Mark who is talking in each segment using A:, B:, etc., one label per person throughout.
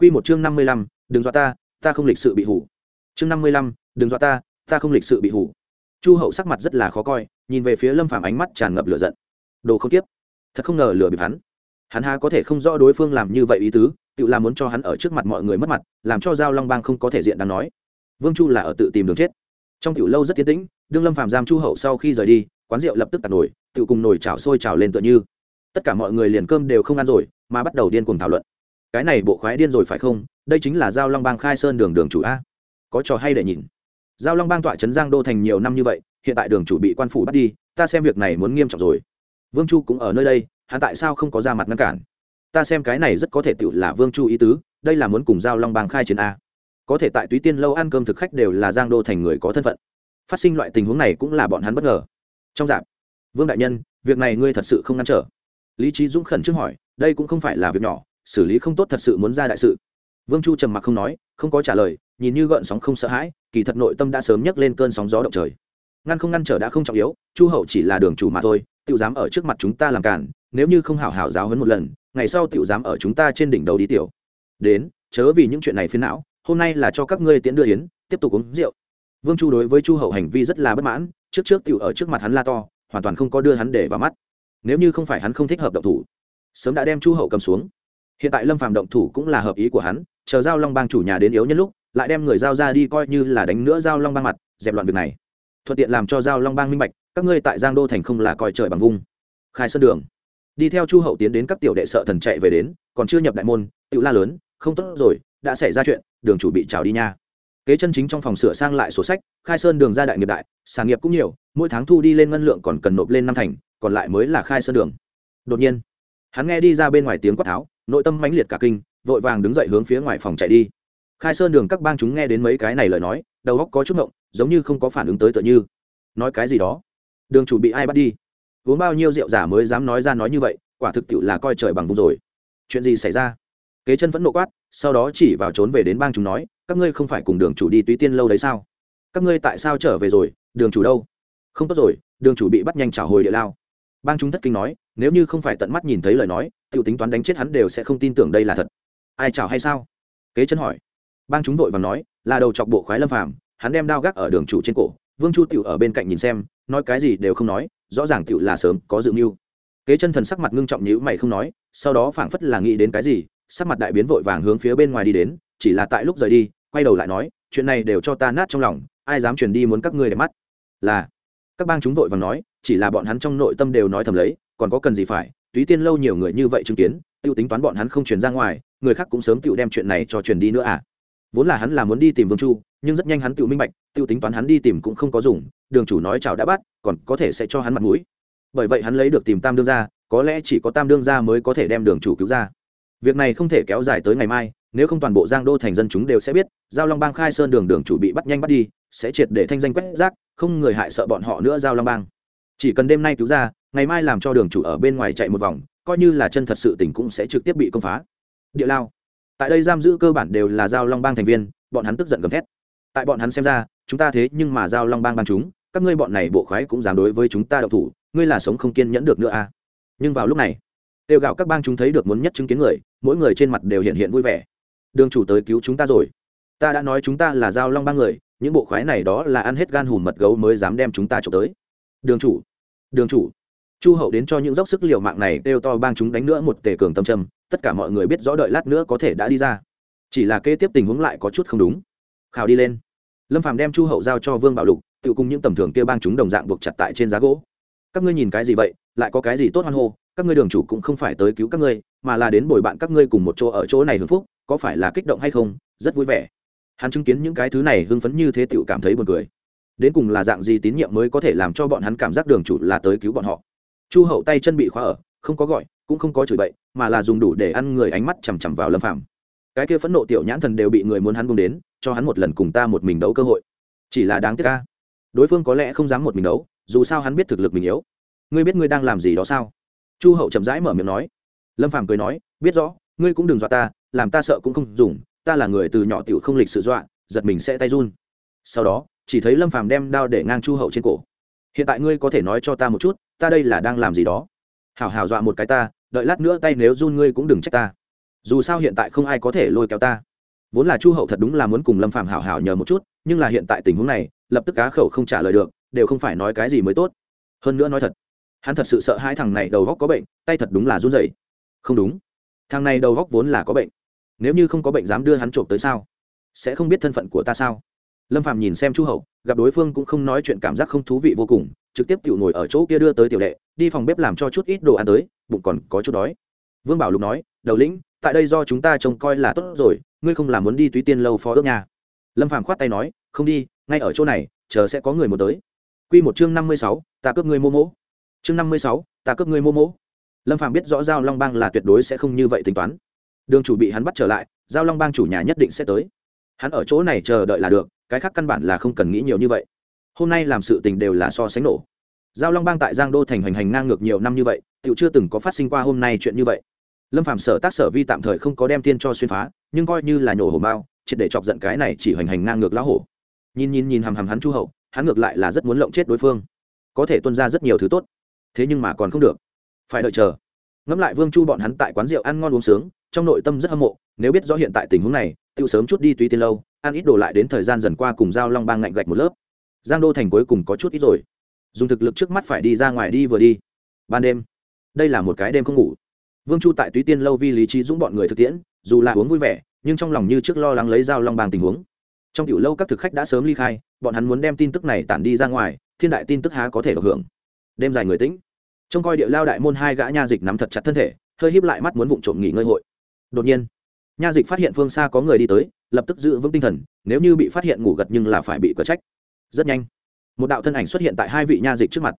A: Quy một chương năm mươi lăm, đừng dọa ta, ta không lịch sự bị hủ. Chương năm mươi lăm, đừng dọa ta, ta không lịch sự bị hủ. Chu Hậu sắc mặt rất là khó coi, nhìn về phía Lâm Phàm ánh mắt tràn ngập lửa giận. Đồ không tiếp, thật không ngờ lửa bịp hắn. Hắn há có thể không rõ đối phương làm như vậy ý tứ, tự là muốn cho hắn ở trước mặt mọi người mất mặt, làm cho Giao Long Bang không có thể diện đáng nói. Vương Chu là ở tự tìm đường chết. Trong tiểu lâu rất tiến tĩnh, đương Lâm Phàm giam Chu Hậu sau khi rời đi, quán rượu lập tức tạt nổi, tự cùng nồi chảo sôi trào lên tựa như. Tất cả mọi người liền cơm đều không ăn rồi, mà bắt đầu điên cuồng thảo luận cái này bộ khoái điên rồi phải không? Đây chính là giao long bang khai sơn đường đường chủ a. Có trò hay để nhìn. Giao long bang tọa trấn giang đô thành nhiều năm như vậy, hiện tại đường chủ bị quan phủ bắt đi, ta xem việc này muốn nghiêm trọng rồi. Vương chu cũng ở nơi đây, hắn tại sao không có ra mặt ngăn cản? Ta xem cái này rất có thể tự là vương chu ý tứ, đây là muốn cùng giao long bang khai chiến a. Có thể tại túy tiên lâu ăn cơm thực khách đều là giang đô thành người có thân phận. Phát sinh loại tình huống này cũng là bọn hắn bất ngờ. Trong dạp vương đại nhân, việc này ngươi thật sự không ngăn trở. Lý trí dũng khẩn trước hỏi, đây cũng không phải là việc nhỏ xử lý không tốt thật sự muốn ra đại sự. Vương chu trầm mặc không nói, không có trả lời, nhìn như gợn sóng không sợ hãi, kỳ thật nội tâm đã sớm nhấc lên cơn sóng gió động trời. Ngăn không ngăn trở đã không trọng yếu, chu hậu chỉ là đường chủ mà thôi tự dám ở trước mặt chúng ta làm cản, nếu như không hảo hảo giáo hấn một lần, ngày sau tự dám ở chúng ta trên đỉnh đầu đi tiểu. Đến, chớ vì những chuyện này phiến não, hôm nay là cho các ngươi tiễn đưa yến, tiếp tục uống rượu. Vương chu đối với chu hậu hành vi rất là bất mãn, trước trước tiểu ở trước mặt hắn la to, hoàn toàn không có đưa hắn để vào mắt. Nếu như không phải hắn không thích hợp động thủ, sớm đã đem chu hậu cầm xuống hiện tại lâm phàm động thủ cũng là hợp ý của hắn, chờ giao long bang chủ nhà đến yếu nhân lúc, lại đem người giao ra đi coi như là đánh nữa giao long bang mặt, dẹp loạn việc này. Thuận tiện làm cho giao long bang minh bạch, các ngươi tại giang đô thành không là coi trời bằng vung. Khai sơn đường. Đi theo chu hậu tiến đến các tiểu đệ sợ thần chạy về đến, còn chưa nhập đại môn tự la lớn, không tốt rồi, đã xảy ra chuyện, đường chủ bị trào đi nha. Kế chân chính trong phòng sửa sang lại sổ sách, khai sơn đường ra đại nghiệp đại, sản nghiệp cũng nhiều, mỗi tháng thu đi lên ngân lượng còn cần nộp lên năm thành, còn lại mới là khai sơn đường. Đột nhiên, hắn nghe đi ra bên ngoài tiếng quát tháo nội tâm mãnh liệt cả kinh, vội vàng đứng dậy hướng phía ngoài phòng chạy đi. Khai sơn đường các bang chúng nghe đến mấy cái này lời nói, đầu óc có chút ngộng, giống như không có phản ứng tới tựa như. Nói cái gì đó? Đường chủ bị ai bắt đi? Uống bao nhiêu rượu giả mới dám nói ra nói như vậy, quả thực tiệu là coi trời bằng vùng rồi. Chuyện gì xảy ra? Kế chân vẫn nộ quát, sau đó chỉ vào trốn về đến bang chúng nói, các ngươi không phải cùng đường chủ đi túy tiên lâu đấy sao? Các ngươi tại sao trở về rồi? Đường chủ đâu? Không tốt rồi, đường chủ bị bắt nhanh trả hồi địa lao bang chúng thất kinh nói, nếu như không phải tận mắt nhìn thấy lời nói tự tính toán đánh chết hắn đều sẽ không tin tưởng đây là thật. Ai chào hay sao? Kế chân hỏi. Bang chúng vội và nói, là đầu chọc bộ khoái lâm phàm, hắn đem đao gác ở đường chủ trên cổ, vương chu tiểu ở bên cạnh nhìn xem, nói cái gì đều không nói, rõ ràng tiểu là sớm có dự mưu. Kế chân thần sắc mặt ngưng trọng nhữ mày không nói, sau đó phảng phất là nghĩ đến cái gì, sắc mặt đại biến vội vàng hướng phía bên ngoài đi đến, chỉ là tại lúc rời đi, quay đầu lại nói, chuyện này đều cho ta nát trong lòng, ai dám truyền đi muốn các ngươi để mắt? Là. Các bang chúng vội vàng nói chỉ là bọn hắn trong nội tâm đều nói thầm lấy, còn có cần gì phải, túy tiên lâu nhiều người như vậy chứng kiến, tiêu tính toán bọn hắn không truyền ra ngoài, người khác cũng sớm tự đem chuyện này cho truyền đi nữa à. Vốn là hắn là muốn đi tìm vương chu, nhưng rất nhanh hắn tự minh bạch, tiêu tính toán hắn đi tìm cũng không có dùng, đường chủ nói chào đã bắt, còn có thể sẽ cho hắn mặt mũi. Bởi vậy hắn lấy được tìm tam đương ra có lẽ chỉ có tam đương ra mới có thể đem đường chủ cứu ra. Việc này không thể kéo dài tới ngày mai, nếu không toàn bộ giang đô thành dân chúng đều sẽ biết, giao long bang khai sơn đường đường chủ bị bắt nhanh bắt đi, sẽ triệt để thanh danh quét rác, không người hại sợ bọn họ nữa giao long bang chỉ cần đêm nay cứu ra, ngày mai làm cho đường chủ ở bên ngoài chạy một vòng, coi như là chân thật sự tỉnh cũng sẽ trực tiếp bị công phá. Địa lao. Tại đây giam giữ cơ bản đều là giao long bang thành viên, bọn hắn tức giận gầm thét. Tại bọn hắn xem ra, chúng ta thế nhưng mà giao long bang bang chúng, các ngươi bọn này bộ khoái cũng dám đối với chúng ta đậu thủ, ngươi là sống không kiên nhẫn được nữa à? Nhưng vào lúc này, tiêu gạo các bang chúng thấy được muốn nhất chứng kiến người, mỗi người trên mặt đều hiện hiện vui vẻ. Đường chủ tới cứu chúng ta rồi. Ta đã nói chúng ta là giao long bang người, những bộ khoái này đó là ăn hết gan hùm mật gấu mới dám đem chúng ta trộm tới. Đường chủ đường chủ. Chu hậu đến cho những dốc sức liều mạng này kêu to bang chúng đánh nữa một tề cường tâm trầm, tất cả mọi người biết rõ đợi lát nữa có thể đã đi ra. Chỉ là kế tiếp tình huống lại có chút không đúng. Khảo đi lên. Lâm phàm đem chu hậu giao cho vương bảo lục, tự cùng những tầm thường kia bang chúng đồng dạng buộc chặt tại trên giá gỗ. Các ngươi nhìn cái gì vậy? Lại có cái gì tốt hoan hô? Các ngươi đường chủ cũng không phải tới cứu các ngươi, mà là đến bồi bạn các ngươi cùng một chỗ ở chỗ này hưng phúc, có phải là kích động hay không? Rất vui vẻ. Hắn chứng kiến những cái thứ này hưng phấn như thế tựu cảm thấy buồn cười đến cùng là dạng gì tín nhiệm mới có thể làm cho bọn hắn cảm giác đường chủ là tới cứu bọn họ. Chu hậu tay chân bị khóa ở, không có gọi, cũng không có chửi bậy, mà là dùng đủ để ăn người ánh mắt chằm chằm vào lâm phàm. Cái kia phẫn nộ tiểu nhãn thần đều bị người muốn hắn buông đến, cho hắn một lần cùng ta một mình đấu cơ hội. Chỉ là đáng tiếc ca đối phương có lẽ không dám một mình đấu, dù sao hắn biết thực lực mình yếu. Ngươi biết ngươi đang làm gì đó sao? Chu hậu chậm rãi mở miệng nói. Lâm phàm cười nói, biết rõ, ngươi cũng đừng dọa ta, làm ta sợ cũng không dùng, ta là người từ nhỏ tiểu không lịch sự dọa, giật mình sẽ tay run. Sau đó chỉ thấy lâm phàm đem đao để ngang chu hậu trên cổ. Hiện tại ngươi có thể nói cho ta một chút, ta đây là đang làm gì đó? Hảo hảo dọa một cái ta, đợi lát nữa tay nếu run ngươi cũng đừng trách ta. Dù sao hiện tại không ai có thể lôi kéo ta. Vốn là chu hậu thật đúng là muốn cùng lâm phàm hảo hảo nhờ một chút, nhưng là hiện tại tình huống này, lập tức cá khẩu không trả lời được, đều không phải nói cái gì mới tốt. Hơn nữa nói thật, hắn thật sự sợ hai thằng này đầu góc có bệnh, tay thật đúng là run rẩy. Không đúng, thằng này đầu góc vốn là có bệnh, nếu như không có bệnh dám đưa hắn trộm tới sao? Sẽ không biết thân phận của ta sao? Lâm phạm nhìn xem chu hậu, gặp đối phương cũng không nói chuyện cảm giác không thú vị vô cùng, trực tiếp tiểu ngồi ở chỗ kia đưa tới tiểu đệ, đi phòng bếp làm cho chút ít đồ ăn tới, bụng còn có chút đói. Vương bảo lục nói, đầu lĩnh, tại đây do chúng ta trông coi là tốt rồi, ngươi không làm muốn đi túy tiên lâu phó ước nhà. Lâm Phạm khoát tay nói, không đi, ngay ở chỗ này, chờ sẽ có người một tới. Q một chương năm mươi sáu, ta cướp ngươi mô mỗ chương năm mươi sáu, ta cướp ngươi mô mỗ lâm Phạm biết rõ giao long bang là tuyệt đối sẽ không như vậy tính toán. Đường chủ bị hắn bắt trở lại, giao long bang chủ nhà nhất định sẽ tới. Hắn ở chỗ này chờ đợi là được cái khác căn bản là không cần nghĩ nhiều như vậy. Hôm nay làm sự tình đều là so sánh nổ. Giao long bang tại giang đô thành hành hành ngang ngược nhiều năm như vậy tựu chưa từng có phát sinh qua hôm nay chuyện như vậy. Lâm phạm sở tác sở vi tạm thời không có đem tiên cho xuyên phá, nhưng coi như là nhổ hổ bao triệt để chọc giận cái này chỉ hoành hành ngang ngược lão hổ. Nhìn nhìn nhìn hằm hằm hắn chu hậu, hắn ngược lại là rất muốn lộng chết đối phương. Có thể tuân ra rất nhiều thứ tốt, thế nhưng mà còn không được. Phải đợi chờ. Ngẫm lại vương chu bọn hắn tại quán rượu ăn ngon uống sướng, trong nội tâm rất hâm mộ, nếu biết rõ hiện tại tình huống này tự sớm chút đi tùy tiên lâu ăn ít đồ lại đến thời gian dần qua cùng giao long bang ngạnh gạch một lớp. Giang đô thành cuối cùng có chút ít rồi. Dùng thực lực trước mắt phải đi ra ngoài đi vừa đi. Ban đêm, đây là một cái đêm không ngủ. Vương chu tại túy tiên lâu vi lý trí dũng bọn người thực tiễn, dù là uống vui vẻ, nhưng trong lòng như trước lo lắng lấy dao long bang tình huống. Trong tiểu lâu các thực khách đã sớm ly khai, bọn hắn muốn đem tin tức này tản đi ra ngoài, thiên đại tin tức há có thể được hưởng. Đêm dài người tĩnh. Trông coi địa lao đại môn hai gã nha dịch nắm thật chặt thân thể, hơi híp lại mắt muốn vụng trộm nghỉ ngơi hội. Đột nhiên, nha dịch phát hiện phương xa có người đi tới lập tức giữ vững tinh thần, nếu như bị phát hiện ngủ gật nhưng là phải bị cờ trách. Rất nhanh, một đạo thân ảnh xuất hiện tại hai vị nha dịch trước mặt.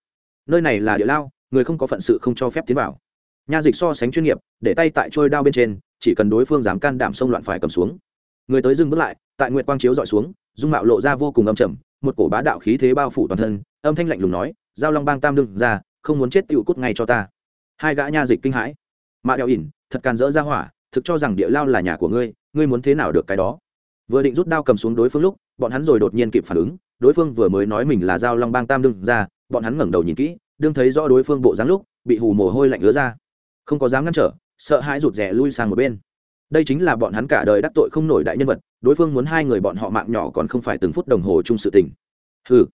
A: Nơi này là địa lao, người không có phận sự không cho phép tiến vào. Nha dịch so sánh chuyên nghiệp, để tay tại trôi đao bên trên, chỉ cần đối phương dám can đảm xông loạn phải cầm xuống. Người tới dừng bước lại, tại nguyệt quang chiếu dọi xuống, dung mạo lộ ra vô cùng âm trầm, một cổ bá đạo khí thế bao phủ toàn thân, âm thanh lạnh lùng nói, giao long bang tam đương ra, không muốn chết tựu cút ngay cho ta. Hai gã nha dịch kinh hãi. Mạ đeo ỉn, thật càn dỡ ra hỏa, thực cho rằng địa lao là nhà của ngươi ngươi muốn thế nào được cái đó? Vừa định rút đao cầm xuống đối phương lúc, bọn hắn rồi đột nhiên kịp phản ứng, đối phương vừa mới nói mình là giao long bang tam đương ra, bọn hắn ngẩng đầu nhìn kỹ, đương thấy rõ đối phương bộ dáng lúc, bị hù mồ hôi lạnh ứa ra. Không có dám ngăn trở, sợ hãi rụt rè lui sang một bên. Đây chính là bọn hắn cả đời đắc tội không nổi đại nhân vật, đối phương muốn hai người bọn họ mạng nhỏ còn không phải từng phút đồng hồ chung sự tình. Hừ.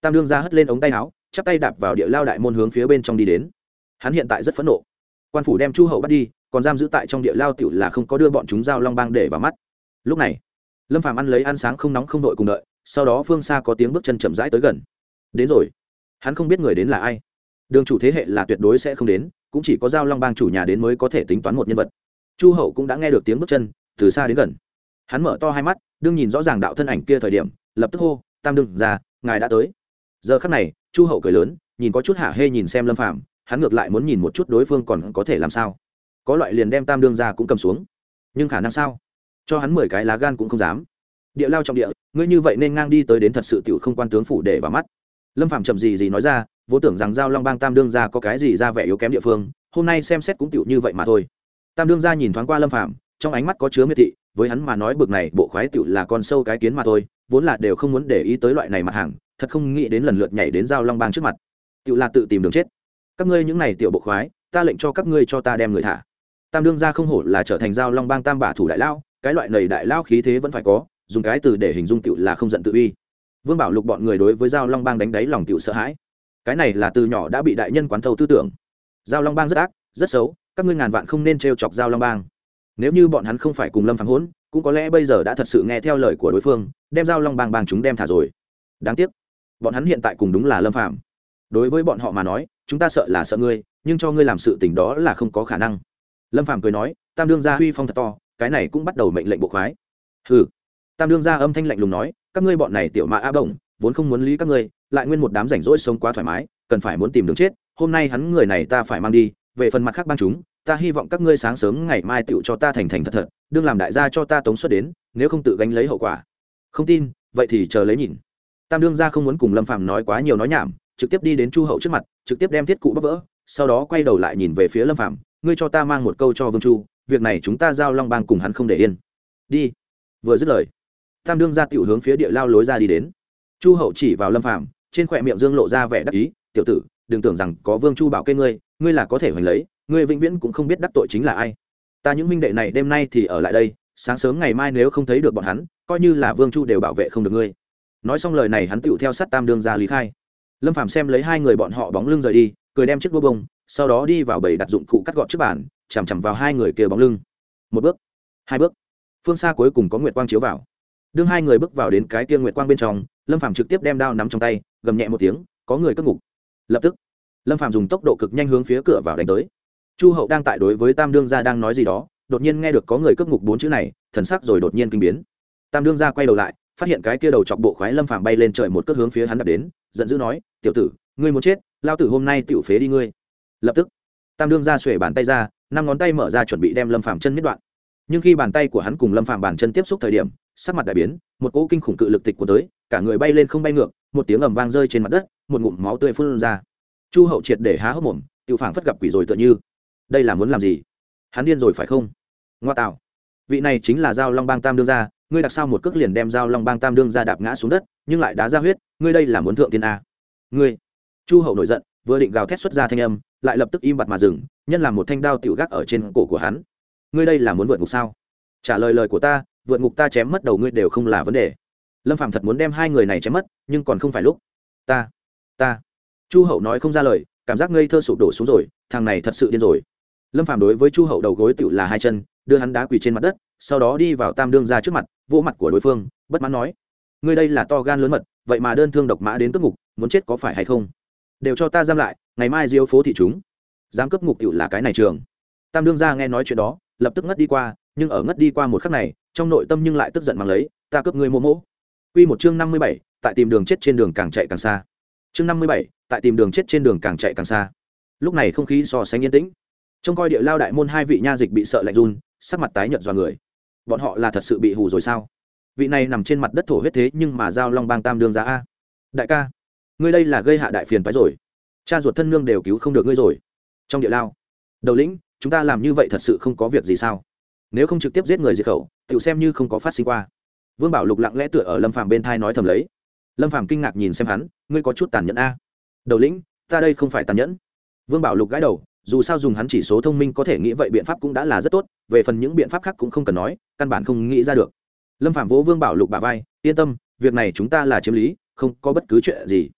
A: Tam đương ra hất lên ống tay áo, chắp tay đạp vào địa lao đại môn hướng phía bên trong đi đến. Hắn hiện tại rất phẫn nộ. Quan phủ đem chu hậu bắt đi còn giam giữ tại trong địa lao tiểu là không có đưa bọn chúng giao long bang để vào mắt. Lúc này, lâm phàm ăn lấy ăn sáng không nóng không đội cùng đợi, sau đó phương xa có tiếng bước chân chậm rãi tới gần. Đến rồi. Hắn không biết người đến là ai. Đường chủ thế hệ là tuyệt đối sẽ không đến, cũng chỉ có giao long bang chủ nhà đến mới có thể tính toán một nhân vật. Chu hậu cũng đã nghe được tiếng bước chân, từ xa đến gần. Hắn mở to hai mắt, đương nhìn rõ ràng đạo thân ảnh kia thời điểm, lập tức hô, tam đương ra ngài đã tới. Giờ khắc này, chu hậu cười lớn, nhìn có chút hạ hê nhìn xem lâm phạm hắn ngược lại muốn nhìn một chút đối phương còn có thể làm sao có loại liền đem tam đương ra cũng cầm xuống. Nhưng khả năng sao? Cho hắn mười cái lá gan cũng không dám. Địa lao trong địa, ngươi như vậy nên ngang đi tới đến thật sự t không quan tướng phủ để vào mắt. Lâm phạm chậm gì gì nói ra vô tưởng rằng giao long bang tam đương gia có cái gì ra vẻ yếu kém địa phương, hôm nay xem xét cũng tựu như vậy mà thôi. Tam đương gia nhìn thoáng qua lâm phạm trong ánh mắt có chứa miệt thị, với hắn mà nói bực này, bộ khoái tựu là con sâu cái kiến mà thôi, vốn là đều không muốn để ý tới loại này mặt hàng, thật không nghĩ đến lần lượt nhảy đến giao long bang trước mặt. Tựu là tự tìm đường chết. Các ngươi những này tiểu bộ khoái, ta lệnh cho các ngươi cho ta đem người thả tam đương gia không hổ là trở thành giao long bang tam bả thủ đại lao cái loại này đại lao khí thế vẫn phải có, dùng cái từ để hình dung tựu là không giận tự uy. Vương bảo lục bọn người đối với giao long bang đánh đáy lòng tựu sợ hãi. Cái này là từ nhỏ đã bị đại nhân quán thâu tư tưởng. Giao long bang rất ác, rất xấu, các ngươi ngàn vạn không nên t chọc giao long bang. Nếu như bọn hắn không phải cùng lâm phán hỗn, cũng có lẽ bây giờ đã thật sự nghe theo lời của đối phương, đem giao long bang bang chúng đem thả rồi. Đáng tiếc, bọn hắn hiện tại cùng đúng là lâm phạm đối với bọn họ mà nói, chúng ta sợ là sợ ngươi, nhưng cho ngươi làm sự tình đó là không có khả năng lâm phạm cười nói, tam đương gia huy phong thật to, cái này cũng bắt đầu mệnh lệnh bộ khoái. Hừ. Tam đương gia âm thanh lạnh lùng nói, các ngươi bọn này tiểu mã a bổng, vốn không muốn lý các ngươi, lại nguyên một đám rảnh rỗi sống quá thoải mái, cần phải muốn tìm đường chết, hôm nay hắn người này ta phải mang đi, về phần mặt khác ban chúng, ta hy vọng các ngươi sáng sớm ngày mai tựu cho ta thành thành thật thật, đương làm đại gia cho ta tống xuất đến, nếu không tự gánh lấy hậu quả. Không tin, vậy thì chờ lấy nhìn. Tam đương gia không muốn cùng lâm phạm nói quá nhiều nói nhảm, trực tiếp đi đến chu hậu trước mặt, trực tiếp đem thiết cụ bắp vỡ, sau đó quay đầu lại nhìn về phía lâm phạm ngươi cho ta mang một câu cho vương chu, việc này chúng ta giao long bang cùng hắn không để yên. Đi. Vừa dứt lời, tam đương gia tiểu hướng phía địa lao lối ra đi đến. Chu hậu chỉ vào lâm phạm trên khỏe miệng dương lộ ra vẻ đắc ý, tiểu tử, đừng tưởng rằng có vương chu bảo kê ngươi ngươi là có thể hoành lấy, ngươi vĩnh viễn cũng không biết đắc tội chính là ai. Ta những minh đệ này đêm nay thì ở lại đây, sáng sớm ngày mai nếu không thấy được bọn hắn, coi như là vương chu đều bảo vệ không được ngươi. Nói xong lời này hắn tựu theo sát tam đương ra lý khai. Lâm phàm xem lấy hai người bọn họ bóng lưng rời đi, cười đem chiếc búa bông sau đó đi vào bầy đặt dụng cụ cắt gọt trước bàn, chằm chằm vào hai người kia bóng lưng. Một bước, hai bước. Phương xa cuối cùng có nguyệt quang chiếu vào. Đương hai người bước vào đến cái kia nguyệt quang bên trong, lâm phàm trực tiếp đem đao nắm trong tay, gầm nhẹ một tiếng, có người cất ngục. Lập tức, lâm phàm dùng tốc độ cực nhanh hướng phía cửa vào đánh tới. Chu hậu đang tại đối với tam đương gia đang nói gì đó, đột nhiên nghe được có người cướp ngục bốn chữ này, thần sắc rồi đột nhiên kinh biến. Tam đương gia quay đầu lại, phát hiện cái kia đầu chọc bộ khoái lâm phàm bay lên trời một cước hướng phía hắn đập đến, giận dữ nói, tiểu tử, ngươi muốn chết, lao tử hôm nay tiểu phế đi ngươi lập tức, tam đương ra xuể bàn tay ra, năm ngón tay mở ra chuẩn bị đem lâm phàm chân miết đoạn. Nhưng khi bàn tay của hắn cùng lâm phàm bàn chân tiếp xúc thời điểm, sắc mặt đại biến, một cỗ kinh khủng cự lực tịch của tới, cả người bay lên không bay ngược, một tiếng ầm vang rơi trên mặt đất, một ngụm máu tươi phun ra. Chu hậu triệt để há hốc mồm tự phảng phất gặp quỷ rồi tựa như, đây là muốn làm gì? Hắn điên rồi phải không? Ngoa tạo. Vị này chính là giao long bang tam đương ra ngươi đặc sao một cước liền đem giao long bang tam đương ra đạp ngã xuống đất, nhưng lại đá ra huyết, ngươi đây là muốn thượng tiên a. Ngươi. Chu hậu nổi giận, vừa định gào thét xuất ra thanh âm lại lập tức im bặt mà dừng, nhân làm một thanh đao tiểu gác ở trên cổ của hắn. Ngươi đây là muốn vượt ngục sao? Trả lời lời của ta, vượt ngục ta chém mất đầu ngươi đều không là vấn đề. Lâm phạm thật muốn đem hai người này chém mất, nhưng còn không phải lúc. Ta ta. Chu hậu nói không ra lời, cảm giác ngây thơ sụp đổ xuống rồi, thằng này thật sự điên rồi. Lâm phạm đối với chu hậu đầu gối tựu là hai chân, đưa hắn đá quỳ trên mặt đất, sau đó đi vào tam đương ra trước mặt, vỗ mặt của đối phương, bất mãn nói. Ngươi đây là to gan lớn mật, vậy mà đơn thương độc mã đến tức ngục, muốn chết có phải hay không? Đều cho ta giam lại ngày mai diêu phố thị chúng dám cướp ngục cựu là cái này trường tam đương ra nghe nói chuyện đó lập tức ngất đi qua nhưng ở ngất đi qua một khắc này trong nội tâm nhưng lại tức giận mang lấy ta cướp ngươi mô mỗ Quy một chương năm mươi bảy, tại tìm đường chết trên đường càng chạy càng xa. Chương năm mươi bảy, tại tìm đường chết trên đường càng chạy càng xa. Lúc này không khí so sánh yên tĩnh. Trong coi địa lao đại môn hai vị nha dịch bị sợ lạnh run, sắc mặt tái nhợt do người. Bọn họ là thật sự bị hù rồi sao? Vị này nằm trên mặt đất thổ huyết thế nhưng mà giao long bang tam đường ra a. Đại ca, ngươi đây là gây hạ đại phiền phải rồi. Cha ruột thân nương đều cứu không được ngươi rồi. Trong địa lao, đầu lĩnh, chúng ta làm như vậy thật sự không có việc gì sao? Nếu không trực tiếp giết người diệt khẩu, tự xem như không có phát sinh qua. Vương bảo lục lặng lẽ tựa ở lâm phàm bên thai nói thầm lấy. Lâm phàm kinh ngạc nhìn xem hắn ngươi có chút tàn nhẫn a. Đầu lĩnh ta đây không phải tàn nhẫn. Vương bảo lục gãi đầu dù sao dùng hắn chỉ số thông minh có thể nghĩ vậy biện pháp cũng đã là rất tốt về phần những biện pháp khác cũng không cần nói căn bản không nghĩ ra được. Lâm phạm vỗ vương bảo lục bà vai yên tâm việc này chúng ta là chiếm lý không có bất cứ chuyện gì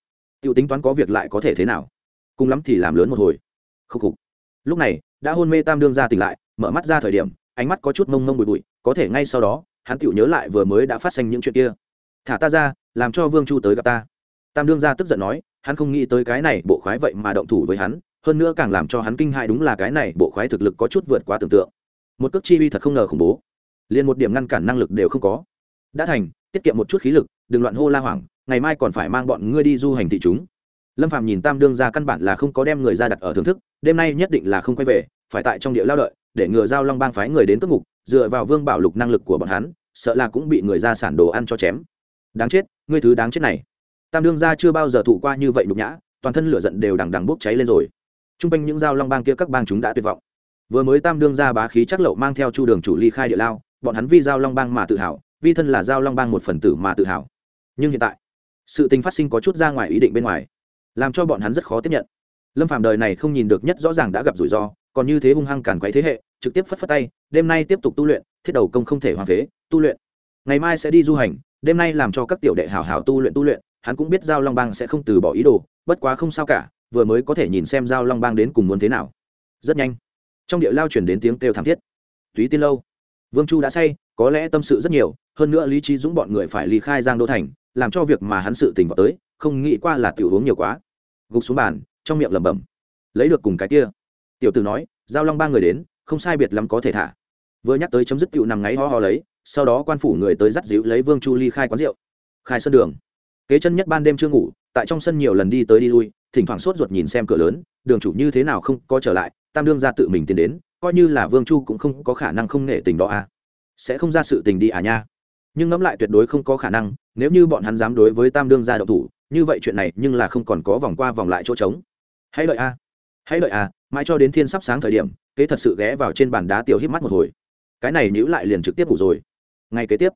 A: t tính toán có việc lại có thể thế nào? Cùng lắm thì làm lớn một hồi. Khúc khục. Lúc này, đã hôn mê tam đương ra tỉnh lại, mở mắt ra thời điểm, ánh mắt có chút mông mông bụi bụi, có thể ngay sau đó, hắn tự nhớ lại vừa mới đã phát sinh những chuyện kia. Thả ta ra, làm cho vương chu tới gặp ta. Tam đương gia tức giận nói, hắn không nghĩ tới cái này bộ khoái vậy mà động thủ với hắn, hơn nữa càng làm cho hắn kinh hại đúng là cái này bộ khoái thực lực có chút vượt quá tưởng tượng. Một cước chi uy thật không ngờ khủng bố. Liền một điểm ngăn cản năng lực đều không có. Đã thành, tiết kiệm một chút khí lực, đừng loạn hô la hoảng ngày mai còn phải mang bọn ngươi đi du hành thị chúng. Lâm phạm nhìn tam đương gia căn bản là không có đem người ra đặt ở thưởng thức, đêm nay nhất định là không quay về, phải tại trong địa lao đợi, để ngừa giao long bang phái người đến cướp ngục dựa vào vương bảo lục năng lực của bọn hắn, sợ là cũng bị người ra sản đồ ăn cho chém. Đáng chết, ngươi thứ đáng chết này. Tam đương gia chưa bao giờ thụ qua như vậy nhục nhã, toàn thân lửa giận đều đằng đằng bốc cháy lên rồi. T r u n g quanh những dao long bang kia các bang chúng đã tuyệt vọng. Vừa mới tam đương gia bá khí chắc lậu mang theo chu đường chủ ly khai địa lao, bọn hắn vì giao long bang mà tự hào, vi thân là giao long bang một phần tử mà tự hào. Nhưng hiện tại sự tình phát sinh có chút ra ngoài ý định bên ngoài, làm cho bọn hắn rất khó tiếp nhận. Lâm phạm đời này không nhìn được nhất rõ ràng đã gặp rủi ro, còn như thế hung hăng càn quấy thế hệ, trực tiếp phất phất tay, đêm nay tiếp tục tu luyện, thiết đầu công không thể hoàn phế, tu luyện. Ngày mai sẽ đi du hành, đêm nay làm cho các tiểu đệ hảo hảo tu luyện tu luyện, hắn cũng biết giao long bang sẽ không từ bỏ ý đồ, bất quá không sao cả, vừa mới có thể nhìn xem giao long bang đến cùng muốn thế nào. Rất nhanh, trong địa lao chuyển đến tiếng kêu thảm thiết. Túy tiên lâu, vương chu đã say, có lẽ tâm sự rất nhiều, hơn nữa lý trí dũng bọn người phải ly khai giang đô thành làm cho việc mà hắn sự tình vào tới, không nghĩ qua là tiểu uống nhiều quá. Gục xuống bàn, trong miệng lẩm bẩm, lấy được cùng cái kia. Tiểu tử nói, giao long ba người đến, không sai biệt lắm có thể thả. Vừa nhắc tới chấm dứt tiểu nằm ngáy ho ho lấy, sau đó quan phủ người tới dắt dịu lấy vương chu ly khai quán rượu. Khai sân đường. Kế chân nhất ban đêm chưa ngủ, tại trong sân nhiều lần đi tới đi lui, thỉnh thoảng sốt ruột nhìn xem cửa lớn, đường chủ như thế nào không có trở lại, tam đương ra tự mình tiến đến, coi như là vương chu cũng không có khả năng không nể tình đó à. Sẽ không ra sự tình đi à nha nhưng ngẫm lại tuyệt đối không có khả năng, nếu như bọn hắn dám đối với tam đương gia độc thủ, như vậy chuyện này nhưng là không còn có vòng qua vòng lại chỗ trống. Hãy đợi a. Hãy đợi a, mãi cho đến thiên sắp sáng thời điểm, kế thật sự ghé vào trên bàn đá tiểu hít mắt một hồi. Cái này nhữ lại liền trực tiếp ngủ rồi. Ngày kế tiếp,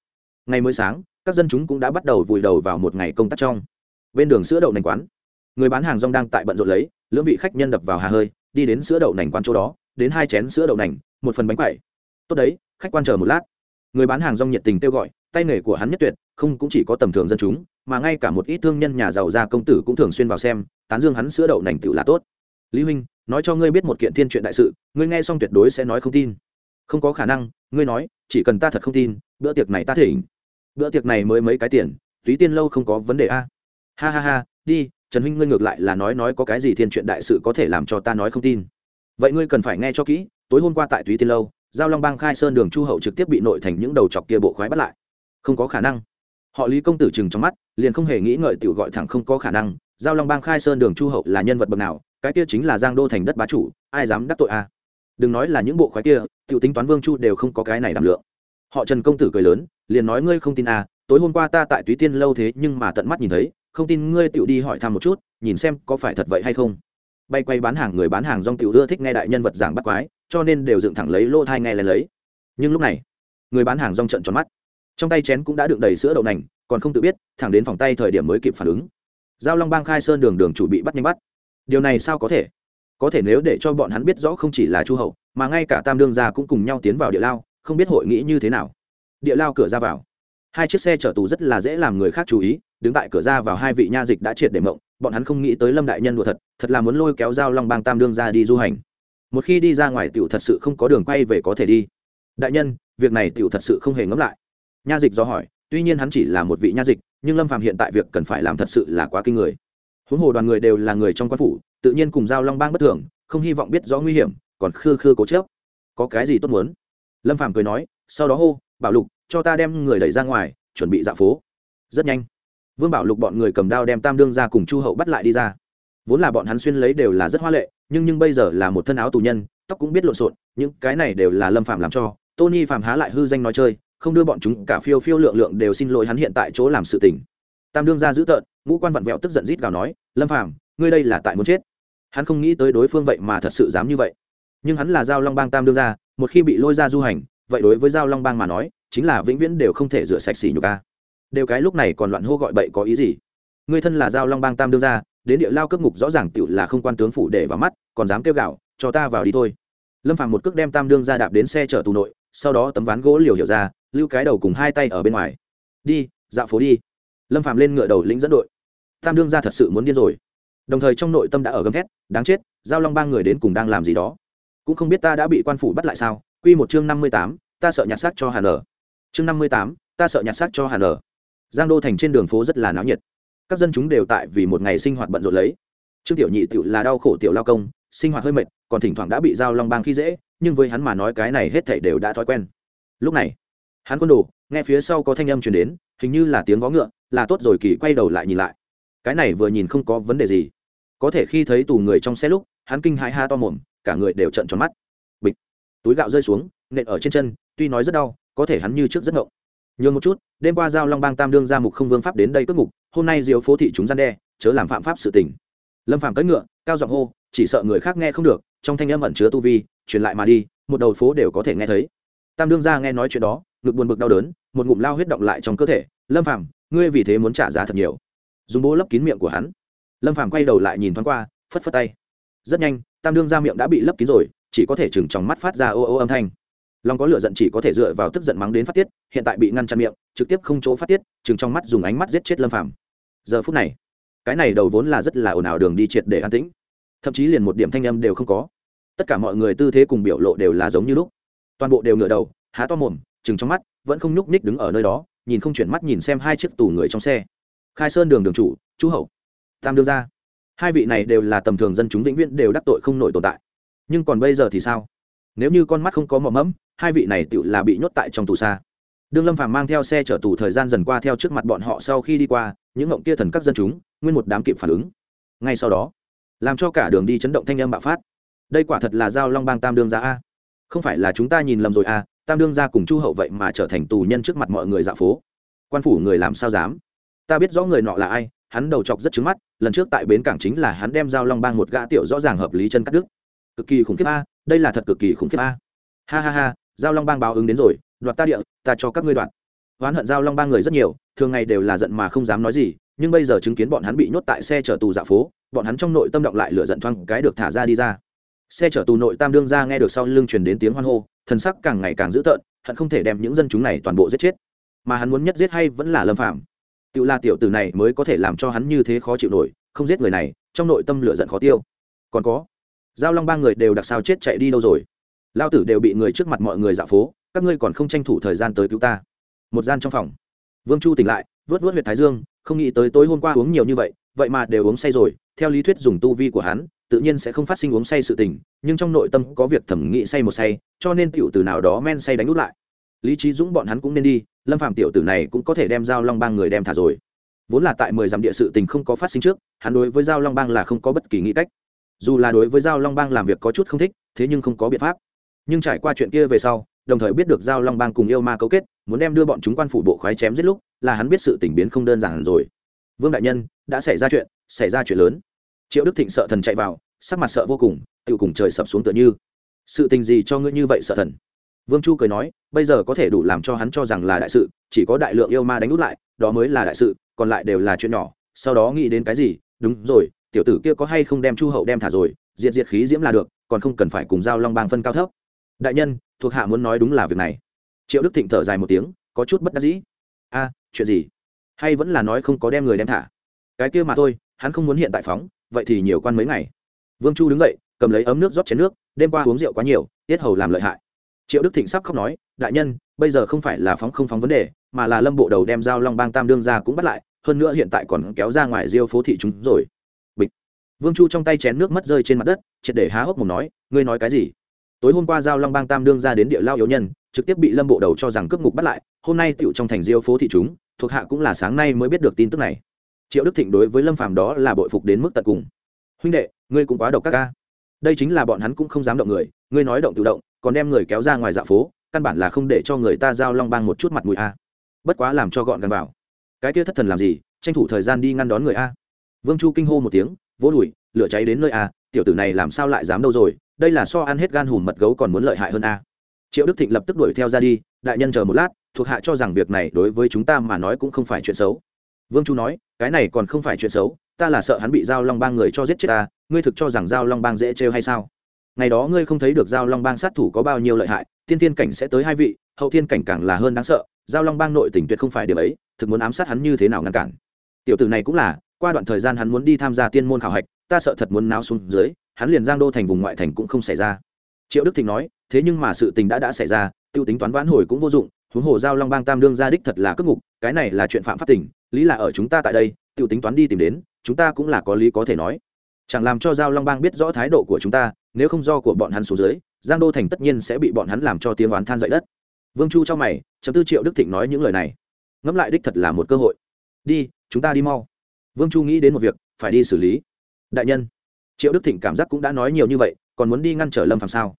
A: ngày mới sáng, các dân chúng cũng đã bắt đầu vùi đầu vào một ngày công tác trong. Bên đường sữa đậu nành quán. Người bán hàng rong đang tại bận rộn lấy, lưỡng vị khách nhân đập vào hà hơi, đi đến sữa đậu nành quán chỗ đó, đến hai chén sữa đậu nành, một phần bánh quẩy. Tốt đấy, khách quan chờ một lát. Người bán hàng rong nhiệt tình kêu gọi tay nghề của hắn nhất tuyệt, không cũng chỉ có tầm thường dân chúng, mà ngay cả một ít thương nhân nhà giàu gia công tử cũng thường xuyên vào xem, tán dương hắn sữa đậu nành tự là tốt. Lý huynh, nói cho ngươi biết một kiện thiên chuyện đại sự, ngươi nghe xong tuyệt đối sẽ nói không tin. Không có khả năng, ngươi nói, chỉ cần ta thật không tin, bữa tiệc này ta thỉnh. Bữa tiệc này mới mấy cái tiền, túy tiên lâu không có vấn đề a. Ha ha ha, đi, trần huynh ngươi ngược lại là nói nói có cái gì thiên chuyện đại sự có thể làm cho ta nói không tin. Vậy ngươi cần phải nghe cho kỹ, tối hôm qua tại túy tiên lâu, giao long bang khai sơn đường chu hậu trực tiếp bị nội thành những đầu chọc kia bộ khoái bắt lại không có khả năng. Họ lý công tử chừng trong mắt, liền không hề nghĩ ngợi tiểu gọi thẳng không có khả năng, giao long bang khai sơn đường chu hậu là nhân vật bậc nào, cái kia chính là giang đô thành đất bá chủ, ai dám đắc tội a? Đừng nói là những bộ khoái kia, tiểu tính toán vương chu đều không có cái này đảm lượng. Họ trần công tử cười lớn, liền nói ngươi không tin a, tối hôm qua ta tại túy tiên lâu thế nhưng mà tận mắt nhìn thấy, không tin ngươi tiểu đi hỏi thăm một chút, nhìn xem có phải thật vậy hay không. Bay quay bán hàng người bán hàng dong tiểu ưa thích nghe đại nhân vật giảng bắt quái, cho nên đều dựng thẳng lấy lô thai nghe lên lấy. Nhưng lúc này, người bán hàng rong trận tròn mắt trong tay chén cũng đã đựng đầy sữa đậu nành, còn không tự biết, thẳng đến phòng tay thời điểm mới kịp phản ứng. Giao long bang khai sơn đường đường chủ bị bắt nhanh bắt. Điều này sao có thể? Có thể nếu để cho bọn hắn biết rõ không chỉ là chu hậu, mà ngay cả tam đương gia cũng cùng nhau tiến vào địa lao, không biết hội nghĩ như thế nào. Địa lao cửa ra vào. Hai chiếc xe chở tù rất là dễ làm người khác chú ý, đứng tại cửa ra vào hai vị nha dịch đã triệt để mộng, bọn hắn không nghĩ tới lâm đại nhân đùa thật thật là muốn lôi kéo giao long bang tam đương ra đi du hành. Một khi đi ra ngoài tiểu thật sự không có đường quay về có thể đi. Đại nhân, việc này tiểu thật sự không hề ngẫm lại nha dịch do hỏi, tuy nhiên hắn chỉ là một vị nha dịch, nhưng lâm phàm hiện tại việc cần phải làm thật sự là quá kinh người. Huống hồ đoàn người đều là người trong quan phủ, tự nhiên cùng giao long bang bất thường, không hy vọng biết rõ nguy hiểm, còn khư khư cố chớp có cái gì tốt muốn? Lâm phàm cười nói, sau đó hô, bảo lục, cho ta đem người đẩy ra ngoài, chuẩn bị dạo phố. Rất nhanh, vương bảo lục bọn người cầm đao đem tam đương ra cùng chu hậu bắt lại đi ra. Vốn là bọn hắn xuyên lấy đều là rất hoa lệ, nhưng nhưng bây giờ là một thân áo tù nhân, tóc cũng biết lộn xộn, những cái này đều là lâm phạm làm cho, tony phạm há lại hư danh nói chơi không đưa bọn chúng cả phiêu phiêu lượng lượng đều xin lỗi hắn hiện tại chỗ làm sự tình. Tam đương ra dữ tợn, ngũ quan vặn vẹo tức giận rít gào nói, lâm phàm, ngươi đây là tại muốn chết. Hắn không nghĩ tới đối phương vậy mà thật sự dám như vậy. Nhưng hắn là giao long bang tam đương ra một khi bị lôi ra du hành, vậy đối với giao long bang mà nói, chính là vĩnh viễn đều không thể rửa sạch xỉ nhục ca đều cái lúc này còn loạn hô gọi bậy có ý gì? Người thân là giao long bang tam đương ra đến địa lao cấp ngục rõ ràng tựu là không quan tướng phủ để vào mắt, còn dám kêu gạo, cho ta vào đi thôi. Lâm phàm một cước đem tam đương ra đạp đến xe chở tù nội, sau đó tấm ván gỗ liều hiểu ra lưu cái đầu cùng hai tay ở bên ngoài. Đi, dạo phố đi. Lâm Phạm lên ngựa đầu lĩnh dẫn đội. Tam đương ra thật sự muốn điên rồi. Đồng thời trong nội tâm đã ở gầm thét, đáng chết, giao long bang người đến cùng đang làm gì đó. Cũng không biết ta đã bị quan phủ bắt lại sao. Quy một chương năm mươi tám, ta sợ nhặt xác cho hà nở. Chương năm mươi tám, ta sợ nhặt xác cho hà nở. Giang đô thành trên đường phố rất là náo nhiệt. Các dân chúng đều tại vì một ngày sinh hoạt bận rộn lấy. Trương tiểu nhị tiểu là đau khổ tiểu lao công, sinh hoạt hơi mệt, còn thỉnh thoảng đã bị giao long bang khi dễ, nhưng với hắn mà nói cái này hết thảy đều đã thói quen. Lúc này hắn quân đồ, nghe phía sau có thanh âm truyền đến, hình như là tiếng vó ngựa, là tốt rồi, kỳ quay đầu lại nhìn lại. Cái này vừa nhìn không có vấn đề gì. Có thể khi thấy tù người trong xe lúc, hắn kinh hãi ha to mồm, cả người đều trợn tròn mắt. Bịch. Túi gạo rơi xuống, nện ở trên chân, tuy nói rất đau, có thể hắn như trước rất ngộng. Nhường một chút, đêm qua giao long bang tam đương ra mục không vương pháp đến đây cất mục hôm nay diều phố thị chúng gian đe, chớ làm phạm pháp sự tình. Lâm phạm cưỡi ngựa, cao giọng hô, chỉ sợ người khác nghe không được, trong thanh âm ẩn chứa tu vi, truyền lại mà đi, một đầu phố đều có thể nghe thấy. Tam đương ra nghe nói chuyện đó ngực buồn bực đau đớn, một ngụm lao huyết động lại trong cơ thể, lâm phàm, ngươi vì thế muốn trả giá thật nhiều. Dùng bố lấp kín miệng của hắn. Lâm phàm quay đầu lại nhìn thoáng qua, phất phất tay. Rất nhanh, tam đương ra miệng đã bị lấp kín rồi, chỉ có thể chừng trong mắt phát ra ô ô âm thanh. Lòng có lửa giận chỉ có thể dựa vào tức giận mắng đến phát tiết, hiện tại bị ngăn chặn miệng, trực tiếp không chỗ phát tiết, chừng trong mắt dùng ánh mắt giết chết lâm phàm. Giờ phút này, cái này đầu vốn là rất là ồn ào đường đi triệt để an tĩnh. Thậm chí liền một điểm thanh âm đều không có. Tất cả mọi người tư thế cùng biểu lộ đều là giống như lúc. Toàn bộ đều ngửa đầu, há to mồm chừng trong mắt, vẫn không nhúc ních đứng ở nơi đó, nhìn không chuyển mắt nhìn xem hai chiếc tù người trong xe. Khai sơn đường đường chủ chú hậu. Tam đương ra hai vị này đều là tầm thường dân chúng vĩnh viễn đều đắc tội không nổi tồn tại. Nhưng còn bây giờ thì sao? Nếu như con mắt không có mỏ mẫm, hai vị này tự là bị nhốt tại trong tù xa. Đương lâm phàm mang theo xe chở tù thời gian dần qua theo trước mặt bọn họ sau khi đi qua, những ngộng kia thần các dân chúng, nguyên một đám kịp phản ứng. Ngay sau đó, làm cho cả đường đi chấn động thanh âm bạo phát. Đây quả thật là giao long bang tam đương gia a. Không phải là chúng ta nhìn lầm rồi a tam đương gia cùng chu hậu vậy mà trở thành tù nhân trước mặt mọi người dạo phố. Quan phủ người làm sao dám? Ta biết rõ người nọ là ai, hắn đầu chọc rất trứng mắt, lần trước tại bến cảng chính là hắn đem giao long bang một gã tiểu rõ ràng hợp lý chân cắt đứt. Cực kỳ khủng khiếp a, đây là thật cực kỳ khủng khiếp a. Ha ha ha, giao long bang báo ứng đến rồi, đoạt ta địa, ta cho các ngươi đoạt. Oán hận giao long bang người rất nhiều, thường ngày đều là giận mà không dám nói gì, nhưng bây giờ chứng kiến bọn hắn bị nhốt tại xe chở tù dạ phố, bọn hắn trong nội tâm động lại lửa giận thoang cái được thả ra đi ra. Xe chở tù nội tam đương ra nghe được sau lưng truyền đến tiếng hoan hô thần sắc càng ngày càng dữ tợn, hận không thể đem những dân chúng này toàn bộ giết chết. Mà hắn muốn nhất giết hay vẫn là lâm phạm tự là tiểu tử này mới có thể làm cho hắn như thế khó chịu nổi, không giết người này, trong nội tâm lửa giận khó tiêu. Còn có, giao long ba người đều đặc sao chết chạy đi đâu rồi? Lao tử đều bị người trước mặt mọi người dạo phố, các ngươi còn không tranh thủ thời gian tới cứu ta. Một gian trong phòng. Vương chu tỉnh lại, vớt vớt huyệt thái dương, không nghĩ tới tối hôm qua uống nhiều như vậy vậy mà đều uống say rồi, theo lý thuyết dùng tu vi của hắn tự nhiên sẽ không phát sinh uống say sự tình, nhưng trong nội tâm có việc thẩm nghĩ say một say, cho nên tiểu tử nào đó men say đánh út lại. Lý trí dũng bọn hắn cũng nên đi, lâm phạm tiểu tử này cũng có thể đem giao long bang người đem thả rồi. Vốn là tại mười dặm địa sự tình không có phát sinh trước, hắn đối với giao long bang là không có bất kỳ nghĩ cách. Dù là đối với giao long bang làm việc có chút không thích, thế nhưng không có biện pháp. Nhưng trải qua chuyện kia về sau, đồng thời biết được giao long bang cùng yêu ma cấu kết, muốn đem đưa bọn chúng quan phủ bộ khoái chém giết lúc, là hắn biết sự tình biến không đơn giản rồi. Vương đại nhân, đã xảy ra chuyện, xảy ra chuyện lớn triệu đức thịnh sợ thần chạy vào, sắc mặt sợ vô cùng tự cùng trời sập xuống tựa như. Sự tình gì cho ngươi như vậy sợ thần? Vương chu cười nói, bây giờ có thể đủ làm cho hắn cho rằng là đại sự, chỉ có đại lượng yêu ma đánh út lại, đó mới là đại sự, còn lại đều là chuyện nhỏ. Sau đó nghĩ đến cái gì? Đúng rồi, tiểu tử kia có hay không đem chu hậu đem thả rồi, diệt diệt khí diễm là được, còn không cần phải cùng giao long bang phân cao thấp. Đại nhân, thuộc hạ muốn nói đúng là việc này. Triệu đức thịnh thở dài một tiếng, có chút bất đắc dĩ. A, chuyện gì? Hay vẫn là nói không có đem người đem thả? Cái kia mà thôi, hắn không muốn hiện tại phóng vậy thì nhiều quan mấy ngày. Vương chu đứng dậy, cầm lấy ấm nước rót chén nước, đêm qua uống rượu quá nhiều, tiết hầu làm lợi hại. Triệu đức thịnh sắp khóc nói, đại nhân, bây giờ không phải là phóng không phóng vấn đề, mà là lâm bộ đầu đem giao long bang tam đương ra cũng bắt lại, hơn nữa hiện tại còn kéo ra ngoài diêu phố thị chúng rồi. Bịch. Vương chu trong tay chén nước mất rơi trên mặt đất, triệt để há hốc mồm nói, ngươi nói cái gì? Tối hôm qua giao long bang tam đương ra đến địa lao yếu nhân, trực tiếp bị lâm bộ đầu cho rằng cướp ngục bắt lại, hôm nay tựu trong thành diêu phố thị chúng, thuộc hạ cũng là sáng nay mới biết được tin tức này triệu đức thịnh đối với lâm phàm đó là bội phục đến mức tận cùng. Huynh đệ, ngươi cũng quá độc các ca. Đây chính là bọn hắn cũng không dám động người, ngươi nói động tự động, còn đem người kéo ra ngoài dạ phố, căn bản là không để cho người ta giao long bang một chút mặt mũi a. Bất quá làm cho gọn gần vào. Cái kia thất thần làm gì, tranh thủ thời gian đi ngăn đón người a. Vương chu kinh hô một tiếng, vỗ đùi, lửa cháy đến nơi a, tiểu tử này làm sao lại dám đâu rồi, đây là so ăn hết gan hùm mật gấu còn muốn lợi hại hơn a. Triệu đức thịnh lập tức đuổi theo ra đi, đại nhân chờ một lát, thuộc hạ cho rằng việc này đối với chúng ta mà nói cũng không phải chuyện xấu vương chu nói, cái này còn không phải chuyện xấu, ta là sợ hắn bị giao long bang người cho giết chết ta, ngươi thực cho rằng giao long bang dễ trêu hay sao? Ngày đó ngươi không thấy được giao long bang sát thủ có bao nhiêu lợi hại, tiên tiên cảnh sẽ tới hai vị, hậu thiên cảnh càng là hơn đáng sợ, giao long bang nội tình tuyệt không phải điểm ấy, thực muốn ám sát hắn như thế nào ngăn cản? Tiểu tử này cũng là, qua đoạn thời gian hắn muốn đi tham gia tiên môn khảo hạch, ta sợ thật muốn náo xuống dưới, hắn liền giang đô thành vùng ngoại thành cũng không xảy ra. Triệu đức thịnh nói, thế nhưng mà sự tình đã đã xảy ra, tiêu tính toán vãn hồi cũng vô dụng, huống hồ giao long bang tam đương gia đích thật là cướp ngục, cái này là chuyện phạm pháp tình lý là ở chúng ta tại đây tự tính toán đi tìm đến, chúng ta cũng là có lý có thể nói. Chẳng làm cho giao long bang biết rõ thái độ của chúng ta, nếu không do của bọn hắn xuống dưới, giang đô thành tất nhiên sẽ bị bọn hắn làm cho tiếng oán than dậy đất. Vương chu cho mày, chấm tư triệu đức thịnh nói những lời này. Ngẫm lại đích thật là một cơ hội. Đi, chúng ta đi mau. Vương chu nghĩ đến một việc, phải đi xử lý. Đại nhân, triệu đức thịnh cảm giác cũng đã nói nhiều như vậy, còn muốn đi ngăn trở lâm phàm sao?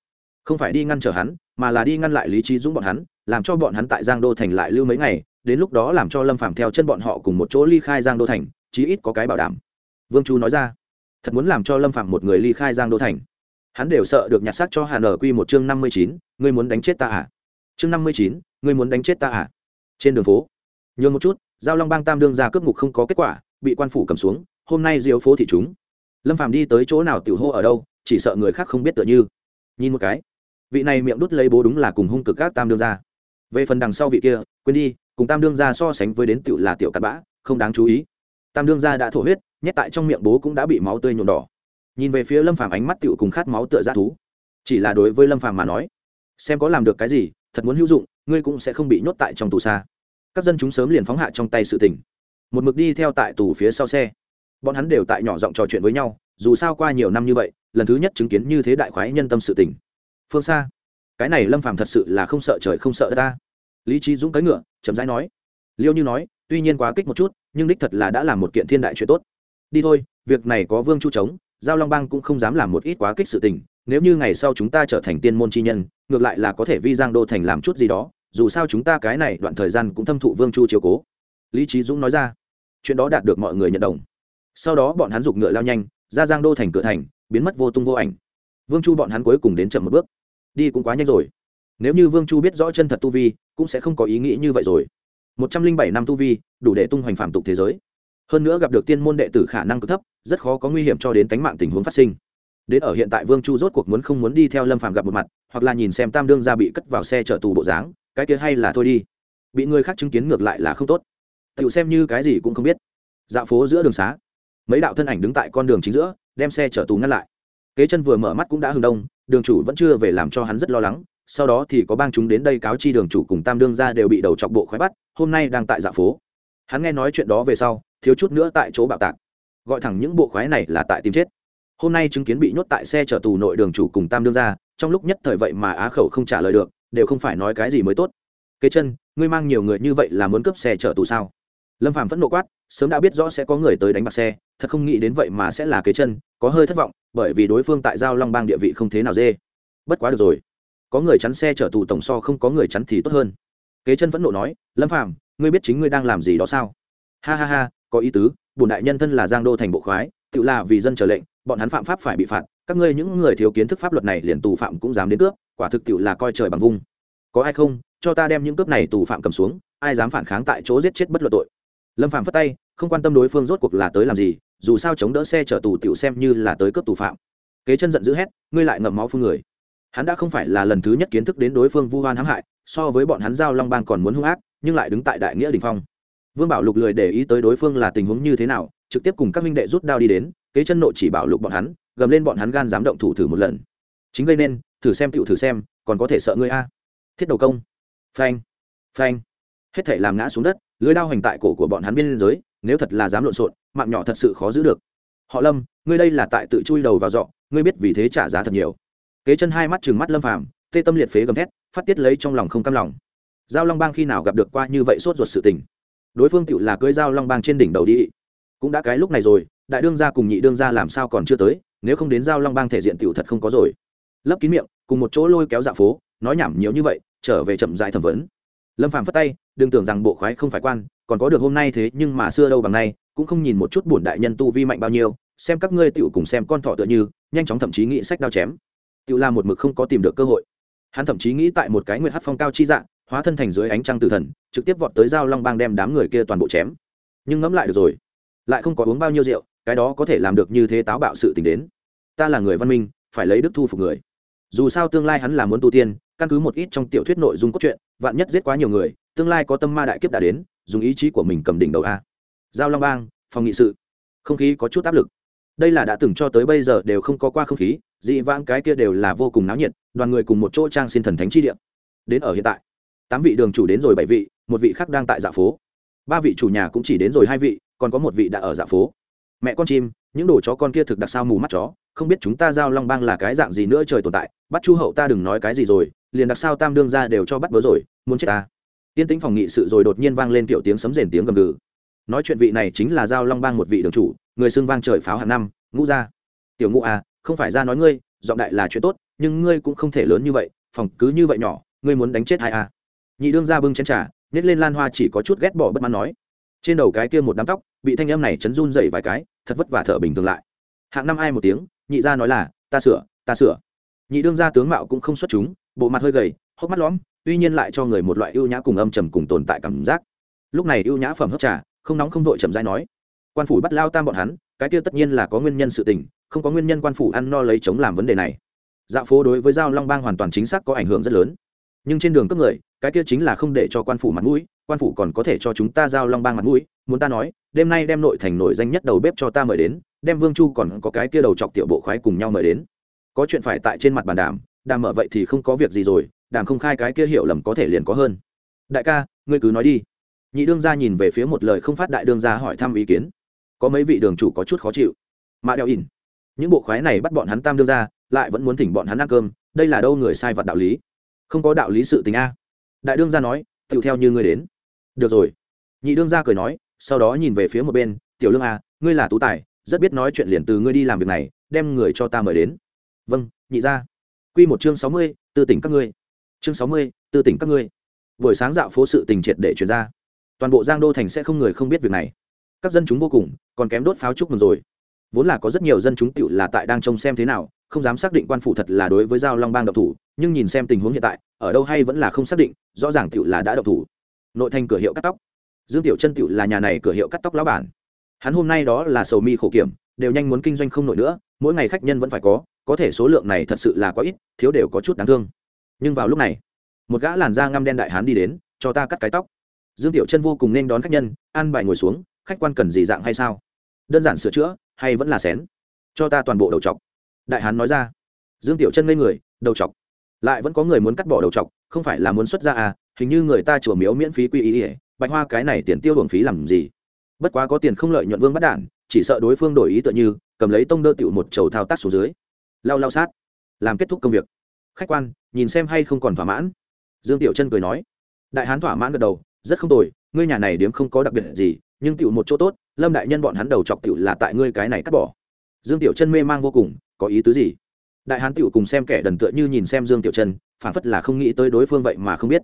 A: Không phải đi ngăn trở hắn, mà là đi ngăn lại lý trí dũng bọn hắn, làm cho bọn hắn tại giang đô thành lại lưu mấy ngày đến lúc đó làm cho lâm phàm theo chân bọn họ cùng một chỗ ly khai giang đô thành, chí ít có cái bảo đảm. Vương chu nói ra, thật muốn làm cho lâm phàm một người ly khai giang đô thành. Hắn đều sợ được nhặt xác cho hà nở quy một chương năm mươi chín, ngươi muốn đánh chết ta à? Chương năm mươi chín, ngươi muốn đánh chết ta à? Trên đường phố, nhường một chút, giao long bang tam đương ra cướp ngục không có kết quả, bị quan phủ cầm xuống, hôm nay diều phố thị chúng. Lâm phàm đi tới chỗ nào tiểu hô ở đâu, chỉ sợ người khác không biết tựa như. Nhìn một cái, vị này miệng đút lấy bố đúng là cùng hung cực các tam đương ra. Về phần đằng sau vị kia, quên đi cùng tam đương gia so sánh với đến tiểu là tiểu cặn bã, không đáng chú ý. Tam đương gia đã thổ huyết, nhét tại trong miệng bố cũng đã bị máu tươi nhuộm đỏ. Nhìn về phía lâm phàm ánh mắt tiểu cùng khát máu tựa ra thú. Chỉ là đối với lâm phàm mà nói, xem có làm được cái gì, thật muốn hữu dụng, ngươi cũng sẽ không bị nhốt tại trong tù xa các dân chúng sớm liền phóng hạ trong tay sự tình. Một mực đi theo tại tù phía sau xe. Bọn hắn đều tại nhỏ giọng trò chuyện với nhau, dù sao qua nhiều năm như vậy, lần thứ nhất chứng kiến như thế đại khoái nhân tâm sự tình. Phương xa, cái này lâm phàm thật sự là không sợ trời không sợ đất ta lý trí dũng cái ngựa, chậm rãi nói, liêu như nói, tuy nhiên quá kích một chút, nhưng đích thật là đã làm một kiện thiên đại chuyện tốt. Đi thôi, việc này có vương chu chống, giao long bang cũng không dám làm một ít quá kích sự tình, nếu như ngày sau chúng ta trở thành tiên môn chi nhân, ngược lại là có thể vi giang đô thành làm chút gì đó, dù sao chúng ta cái này đoạn thời gian cũng thâm thụ vương chu chiếu cố. Lý trí dũng nói ra. Chuyện đó đạt được mọi người nhận đồng. Sau đó bọn hắn giục ngựa lao nhanh, ra giang đô thành cửa thành, biến mất vô tung vô ảnh. Vương chu bọn hắn cuối cùng đến chậm một bước. Đi cũng quá nhanh rồi nếu như vương chu biết rõ chân thật tu vi, cũng sẽ không có ý nghĩ như vậy rồi. Một trăm linh bảy năm tu vi, đủ để tung hoành phạm tục thế giới. Hơn nữa gặp được tiên môn đệ tử khả năng cực thấp, rất khó có nguy hiểm cho đến tánh mạng tình huống phát sinh. Đến ở hiện tại vương chu rốt cuộc muốn không muốn đi theo lâm phàm gặp một mặt, hoặc là nhìn xem tam đương ra bị cất vào xe chở tù bộ dáng, cái kia hay là thôi đi. Bị người khác chứng kiến ngược lại là không tốt. Tựu xem như cái gì cũng không biết. Dạo phố giữa đường xá. Mấy đạo thân ảnh đứng tại con đường chính giữa, đem xe chở tù ngăn lại. Kế chân vừa mở mắt cũng đã hừng đông, đường chủ vẫn chưa về làm cho hắn rất lo lắng sau đó thì có bang chúng đến đây cáo chi đường chủ cùng tam đương ra đều bị đầu chọc bộ khoái bắt, hôm nay đang tại dạ phố. Hắn nghe nói chuyện đó về sau, thiếu chút nữa tại chỗ bạo tạc. Gọi thẳng những bộ khoái này là tại tìm chết. Hôm nay chứng kiến bị nhốt tại xe chở tù nội đường chủ cùng tam đương ra trong lúc nhất thời vậy mà á khẩu không trả lời được, đều không phải nói cái gì mới tốt. Kế chân, ngươi mang nhiều người như vậy là muốn cướp xe chở tù sao? Lâm phàm phẫn nộ quát, sớm đã biết rõ sẽ có người tới đánh bạc xe, thật không nghĩ đến vậy mà sẽ là kế chân, có hơi thất vọng, bởi vì đối phương tại giao long bang địa vị không thế nào dê. Bất quá được rồi có người chắn xe chở tù tổng so không có người chắn thì tốt hơn. Kế chân phẫn nộ nói, lâm phàm, ngươi biết chính ngươi đang làm gì đó sao? Ha ha ha, có ý tứ bùn đại nhân thân là giang đô thành bộ khoái, tự là vì dân trở lệnh, bọn hắn phạm pháp phải bị phạt, các ngươi những người thiếu kiến thức pháp luật này liền tù phạm cũng dám đến cướp, quả thực tiệu là coi trời bằng vung. Có ai không? Cho ta đem những cướp này tù phạm cầm xuống, ai dám phản kháng tại chỗ giết chết bất luận tội? Lâm phạm phất tay, không quan tâm đối phương rốt cuộc là tới làm gì, dù sao chống đỡ xe chở tù tiểu xem như là tới cướp tù phạm. Kế chân giận dữ hét, ngươi lại ngậm máu phương người hắn đã không phải là lần thứ nhất kiến thức đến đối phương vu hoan hãm hại, so với bọn hắn giao long bang còn muốn hung ác, nhưng lại đứng tại đại nghĩa đình phong. Vương bảo lục lười để ý tới đối phương là tình huống như thế nào, trực tiếp cùng các minh đệ rút đao đi đến, kế chân nộ chỉ bảo lục bọn hắn, gầm lên bọn hắn gan dám động thủ thử một lần. Chính gây nên, thử xem tựu thử xem, còn có thể sợ ngươi a. Thiết đầu công. Phanh phanh. Hết thể làm ngã xuống đất, lưới đao hành tại cổ của bọn hắn biên giới nếu thật là dám lộn xộn, mạng nhỏ thật sự khó giữ được. Họ lâm, ngươi đây là tại tự chui đầu vào dọ, ngươi biết vì thế trả giá thật nhiều kế chân hai mắt chừng mắt lâm phàm, tê tâm liệt phế gầm thét, phát tiết lấy trong lòng không cam lòng. Giao long bang khi nào gặp được qua như vậy sốt ruột sự tình? Đối phương tựu là cưới giao long bang trên đỉnh đầu đi. Cũng đã cái lúc này rồi, đại đương gia cùng nhị đương gia làm sao còn chưa tới, nếu không đến giao long bang thể diện tựu thật không có rồi. Lấp kín miệng, cùng một chỗ lôi kéo dạ phố, nói nhảm nhiều như vậy, trở về chậm dại thẩm vấn. Lâm phàm phất tay, đừng tưởng rằng bộ khoái không phải quan, còn có được hôm nay thế, nhưng mà xưa đâu bằng nay, cũng không nhìn một chút bổn đại nhân tu vi mạnh bao nhiêu, xem các ngươi tựu cùng xem con thọ tựa như, nhanh chóng thậm chí nghĩ sách đao chém tự là một mực không có tìm được cơ hội. Hắn thậm chí nghĩ tại một cái nguyệt hát phong cao chi dạng, hóa thân thành dưới ánh trăng tử thần, trực tiếp vọt tới giao long bang đem đám người kia toàn bộ chém. Nhưng ngẫm lại được rồi, lại không có uống bao nhiêu rượu, cái đó có thể làm được như thế táo bạo sự tình đến. Ta là người văn minh, phải lấy đức thu phục người. Dù sao tương lai hắn là muốn tu tiên, căn cứ một ít trong tiểu thuyết nội dung cốt truyện, vạn nhất giết quá nhiều người, tương lai có tâm ma đại kiếp đã đến, dùng ý chí của mình cầm đỉnh đầu a. Giao long bang, phòng nghị sự. Không khí có chút áp lực. Đây là đã từng cho tới bây giờ đều không có qua không khí dị vãng cái kia đều là vô cùng náo nhiệt, đoàn người cùng một chỗ trang xin thần thánh chi địa. Đến ở hiện tại, tám vị đường chủ đến rồi bảy vị, một vị khác đang tại dạ phố. Ba vị chủ nhà cũng chỉ đến rồi hai vị, còn có một vị đã ở dạ phố. Mẹ con chim, những đồ chó con kia thực đặc sao mù mắt chó, không biết chúng ta giao long bang là cái dạng gì nữa trời tồn tại, bắt chu hậu ta đừng nói cái gì rồi, liền đặc sao tam đương ra đều cho bắt bớ rồi, muốn chết ta. Tiên tính phòng nghị sự rồi đột nhiên vang lên kiểu tiếng sấm rền tiếng gầm gừ. Nói chuyện vị này chính là giao long bang một vị đường chủ, người xưng vang trời pháo hàng năm, ngũ gia. Tiểu ngũ à không phải ra nói ngươi, giọng đại là chuyện tốt, nhưng ngươi cũng không thể lớn như vậy, phòng cứ như vậy nhỏ, ngươi muốn đánh chết hai à? Nhị đương ra bưng chén trà, nhét lên lan hoa chỉ có chút ghét bỏ bất mãn nói. Trên đầu cái kia một đám tóc, bị thanh âm này chấn run dậy vài cái, thật vất vả thở bình thường lại. Hạng năm ai một tiếng, nhị gia nói là, ta sửa ta sửa. Nhị đương gia tướng mạo cũng không xuất chúng, bộ mặt hơi gầy, hốc mắt lõm, tuy nhiên lại cho người một loại ưu nhã cùng âm trầm cùng tồn tại cảm giác. Lúc này ưu nhã phẩm hấp trà, không nóng không vội chậm dai nói, quan phủ bắt lao tam bọn hắn, cái kia tất nhiên là có nguyên nhân sự tình không có nguyên nhân quan phủ ăn no lấy chống làm vấn đề này. Dạo phố đối với giao long bang hoàn toàn chính xác có ảnh hưởng rất lớn. Nhưng trên đường cấp người, cái kia chính là không để cho quan phủ mặt mũi, quan phủ còn có thể cho chúng ta giao long bang mặt mũi, muốn ta nói, đêm nay đem nội thành nổi danh nhất đầu bếp cho ta mời đến, đem vương chu còn có cái kia đầu chọc tiểu bộ khoái cùng nhau mời đến. Có chuyện phải tại trên mặt bàn đàm đàm mở vậy thì không có việc gì rồi, đàm không khai cái kia hiểu lầm có thể liền có hơn. Đại ca, ngươi cứ nói đi. Nhị đương gia nhìn về phía một lời không phát đại đương gia hỏi thăm ý kiến. Có mấy vị đường chủ có chút khó chịu. Mạ đeo ỉn những bộ khoái này bắt bọn hắn tam đương ra, lại vẫn muốn thỉnh bọn hắn ăn cơm đây là đâu người sai vật đạo lý. Không có đạo lý sự tình a. Đại đương gia nói tựu theo như ngươi đến. Được rồi. Nhị đương gia cười nói sau đó nhìn về phía một bên tiểu lương a ngươi là tú tài rất biết nói chuyện liền từ ngươi đi làm việc này đem người cho ta mời đến. Vâng nhị gia. Quy một chương sáu mươi tư tỉnh các ngươi. Chương sáu mươi tư tỉnh các ngươi. Buổi sáng dạo phố sự tình triệt để chuyển ra. Toàn bộ giang đô thành sẽ không người không biết việc này. Các dân chúng vô cùng còn kém đốt pháo chúc mừng rồi vốn là có rất nhiều dân chúng tựu là tại đang trông xem thế nào, không dám xác định quan phủ thật là đối với giao long bang độc thủ, nhưng nhìn xem tình huống hiện tại, ở đâu hay vẫn là không xác định, rõ ràng tựu là đã độc thủ. Nội thành cửa hiệu cắt tóc. Dương tiểu chân tựu là nhà này cửa hiệu cắt tóc lão bản. Hắn hôm nay đó là sầu mi khổ kiểm, đều nhanh muốn kinh doanh không nổi nữa, mỗi ngày khách nhân vẫn phải có có thể số lượng này thật sự là quá ít, thiếu đều có chút đáng thương. Nhưng vào lúc này, một gã làn da ngăm đen đại hán đi đến, cho ta cắt cái tóc. Dương tiểu chân vô cùng nên đón khách nhân ăn bài ngồi xuống, khách quan cần gì dạng hay sao? Đơn giản sửa chữa hay vẫn là xén? Cho ta toàn bộ đầu chọc. Đại hán nói ra. Dương tiểu chân ngây người, đầu chọc. Lại vẫn có người muốn cắt bỏ đầu chọc, không phải là muốn xuất ra à hình như người ta chùa miếu miễn phí quy ý ỉa bạch hoa cái này tiền tiêu hưởng phí làm gì? Bất quá có tiền không lợi nhuận vương bắt đản, chỉ sợ đối phương đổi ý tựa như, cầm lấy tông đơ tiểu một chầu thao tác xuống dưới. Lao lao sát. Làm kết thúc công việc. Khách quan, nhìn xem hay không còn thỏa mãn. Dương tiểu chân cười nói. Đại hán thỏa mãn gật đầu, rất không tồi, ngươi nhà này điếm không có đặc biệt gì, nhưng tiểu một chỗ tốt lâm đại nhân bọn hắn đầu chọc tựu là tại ngươi cái này cắt bỏ. Dương tiểu chân mê mang vô cùng, có ý tứ gì? Đại hán tựu cùng xem kẻ đần tựa như nhìn xem dương tiểu chân phản phất là không nghĩ tới đối phương vậy mà không biết.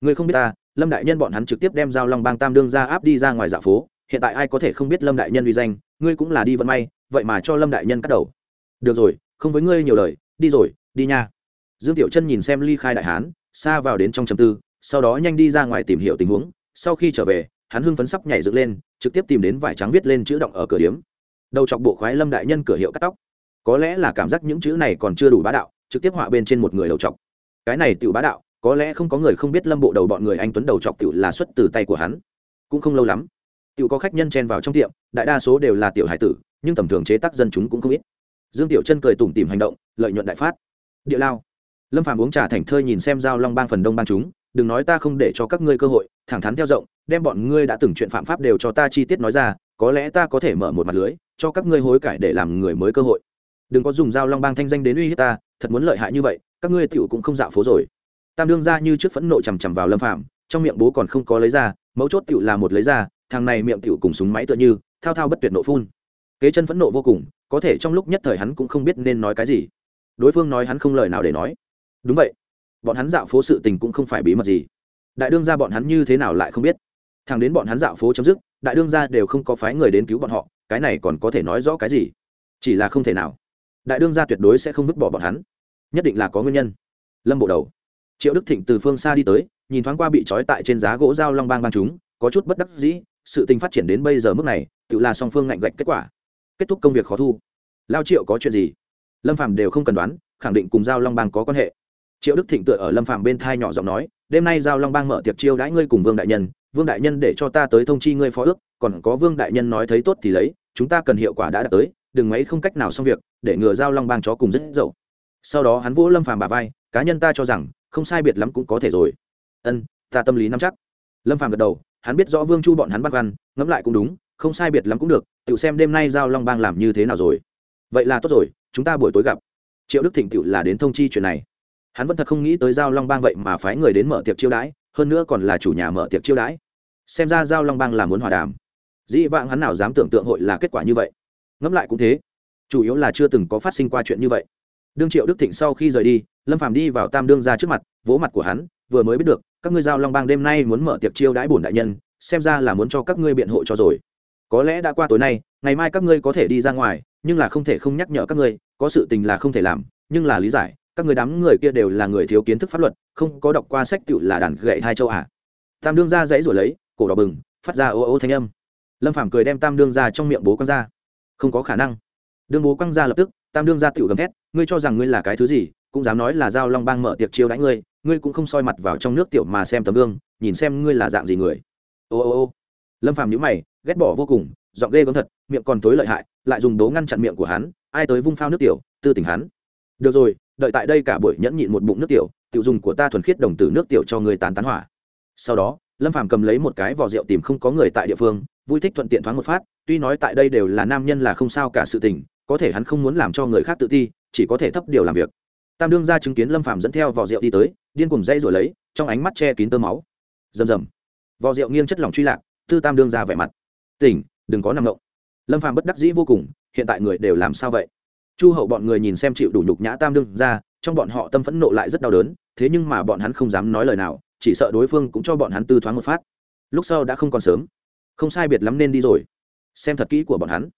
A: Ngươi không biết ta, lâm đại nhân bọn hắn trực tiếp đem giao long bang tam đương ra áp đi ra ngoài dạ phố, hiện tại ai có thể không biết lâm đại nhân uy danh, ngươi cũng là đi vận may, vậy mà cho lâm đại nhân cắt đầu. Được rồi, không với ngươi nhiều lời, đi rồi, đi nha. Dương tiểu chân nhìn xem ly khai đại hán, xa vào đến trong trầm tư, sau đó nhanh đi ra ngoài tìm hiểu tình huống, sau khi trở về hắn hưng phấn sắp nhảy dựng lên, trực tiếp tìm đến vải trắng viết lên chữ động ở cửa điếm. Đầu chọc bộ khoái lâm đại nhân cửa hiệu cắt tóc. Có lẽ là cảm giác những chữ này còn chưa đủ bá đạo, trực tiếp họa bên trên một người đầu chọc. Cái này tự bá đạo, có lẽ không có người không biết lâm bộ đầu bọn người anh tuấn đầu chọc tự là xuất từ tay của hắn. Cũng không lâu lắm tự có khách nhân chen vào trong tiệm, đại đa số đều là tiểu hải tử, nhưng tầm thường chế tác dân chúng cũng không ít. Dương tiểu chân cười tủm tìm hành động, lợi nhuận đại phát. Địa lao. Lâm phàm uống trà thành thơi nhìn xem giao long bang phần đông bang chúng đừng nói ta không để cho các ngươi cơ hội, thẳng thắn theo rộng, đem bọn ngươi đã từng chuyện phạm pháp đều cho ta chi tiết nói ra, có lẽ ta có thể mở một mặt lưới, cho các ngươi hối cải để làm người mới cơ hội. Đừng có dùng dao long bang thanh danh đến uy hiếp ta, thật muốn lợi hại như vậy, các ngươi tựu cũng không dạo phố rồi. Tam đương ra như trước phẫn nộ chằm chằm vào lâm phạm trong miệng bố còn không có lấy ra, mấu chốt tựu là một lấy ra, thằng này miệng tựu cùng súng máy tựa như, thao thao bất tuyệt nộ phun. Kế chân phẫn nộ vô cùng, có thể trong lúc nhất thời hắn cũng không biết nên nói cái gì. Đối phương nói hắn không lời nào để nói. Đúng vậy bọn hắn dạo phố sự tình cũng không phải bí mật gì. Đại đương ra bọn hắn như thế nào lại không biết? Thằng đến bọn hắn dạo phố chấm dứt, đại đương ra đều không có phái người đến cứu bọn họ, cái này còn có thể nói rõ cái gì? Chỉ là không thể nào. Đại đương gia tuyệt đối sẽ không vứt bỏ bọn hắn. Nhất định là có nguyên nhân. Lâm bộ đầu. Triệu đức thịnh từ phương xa đi tới, nhìn thoáng qua bị trói tại trên giá gỗ dao long bang bang chúng, có chút bất đắc dĩ, sự tình phát triển đến bây giờ mức này, tự là song phương ngạnh gạch kết quả. Kết thúc công việc khó thu. Lao triệu có chuyện gì? Lâm phàm đều không cần đoán, khẳng định cùng giao long bang có quan hệ triệu đức thịnh tựa ở lâm phàm bên thai nhỏ giọng nói, đêm nay giao long bang mở tiệc chiêu đãi ngươi cùng vương đại nhân, vương đại nhân để cho ta tới thông chi ngươi phó ước, còn có vương đại nhân nói thấy tốt thì lấy, chúng ta cần hiệu quả đã đạt tới, đừng mấy không cách nào xong việc, để ngừa giao long bang chó cùng rất dậu. Sau đó hắn vỗ lâm phàm bà vai, cá nhân ta cho rằng, không sai biệt lắm cũng có thể rồi. Ân, ta tâm lý nắm chắc. Lâm phàm gật đầu, hắn biết rõ vương chu bọn hắn bắt văn ngẫm lại cũng đúng, không sai biệt lắm cũng được tự xem đêm nay giao long bang làm như thế nào rồi. Vậy là tốt rồi, chúng ta buổi tối gặp. Triệu đức thịnh tự là đến thông chi chuyện này hắn vẫn thật không nghĩ tới giao long bang vậy mà phái người đến mở tiệc chiêu đãi, hơn nữa còn là chủ nhà mở tiệc chiêu đãi. Xem ra giao long bang là muốn hòa đàm. Dĩ vãng hắn nào dám tưởng tượng hội là kết quả như vậy. Ngẫm lại cũng thế. Chủ yếu là chưa từng có phát sinh qua chuyện như vậy. Đương triệu đức thịnh sau khi rời đi, lâm phàm đi vào tam đương ra trước mặt, vỗ mặt của hắn, vừa mới biết được, các ngươi giao long bang đêm nay muốn mở tiệc chiêu đãi bổn đại nhân, xem ra là muốn cho các ngươi biện hộ cho rồi. Có lẽ đã qua tối nay, ngày mai các ngươi có thể đi ra ngoài, nhưng là không thể không nhắc nhở các ngươi, có sự tình là không thể làm, nhưng là lý giải các người đám người kia đều là người thiếu kiến thức pháp luật, không có đọc qua sách tựu là đàn gậy hai châu ạ à. tam đương ra dãy rồi lấy, cổ đỏ bừng, phát ra ô ô thanh âm. Lâm phàm cười đem tam đương ra trong miệng bố quăng ra. Không có khả năng. Đương bố quăng ra lập tức, tam đương ra tựu gầm thét, ngươi cho rằng ngươi là cái thứ gì, cũng dám nói là giao long bang mở tiệc chiêu đãi ngươi ngươi cũng không soi mặt vào trong nước tiểu mà xem tấm gương, nhìn xem ngươi là dạng gì người. Ô ô ô. Lâm phàm nhíu mày, ghét bỏ vô cùng, giọng ghê gớm thật, miệng còn tối lợi hại, lại dùng đố ngăn chặn miệng của hắn, ai tới vung phao nước tiểu, tư tỉnh hắn. Được rồi đợi tại đây cả buổi nhẫn nhịn một bụng nước tiểu tiểu dùng của ta thuần khiết đồng tử nước tiểu cho người tán tán hỏa. Sau đó, lâm phàm cầm lấy một cái vỏ rượu tìm không có người tại địa phương, vui thích thuận tiện thoáng một phát, tuy nói tại đây đều là nam nhân là không sao cả sự tình, có thể hắn không muốn làm cho người khác tự ti, chỉ có thể thấp điều làm việc. Tam đương ra chứng kiến lâm phàm dẫn theo vỏ rượu đi tới, điên cùng dây rồi lấy, trong ánh mắt che kín tơ máu. Rầm rầm. Vỏ rượu nghiêng chất lỏng truy lạc, tư tam đương ra vẻ mặt. Tỉnh, đừng có nằm ngộng lâm phàm bất đắc dĩ vô cùng, hiện tại người đều làm sao vậy? Chu hậu bọn người nhìn xem chịu đủ nhục nhã tam đương ra, trong bọn họ tâm phẫn nộ lại rất đau đớn, thế nhưng mà bọn hắn không dám nói lời nào, chỉ sợ đối phương cũng cho bọn hắn tư thoáng một phát. Lúc sau đã không còn sớm. Không sai biệt lắm nên đi rồi. Xem thật kỹ của bọn hắn.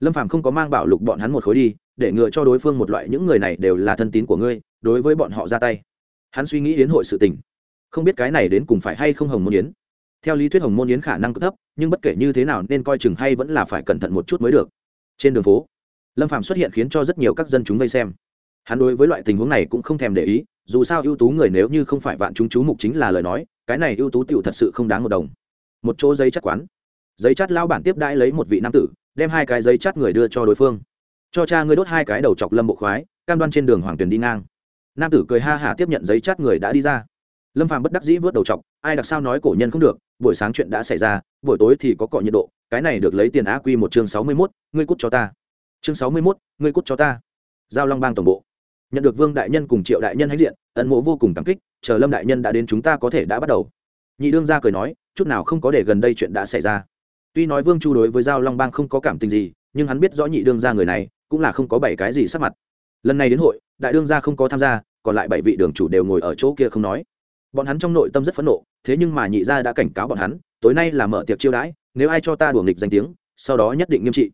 A: Lâm phàm không có mang bảo lục bọn hắn một khối đi, để ngừa cho đối phương một loại những người này đều là thân tín của ngươi, đối với bọn họ ra tay. Hắn suy nghĩ đến hội sự tình. Không biết cái này đến cùng phải hay không hồng môn yến. Theo lý thuyết hồng môn yến khả năng cực thấp, nhưng bất kể như thế nào nên coi chừng hay vẫn là phải cẩn thận một chút mới được. Trên đường phố lâm Phạm xuất hiện khiến cho rất nhiều các dân chúng vây xem hắn đối với loại tình huống này cũng không thèm để ý dù sao ưu tú người nếu như không phải vạn chúng chú mục chính là lời nói cái này ưu tú tựu thật sự không đáng một đồng một chỗ giấy chắt quán giấy chắt lao bản tiếp đãi lấy một vị nam tử đem hai cái giấy chắt người đưa cho đối phương cho cha ngươi đốt hai cái đầu chọc lâm bộ khoái cam đoan trên đường hoàng tuyền đi ngang nam tử cười ha hả tiếp nhận giấy chắt người đã đi ra lâm phàm bất đắc dĩ vớt đầu chọc ai đặc sao nói cổ nhân không được buổi sáng chuyện đã xảy ra buổi tối thì có cọ nhiệt độ cái này được lấy tiền á quy một chương sáu mươi 61, ngươi cút cho ta chương sáu mươi mốt, ngươi cút cho ta. Giao long bang tổng bộ. Nhận được vương đại nhân cùng triệu đại nhân hãnh diện, ân mộ vô cùng cảm kích, chờ lâm đại nhân đã đến chúng ta có thể đã bắt đầu. Nhị đương gia cười nói, chút nào không có để gần đây chuyện đã xảy ra. Tuy nói vương chu đối với giao long bang không có cảm tình gì, nhưng hắn biết rõ nhị đương gia người này, cũng là không có bảy cái gì sắc mặt. Lần này đến hội, đại đương gia không có tham gia, còn lại bảy vị đường chủ đều ngồi ở chỗ kia không nói. Bọn hắn trong nội tâm rất phẫn nộ, thế nhưng mà nhị gia đã cảnh cáo bọn hắn, tối nay là mở tiệc chiêu đãi, nếu ai cho ta đuổi nghịch danh tiếng, sau đó nhất định nghiêm trị.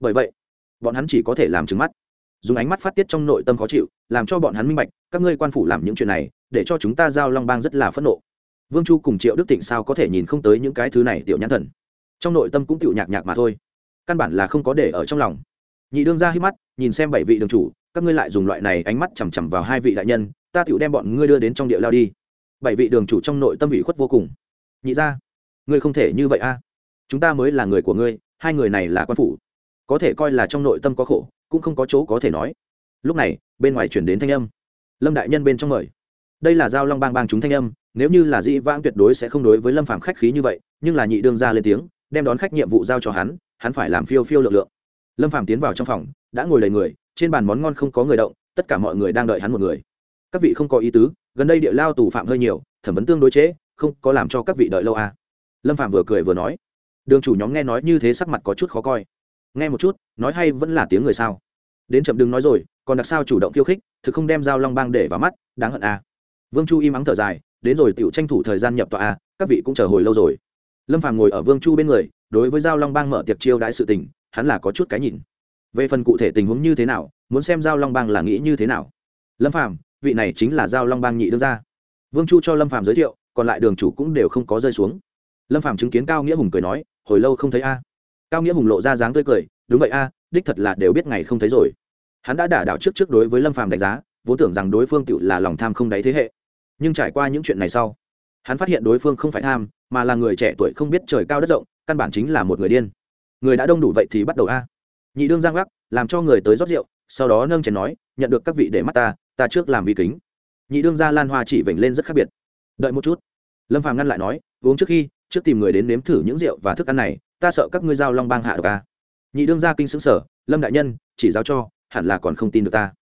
A: Bởi vậy bọn hắn chỉ có thể làm trừng mắt. Dùng ánh mắt phát tiết trong nội tâm khó chịu, làm cho bọn hắn minh bạch, các ngươi quan phủ làm những chuyện này, để cho chúng ta giao long bang rất là phẫn nộ. Vương chu cùng triệu đức tịnh sao có thể nhìn không tới những cái thứ này, tiểu nhãn thần. Trong nội tâm cũng tiểu nhạc nhạc mà thôi. Căn bản là không có để ở trong lòng. Nhị đương ra hít mắt, nhìn xem bảy vị đường chủ, các ngươi lại dùng loại này ánh mắt chằm chằm vào hai vị đại nhân, ta tiểu đem bọn ngươi đưa đến trong địa lao đi. Bảy vị đường chủ trong nội tâm ủy khuất vô cùng. Nhị ra, ngươi không thể như vậy a. Chúng ta mới là người của ngươi, hai người này là quan phủ có thể coi là trong nội tâm có khổ, cũng không có chỗ có thể nói. Lúc này, bên ngoài chuyển đến thanh âm. Lâm đại nhân bên trong mời. Đây là giao long bang bang chúng thanh âm, nếu như là dĩ vãng tuyệt đối sẽ không đối với lâm phàm khách khí như vậy, nhưng là nhị đương ra lên tiếng, đem đón khách nhiệm vụ giao cho hắn hắn phải làm phiêu phiêu lượng lượng. Lâm phàm tiến vào trong phòng, đã ngồi đầy người, trên bàn món ngon không có người động, tất cả mọi người đang đợi hắn một người. Các vị không có ý tứ, gần đây địa lao tù phạm hơi nhiều, thẩm vấn tương đối chế không có làm cho các vị đợi lâu à. lâm phạm vừa cười vừa nói. Đường chủ nhóm nghe nói như thế sắc mặt có chút khó coi nghe một chút nói hay vẫn là tiếng người sao? Đến chậm đừng nói rồi còn đặc sao chủ động khiêu khích thực không đem dao long bang để vào mắt đáng hận à. vương chu im ắng thở dài đến rồi tựu tranh thủ thời gian nhập tọa à, các vị cũng chờ hồi lâu rồi. Lâm phàm ngồi ở vương chu bên người đối với giao long bang mở tiệc chiêu đãi sự tình hắn là có chút cái nhìn. Về phần cụ thể tình huống như thế nào muốn xem giao long bang là nghĩ như thế nào. Lâm phàm vị này chính là giao long bang nhị đương gia. Vương chu cho lâm phàm giới thiệu còn lại đường chủ cũng đều không có rơi xuống. Lâm phàm chứng kiến cao nghĩa hùng cười nói hồi lâu không thấy a cao nghĩa hùng lộ ra dáng tươi cười, đúng vậy a, đích thật là đều biết ngày không thấy rồi. Hắn đã đả đảo trước trước đối với lâm phàm đánh giá, vốn tưởng rằng đối phương tự là lòng tham không đáy thế hệ. Nhưng trải qua những chuyện này sau, hắn phát hiện đối phương không phải tham, mà là người trẻ tuổi không biết trời cao đất rộng, căn bản chính là một người điên. Người đã đông đủ vậy thì bắt đầu a. Nhị đương giang gác làm cho người tới rót rượu, sau đó nâng chén nói, nhận được các vị để mắt ta ta trước làm vi kính. Nhị đương gia lan hoa chỉ vểnh lên rất khác biệt. Đợi một chút. Lâm phàm ngăn lại nói, uống trước khi, trước tìm người đến nếm thử những rượu và thức ăn này ta sợ các ngươi giao long bang hạ độc a. Nhị đương gia kinh xứng sở lâm đại nhân, chỉ giao cho, hẳn là còn không tin được ta.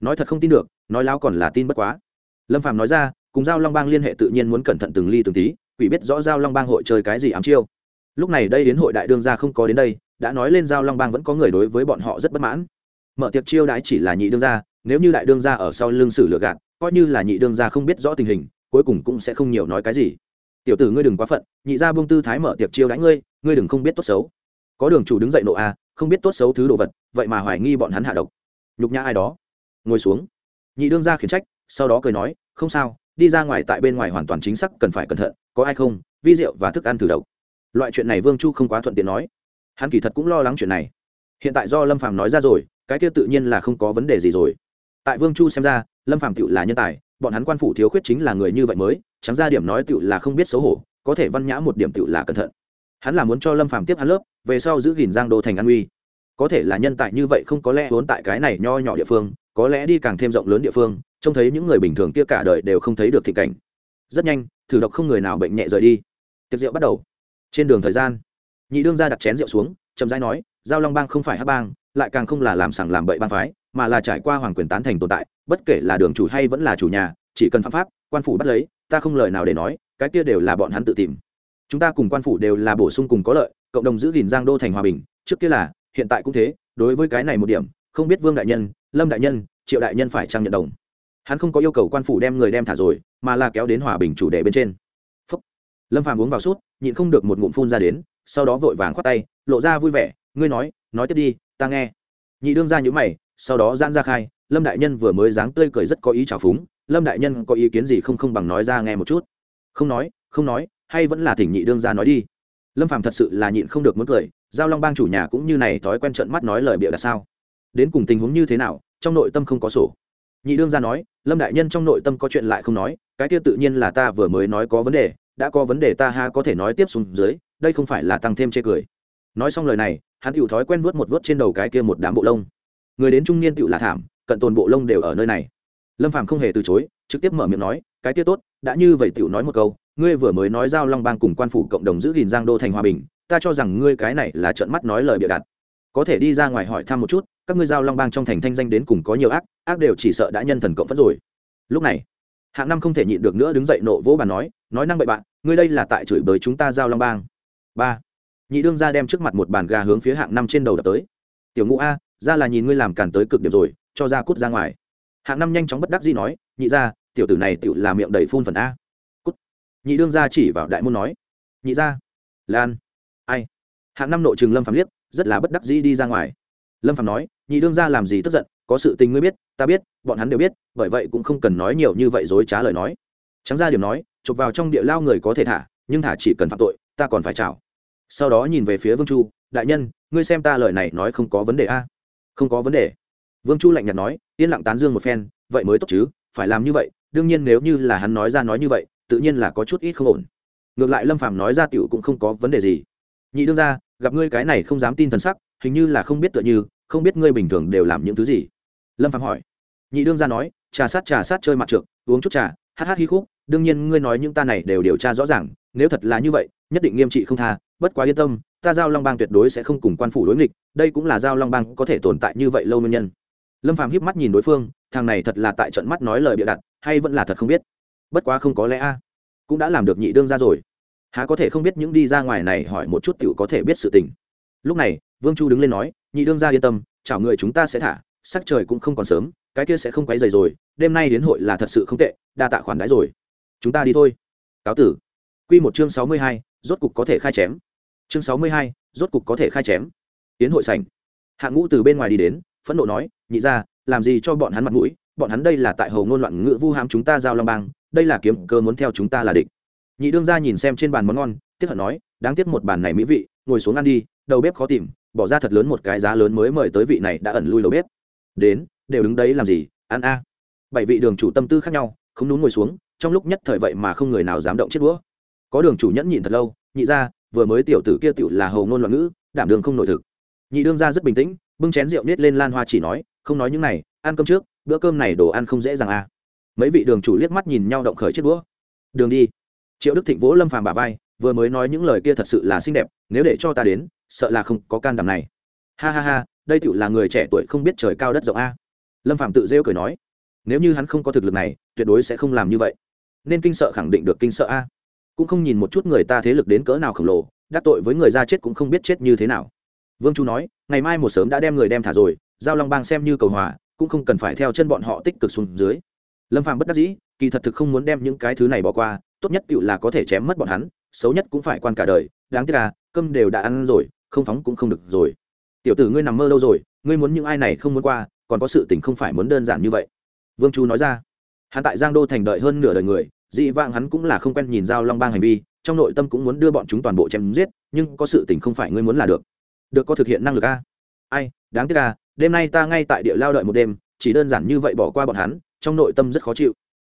A: Nói thật không tin được, nói láo còn là tin bất quá. Lâm phàm nói ra, cùng giao long bang liên hệ tự nhiên muốn cẩn thận từng ly từng tí, quỷ biết rõ giao long bang hội chơi cái gì ám chiêu. Lúc này đây đến hội đại đương gia không có đến đây, đã nói lên giao long bang vẫn có người đối với bọn họ rất bất mãn. Mở tiệc chiêu đãi chỉ là nhị đương gia, nếu như đại đương gia ở sau lưng sử lựa gạt, coi như là nhị đương gia không biết rõ tình hình, cuối cùng cũng sẽ không nhiều nói cái gì tiểu tử ngươi đừng quá phận, nhị gia buông tư thái mở tiệc chiêu đánh ngươi ngươi đừng không biết tốt xấu. Có đường chủ đứng dậy nộ a không biết tốt xấu thứ đồ vật, vậy mà hoài nghi bọn hắn hạ độc. Nhục nhã ai đó. Ngồi xuống. Nhị đương gia khiển trách, sau đó cười nói, không sao, đi ra ngoài tại bên ngoài hoàn toàn chính xác cần phải cẩn thận, có ai không, vi rượu và thức ăn thử độc. Loại chuyện này vương chu không quá thuận tiện nói. Hắn kỳ thật cũng lo lắng chuyện này. Hiện tại do lâm phàm nói ra rồi, cái kia tự nhiên là không có vấn đề gì rồi. Tại vương chu xem ra, lâm phàm tựu là nhân tài, bọn hắn quan phủ thiếu khuyết chính là người như vậy mới trắng ra điểm nói tựu là không biết xấu hổ, có thể văn nhã một điểm tựu là cẩn thận. Hắn là muốn cho lâm phàm tiếp hắn lớp, về sau giữ gìn giang đô thành an uy. Có thể là nhân tài như vậy không có lẽ vốn tại cái này nho nhỏ địa phương, có lẽ đi càng thêm rộng lớn địa phương, trông thấy những người bình thường kia cả đời đều không thấy được thị cảnh. Rất nhanh, thử độc không người nào bệnh nhẹ rời đi. Tiệc rượu bắt đầu. Trên đường thời gian, nhị đương ra đặt chén rượu xuống, chậm rãi nói, giao long bang không phải hát bang, lại càng không là làm sảng làm bậy bang phái, mà là trải qua hoàng quyền tán thành tồn tại, bất kể là đường chủ hay vẫn là chủ nhà, chỉ cần phạm pháp, quan phủ bắt lấy ta không lời nào để nói, cái kia đều là bọn hắn tự tìm. Chúng ta cùng quan phủ đều là bổ sung cùng có lợi, cộng đồng giữ gìn giang đô thành hòa bình, trước kia là, hiện tại cũng thế, đối với cái này một điểm, không biết vương đại nhân, lâm đại nhân, triệu đại nhân phải trang nhận đồng. Hắn không có yêu cầu quan phủ đem người đem thả rồi, mà là kéo đến hòa bình chủ đề bên trên. Phúc. lâm phàm uống vào suốt nhịn không được một ngụm phun ra đến, sau đó vội vàng khoát tay, lộ ra vui vẻ, ngươi nói nói tiếp đi, ta nghe. Nhị đương ra những mày, sau đó giãn ra khai, lâm đại nhân vừa mới dáng tươi cười rất có ý trào phúng lâm đại nhân có ý kiến gì không không bằng nói ra nghe một chút. Không nói không nói, hay vẫn là thỉnh nhị đương ra nói đi. Lâm phàm thật sự là nhịn không được muốn cười, giao long bang chủ nhà cũng như này thói quen trợn mắt nói lời bịa đặt sao? Đến cùng tình huống như thế nào, trong nội tâm không có sổ. Nhị đương ra nói, lâm đại nhân trong nội tâm có chuyện lại không nói, cái kia tự nhiên là ta vừa mới nói có vấn đề, đã có vấn đề ta ha có thể nói tiếp xuống dưới, đây không phải là tăng thêm chê cười. Nói xong lời này, hắn tựu thói quen vớt một vớt trên đầu cái kia một đám bộ lông. Người đến trung niên tựu là thảm, cận tồn bộ lông đều ở nơi này lâm phàm không hề từ chối, trực tiếp mở miệng nói, cái tiết tốt, đã như vậy Tiểu nói một câu, ngươi vừa mới nói giao long bang cùng quan phủ cộng đồng giữ gìn giang đô thành hòa bình, ta cho rằng ngươi cái này là trợn mắt nói lời bịa đặt. Có thể đi ra ngoài hỏi thăm một chút, các ngươi giao long bang trong thành thanh danh đến cùng có nhiều ác ác đều chỉ sợ đã nhân thần cộng phẫn rồi. Lúc này, hạng năm không thể nhịn được nữa đứng dậy nộ vỗ bàn nói nói năng bậy bạn, ngươi đây là tại chửi bới chúng ta giao long bang. Ba, nhị đương ra đem trước mặt một bàn gà hướng phía hạng năm trên đầu đập tới. Tiểu ngũ a, ra là nhìn ngươi làm càn tới cực điểm rồi, cho ra cút ra ngoài hạng năm nhanh chóng bất đắc dĩ nói, nhị ra tiểu tử này tự làm miệng đầy phun phần a. Cút. Nhị đương ra chỉ vào đại môn nói, nhị ra lan. Ai? Hạng năm nội trường lâm phạm liếc, rất là bất đắc dĩ đi ra ngoài. Lâm phạm nói, nhị đương ra làm gì tức giận, có sự tình ngươi biết, ta biết, bọn hắn đều biết, bởi vậy cũng không cần nói nhiều như vậy dối trá lời nói. Trắng ra điểm nói, chụp vào trong địa lao người có thể thả, nhưng thả chỉ cần phạm tội, ta còn phải chào sau đó nhìn về phía vương chu, đại nhân, ngươi xem ta lời này nói không có vấn đề a? Không có vấn đề vương chu lạnh nhạt nói, yên lặng tán dương một phen, vậy mới tốt chứ, phải làm như vậy, đương nhiên nếu như là hắn nói ra nói như vậy, tự nhiên là có chút ít không ổn. Ngược lại lâm phàm nói ra tiểu cũng không có vấn đề gì. Nhị đương ra gặp ngươi cái này không dám tin thần sắc, hình như là không biết tựa như, không biết ngươi bình thường đều làm những thứ gì. Lâm phàm hỏi. Nhị đương ra nói, trà sát trà sát chơi mặt trượt uống chút trà, hát hát hi khúc, đương nhiên ngươi nói những ta này đều điều tra rõ ràng, nếu thật là như vậy, nhất định nghiêm trị không tha, bất quá yên tâm, ta giao long bang tuyệt đối sẽ không cùng quan phủ đối nghịch, đây cũng là giao long bang có thể tồn tại như vậy lâu nguyên nhân lâm phàm híp mắt nhìn đối phương, thằng này thật là tại trận mắt nói lời bịa đặt, hay vẫn là thật không biết. Bất quá không có lẽ a, cũng đã làm được nhị đương ra rồi. Há có thể không biết những đi ra ngoài này hỏi một chút t có thể biết sự tình. Lúc này, vương chu đứng lên nói, nhị đương ra yên tâm, chào người chúng ta sẽ thả, sắc trời cũng không còn sớm, cái kia sẽ không quấy dày rồi, đêm nay đến hội là thật sự không tệ, đa tạ khoản đãi rồi. Chúng ta đi thôi. Cáo tử. Q một chương sáu mươi hai, rốt cục có thể khai chém. Chương sáu mươi hai, rốt cục có thể khai chém. Tiến hội sảnh. Hạng ngũ từ bên ngoài đi đến phẫn nộ nói, nhị ra làm gì cho bọn hắn mặt mũi? Bọn hắn đây là tại hầu ngôn loạn ngữ vu hãm chúng ta giao long bang, đây là kiếm cơ muốn theo chúng ta là địch. Nhị đương ra nhìn xem trên bàn món ngon, tiếc hận nói, đáng tiếc một bàn này mỹ vị, ngồi xuống ăn đi, đầu bếp khó tìm, bỏ ra thật lớn một cái giá lớn mới mời tới vị này đã ẩn lui đầu bếp. Đến, đều đứng đấy làm gì, ăn a. Bảy vị đường chủ tâm tư khác nhau, không đúng ngồi xuống, trong lúc nhất thời vậy mà không người nào dám động chết đũa. Có đường chủ nhẫn nhịn thật lâu, nhị ra vừa mới tiểu tử kia tiểu là hầu ngôn loạn ngữ, đảm đường không nội thực. Nhị đương ra rất bình tĩnh bưng chén rượu nết lên lan hoa chỉ nói, không nói những này, ăn cơm trước, bữa cơm này đồ ăn không dễ dàng à. Mấy vị đường chủ liếc mắt nhìn nhau động khởi chết đũa. Đường đi. Triệu đức thịnh vỗ lâm phàm bà vai, vừa mới nói những lời kia thật sự là xinh đẹp, nếu để cho ta đến, sợ là không có can đảm này. Ha ha ha, đây tựu là người trẻ tuổi không biết trời cao đất rộng a. Lâm phàm tự rêu cười nói, nếu như hắn không có thực lực này, tuyệt đối sẽ không làm như vậy. Nên kinh sợ khẳng định được kinh sợ a. Cũng không nhìn một chút người ta thế lực đến cỡ nào khổng lồ, đắc tội với người ra chết cũng không biết chết như thế nào vương chu nói, ngày mai một sớm đã đem người đem thả rồi, giao long bang xem như cầu hòa, cũng không cần phải theo chân bọn họ tích cực xuống dưới. Lâm phàm bất đắc dĩ, kỳ thật thực không muốn đem những cái thứ này bỏ qua, tốt nhất cựu là có thể chém mất bọn hắn, xấu nhất cũng phải quan cả đời, đáng tiếc là, cơm đều đã ăn rồi, không phóng cũng không được rồi. Tiểu tử ngươi nằm mơ lâu rồi, ngươi muốn những ai này không muốn qua, còn có sự tình không phải muốn đơn giản như vậy. Vương chu nói ra. Hắn tại giang đô thành đợi hơn nửa đời người, dị vãng hắn cũng là không quen nhìn giao long bang hành vi, trong nội tâm cũng muốn đưa bọn chúng toàn bộ chém giết, nhưng có sự tình không phải ngươi muốn là được được có thực hiện năng lực a. Ai, đáng tiếc a, đêm nay ta ngay tại địa lao đợi một đêm, chỉ đơn giản như vậy bỏ qua bọn hắn, trong nội tâm rất khó chịu.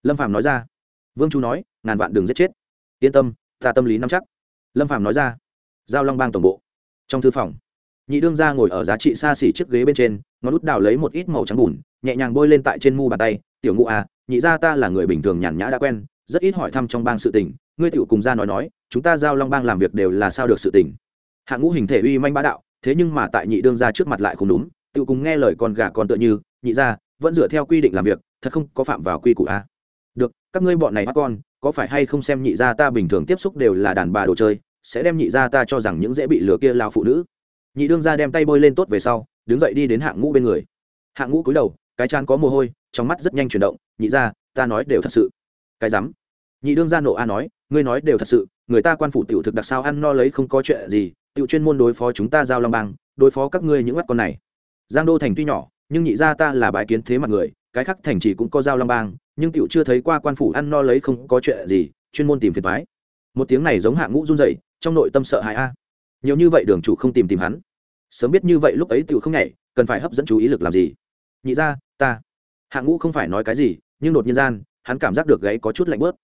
A: Lâm phàm nói ra. Vương chu nói, ngàn vạn đừng giết chết. Yên tâm, ta tâm lý nắm chắc. Lâm phàm nói ra. Giao long bang tổng bộ. Trong thư phòng, nhị đương ra ngồi ở giá trị xa xỉ chiếc ghế bên trên, ngón út đào lấy một ít màu trắng bùn, nhẹ nhàng bôi lên tại trên mu bàn tay. Tiểu ngụ à nhị ra ta là người bình thường nhàn nhã đã quen, rất ít hỏi thăm trong bang sự tình. Ngươi tiểu cùng ra nói nói, chúng ta giao long bang làm việc đều là sao được sự tình hạng ngũ hình thể uy manh bá đạo, thế nhưng mà tại nhị đương ra trước mặt lại không đúng, tự cùng nghe lời con gà con tựa như, nhị ra vẫn dựa theo quy định làm việc, thật không có phạm vào quy củ a. À. được, các ngươi bọn này bắt con, có phải hay không xem nhị gia ta bình thường tiếp xúc đều là đàn bà đồ chơi, sẽ đem nhị gia ta cho rằng những dễ bị lừa kia lao phụ nữ. Nhị đương gia đem tay bôi lên tốt về sau, đứng dậy đi đến hạng ngũ bên người. Hạng ngũ cúi đầu, cái chán có mồ hôi, trong mắt rất nhanh chuyển động, nhị gia, ta nói đều thật sự. Cái rắm. Nhị đương gia nộ a nói, ngươi nói đều thật sự, người ta quan phủ tiểu thực đặc sao ăn no lấy không có chuyện gì tiểu chuyên môn đối phó chúng ta giao long bang, đối phó các ngươi những mắt con này. Giang đô thành tuy nhỏ, nhưng nhị gia ta là bãi kiến thế mặt người, cái khác thành chỉ cũng có giao long bang, nhưng tiểu chưa thấy qua quan phủ ăn no lấy không có chuyện gì, chuyên môn tìm phiền thoái một tiếng này giống hạng ngũ run dậy trong nội tâm sợ hãi a. Nhiều như vậy đường chủ không tìm tìm hắn. Sớm biết như vậy lúc ấy tiểu không nhảy, cần phải hấp dẫn chú ý lực làm gì? Nhị ra ta. Hạng ngũ không phải nói cái gì, nhưng đột nhiên gian, hắn cảm giác được gáy có chút lạnh bớt.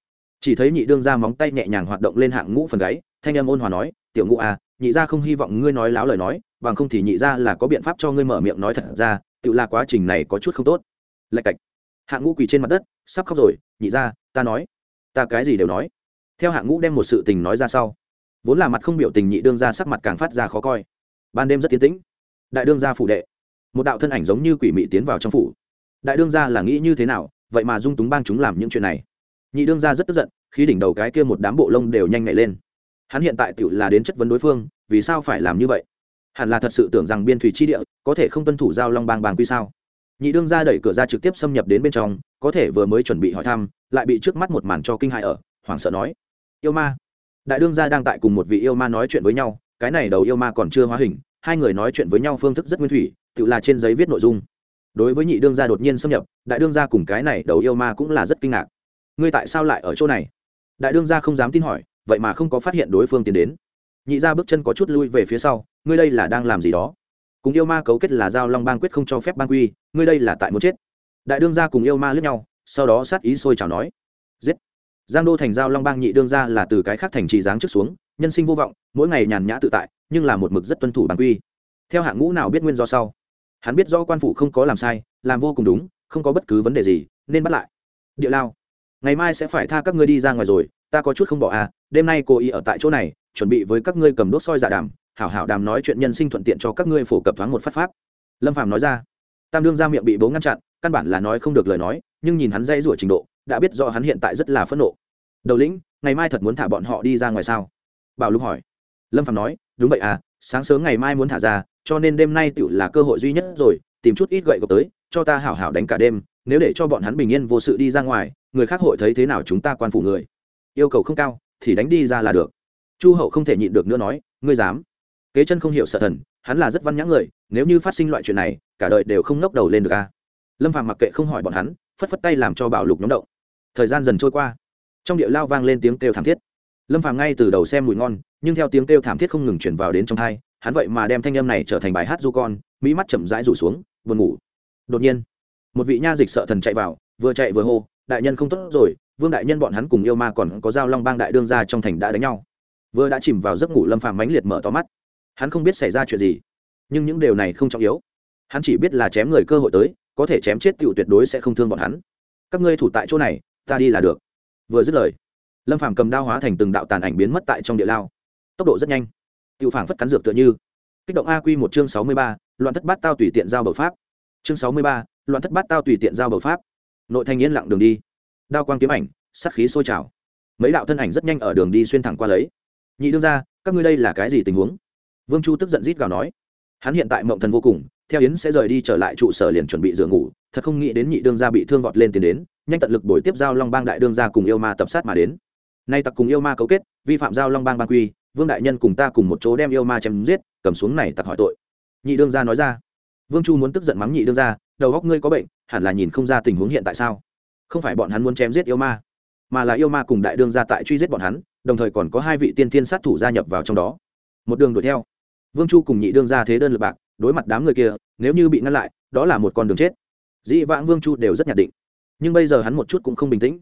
A: Chỉ thấy nhị đương ra móng tay nhẹ nhàng hoạt động lên hạng ngũ phần gáy, thanh em ôn hòa nói, tiểu ngũ à nhị gia không hy vọng ngươi nói láo lời nói bằng không thì nhị gia là có biện pháp cho ngươi mở miệng nói thật ra tự là quá trình này có chút không tốt. Lạch cạch. Hạng ngũ quỳ trên mặt đất sắp khóc rồi nhị gia, ta nói ta cái gì đều nói. Theo hạng ngũ đem một sự tình nói ra sau vốn là mặt không biểu tình nhị đương ra sắc mặt càng phát ra khó coi. Ban đêm rất tiến tĩnh. Đại đương gia phủ đệ. Một đạo thân ảnh giống như quỷ mị tiến vào trong phủ. Đại đương gia là nghĩ như thế nào vậy mà dung túng bang chúng làm những chuyện này. Nhị đương gia rất tức giận khi đỉnh đầu cái kia một đám bộ lông đều nhanh nhảy lên hắn hiện tại tựu là đến chất vấn đối phương, vì sao phải làm như vậy? Hẳn là thật sự tưởng rằng biên thủy chi địa có thể không tuân thủ giao long bang bang quy sao? Nhị đương gia đẩy cửa ra trực tiếp xâm nhập đến bên trong, có thể vừa mới chuẩn bị hỏi thăm, lại bị trước mắt một màn cho kinh hại ở, hoảng sợ nói. Yêu ma. Đại đương gia đang tại cùng một vị yêu ma nói chuyện với nhau, cái này đầu yêu ma còn chưa hóa hình, hai người nói chuyện với nhau phương thức rất nguyên thủy tự là trên giấy viết nội dung. Đối với nhị đương gia đột nhiên xâm nhập, đại đương gia cùng cái này đầu yêu ma cũng là rất kinh ngạc. Ngươi tại sao lại ở chỗ này? Đại đương gia không dám tin hỏi vậy mà không có phát hiện đối phương tiến đến. Nhị ra bước chân có chút lui về phía sau, ngươi đây là đang làm gì đó? Cùng yêu ma cấu kết là giao long bang quyết không cho phép bang quy, ngươi đây là tại muốn chết. Đại đương gia cùng yêu ma lướt nhau, sau đó sát ý sôi chào nói. Giết. Giang đô thành giao long bang nhị đương gia là từ cái khác thành trì giáng trước xuống, nhân sinh vô vọng, mỗi ngày nhàn nhã tự tại, nhưng là một mực rất tuân thủ bang quy. Theo hạng ngũ nào biết nguyên do sau? Hắn biết do quan phủ không có làm sai, làm vô cùng đúng, không có bất cứ vấn đề gì, nên bắt lại. Địa lao, ngày mai sẽ phải tha các ngươi đi ra ngoài rồi ta có chút không bỏ à đêm nay cô ý ở tại chỗ này, chuẩn bị với các ngươi cầm đốt soi giả đàm, hảo hảo đàm nói chuyện nhân sinh thuận tiện cho các ngươi phổ cập thoáng một phát pháp. Lâm phàm nói ra. Tam đương ra miệng bị bố ngăn chặn, căn bản là nói không được lời nói, nhưng nhìn hắn dây rủa trình độ, đã biết do hắn hiện tại rất là phẫn nộ. Đầu lĩnh, ngày mai thật muốn thả bọn họ đi ra ngoài sao? Bảo lục hỏi. Lâm phàm nói, đúng vậy à sáng sớm ngày mai muốn thả ra, cho nên đêm nay tựu là cơ hội duy nhất rồi, tìm chút ít gậy gộc tới, cho ta hảo hảo đánh cả đêm, nếu để cho bọn hắn bình yên vô sự đi ra ngoài, người khác hội thấy thế nào chúng ta quan phủ người? Yêu cầu không cao, thì đánh đi ra là được. Chu hậu không thể nhịn được nữa nói, ngươi dám? Kế chân không hiểu sợ thần, hắn là rất văn nhã người, nếu như phát sinh loại chuyện này, cả đời đều không ngóc đầu lên được a. Lâm phàm mặc kệ không hỏi bọn hắn, phất phất tay làm cho bảo lục nhóm động. Thời gian dần trôi qua, trong địa lao vang lên tiếng kêu thảm thiết. Lâm phàm ngay từ đầu xem mùi ngon, nhưng theo tiếng kêu thảm thiết không ngừng chuyển vào đến trong thai hắn vậy mà đem thanh âm này trở thành bài hát du con, mỹ mắt chậm rãi rủ xuống, buồn ngủ. Đột nhiên, một vị nha dịch sợ thần chạy vào, vừa chạy vừa hô, đại nhân không tốt rồi vương đại nhân bọn hắn cùng yêu ma còn có dao long bang đại đương ra trong thành đã đánh nhau. Vừa đã chìm vào giấc ngủ lâm phàm mãnh liệt mở to mắt. Hắn không biết xảy ra chuyện gì, nhưng những điều này không trọng yếu. Hắn chỉ biết là chém người cơ hội tới, có thể chém chết tựu tuyệt đối sẽ không thương bọn hắn. Các ngươi thủ tại chỗ này, ta đi là được. Vừa dứt lời, lâm phàm cầm đao hóa thành từng đạo tàn ảnh biến mất tại trong địa lao. Tốc độ rất nhanh. Tựu phảng phất cắn dược tựa như. Kích động a quy một chương sáu mươi ba, loạn thất bát tao tùy tiện giao bầu pháp. Chương sáu mươi ba, loạn thất bát tao tùy tiện giao bầu pháp. Nội thanh yên lặng đường đi đao quang kiếm ảnh, sát khí sôi trào. Mấy đạo thân ảnh rất nhanh ở đường đi xuyên thẳng qua lấy. Nhị đương ra các ngươi đây là cái gì tình huống? Vương chu tức giận rít gào nói. Hắn hiện tại mộng thần vô cùng, theo yến sẽ rời đi trở lại trụ sở liền chuẩn bị giường ngủ, thật không nghĩ đến nhị đương gia bị thương vọt lên tiền đến, nhanh tận lực đổi tiếp giao long bang đại đương gia cùng yêu ma tập sát mà đến. Nay tặc cùng yêu ma cấu kết, vi phạm giao long bang ban quy, vương đại nhân cùng ta cùng một chỗ đem yêu ma chém giết, cầm xuống này tặc hỏi tội. Nhị đương gia nói ra. Vương chu muốn tức giận mắng nhị đương gia, đầu góc ngươi có bệnh, hẳn là nhìn không ra tình huống hiện tại sao? Không phải bọn hắn muốn chém giết yêu ma, mà là yêu ma cùng đại đương gia tại truy giết bọn hắn, đồng thời còn có hai vị tiên thiên sát thủ gia nhập vào trong đó. Một đường đuổi theo. Vương chu cùng nhị đương gia thế đơn lực bạc, đối mặt đám người kia, nếu như bị ngăn lại, đó là một con đường chết. Dĩ vãng vương chu đều rất nhạt định. Nhưng bây giờ hắn một chút cũng không bình tĩnh.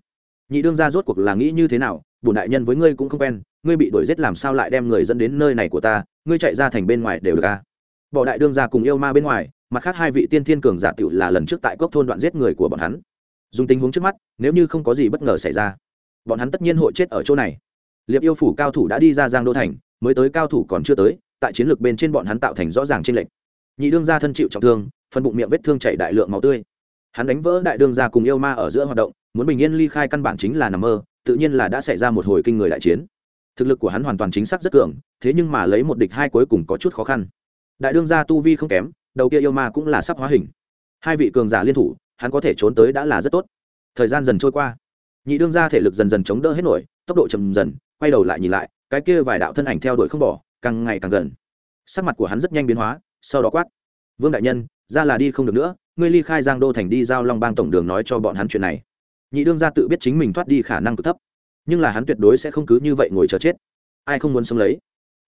A: Nhị đương gia rốt cuộc là nghĩ như thế nào bùn đại nhân với ngươi cũng không quen, ngươi bị đuổi giết làm sao lại đem người dẫn đến nơi này của ta, ngươi chạy ra thành bên ngoài đều được à? Bỏ đại đương gia cùng yêu ma bên ngoài, mặt khác hai vị tiên thiên cường giả tựu là lần trước tại cốc thôn đoạn giết người của bọn hắn dùng tình huống trước mắt, nếu như không có gì bất ngờ xảy ra, bọn hắn tất nhiên hội chết ở chỗ này. Liệp yêu phủ cao thủ đã đi ra giang đô thành, mới tới cao thủ còn chưa tới, tại chiến lược bên trên bọn hắn tạo thành rõ ràng trên lệnh nhị đương gia thân chịu trọng thương, phần bụng miệng vết thương chảy đại lượng máu tươi. Hắn đánh vỡ đại đương gia cùng yêu ma ở giữa hoạt động, muốn bình yên ly khai căn bản chính là nằm mơ, tự nhiên là đã xảy ra một hồi kinh người đại chiến. Thực lực của hắn hoàn toàn chính xác rất cường, thế nhưng mà lấy một địch hai cuối cùng có chút khó khăn. Đại đương gia tu vi không kém, đầu kia yêu ma cũng là sắp hóa hình. Hai vị cường giả liên thủ hắn có thể trốn tới đã là rất tốt. Thời gian dần trôi qua, nhị đương gia thể lực dần dần chống đỡ hết nổi, tốc độ chầm dần, quay đầu lại nhìn lại, cái kia vài đạo thân ảnh theo đuổi không bỏ, càng ngày càng gần. Sắc mặt của hắn rất nhanh biến hóa, sau đó quát, vương đại nhân, ra là đi không được nữa, ngươi ly khai giang đô thành đi giao long bang tổng đường nói cho bọn hắn chuyện này. Nhị đương gia tự biết chính mình thoát đi khả năng cực thấp, nhưng là hắn tuyệt đối sẽ không cứ như vậy ngồi chờ chết. Ai không muốn sống lấy?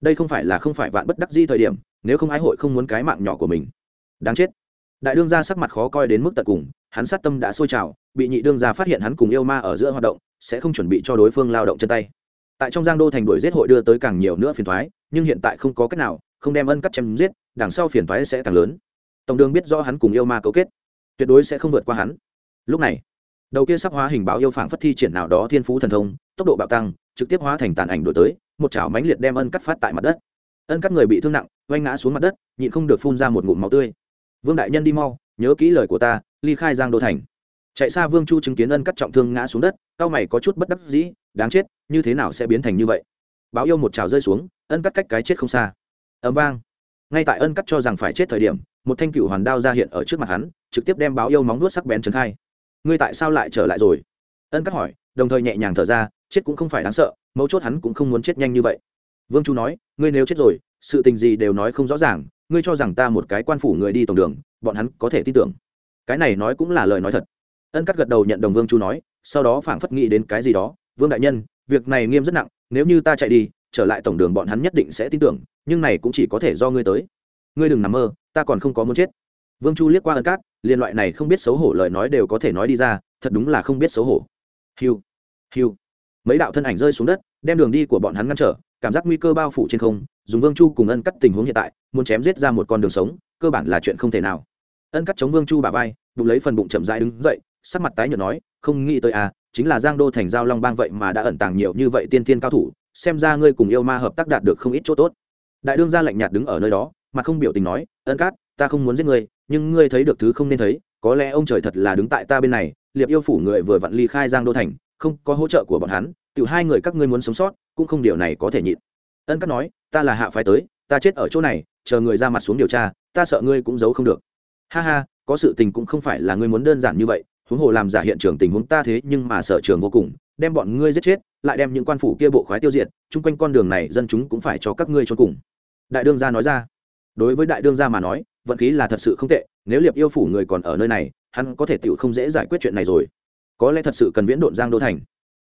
A: Đây không phải là không phải vạn bất đắc di thời điểm, nếu không ai hội không muốn cái mạng nhỏ của mình. Đáng chết. Đại đương gia sắc mặt khó coi đến mức tận cùng hắn sát tâm đã sôi trào, bị nhị đương gia phát hiện hắn cùng yêu ma ở giữa hoạt động, sẽ không chuẩn bị cho đối phương lao động chân tay. Tại trong giang đô thành đuổi giết hội đưa tới càng nhiều nữa phiền thoái nhưng hiện tại không có cách nào, không đem ân cắt chém giết, đằng sau phiền thoái sẽ càng lớn. Tổng đường biết rõ hắn cùng yêu ma cấu kết, tuyệt đối sẽ không vượt qua hắn. Lúc này, đầu kia sắp hóa hình báo yêu phảng phất thi triển nào đó thiên phú thần thông, tốc độ bạo tăng, trực tiếp hóa thành tàn ảnh đổi tới, một chảo mánh liệt đem ân cắt phát tại mặt đất. Ân cắt người bị thương nặng oanh ngã xuống mặt đất, nhịn không được phun ra một ngụm máu tươi. Vương đại nhân đi mau, nhớ kỹ lời của ta ly khai giang đô thành. Chạy xa vương chu chứng kiến ân cắt trọng thương ngã xuống đất, cao mày có chút bất đắc dĩ, đáng chết, như thế nào sẽ biến thành như vậy? Báo yêu một trào rơi xuống, ân cắt cách cái chết không xa. Ấm vang. Ngay tại ân cắt cho rằng phải chết thời điểm, một thanh cựu hoàn đao ra hiện ở trước mặt hắn, trực tiếp đem báo yêu móng nuốt sắc bén trấn khai. Ngươi tại sao lại trở lại rồi? Ân cắt hỏi, đồng thời nhẹ nhàng thở ra, chết cũng không phải đáng sợ, mấu chốt hắn cũng không muốn chết nhanh như vậy. Vương chu nói, ngươi nếu chết rồi, sự tình gì đều nói không rõ ràng, ngươi cho rằng ta một cái quan phủ người đi tổng đường, bọn hắn có thể tin tưởng cái này nói cũng là lời nói thật. Ân cắt gật đầu nhận đồng vương chu nói, sau đó phảng phất nghĩ đến cái gì đó, vương đại nhân, việc này nghiêm rất nặng, nếu như ta chạy đi, trở lại tổng đường bọn hắn nhất định sẽ tin tưởng, nhưng này cũng chỉ có thể do ngươi tới. Ngươi đừng nằm mơ, ta còn không có muốn chết. Vương chu liếc qua ân cát, liên loại này không biết xấu hổ lời nói đều có thể nói đi ra, thật đúng là không biết xấu hổ. Hiu hiu. Mấy đạo thân ảnh rơi xuống đất, đem đường đi của bọn hắn ngăn trở, cảm giác nguy cơ bao phủ trên không, dùng vương chu cùng ân cắt tình huống hiện tại, muốn chém giết ra một con đường sống, cơ bản là chuyện không thể nào ân cắt chống vương chu bà vai, bụng lấy phần bụng chậm rãi đứng dậy, sắc mặt tái nhợt nói, không nghĩ tới à chính là giang đô thành giao long bang vậy mà đã ẩn tàng nhiều như vậy tiên tiên cao thủ, xem ra ngươi cùng yêu ma hợp tác đạt được không ít chỗ tốt. Đại đương gia lạnh nhạt đứng ở nơi đó, mà không biểu tình nói, ân cát ta không muốn giết ngươi, nhưng ngươi thấy được thứ không nên thấy, có lẽ ông trời thật là đứng tại ta bên này, liệp yêu phủ người vừa vặn ly khai giang đô thành, không có hỗ trợ của bọn hắn tự hai người các ngươi muốn sống sót, cũng không điều này có thể nhịn. Ân cát nói, ta là hạ phái tới, ta chết ở chỗ này, chờ người ra mặt xuống điều tra, ta sợ ngươi cũng giấu không được ha ha có sự tình cũng không phải là ngươi muốn đơn giản như vậy huống hồ làm giả hiện trường tình huống ta thế nhưng mà sở trường vô cùng đem bọn ngươi giết chết lại đem những quan phủ kia bộ khoái tiêu diệt chung quanh con đường này dân chúng cũng phải cho các ngươi cho cùng. Đại đương gia nói ra. Đối với đại đương gia mà nói vận khí là thật sự không tệ nếu liệp yêu phủ người còn ở nơi này hắn có thể tựu không dễ giải quyết chuyện này rồi. Có lẽ thật sự cần viễn độn giang đô thành.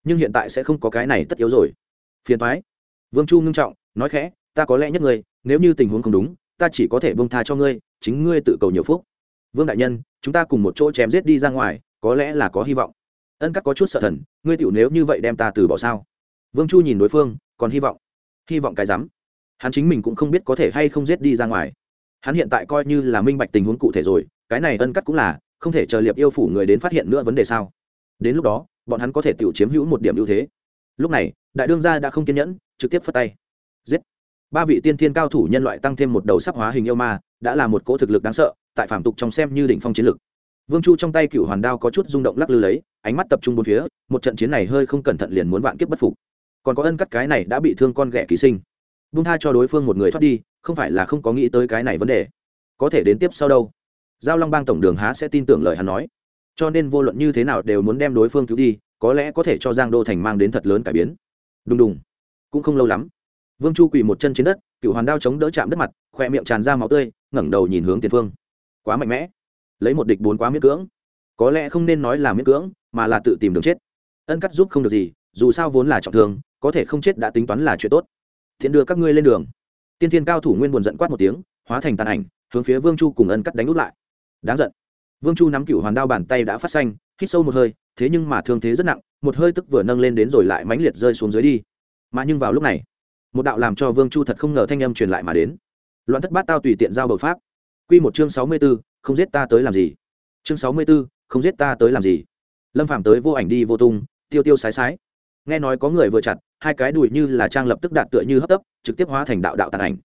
A: Nhưng hiện tại sẽ không có cái này tất yếu rồi. Phiền thoái vương chu ngưng trọng nói khẽ ta có lẽ nhất người, nếu như tình huống không đúng ta chỉ có thể bông tha cho ngươi, chính ngươi tự cầu nhiều phúc. Vương đại nhân, chúng ta cùng một chỗ chém giết đi ra ngoài, có lẽ là có hy vọng. Ân cắt có chút sợ thần, ngươi tựu nếu như vậy đem ta từ bỏ sao? Vương chu nhìn đối phương, còn hy vọng. Hy vọng cái rắm. Hắn chính mình cũng không biết có thể hay không giết đi ra ngoài. Hắn hiện tại coi như là minh bạch tình huống cụ thể rồi, cái này ân cắt cũng là, không thể chờ liệp yêu phủ người đến phát hiện nữa vấn đề sao? Đến lúc đó, bọn hắn có thể tự chiếm hữu một điểm ưu thế. Lúc này, đại đương gia đã không kiên nhẫn, trực tiếp phất tay. Giết ba vị tiên thiên cao thủ nhân loại tăng thêm một đầu sắp hóa hình yêu ma, đã là một cỗ thực lực đáng sợ, tại phạm tục trong xem như đỉnh phong chiến lực vương chu trong tay cựu hoàn đao có chút rung động lắc lư lấy, ánh mắt tập trung bốn phía, một trận chiến này hơi không cẩn thận liền muốn vạn kiếp bất phục. Còn có ân cắt cái này đã bị thương con ghẻ ký sinh. Bung tha cho đối phương một người thoát đi, không phải là không có nghĩ tới cái này vấn đề. Có thể đến tiếp sau đâu? Giao long bang tổng đường há sẽ tin tưởng lời hắn nói. Cho nên vô luận như thế nào đều muốn đem đối phương cứu đi, có lẽ có thể cho giang đô thành mang đến thật lớn cải biến. Đùng đùng. Cũng không lâu lắm vương chu quỳ một chân trên đất cựu hoàn đao chống đỡ chạm đất mặt, khoe miệng tràn ra máu tươi, ngẩng đầu nhìn hướng tiền phương. Quá mạnh mẽ. Lấy một địch bốn quá miễn cưỡng. Có lẽ không nên nói là miễn cưỡng, mà là tự tìm đường chết. Ân cắt giúp không được gì, dù sao vốn là trọng thương, có thể không chết đã tính toán là chuyện tốt. Thiện đưa các ngươi lên đường. Tiên thiên cao thủ nguyên buồn giận quát một tiếng, hóa thành tàn ảnh, hướng phía vương chu cùng ân cắt đánh út lại. Đáng giận. Vương chu nắm cựu hoàn đao bàn tay đã phát xanh, hít sâu một hơi, thế nhưng mà thương thế rất nặng, một hơi tức vừa nâng lên đến rồi lại mãnh liệt rơi xuống dưới đi. Mà nhưng vào lúc này một đạo làm cho vương chu thật không ngờ thanh âm truyền lại mà đến. Loạn thất bát tao tùy tiện giao bầu pháp. Q một chương sáu mươi b ố không giết ta tới làm gì? Chương sáu mươi b ố không giết ta tới làm gì? Lâm phạm tới vô ảnh đi vô tung, tiêu tiêu sái sái. Nghe nói có người vừa chặt, hai cái đùi như là trang lập tức đạt tựa như hấp tấp, trực tiếp hóa thành đạo đạo tàn ảnh.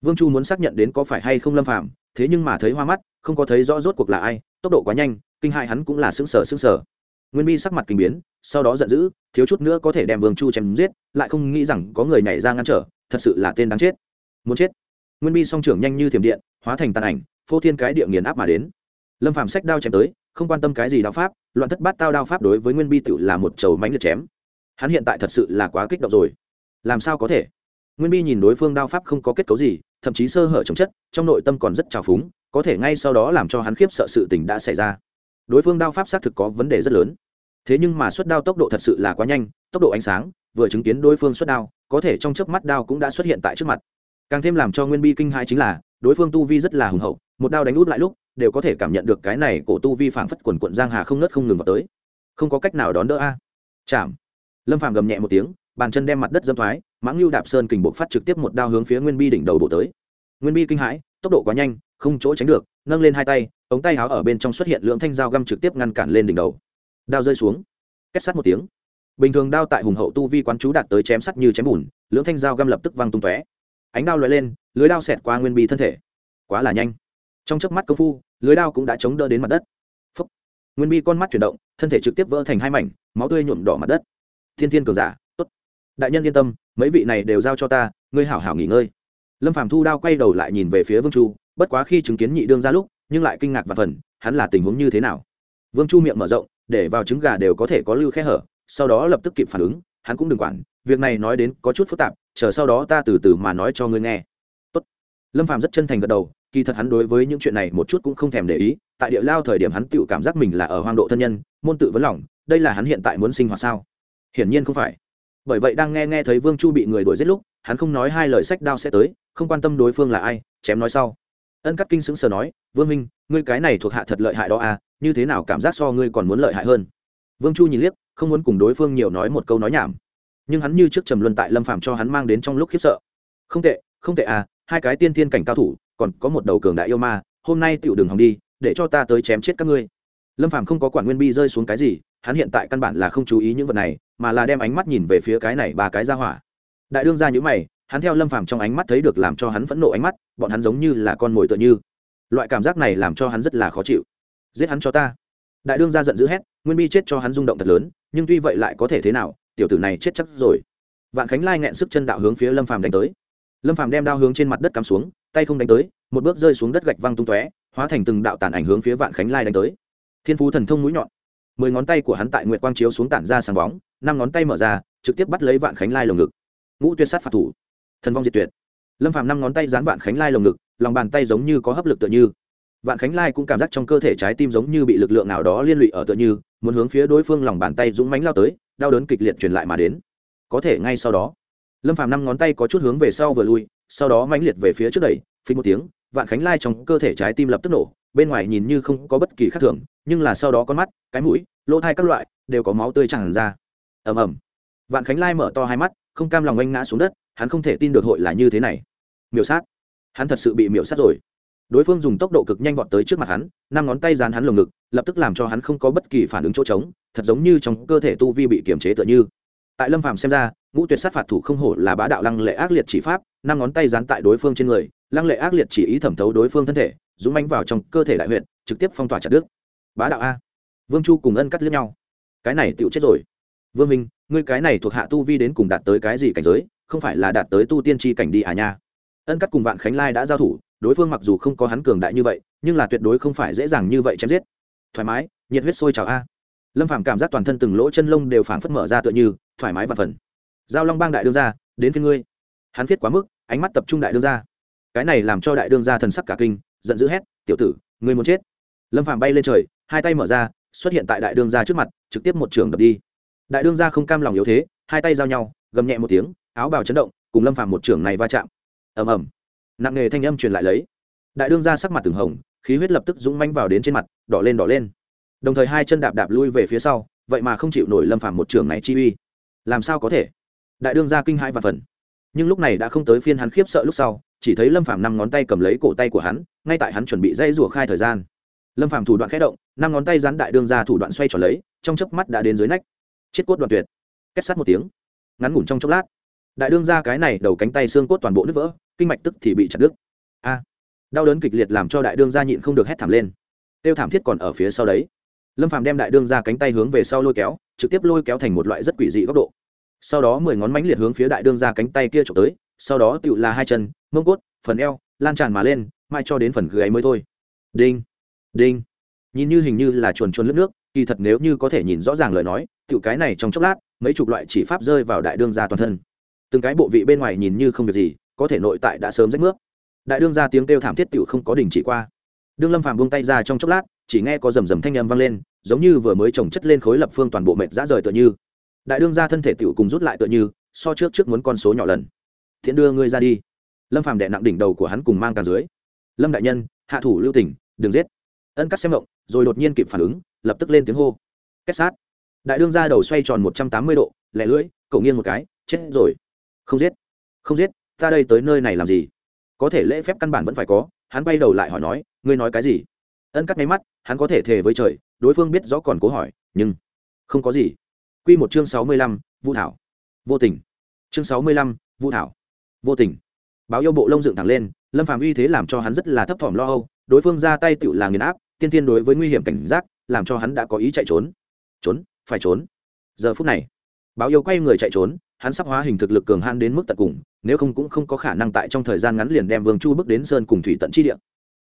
A: Vương chu muốn xác nhận đến có phải hay không lâm phạm thế nhưng mà thấy hoa mắt, không có thấy rõ rốt cuộc là ai, tốc độ quá nhanh, kinh hại hắn cũng là xứng sở xứng sở nguyên bi sắc mặt kinh biến, sau đó giận dữ, thiếu chút nữa có thể đem vương chu chém giết, lại không nghĩ rằng có người nhảy ra ngăn trở, thật sự là tên đáng chết. Muốn chết. Nguyên bi song trưởng nhanh như thiểm điện, hóa thành tàn ảnh, phô thiên cái địa nghiền áp mà đến. Lâm Phàm sách đao chém tới, không quan tâm cái gì đao pháp, loạn thất bát tao đao pháp đối với nguyên bi tự là một chầu mánh liệt chém. Hắn hiện tại thật sự là quá kích động rồi. Làm sao có thể? Nguyên bi nhìn đối phương đao pháp không có kết cấu gì, thậm chí sơ hở chống chất, trong nội tâm còn rất trào phúng, có thể ngay sau đó làm cho hắn khiếp sợ sự tình đã xảy ra. Đối phương đao pháp xác thực có vấn đề rất lớn thế nhưng mà xuất đao tốc độ thật sự là quá nhanh, tốc độ ánh sáng, vừa chứng kiến đối phương xuất đao, có thể trong chớp mắt đao cũng đã xuất hiện tại trước mặt. Càng thêm làm cho nguyên bi kinh hai chính là, đối phương tu vi rất là hùng hậu, một đao đánh út lại lúc, đều có thể cảm nhận được cái này cổ tu vi phảng phất quần quận giang hà không nớt không ngừng vào tới. Không có cách nào đón đỡ a. Chạm. Lâm phàm gầm nhẹ một tiếng, bàn chân đem mặt đất dâm thoái, mãng lưu đạp sơn kình bộ phát trực tiếp một đao hướng phía nguyên bi đỉnh đầu bổ tới. Nguyên bi kinh hãi, tốc độ quá nhanh, không chỗ tránh được, nâng lên hai tay, ống tay áo ở bên trong xuất hiện lưỡng thanh dao găm trực tiếp ngăn cản lên đỉnh đầu đao rơi xuống. Kết sắt một tiếng. Bình thường đao tại hùng hậu tu vi quán chú đạt tới chém sắt như chém bùn, lưỡng thanh dao găm lập tức văng tung tóe. Ánh đao lóe lên, lưới đao xẹt qua nguyên bi thân thể. Quá là nhanh. Trong chớp mắt công phu, lưới đao cũng đã chống đỡ đến mặt đất. Phúc. nguyên bi con mắt chuyển động, thân thể trực tiếp vỡ thành hai mảnh, máu tươi nhuộm đỏ mặt đất. Thiên thiên cường giả, tốt. Đại nhân yên tâm, mấy vị này đều giao cho ta, ngươi hảo hảo nghỉ ngơi. Lâm phàm thu đao quay đầu lại nhìn về phía vương chu, bất quá khi chứng kiến nhị đương ra lúc, nhưng lại kinh ngạc và phần hắn là tình huống như thế nào? Vương chu miệng mở rộng để vào trứng gà đều có thể có lưu khe hở, sau đó lập tức kịp phản ứng, hắn cũng đừng quản, việc này nói đến có chút phức tạp, chờ sau đó ta từ từ mà nói cho ngươi nghe. Tốt. lâm phàm rất chân thành gật đầu, kỳ thật hắn đối với những chuyện này một chút cũng không thèm để ý, tại địa lao thời điểm hắn tự cảm giác mình là ở hoang độ thân nhân, môn tự vấn lòng, đây là hắn hiện tại muốn sinh hoạt sao? Hiển nhiên không phải. Bởi vậy đang nghe nghe thấy vương chu bị người đuổi giết lúc, hắn không nói hai lời sách đao sẽ tới, không quan tâm đối phương là ai, chém nói sau. Ân cắt kinh sững sờ nói, vương minh, ngươi cái này thuộc hạ thật lợi hại đó à như thế nào cảm giác so ngươi còn muốn lợi hại hơn? Vương chu nhìn liếc, không muốn cùng đối phương nhiều nói một câu nói nhảm. Nhưng hắn như trước trầm luân tại lâm phàm cho hắn mang đến trong lúc khiếp sợ. Không tệ không tệ à hai cái tiên thiên cảnh cao thủ, còn có một đầu cường đại yêu ma, hôm nay tựu đường hòng đi, để cho ta tới chém chết các ngươi. Lâm phàm không có quản nguyên bi rơi xuống cái gì, hắn hiện tại căn bản là không chú ý những vật này, mà là đem ánh mắt nhìn về phía cái này ba cái ra hỏa. Đại đương ra những mày, hắn theo lâm phàm trong ánh mắt thấy được làm cho hắn phẫn nộ ánh mắt, bọn hắn giống như là con mồi tựa như. Loại cảm giác này làm cho hắn rất là khó chịu giết hắn cho ta. Đại đương ra giận dữ hét, nguyên bi chết cho hắn rung động thật lớn, nhưng tuy vậy lại có thể thế nào, tiểu tử này chết chắc rồi. Vạn khánh lai nghẹn sức chân đạo hướng phía lâm phàm đánh tới. Lâm phàm đem đao hướng trên mặt đất cắm xuống, tay không đánh tới, một bước rơi xuống đất gạch văng tung tóe, hóa thành từng đạo tàn ảnh hướng phía vạn khánh lai đánh tới. Thiên phú thần thông mũi nhọn. Mười ngón tay của hắn tại nguyệt quang chiếu xuống tản ra sáng bóng, năm ngón tay mở ra, trực tiếp bắt lấy vạn khánh lai lồng ngực. Ngũ tuyệt sát phạt thủ. Thần vong diệt tuyệt. Lâm phàm năm ngón tay dán vạn khánh lai lồng ngực, lòng bàn tay giống như có hấp lực tựa như vạn khánh lai cũng cảm giác trong cơ thể trái tim giống như bị lực lượng nào đó liên lụy ở tựa như, muốn hướng phía đối phương lòng bàn tay dũng mánh lao tới, đau đớn kịch liệt truyền lại mà đến. Có thể ngay sau đó, lâm phàm năm ngón tay có chút hướng về sau vừa lui, sau đó mãnh liệt về phía trước đẩy phí một tiếng, vạn khánh lai trong cơ thể trái tim lập tức nổ, bên ngoài nhìn như không có bất kỳ khác thường, nhưng là sau đó con mắt, cái mũi, lỗ thai các loại, đều có máu tươi tràn ra. Ầm ầm. Vạn khánh lai mở to hai mắt, không cam lòng anh ngã xuống đất, hắn không thể tin được hội là như thế này. Miểu sát. Hắn thật sự bị miểu sát rồi đối phương dùng tốc độ cực nhanh vọt tới trước mặt hắn, năm ngón tay dán hắn lồng ngực, lập tức làm cho hắn không có bất kỳ phản ứng chỗ trống, thật giống như trong cơ thể tu vi bị kiềm chế tựa như. Tại lâm phàm xem ra, ngũ tuyệt sát phạt thủ không hổ là bá đạo lăng lệ ác liệt chỉ pháp, năm ngón tay dán tại đối phương trên người, lăng lệ ác liệt chỉ ý thẩm thấu đối phương thân thể, dũng mánh vào trong cơ thể đại huyện trực tiếp phong tỏa chặt đứt. Bá đạo a. Vương chu cùng ân cắt lướt nhau. Cái này tựu chết rồi. Vương minh, ngươi cái này thuộc hạ tu vi đến cùng đạt tới cái gì cảnh giới, không phải là đạt tới tu tiên tri cảnh đi à nha. Ân cắt cùng vạn khánh lai đã giao thủ đối phương mặc dù không có hắn cường đại như vậy, nhưng là tuyệt đối không phải dễ dàng như vậy chém giết. Thoải mái, nhiệt huyết sôi trào a. Lâm phàm cảm giác toàn thân từng lỗ chân lông đều phảng phất mở ra tựa như, thoải mái và phần. Giao long bang đại đương gia, đến phía ngươi. Hắn thiết quá mức, ánh mắt tập trung đại đương gia. Cái này làm cho đại đương gia thần sắc cả kinh, giận dữ hét, tiểu tử, ngươi muốn chết. Lâm phàm bay lên trời, hai tay mở ra, xuất hiện tại đại đương gia trước mặt, trực tiếp một trường đập đi. Đại đương gia không cam lòng yếu thế, hai tay giao nhau, gầm nhẹ một tiếng, áo bào chấn động, cùng lâm phàm một trường này va chạm. Ầm ầm nặng nề thanh âm truyền lại lấy. Đại đương ra sắc mặt từng hồng, khí huyết lập tức dũng manh vào đến trên mặt, đỏ lên đỏ lên. Đồng thời hai chân đạp đạp lui về phía sau, vậy mà không chịu nổi lâm phàm một trường này chi uy. Làm sao có thể? Đại đương ra kinh hãi và phần nhưng lúc này đã không tới phiên hắn khiếp sợ lúc sau, chỉ thấy lâm phàm năm ngón tay cầm lấy cổ tay của hắn, ngay tại hắn chuẩn bị dây rủa khai thời gian. Lâm phàm thủ đoạn khẽ động, năm ngón tay rắn đại đương ra thủ đoạn xoay tròn lấy, trong chớp mắt đã đến dưới nách. Chết cốt đoạn tuyệt. Kết sát một tiếng. Ngắn ngủn trong chốc lát đại đương ra cái này đầu cánh tay xương cốt toàn bộ nứt vỡ, kinh mạch tức thì bị chặt đứt. A, đau đớn kịch liệt làm cho đại đương gia nhịn không được hét thảm lên. Tiêu thảm thiết còn ở phía sau đấy. Lâm phàm đem đại đương ra cánh tay hướng về sau lôi kéo, trực tiếp lôi kéo thành một loại rất quỷ dị góc độ. Sau đó mười ngón mánh liệt hướng phía đại đương ra cánh tay kia trộm tới, sau đó tựu là hai chân, mông cốt, phần eo, lan tràn mà lên mai cho đến phần gáy mới thôi. Đinh đinh. Nhìn như hình như là chuồn chuồn lướt nước, kỳ thật nếu như có thể nhìn rõ ràng lời nói, tựu cái này trong chốc lát, mấy chục loại chỉ pháp rơi vào đại đương gia toàn thân từng cái bộ vị bên ngoài nhìn như không việc gì, có thể nội tại đã sớm rách nước. Đại đương gia tiếng kêu thảm thiết tựu không có đình chỉ qua. Đương lâm phàm buông tay ra trong chốc lát, chỉ nghe có rầm rầm thanh âm vang lên, giống như vừa mới trồng chất lên khối lập phương toàn bộ mệt dã rời tựa như. Đại đương gia thân thể tựu cùng rút lại tựa như, so trước trước muốn con số nhỏ lần. Thiện đưa ngươi ra đi. Lâm phàm đệ nặng đỉnh đầu của hắn cùng mang càng dưới. Lâm đại nhân, hạ thủ lưu tỉnh đừng giết. Ân cắt xem động rồi đột nhiên kịp phản ứng, lập tức lên tiếng hô. Kết sát. Đại đương ra đầu xoay tròn một trăm tám mươi độ, lẻ lưỡi, cậu nghiêng một cái, chết rồi không giết. Không giết, ta đây tới nơi này làm gì? Có thể lễ phép căn bản vẫn phải có. Hắn bay đầu lại hỏi nói, ngươi nói cái gì? Ân cắt máy mắt, hắn có thể thề với trời, đối phương biết rõ còn cố hỏi, nhưng không có gì. Q một chương sáu mươi lăm, vũ thảo. Vô tình. Chương sáu mươi lăm, vũ thảo. Vô tình. Báo yêu bộ lông dựng thẳng lên, lâm phạm uy thế làm cho hắn rất là thấp thỏm lo âu, đối phương ra tay tựu là nghiền áp, tiên tiên đối với nguy hiểm cảnh giác, làm cho hắn đã có ý chạy trốn. Trốn, phải trốn. Giờ phút này, báo yêu quay người chạy trốn hắn sắp hóa hình thực lực cường han đến mức tận cùng, nếu không cũng không có khả năng tại trong thời gian ngắn liền đem vương chu bước đến sơn cùng thủy tận chi địa.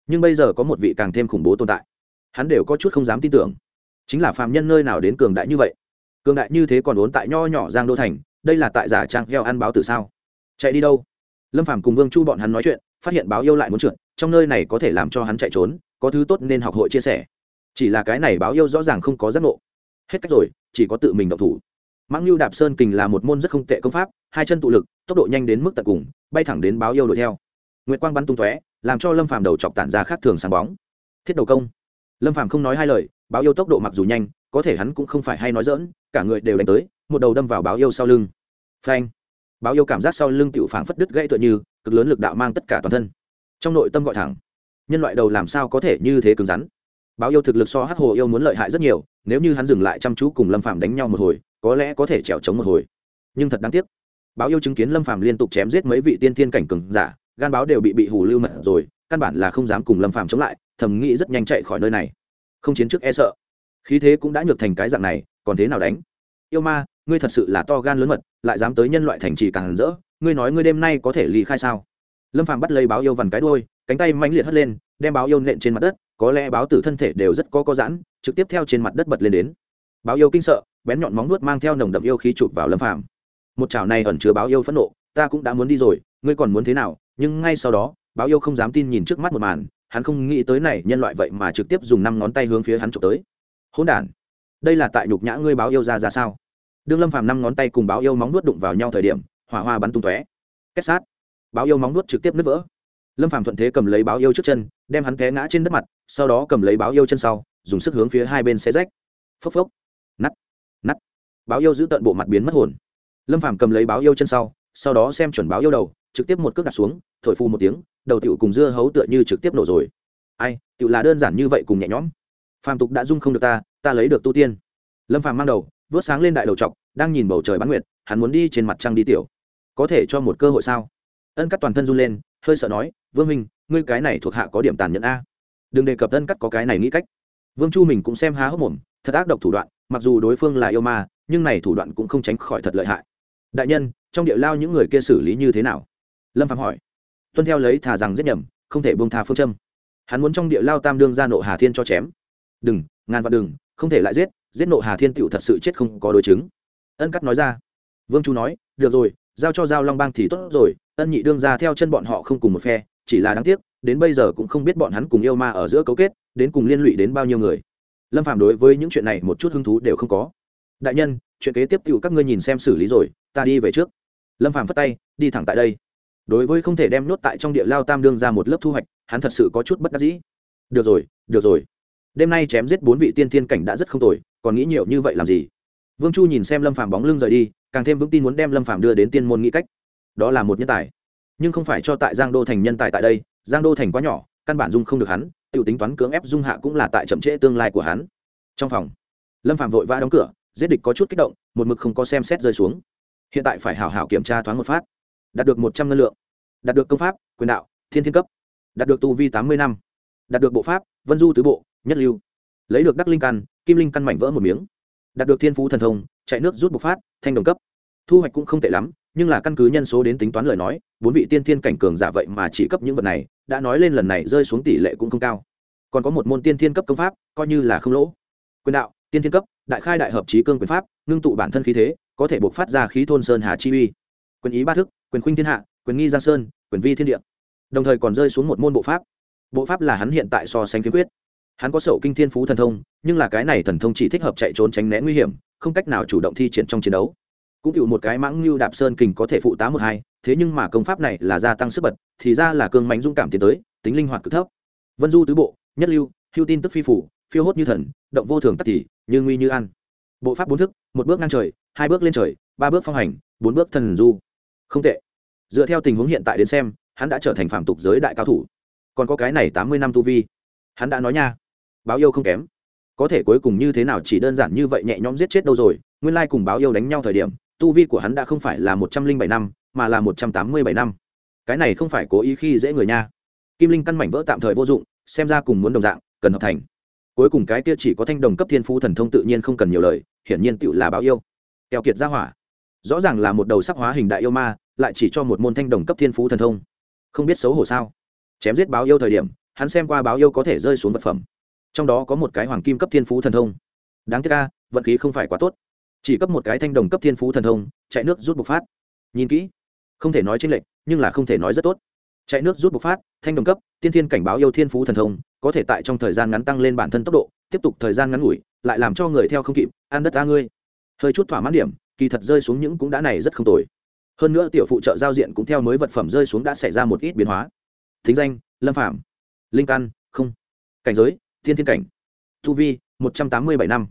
A: Nhưng bây giờ có một vị càng thêm khủng bố tồn tại. Hắn đều có chút không dám tin tưởng. Chính là phàm nhân nơi nào đến cường đại như vậy? Cường đại như thế còn ốn tại nho nhỏ giang đô thành, đây là tại giả trang heo ăn báo từ sao? Chạy đi đâu? Lâm phàm cùng vương chu bọn hắn nói chuyện, phát hiện báo yêu lại muốn trượt, trong nơi này có thể làm cho hắn chạy trốn, có thứ tốt nên học hội chia sẻ. Chỉ là cái này báo yêu rõ ràng không có giác ngộ. Hết cách rồi, chỉ có tự mình động thủ mãng lưu đạp sơn kình là một môn rất không tệ công pháp, hai chân tụ lực, tốc độ nhanh đến mức tận cùng, bay thẳng đến báo yêu đuổi theo. Nguyệt quang bắn tung tóe, làm cho lâm phàm đầu chọc tản ra khác thường sáng bóng. Thiết đầu công. Lâm phàm không nói hai lời, báo yêu tốc độ mặc dù nhanh, có thể hắn cũng không phải hay nói dỡn cả người đều đánh tới, một đầu đâm vào báo yêu sau lưng. Phanh. Báo yêu cảm giác sau lưng tiểu phảng phất đứt gãy tựa như, cực lớn lực đạo mang tất cả toàn thân. Trong nội tâm gọi thẳng, nhân loại đầu làm sao có thể như thế cứng rắn? Báo yêu thực lực so hắc hồ yêu muốn lợi hại rất nhiều, nếu như hắn dừng lại chăm chú cùng lâm phàm đánh nhau một hồi có lẽ có thể trèo chống một hồi. Nhưng thật đáng tiếc, báo yêu chứng kiến lâm phàm liên tục chém giết mấy vị tiên thiên cảnh cường giả, gan báo đều bị bị hù lưu mật rồi, căn bản là không dám cùng lâm phàm chống lại, thầm nghĩ rất nhanh chạy khỏi nơi này. Không chiến trước e sợ. Khí thế cũng đã nhược thành cái dạng này, còn thế nào đánh? Yêu ma, ngươi thật sự là to gan lớn mật, lại dám tới nhân loại thành trì càng rỡ, ngươi nói ngươi đêm nay có thể ly khai sao? Lâm phàm bắt lấy báo yêu vằn cái đôi cánh tay mãnh liệt hất lên, đem báo yêu nện trên mặt đất, có lẽ báo tử thân thể đều rất có có giãn, trực tiếp theo trên mặt đất bật lên đến báo yêu kinh sợ, bén nhọn móng nuốt mang theo nồng đậm yêu khí chụp vào lâm phàm. Một chảo này ẩn chứa báo yêu phẫn nộ, ta cũng đã muốn đi rồi, ngươi còn muốn thế nào? Nhưng ngay sau đó, báo yêu không dám tin nhìn trước mắt một màn, hắn không nghĩ tới này, nhân loại vậy mà trực tiếp dùng năm ngón tay hướng phía hắn chụp tới. Hỗn đản, đây là tại nhục nhã ngươi báo yêu ra ra sao? Đương lâm phàm năm ngón tay cùng báo yêu móng nuốt đụng vào nhau thời điểm, hỏa hoa bắn tung tóe. Kết sát. Báo yêu móng nuốt trực tiếp nứt vỡ. Lâm phàm thuận thế cầm lấy báo yêu trước chân, đem hắn té ngã trên đất mặt, sau đó cầm lấy báo yêu chân sau, dùng sức hướng phía hai bên xe rách. Phốc phốc báo yêu giữ tận bộ mặt biến mất hồn. Lâm phàm cầm lấy báo yêu chân sau sau đó xem chuẩn báo yêu đầu, trực tiếp một cước đặt xuống, thổi phu một tiếng, đầu tiểu cùng dưa hấu tựa như trực tiếp nổ rồi. Ai, tiểu là đơn giản như vậy cùng nhẹ nhõm. Phàm tục đã dung không được ta ta lấy được tu tiên. Lâm phàm mang đầu, vớt sáng lên đại đầu trọc, đang nhìn bầu trời bán nguyệt, hắn muốn đi trên mặt trăng đi tiểu. Có thể cho một cơ hội sao? Ân cắt toàn thân run lên, hơi sợ nói, vương minh, ngươi cái này thuộc hạ có điểm tàn nhẫn a. Đừng đề cập ân cắt có cái này nghĩ cách. Vương chu mình cũng xem há hốc mồm, thật ác độc thủ đoạn mặc dù đối phương là yêu ma, nhưng này thủ đoạn cũng không tránh khỏi thật lợi hại. Đại nhân, trong địa lao những người kia xử lý như thế nào? Lâm phạm hỏi. Tuân theo lấy thà rằng giết nhầm, không thể buông tha phương châm. Hắn muốn trong địa lao tam đương ra nộ hà thiên cho chém. Đừng, ngàn vạn đừng, không thể lại giết giết nộ hà thiên tựu thật sự chết không có đối chứng. Ân cắt nói ra. Vương chu nói, được rồi, giao cho giao long bang thì tốt rồi, ân nhị đương ra theo chân bọn họ không cùng một phe, chỉ là đáng tiếc, đến bây giờ cũng không biết bọn hắn cùng yêu ma ở giữa cấu kết, đến cùng liên lụy đến bao nhiêu người lâm phạm đối với những chuyện này một chút hứng thú đều không có. Đại nhân, chuyện kế tiếp cựu các ngươi nhìn xem xử lý rồi, ta đi về trước. Lâm phạm phất tay, đi thẳng tại đây. Đối với không thể đem nhốt tại trong địa lao tam đương ra một lớp thu hoạch, hắn thật sự có chút bất đắc dĩ. Được rồi được rồi. Đêm nay chém giết bốn vị tiên thiên cảnh đã rất không tồi, còn nghĩ nhiều như vậy làm gì? Vương chu nhìn xem lâm phàm bóng lưng rời đi, càng thêm vững tin muốn đem lâm phàm đưa đến tiên môn nghĩ cách. Đó là một nhân tài. Nhưng không phải cho tại giang đô thành nhân tài tại đây, giang đô thành quá nhỏ, căn bản dung không được hắn tự tính toán cưỡng ép dung hạ cũng là tại chậm trễ tương lai của hắn. Trong phòng, lâm phàm vội vã đóng cửa, giết địch có chút kích động, một mực không có xem xét rơi xuống. Hiện tại phải hảo hảo kiểm tra thoáng một phát. Đạt được một trăm ngân lượng, đạt được công pháp, quyền đạo, thiên thiên cấp, đạt được tu vi tám mươi năm, đạt được bộ pháp, vân du tứ bộ, nhất lưu. Lấy được đắc linh căn, kim linh căn mảnh vỡ một miếng. Đạt được thiên phú thần thông, chạy nước rút bộc phát, thanh đồng cấp. Thu hoạch cũng không tệ lắm, nhưng là căn cứ nhân số đến tính toán lời nói, bốn vị tiên thiên cảnh cường giả vậy mà chỉ cấp những vật này đã nói lên lần này rơi xuống tỷ lệ cũng không cao. Còn có một môn tiên thiên cấp công pháp, coi như là không lỗ. Quyền đạo, tiên thiên cấp, đại khai đại hợp trí cương quyền pháp, ngưng tụ bản thân khí thế, có thể buộc phát ra khí thôn sơn hà chi uy. Quyền ý ba thức, quyền khuynh thiên hạ, quyền nghi giang sơn, quyền vi thiên địa. Đồng thời còn rơi xuống một môn bộ pháp. Bộ pháp là hắn hiện tại so sánh kiếm quyết. Hắn có sậu kinh thiên phú thần thông, nhưng là cái này thần thông chỉ thích hợp chạy trốn tránh né nguy hiểm, không cách nào chủ động thi triển trong chiến đấu. Cũng chịu một cái mãng như đạp sơn kình có thể phụ tá một hai thế nhưng mà công pháp này là gia tăng sức bật, thì ra là cương mánh dũng cảm tiến tới, tính linh hoạt cực thấp. Vân du tứ bộ, nhất lưu, hưu tin tức phi phủ, phiêu hốt như thần, động vô thường tắc thì, như nguy như ăn bộ pháp bốn thức, một bước ngang trời, hai bước lên trời, ba bước phong hành, bốn bước thần du. Không tệ. Dựa theo tình huống hiện tại đến xem, hắn đã trở thành phạm tục giới đại cao thủ. Còn có cái này tám mươi năm tu vi. Hắn đã nói nha, báo yêu không kém. Có thể cuối cùng như thế nào chỉ đơn giản như vậy nhẹ nhõm giết chết đâu rồi, nguyên lai cùng báo yêu đánh nhau thời điểm, tu vi của hắn đã không phải là một trăm linh bảy năm mà là một trăm tám mươi bảy năm. Cái này không phải cố ý khi dễ người nha. Kim linh căn mảnh vỡ tạm thời vô dụng, xem ra cùng muốn đồng dạng, cần hợp thành. Cuối cùng cái kia chỉ có thanh đồng cấp thiên phú thần thông tự nhiên không cần nhiều lời, hiển nhiên tựu là báo yêu. Keo kiệt ra hỏa. Rõ ràng là một đầu sắc hóa hình đại yêu ma, lại chỉ cho một môn thanh đồng cấp thiên phú thần thông. Không biết xấu hổ sao? Chém giết báo yêu thời điểm, hắn xem qua báo yêu có thể rơi xuống vật phẩm. Trong đó có một cái hoàng kim cấp thiên phú thần thông. Đáng tiếc ca vận khí không phải quá tốt. Chỉ cấp một cái thanh đồng cấp thiên phú thần thông, chạy nước rút bộc phát. Nhìn kỹ không thể nói chênh lệch, nhưng là không thể nói rất tốt. Chạy nước rút bộc phát, thanh đồng cấp, tiên thiên cảnh báo yêu thiên phú thần thông, có thể tại trong thời gian ngắn tăng lên bản thân tốc độ, tiếp tục thời gian ngắn ngủi, lại làm cho người theo không kịp, ăn đất ta ngươi. Hơi chút thỏa mãn điểm, kỳ thật rơi xuống những cũng đã này rất không tồi. Hơn nữa tiểu phụ trợ giao diện cũng theo mới vật phẩm rơi xuống đã xảy ra một ít biến hóa. Thính danh, lâm phạm linh căn, không. Cảnh giới thiên thiên cảnh. Thu vi, một trăm tám mươi bảy năm.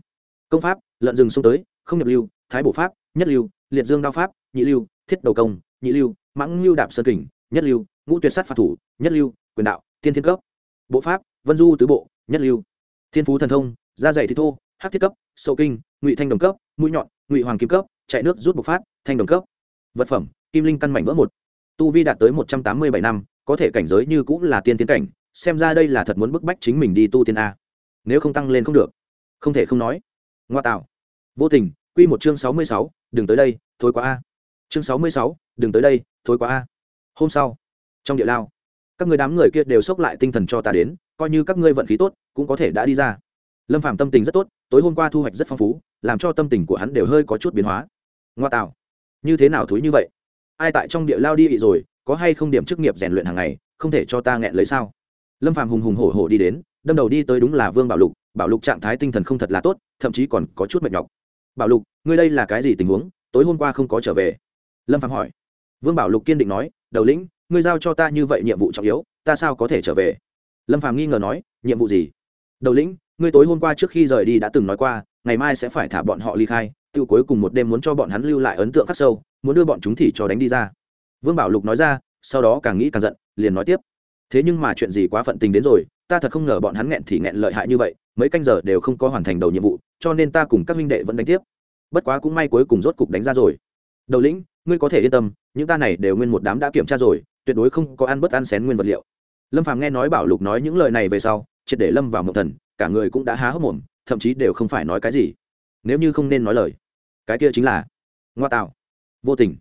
A: Công pháp lợn rừng xông tới, không nhập lưu, thái bổ pháp, nhất lưu, liệt dương đao pháp, nhị lưu, thiết đầu công nhị lưu, mãng lưu đạp sơn kình, nhất lưu, ngũ tuyệt sát phạt thủ, nhất lưu, quyền đạo thiên thiên cấp. Bộ pháp, vân du tứ bộ, nhất lưu. Thiên phú thần thông, da dày thi thô hát thiết cấp, sậu kinh, ngụy thanh đồng cấp, mũi nhọn, ngụy hoàng kim cấp, chạy nước rút bộc phát, thanh đồng cấp. Vật phẩm, kim linh căn mảnh vỡ một. Tu vi đạt tới một trăm tám mươi bảy năm, có thể cảnh giới như cũng là tiên tiến cảnh, xem ra đây là thật muốn bức bách chính mình đi tu tiên a. Nếu không tăng lên không được. Không thể không nói. Ngoa tạo. Vô tình q một chương sáu mươi sáu, đừng tới đây, thôi quá a. Chương sáu mươi sáu đừng tới đây thôi quá a. Hôm sau, trong địa lao, các người đám người kia đều xốc lại tinh thần cho ta đến, coi như các ngươi vận khí tốt, cũng có thể đã đi ra. Lâm phạm tâm tình rất tốt, tối hôm qua thu hoạch rất phong phú, làm cho tâm tình của hắn đều hơi có chút biến hóa. Ngoa tạo, như thế nào thúi như vậy? Ai tại trong địa lao đi ị rồi, có hay không điểm chức nghiệp rèn luyện hàng ngày, không thể cho ta nghẹn lấy sao? Lâm phạm hùng hùng hổ hổ đi đến, đâm đầu đi tới đúng là vương bảo lục bảo lục trạng thái tinh thần không thật là tốt, thậm chí còn có chút mệt nhọc. Bảo lục, ngươi đây là cái gì tình huống? Tối hôm qua không có trở về. Lâm phạm hỏi vương bảo lục kiên định nói, đầu lĩnh, ngươi giao cho ta như vậy nhiệm vụ trọng yếu, ta sao có thể trở về? Lâm Phàm nghi ngờ nói, nhiệm vụ gì? Đầu lĩnh, ngươi tối hôm qua trước khi rời đi đã từng nói qua, ngày mai sẽ phải thả bọn họ ly khai, tự cuối cùng một đêm muốn cho bọn hắn lưu lại ấn tượng khắc sâu, muốn đưa bọn chúng thì cho đánh đi ra. Vương bảo lục nói ra, sau đó càng nghĩ càng giận, liền nói tiếp, thế nhưng mà chuyện gì quá phận tình đến rồi, ta thật không ngờ bọn hắn nghẹn thì nghẹn lợi hại như vậy, mấy canh giờ đều không có hoàn thành đầu nhiệm vụ, cho nên ta cùng các minh đệ vẫn đánh tiếp. Bất quá cũng may cuối cùng rốt cục đánh ra rồi đầu lĩnh, ngươi có thể yên tâm, những ta này đều nguyên một đám đã kiểm tra rồi, tuyệt đối không có ăn bất ăn xén nguyên vật liệu. Lâm phàm nghe nói bảo lục nói những lời này về sau, triệt để lâm vào mộng thần, cả người cũng đã há hốc mồm, thậm chí đều không phải nói cái gì. Nếu như không nên nói lời, cái kia chính là, ngoa tạo, vô tình.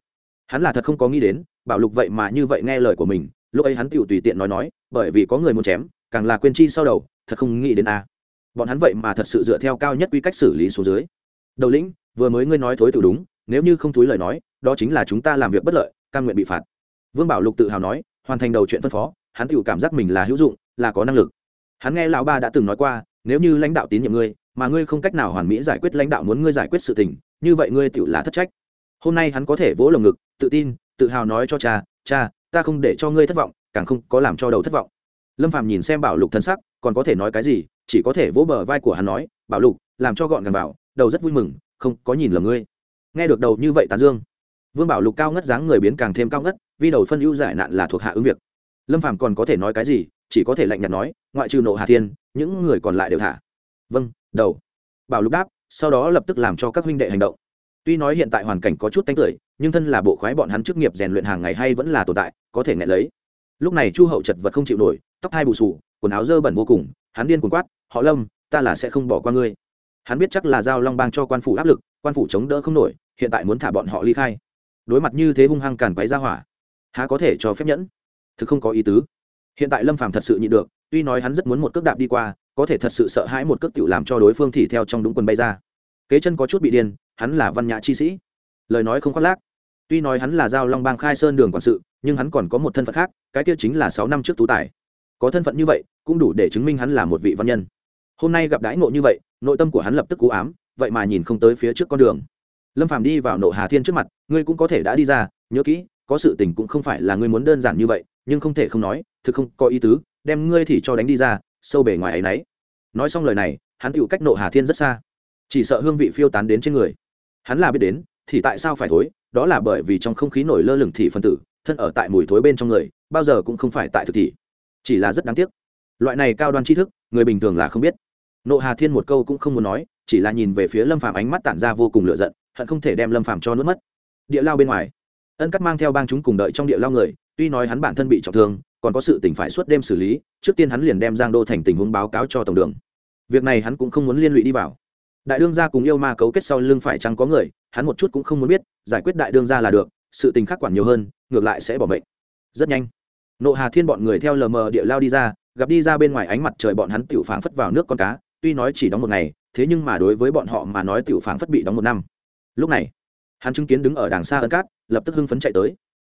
A: Hắn là thật không có nghĩ đến, bảo lục vậy mà như vậy nghe lời của mình, lúc ấy hắn tựu tùy tiện nói nói, bởi vì có người muốn chém, càng là quên chi sau đầu, thật không nghĩ đến a. Bọn hắn vậy mà thật sự dựa theo cao nhất quy cách xử lý số dưới. Đầu lĩnh, vừa mới ngươi nói thối tự đúng nếu như không túi lời nói đó chính là chúng ta làm việc bất lợi căn nguyện bị phạt. Vương bảo lục tự hào nói hoàn thành đầu chuyện phân phó hắn tự cảm giác mình là hữu dụng là có năng lực. Hắn nghe lão ba đã từng nói qua nếu như lãnh đạo tín nhiệm ngươi mà ngươi không cách nào hoàn mỹ giải quyết lãnh đạo muốn ngươi giải quyết sự tình như vậy ngươi tự là thất trách. Hôm nay hắn có thể vỗ lồng ngực tự tin tự hào nói cho cha cha ta không để cho ngươi thất vọng càng không có làm cho đầu thất vọng. Lâm phàm nhìn xem bảo lục thân sắc còn có thể nói cái gì chỉ có thể vỗ bờ vai của hắn nói bảo lục làm cho gọn gàng vào, đầu rất vui mừng không có nhìn lầm ngươi nghe được đầu như vậy tán dương, vương bảo lục cao ngất dáng người biến càng thêm cao ngất vi đầu phân ưu giải nạn là thuộc hạ ứng việc. Lâm phàm còn có thể nói cái gì, chỉ có thể lạnh nhạt nói, ngoại trừ nộ hà thiên, những người còn lại đều thả. Vâng đầu. Bảo lục đáp, sau đó lập tức làm cho các huynh đệ hành động. Tuy nói hiện tại hoàn cảnh có chút tánh tưởi, nhưng thân là bộ khoái bọn hắn chức nghiệp rèn luyện hàng ngày hay vẫn là tồn tại, có thể nghẹn lấy. Lúc này chu hậu chật vật không chịu nổi, tóc hai bù sù quần áo dơ bẩn vô cùng, hắn điên cuồng quát, họ lâm, ta là sẽ không bỏ qua ngươi. Hắn biết chắc là giao long bang cho quan phủ áp lực quan phủ chống đỡ không nổi, hiện tại muốn thả bọn họ ly khai. Đối mặt như thế hung hăng càn quấy ra hỏa, há có thể cho phép nhẫn? Thực không có ý tứ. Hiện tại lâm phàm thật sự nhịn được, tuy nói hắn rất muốn một cước đạp đi qua, có thể thật sự sợ hãi một cước tiểu làm cho đối phương thì theo trong đúng quần bay ra. Kế chân có chút bị điên, hắn là văn nhã chi sĩ. Lời nói không khoác lác. Tuy nói hắn là giao long bang khai sơn đường quản sự, nhưng hắn còn có một thân phận khác, cái kia chính là sáu năm trước tú tài. Có thân phận như vậy, cũng đủ để chứng minh hắn là một vị văn nhân. Hôm nay gặp đãi ngộ như vậy, nội tâm của hắn lập tức cú ám vậy mà nhìn không tới phía trước con đường. Lâm phàm đi vào nộ hà thiên trước mặt, ngươi cũng có thể đã đi ra, nhớ kỹ, có sự tình cũng không phải là ngươi muốn đơn giản như vậy, nhưng không thể không nói, thực không có ý tứ, đem ngươi thì cho đánh đi ra, sâu bể ngoài ấy nấy nói xong lời này, hắn tựu cách nộ hà thiên rất xa. Chỉ sợ hương vị phiêu tán đến trên người. Hắn là biết đến, thì tại sao phải thối, đó là bởi vì trong không khí nổi lơ lửng thị phân tử, thân ở tại mùi thối bên trong người, bao giờ cũng không phải tại thực thị chỉ là rất đáng tiếc. Loại này cao đoan tri thức, người bình thường là không biết. Nộ hà thiên một câu cũng không muốn nói chỉ là nhìn về phía lâm phàm ánh mắt tản ra vô cùng lựa giận, hận không thể đem lâm phàm cho nuốt mất. Địa lao bên ngoài, ân cắt mang theo bang chúng cùng đợi trong địa lao người, tuy nói hắn bản thân bị trọng thương, còn có sự tỉnh phải suốt đêm xử lý, trước tiên hắn liền đem giang đô thành tình huống báo cáo cho tổng đường. Việc này hắn cũng không muốn liên lụy đi vào. Đại đương gia cùng yêu ma cấu kết sau lưng phải chăng có người, hắn một chút cũng không muốn biết, giải quyết đại đương gia là được, sự tình khắc quản nhiều hơn, ngược lại sẽ bỏ mệnh. rất nhanh, nộ hà thiên bọn người theo lờ mờ địa lao đi ra, gặp đi ra bên ngoài ánh mặt trời bọn hắn tiểu phảng phất vào nước con cá tuy nói chỉ đóng một ngày, thế nhưng mà đối với bọn họ mà nói tiểu phảng phất bị đóng một năm. Lúc này, hắn chứng kiến đứng ở đàng xa ân cát, lập tức hưng phấn chạy tới.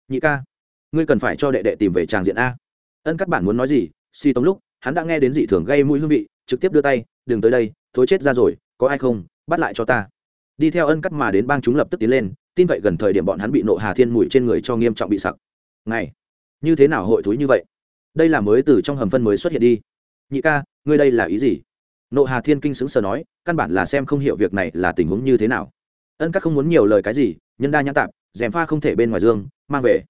A: Nhị ca, ngươi cần phải cho đệ đệ tìm về tràng diện a. Ân cát bản muốn nói gì si tống lúc, hắn đã nghe đến dị thường gây mũi hương vị, trực tiếp đưa tay, đừng tới đây, thối chết ra rồi, có ai không, bắt lại cho ta. Đi theo ân cắt mà đến bang chúng lập tức tiến lên, tin vậy gần thời điểm bọn hắn bị nộ hà thiên mùi trên người cho nghiêm trọng bị sặc. Này như thế nào hội thúi như vậy? Đây là mới từ trong hầm phân mới xuất hiện đi. Nhị ca, ngươi đây là ý gì? Nộ hà thiên kinh xứng sờ nói, căn bản là xem không hiểu việc này là tình huống như thế nào. Ân các không muốn nhiều lời cái gì, nhân đa nhãn tạp dèm pha không thể bên ngoài dương, mang về.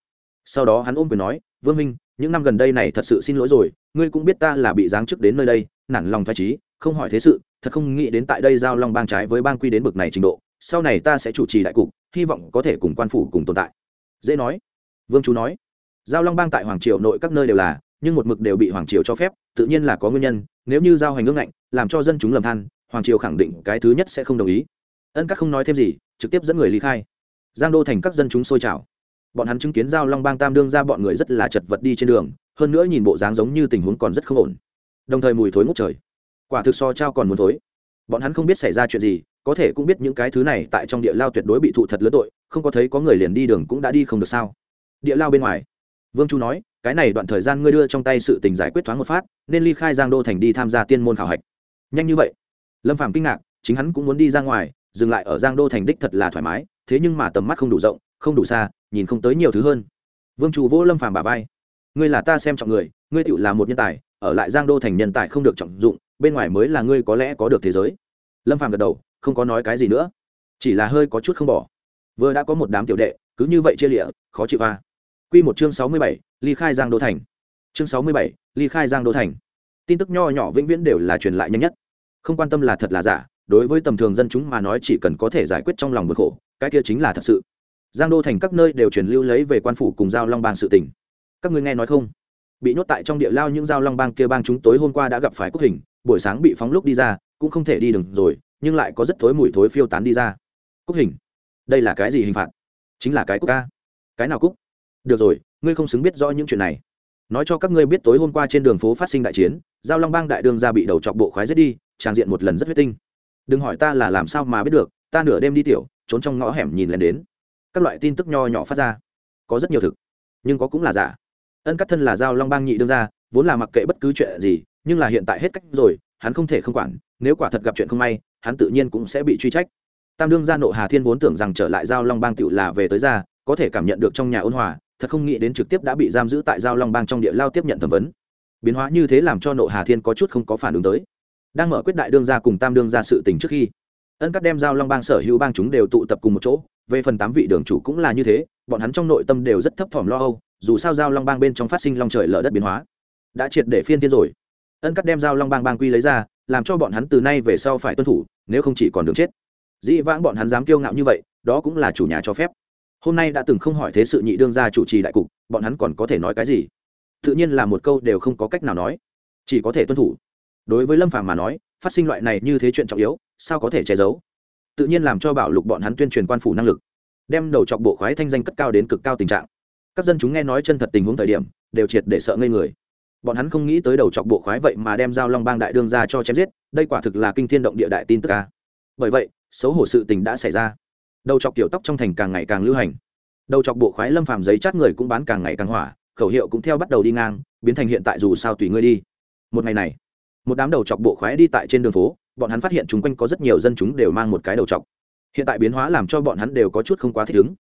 A: Sau đó hắn ôm quyền nói, vương minh những năm gần đây này thật sự xin lỗi rồi, ngươi cũng biết ta là bị giáng chức đến nơi đây, nản lòng thoái trí không hỏi thế sự, thật không nghĩ đến tại đây giao long bang trái với bang quy đến bực này trình độ, sau này ta sẽ chủ trì đại cục, hy vọng có thể cùng quan phủ cùng tồn tại. Dễ nói. Vương chú nói, giao long bang tại hoàng triều nội các nơi đều là nhưng một mực đều bị hoàng triều cho phép, tự nhiên là có nguyên nhân, nếu như giao hành ương ngạnh làm cho dân chúng lầm than, hoàng triều khẳng định cái thứ nhất sẽ không đồng ý. Ân các không nói thêm gì, trực tiếp dẫn người ly khai. Giang đô thành các dân chúng sôi trào. Bọn hắn chứng kiến giao long bang tam đương ra bọn người rất là chật vật đi trên đường, hơn nữa nhìn bộ dáng giống như tình huống còn rất không ổn. Đồng thời mùi thối ngút trời. Quả thực so trao còn muốn thối. Bọn hắn không biết xảy ra chuyện gì, có thể cũng biết những cái thứ này tại trong địa lao tuyệt đối bị thụ thật lớn tội, không có thấy có người liền đi đường cũng đã đi không được sao. Địa lao bên ngoài vương chu nói, cái này đoạn thời gian ngươi đưa trong tay sự tình giải quyết thoáng một phát, nên ly khai giang đô thành đi tham gia tiên môn khảo hạch. Nhanh như vậy. Lâm phàm kinh ngạc, chính hắn cũng muốn đi ra ngoài, dừng lại ở giang đô thành đích thật là thoải mái, thế nhưng mà tầm mắt không đủ rộng, không đủ xa, nhìn không tới nhiều thứ hơn. Vương chủ vỗ lâm phàm bà vai. Ngươi là ta xem trọng người, ngươi tựu là một nhân tài, ở lại giang đô thành nhân tài không được trọng dụng, bên ngoài mới là ngươi có lẽ có được thế giới. Lâm phàm gật đầu, không có nói cái gì nữa. Chỉ là hơi có chút không bỏ. Vừa đã có một đám tiểu đệ, cứ như vậy chia lịa, khó chịu va Quy một chương sáu mươi bảy, ly khai Giang Đô thành. Chương sáu mươi bảy, ly khai Giang Đô thành. Tin tức nho nhỏ vĩnh viễn đều là truyền lại nhanh nhất. Không quan tâm là thật là giả, đối với tầm thường dân chúng mà nói chỉ cần có thể giải quyết trong lòng bực khổ, cái kia chính là thật sự. Giang Đô thành các nơi đều truyền lưu lấy về quan phủ cùng giao Long bang sự tình. Các ngươi nghe nói không? Bị nhốt tại trong địa lao những giao Long bang kia bang chúng tối hôm qua đã gặp phải quốc hình, buổi sáng bị phóng lúc đi ra, cũng không thể đi đường rồi, nhưng lại có rất thối mùi thối phiêu tán đi ra. quốc hình? Đây là cái gì hình phạt? Chính là cái quốc ca. Cái nào quốc? Được rồi, ngươi không xứng biết rõ những chuyện này. Nói cho các ngươi biết tối hôm qua trên đường phố phát sinh đại chiến, giao long bang đại đương ra bị đầu chọc bộ khoái giết đi, tràng diện một lần rất huyết tinh. Đừng hỏi ta là làm sao mà biết được, ta nửa đêm đi tiểu, trốn trong ngõ hẻm nhìn lên đến. Các loại tin tức nho nhỏ phát ra. Có rất nhiều thực, nhưng có cũng là giả. Ân cắt thân là giao long bang nhị đương ra vốn là mặc kệ bất cứ chuyện gì, nhưng là hiện tại hết cách rồi, hắn không thể không quản, nếu quả thật gặp chuyện không may, hắn tự nhiên cũng sẽ bị truy trách. Tam đương gia nộ hà thiên vốn tưởng rằng trở lại giao long bang tựu là về tới ra có thể cảm nhận được trong nhà ôn hòa thật không nghĩ đến trực tiếp đã bị giam giữ tại giao long bang trong địa lao tiếp nhận thẩm vấn. Biến hóa như thế làm cho nộ hà thiên có chút không có phản ứng tới. Đang mở quyết đại đương ra cùng tam đương ra sự tình trước khi, ân cắt đem giao long bang sở hữu bang chúng đều tụ tập cùng một chỗ, về phần tám vị đường chủ cũng là như thế, bọn hắn trong nội tâm đều rất thấp thỏm lo âu, dù sao giao long bang bên trong phát sinh long trời lở đất biến hóa, đã triệt để phiên thiên rồi. Ân cắt đem giao long bang bang quy lấy ra, làm cho bọn hắn từ nay về sau phải tuân thủ, nếu không chỉ còn đường chết. Dĩ vãng bọn hắn dám kiêu ngạo như vậy, đó cũng là chủ nhà cho phép hôm nay đã từng không hỏi thế sự nhị đương gia chủ trì đại cục, bọn hắn còn có thể nói cái gì? Tự nhiên là một câu đều không có cách nào nói. Chỉ có thể tuân thủ. Đối với lâm phàm mà nói, phát sinh loại này như thế chuyện trọng yếu, sao có thể che giấu? Tự nhiên làm cho bảo lục bọn hắn tuyên truyền quan phủ năng lực, đem đầu chọc bộ khoái thanh danh cất cao đến cực cao tình trạng. Các dân chúng nghe nói chân thật tình huống thời điểm, đều triệt để sợ ngây người. Bọn hắn không nghĩ tới đầu chọc bộ khoái vậy mà đem giao long bang đại đương ra cho chém giết, đây quả thực là kinh thiên động địa đại tin tức ca bởi vậy, xấu hổ sự tình đã xảy ra đầu chọc tiểu tóc trong thành càng ngày càng lưu hành. Đầu chọc bộ khoái lâm phàm giấy chát người cũng bán càng ngày càng hỏa, khẩu hiệu cũng theo bắt đầu đi ngang, biến thành hiện tại dù sao tùy ngươi đi. Một ngày này, một đám đầu chọc bộ khoái đi tại trên đường phố, bọn hắn phát hiện chung quanh có rất nhiều dân chúng đều mang một cái đầu chọc. Hiện tại biến hóa làm cho bọn hắn đều có chút không quá thích ứng.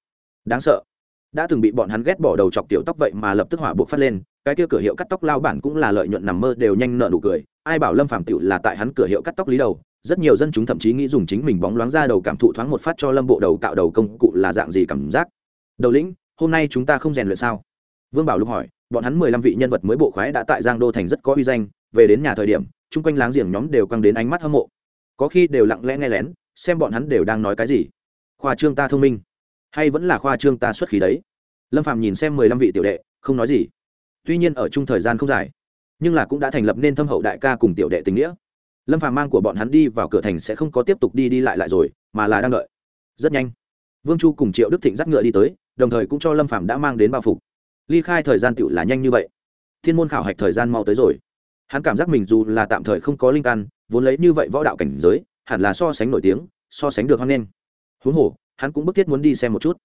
A: Đáng sợ. Đã từng bị bọn hắn ghét bỏ đầu chọc tiểu tóc vậy mà lập tức hỏa buộc phát lên, cái kia cửa hiệu cắt tóc lao bản cũng là lợi nhuận nằm mơ đều nhanh nợ nụ cười. Ai bảo lâm phàm tiểu là tại hắn cửa hiệu cắt tóc lý đầu rất nhiều dân chúng thậm chí nghĩ dùng chính mình bóng loáng ra đầu cảm thụ thoáng một phát cho lâm bộ đầu cạo đầu công cụ là dạng gì cảm giác. Đầu lĩnh, hôm nay chúng ta không rèn luyện sao? Vương bảo lục hỏi. Bọn hắn mười lăm vị nhân vật mới bộ khoái đã tại giang đô thành rất có uy danh, về đến nhà thời điểm, chung quanh láng giềng nhóm đều căng đến ánh mắt hâm mộ. Có khi đều lặng lẽ nghe lén, xem bọn hắn đều đang nói cái gì. Khoa trương ta thông minh. Hay vẫn là khoa trương ta xuất khí đấy? Lâm phạm nhìn xem mười lăm vị tiểu đệ, không nói gì. Tuy nhiên ở chung thời gian không dài, nhưng là cũng đã thành lập nên thâm hậu đại ca cùng tiểu đệ tình nghĩa lâm phàm mang của bọn hắn đi vào cửa thành sẽ không có tiếp tục đi đi lại lại rồi, mà là đang đợi. Rất nhanh, vương chu cùng triệu đức thịnh dắt ngựa đi tới, đồng thời cũng cho lâm phàm đã mang đến bao phục. Ly khai thời gian tựu là nhanh như vậy. Thiên môn khảo hạch thời gian mau tới rồi. Hắn cảm giác mình dù là tạm thời không có linh căn, vốn lấy như vậy võ đạo cảnh giới, hẳn là so sánh nổi tiếng, so sánh được hoan nghênh. Huống hồ, hắn cũng bức thiết muốn đi xem một chút.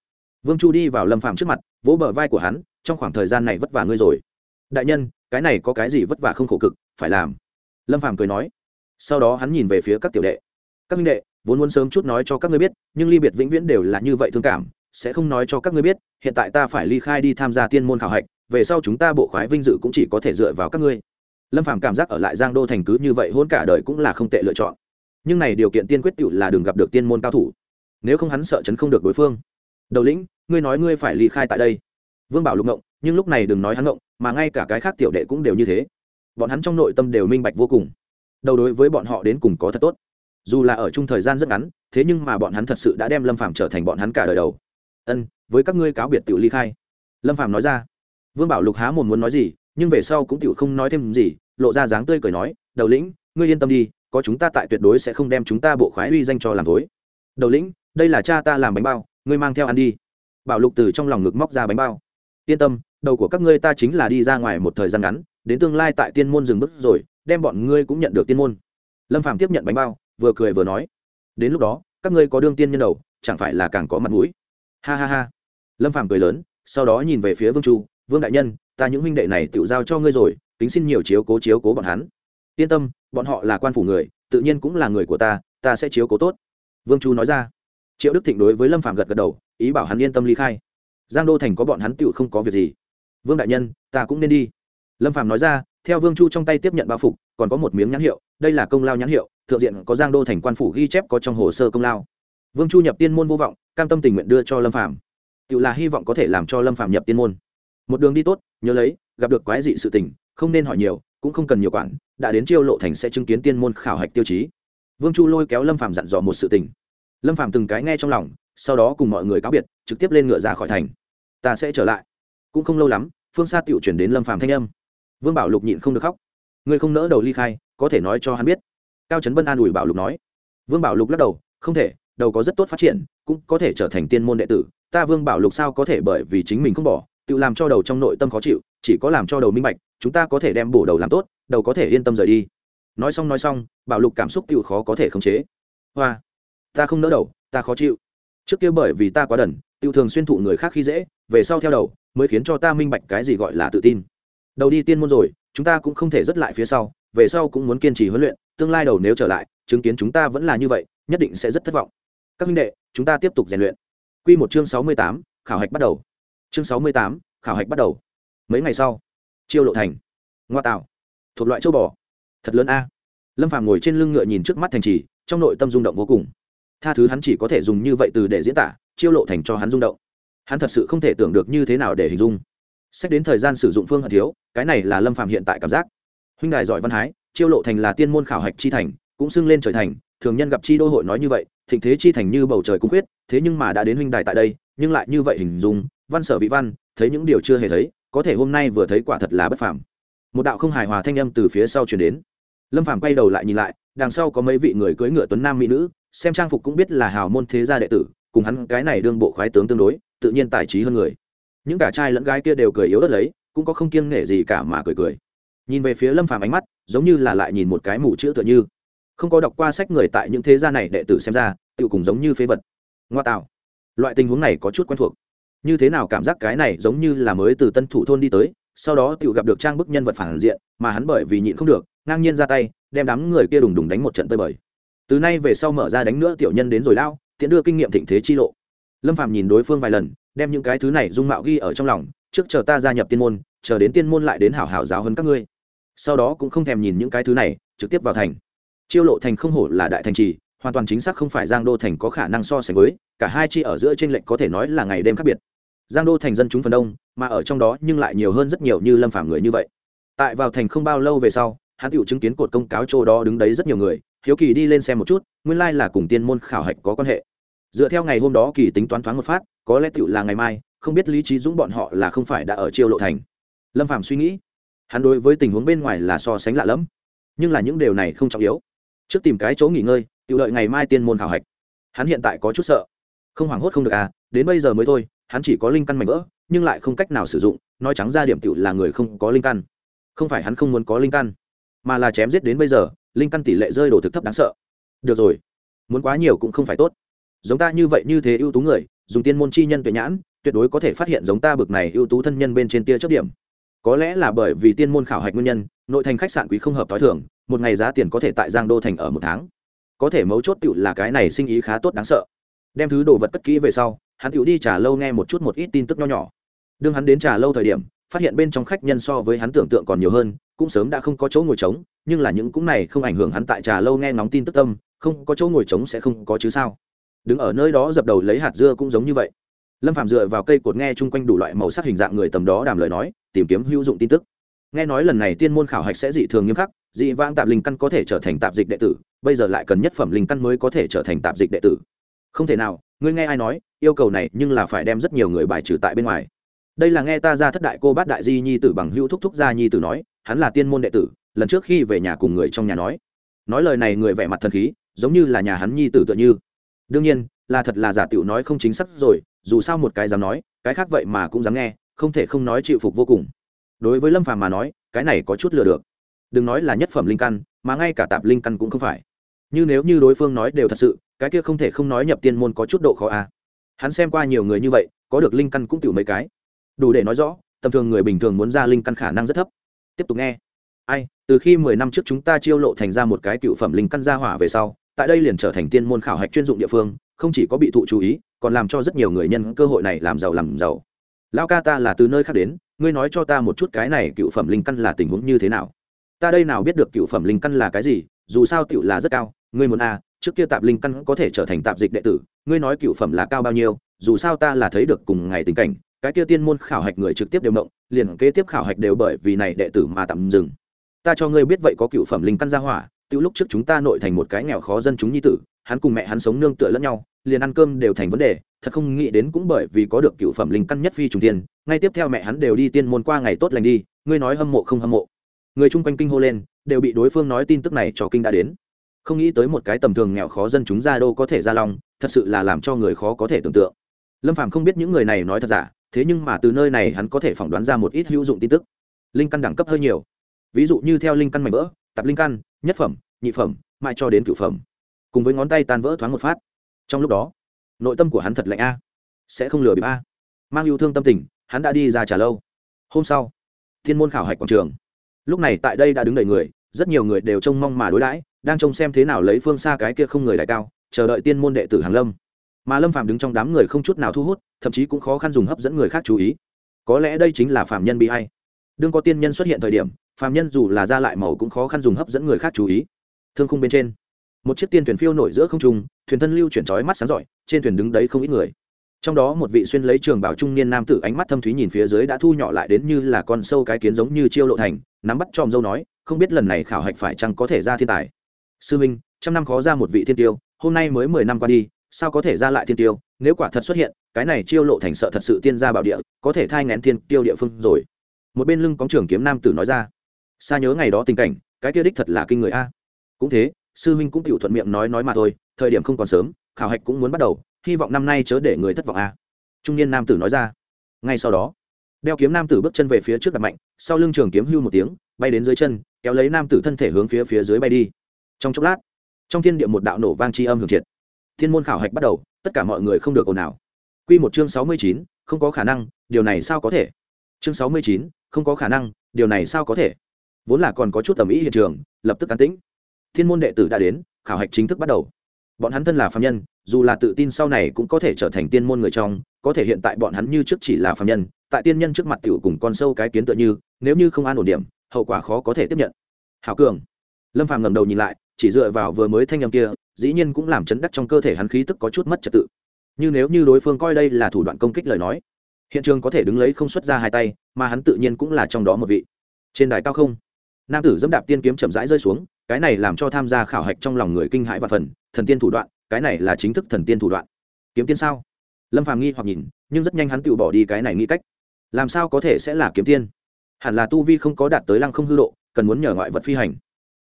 A: Vương chu đi vào lâm phàm trước mặt, vỗ bờ vai của hắn, trong khoảng thời gian này vất vả ngươi rồi. Đại nhân, cái này có cái gì vất vả không khổ cực, phải làm. Lâm phàm cười nói sau đó hắn nhìn về phía các tiểu đệ. Các minh đệ, vốn muốn sớm chút nói cho các ngươi biết, nhưng ly biệt vĩnh viễn đều là như vậy thương cảm, sẽ không nói cho các ngươi biết, hiện tại ta phải ly khai đi tham gia tiên môn khảo hạch, về sau chúng ta bộ khoái vinh dự cũng chỉ có thể dựa vào các ngươi. Lâm phàm cảm giác ở lại giang đô thành cứ như vậy hôn cả đời cũng là không tệ lựa chọn. Nhưng này điều kiện tiên quyết tự là đừng gặp được tiên môn cao thủ. Nếu không hắn sợ chấn không được đối phương. Đầu lĩnh, ngươi nói ngươi phải ly khai tại đây. Vương bảo lục ngộng, nhưng lúc này đừng nói hắn ngộng, mà ngay cả cái khác tiểu đệ cũng đều như thế. Bọn hắn trong nội tâm đều minh bạch vô cùng đầu đối với bọn họ đến cùng có thật tốt. Dù là ở chung thời gian rất ngắn, thế nhưng mà bọn hắn thật sự đã đem lâm phàm trở thành bọn hắn cả đời đầu. Ân, với các ngươi cáo biệt tự ly khai. Lâm phàm nói ra. Vương bảo lục há mồm muốn nói gì, nhưng về sau cũng tự không nói thêm gì, lộ ra dáng tươi cười nói, đầu lĩnh, ngươi yên tâm đi, có chúng ta tại tuyệt đối sẽ không đem chúng ta bộ khoái uy danh cho làm tối đầu lĩnh, đây là cha ta làm bánh bao, ngươi mang theo ăn đi. Bảo lục từ trong lòng ngực móc ra bánh bao. Yên tâm, đầu của các ngươi ta chính là đi ra ngoài một thời gian ngắn, đến tương lai tại tiên môn dừng bước rồi đem bọn ngươi cũng nhận được tiên môn. Lâm phàm tiếp nhận bánh bao, vừa cười vừa nói, đến lúc đó, các ngươi có đương tiên nhân đầu, chẳng phải là càng có mặt mũi? Ha ha ha. Lâm phàm cười lớn, sau đó nhìn về phía vương chu, vương đại nhân, ta những huynh đệ này tự giao cho ngươi rồi tính xin nhiều chiếu cố chiếu cố bọn hắn. Yên tâm, bọn họ là quan phủ người, tự nhiên cũng là người của ta ta sẽ chiếu cố tốt. Vương chu nói ra. Triệu đức thịnh đối với lâm phàm gật gật đầu, ý bảo hắn yên tâm ly khai. Giang đô thành có bọn hắn tựu không có việc gì. Vương đại nhân, ta cũng nên đi. Lâm phàm nói ra theo vương chu trong tay tiếp nhận bao phục còn có một miếng nhãn hiệu đây là công lao nhãn hiệu thượng diện có giang đô thành quan phủ ghi chép có trong hồ sơ công lao. Vương chu nhập tiên môn vô vọng cam tâm tình nguyện đưa cho lâm Phạm, tự là hy vọng có thể làm cho lâm Phạm nhập tiên môn. Một đường đi tốt nhớ lấy gặp được quái dị sự tình không nên hỏi nhiều cũng không cần nhiều quản đã đến chiêu lộ thành sẽ chứng kiến tiên môn khảo hạch tiêu chí. Vương chu lôi kéo lâm Phạm dặn dò một sự tình. Lâm Phạm từng cái nghe trong lòng sau đó cùng mọi người cáo biệt trực tiếp lên ngựa ra khỏi thành. Ta sẽ trở lại. Cũng không lâu lắm phương xa tựu chuyển đến lâm Phạm thanh âm vương bảo lục nhịn không được khóc. Ngươi không nỡ đầu ly khai, có thể nói cho hắn biết. Cao trấn bân an ủi bảo lục nói. Vương bảo lục lắc đầu, không thể, đầu có rất tốt phát triển, cũng có thể trở thành tiên môn đệ tử. Ta vương bảo lục sao có thể bởi vì chính mình không bỏ, tự làm cho đầu trong nội tâm khó chịu, chỉ có làm cho đầu minh bạch, chúng ta có thể đem bổ đầu làm tốt, đầu có thể yên tâm rời đi. Nói xong nói xong, bảo lục cảm xúc tự khó có thể khống chế. Hoa, ta không nỡ đầu, ta khó chịu. Trước kia bởi vì ta quá đần tự thường xuyên thụ người khác khi dễ, về sau theo đầu, mới khiến cho ta minh bạch cái gì gọi là tự tin đầu đi tiên môn rồi, chúng ta cũng không thể rất lại phía sau, về sau cũng muốn kiên trì huấn luyện, tương lai đầu nếu trở lại, chứng kiến chúng ta vẫn là như vậy, nhất định sẽ rất thất vọng. Các minh đệ, chúng ta tiếp tục rèn luyện. Q một chương sáu mươi tám, khảo hạch bắt đầu. Chương sáu mươi tám, khảo hạch bắt đầu. Mấy ngày sau, chiêu lộ thành. Ngoa tạo. Thuộc loại châu bò. Thật lớn a. Lâm phàm ngồi trên lưng ngựa nhìn trước mắt thành trì, trong nội tâm rung động vô cùng. Tha thứ hắn chỉ có thể dùng như vậy từ để diễn tả, chiêu lộ thành cho hắn rung động. Hắn thật sự không thể tưởng được như thế nào để hình dung xét đến thời gian sử dụng phương hận thiếu, cái này là lâm phạm hiện tại cảm giác. Huynh đài giỏi văn hái, chiêu lộ thành là tiên môn khảo hạch chi thành, cũng xưng lên trời thành, thường nhân gặp chi đô hội nói như vậy, thịnh thế chi thành như bầu trời cung quyết thế nhưng mà đã đến huynh đài tại đây, nhưng lại như vậy hình dung, văn sở vị văn, thấy những điều chưa hề thấy, có thể hôm nay vừa thấy quả thật là bất phàm. Một đạo không hài hòa thanh âm từ phía sau chuyển đến. Lâm phàm quay đầu lại nhìn lại, đằng sau có mấy vị người cưỡi ngựa tuấn nam mỹ nữ, xem trang phục cũng biết là hào môn thế gia đệ tử, cùng hắn cái này đương bộ khoái tướng tương đối, tự nhiên tài trí hơn người những cả trai lẫn gái kia đều cười yếu đất lấy, cũng có không kiêng nể gì cả mà cười cười. Nhìn về phía lâm phàm ánh mắt, giống như là lại nhìn một cái mù chữ tựa như. Không có đọc qua sách người tại những thế gia này đệ tử xem ra tự cùng giống như phế vật. Ngoa tạo. Loại tình huống này có chút quen thuộc. Như thế nào cảm giác cái này giống như là mới từ tân thủ thôn đi tới, sau đó tự gặp được trang bức nhân vật phản diện, mà hắn bởi vì nhịn không được, ngang nhiên ra tay, đem đám người kia đùng đùng đánh một trận tơi bời. Từ nay về sau mở ra đánh nữa tiểu nhân đến rồi lao, tiện đưa kinh nghiệm thịnh thế chi lộ lâm phạm nhìn đối phương vài lần, đem những cái thứ này dung mạo ghi ở trong lòng, trước chờ ta gia nhập tiên môn, chờ đến tiên môn lại đến hảo hảo giáo hơn các ngươi. Sau đó cũng không thèm nhìn những cái thứ này, trực tiếp vào thành. Chiêu lộ thành không hổ là đại thành trì, hoàn toàn chính xác không phải giang đô thành có khả năng so sánh với, cả hai chi ở giữa t r ê n lệch có thể nói là ngày đêm khác biệt. Giang đô thành dân chúng phần đông, mà ở trong đó nhưng lại nhiều hơn rất nhiều như lâm Phạm người như vậy. Tại vào thành không bao lâu về sau, hắn tự chứng kiến cột công cáo chỗ đó đứng đấy rất nhiều người, hiếu kỳ đi lên xem một chút, nguyên lai là cùng tiên môn khảo hạch có quan hệ dựa theo ngày hôm đó kỳ tính toán thoáng một phát, có lẽ tựu là ngày mai, không biết lý trí dũng bọn họ là không phải đã ở chiêu lộ thành. Lâm phàm suy nghĩ, hắn đối với tình huống bên ngoài là so sánh lạ lẫm, nhưng là những điều này không trọng yếu. Trước tìm cái chỗ nghỉ ngơi tự đợi ngày mai tiên môn khảo hạch. Hắn hiện tại có chút sợ. Không hoảng hốt không được à đến bây giờ mới thôi, hắn chỉ có linh căn mạnh vỡ, nhưng lại không cách nào sử dụng, nói trắng ra điểm tựu là người không có linh căn. Không phải hắn không muốn có linh căn, mà là chém giết đến bây giờ, linh căn tỷ lệ rơi đổ thực thấp đáng sợ. Được rồi, muốn quá nhiều cũng không phải tốt giống ta như vậy như thế ưu tú người, dùng tiên môn chi nhân tuệ nhãn, tuyệt đối có thể phát hiện giống ta bực này ưu tú thân nhân bên trên tia chớp điểm. Có lẽ là bởi vì tiên môn khảo hạch nguyên nhân, nội thành khách sạn quý không hợp t h o i thường, một ngày giá tiền có thể tại giang đô thành ở một tháng. Có thể mấu chốt tựu là cái này sinh ý khá tốt đáng sợ. Đem thứ đồ vật cất kỹ về sau, hắn tựu đi trả lâu nghe một chút một ít tin tức nho nhỏ. Đương hắn đến trả lâu thời điểm, phát hiện bên trong khách nhân so với hắn tưởng tượng còn nhiều hơn, cũng sớm đã không có chỗ ngồi trống, nhưng là những cũng này không ảnh hưởng hắn tại trà lâu nghe ngóng tin tức tâm, không có chỗ ngồi trống sẽ không có chứ sao đứng ở nơi đó dập đầu lấy hạt dưa cũng giống như vậy. Lâm phạm dựa vào cây cột nghe chung quanh đủ loại màu sắc hình dạng người tầm đó đàm lời nói, tìm kiếm hữu dụng tin tức. Nghe nói lần này tiên môn khảo hạch sẽ dị thường nghiêm khắc, dị vãng tạp linh căn có thể trở thành tạp dịch đệ tử, bây giờ lại cần nhất phẩm linh căn mới có thể trở thành tạp dịch đệ tử. Không thể nào, ngươi nghe ai nói, yêu cầu này nhưng là phải đem rất nhiều người bài trừ tại bên ngoài. Đây là nghe ta ra thất đại cô bát đại di nhi tử bằng hữu thúc thúc gia nhi tử nói, hắn là tiên môn đệ tử, lần trước khi về nhà cùng người trong nhà nói. Nói lời này người vẻ mặt thần khí, giống như là nhà hắn nhi tử tựa như đương nhiên, là thật là giả tiểu nói không chính xác rồi, dù sao một cái dám nói, cái khác vậy mà cũng dám nghe, không thể không nói chịu phục vô cùng. Đối với lâm phàm mà nói, cái này có chút lừa được. Đừng nói là nhất phẩm linh căn, mà ngay cả tạp linh căn cũng không phải. Như nếu như đối phương nói đều thật sự, cái kia không thể không nói nhập tiên môn có chút độ khó a à. hắn xem qua nhiều người như vậy, có được linh căn cũng tiểu mấy cái. Đủ để nói rõ, tầm thường người bình thường muốn ra linh căn khả năng rất thấp. Tiếp tục nghe. Ai, từ khi mười năm trước chúng ta chiêu lộ thành ra một cái cựu phẩm linh căn gia hỏa về sau tại đây liền trở thành tiên môn khảo hạch chuyên dụng địa phương không chỉ có bị thụ chú ý còn làm cho rất nhiều người nhân cơ hội này làm giàu làm giàu. Lao ca ta là từ nơi khác đến ngươi nói cho ta một chút cái này cựu phẩm linh căn là tình huống như thế nào? Ta đây nào biết được cựu phẩm linh căn là cái gì dù sao tựu là rất cao ngươi muốn a à, trước kia tạp linh căn có thể trở thành tạp dịch đệ tử ngươi nói cựu phẩm là cao bao nhiêu dù sao ta là thấy được cùng ngày tình cảnh cái kia tiên môn khảo hạch người trực tiếp đều động liền kế tiếp khảo hạch đều bởi vì này đệ tử mà tạm dừng. Ta cho ngươi biết vậy có cựu phẩm linh căn gia hỏa tự lúc trước chúng ta nội thành một cái nghèo khó dân chúng nhi tử, hắn cùng mẹ hắn sống nương tựa lẫn nhau, liền ăn cơm đều thành vấn đề, thật không nghĩ đến cũng bởi vì có được cựu phẩm linh căn nhất phi trùng tiên ngay tiếp theo mẹ hắn đều đi tiên môn qua ngày tốt lành đi, ngươi nói hâm mộ không hâm mộ. Người chung quanh kinh hô lên, đều bị đối phương nói tin tức này cho kinh đã đến. Không nghĩ tới một cái tầm thường nghèo khó dân chúng ra đô có thể ra lòng, thật sự là làm cho người khó có thể tưởng tượng. Lâm phàm không biết những người này nói thật giả, thế nhưng mà từ nơi này hắn có thể phỏng đoán ra một ít hữu dụng tin tức. Linh căn đẳng cấp hơi nhiều. Ví dụ như theo linh căn mảnh vỡ tập linh căn, nhất phẩm, nhị phẩm, mãi cho đến cửu phẩm. Cùng với ngón tay tan vỡ thoáng một phát. Trong lúc đó, nội tâm của hắn thật lạnh a. Sẽ không lừa bị a. Mang yêu thương tâm tình, hắn đã đi ra trả lâu. Hôm sau, thiên môn khảo hạch quảng trường. Lúc này tại đây đã đứng đầy người, rất nhiều người đều trông mong mà đối đãi, đang trông xem thế nào lấy phương xa cái kia không người đại cao, chờ đợi tiên môn đệ tử hàng lâm. Mà lâm phạm đứng trong đám người không chút nào thu hút, thậm chí cũng khó khăn dùng hấp dẫn người khác chú ý. Có lẽ đây chính là phạm nhân bị hay đương có tiên nhân xuất hiện thời điểm Phàm nhân dù là ra lại màu cũng khó khăn dùng hấp dẫn người khác chú ý. Thương khung bên trên, một chiếc tiên thuyền phiêu nổi giữa không trung, thuyền thân lưu chuyển trói mắt sáng rọi, trên thuyền đứng đấy không ít người. Trong đó một vị xuyên lấy trường bảo trung niên nam tử ánh mắt thâm thúy nhìn phía dưới đã thu nhỏ lại đến như là con sâu cái kiến giống như chiêu lộ thành, nắm bắt tròm dâu nói, không biết lần này khảo hạch phải chăng có thể ra thiên tài? Sư minh, trăm năm khó ra một vị thiên tiêu, hôm nay mới mười năm qua đi, sao có thể ra lại thiên tiêu? Nếu quả thật xuất hiện, cái này chiêu lộ thành sợ thật sự tiên gia bảo địa, có thể thai ngén thiên tiêu địa phương rồi. Một bên lưng có trường kiếm nam tử nói ra xa nhớ ngày đó tình cảnh, cái kia đích thật là kinh người a. Cũng thế, sư huynh cũng tiểu thuận miệng nói nói mà thôi, thời điểm không còn sớm, khảo hạch cũng muốn bắt đầu, hy vọng năm nay chớ để người thất vọng a. Trung niên nam tử nói ra. Ngay sau đó, đeo kiếm nam tử bước chân về phía trước đặt mạnh, sau lưng trường kiếm hưu một tiếng, bay đến dưới chân, kéo lấy nam tử thân thể hướng phía phía dưới bay đi. Trong chốc lát, trong thiên địa một đạo nổ vang tri âm hưởng triệt. Thiên môn khảo hạch bắt đầu, tất cả mọi người không được ồn ào. Q một chương sáu mươi chín, không có khả năng, điều này sao có thể? Chương sáu mươi chín, không có khả năng, điều này sao có thể? Vốn là còn có chút tầm ý hiện trường, lập tức cán tĩnh. Thiên môn đệ tử đã đến, khảo hạch chính thức bắt đầu. Bọn hắn thân là phạm nhân, dù là tự tin sau này cũng có thể trở thành tiên môn người trong, có thể hiện tại bọn hắn như trước chỉ là phạm nhân, tại tiên nhân trước mặt tiểu cùng con sâu cái kiến tựa như, nếu như không an ổn điểm, hậu quả khó có thể tiếp nhận. Hảo cường. Lâm phàm ngẩng đầu nhìn lại, chỉ dựa vào vừa mới thanh â m kia, dĩ nhiên cũng làm chấn đắc trong cơ thể hắn khí tức có chút mất trật tự. Như nếu như đối phương coi đây là thủ đoạn công kích lời nói, hiện trường có thể đứng lấy không xuất ra hai tay, mà hắn tự nhiên cũng là trong đó một vị. Trên đài cao không? Nam tử dẫm đạp tiên kiếm chậm rãi rơi xuống, cái này làm cho tham gia khảo hạch trong lòng người kinh hãi và phần, thần tiên thủ đoạn, cái này là chính thức thần tiên thủ đoạn. Kiếm tiên sao? Lâm phàm nghi hoặc nhìn, nhưng rất nhanh hắn tự bỏ đi cái này nghĩ cách. Làm sao có thể sẽ là kiếm tiên? Hẳn là tu vi không có đạt tới lăng không hư độ, cần muốn nhờ ngoại vật phi hành.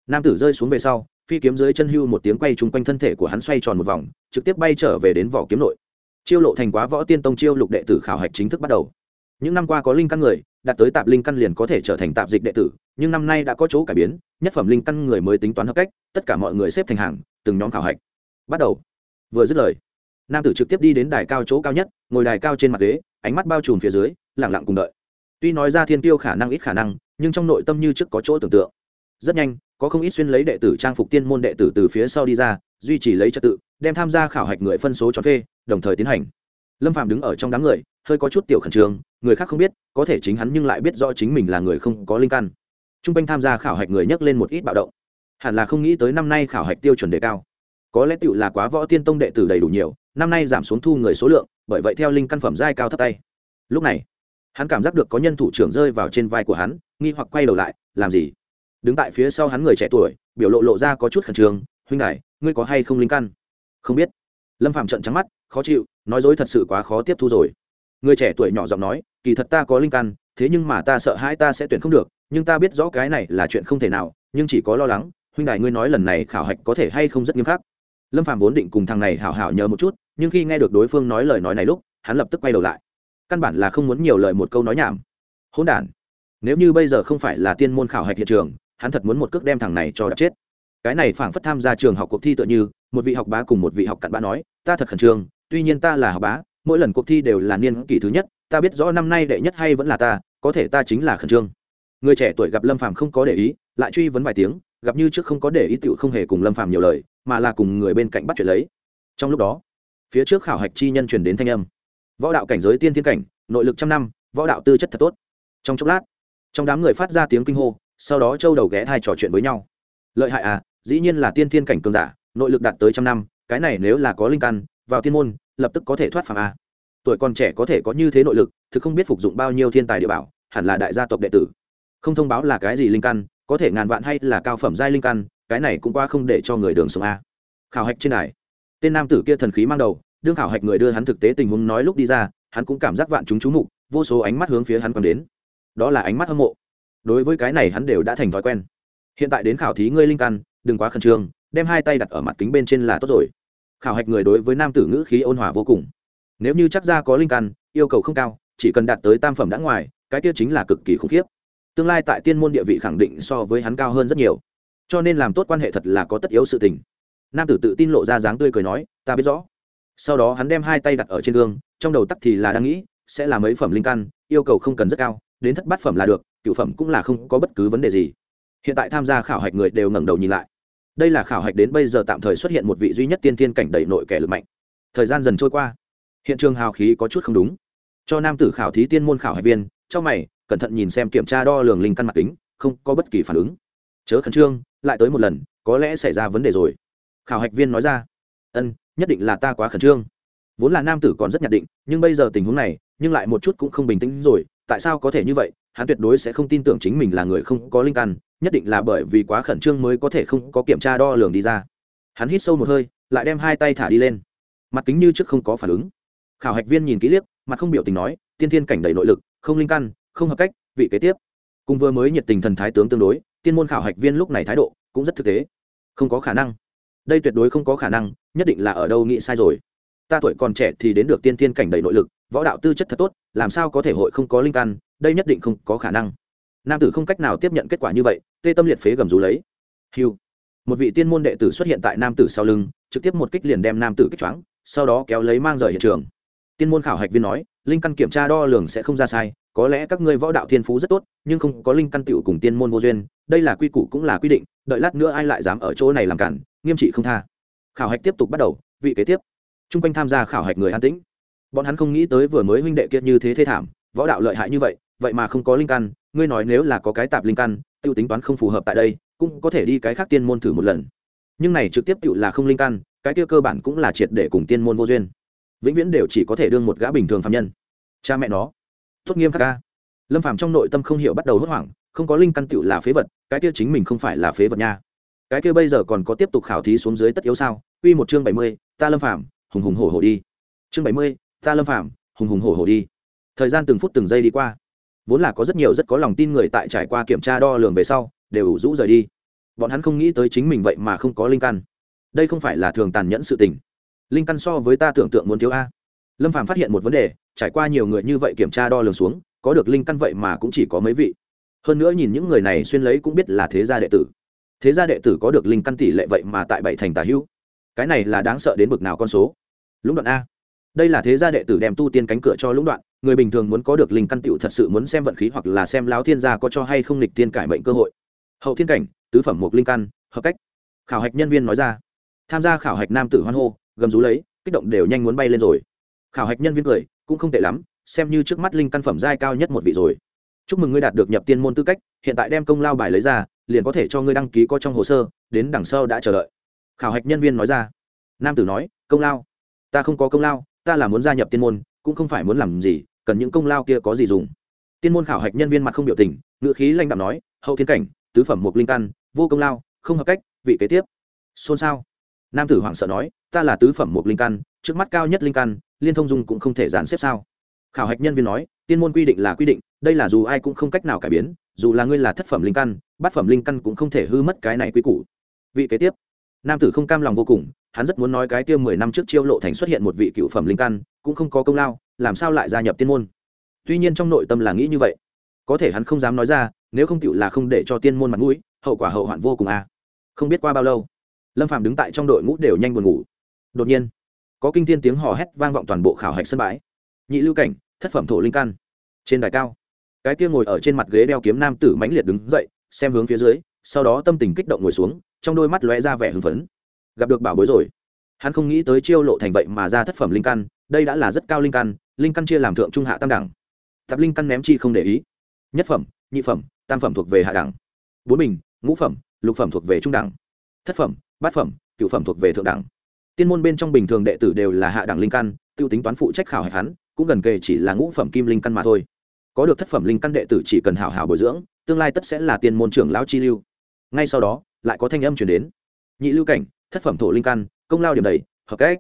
A: Nam tử rơi xuống về sau, phi kiếm dưới chân hưu một tiếng quay chung quanh thân thể của hắn xoay tròn một vòng, trực tiếp bay trở về đến vỏ kiếm nội. Chiêu lộ thành quá võ tiên tông chiêu lục đệ tử khảo hạch chính thức bắt đầu những năm qua có linh căn người, đạt tới tạp linh căn liền có thể trở thành tạp dịch đệ tử, nhưng năm nay đã có chỗ cải biến, nhất phẩm linh căn người mới tính toán hợp cách, tất cả mọi người xếp thành hàng, từng nhóm khảo hạch. Bắt đầu. Vừa dứt lời, nam tử trực tiếp đi đến đài cao chỗ cao nhất, ngồi đài cao trên mặt ghế, ánh mắt bao trùm phía dưới lẳng lặng cùng đợi. Tuy nói ra thiên tiêu khả năng ít khả năng, nhưng trong nội tâm như trước có chỗ tưởng tượng. Rất nhanh, có không ít xuyên lấy đệ tử trang phục tiên môn đệ tử từ phía sau đi ra, duy trì lấy trật tự, đem tham gia khảo hạch người phân số cho phê, đồng thời tiến hành. Lâm phạm đứng ở trong đám người, hơi có chút tiểu khẩn trương người khác không biết, có thể chính hắn nhưng lại biết rõ chính mình là người không có linh căn. T r u n g quanh tham gia khảo hạch người nhắc lên một ít bạo động. Hẳn là không nghĩ tới năm nay khảo hạch tiêu chuẩn đề cao. Có lẽ tựu là quá võ tiên tông đệ tử đầy đủ nhiều, năm nay giảm xuống thu người số lượng, bởi vậy theo linh căn phẩm giai cao thấp tay. Lúc này, hắn cảm giác được có nhân thủ trưởng rơi vào trên vai của hắn, nghi hoặc quay đầu lại, làm gì? Đứng tại phía sau hắn người trẻ tuổi, biểu lộ lộ ra có chút khẩn trương, huynh đại ngươi có hay không linh căn? Không biết. Lâm phạm trận trắng mắt, khó chịu, nói dối thật sự quá khó tiếp thu rồi. Người trẻ tuổi nhỏ giọng nói kỳ thật ta có linh căn, thế nhưng mà ta sợ hai ta sẽ tuyển không được, nhưng ta biết rõ cái này là chuyện không thể nào, nhưng chỉ có lo lắng, huynh đại ngươi nói lần này khảo hạch có thể hay không rất nghiêm khắc. Lâm phạm vốn định cùng thằng này hảo hảo nhờ một chút, nhưng khi nghe được đối phương nói lời nói này lúc, hắn lập tức quay đầu lại. Căn bản là không muốn nhiều lời một câu nói nhảm. Hỗn đản, nếu như bây giờ không phải là tiên môn khảo hạch hiện trường, hắn thật muốn một cước đem thằng này cho đập chết. Cái này phảng phất tham gia trường học cuộc thi tựa như, một vị học bá cùng một vị học cặn bã nói, ta thật khẩn trương, tuy nhiên ta là học bá, mỗi lần cuộc thi đều là niên kỷ thứ nhất ta biết rõ năm nay đệ nhất hay vẫn là ta, có thể ta chính là khẩn trương. Người trẻ tuổi gặp lâm phàm không có để ý, lại truy vấn vài tiếng, gặp như trước không có để ý tựu không hề cùng lâm phàm nhiều lời, mà là cùng người bên cạnh bắt chuyện lấy. Trong lúc đó, phía trước khảo hạch chi nhân truyền đến thanh âm. Võ đạo cảnh giới tiên thiên cảnh, nội lực trăm năm, võ đạo tư chất thật tốt. Trong chốc lát, trong đám người phát ra tiếng kinh hô, sau đó châu đầu ghé hai trò chuyện với nhau. Lợi hại à dĩ nhiên là tiên thiên cảnh cường giả, nội lực đạt tới trăm năm, cái này nếu là có linh căn, vào tiên môn, lập tức có thể thoát phàm a tuổi còn trẻ có thể có như thế nội lực, thực không biết phục dụng bao nhiêu thiên tài địa bảo, hẳn là đại gia tộc đệ tử. Không thông báo là cái gì linh căn, có thể ngàn vạn hay là cao phẩm giai linh căn, cái này cũng qua không để cho người đường sống a. Khảo hạch trên này tên nam tử kia thần khí mang đầu, đương khảo hạch người đưa hắn thực tế tình huống nói lúc đi ra, hắn cũng cảm giác vạn chúng chú mục, vô số ánh mắt hướng phía hắn còn đến. Đó là ánh mắt hâm mộ. Đối với cái này hắn đều đã thành thói quen. Hiện tại đến khảo thí ngươi linh căn, đừng quá khẩn trương, đem hai tay đặt ở mặt kính bên trên là tốt rồi. Khảo hạch người đối với nam tử ngữ khí ôn hòa vô cùng nếu như chắc ra có linh căn, yêu cầu không cao, chỉ cần đạt tới tam phẩm đã ngoài, cái kia chính là cực kỳ khủng khiếp. Tương lai tại tiên môn địa vị khẳng định so với hắn cao hơn rất nhiều. Cho nên làm tốt quan hệ thật là có tất yếu sự tình. Nam tử tự tin lộ ra dáng tươi cười nói, ta biết rõ. Sau đó hắn đem hai tay đặt ở trên gương, trong đầu tắc thì là đang nghĩ, sẽ là mấy phẩm linh căn, yêu cầu không cần rất cao, đến thất bát phẩm là được, cựu phẩm cũng là không có bất cứ vấn đề gì. Hiện tại tham gia khảo hạch người đều ngẩng đầu nhìn lại. Đây là khảo hạch đến bây giờ tạm thời xuất hiện một vị duy nhất tiên thiên cảnh đầy nội kẻ lực mạnh. Thời gian dần trôi qua hiện trường hào khí có chút không đúng. Cho nam tử khảo thí tiên môn khảo hạch viên, trong mày, cẩn thận nhìn xem kiểm tra đo lường linh căn mặt kính, không có bất kỳ phản ứng. Chớ khẩn trương, lại tới một lần, có lẽ xảy ra vấn đề rồi. Khảo hạch viên nói ra. Ân, nhất định là ta quá khẩn trương. Vốn là nam tử còn rất nhạt định, nhưng bây giờ tình huống này, nhưng lại một chút cũng không bình tĩnh rồi. Tại sao có thể như vậy? Hắn tuyệt đối sẽ không tin tưởng chính mình là người không có linh căn, nhất định là bởi vì quá khẩn trương mới có thể không có kiểm tra đo lường đi ra. Hắn hít sâu một hơi, lại đem hai tay thả đi lên. Mặt kính như trước không có phản ứng khảo hạch viên nhìn kỹ liếc, mặt không biểu tình nói, tiên thiên cảnh đầy nội lực, không linh căn, không hợp cách, vị kế tiếp. Cùng vừa mới nhiệt tình thần thái tướng tương đối, tiên môn khảo hạch viên lúc này thái độ cũng rất thực tế. Không có khả năng. Đây tuyệt đối không có khả năng, nhất định là ở đâu nghĩ sai rồi. Ta tuổi còn trẻ thì đến được tiên thiên cảnh đầy nội lực, võ đạo tư chất thật tốt, làm sao có thể hội không có linh căn, đây nhất định không có khả năng. Nam tử không cách nào tiếp nhận kết quả như vậy, tê tâm liệt phế gầm rú lấy. Hiu một vị tiên môn đệ tử xuất hiện tại nam tử sau lưng, trực tiếp một kích liền đem nam tử kích choáng, sau đó kéo lấy mang rời hiện trường tiên môn khảo hạch viên nói, linh căn kiểm tra đo lường sẽ không ra sai, có lẽ các ngươi võ đạo thiên phú rất tốt, nhưng không có linh căn tựu cùng tiên môn vô duyên, đây là quy củ cũng là quy định, đợi lát nữa ai lại dám ở chỗ này làm cản, nghiêm trị không tha. Khảo hạch tiếp tục bắt đầu, vị kế tiếp. T r u n g quanh tham gia khảo hạch người an tĩnh. Bọn hắn không nghĩ tới vừa mới huynh đệ kiệt như thế thê thảm, võ đạo lợi hại như vậy vậy mà không có linh căn, ngươi nói nếu là có cái tạp linh căn t i ê u tính toán không phù hợp tại đây, cũng có thể đi cái khác tiên môn thử một lần. Nhưng này trực tiếp tựu là không linh căn, cái kia cơ bản cũng là triệt để cùng tiên môn vô duyên vĩnh viễn đều chỉ có thể đương một gã bình thường phạm nhân. Cha mẹ nó tốt nghiêm khắc ca lâm phàm trong nội tâm không hiểu bắt đầu hốt hoảng không có linh căn tựu là phế vật cái kia chính mình không phải là phế vật nha. Cái kia bây giờ còn có tiếp tục khảo thí xuống dưới tất yếu sao? Quy một chương bảy mươi, ta lâm phàm hùng hùng hổ hổ đi. Chương bảy mươi, ta lâm phàm hùng hùng hổ hổ đi. Thời gian từng phút từng giây đi qua. Vốn là có rất nhiều rất có lòng tin người tại trải qua kiểm tra đo lường về sau đều ủ rũ rời đi. Bọn hắn không nghĩ tới chính mình vậy mà không có linh căn. Đây không phải là thường tàn nhẫn sự tình linh căn so với ta tưởng tượng muốn thiếu a. Lâm phàm phát hiện một vấn đề, trải qua nhiều người như vậy kiểm tra đo lường xuống, có được linh căn vậy mà cũng chỉ có mấy vị. Hơn nữa nhìn những người này xuyên lấy cũng biết là thế gia đệ tử. Thế gia đệ tử có được linh căn tỷ lệ vậy mà tại bảy thành tà hữu. Cái này là đáng sợ đến bực nào con số. Lũng đoạn a. Đây là thế gia đệ tử đem tu tiên cánh cửa cho lũng đoạn, người bình thường muốn có được linh căn tựu thật sự muốn xem vận khí hoặc là xem láo thiên gia có cho hay không lịch tiên cải mệnh cơ hội. Hậu thiên cảnh, tứ phẩm một linh căn, hợp cách. Khảo hạch nhân viên nói ra. Tham gia khảo hạch nam tử hoan hô gầm rú lấy, kích động đều nhanh muốn bay lên rồi. Khảo hạch nhân viên cười, cũng không tệ lắm, xem như trước mắt linh căn phẩm giai cao nhất một vị rồi. Chúc mừng ngươi đạt được nhập tiên môn tư cách, hiện tại đem công lao bài lấy ra, liền có thể cho ngươi đăng ký có trong hồ sơ, đến đằng sau đã chờ đợi. Khảo hạch nhân viên nói ra. Nam tử nói, công lao? Ta không có công lao, ta là muốn gia nhập tiên môn, cũng không phải muốn làm gì, cần những công lao kia có gì dùng. Tiên môn khảo hạch nhân viên mặt không biểu tình ngự khí lãnh đạo nói, hậu thiên cảnh, tứ phẩm một linh căn, vô công lao, không hợp cách, vị kế tiếp. Xôn xao nam tử hoảng sợ nói, ta là tứ phẩm một linh căn, trước mắt cao nhất linh căn, liên thông dung cũng không thể dàn xếp sao? Khảo hạch nhân viên nói, tiên môn quy định là quy định, đây là dù ai cũng không cách nào cải biến, dù là ngươi là thất phẩm linh căn, bát phẩm linh căn cũng không thể hư mất cái này quy củ. Vị kế tiếp, nam tử không cam lòng vô cùng, hắn rất muốn nói cái tiêu mười năm trước chiêu lộ thành xuất hiện một vị cựu phẩm linh căn, cũng không có công lao, làm sao lại gia nhập tiên môn? Tuy nhiên trong nội tâm là nghĩ như vậy. Có thể hắn không dám nói ra, nếu không cựu là không để cho tiên môn mặt mũi, hậu quả hậu hoạn vô cùng à. không biết qua bao lâu lâm Phạm đứng tại trong đội ngũ đều nhanh buồn ngủ. Đột nhiên, có kinh thiên tiếng hò hét vang vọng toàn bộ khảo hạch sân bãi. Nhị lưu cảnh, thất phẩm thổ linh căn. Trên đài cao, cái kia ngồi ở trên mặt ghế đeo kiếm nam tử mãnh liệt đứng dậy, xem hướng phía dưới, sau đó tâm tình kích động ngồi xuống, trong đôi mắt lóe ra vẻ hưng phấn. Gặp được bảo bối rồi. Hắn không nghĩ tới chiêu lộ thành vậy mà ra thất phẩm linh căn, đây đã là rất cao linh căn linh căn chia làm thượng trung hạ tam đẳng. Tập linh căn ném chi không để ý. Nhất phẩm, nhị phẩm, tam phẩm thuộc về hạ đẳng. Bốn bình, ngũ phẩm, lục phẩm thuộc về trung đẳng. Thất phẩm bát phẩm, cựu phẩm thuộc về thượng đẳng. Tiên môn bên trong bình thường đệ tử đều là hạ đẳng linh căn, tiêu tính toán phụ trách khảo hạch hắn, cũng gần kề chỉ là ngũ phẩm kim linh căn mà thôi. Có được thất phẩm linh căn đệ tử chỉ cần hảo hảo bồi dưỡng, tương lai tất sẽ là tiên môn trưởng lão chi lưu. Ngay sau đó, lại có thanh âm chuyển đến. Nhị lưu cảnh, thất phẩm thổ linh căn, công lao điểm đầy, hợp cách.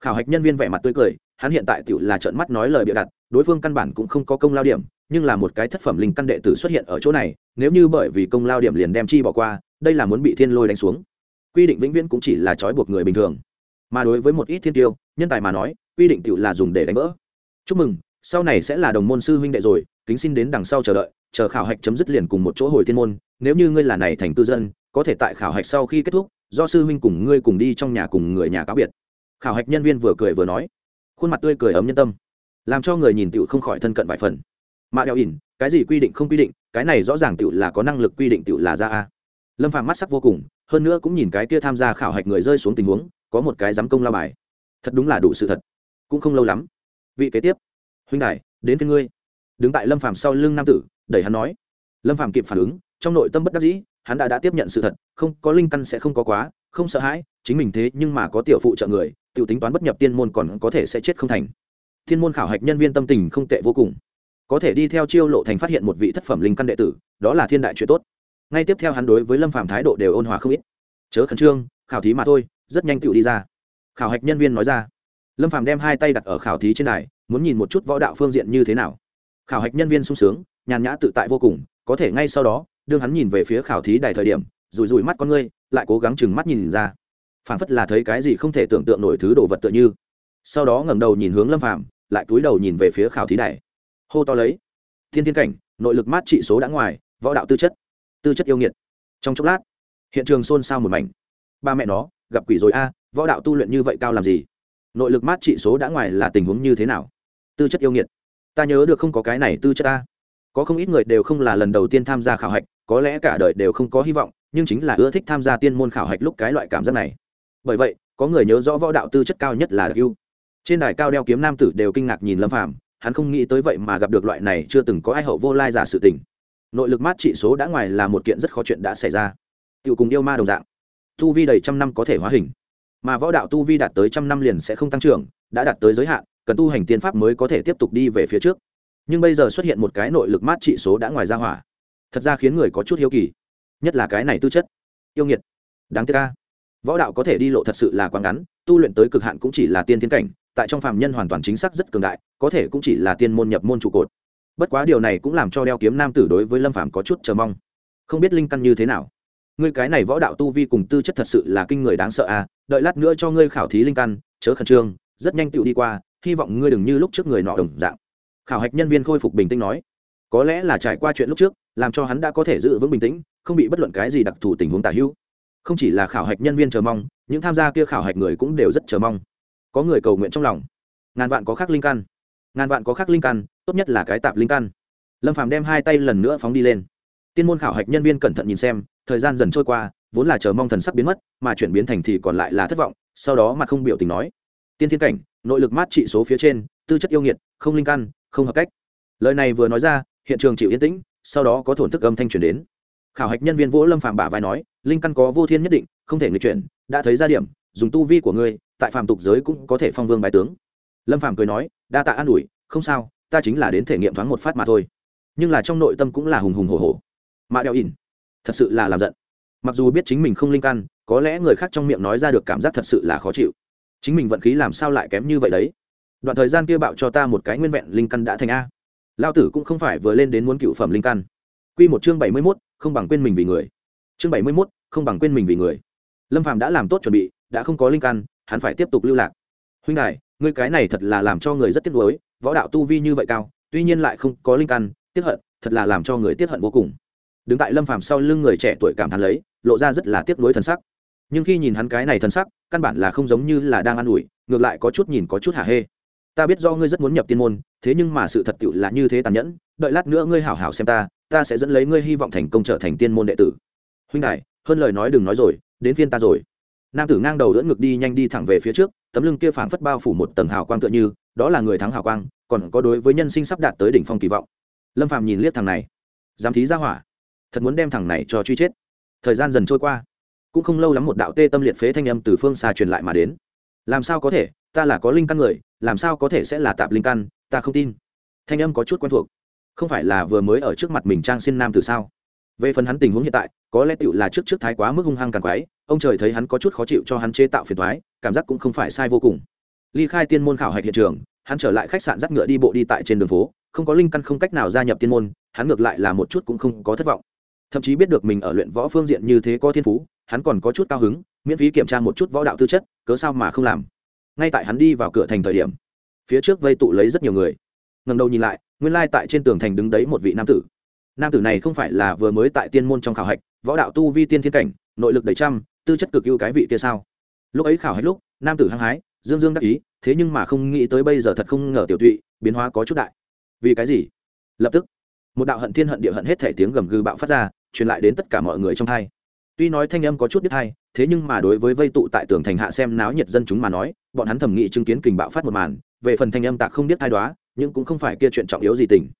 A: Khảo hạch nhân viên vẻ mặt tươi cười, hắn hiện tại tự là trợn mắt nói lời bịa đặt, đối phương căn bản cũng không có công lao điểm, nhưng là một cái thất phẩm linh căn đệ tử xuất hiện ở chỗ này, nếu như bởi vì công lao điểm liền đem chi bỏ qua, đây là muốn bị thiên lôi đánh xuống quy định vĩnh viễn cũng chỉ là trói buộc người bình thường. Mà đối với một ít thiên tiêu, nhân tài mà nói, quy định tự là dùng để đánh vỡ. Chúc mừng, sau này sẽ là đồng môn sư huynh đệ rồi, kính xin đến đằng sau chờ đợi, chờ khảo hạch chấm dứt liền cùng một chỗ hồi thiên môn, nếu như ngươi là này thành cư dân, có thể tại khảo hạch sau khi kết thúc, do sư huynh cùng ngươi cùng đi trong nhà cùng người nhà cáo biệt. Khảo hạch nhân viên vừa cười vừa nói, khuôn mặt tươi cười ấm nhân tâm, làm cho người nhìn tựu không khỏi thân cận vài phần. Mạ đeo ỉn, cái gì quy định không quy định, cái này rõ ràng tựu là có năng lực quy định tựu là ra a lâm phạm mắt sắc vô cùng, hơn nữa cũng nhìn cái kia tham gia khảo hạch người rơi xuống tình huống, có một cái dám công lao bài. Thật đúng là đủ sự thật. Cũng không lâu lắm. Vị kế tiếp. Huynh đại đến với ngươi. Đứng tại lâm phàm sau lưng nam tử, đẩy hắn nói. Lâm phàm kịp phản ứng, trong nội tâm bất đắc dĩ, hắn đã đã tiếp nhận sự thật, không, có linh căn sẽ không có quá, không sợ hãi, chính mình thế nhưng mà có tiểu phụ trợ người, tiểu tính toán bất nhập tiên môn còn có thể sẽ chết không thành. Thiên môn khảo hạch nhân viên tâm tình không tệ vô cùng. Có thể đi theo chiêu lộ thành phát hiện một vị thất phẩm linh căn đệ tử, đó là thiên đại chuyện tốt ngay tiếp theo hắn đối với lâm phàm thái độ đều ôn hòa không ít. Chớ khẩn trương, khảo thí mà thôi, rất nhanh tựu đi ra. Khảo hạch nhân viên nói ra. Lâm phàm đem hai tay đặt ở khảo thí trên đài, muốn nhìn một chút võ đạo phương diện như thế nào. Khảo hạch nhân viên sung sướng, nhàn nhã tự tại vô cùng, có thể ngay sau đó, đương hắn nhìn về phía khảo thí đài thời điểm, rủi rủi mắt con ngươi, lại cố gắng chừng mắt nhìn ra. Phản phất là thấy cái gì không thể tưởng tượng nổi thứ đồ vật tựa như. Sau đó ngẩng đầu nhìn hướng lâm phàm, lại cúi đầu nhìn về phía khảo thí đài. Hô to lấy. Thiên thiên cảnh, nội lực mát trị số đã ngoài, võ đạo tư chất tư chất yêu nghiệt. Trong chốc lát, hiện trường xôn xao một mảnh. Ba mẹ nó, gặp quỷ rồi a, võ đạo tu luyện như vậy cao làm gì? Nội lực mát trị số đã ngoài là tình huống như thế nào? Tư chất yêu nghiệt. Ta nhớ được không có cái này tư chất ta. Có không ít người đều không là lần đầu tiên tham gia khảo hạch, có lẽ cả đời đều không có hy vọng, nhưng chính là ưa thích tham gia tiên môn khảo hạch lúc cái loại cảm giác này. Bởi vậy, có người nhớ rõ võ đạo tư chất cao nhất là đặc ưu. Trên đài cao đeo kiếm nam tử đều kinh ngạc nhìn lâm phàm, hắn không nghĩ tới vậy mà gặp được loại này chưa từng có ai hậu vô lai giả sự tình nội lực mát trị số đã ngoài là một kiện rất khó chuyện đã xảy ra. Tự cùng yêu ma đồng dạng. Tu vi đầy trăm năm có thể hóa hình. Mà võ đạo tu vi đạt tới trăm năm liền sẽ không tăng trưởng, đã đạt tới giới hạn, cần tu hành tiên pháp mới có thể tiếp tục đi về phía trước. Nhưng bây giờ xuất hiện một cái nội lực mát trị số đã ngoài ra hỏa. Thật ra khiến người có chút hiếu kỳ. Nhất là cái này tư chất. Yêu nghiệt. Đáng tiếc ca võ đạo có thể đi lộ thật sự là quá ngắn, tu luyện tới cực hạn cũng chỉ là tiên tiến cảnh, tại trong phạm nhân hoàn toàn chính xác rất cường đại, có thể cũng chỉ là tiên môn nhập môn trụ cột bất quá điều này cũng làm cho đeo kiếm nam tử đối với lâm phàm có chút chờ mong. Không biết linh căn như thế nào? Ngươi cái này võ đạo tu vi cùng tư chất thật sự là kinh người đáng sợ à đợi lát nữa cho ngươi khảo thí linh căn, chớ khẩn trương, rất nhanh tựu đi qua, hy vọng ngươi đừng như lúc trước người nọ đồng dạng. Khảo hạch nhân viên khôi phục bình tĩnh nói. Có lẽ là trải qua chuyện lúc trước, làm cho hắn đã có thể giữ vững bình tĩnh, không bị bất luận cái gì đặc thù tình huống tả hữu. Không chỉ là khảo hạch nhân viên chờ mong, những tham gia kia khảo hạch người cũng đều rất chờ mong. Có người cầu nguyện trong lòng. Ngàn vạn có khắc linh căn. Ngàn vạn có khắc linh căn tốt nhất là cái tạp linh căn. Lâm phàm đem hai tay lần nữa phóng đi lên. Tiên môn khảo hạch nhân viên cẩn thận nhìn xem, thời gian dần trôi qua, vốn là chờ mong thần sắc biến mất, mà chuyển biến thành thì còn lại là thất vọng, sau đó mặt không biểu tình nói. Tiên thiên cảnh, nội lực mát trị số phía trên, tư chất yêu nghiệt, không linh căn, không hợp cách. Lời này vừa nói ra, hiện trường chịu yên tĩnh, sau đó có thổn thức âm thanh truyền đến. Khảo hạch nhân viên vỗ lâm phàm bả vai nói, linh căn có vô thiên nhất định, không thể nghịch chuyển, đã thấy ra điểm, dùng tu vi của ngươi, tại phàm tục giới cũng có thể phong vương bài tướng. Lâm phàm cười nói, đa tạ an ủi, không sao ta chính là đến thể nghiệm thoáng một phát mà thôi. Nhưng là trong nội tâm cũng là hùng hùng hổ hổ. Mạ đeo ỉn, thật sự là làm giận. Mặc dù biết chính mình không linh căn có lẽ người khác trong miệng nói ra được cảm giác thật sự là khó chịu. Chính mình vận khí làm sao lại kém như vậy đấy? Đoạn thời gian kia bạo cho ta một cái nguyên vẹn linh căn đã thành a. Lao tử cũng không phải vừa lên đến muốn cựu phẩm linh căn. Q một chương bảy mươi mốt, không bằng quên mình vì người. Chương bảy mươi mốt, không bằng quên mình vì người. Lâm phạm đã làm tốt chuẩn bị, đã không có linh căn, hắn phải tiếp tục lưu lạc. Huynh đại ngươi cái này thật là làm cho người rất tiếc nuối võ đạo tu vi như vậy cao, tuy nhiên lại không có linh căn, tiếc hận, thật là làm cho người tiếc hận vô cùng. Đứng tại lâm phàm sau lưng người trẻ tuổi cảm thán lấy, lộ ra rất là tiếc nuối thần sắc. Nhưng khi nhìn hắn cái này thần sắc, căn bản là không giống như là đang ăn ủi, ngược lại có chút nhìn có chút hả hê. Ta biết do ngươi rất muốn nhập tiên môn, thế nhưng mà sự thật tiệu là như thế tàn nhẫn, đợi lát nữa ngươi hảo hảo xem ta ta sẽ dẫn lấy ngươi hy vọng thành công trở thành tiên môn đệ tử. Huynh đại hơn lời nói đừng nói rồi, đến phiên ta rồi. Nam tử ngang đầu đỡ ngực đi nhanh đi thẳng về phía trước, tấm lưng kia phảng phất bao phủ một tầng hào quang tựa như đó là người thắng hào quang, còn có đối với nhân sinh sắp đạt tới đỉnh phong kỳ vọng. Lâm phàm nhìn liếc thằng này giám thí ra hỏa, thật muốn đem thằng này cho truy chết. Thời gian dần trôi qua, cũng không lâu lắm một đạo tê tâm liệt phế thanh âm từ phương xa truyền lại mà đến. Làm sao có thể, ta là có linh căn người, làm sao có thể sẽ là tạp linh căn, ta không tin. Thanh âm có chút quen thuộc, không phải là vừa mới ở trước mặt mình trang xin nam từ sao? Về phần hắn tình huống hiện tại, có lẽ tựu là trước trước thái quá mức hung hăng càng quái, ông trời thấy hắn có chút khó chịu cho hắn chế tạo phiền thoái cảm giác cũng không phải sai vô cùng ly khai tiên môn khảo hạch hiện trường, hắn trở lại khách sạn dắt ngựa đi bộ đi tại trên đường phố, không có linh căn không cách nào gia nhập tiên môn, hắn ngược lại là một chút cũng không có thất vọng. Thậm chí biết được mình ở luyện võ phương diện như thế có thiên phú, hắn còn có chút cao hứng, miễn phí kiểm tra một chút võ đạo tư chất, cớ sao mà không làm. Ngay tại hắn đi vào cửa thành thời điểm, phía trước vây tụ lấy rất nhiều người. Ngần đầu nhìn lại, nguyên lai tại trên tường thành đứng đấy một vị nam tử. Nam tử này không phải là vừa mới tại tiên môn trong khảo hạch, võ đạo tu vi tiên thiên cảnh, nội lực đầy trăm, tư chất cực ưu cái vị kia sao? Lúc ấy khảo hạch lúc, nam tử hăng hái dương dương đắc ý, thế nhưng mà không nghĩ tới bây giờ thật không ngờ tiểu tụy biến hóa có chút đại. Vì cái gì? Lập tức, một đạo hận thiên hận địa hận hết thể tiếng gầm gừ bạo phát ra, truyền lại đến tất cả mọi người trong hai. Tuy nói thanh âm có chút biết hay thế nhưng mà đối với vây tụ tại tường thành hạ xem náo nhiệt dân chúng mà nói, bọn hắn thẩm nghị chứng kiến kình bạo phát một màn, về phần thanh âm tạc không biết thai đoá, nhưng cũng không phải kia chuyện trọng yếu gì tình.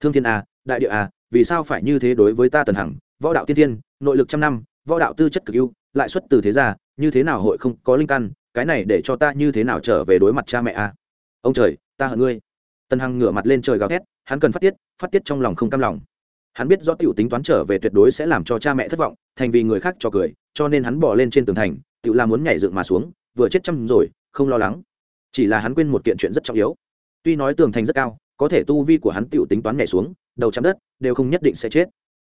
A: Thương thiên a, đại địa a, vì sao phải như thế đối với ta tần hằng? Võ đạo tiên thiên, nội lực trăm năm, võ đạo tư chất cực ưu, lại xuất từ thế gia, như thế nào hội không có linh căn cái này để cho ta như thế nào trở về đối mặt cha mẹ a ông trời, ta hận ngươi. Tần hằng ngửa mặt lên trời gào thét, hắn cần phát tiết phát tiết trong lòng không cam lòng. Hắn biết do u tính toán trở về tuyệt đối sẽ làm cho cha mẹ thất vọng, thành vì người khác cho cười, cho nên hắn bỏ lên trên tường thành tự làm muốn nhảy dựng mà xuống, vừa chết chăm rồi, không lo lắng. Chỉ là hắn quên một kiện chuyện rất trọng yếu. Tuy nói tường thành rất cao, có thể tu vi của hắn tiểu tính toán nhảy xuống, đầu chạm đất, đều không nhất định sẽ chết.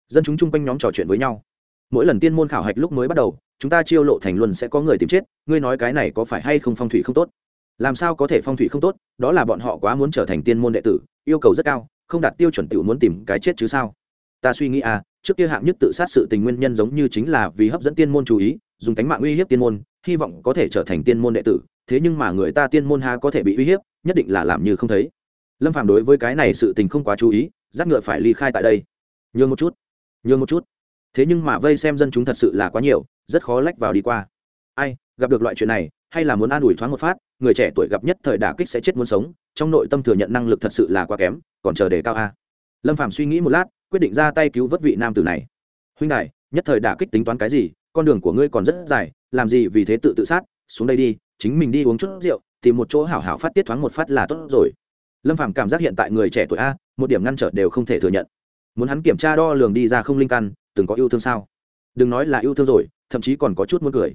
A: Dân chúng chung quanh nhóm trò chuyện với nhau. Mỗi lần tiên môn khảo hạch lúc mới bắt đầu chúng ta chiêu lộ thành luân sẽ có người tìm chết, ngươi nói cái này có phải hay không phong thủy không tốt? Làm sao có thể phong thủy không tốt, đó là bọn họ quá muốn trở thành tiên môn đệ tử, yêu cầu rất cao, không đạt tiêu chuẩn tiểu muốn tìm cái chết chứ sao? Ta suy nghĩ à trước kia hạng nhất tự sát sự tình nguyên nhân giống như chính là vì hấp dẫn tiên môn chú ý, dùng tánh mạng uy hiếp tiên môn, hy vọng có thể trở thành tiên môn đệ tử, thế nhưng mà người ta tiên môn ha có thể bị uy hiếp, nhất định là làm như không thấy. Lâm phàm đối với cái này sự tình không quá chú ý giác ngựa phải ly khai tại đây. Nhường một chút, nhường một chút. Thế nhưng mà vây xem dân chúng thật sự là quá nhiều rất khó lách vào đi qua. Ai, gặp được loại chuyện này, hay là muốn an ủi thoáng một phát, người trẻ tuổi gặp nhất thời đả kích sẽ chết muốn sống, trong nội tâm thừa nhận năng lực thật sự là quá kém, còn chờ đề cao a. Lâm phạm suy nghĩ một lát, quyết định ra tay cứu vớt vị nam tử này. Huynh đại nhất thời đả kích tính toán cái gì, con đường của ngươi còn rất dài, làm gì vì thế tự tự sát, xuống đây đi, chính mình đi uống chút rượu, tìm một chỗ hảo hảo phát tiết thoáng một phát là tốt rồi. Lâm phàm cảm giác hiện tại người trẻ tuổi a, một điểm ngăn trở đều không thể thừa nhận. Muốn hắn kiểm tra đo lường đi ra không linh căn, từng có yêu thương sao? Đừng nói là yêu thương rồi thậm chí còn có chút muốn cười.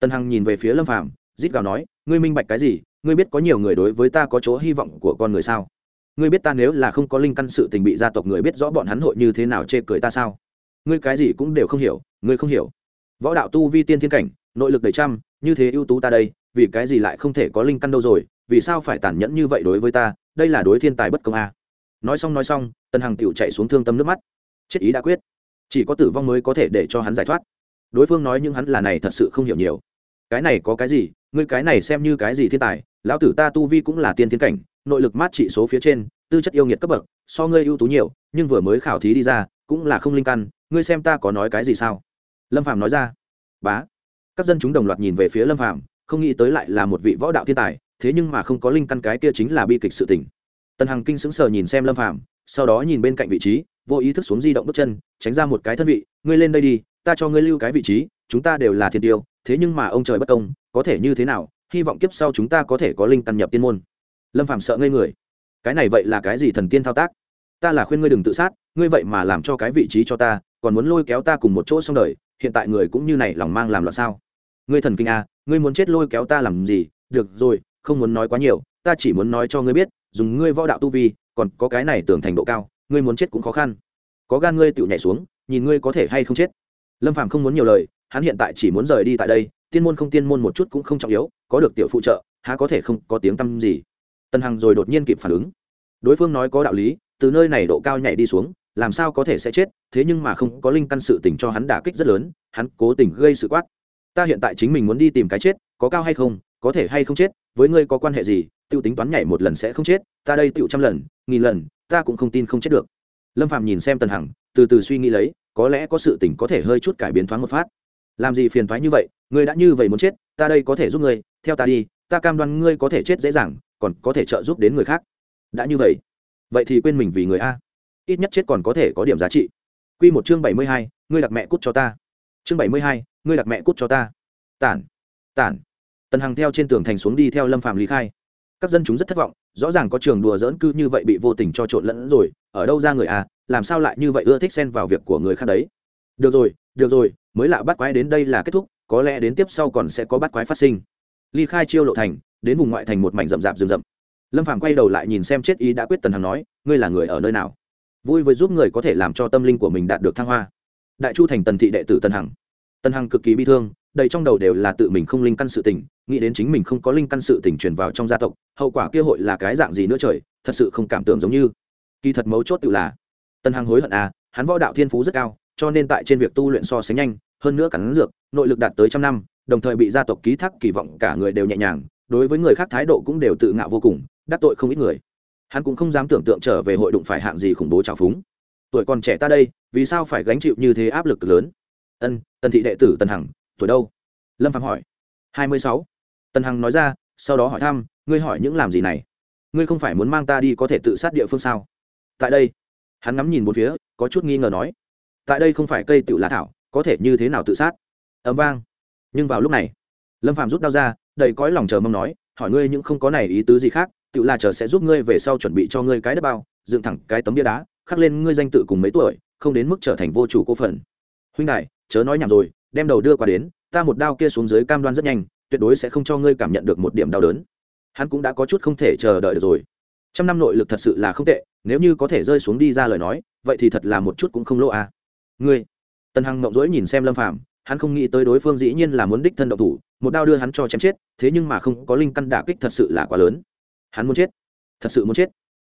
A: Tần hằng nhìn về phía lâm phàm, rít gào nói, ngươi minh bạch cái gì? Ngươi biết có nhiều người đối với ta có chỗ hy vọng của con người sao? Ngươi biết ta nếu là không có linh căn sự tình bị gia tộc người biết rõ bọn hắn hội như thế nào chê cười ta sao? Ngươi cái gì cũng đều không hiểu, ngươi không hiểu. Võ đạo tu vi tiên thiên cảnh, nội lực đầy trăm, như thế ưu tú ta đây, vì cái gì lại không thể có linh căn đâu rồi? Vì sao phải tàn nhẫn như vậy đối với ta? Đây là đối thiên tài bất công a. Nói xong nói xong, tần hằng tựu chạy xuống thương tâm nước mắt. Chết ý đã quyết. Chỉ có tử vong mới có thể để cho hắn giải thoát đối phương nói nhưng hắn là này thật sự không hiểu nhiều. Cái này có cái gì? Ngươi cái này xem như cái gì thiên tài? Lão tử ta tu vi cũng là tiên thiên cảnh, nội lực mát trị số phía trên, tư chất yêu nghiệt cấp bậc, so ngươi ưu tú nhiều, nhưng vừa mới khảo thí đi ra, cũng là không linh căn, ngươi xem ta có nói cái gì sao? Lâm phạm nói ra. Bá. Các dân chúng đồng loạt nhìn về phía lâm phạm không nghĩ tới lại là một vị võ đạo thiên tài, thế nhưng mà không có linh căn cái kia chính là bi kịch sự tình. Tần hằng kinh sững sờ nhìn xem lâm phạm sau đó nhìn bên cạnh vị trí, vô ý thức xuống di động bước chân, tránh ra một cái thân vị, ngươi lên đây đi ta cho ngươi lưu cái vị trí, chúng ta đều là thiên tiêu, thế nhưng mà ông trời bất công, có thể như thế nào, hy vọng kiếp sau chúng ta có thể có linh căn nhập tiên môn. Lâm phạm sợ ngây người. Cái này vậy là cái gì thần tiên thao tác? Ta là khuyên ngươi đừng tự sát, ngươi vậy mà làm cho cái vị trí cho ta, còn muốn lôi kéo ta cùng một chỗ xong đời, hiện tại người cũng như này lòng mang làm loạn sao? Ngươi thần kinh à ngươi muốn chết lôi kéo ta làm gì? Được rồi, không muốn nói quá nhiều, ta chỉ muốn nói cho ngươi biết, dùng ngươi võ đạo tu vi, còn có cái này tưởng thành độ cao, ngươi muốn chết cũng khó khăn. Có gan ngươi tự nhảy xuống, nhìn ngươi có thể hay không chết lâm phàm không muốn nhiều lời, hắn hiện tại chỉ muốn rời đi tại đây, tiên môn không tiên môn một chút cũng không trọng yếu, có được tiểu phụ trợ, há có thể không có tiếng tăm gì. Tân hằng rồi đột nhiên kịp phản ứng. Đối phương nói có đạo lý, từ nơi này độ cao nhảy đi xuống, làm sao có thể sẽ chết, thế nhưng mà không có linh căn sự tình cho hắn đả kích rất lớn, hắn cố tình gây sự quát. Ta hiện tại chính mình muốn đi tìm cái chết, có cao hay không, có thể hay không chết, với ngươi có quan hệ gì tiêu tính toán nhảy một lần sẽ không chết, ta đây tiêu trăm lần, nghìn lần, ta cũng không tin không chết được. Lâm phạm nhìn xem tần hằng, từ từ suy nghĩ lấy có lẽ có sự tình có thể hơi chút cải biến thoáng một phát. Làm gì phiền thoái như vậy, ngươi đã như vậy muốn chết, ta đây có thể giúp ngươi, theo ta đi, ta cam đoan ngươi có thể chết dễ dàng, còn có thể trợ giúp đến người khác. Đã như vậy vậy thì quên mình vì người a. Ít nhất chết còn có thể có điểm giá trị. Q một chương bảy mươi hai, ngươi đặt mẹ cút cho ta. Chương bảy mươi hai, ngươi đặt mẹ cút cho ta. Tản tản. Tần hằng theo trên tường thành xuống đi theo lâm phạm lý khai. Các dân chúng rất thất vọng, rõ ràng có trường đùa dỡn cư như vậy bị vô tình cho trộn lẫn rồi ở đâu ra người à làm sao lại như vậy ưa thích xen vào việc của người khác đấy? Được rồi được rồi, mới lạ bắt quái đến đây là kết thúc, có lẽ đến tiếp sau còn sẽ có bắt quái phát sinh. Ly khai chiêu lộ thành, đến vùng ngoại thành một mảnh rậm rạp rừng rậm. Lâm phàm quay đầu lại nhìn xem chết ý đã quyết tần hằng nói, ngươi là người ở nơi nào? Vui với giúp người có thể làm cho tâm linh của mình đạt được thăng hoa. Đại chu thành tần thị đệ tử tần hằng. Tần hằng cực kỳ bi thương, đầy trong đầu đều là tự mình không linh căn sự tình, nghĩ đến chính mình không có linh căn sự tình truyền vào trong gia tộc, hậu quả kia hội là cái dạng gì nữa trời, thật sự không cảm tưởng giống như kỳ thật mấu chốt tự là, tần hằng hối hận à hắn võ đạo thiên phú rất cao, cho nên tại trên việc tu luyện so sánh nhanh, hơn nữa cắn dược, nội lực đạt tới trăm năm, đồng thời bị gia tộc ký thác kỳ vọng cả người đều nhẹ nhàng, đối với người khác thái độ cũng đều tự ngạo vô cùng, đắc tội không ít người. Hắn cũng không dám tưởng tượng trở về hội đụng phải hạng gì khủng bố trào phúng. Tuổi còn trẻ ta đây, vì sao phải gánh chịu như thế áp lực lớn? Ân, tần thị đệ tử tần hằng, tuổi đâu? Lâm phạm hỏi. Hai mươi sáu. Tần hằng nói ra, sau đó hỏi thăm, ngươi hỏi những làm gì này? Ngươi không phải muốn mang ta đi có thể tự sát địa phương sao? Tại đây. Hắn ngắm nhìn một phía, có chút nghi ngờ nói, tại đây không phải cây tự lá thảo, có thể như thế nào tự sát? Ấm vang. Nhưng vào lúc này, lâm phạm rút đau ra, đầy cõi lòng chờ mong nói, hỏi ngươi những không có này ý tứ gì khác tự là chờ sẽ giúp ngươi về sau chuẩn bị cho ngươi cái đất bao, dựng thẳng cái tấm bia đá, khắc lên ngươi danh tự cùng mấy tuổi, không đến mức trở thành vô chủ cô phần. Huynh đại chớ nói nhảm rồi, đem đầu đưa qua đến, ta một đao kia xuống dưới cam đoan rất nhanh, tuyệt đối sẽ không cho ngươi cảm nhận được một điểm đau đớn. Hắn cũng đã có chút không thể chờ đợi được rồi trăm năm nội lực thật sự là không tệ, nếu như có thể rơi xuống đi ra lời nói, vậy thì thật là một chút cũng không lỗ à. ngươi, tần hằng mộng rỗi nhìn xem lâm phàm, hắn không nghĩ tới đối phương dĩ nhiên là muốn đích thân động thủ, một đao đưa hắn cho chém chết, thế nhưng mà không có linh căn đả kích thật sự là quá lớn. Hắn muốn chết, thật sự muốn chết.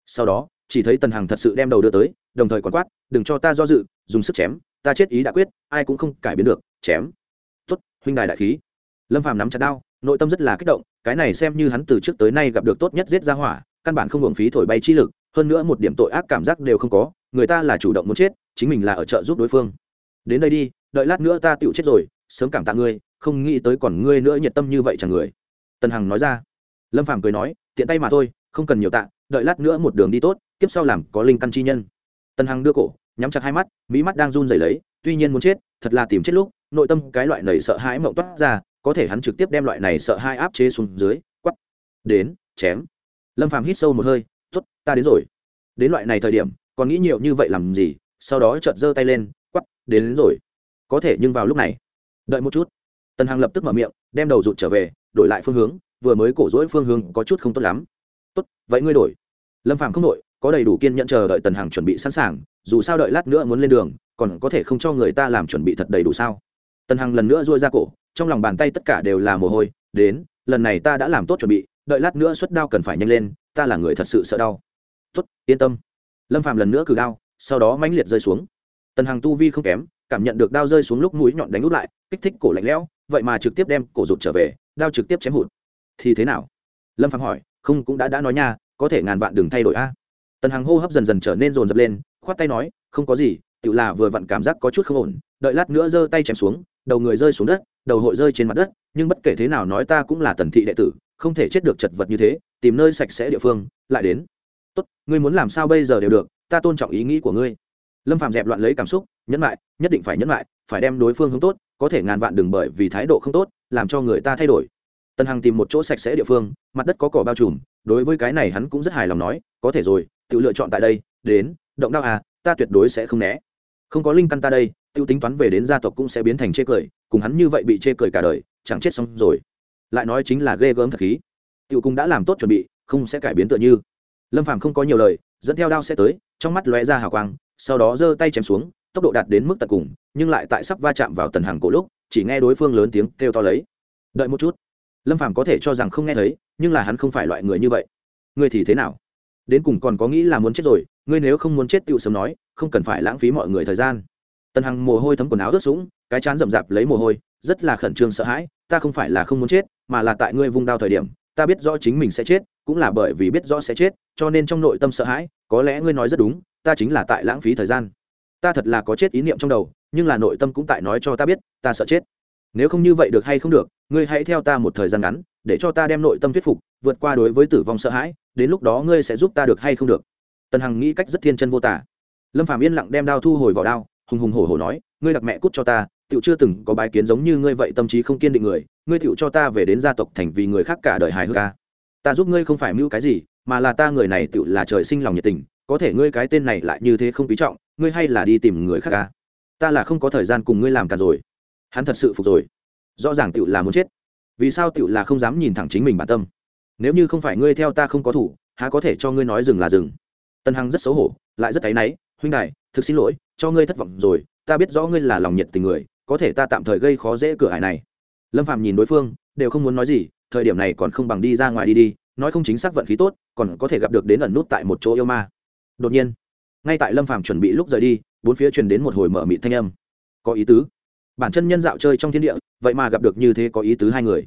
A: Sau đó, chỉ thấy tần hằng thật sự đem đầu đưa tới, đồng thời còn quát, đừng cho ta do dự, dùng sức chém, ta chết ý đã quyết, ai cũng không cải biến được, chém. Tuất huynh đài đại khí. Lâm phàm nắm chặt đao, nội tâm rất là kích động, cái này xem như hắn từ trước tới nay gặp được tốt nhất giết ra hỏa căn bản không hưởng phí thổi bay chi lực, hơn nữa một điểm tội ác cảm giác đều không có, người ta là chủ động muốn chết, chính mình là ở chợ giúp đối phương. Đến đây đi, đợi lát nữa ta tựu chết rồi, sớm cảm tạ ngươi, không nghĩ tới còn ngươi nữa nhiệt tâm như vậy chẳng người. Tần hằng nói ra. Lâm phàm cười nói, tiện tay mà thôi, không cần nhiều tạ, đợi lát nữa một đường đi tốt tiếp sau làm có linh căn chi nhân. Tần hằng đưa cổ, nhắm chặt hai mắt mỹ mắt đang run rẩy lấy, tuy nhiên muốn chết, thật là tìm chết lúc, nội tâm cái loại nầy sợ hãi mộng toát ra, có thể hắn trực tiếp đem loại này sợ hãi áp chế xuống dưới quắp đến, chém lâm phàm hít sâu một hơi t ố t ta đến rồi. Đến loại này thời điểm còn nghĩ nhiều như vậy làm gì? Sau đó chợt giơ tay lên quắp đến, đến rồi. Có thể nhưng vào lúc này. Đợi một chút. Tần hằng lập tức mở miệng đem đầu rụt trở về đổi lại phương hướng vừa mới cổ rỗi phương hướng có chút không tốt lắm. Tốt vậy ngươi đổi. Lâm phàm không đổi có đầy đủ kiên nhẫn chờ đợi tần hằng chuẩn bị sẵn sàng dù sao đợi lát nữa muốn lên đường còn có thể không cho người ta làm chuẩn bị thật đầy đủ sao? Tần hằng lần nữa dôi ra cổ trong lòng bàn tay tất cả đều là mồ hôi đến lần này ta đã làm tốt chuẩn bị đợi lát nữa xuất đao cần phải nhanh lên, ta là người thật sự sợ đau. Tuất yên tâm. Lâm phàm lần nữa cử đao, sau đó mãnh liệt rơi xuống. Tần hằng tu vi không kém, cảm nhận được đao rơi xuống lúc mũi nhọn đánh út lại, kích thích cổ lạnh lẽo, vậy mà trực tiếp đem cổ rụt trở về, đao trực tiếp chém hụt. Thì thế nào? Lâm phàm hỏi, không cũng đã đã nói nha, có thể ngàn vạn đừng thay đổi a. Tần hằng hô hấp dần dần trở nên rồn rập lên, khoát tay nói, không có gì, tự là vừa vặn cảm giác có chút không ổn, đợi lát nữa giơ tay chém xuống, đầu người rơi xuống đất, đầu hội rơi trên mặt đất, nhưng bất kể thế nào nói ta cũng là tần thị đệ tử không thể chết được chật vật như thế, tìm nơi sạch sẽ địa phương, lại đến. Tốt, ngươi muốn làm sao bây giờ đều được, ta tôn trọng ý nghĩ của ngươi. Lâm phạm dẹp loạn lấy cảm xúc, nhẫn lại nhất định phải nhẫn lại phải đem đối phương hướng tốt, có thể ngàn vạn đừng bởi vì thái độ không tốt, làm cho người ta thay đổi. Tần hằng tìm một chỗ sạch sẽ địa phương, mặt đất có cỏ bao trùm, đối với cái này hắn cũng rất hài lòng nói, có thể rồi tự lựa chọn tại đây, đến, động đao à ta tuyệt đối sẽ không né. Không có linh căn ta đây tự tính toán về đến gia tộc cũng sẽ biến thành chê cười, cùng hắn như vậy bị chê cười cả đời, chẳng chết xong rồi lại nói chính là ghê gớm thật khí. Tiểu cung đã làm tốt chuẩn bị, không sẽ cải biến tựa như. Lâm phàm không có nhiều lời, dẫn theo đao sẽ tới, trong mắt lóe ra hào quang, sau đó giơ tay chém xuống, tốc độ đạt đến mức tận cùng, nhưng lại tại sắp va chạm vào tần hàng cổ lúc, chỉ nghe đối phương lớn tiếng kêu to lấy. Đợi một chút. Lâm phàm có thể cho rằng không nghe thấy, nhưng là hắn không phải loại người như vậy. Ngươi thì thế nào? Đến cùng còn có nghĩ là muốn chết rồi, ngươi nếu không muốn chết tựu sớm nói, không cần phải lãng phí mọi người thời gian. Tần hằng mồ hôi thấm quần áo ướt sũng cái chán rậm rạp lấy mồ hôi, rất là khẩn trương sợ hãi ta không phải là không muốn chết, mà là tại ngươi vung đao thời điểm, ta biết rõ chính mình sẽ chết, cũng là bởi vì biết rõ sẽ chết, cho nên trong nội tâm sợ hãi, có lẽ ngươi nói rất đúng, ta chính là tại lãng phí thời gian. Ta thật là có chết ý niệm trong đầu, nhưng là nội tâm cũng tại nói cho ta biết, ta sợ chết. Nếu không như vậy được hay không được, ngươi hãy theo ta một thời gian ngắn, để cho ta đem nội tâm thuyết phục, vượt qua đối với tử vong sợ hãi, đến lúc đó ngươi sẽ giúp ta được hay không được. Tần hằng nghĩ cách rất thiên chân vô tả. Lâm phạm yên lặng đem đao thu hồi vào đao, hùng hùng hổ hổ nói, ngươi đặc mẹ cút cho ta tựu chưa từng có bái kiến giống như ngươi vậy, tâm trí không kiên định người, ngươi tựu cho ta về đến gia tộc thành vì người khác cả đời hài hước ca ta giúp ngươi không phải mưu cái gì, mà là ta người này tựu là trời sinh lòng nhiệt tình, có thể ngươi cái tên này lại như thế không quý trọng, ngươi hay là đi tìm người khác ca ta là không có thời gian cùng ngươi làm cả rồi. Hắn thật sự phục rồi. Rõ ràng tựu là muốn chết. Vì sao tựu là không dám nhìn thẳng chính mình bản tâm? Nếu như không phải ngươi theo ta không có thủ, há có thể cho ngươi nói dừng là dừng. Tân hằng rất xấu hổ, lại rất áy náy, huynh đại thực xin lỗi, cho ngươi thất vọng rồi, ta biết rõ ngươi là lòng nhiệt tình người có thể ta tạm thời gây khó dễ cửa hải này. Lâm phạm nhìn đối phương, đều không muốn nói gì, thời điểm này còn không bằng đi ra ngoài đi đi, nói không chính xác vận khí tốt, còn có thể gặp được đến ẩn nút tại một chỗ yêu ma. Đột nhiên, ngay tại lâm phạm chuẩn bị lúc rời đi, bốn phía truyền đến một hồi mở mị thanh âm. Có ý tứ. Bản chân nhân dạo chơi trong thiên địa, vậy mà gặp được như thế có ý tứ hai người.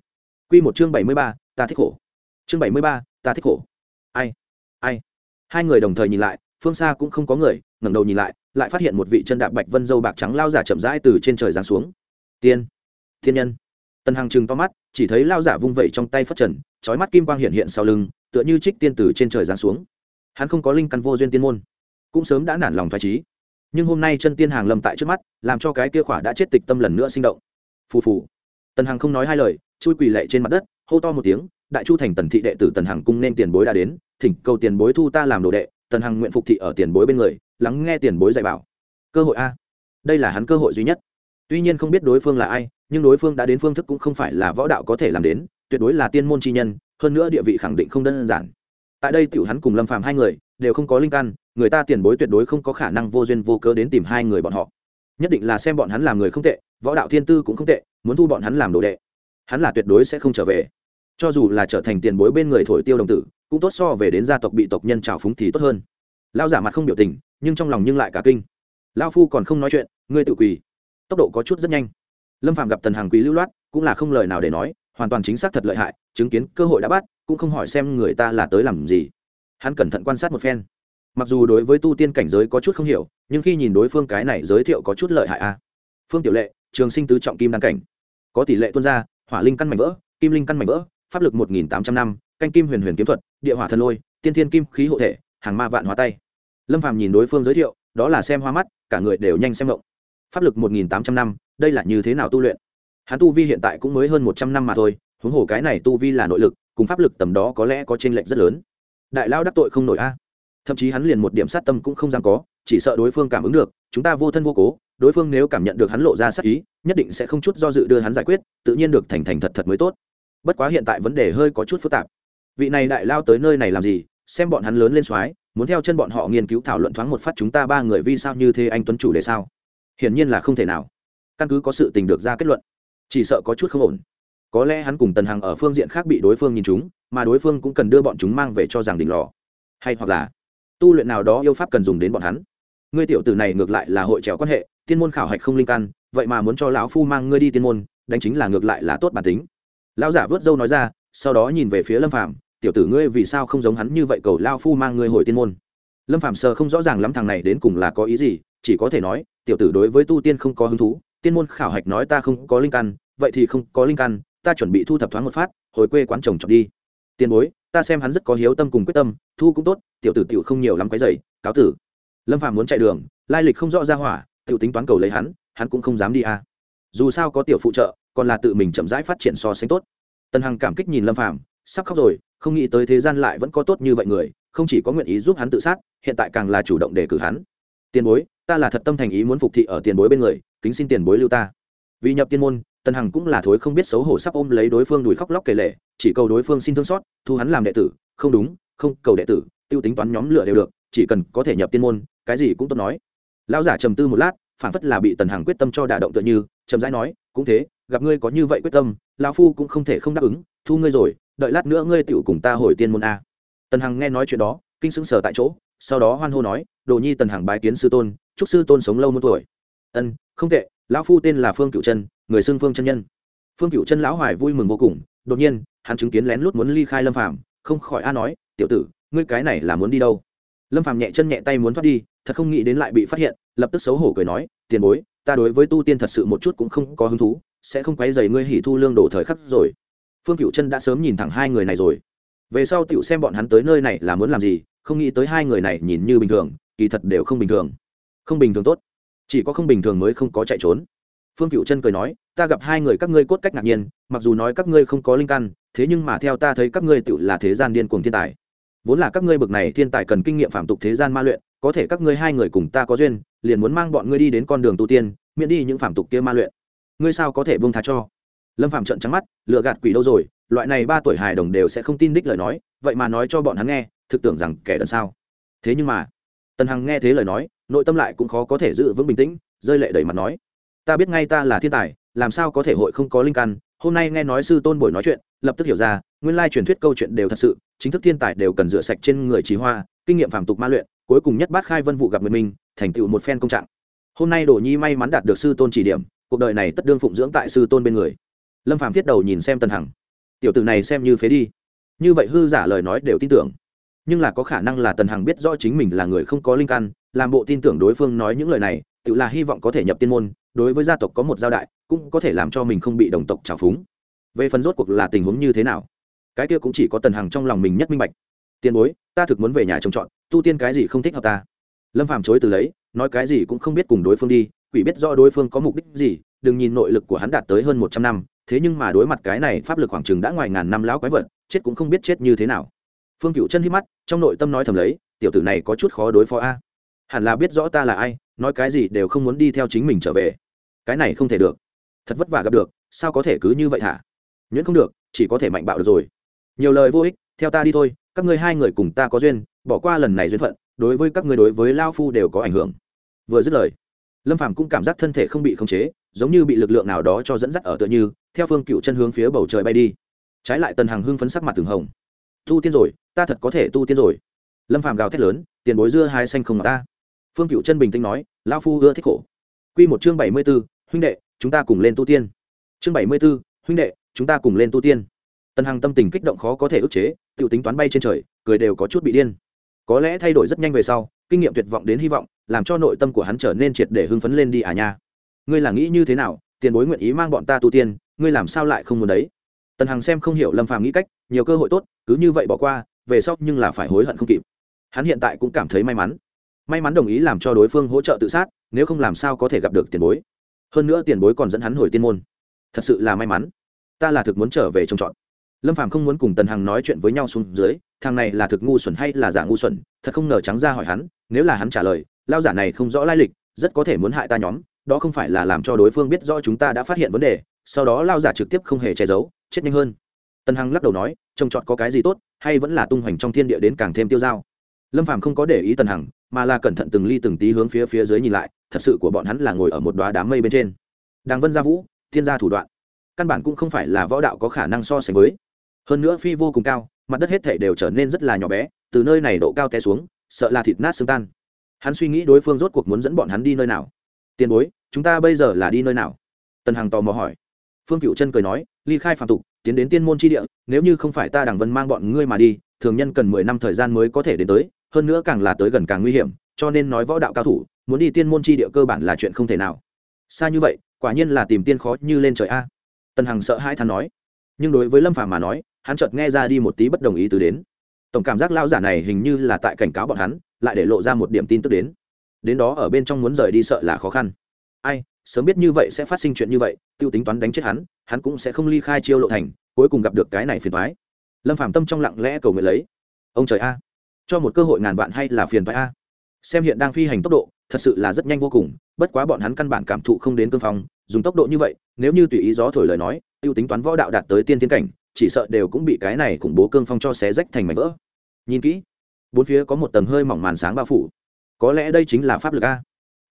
A: Q một chương bảy mươi ba, ta thích khổ. Chương bảy mươi ba, ta thích khổ. Ai? Ai? Hai người đồng thời nhìn lại, phương xa cũng không có người, ngẩng đầu nhìn lại lại phát hiện một vị chân đạp bạch vân dâu bạc trắng lao giả chậm rãi từ trên trời giáng xuống. Tiên, thiên nhân. Tần hằng chừng to mắt, chỉ thấy lao giả vung vẩy trong tay phất trần trói mắt kim quang hiện hiện sau lưng, tựa như trích tiên tử trên trời giáng xuống. Hắn không có linh căn vô duyên tiên môn, cũng sớm đã nản lòng thoải trí nhưng hôm nay chân tiên hàng lâm tại trước mắt, làm cho cái kia khỏa đã chết tịch tâm lần nữa sinh động. Phù phù. Tần hằng không nói hai lời, chui quỳ lệ trên mặt đất, hô to một tiếng, đại chu thành tần thị đệ tử tần hằng cung nên tiền bối đã đến, thỉnh cầu tiền bối thu ta làm đồ đệ tần hằng nguyện phục thị ở tiền bối bên người, lắng nghe tiền bối dạy bảo. Cơ hội a. Đây là hắn cơ hội duy nhất. Tuy nhiên không biết đối phương là ai, nhưng đối phương đã đến phương thức cũng không phải là võ đạo có thể làm đến, tuyệt đối là tiên môn chi nhân, hơn nữa địa vị khẳng định không đơn giản. Tại đây tiểu hắn cùng lâm phàm hai người, đều không có linh căn, người ta tiền bối tuyệt đối không có khả năng vô duyên vô cớ đến tìm hai người bọn họ. Nhất định là xem bọn hắn làm người không tệ, võ đạo thiên tư cũng không tệ, muốn thu bọn hắn làm đồ đệ. Hắn là tuyệt đối sẽ không trở về cho dù là trở thành tiền bối bên người thổi tiêu đồng tử, cũng tốt so về đến gia tộc bị tộc nhân trào phúng thì tốt hơn. Lao giả mặt không biểu tình, nhưng trong lòng nhưng lại cả kinh. Lao phu còn không nói chuyện, ngươi tự quỳ. Tốc độ có chút rất nhanh. Lâm phạm gặp tần hàng quý lưu loát, cũng là không lời nào để nói, hoàn toàn chính xác thật lợi hại, chứng kiến cơ hội đã bắt, cũng không hỏi xem người ta là tới làm gì. Hắn cẩn thận quan sát một phen. Mặc dù đối với tu tiên cảnh giới có chút không hiểu, nhưng khi nhìn đối phương cái này giới thiệu có chút lợi hại a. Phương tiểu lệ, trường sinh tứ trọng kim đan cảnh. Có tỷ lệ tuân ra, hỏa linh căn mảnh vỡ, kim linh căn mảnh vỡ pháp lực một nghìn tám trăm năm, canh kim huyền huyền kiếm thuật, địa hỏa thần lôi, tiên thiên kim khí hộ thể, hàng ma vạn hóa tay. Lâm phàm nhìn đối phương giới thiệu, đó là xem hoa mắt, cả người đều nhanh xem động pháp lực một nghìn tám trăm năm, đây là như thế nào tu luyện? Hắn tu vi hiện tại cũng mới hơn một trăm năm mà thôi, huống hồ cái này tu vi là nội lực, cùng pháp lực tầm đó có lẽ có chênh lệch rất lớn. Đại lao đắc tội không nổi a. Thậm chí hắn liền một điểm sát tâm cũng không dám có, chỉ sợ đối phương cảm ứng được, chúng ta vô thân vô cố, đối phương nếu cảm nhận được hắn lộ ra sát ý, nhất định sẽ không chút do dự đưa hắn giải quyết, tự nhiên được thành thành thật thật mới tốt bất quá hiện tại vấn đề hơi có chút phức tạp. Vị này đại lao tới nơi này làm gì, xem bọn hắn lớn lên soái, muốn theo chân bọn họ nghiên cứu thảo luận thoáng một phát chúng ta ba người vì sao như thế anh tuấn chủ đề sao? Hiển nhiên là không thể nào. Căn cứ có sự tình được ra kết luận, chỉ sợ có chút không ổn. Có lẽ hắn cùng tần hằng ở phương diện khác bị đối phương nhìn chúng, mà đối phương cũng cần đưa bọn chúng mang về cho rằng đỉnh lò. Hay hoặc là, tu luyện nào đó yêu pháp cần dùng đến bọn hắn. Ngươi tiểu tử này ngược lại là hội trèo quan hệ, tiên môn khảo hạch không linh căn, vậy mà muốn cho lão phu mang ngươi đi tiên môn, đánh chính là ngược lại là tốt bản tính lão giả vớt dâu nói ra, sau đó nhìn về phía lâm phạm tiểu tử ngươi vì sao không giống hắn như vậy cầu lao phu mang ngươi hồi tiên môn? Lâm phạm sờ không rõ ràng lắm thằng này đến cùng là có ý gì, chỉ có thể nói, tiểu tử đối với tu tiên không có hứng thú, tiên môn khảo hạch nói ta không có linh căn, vậy thì không có linh căn, ta chuẩn bị thu thập thoáng một phát, hồi quê quán chồng chọn đi. Tiền bối, ta xem hắn rất có hiếu tâm cùng quyết tâm, thu cũng tốt, tiểu tử tiểu không nhiều lắm cái dày cáo tử. Lâm phàm muốn chạy đường, lai lịch không rõ ra hỏa, tiểu tính toán cầu lấy hắn hắn cũng không dám đi à. dù sao có tiểu phụ trợ còn là tự mình chậm rãi phát triển so sánh tốt. Tần hằng cảm kích nhìn lâm phàm, sắp khóc rồi, không nghĩ tới thế gian lại vẫn có tốt như vậy người, không chỉ có nguyện ý giúp hắn tự sát, hiện tại càng là chủ động đề cử hắn. Tiền bối, ta là thật tâm thành ý muốn phục thị ở tiền bối bên người, kính xin tiền bối lưu ta. Vì nhập tiên môn, tần hằng cũng là thối không biết xấu hổ sắp ôm lấy đối phương đùi khóc lóc kể lệ chỉ cầu đối phương xin thương xót, thu hắn làm đệ tử, không đúng, không cầu đệ tử, tiêu tính toán nhóm lửa đều được, chỉ cần có thể nhập tiên môn, cái gì cũng tốt nói. Lão giả trầm tư một lát phản phất là bị tần hằng quyết tâm cho đả động tựa như trầm rãi nói, cũng thế gặp ngươi có như vậy quyết tâm, lão phu cũng không thể không đáp ứng, thu ngươi rồi, đợi lát nữa ngươi tựu cùng ta hồi tiên môn a. Tần hằng nghe nói chuyện đó, kinh sững sờ tại chỗ, sau đó hoan hô nói, đồ nhi tần hằng bái kiến sư tôn, chúc sư tôn sống lâu muôn tuổi. Ân, không tệ, lão phu tên là phương cựu chân người xưng phương chân nhân. Phương cựu chân lão hoài vui mừng vô cùng, đột nhiên, hắn chứng kiến lén lút muốn ly khai lâm phàm, không khỏi a nói, tiểu tử, ngươi cái này là muốn đi đâu? Lâm phàm nhẹ chân nhẹ tay muốn thoát đi, thật không nghĩ đến lại bị phát hiện, lập tức xấu hổ cười nói, tiền bối, ta đối với tu tiên thật sự một chút cũng không có hứng thú sẽ không quấy dày ngươi hỉ thu lương đổ thời khắc rồi. Phương cựu chân đã sớm nhìn thẳng hai người này rồi. Về sau tựu xem bọn hắn tới nơi này là muốn làm gì, không nghĩ tới hai người này nhìn như bình thường, kỳ thật đều không bình thường. Không bình thường tốt. Chỉ có không bình thường mới không có chạy trốn. Phương cựu chân cười nói, ta gặp hai người các ngươi cốt cách ngạc nhiên, mặc dù nói các ngươi không có linh căn, thế nhưng mà theo ta thấy các ngươi tự là thế gian điên cuồng thiên tài. Vốn là các ngươi bực này thiên tài cần kinh nghiệm phạm tục thế gian ma luyện, có thể các ngươi hai người cùng ta có duyên, liền muốn mang bọn ngươi đi đến con đường tu tiên, miễn đi những phạm tục kia ma luyện ngươi sao có thể buông tha cho? Lâm phạm trận trắng mắt lựa gạt quỷ đâu rồi, loại này ba tuổi hài đồng đều sẽ không tin đích lời nói, vậy mà nói cho bọn hắn nghe, thực tưởng rằng kẻ đần sao? Thế nhưng mà, tần hằng nghe thế lời nói, nội tâm lại cũng khó có thể giữ vững bình tĩnh, rơi lệ đầy mặt nói, ta biết ngay ta là thiên tài, làm sao có thể hội không có linh căn, hôm nay nghe nói sư tôn buổi nói chuyện, lập tức hiểu ra, nguyên lai truyền thuyết câu chuyện đều thật sự, chính thức thiên tài đều cần rửa sạch trên người trí hoa, kinh nghiệm phàm tục ma luyện, cuối cùng nhất bát khai vân vụ gặp người mình thành tựu một phen công trạng. Hôm nay đồ nhi may mắn đạt được sư tôn chỉ điểm cuộc đời này tất đương phụng dưỡng tại sư tôn bên người. Lâm phàm thiết đầu nhìn xem tần hằng. Tiểu tử này xem như phế đi. Như vậy hư giả lời nói đều tin tưởng. Nhưng là có khả năng là tần hằng biết rõ chính mình là người không có linh căn, làm bộ tin tưởng đối phương nói những lời này, tự là hy vọng có thể nhập tiên môn, đối với gia tộc có một giao đại, cũng có thể làm cho mình không bị đồng tộc trào phúng. Về phần rốt cuộc là tình huống như thế nào, cái kia cũng chỉ có tần hằng trong lòng mình nhất minh bạch. Tiền bối, ta thực muốn về nhà trồng trọt tu tiên cái gì không thích hợp ta? Lâm phàm chối từ lấy, nói cái gì cũng không biết cùng đối phương đi quỷ biết do đối phương có mục đích gì, đừng nhìn nội lực của hắn đạt tới hơn một trăm năm, thế nhưng mà đối mặt cái này pháp lực khoảng chừng đã ngoài ngàn năm lão quái vật, chết cũng không biết chết như thế nào. Phương cựu chân hít mắt, trong nội tâm nói thầm lấy, tiểu tử này có chút khó đối phó a. Hẳn là biết rõ ta là ai, nói cái gì đều không muốn đi theo chính mình trở về. Cái này không thể được. Thật vất vả gặp được, sao có thể cứ như vậy thả? Nhuyễn không được, chỉ có thể mạnh bạo được rồi. Nhiều lời vô ích, theo ta đi thôi, các ngươi hai người cùng ta có duyên, bỏ qua lần này duyên phận, đối với các ngươi đối với lao phu đều có ảnh hưởng. Vừa dứt lời lâm phàm cũng cảm giác thân thể không bị khống chế, giống như bị lực lượng nào đó cho dẫn dắt ở tựa như, theo phương cựu chân hướng phía bầu trời bay đi. Trái lại tần Hằng hưng phấn sắc mặt từng hồng. Tu tiên rồi, ta thật có thể tu tiên rồi. Lâm phàm gào thét lớn, tiền bối dưa hai xanh không ngọt ta. Phương cựu chân bình tĩnh nói lao phu ưa thích khổ. Q một chương bảy mươi b ố huynh đệ, chúng ta cùng lên tu tiên. Chương bảy mươi b ố huynh đệ, chúng ta cùng lên tu tiên. Tần hằng tâm tình kích động khó có thể ức chế tự tính toán bay trên trời, cười đều có chút bị điên. Có lẽ thay đổi rất nhanh về sau kinh nghiệm tuyệt vọng đến hy vọng, làm cho nội tâm của hắn trở nên triệt để hưng phấn lên đi à nha. Ngươi là nghĩ như thế nào, tiền bối nguyện ý mang bọn ta tu tiên, ngươi làm sao lại không muốn đấy? Tần hằng xem không hiểu lâm phàm nghĩ cách, nhiều cơ hội tốt, cứ như vậy bỏ qua, về sau nhưng là phải hối hận không kịp. Hắn hiện tại cũng cảm thấy may mắn. May mắn đồng ý làm cho đối phương hỗ trợ tự sát, nếu không làm sao có thể gặp được tiền bối. Hơn nữa tiền bối còn dẫn hắn hồi tiên môn. Thật sự là may mắn. Ta là thực muốn trở về trông trọt. Lâm phàm không muốn cùng tần hằng nói chuyện với nhau xuống dưới thằng này là thực ngu xuẩn hay là giả ngu xuẩn, thật không ngờ trắng ra hỏi hắn, nếu là hắn trả lời, lao giả này không rõ lai lịch, rất có thể muốn hại ta nhóm, đó không phải là làm cho đối phương biết rõ chúng ta đã phát hiện vấn đề, sau đó lao giả trực tiếp không hề che giấu, chết nhanh hơn. Tần hằng lắc đầu nói, trông trọt có cái gì tốt, hay vẫn là tung hoành trong thiên địa đến càng thêm tiêu dao. Lâm phàm không có để ý tần hằng, mà là cẩn thận từng ly từng tí hướng phía phía dưới nhìn lại, thật sự của bọn hắn là ngồi ở một đoá đám mây bên trên. Đàng vân gia vũ, thiên gia thủ đoạn. Căn bản cũng không phải là võ đạo có khả năng so sánh với. Hơn nữa phi vô cùng cao mặt đất hết thể đều trở nên rất là nhỏ bé, từ nơi này độ cao té xuống, sợ là thịt nát xương tan. Hắn suy nghĩ đối phương rốt cuộc muốn dẫn bọn hắn đi nơi nào. Tiền bối, chúng ta bây giờ là đi nơi nào? Tần hằng tò mò hỏi. Phương cựu chân cười nói, ly khai phạm tục, tiến đến tiên môn tri địa, nếu như không phải ta đằng vân mang bọn ngươi mà đi, thường nhân cần mười năm thời gian mới có thể đến tới, hơn nữa càng là tới gần càng nguy hiểm, cho nên nói võ đạo cao thủ, muốn đi tiên môn tri địa cơ bản là chuyện không thể nào. Xa như vậy, quả nhiên là tìm tiên khó như lên trời a. Tần hằng sợ hai thắn nói. Nhưng đối với lâm phàm mà nói hắn chợt nghe ra đi một tí bất đồng ý từ đến. Tổng cảm giác lao giả này hình như là tại cảnh cáo bọn hắn, lại để lộ ra một điểm tin tức đến. Đến đó ở bên trong muốn rời đi sợ là khó khăn. Ai, sớm biết như vậy sẽ phát sinh chuyện như vậy, tiêu tính toán đánh chết hắn hắn cũng sẽ không ly khai chiêu lộ thành, cuối cùng gặp được cái này phiền thoái lâm phạm tâm trong lặng lẽ cầu nguyện lấy. Ông trời a, cho một cơ hội ngàn vạn hay là phiền thoái a? Xem hiện đang phi hành tốc độ, thật sự là rất nhanh vô cùng, bất quá bọn hắn căn bản cảm thụ không đến cương phong, dùng tốc độ như vậy, nếu như tùy ý gió thổi lời nói, tiêu tính toán võ đạo đạt tới tiên tiến cảnh chỉ sợ đều cũng bị cái này khủng bố cương phong cho xé rách thành mảnh vỡ. Nhìn kỹ, bốn phía có một tầng hơi mỏng màn sáng bao phủ. Có lẽ đây chính là pháp lực a.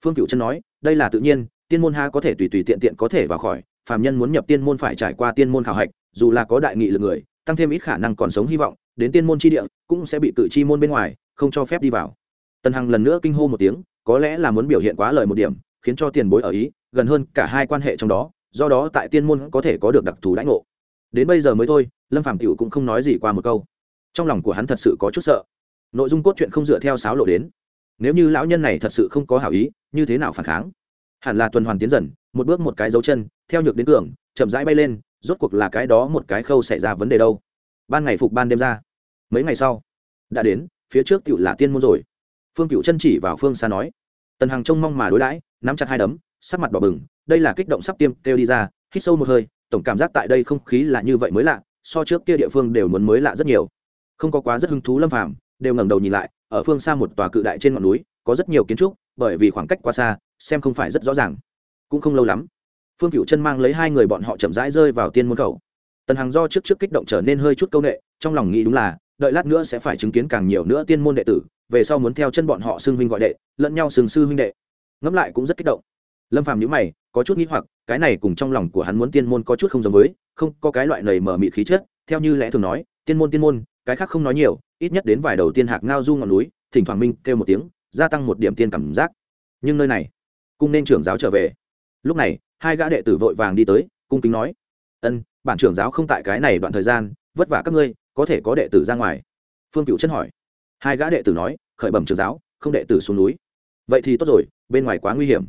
A: Phương cựu chân nói, đây là tự nhiên, tiên môn ha có thể tùy tùy tiện tiện có thể vào khỏi, phàm nhân muốn nhập tiên môn phải trải qua tiên môn khảo hạch, dù là có đại nghị lực người, tăng thêm ít khả năng còn sống hy vọng, đến tiên môn chi địa, cũng sẽ bị cự chi môn bên ngoài, không cho phép đi vào. Tần hằng lần nữa kinh hô một tiếng, có lẽ là muốn biểu hiện quá lời một điểm, khiến cho tiền bối ở ý, gần hơn cả hai quan hệ trong đó, do đó tại tiên môn có thể có được đặc thù đãi ngộ đến bây giờ mới thôi, lâm phạm t cũng không nói gì qua một câu. Trong lòng của hắn thật sự có chút sợ. Nội dung cốt truyện không dựa theo sáo lộ đến. Nếu như lão nhân này thật sự không có hảo ý, như thế nào phản kháng? Hẳn là tuần hoàn tiến dần, một bước một cái dấu chân, theo nhược đến cường, chậm rãi bay lên, rốt cuộc là cái đó một cái khâu xảy ra vấn đề đâu. Ban ngày phục ban đêm ra. Mấy ngày sau, đã đến, phía trước cựu là tiên môn rồi. Phương cựu chân chỉ vào phương xa nói. Tần hằng trông mong mà đối đãi, nắm chặt hai đấm, sắc mặt đỏ bừng, đây là kích động sắp tiêm kêu đi ra, hít sâu một hơi tổng cảm giác tại đây không khí là như vậy mới lạ, so trước kia địa phương đều muốn mới lạ rất nhiều. Không có quá rất hứng thú lâm phàm, đều ngẩng đầu nhìn lại, ở phương xa một tòa cự đại trên ngọn núi, có rất nhiều kiến trúc, bởi vì khoảng cách quá xa, xem không phải rất rõ ràng. Cũng không lâu lắm, phương cựu chân mang lấy hai người bọn họ chậm rãi rơi vào tiên môn khẩu tần hàng do trước trước kích động trở nên hơi chút c â u n ệ trong lòng nghĩ đúng là, đợi lát nữa sẽ phải chứng kiến càng nhiều nữa tiên môn đệ tử, về sau muốn theo chân bọn họ xưng huynh gọi đệ, lẫn nhau sừng sư huynh đệ. Ngẫm lại cũng rất kích động. Lâm phàm nhữ mày có chút nghĩ hoặc, cái này cùng trong lòng của hắn muốn tiên môn có chút không giống với, không có cái loại nầy mở mị khí chất, theo như lẽ thường nói, tiên môn tiên môn, cái khác không nói nhiều, ít nhất đến vài đầu tiên hạc ngao du ngọn núi, thỉnh thoảng minh kêu một tiếng, gia tăng một điểm tiên cảm giác. Nhưng nơi này, cung nên trưởng giáo trở về. Lúc này, hai gã đệ tử vội vàng đi tới, cung kính nói, ân, bản trưởng giáo không tại cái này đoạn thời gian, vất vả các ngươi, có thể có đệ tử ra ngoài. Phương cựu chân hỏi. Hai gã đệ tử nói, khởi bẩm trưởng giáo, không đệ tử xuống núi. Vậy thì tốt rồi, bên ngoài quá nguy hiểm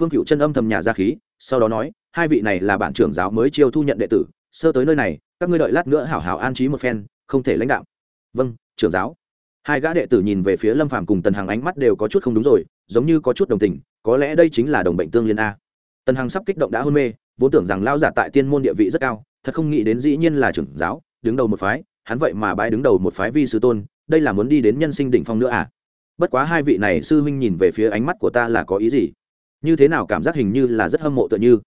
A: phương cựu chân âm thầm nhà ra khí, sau đó nói, hai vị này là bản trưởng giáo mới chiêu thu nhận đệ tử, sơ tới nơi này, các ngươi đợi lát nữa hảo hảo an trí một phen, không thể lãnh đạo. Vâng trưởng giáo. Hai gã đệ tử nhìn về phía lâm phàm cùng tần hằng ánh mắt đều có chút không đúng rồi, giống như có chút đồng tình, có lẽ đây chính là đồng bệnh tương liên a. Tần hằng sắp kích động đã hôn mê, vốn tưởng rằng lao giả tại tiên môn địa vị rất cao, thật không nghĩ đến dĩ nhiên là trưởng giáo, đứng đầu một phái, hắn vậy mà bãi đứng đầu một phái vi sư tôn, đây là muốn đi đến nhân sinh đỉnh phong nữa à? Bất quá hai vị này sư huynh nhìn về phía ánh mắt của ta là có ý gì? Như thế nào cảm giác hình như là rất hâm mộ tựa như.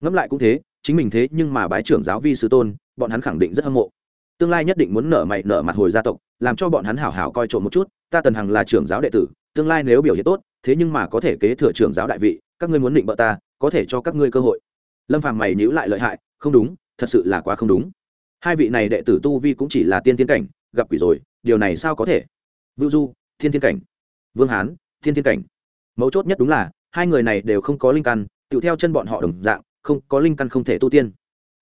A: Ngẫm lại cũng thế, chính mình thế nhưng mà bái trưởng giáo vi sư tôn, bọn hắn khẳng định rất hâm mộ. Tương lai nhất định muốn nở mày nở mặt hồi gia tộc, làm cho bọn hắn hảo hảo coi trộm một chút, ta tần hằng là trưởng giáo đệ tử, tương lai nếu biểu hiện tốt, thế nhưng mà có thể kế thừa trưởng giáo đại vị, các ngươi muốn định bợ ta, có thể cho các ngươi cơ hội. Lâm phàm mày nhữ lại lợi hại, không đúng, thật sự là quá không đúng. Hai vị này đệ tử tu vi cũng chỉ là tiên tiên cảnh, gặp quỷ rồi, điều này sao có thể? Vưu du, thiên thiên cảnh. Vương hán, thiên thiên cảnh. Mấu chốt nhất đúng là hai người này đều không có linh căn, tựu theo chân bọn họ đồng dạng, không có linh căn không thể tu tiên.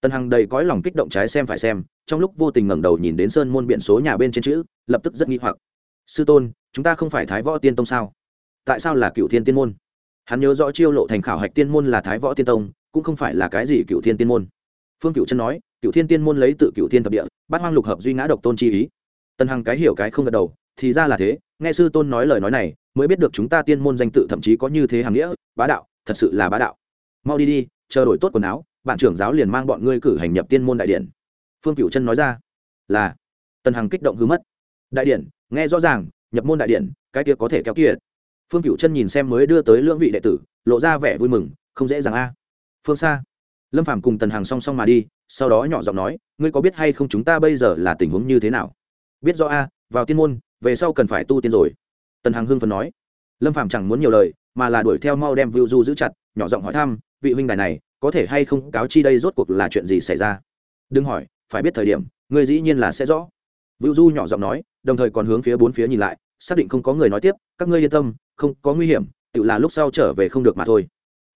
A: Tần hằng đầy cõi lòng kích động trái xem phải xem, trong lúc vô tình ngẩng đầu nhìn đến sơn môn biện số nhà bên trên chữ, lập tức rất nghi hoặc. Sư tôn, chúng ta không phải thái võ tiên tông sao? Tại sao là cựu thiên tiên môn? Hắn nhớ rõ chiêu lộ thành khảo hạch tiên môn là thái võ tiên tông, cũng không phải là cái gì cựu thiên tiên môn. Phương cựu chân nói cựu thiên tiên môn lấy tự cựu thiên thập địa bát hoang lục hợp duy ngã độc tôn chi ý. Tần hằng cái hiểu cái không gật đầu, thì ra là thế nghe sư tôn nói lời nói này, mới biết được chúng ta tiên môn danh tự thậm chí có như thế hàng nghĩa, bá đạo, thật sự là bá đạo. Mau đi đi, chờ đổi tốt quần áo, bạn trưởng giáo liền mang bọn ngươi cử hành nhập tiên môn đại điện. Phương cựu chân nói ra, là. Tần hằng kích động hư mất. Đại điện, nghe rõ ràng, nhập môn đại điện, cái kia có thể kéo kia phương cựu chân nhìn xem mới đưa tới lưỡng vị đệ tử, lộ ra vẻ vui mừng, không dễ dàng a. Phương xa lâm phàm cùng tần hằng song song mà đi, sau đó nhỏ giọng nói, ngươi có biết hay không chúng ta bây giờ là tình huống như thế nào? Biết rõ a, vào tiên môn về sau cần phải tu tiên rồi. Tần hằng hưng phần nói. Lâm Phạm chẳng muốn nhiều lời, mà là đuổi theo mau đem vưu du giữ chặt, nhỏ giọng hỏi thăm, vị huynh đài này, có thể hay không cáo chi đây rốt cuộc là chuyện gì xảy ra? Đừng hỏi, phải biết thời điểm người dĩ nhiên là sẽ rõ. Vưu du nhỏ giọng nói, đồng thời còn hướng phía bốn phía nhìn lại, xác định không có người nói tiếp, các ngươi yên tâm, không có nguy hiểm, tự là lúc sau trở về không được mà thôi.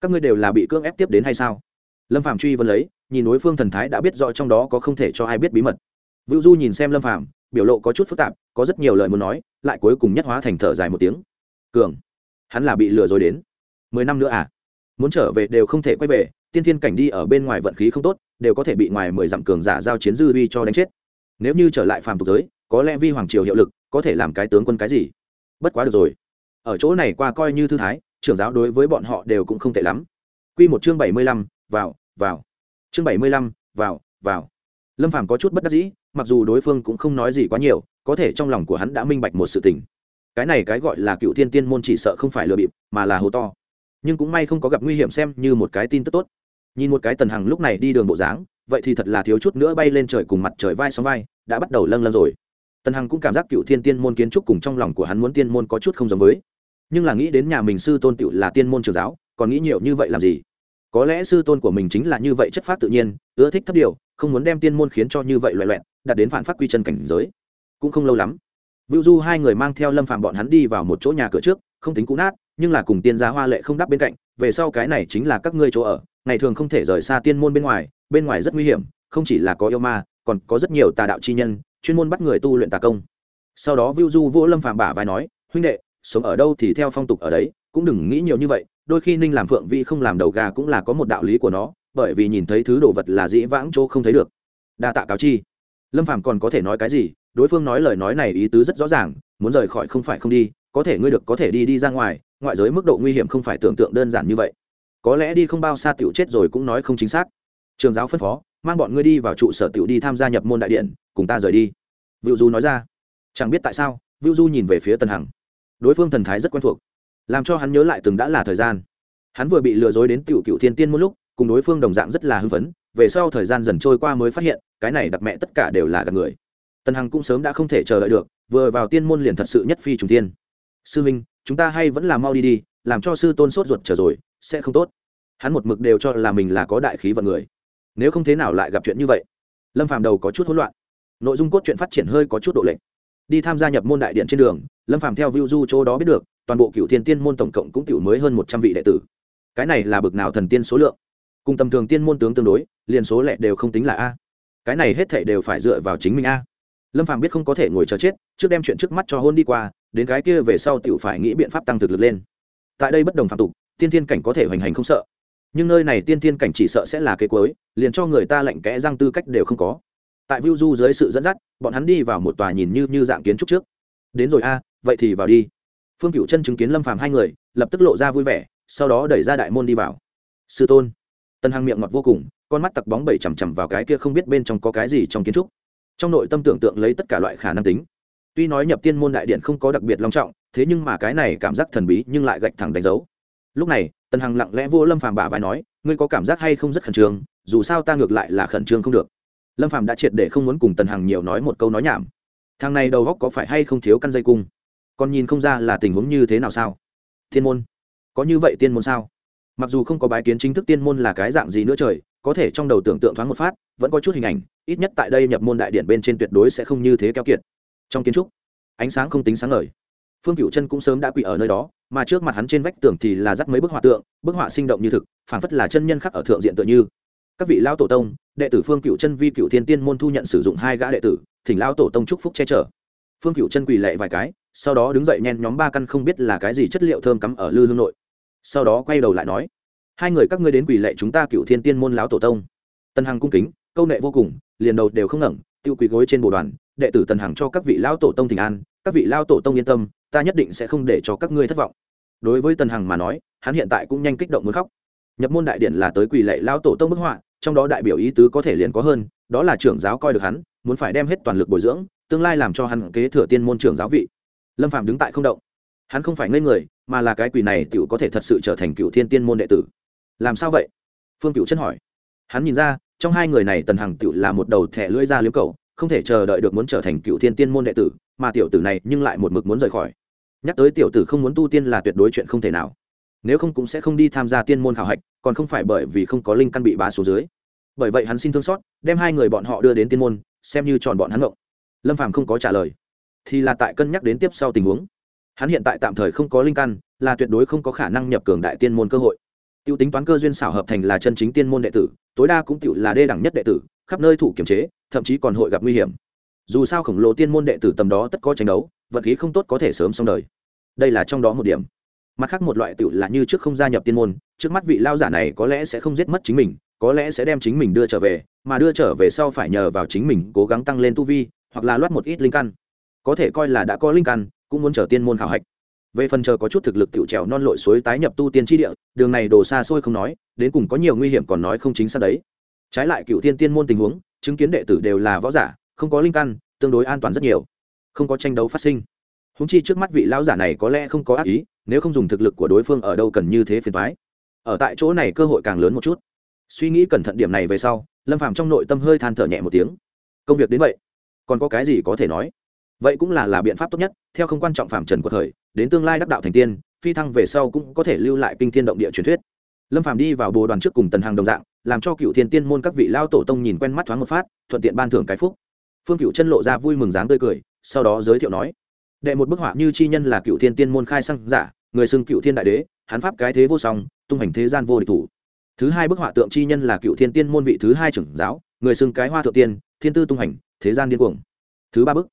A: Các ngươi đều là bị cưỡng ép tiếp đến hay sao? Lâm phạm truy vấn lấy, nhìn đối phương thần thái đã biết rõ trong đó có không thể cho ai biết bí mật. Vưu du nhìn xem lâm phạm biểu lộ có chút phức tạp, có rất nhiều lời muốn nói, lại cuối cùng nhất hóa thành thở dài một tiếng. Cường, hắn là bị lừa dối đến. Mười năm nữa à? Muốn trở về đều không thể quay về, tiên thiên cảnh đi ở bên ngoài vận khí không tốt, đều có thể bị ngoài mười dặm cường giả giao chiến dư vi cho đánh chết. Nếu như trở lại phàm tục giới, có lẽ vi hoàng triều hiệu lực, có thể làm cái tướng quân cái gì? Bất quá được rồi. Ở chỗ này qua coi như thư thái, trưởng giáo đối với bọn họ đều cũng không tệ lắm. Quy một chương bảy mươi lăm, vào vào. Chương bảy mươi lăm, vào vào lâm phàm có chút bất đắc dĩ, mặc dù đối phương cũng không nói gì quá nhiều, có thể trong lòng của hắn đã minh bạch một sự tình. Cái này cái gọi là cựu thiên tiên môn chỉ sợ không phải lừa bịp, mà là hố to. Nhưng cũng may không có gặp nguy hiểm xem như một cái tin tức tốt. Nhìn một cái tần hằng lúc này đi đường bộ dáng, vậy thì thật là thiếu chút nữa bay lên trời cùng mặt trời vai sóng vai, đã bắt đầu lâng lâng rồi. Tần hằng cũng cảm giác cựu thiên tiên môn kiến trúc cùng trong lòng của hắn muốn tiên môn có chút không giống với. Nhưng là nghĩ đến nhà mình sư tôn tựu là tiên môn trường giáo, còn nghĩ nhiều như vậy làm gì? Có lẽ sư tôn của mình chính là như vậy chất phát tự nhiên, ưa thích thấp điều không muốn đem tiên môn khiến cho như vậy loại loẹn đạt đến phản phát quy chân cảnh giới cũng không lâu lắm Vưu Du hai người mang theo Lâm Phàm bọn hắn đi vào một chỗ nhà cửa trước, không tính cũ nát, nhưng là cùng tiên gia hoa lệ không đáp bên cạnh, về sau cái này chính là các ngươi chỗ ở, ngày thường không thể rời xa tiên môn bên ngoài, bên ngoài rất nguy hiểm, không chỉ là có yêu ma, còn có rất nhiều tà đạo chi nhân, chuyên môn bắt người tu luyện tà công. Sau đó Vưu Du vỗ Lâm Phàm bả vai nói, huynh đệ, sống ở đâu thì theo phong tục ở đấy, cũng đừng nghĩ nhiều như vậy, đôi khi Ninh làm phượng vi không làm đầu gà cũng là có một đạo lý của nó, bởi vì nhìn thấy thứ đồ vật là dĩ vãng chỗ không thấy được. Đa tạ cáo chi. Lâm Phàm còn có thể nói cái gì, đối phương nói lời nói này ý tứ rất rõ ràng muốn rời khỏi không phải không đi có thể ngươi được có thể đi đi ra ngoài ngoại giới mức độ nguy hiểm không phải tưởng tượng đơn giản như vậy. Có lẽ đi không bao xa tiểu chết rồi cũng nói không chính xác. Trường giáo phân phó mang bọn ngươi đi vào trụ sở tiểu đi tham gia nhập môn đại điện cùng ta rời đi. Vựu du nói ra. Chẳng biết tại sao vựu du nhìn về phía tần hằng. Đối phương thần thái rất quen thuộc làm cho hắn nhớ lại từng đã là thời gian. Hắn vừa bị lừa dối đến tiểu cựu thiên tiên một lúc cùng đối phương đồng dạng rất là hưng phấn, về sau thời gian dần trôi qua mới phát hiện, cái này đặc mẹ tất cả đều là gạt người. Tần hằng cũng sớm đã không thể chờ đợi được, vừa vào tiên môn liền thật sự nhất phi trùng tiên sư minh, chúng ta hay vẫn là mau đi đi, làm cho sư tôn sốt ruột trở rồi, sẽ không tốt. Hắn một mực đều cho là mình là có đại khí vận người. Nếu không thế nào lại gặp chuyện như vậy? Lâm phàm đầu có chút hỗn loạn. Nội dung cốt truyện phát triển hơi có chút độ lệnh đi tham gia nhập môn đại điện trên đường, lâm phàm theo view du chỗ đó biết được, toàn bộ cựu thiên tiên môn tổng cộng cũng tiểu mới hơn một trăm vị đệ tử. Cái này là bực nào thần tiên số lượng? Cùng tầm thường tiên môn tướng tương đối, liền số lẻ đều không tính là a. Cái này hết thể đều phải dựa vào chính mình a. Lâm phàm biết không có thể ngồi chờ chết, trước đem chuyện trước mắt cho hôn đi qua, đến cái kia về sau tiểu phải nghĩ biện pháp tăng thực lực lên. Tại đây bất đồng phạm tục, tiên thiên cảnh có thể hoành hành không sợ. Nhưng nơi này tiên thiên cảnh chỉ sợ sẽ là kế cuối, liền cho người ta lệnh kẽ răng tư cách đều không có. Tại viu du dưới sự dẫn dắt, bọn hắn đi vào một tòa nhìn như như dạng kiến trúc trước. Đến rồi a, vậy thì vào đi. Phương cựu chân chứng kiến lâm phàm hai người, lập tức lộ ra vui vẻ, sau đó đẩy ra đại môn đi vào. Sư tôn tân hằng miệng ngọt vô cùng, con mắt tặc bóng bẩy chằm chằm vào cái kia không biết bên trong có cái gì trong kiến trúc. Trong nội tâm tưởng tượng lấy tất cả loại khả năng tính. Tuy nói nhập tiên môn đại điện không có đặc biệt long trọng, thế nhưng mà cái này cảm giác thần bí nhưng lại gạch thẳng đánh dấu. Lúc này tần hằng lặng lẽ vô lâm phàm bả vai nói, ngươi có cảm giác hay không rất khẩn trương, dù sao ta ngược lại là khẩn trương không được. Lâm phàm đã triệt để không muốn cùng tần hằng nhiều nói một câu nói nhảm. Thằng này đầu góc có phải hay không thiếu căn dây cung? Còn nhìn không ra là tình huống như thế nào sao? Thiên môn? Có như vậy tiên môn sao? Mặc dù không có bái kiến chính thức tiên môn là cái dạng gì nữa trời, có thể trong đầu tưởng tượng thoáng một phát, vẫn có chút hình ảnh, ít nhất tại đây nhập môn đại điện bên trên tuyệt đối sẽ không như thế keo kiệt. Trong kiến trúc, ánh sáng không tính sáng ngời. Phương cựu chân cũng sớm đã quỵ ở nơi đó, mà trước mặt hắn trên vách tường thì là dắt mấy bức họa tượng, bức họa sinh động như thực, phảng phất là chân nhân khắc ở thượng diện tựa như. Các vị lao tổ tông, đệ tử phương cựu chân vi cựu thiên tiên môn thu nhận sử dụng hai gã đệ tử, thỉnh lao tổ tông chúc phúc che chở. Phương cựu chân quỳ lệ vài cái, sau đó đứng dậy nhen nhóm ba căn không biết là cái gì chất liệu thơm cắm ở lư hương nội sau đó quay đầu lại nói, hai người các ngươi đến quỳ lệ chúng ta cựu thiên tiên môn lão tổ tông. Tân hằng cung kính, câu nệ vô cùng, liền đầu đều không ngẩng, tiêu quỳ gối trên bồ đoàn, đệ tử tần hằng cho các vị lão tổ tông thỉnh an, các vị lão tổ tông yên tâm, ta nhất định sẽ không để cho các ngươi thất vọng. Đối với tần hằng mà nói, hắn hiện tại cũng nhanh kích động muốn khóc. Nhập môn đại điện là tới quỳ lệ lao tổ tông bức họa, trong đó đại biểu ý tứ có thể liền có hơn, đó là trưởng giáo coi được hắn, muốn phải đem hết toàn lực bồi dưỡng, tương lai làm cho hắn kế thừa tiên môn trưởng giáo vị. Lâm phạm đứng tại không động. Hắn không phải ngây người mà là cái quỷ này t có thể thật sự trở thành cựu thiên tiên môn đệ tử. Làm sao vậy? Phương cựu chân hỏi. Hắn nhìn ra, trong hai người này tần hằng t là một đầu thẻ lưỡi ra liếm cầu không thể chờ đợi được muốn trở thành cựu thiên tiên môn đệ tử, mà tiểu tử này nhưng lại một mực muốn rời khỏi. Nhắc tới tiểu tử không muốn tu tiên là tuyệt đối chuyện không thể nào. Nếu không cũng sẽ không đi tham gia tiên môn khảo hạch, còn không phải bởi vì không có linh căn bị bá số dưới. Bởi vậy hắn xin thương xót, đem hai người bọn họ đưa đến tiên môn, xem như tròn bọn hắn ngộng lâm phàm không có trả lời, thì là tại cân nhắc đến tiếp sau tình huống hắn hiện tại tạm thời không có linh căn, là tuyệt đối không có khả năng nhập cường đại tiên môn cơ hội. Tiêu tính toán cơ duyên xảo hợp thành là chân chính tiên môn đệ tử, tối đa cũng tiểu là đê đẳng nhất đệ tử, khắp nơi thủ kiểm chế, thậm chí còn hội gặp nguy hiểm. Dù sao khổng lồ tiên môn đệ tử tầm đó tất có tranh đấu vận khí không tốt có thể sớm xong đời. Đây là trong đó một điểm. Mặt khác một loại tựu là như trước không gia nhập tiên môn, trước mắt vị lao giả này có lẽ sẽ không giết mất chính mình, có lẽ sẽ đem chính mình đưa trở về, mà đưa trở về sau phải nhờ vào chính mình cố gắng tăng lên tu vi, hoặc là loát một ít linh căn. Có thể coi là đã có linh căn cũng muốn chờ tiên môn khảo hạch. Về phần chờ có chút thực lực tiểu trèo non lội suối tái nhập tu tiên tri địa, đường này đổ xa xôi không nói, đến cùng có nhiều nguy hiểm còn nói không chính xác đấy. Trái lại cựu tiên tiên môn tình huống, chứng kiến đệ tử đều là võ giả, không có linh căn, tương đối an toàn rất nhiều. Không có tranh đấu phát sinh. Húng chi trước mắt vị lão giả này có lẽ không có ác ý, nếu không dùng thực lực của đối phương ở đâu cần như thế phiền thoái ở tại chỗ này cơ hội càng lớn một chút. Suy nghĩ cẩn thận điểm này về sau, lâm phàm trong nội tâm hơi than thở nhẹ một tiếng. Công việc đến vậy, còn có cái gì có thể nói? Vậy cũng là là biện pháp tốt nhất, theo không quan trọng phạm trần của thời, đến tương lai đắc đạo thành tiên, phi thăng về sau cũng có thể lưu lại kinh thiên động địa truyền thuyết. Lâm phàm đi vào bồ đoàn trước cùng tần hàng đồng dạng, làm cho cựu thiên tiên môn các vị lao tổ tông nhìn quen mắt thoáng một phát, thuận tiện ban thưởng cái phúc. Phương cựu chân lộ ra vui mừng dáng tươi cười, sau đó giới thiệu nói, đệ một bức họa như chi nhân là cựu thiên tiên môn khai sang giả, người xưng cựu thiên đại đế hán pháp cái thế vô song, tung hành thế gian vô địch thủ. Thứ hai bức họa tượng chi nhân là cựu thiên tiên môn vị thứ hai trưởng giáo, người xưng cái hoa thượng tiên, thiên tư tung hành thế gian điên cuồng. Thứ ba bức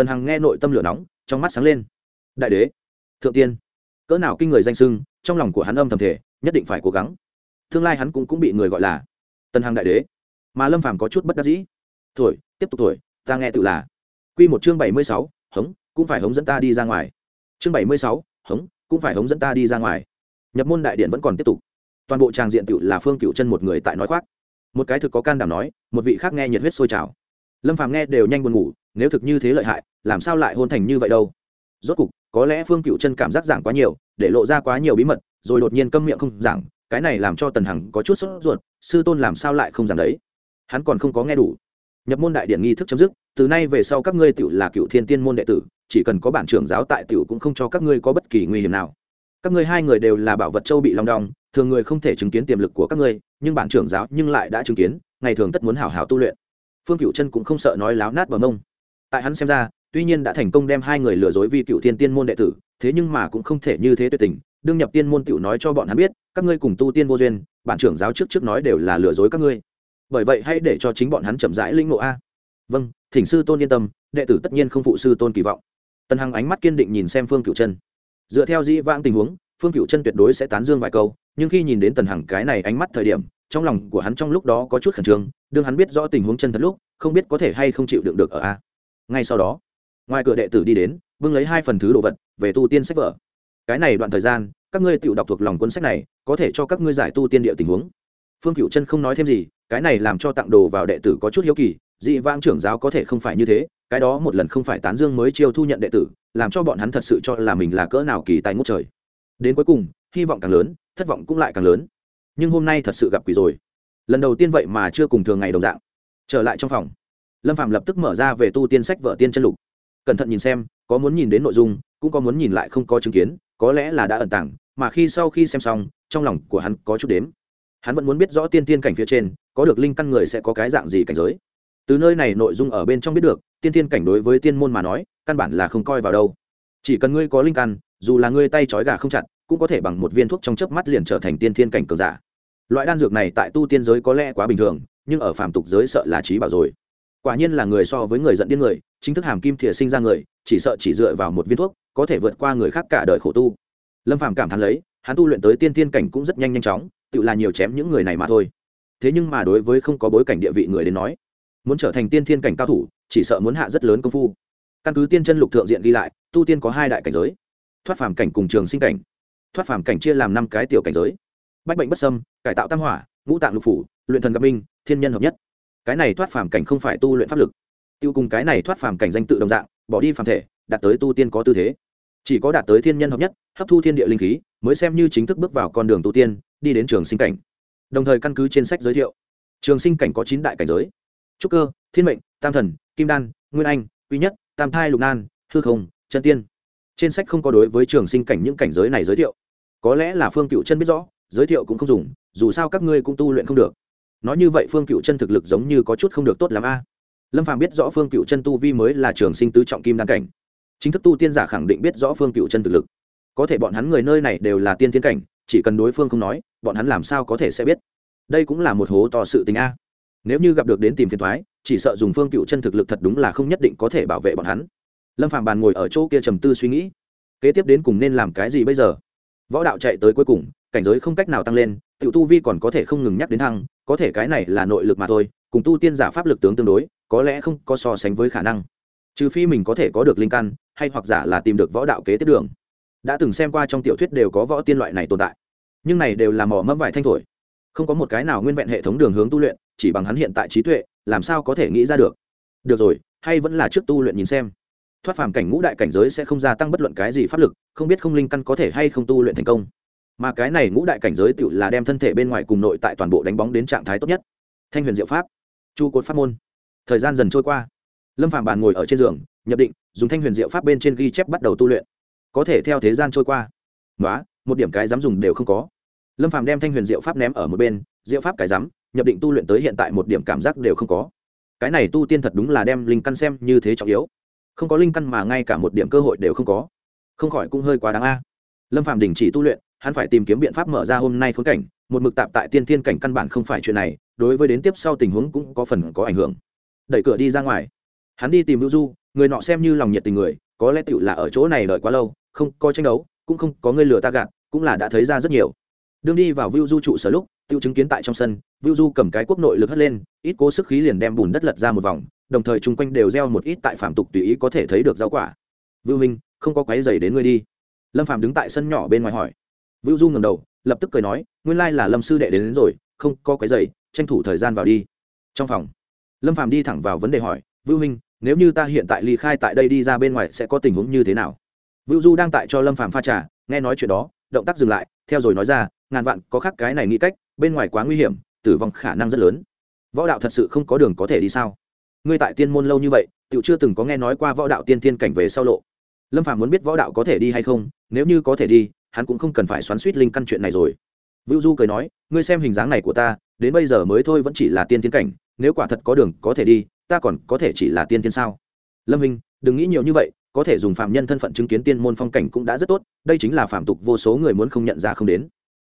A: tần hằng nghe nội tâm lửa nóng, trong mắt sáng lên. Đại đế, thượng tiên, cỡ nào kinh người danh sưng, trong lòng của hắn âm thầm thể, nhất định phải cố gắng. Tương lai hắn cũng cũng bị người gọi là tần hằng đại đế. Mà lâm phàm có chút bất đắc dĩ. Thổi, tiếp tục thổi, ta nghe tự là. Quy một chương bảy mươi sáu, hống, cũng phải hống dẫn ta đi ra ngoài. Chương bảy mươi sáu, hống, cũng phải hống dẫn ta đi ra ngoài. Nhập môn đại điện vẫn còn tiếp tục. Toàn bộ tràng diện tự là phương cựu chân một người tại nói khoác. Một cái thực có can đảm nói, một vị khác nghe nhiệt huyết sôi trào. Lâm phàm nghe đều nhanh buồn ngủ nếu thực như thế lợi hại, làm sao lại hôn thành như vậy đâu? Rốt cục, có lẽ phương cựu chân cảm giác giảng quá nhiều, để lộ ra quá nhiều bí mật, rồi đột nhiên câm miệng không giảng, cái này làm cho tần hằng có chút sốt ruột, sư tôn làm sao lại không giảng đấy? Hắn còn không có nghe đủ. Nhập môn đại điện nghi thức chấm dứt, từ nay về sau các ngươi tiểu là cựu thiên tiên môn đệ tử, chỉ cần có bản trưởng giáo tại tiểu cũng không cho các ngươi có bất kỳ nguy hiểm nào. Các ngươi hai người đều là bảo vật châu bị long đong, thường người không thể chứng kiến tiềm lực của các ngươi, nhưng bản trưởng giáo nhưng lại đã chứng kiến, ngày thường tất muốn hảo hảo tu luyện. Phương cựu chân cũng không sợ nói láo nát bờ mông tại hắn xem ra, tuy nhiên đã thành công đem hai người lừa dối vì cựu thiên tiên môn đệ tử, thế nhưng mà cũng không thể như thế tuyệt tình. Đương nhập tiên môn tiểu nói cho bọn hắn biết, các ngươi cùng tu tiên vô duyên, bản trưởng giáo trước trước nói đều là lừa dối các ngươi. Bởi vậy hãy để cho chính bọn hắn chậm rãi linh ngộ a. Vâng thỉnh sư tôn yên tâm, đệ tử tất nhiên không phụ sư tôn kỳ vọng. Tần hằng ánh mắt kiên định nhìn xem phương cựu chân. Dựa theo dĩ vãng tình huống, phương cựu chân tuyệt đối sẽ tán dương vài câu, nhưng khi nhìn đến tần hằng cái này ánh mắt thời điểm, trong lòng của hắn trong lúc đó có chút khẩn trương, đương hắn biết rõ tình huống chân thật lúc, không biết có thể hay không chịu đựng được ở a ngay sau đó, ngoài cửa đệ tử đi đến, bưng lấy hai phần thứ đồ vật, về tu tiên sách vở. Cái này đoạn thời gian, các ngươi tự đọc thuộc lòng cuốn sách này, có thể cho các ngươi giải tu tiên địa tình huống. Phương cựu chân không nói thêm gì, cái này làm cho tặng đồ vào đệ tử có chút hiếu kỳ, dị vãng trưởng giáo có thể không phải như thế, cái đó một lần không phải tán dương mới chiêu thu nhận đệ tử, làm cho bọn hắn thật sự cho là mình là cỡ nào kỳ tài ngút trời. Đến cuối cùng, hy vọng càng lớn, thất vọng cũng lại càng lớn. Nhưng hôm nay thật sự gặp quỷ rồi. Lần đầu tiên vậy mà chưa cùng thường ngày đồng dạng. Trở lại trong phòng lâm phạm lập tức mở ra về tu tiên sách vợ tiên chân lục. Cẩn thận nhìn xem, có muốn nhìn đến nội dung, cũng có muốn nhìn lại không có chứng kiến, có lẽ là đã ẩn tàng, mà khi sau khi xem xong, trong lòng của hắn có chút đếm. Hắn vẫn muốn biết rõ tiên tiên cảnh phía trên, có được linh căn người sẽ có cái dạng gì cảnh giới. Từ nơi này nội dung ở bên trong biết được, tiên tiên cảnh đối với tiên môn mà nói, căn bản là không coi vào đâu. Chỉ cần ngươi có linh căn, dù là ngươi tay trói gà không chặt, cũng có thể bằng một viên thuốc trong chớp mắt liền trở thành tiên thiên cảnh cường giả. Loại đan dược này tại tu tiên giới có lẽ quá bình thường, nhưng ở phàm tục giới sợ là trí bảo rồi quả nhiên là người so với người giận điên người, chính thức hàm kim thìa sinh ra người, chỉ sợ chỉ dựa vào một viên thuốc, có thể vượt qua người khác cả đời khổ tu. Lâm phàm cảm thán lấy, hắn tu luyện tới tiên tiên cảnh cũng rất nhanh nhanh chóng, tự là nhiều chém những người này mà thôi. Thế nhưng mà đối với không có bối cảnh địa vị người đến nói, muốn trở thành tiên thiên cảnh cao thủ, chỉ sợ muốn hạ rất lớn công phu. Căn cứ tiên chân lục thượng diện ghi lại, tu tiên có hai đại cảnh giới, thoát phàm cảnh cùng trường sinh cảnh. Thoát phàm cảnh chia làm năm cái tiểu cảnh giới. Bách bệnh bất sâm cải tạo tam hỏa, ngũ tạng lục phủ, luyện thần gặp minh, thiên nhân hợp nhất cái này thoát phàm cảnh không phải tu luyện pháp lực. Tiêu cùng cái này thoát phàm cảnh danh tự đồng dạng, bỏ đi phàm thể, đạt tới tu tiên có tư thế. Chỉ có đạt tới thiên nhân hợp nhất, hấp thu thiên địa linh khí, mới xem như chính thức bước vào con đường tu tiên, đi đến trường sinh cảnh. Đồng thời căn cứ trên sách giới thiệu, trường sinh cảnh có chín đại cảnh giới. Trúc cơ, thiên mệnh, tam thần, kim đan, nguyên anh, quý nhất, tam thai lục nan, hư không, chân tiên. Trên sách không có đối với trường sinh cảnh những cảnh giới này giới thiệu. Có lẽ là phương cựu chân biết rõ, giới thiệu cũng không dùng, dù sao các ngươi cũng tu luyện không được nói như vậy phương cựu chân thực lực giống như có chút không được tốt lắm a. Lâm phàm biết rõ phương cựu chân tu vi mới là trường sinh tứ trọng kim đan cảnh. Chính thức tu tiên giả khẳng định biết rõ phương cựu chân thực lực. Có thể bọn hắn người nơi này đều là tiên tiến cảnh, chỉ cần đối phương không nói, bọn hắn làm sao có thể sẽ biết? Đây cũng là một hố to sự tình a. Nếu như gặp được đến tìm phiền thoái chỉ sợ dùng phương cựu chân thực lực thật đúng là không nhất định có thể bảo vệ bọn hắn. Lâm phàm bàn ngồi ở chỗ kia trầm tư suy nghĩ. Kế tiếp đến cùng nên làm cái gì bây giờ? Võ đạo chạy tới cuối cùng cảnh giới không cách nào tăng lên, Tiểu tu vi còn có thể không ngừng nhắc đến thăng, có thể cái này là nội lực mà thôi, cùng tu tiên giả pháp lực tướng tương đối, có lẽ không có so sánh với khả năng. Trừ phi mình có thể có được linh căn, hay hoặc giả là tìm được võ đạo kế tiếp đường. Đã từng xem qua trong tiểu thuyết đều có võ tiên loại này tồn tại. Nhưng này đều là mỏ mẫm vải thanh thổi. Không có một cái nào nguyên vẹn hệ thống đường hướng tu luyện, chỉ bằng hắn hiện tại trí tuệ, làm sao có thể nghĩ ra được. Được rồi, hay vẫn là trước tu luyện nhìn xem. Thoát phàm cảnh ngũ đại cảnh giới sẽ không gia tăng bất luận cái gì pháp lực, không biết không linh căn có thể hay không tu luyện thành công mà cái này ngũ đại cảnh giới tựu là đem thân thể bên ngoài cùng nội tại toàn bộ đánh bóng đến trạng thái tốt nhất. Thanh huyền diệu pháp, chu cột pháp môn. Thời gian dần trôi qua. Lâm phàm bàn ngồi ở trên giường, nhập định, dùng thanh huyền diệu pháp bên trên ghi chép bắt đầu tu luyện. Có thể theo thế gian trôi qua. Nói một điểm cái dám dùng đều không có. Lâm phàm đem thanh huyền diệu pháp ném ở một bên, diệu pháp cái dám, nhập định tu luyện tới hiện tại một điểm cảm giác đều không có. Cái này tu tiên thật đúng là đem linh căn xem như thế trọng yếu. Không có linh căn mà ngay cả một điểm cơ hội đều không có. Không khỏi cũng hơi quá đáng a. Lâm phàm đình chỉ tu luyện hắn phải tìm kiếm biện pháp mở ra hôm nay khốn cảnh, một mực tạp tại tiên thiên cảnh căn bản không phải chuyện này, đối với đến tiếp sau tình huống cũng có phần có ảnh hưởng. Đẩy cửa đi ra ngoài. Hắn đi tìm hữu du, người nọ xem như lòng nhiệt tình người, có lẽ tựu là ở chỗ này đợi quá lâu, không có tranh đấu, cũng không có người lừa ta gạt, cũng là đã thấy ra rất nhiều. Đương đi vào vưu du trụ sở lúc tiêu chứng kiến tại trong sân vưu du cầm cái quốc nội lực hất lên, ít cố sức khí liền đem bùn đất lật ra một vòng, đồng thời chung quanh đều gieo một ít tại phạm tục tùy ý có thể thấy được rau quả. Vưu minh, không có quái dày đến ngươi đi. Lâm phạm đứng tại sân nhỏ bên ngoài hỏi vưu du ngẩng đầu lập tức cười nói nguyên lai là lâm sư đệ đến, đến rồi không có quấy rầy, tranh thủ thời gian vào đi. Trong phòng lâm phạm đi thẳng vào vấn đề hỏi vưu minh nếu như ta hiện tại ly khai tại đây đi ra bên ngoài sẽ có tình huống như thế nào? Vưu du đang tại cho lâm phạm pha trà nghe nói chuyện đó động tác dừng lại theo rồi nói ra ngàn vạn có khác cái này nghĩ cách bên ngoài quá nguy hiểm tử vong khả năng rất lớn. Võ đạo thật sự không có đường có thể đi sao? Ngươi tại tiên môn lâu như vậy tiểu chưa từng có nghe nói qua võ đạo tiên tiên cảnh về sau lộ. Lâm phạm muốn biết võ đạo có thể đi hay không nếu như có thể đi hắn cũng không cần phải xoắn suýt linh căn chuyện này rồi. Vưu du cười nói, ngươi xem hình dáng này của ta, đến bây giờ mới thôi vẫn chỉ là tiên tiến cảnh, nếu quả thật có đường có thể đi, ta còn có thể chỉ là tiên tiên sao? Lâm hình đừng nghĩ nhiều như vậy, có thể dùng phạm nhân thân phận chứng kiến tiên môn phong cảnh cũng đã rất tốt, đây chính là phạm tục vô số người muốn không nhận ra không đến.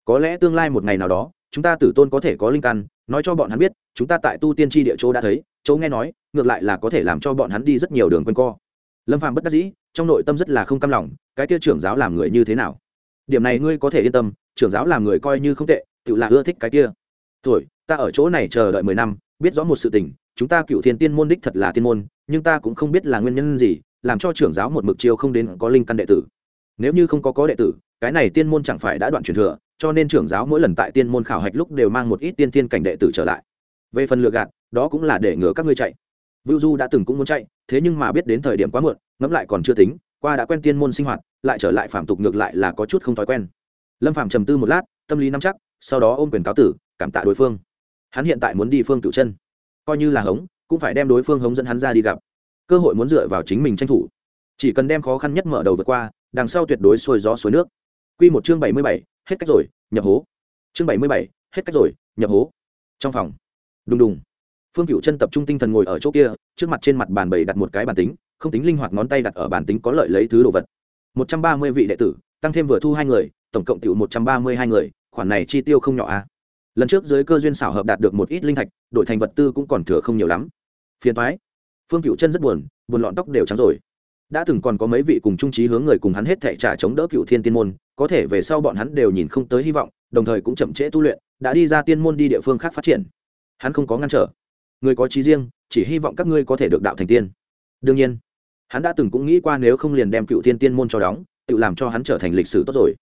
A: Có lẽ tương lai một ngày nào đó, chúng ta tử tôn có thể có linh căn, nói cho bọn hắn biết, chúng ta tại tu tiên tri địa chỗ đã thấy, chỗ nghe nói, ngược lại là có thể làm cho bọn hắn đi rất nhiều đường quanh co. Lâm phàm bất đắc dĩ, trong nội tâm rất là không cam lòng, cái kia trưởng giáo làm người như thế nào? Điểm này ngươi có thể yên tâm, trưởng giáo làm người coi như không tệ, tự là ưa thích cái kia. Tuổi ta ở chỗ này chờ đợi mười năm, biết rõ một sự tình, chúng ta cựu thiên tiên môn đích thật là tiên môn, nhưng ta cũng không biết là nguyên nhân gì, làm cho trưởng giáo một mực chiêu không đến có linh căn đệ tử. Nếu như không có có đệ tử, cái này tiên môn chẳng phải đã đoạn truyền thừa, cho nên trưởng giáo mỗi lần tại tiên môn khảo hạch lúc đều mang một ít tiên tiên cảnh đệ tử trở lại. Về phần lừa gạt, đó cũng là để ngừa các ngươi chạy. Vưu du đã từng cũng muốn chạy, thế nhưng mà biết đến thời điểm quá muộn, ngẫm lại còn chưa tính, qua đã quen tiên môn sinh hoạt lại trở lại phạm tục ngược lại là có chút không thói quen. Lâm phạm trầm tư một lát, tâm lý nắm chắc, sau đó ôm quyền cáo tử, cảm tạ đối phương. Hắn hiện tại muốn đi phương cựu chân. Coi như là hống, cũng phải đem đối phương hống dẫn hắn ra đi gặp. Cơ hội muốn dựa vào chính mình tranh thủ. Chỉ cần đem khó khăn nhất mở đầu vượt qua, đằng sau tuyệt đối xuôi gió suối nước. Q một chương bảy mươi bảy, hết cách rồi, nhập hố. Chương bảy mươi bảy, hết cách rồi, nhập hố. Trong phòng. Đùng đùng. Phương cựu chân tập trung tinh thần ngồi ở chỗ kia, trước mặt trên mặt bàn bày đặt một cái bàn tính, không tính linh hoạt ngón tay đặt ở bàn tính có lợi lấy thứ đồ vật một trăm ba mươi vị đệ tử, tăng thêm vừa thu hai người, tổng cộng tiểu một trăm ba mươi hai người, khoản này chi tiêu không nhỏ a. À? lần trước dưới cơ duyên xảo hợp đạt được một ít linh thạch, đổi thành vật tư cũng còn thừa không nhiều lắm. Phiền thoái phương cựu chân rất buồn buồn lọn tóc đều trắng rồi. Đã từng còn có mấy vị cùng trung trí hướng người cùng hắn hết thệ trả chống đỡ cựu thiên tiên môn, có thể về sau bọn hắn đều nhìn không tới hy vọng, đồng thời cũng chậm trễ tu luyện, đã đi ra tiên môn đi địa phương khác phát triển. Hắn không có ngăn trở. Người có trí riêng, chỉ hy vọng các ngươi có thể được đạo thành tiên. Đương nhiên hắn đã từng cũng nghĩ qua nếu không liền đem cựu thiên tiên môn cho đóng, tự làm cho hắn trở thành lịch sử tốt rồi.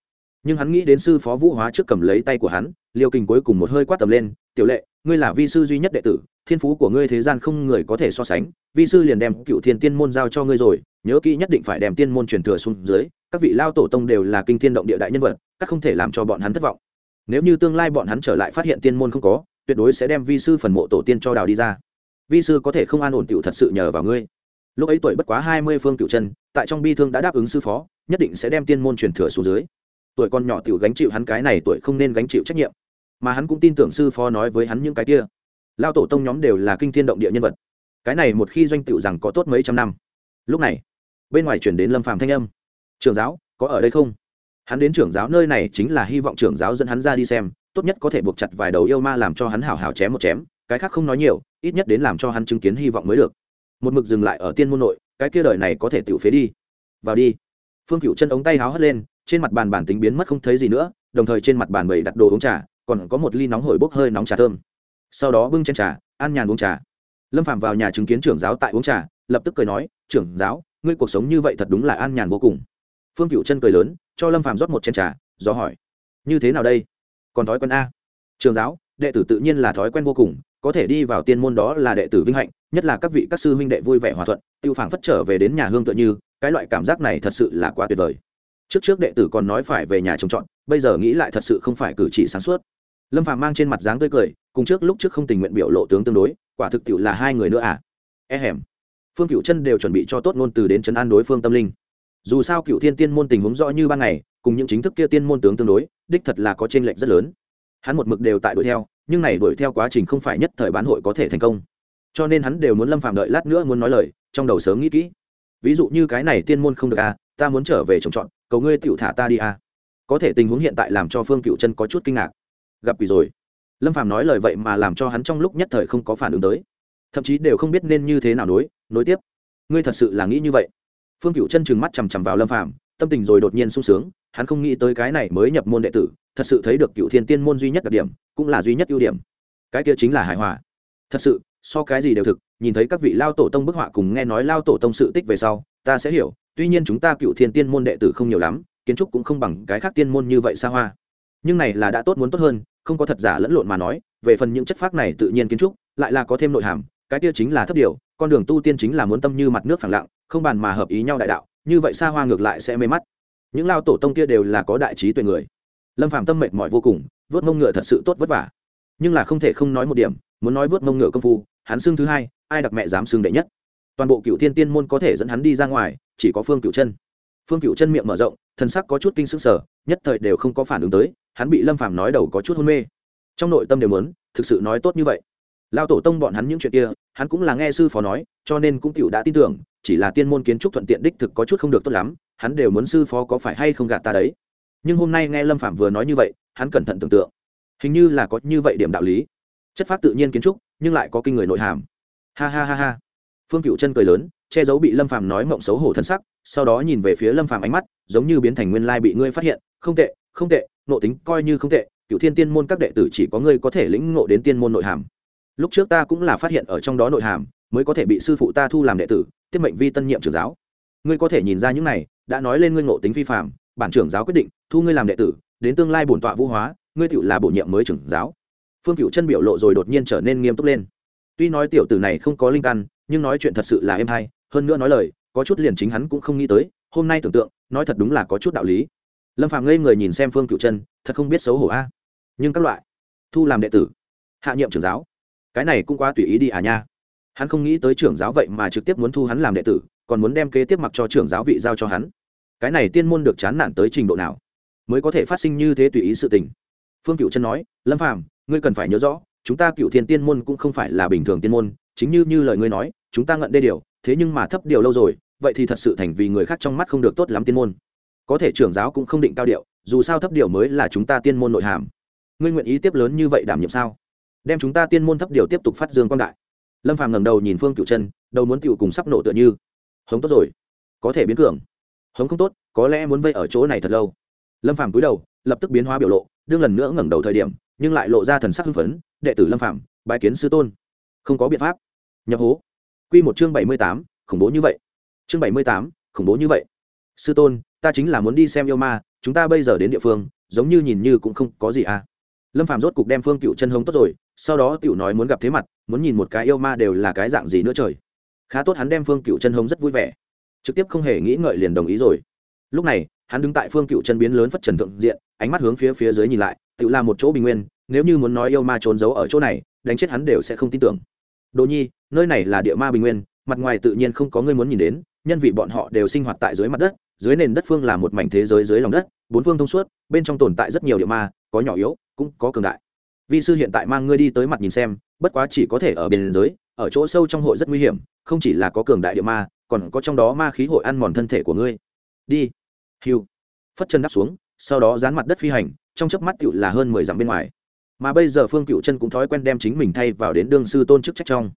A: Nhưng hắn nghĩ đến sư phó vũ hóa trước cầm lấy tay của hắn, liêu kình cuối cùng một hơi quát tầm lên, tiểu lệ, ngươi là vi sư duy nhất đệ tử, thiên phú của ngươi thế gian không người có thể so sánh, vi sư liền đem cựu thiên tiên môn giao cho ngươi rồi, nhớ kỹ nhất định phải đem tiên môn truyền thừa xuống dưới, các vị lao tổ tông đều là kinh thiên động địa đại nhân vật, các không thể làm cho bọn hắn thất vọng. Nếu như tương lai bọn hắn trở lại phát hiện tiên môn không có, tuyệt đối sẽ đem vi sư phần mộ tổ tiên cho đào đi ra. Vi sư có thể không an ổn tiểu thật sự nhờ vào ngươi lúc ấy tuổi bất quá hai mươi phương cựu chân, tại trong bi thương đã đáp ứng sư phó, nhất định sẽ đem tiên môn truyền thừa xuống dưới. Tuổi con nhỏ tiểu gánh chịu hắn cái này tuổi không nên gánh chịu trách nhiệm. Mà hắn cũng tin tưởng sư phó nói với hắn những cái kia. Lao tổ tông nhóm đều là kinh thiên động địa nhân vật. Cái này một khi doanh tiểu rằng có tốt mấy trăm năm. Lúc này, bên ngoài chuyển đến lâm phàm thanh âm. Trưởng giáo, có ở đây không? Hắn đến trưởng giáo nơi này chính là hy vọng trưởng giáo dẫn hắn ra đi xem, tốt nhất có thể buộc chặt vài đầu yêu ma làm cho hắn hảo hảo chém một chém, cái khác không nói nhiều, ít nhất đến làm cho hắn chứng kiến hy vọng mới được một mực dừng lại ở tiên môn nội, cái kia đời này có thể tự phế đi. Vào đi. Phương cựu chân ống tay háo hất lên, trên mặt bàn bản tính biến mất không thấy gì nữa, đồng thời trên mặt bàn bầy đặt đồ uống trà, còn có một ly nóng hổi bốc hơi nóng trà thơm. Sau đó bưng trên trà, ăn nhàn uống trà. Lâm phạm vào nhà chứng kiến trưởng giáo tại uống trà, lập tức cười nói, trưởng giáo, ngươi cuộc sống như vậy thật đúng là an nhàn vô cùng. Phương cựu chân cười lớn, cho lâm phạm rót một chén trà, do hỏi, như thế nào đây? Còn thói quen a? Trường giáo, đệ tử tự nhiên là thói quen vô cùng, có thể đi vào tiên môn đó là đệ tử vinh hạnh nhất là các vị các sư huynh đệ vui vẻ hòa thuận, tiêu phản phất trở về đến nhà hương tựa như, cái loại cảm giác này thật sự là quá tuyệt vời. Trước trước đệ tử còn nói phải về nhà trồng trọt, bây giờ nghĩ lại thật sự không phải cử chỉ sáng suốt. Lâm phàm mang trên mặt dáng tươi cười, cùng trước lúc trước không tình nguyện biểu lộ tướng tương đối, quả thực tiệu là hai người nữa à? E hẻm phương cựu chân đều chuẩn bị cho tốt ngôn từ đến chấn an đối phương tâm linh. Dù sao cựu thiên tiên môn tình huống rõ như ban ngày, cùng những chính thức kia tiên môn tướng tương đối, đích thật là có t r ê n lệch rất lớn. Hắn một mực đều tại đuổi theo, nhưng này đuổi theo quá trình không phải nhất thời bán hội có thể thành công cho nên hắn đều muốn lâm phạm đợi lát nữa muốn nói lời, trong đầu sớm nghĩ kỹ. Ví dụ như cái này tiên môn không được à ta muốn trở về trồng trọt, cầu ngươi tựu thả ta đi à. Có thể tình huống hiện tại làm cho phương cựu chân có chút kinh ngạc. Gặp quỷ rồi. Lâm phạm nói lời vậy mà làm cho hắn trong lúc nhất thời không có phản ứng tới. Thậm chí đều không biết nên như thế nào nối nối tiếp. Ngươi thật sự là nghĩ như vậy? Phương cựu chân chừng mắt chằm chằm vào lâm phạm tâm tình rồi đột nhiên sung sướng, hắn không nghĩ tới cái này mới nhập môn đệ tử, thật sự thấy được cựu thiên tiên môn duy nhất đặc điểm, cũng là duy nhất ưu điểm. Cái kia chính là hài hòa. Thật sự so cái gì đều thực, nhìn thấy các vị lao tổ tông bức họa cùng nghe nói lao tổ tông sự tích về sau, ta sẽ hiểu, tuy nhiên chúng ta cựu thiên tiên môn đệ tử không nhiều lắm, kiến trúc cũng không bằng cái khác tiên môn như vậy xa hoa. Nhưng này là đã tốt muốn tốt hơn, không có thật giả lẫn lộn mà nói, về phần những chất phác này tự nhiên kiến trúc, lại là có thêm nội hàm, cái kia chính là thấp điều, con đường tu tiên chính là muốn tâm như mặt nước phẳng lặng, không bàn mà hợp ý nhau đại đạo, như vậy xa hoa ngược lại sẽ mê mắt. Những lao tổ tông kia đều là có đại trí tuệ người. Lâm phạm tâm mệt mỏi vô cùng vớt mông ngựa thật sự tốt vất vả. Nhưng là không thể không nói một điểm, muốn nói vớt mông ngựa công phu hắn xưng thứ hai, ai đặc mẹ dám xưng đệ nhất. Toàn bộ cựu thiên tiên môn có thể dẫn hắn đi ra ngoài, chỉ có phương cựu chân. Phương cựu chân miệng mở rộng thân sắc có chút kinh sức sở nhất thời đều không có phản ứng tới, hắn bị lâm phàm nói đầu có chút hôn mê. Trong nội tâm đều muốn, thực sự nói tốt như vậy. Lao tổ tông bọn hắn những chuyện kia, hắn cũng là nghe sư phó nói, cho nên cũng cựu đã tin tưởng, chỉ là tiên môn kiến trúc thuận tiện đích thực có chút không được tốt lắm, hắn đều muốn sư phó có phải hay không gạt ta đấy. Nhưng hôm nay nghe lâm phạm vừa nói như vậy, hắn cẩn thận tưởng tượng. Hình như là có như vậy điểm đạo lý. Chất phát tự nhiên kiến trúc nhưng lại có kinh người nội hàm. Ha ha ha ha. Phương cựu chân cười lớn, che giấu bị lâm phạm nói mộng xấu hổ thân sắc, sau đó nhìn về phía lâm phạm ánh mắt, giống như biến thành nguyên lai bị ngươi phát hiện. Không tệ không tệ nộ tính coi như không tệ cựu thiên tiên môn các đệ tử chỉ có ngươi có thể lĩnh ngộ đến tiên môn nội hàm. Lúc trước ta cũng là phát hiện ở trong đó nội hàm, mới có thể bị sư phụ ta thu làm đệ tử, tiết mệnh vi tân nhiệm trưởng giáo. Ngươi có thể nhìn ra những này, đã nói lên ngươi ngộ tính vi phạm bản trưởng giáo quyết định thu ngươi làm đệ tử, đến tương lai bổn tọa vũ hóa, ngươi tựu là bổ nhiệm mới trưởng giáo phương cựu chân biểu lộ rồi đột nhiên trở nên nghiêm túc lên. Tuy nói tiểu tử này không có linh căn, nhưng nói chuyện thật sự là êm hay, hơn nữa nói lời, có chút liền chính hắn cũng không nghĩ tới, hôm nay tưởng tượng, nói thật đúng là có chút đạo lý. Lâm phạm ngây người nhìn xem phương cựu chân, thật không biết xấu hổ a. Nhưng các loại, thu làm đệ tử, hạ nhiệm trưởng giáo, cái này cũng quá tùy ý đi à nha. Hắn không nghĩ tới trưởng giáo vậy mà trực tiếp muốn thu hắn làm đệ tử, còn muốn đem kế tiếp mặc cho trưởng giáo vị giao cho hắn. Cái này tiên môn được chán nản tới trình độ nào, mới có thể phát sinh như thế tùy ý sự tình. Phương cựu chân nói, lâm phàm ngươi cần phải nhớ rõ, chúng ta cựu thiên tiên môn cũng không phải là bình thường tiên môn, chính như như lời ngươi nói, chúng ta ngận đê điều, thế nhưng mà thấp điều lâu rồi, vậy thì thật sự thành vì người khác trong mắt không được tốt lắm tiên môn. Có thể trưởng giáo cũng không định cao điệu, dù sao thấp điều mới là chúng ta tiên môn nội hàm. Ngươi nguyện ý tiếp lớn như vậy đảm nhiệm sao? Đem chúng ta tiên môn thấp điều tiếp tục phát dương quan đại. Lâm phàm ngẩng đầu nhìn phương cựu chân, đầu muốn tựu cùng sắp nổ tựa như. Hống tốt rồi. Có thể biến cường. Hống không tốt, có lẽ muốn vây ở chỗ này thật lâu. Lâm phàm cúi đầu, lập tức biến hóa biểu lộ, đương lần nữa ngẩng đầu thời điểm nhưng lại lộ ra thần sắc hưng phấn, đệ tử lâm phàm, bái kiến sư tôn. Không có biện pháp. Nhập hố. Quy một chương bảy mươi tám, khủng bố như vậy. Chương bảy mươi tám, khủng bố như vậy. Sư tôn, ta chính là muốn đi xem yêu ma, chúng ta bây giờ đến địa phương, giống như nhìn như cũng không có gì à. Lâm phạm rốt cục đem phương cựu chân hống tốt rồi, sau đó tiểu nói muốn gặp thế mặt, muốn nhìn một cái yêu ma đều là cái dạng gì nữa trời. Khá tốt hắn đem phương cựu chân hống rất vui vẻ. Trực tiếp không hề nghĩ ngợi liền đồng ý rồi. Lúc này hắn đứng tại phương cựu chân biến lớn phất trần thượng diện, ánh mắt hướng phía phía dưới nhìn lại, tự là một chỗ bình nguyên, nếu như muốn nói yêu ma trốn giấu ở chỗ này, đánh chết hắn đều sẽ không tin tưởng. Đồ nhi, nơi này là địa ma bình nguyên, mặt ngoài tự nhiên không có người muốn nhìn đến, nhân vị bọn họ đều sinh hoạt tại dưới mặt đất, dưới nền đất phương là một mảnh thế giới dưới lòng đất, bốn phương thông suốt, bên trong tồn tại rất nhiều địa ma, có nhỏ yếu, cũng có cường đại. Vi sư hiện tại mang ngươi đi tới mặt nhìn xem, bất quá chỉ có thể ở bên giới, ở chỗ sâu trong hội rất nguy hiểm, không chỉ là có cường đại địa ma, còn có trong đó ma khí hội ăn mòn thân thể của ngươi. Đi hiu phất chân đáp xuống, sau đó dán mặt đất phi hành, trong chớp mắt cựu là hơn mười dặm bên ngoài. Mà bây giờ phương cựu chân cũng thói quen đem chính mình thay vào đến đương sư tôn chức trách trong.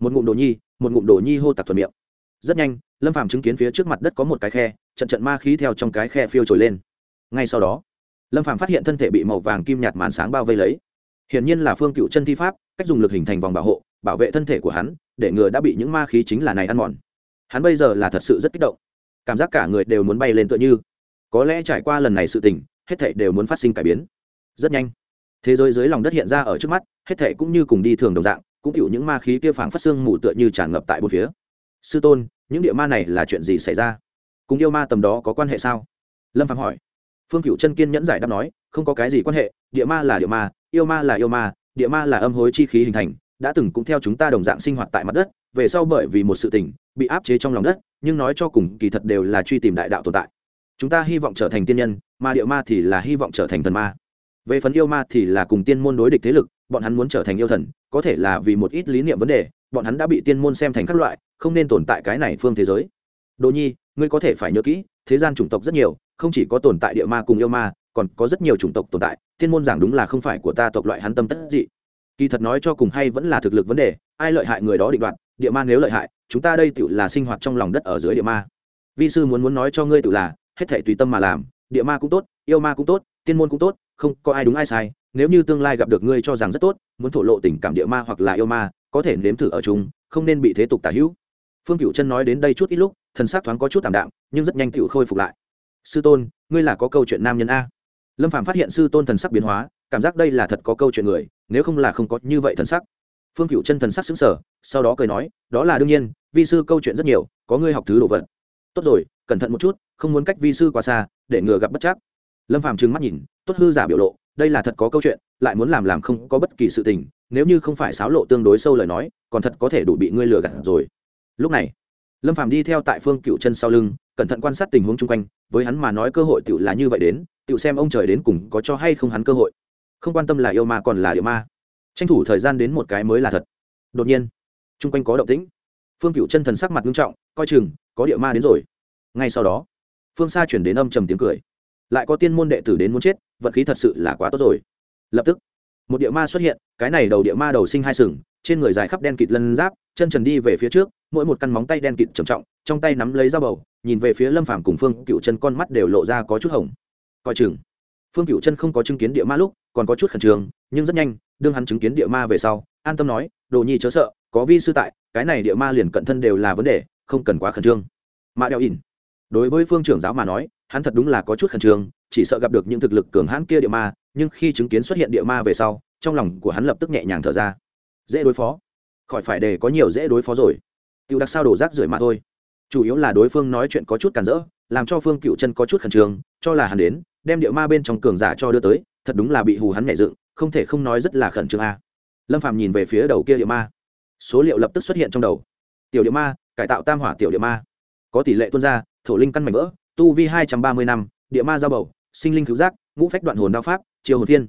A: Một ngụm đồ nhi, một ngụm đồ nhi hô tặc thuận miệng. Rất nhanh, lâm phàm chứng kiến phía trước mặt đất có một cái khe, trận trận ma khí theo trong cái khe phiêu trồi lên. Ngay sau đó, lâm phàm phát hiện thân thể bị màu vàng kim nhạt màn sáng bao vây lấy. Hiển nhiên là phương cựu chân thi pháp, cách dùng lực hình thành vòng bảo hộ, bảo vệ thân thể của hắn, để ngừa đã bị những ma khí chính là này ăn mòn. Hắn bây giờ là thật sự rất kích động cảm giác cả người đều muốn bay lên tựa như. Có lẽ trải qua lần này sự tình, hết thảy đều muốn phát sinh cải biến. Rất nhanh, thế giới dưới lòng đất hiện ra ở trước mắt, hết thảy cũng như cùng đi thường đồng dạng, cũng chịu những ma khí kia phảng phát xương mù tựa như tràn ngập tại bốn phía. Sư tôn, những địa ma này là chuyện gì xảy ra? Cùng yêu ma tầm đó có quan hệ sao? Lâm phạm hỏi. Phương cựu chân kiên nhẫn giải đáp nói, không có cái gì quan hệ, địa ma là địa ma, yêu ma là yêu ma, địa ma là âm hối chi khí hình thành, đã từng cũng theo chúng ta đồng dạng sinh hoạt tại mặt đất về sau bởi vì một sự tình, bị áp chế trong lòng đất, nhưng nói cho cùng kỳ thật đều là truy tìm đại đạo tồn tại. Chúng ta hy vọng trở thành tiên nhân mà địa ma thì là hy vọng trở thành thần ma. Về phần yêu ma thì là cùng tiên môn đối địch thế lực, bọn hắn muốn trở thành yêu thần, có thể là vì một ít lý niệm vấn đề, bọn hắn đã bị tiên môn xem thành các loại, không nên tồn tại cái này phương thế giới. Đồ nhi, ngươi có thể phải nhớ kỹ, thế gian chủng tộc rất nhiều, không chỉ có tồn tại địa ma cùng yêu ma, còn có rất nhiều chủng tộc tồn tại, tiên môn giảng đúng là không phải của ta tộc loại hắn tâm tất dị. Kỳ thật nói cho cùng hay vẫn là thực lực vấn đề, ai lợi hại người đó định đoạt địa ma nếu lợi hại, chúng ta đây tự là sinh hoạt trong lòng đất ở dưới địa ma. Vi sư muốn muốn nói cho ngươi tự là, hết thể tùy tâm mà làm, địa ma cũng tốt, yêu ma cũng tốt, tiên môn cũng tốt, không có ai đúng ai sai, nếu như tương lai gặp được ngươi cho rằng rất tốt, muốn thổ lộ tình cảm địa ma hoặc là yêu ma, có thể nếm thử ở chúng không nên bị thế tục tả hữu. Phương cựu chân nói đến đây chút ít lúc, thần s á c thoáng có chút tảm đạm, nhưng rất nhanh cựu khôi phục lại. Sư tôn, ngươi là có câu chuyện nam nhân a. Lâm phạm phát hiện sư tôn thần sắc biến hóa, cảm giác đây là thật có câu chuyện người, nếu không là không có như vậy thần sắc phương cựu chân thần sắc xứng sở sau đó cười nói, đó là đương nhiên, vi sư câu chuyện rất nhiều, có ngươi học thứ đồ vật. Tốt rồi, cẩn thận một chút, không muốn cách vi sư quá xa, để ngừa gặp bất chắc. Lâm Phàm trừng mắt nhìn, tốt hư giả biểu lộ, đây là thật có câu chuyện, lại muốn làm làm không có bất kỳ sự tình, nếu như không phải xáo lộ tương đối sâu lời nói, còn thật có thể đủ bị ngươi lừa gạt rồi. Lúc này, lâm Phàm đi theo tại phương cựu chân sau lưng, cẩn thận quan sát tình huống chung quanh, với hắn mà nói cơ hội tựu là như vậy đến, tựu xem ông trời đến cùng có cho hay không hắn cơ hội. Không quan tâm là yêu ma còn là điệu ma tranh thủ thời gian đến một cái mới là thật. Đột nhiên, chung quanh có động tĩnh. Phương cựu chân thần sắc mặt nghiêm trọng, coi chừng, có địa ma đến rồi. Ngay sau đó, phương xa chuyển đến âm trầm tiếng cười. Lại có tiên môn đệ tử đến muốn chết, vận khí thật sự là quá tốt rồi. Lập tức, một địa ma xuất hiện, cái này đầu địa ma đầu sinh hai sừng, trên người dài khắp đen kịt lân giáp, chân trần đi về phía trước, mỗi một căn móng tay đen kịt trầm trọng, trong tay nắm lấy dao bầu, nhìn về phía lâm phàm cùng phương cựu chân con mắt đều lộ ra có chút hồng. Coi chừng, phương cựu chân không có chứng kiến địa ma lúc, còn có chút khẩn trương, nhưng rất nhanh đương hắn chứng kiến địa ma về sau, an tâm nói, đồ nhi chớ sợ, có vi sư tại, cái này địa ma liền cận thân đều là vấn đề, không cần quá khẩn trương. Mã đeo ỉn. Đối với phương trưởng giáo mà nói, hắn thật đúng là có chút khẩn trương, chỉ sợ gặp được những thực lực cường hãn kia địa ma, nhưng khi chứng kiến xuất hiện địa ma về sau, trong lòng của hắn lập tức nhẹ nhàng thở ra. Dễ đối phó. Khỏi phải để có nhiều dễ đối phó rồi. Tiêu đặc sao đổ rác rưởi mà thôi. Chủ yếu là đối phương nói chuyện có chút cản rỡ, làm cho phương cựu chân có chút khẩn trương, cho là hắn đến, đem địa ma bên trong cường giả cho đưa tới, thật đúng là bị hù hắn nhảy dựng không thể không nói rất là khẩn trương a. Lâm phàm nhìn về phía đầu kia địa ma. Số liệu lập tức xuất hiện trong đầu. Tiểu địa ma, cải tạo tam hỏa tiểu địa ma. Có tỷ lệ tuân ra, thổ linh căn mảnh vỡ, tu vi hai trăm ba mươi năm, địa ma giao bầu, sinh linh cứu giác, ngũ phách đoạn hồn đao pháp chiều hồn thiên.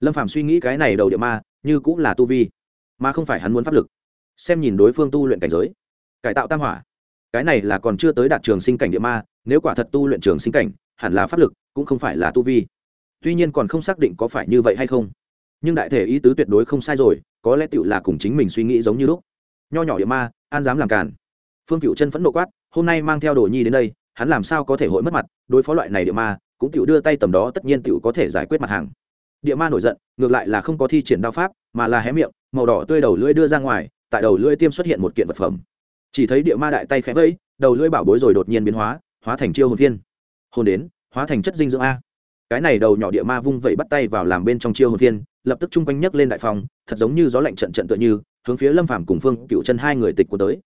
A: Lâm phàm suy nghĩ cái này đầu địa ma, như cũng là tu vi, mà không phải hắn muốn pháp lực. Xem nhìn đối phương tu luyện cảnh giới. Cải tạo tam hỏa. Cái này là còn chưa tới đạt trường sinh cảnh địa ma, nếu quả thật tu luyện trường sinh cảnh, hẳn là pháp lực, cũng không phải là tu vi. Tuy nhiên còn không xác định có phải như vậy hay không nhưng đại thể ý tứ tuyệt đối không sai rồi, có lẽ tựu là cùng chính mình suy nghĩ giống như lúc. Nho nhỏ địa ma, an dám làm càn phương cựu chân phẫn nộ quát, hôm nay mang theo đồ nhi đến đây, hắn làm sao có thể hội mất mặt, đối phó loại này địa ma, cũng tựu đưa tay tầm đó tất nhiên tựu có thể giải quyết mặt hàng. Địa ma nổi giận, ngược lại là không có thi triển đao pháp, mà là hé miệng, màu đỏ tươi đầu lưỡi đưa ra ngoài, tại đầu lưỡi tiêm xuất hiện một kiện vật phẩm. Chỉ thấy địa ma đại tay khẽ vẫy, đầu lưỡi bảo bối rồi đột nhiên biến hóa hóa thành chiêu hồn phiên. Hồn đến, hóa thành chất dinh dưỡng a. Cái này đầu nhỏ địa ma vung vẩy bắt tay vào làm bên trong chiêu hồn phiên lập tức chung quanh nhấc lên đại phòng thật giống như gió lạnh trận trận tựa như, hướng phía lâm phàm cùng phương cựu chân hai người tịch của tới.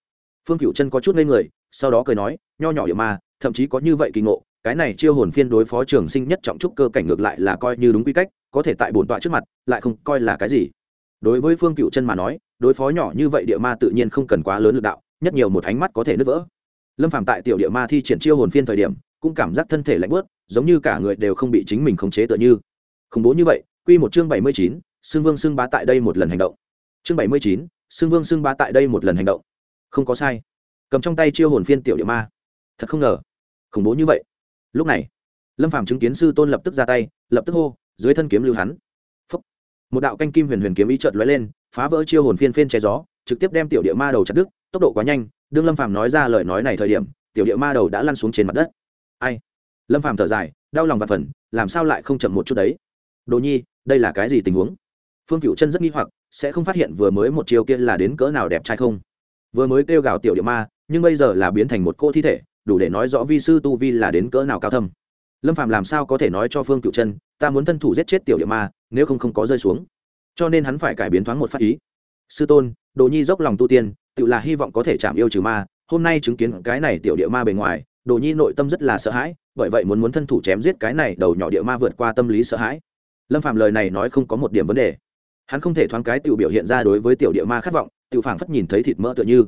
A: Phương cựu chân có chút ngây người, sau đó cười nói, nho nhỏ địa ma, thậm chí có như vậy kỳ ngộ, cái này chiêu hồn phiên đối phó trường sinh nhất trọng trúc cơ cảnh ngược lại là coi như đúng quy cách, có thể tại bổn tọa trước mặt, lại không coi là cái gì. Đối với phương cựu chân mà nói, đối phó nhỏ như vậy địa ma tự nhiên không cần quá lớn lực đạo, nhất nhiều một ánh mắt có thể nứt vỡ. Lâm phàm tại tiểu địa ma thi triển chiêu hồn phiên thời điểm, cũng cảm giác thân thể lạnh bớt giống như cả người đều không bị chính mình khống chế tựa như. Khủng bố như vậy quy một chương bảy mươi chín vương Sương bá tại đây một lần hành động. Chương bảy mươi chín vương Sương bá tại đây một lần hành động. Không có sai. Cầm trong tay chiêu hồn phiên tiểu địa ma. Thật không ngờ. Khủng bố như vậy. Lúc này, lâm phàm chứng kiến sư tôn lập tức ra tay, lập tức hô, dưới thân kiếm lưu hắn. Phúc. một đạo canh kim huyền huyền kiếm ý chợt lóe lên, phá vỡ chiêu hồn phiên phiên che gió, trực tiếp đem tiểu địa ma đầu chặt đứt, tốc độ quá nhanh, đương lâm phàm nói ra lời nói này thời điểm, tiểu địa ma đầu đã lăn xuống trên mặt đất. Ai? Lâm phàm thở dài, đau lòng và phần, làm sao lại không chậm một chút đấy? Đồ nhi đây là cái gì tình huống? Phương cựu chân rất nghi hoặc, sẽ không phát hiện vừa mới một chiều kia là đến cỡ nào đẹp trai không? Vừa mới kêu gào tiểu địa ma, nhưng bây giờ là biến thành một cô thi thể, đủ để nói rõ vi sư tu vi là đến cỡ nào cao thâm. Lâm phạm làm sao có thể nói cho phương cựu chân, ta muốn thân thủ giết chết tiểu địa ma, nếu không không có rơi xuống. Cho nên hắn phải cải biến thoáng một phát ý. Sư tôn, đồ nhi dốc lòng tu tiên, tự là hy vọng có thể chạm yêu trừ ma, hôm nay chứng kiến cái này tiểu địa ma bề ngoài, đồ nhi nội tâm rất là sợ hãi, bởi vậy muốn muốn thân thủ chém giết cái này đầu nhỏ địa ma vượt qua tâm lý sợ hãi lâm phạm lời này nói không có một điểm vấn đề. Hắn không thể thoáng cái tự biểu hiện ra đối với tiểu địa ma khát vọng tự phảng phất nhìn thấy thịt mỡ tựa như.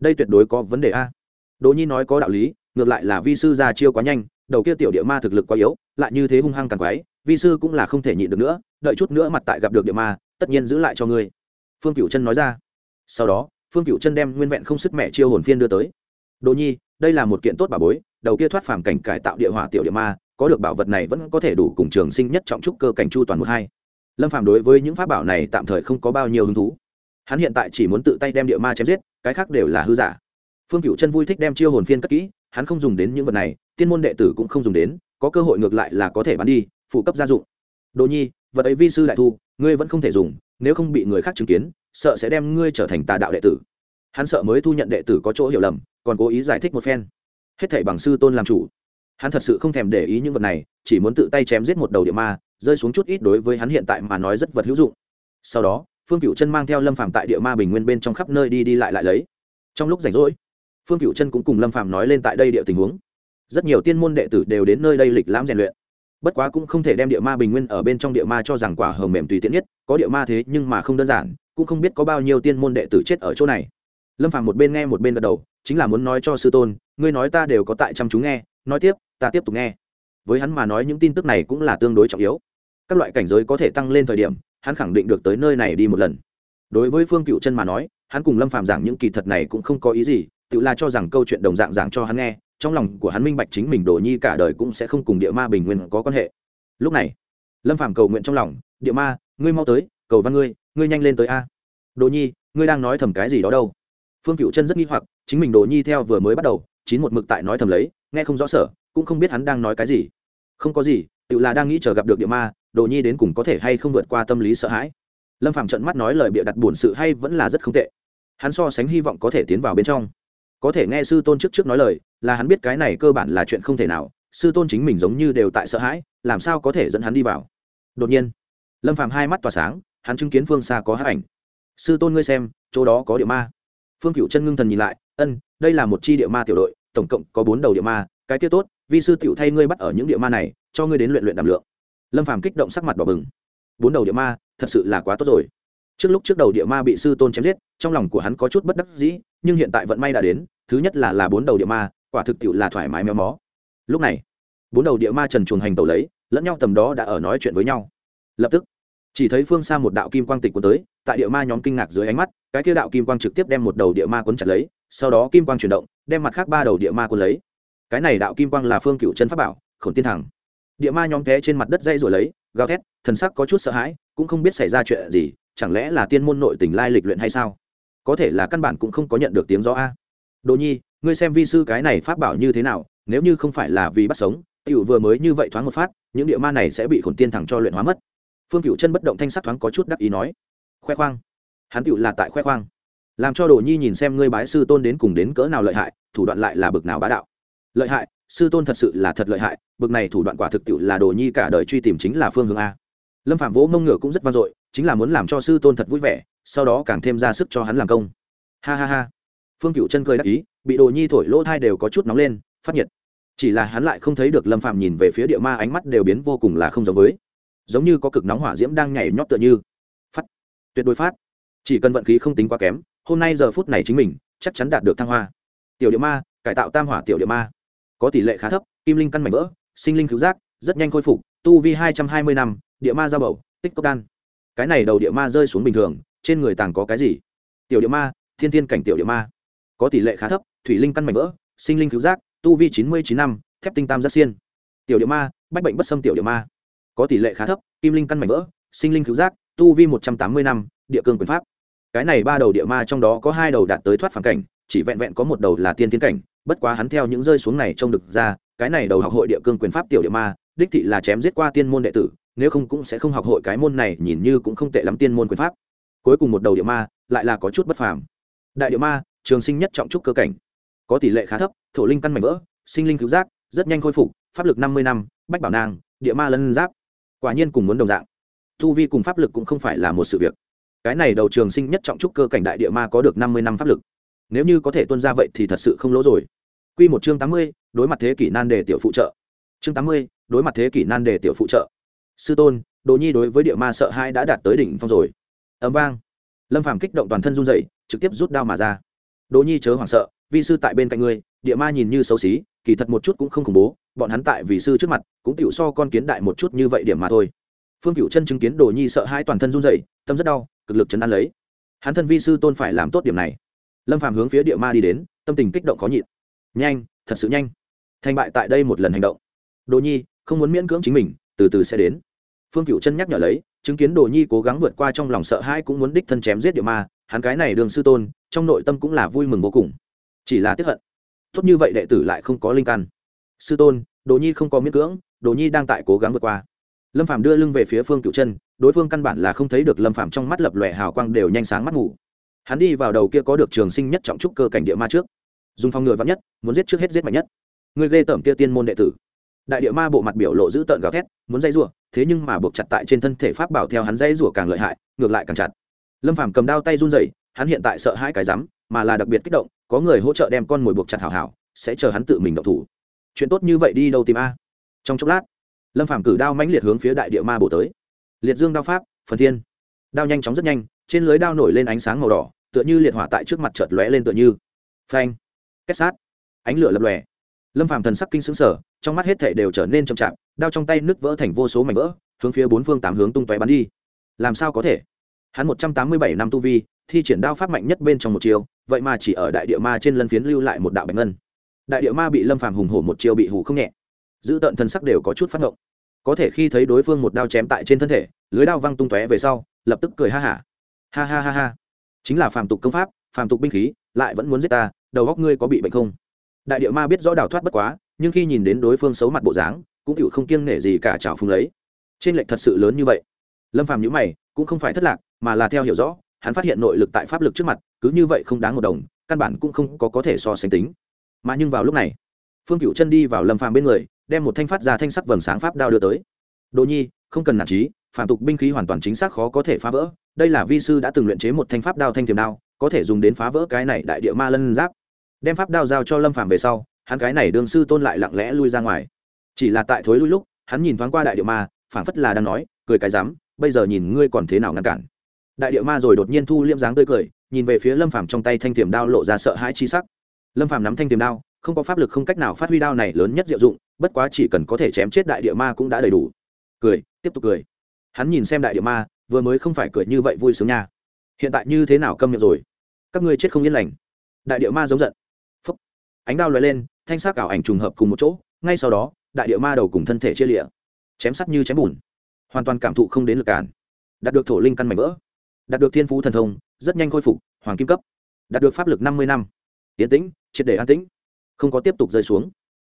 A: Đây tuyệt đối có vấn đề a. Đỗ nhi nói có đạo lý, ngược lại là vi sư ra chiêu quá nhanh, đầu kia tiểu địa ma thực lực quá yếu, lại như thế hung hăng càng quái, vi sư cũng là không thể nhịn được nữa, đợi chút nữa mặt tại gặp được địa ma, tất nhiên giữ lại cho ngươi. Phương cựu chân nói ra. Sau đó, phương cựu chân đem nguyên vẹn không sức mẹ chiêu hồn phiên đưa tới. Đỗ nhi, đây là một kiện tốt bà bối, đầu kia thoát phàm cảnh cải tạo địa hỏa tiểu địa ma có được bảo vật này vẫn có thể đủ cùng trường sinh nhất trọng trúc cơ cảnh chu toàn một hai. Lâm phàm đối với những pháp bảo này tạm thời không có bao nhiêu hứng thú. Hắn hiện tại chỉ muốn tự tay đem địa ma chém giết, cái khác đều là hư giả. Phương cựu chân vui thích đem chiêu hồn phiên cất kỹ, hắn không dùng đến những vật này, tiên môn đệ tử cũng không dùng đến, có cơ hội ngược lại là có thể bán đi, phụ cấp gia dụng. Đồ nhi, vật ấy vi sư đại thu, ngươi vẫn không thể dùng, nếu không bị người khác chứng kiến, sợ sẽ đem ngươi trở thành tà đạo đệ tử. Hắn sợ mới thu nhận đệ tử có chỗ hiểu lầm, còn cố ý giải thích một phen. Hết thảy bằng sư tôn làm chủ hắn thật sự không thèm để ý những vật này, chỉ muốn tự tay chém giết một đầu địa ma, rơi xuống chút ít đối với hắn hiện tại mà nói rất vật hữu dụng. Sau đó, phương cựu chân mang theo lâm phàm tại địa ma bình nguyên bên trong khắp nơi đi đi lại lại lấy. Trong lúc rảnh rỗi, phương cựu chân cũng cùng lâm phàm nói lên tại đây địa tình huống. Rất nhiều tiên môn đệ tử đều đến nơi đây lịch lãm rèn luyện. Bất quá cũng không thể đem địa ma bình nguyên ở bên trong địa ma cho rằng quả hờ mềm tùy tiện nhất, có địa ma thế nhưng mà không đơn giản, cũng không biết có bao nhiêu tiên môn đệ tử chết ở chỗ này. Lâm phàm một bên nghe một bên gật đầu, chính là muốn nói cho sư tôn, ngươi nói ta đều có tại chăm chú nghe, nói tiếp ta tiếp tục nghe. Với hắn mà nói những tin tức này cũng là tương đối trọng yếu. Các loại cảnh giới có thể tăng lên thời điểm, hắn khẳng định được tới nơi này đi một lần. Đối với phương cựu chân mà nói, hắn cùng lâm phàm giảng những kỳ thật này cũng không có ý gì, tự là cho rằng câu chuyện đồng dạng giảng cho hắn nghe, trong lòng của hắn minh bạch chính mình đồ nhi cả đời cũng sẽ không cùng địa ma bình nguyên có quan hệ. Lúc này, lâm phàm cầu nguyện trong lòng, địa ma, ngươi mau tới, cầu văn ngươi ngươi nhanh lên tới a. Đồ nhi, ngươi đang nói thầm cái gì đó đâu? Phương cựu chân rất nghi hoặc, chính mình đồ nhi theo vừa mới bắt đầu, chín một mực tại nói thầm lấy, nghe không rõ sở cũng không biết hắn đang nói cái gì. Không có gì, tự là đang nghĩ chờ gặp được địa ma, đồ nhi đến cùng có thể hay không vượt qua tâm lý sợ hãi. Lâm phạm trận mắt nói lời bịa đặt buồn sự hay vẫn là rất không tệ. Hắn so sánh hy vọng có thể tiến vào bên trong. Có thể nghe sư tôn trước trước nói lời, là hắn biết cái này cơ bản là chuyện không thể nào, sư tôn chính mình giống như đều tại sợ hãi, làm sao có thể dẫn hắn đi vào. Đột nhiên, lâm phạm hai mắt tỏa sáng, hắn chứng kiến phương xa có hát ảnh. Sư tôn ngươi xem, chỗ đó có địa ma. Phương cựu chân ngưng thần nhìn lại, ân, đây là một chi địa ma tiểu đội, tổng cộng có bốn đầu địa ma, cái kia tốt vi sư tiểu thay ngươi bắt ở những địa ma này, cho ngươi đến luyện luyện đảm lượng. Lâm phàm kích động sắc mặt đỏ bừng. Bốn đầu địa ma, thật sự là quá tốt rồi. Trước lúc trước đầu địa ma bị sư tôn chém giết, trong lòng của hắn có chút bất đắc dĩ, nhưng hiện tại vận may đã đến, thứ nhất là là bốn đầu địa ma, quả thực tiệu là thoải mái méo mó. Lúc này, bốn đầu địa ma trần chuồng hành tàu lấy, lẫn nhau tầm đó đã ở nói chuyện với nhau. Lập tức, chỉ thấy phương xa một đạo kim quang tịch cuốn tới, tại địa ma nhóm kinh ngạc dưới ánh mắt, cái kia đạo kim quang trực tiếp đem một đầu địa ma cuốn chặt lấy, sau đó kim quang chuyển động, đem mặt khác ba đầu địa ma cuốn lấy cái này đạo kim quang là phương cựu chân pháp bảo khổng tiên thẳng. Địa ma nhóm té trên mặt đất dây rồi lấy, gào thét, thần sắc có chút sợ hãi, cũng không biết xảy ra chuyện gì, chẳng lẽ là tiên môn nội tình lai lịch luyện hay sao? Có thể là căn bản cũng không có nhận được tiếng gió a. Đồ nhi, ngươi xem vi sư cái này pháp bảo như thế nào, nếu như không phải là vì bắt sống, tiểu vừa mới như vậy thoáng một phát, những địa ma này sẽ bị khổn tiên thẳng cho luyện hóa mất. Phương cựu chân bất động thanh sắc thoáng có chút đắc ý nói. Khoe khoang. Hắn tiểu là tại khoe khoang. Làm cho đồ nhi nhìn xem ngươi bái sư tôn đến cùng đến cỡ nào lợi hại, thủ đoạn lại là bực nào bá đạo lợi hại, sư tôn thật sự là thật lợi hại, bực này thủ đoạn quả thực tiệu là đồ nhi cả đời truy tìm chính là phương hướng a. Lâm phạm vỗ mông ngựa cũng rất vang dội, chính là muốn làm cho sư tôn thật vui vẻ, sau đó càng thêm ra sức cho hắn làm công. Ha ha ha. Phương cựu chân cười đắc ý, bị đồ nhi thổi lỗ thai đều có chút nóng lên, phát nhiệt. Chỉ là hắn lại không thấy được lâm phạm nhìn về phía địa ma ánh mắt đều biến vô cùng là không giống với. Giống như có cực nóng hỏa diễm đang nhảy nhót tựa như. Phát. Tuyệt đối phát. Chỉ cần vận khí không tính quá kém, hôm nay giờ phút này chính mình, chắc chắn đạt được thăng hoa. Tiểu địa ma, cải tạo tam hỏa tiểu địa ma có tỷ lệ khá thấp, kim linh căn mảnh vỡ, sinh linh cứu giác, rất nhanh khôi phục, tu vi hai trăm hai mươi năm, địa ma giao bầu, tích cốc đan. Cái này đầu địa ma rơi xuống bình thường, trên người tàng có cái gì? Tiểu địa ma, thiên thiên cảnh tiểu địa ma. Có tỷ lệ khá thấp, thủy linh căn mảnh vỡ, sinh linh cứu giác, tu vi chín mươi chín năm, thép tinh tam giác xiên. Tiểu địa ma, bách bệnh bất xâm tiểu địa ma. Có tỷ lệ khá thấp, kim linh căn mảnh vỡ, sinh linh cứu giác, tu vi một trăm tám mươi năm, địa cương quyền pháp. Cái này ba đầu địa ma trong đó có hai đầu đạt tới thoát phản cảnh, chỉ vẹn vẹn có một đầu là tiên tiến cảnh bất quá hắn theo những rơi xuống này trông được ra, cái này đầu học hội địa cương quyền pháp tiểu địa ma, đích thị là chém giết qua tiên môn đệ tử, nếu không cũng sẽ không học hội cái môn này, nhìn như cũng không tệ lắm tiên môn quyền pháp. Cuối cùng một đầu địa ma, lại là có chút bất phàm. Đại địa ma, trường sinh nhất trọng trúc cơ cảnh. Có tỷ lệ khá thấp, thổ linh căn mảnh vỡ, sinh linh cứu giác, rất nhanh khôi phục, pháp lực năm mươi năm, bách bảo nàng, địa ma lân giáp. Quả nhiên cùng muốn đồng dạng. Thu vi cùng pháp lực cũng không phải là một sự việc. Cái này đầu trường sinh nhất trọng trúc cơ cảnh đại địa ma có được năm mươi năm pháp lực nếu như có thể tuân ra vậy thì thật sự không lỗ rồi. Q một chương tám mươi, đối mặt thế kỷ nan đề tiểu phụ trợ. Chương tám mươi, đối mặt thế kỷ nan đề tiểu phụ trợ. Sư tôn đồ nhi đối với địa ma sợ hai đã đạt tới đỉnh phong rồi. Ấm vang. Lâm phàm kích động toàn thân run dậy trực tiếp rút đao mà ra. Đồ nhi chớ hoảng sợ, vi sư tại bên cạnh ngươi, địa ma nhìn như xấu xí, kỳ thật một chút cũng không khủng bố, bọn hắn tại vì sư trước mặt, cũng tựu so con kiến đại một chút như vậy điểm mà thôi. Phương cựu chân chứng kiến đồ nhi sợ hai toàn thân run dậy tâm rất đau, cực lực chấn an lấy. Hắn thân vi sư tôn phải làm tốt điểm này lâm phàm hướng phía địa ma đi đến, tâm tình kích động khó nhịn. Nhanh, thật sự nhanh. Thành bại tại đây một lần hành động. Đồ nhi, không muốn miễn cưỡng chính mình, từ từ sẽ đến. Phương cựu chân nhắc nhở lấy, chứng kiến đồ nhi cố gắng vượt qua trong lòng sợ hãi cũng muốn đích thân chém giết địa ma, hắn cái này đường sư tôn, trong nội tâm cũng là vui mừng vô cùng. Chỉ là tiếp hận. Tốt như vậy đệ tử lại không có linh căn. Sư tôn, đồ nhi không có miễn cưỡng, đồ nhi đang tại cố gắng vượt qua. Lâm phạm đưa lưng về phía phương cựu chân, đối phương căn bản là không thấy được lâm phạm trong mắt lập lòe hào quang đều nhanh sáng mắt ngủ hắn đi vào đầu kia có được trường sinh nhất trọng trúc cơ cảnh địa ma trước. Dùng phòng ngừa vắn nhất, muốn giết trước hết giết mạnh nhất. Người ghê tởm kia tiên môn đệ tử. Đại địa ma bộ mặt biểu lộ giữ tợn gào thét, muốn dây rủa, thế nhưng mà buộc chặt tại trên thân thể pháp bảo theo hắn dây rủa càng lợi hại, ngược lại càng chặt. Lâm phàm cầm đao tay run rẩy, hắn hiện tại sợ hãi cái rắm, mà là đặc biệt kích động, có người hỗ trợ đem con mồi buộc chặt hảo hảo, sẽ chờ hắn tự mình động thủ. Chuyện tốt như vậy đi đâu tìm a? Trong chốc lát, lâm phàm cử đao mãnh liệt hướng phía đại địa ma bổ tới. Liệt dương đao pháp, phần thiên. Đao nhanh chóng rất nhanh, trên lưới đao nổi lên ánh sáng màu đỏ tựa như liệt hỏa tại trước mặt chợt lóe lên tựa như. Phanh. Kết sát. Ánh lửa lập lòe. Lâm phàm thần sắc kinh sững sờ, trong mắt hết thảy đều trở nên chậm chạp, đao trong tay nứt vỡ thành vô số mảnh vỡ, hướng phía bốn phương tám hướng tung tóe bắn đi. Làm sao có thể? Hắn một trăm tám mươi bảy năm tu vi, thi triển đao pháp mạnh nhất bên trong một chiều vậy mà chỉ ở đại địa ma trên lân phiến lưu lại một đạo bạch ngân. Đại địa ma bị lâm phàm hùng hổ một chiều bị hủ không nhẹ. Giữ tận thần sắc đều có chút phát động. có thể khi thấy đối phương một đao chém tại trên thân thể, lưới đao văng tung tóe về sau, lập tức cười ha hả. Ha. ha ha ha ha chính là phàm tục công pháp, phàm tục binh khí, lại vẫn muốn giết ta, đầu góc ngươi có bị bệnh không? Đại địa ma biết rõ đào thoát bất quá, nhưng khi nhìn đến đối phương xấu mặt bộ dáng, cũng chịu không kiêng nể gì cả trào phung lấy. Trên lệch thật sự lớn như vậy. Lâm phàm nhữ mày, cũng không phải thất lạc, mà là theo hiểu rõ, hắn phát hiện nội lực tại pháp lực trước mặt, cứ như vậy không đáng một đồng, căn bản cũng không có có thể so sánh tính. Mà nhưng vào lúc này, phương cựu chân đi vào lâm phàm bên người, đem một thanh phát ra thanh sắc vầng sáng pháp đao đưa tới. Đỗ nhi, không cần nản trí phạm tục binh khí hoàn toàn chính xác khó có thể phá vỡ đây là vi sư đã từng luyện chế một thanh pháp đao thanh thiềm đao có thể dùng đến phá vỡ cái này đại địa ma lân giáp. Đem pháp đao giao cho lâm phàm về sau hắn cái này đương sư tôn lại lặng lẽ lui ra ngoài. Chỉ là tại thối lui lúc hắn nhìn thoáng qua đại địa ma phảng phất là đang nói cười cái dám, bây giờ nhìn ngươi còn thế nào ngăn cản? Đại địa ma rồi đột nhiên thu liêm dáng tươi cười nhìn về phía lâm phàm trong tay thanh tiềm đao lộ ra sợ hãi chi sắc. Lâm phàm nắm thanh tiềm đao không có pháp lực không cách nào phát huy đao này lớn nhất diệu dụng bất quá chỉ cần có thể chém chết đại địa ma cũng đã đầy đủ. Cười tiếp tục cười. Hắn nhìn xem đại địa ma vừa mới không phải cười như vậy vui sướng nha. Hiện tại như thế nào câm miệng rồi? Các ngươi chết không yên lành. Đại địa ma giống giận. Phúc. Ánh đao lóe lên, thanh sắc ảo ảnh trùng hợp cùng một chỗ, ngay sau đó, đại địa ma đầu cùng thân thể chia lịa. Chém sắt như chém bùn. Hoàn toàn cảm thụ không đến lực cản. Đạt được thổ linh căn mảnh vỡ. Đạt được thiên phú thần thông, rất nhanh khôi phục, hoàng kim cấp. Đạt được pháp lực năm mươi năm. Yến tĩnh, triệt để an tĩnh. Không có tiếp tục rơi xuống.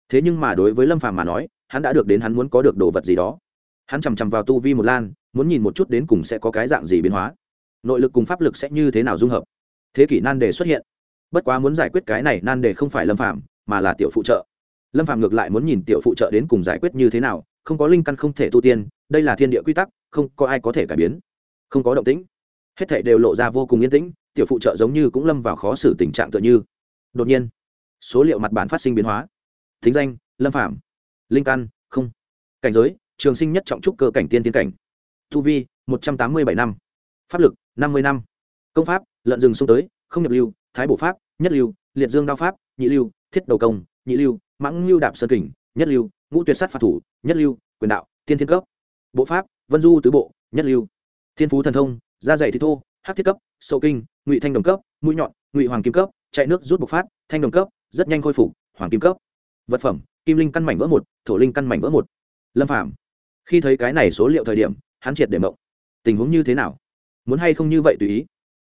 A: Thế nhưng mà đối với lâm phàm mà nói, hắn đã được đến hắn muốn có được đồ vật gì đó. Hắn chằm chằm vào tu vi một lan muốn nhìn một chút đến cùng sẽ có cái dạng gì biến hóa. Nội lực cùng pháp lực sẽ như thế nào dung hợp? Thế kỷ nan đề xuất hiện. Bất quá muốn giải quyết cái này, nan đề không phải lâm phạm mà là tiểu phụ trợ. Lâm phạm ngược lại muốn nhìn tiểu phụ trợ đến cùng giải quyết như thế nào, không có linh căn, không thể tu tiên, đây là thiên địa quy tắc, không có ai có thể cải biến. Không có động tĩnh. Hết thảy đều lộ ra vô cùng yên tĩnh, tiểu phụ trợ giống như cũng lâm vào khó xử tình trạng tựa như. Đột nhiên, số liệu mặt bản phát sinh biến hóa. Thính danh, lâm phạm linh căn, không. Cảnh giới, trường sinh nhất trọng trúc cơ cảnh tiên tiên cảnh thu vi, một trăm tám mươi bảy năm. Pháp lực, năm mươi năm. Công pháp, lợn rừng xuống tới, không nhập lưu, thái bổ pháp, nhất lưu, liệt dương đao pháp, nhị lưu, thiết đầu công, nhị lưu, mãng lưu đạp sơn kình, nhất lưu, ngũ tuyệt sát phạt thủ, nhất lưu, quyền đạo, tiên thiên cấp. Bộ pháp, vân du tứ bộ, nhất lưu. Thiên phú thần thông, da dày thị thô hát thiết cấp sâu kinh, ngụy thanh đồng cấp, mũi nhọn, ngụy hoàng kim cấp, chạy nước rút bộc phát, thanh đồng cấp, rất nhanh khôi phục, hoàng kim cấp. Vật phẩm, kim linh căn mảnh vỡ một, thổ linh căn mảnh vỡ một. Lâm phạm khi thấy cái này số liệu thời điểm hắn triệt để mộng. Tình huống như thế nào? Muốn hay không như vậy tùy ý?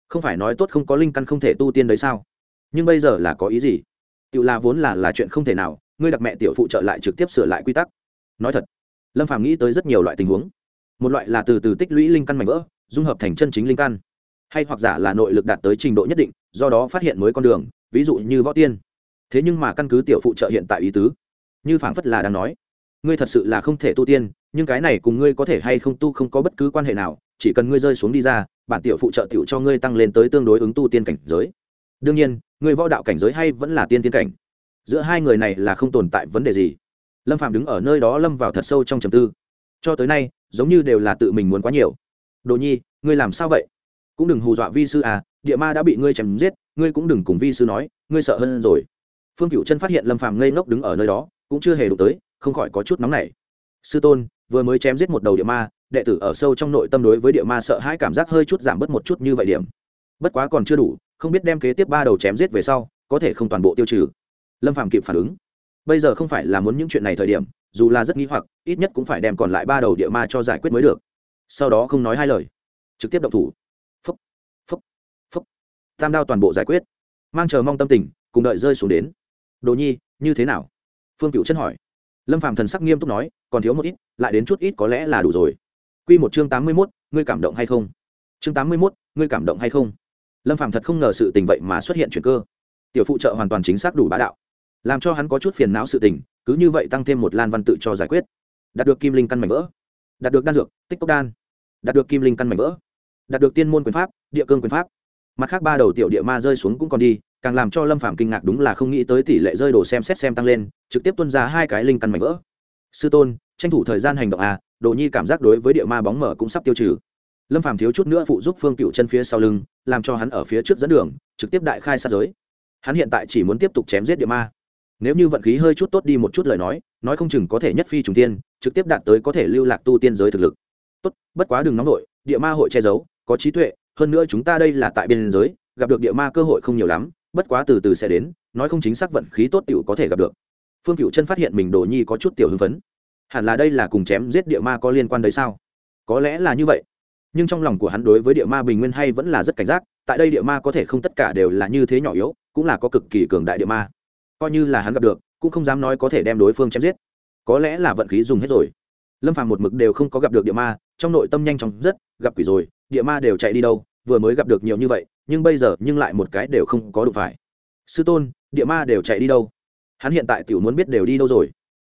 A: Không phải nói tốt không có linh căn không thể tu tiên đấy sao? Nhưng bây giờ là có ý gì? Tự là vốn là là chuyện không thể nào, ngươi đặc mẹ tiểu phụ trợ lại trực tiếp sửa lại quy tắc. Nói thật, lâm phàm nghĩ tới rất nhiều loại tình huống. Một loại là từ từ tích lũy linh căn mảnh vỡ, dung hợp thành chân chính linh căn. Hay hoặc giả là nội lực đạt tới trình độ nhất định, do đó phát hiện mới con đường, ví dụ như võ tiên. Thế nhưng mà căn cứ tiểu phụ trợ hiện tại ý tứ, như phảng phất là đang nói ngươi thật sự là không thể tu tiên, nhưng cái này cùng ngươi có thể hay không tu không có bất cứ quan hệ nào, chỉ cần ngươi rơi xuống đi ra, bản tiểu phụ trợ tiểu cho ngươi tăng lên tới tương đối ứng tu tiên cảnh giới. Đương nhiên, ngươi võ đạo cảnh giới hay vẫn là tiên tiên cảnh. Giữa hai người này là không tồn tại vấn đề gì. Lâm phạm đứng ở nơi đó lâm vào thật sâu trong trầm tư. Cho tới nay, giống như đều là tự mình muốn quá nhiều. Đồ nhi, ngươi làm sao vậy? Cũng đừng hù dọa vi sư à địa ma đã bị ngươi chém giết, ngươi cũng đừng cùng vi sư nói, ngươi sợ hơn rồi. Phương cựu chân phát hiện lâm phạm ngây ngốc đứng ở nơi đó, cũng chưa hề đụng tới không khỏi có chút nóng nảy. Sư tôn, vừa mới chém giết một đầu địa ma, đệ tử ở sâu trong nội tâm đối với địa ma sợ hãi cảm giác hơi chút giảm bớt một chút như vậy điểm. Bất quá còn chưa đủ, không biết đem kế tiếp ba đầu chém giết về sau, có thể không toàn bộ tiêu trừ. Lâm phạm kịp phản ứng. Bây giờ không phải là muốn những chuyện này thời điểm, dù là rất nghi hoặc, ít nhất cũng phải đem còn lại ba đầu địa ma cho giải quyết mới được. Sau đó không nói hai lời. Trực tiếp động thủ. Phấp phấp phấp tam đao toàn bộ giải quyết. Mang chờ mong tâm tình, cùng đợi rơi xuống đến. Đồ nhi, như thế nào? Phương cựu chân hỏi lâm phạm thần sắc nghiêm túc nói, còn thiếu một ít, lại đến chút ít có lẽ là đủ rồi. Q một chương tám mươi mốt, ngươi cảm động hay không? Chương tám mươi mốt, ngươi cảm động hay không? Lâm phạm thật không ngờ sự tình vậy mà xuất hiện chuyện cơ. Tiểu phụ trợ hoàn toàn chính xác đủ bá đạo. Làm cho hắn có chút phiền não sự tình, cứ như vậy tăng thêm một lan văn tự cho giải quyết. Đạt được kim linh căn mảnh vỡ. Đạt được đan dược, tích cốc đan. Đạt được kim linh căn mảnh vỡ. Đạt được tiên môn quyền pháp, địa cương quyền pháp mặt khác ba đầu tiểu địa ma rơi xuống cũng còn đi, càng làm cho lâm phạm kinh ngạc đúng là không nghĩ tới tỷ lệ rơi đồ xem xét xem tăng lên, trực tiếp tuân ra hai cái linh căn mảnh vỡ. Sư tôn, tranh thủ thời gian hành động à đồ nhi cảm giác đối với địa ma bóng mở cũng sắp tiêu trừ. Lâm phạm thiếu chút nữa phụ giúp phương cựu chân phía sau lưng, làm cho hắn ở phía trước dẫn đường, trực tiếp đại khai sát giới. Hắn hiện tại chỉ muốn tiếp tục chém giết địa ma. Nếu như vận khí hơi chút tốt đi một chút lời nói nói không chừng có thể nhất phi trùng tiên, trực tiếp đạt tới có thể lưu lạc tu tiên giới thực lực. Tốt, bất quá đừng nóng vội, địa ma hội che giấu, có trí tuệ hơn nữa chúng ta đây là tại biên giới, gặp được địa ma cơ hội không nhiều lắm, bất quá từ từ sẽ đến, nói không chính xác vận khí tốt tiểu có thể gặp được. Phương cựu chân phát hiện mình đồ nhi có chút tiểu hưng phấn. Hẳn là đây là cùng chém giết địa ma có liên quan đấy sao? Có lẽ là như vậy. Nhưng trong lòng của hắn đối với địa ma bình nguyên hay vẫn là rất cảnh giác, tại đây địa ma có thể không tất cả đều là như thế nhỏ yếu, cũng là có cực kỳ cường đại địa ma. Coi như là hắn gặp được, cũng không dám nói có thể đem đối phương chém giết. Có lẽ là vận khí dùng hết rồi. Lâm phàm một mực đều không có gặp được địa ma, trong nội tâm nhanh chóng rất, gặp quỷ rồi địa ma đều chạy đi đâu, vừa mới gặp được nhiều như vậy, nhưng bây giờ nhưng lại một cái đều không có đủ phải. Sư tôn, địa ma đều chạy đi đâu? Hắn hiện tại tiểu muốn biết đều đi đâu rồi.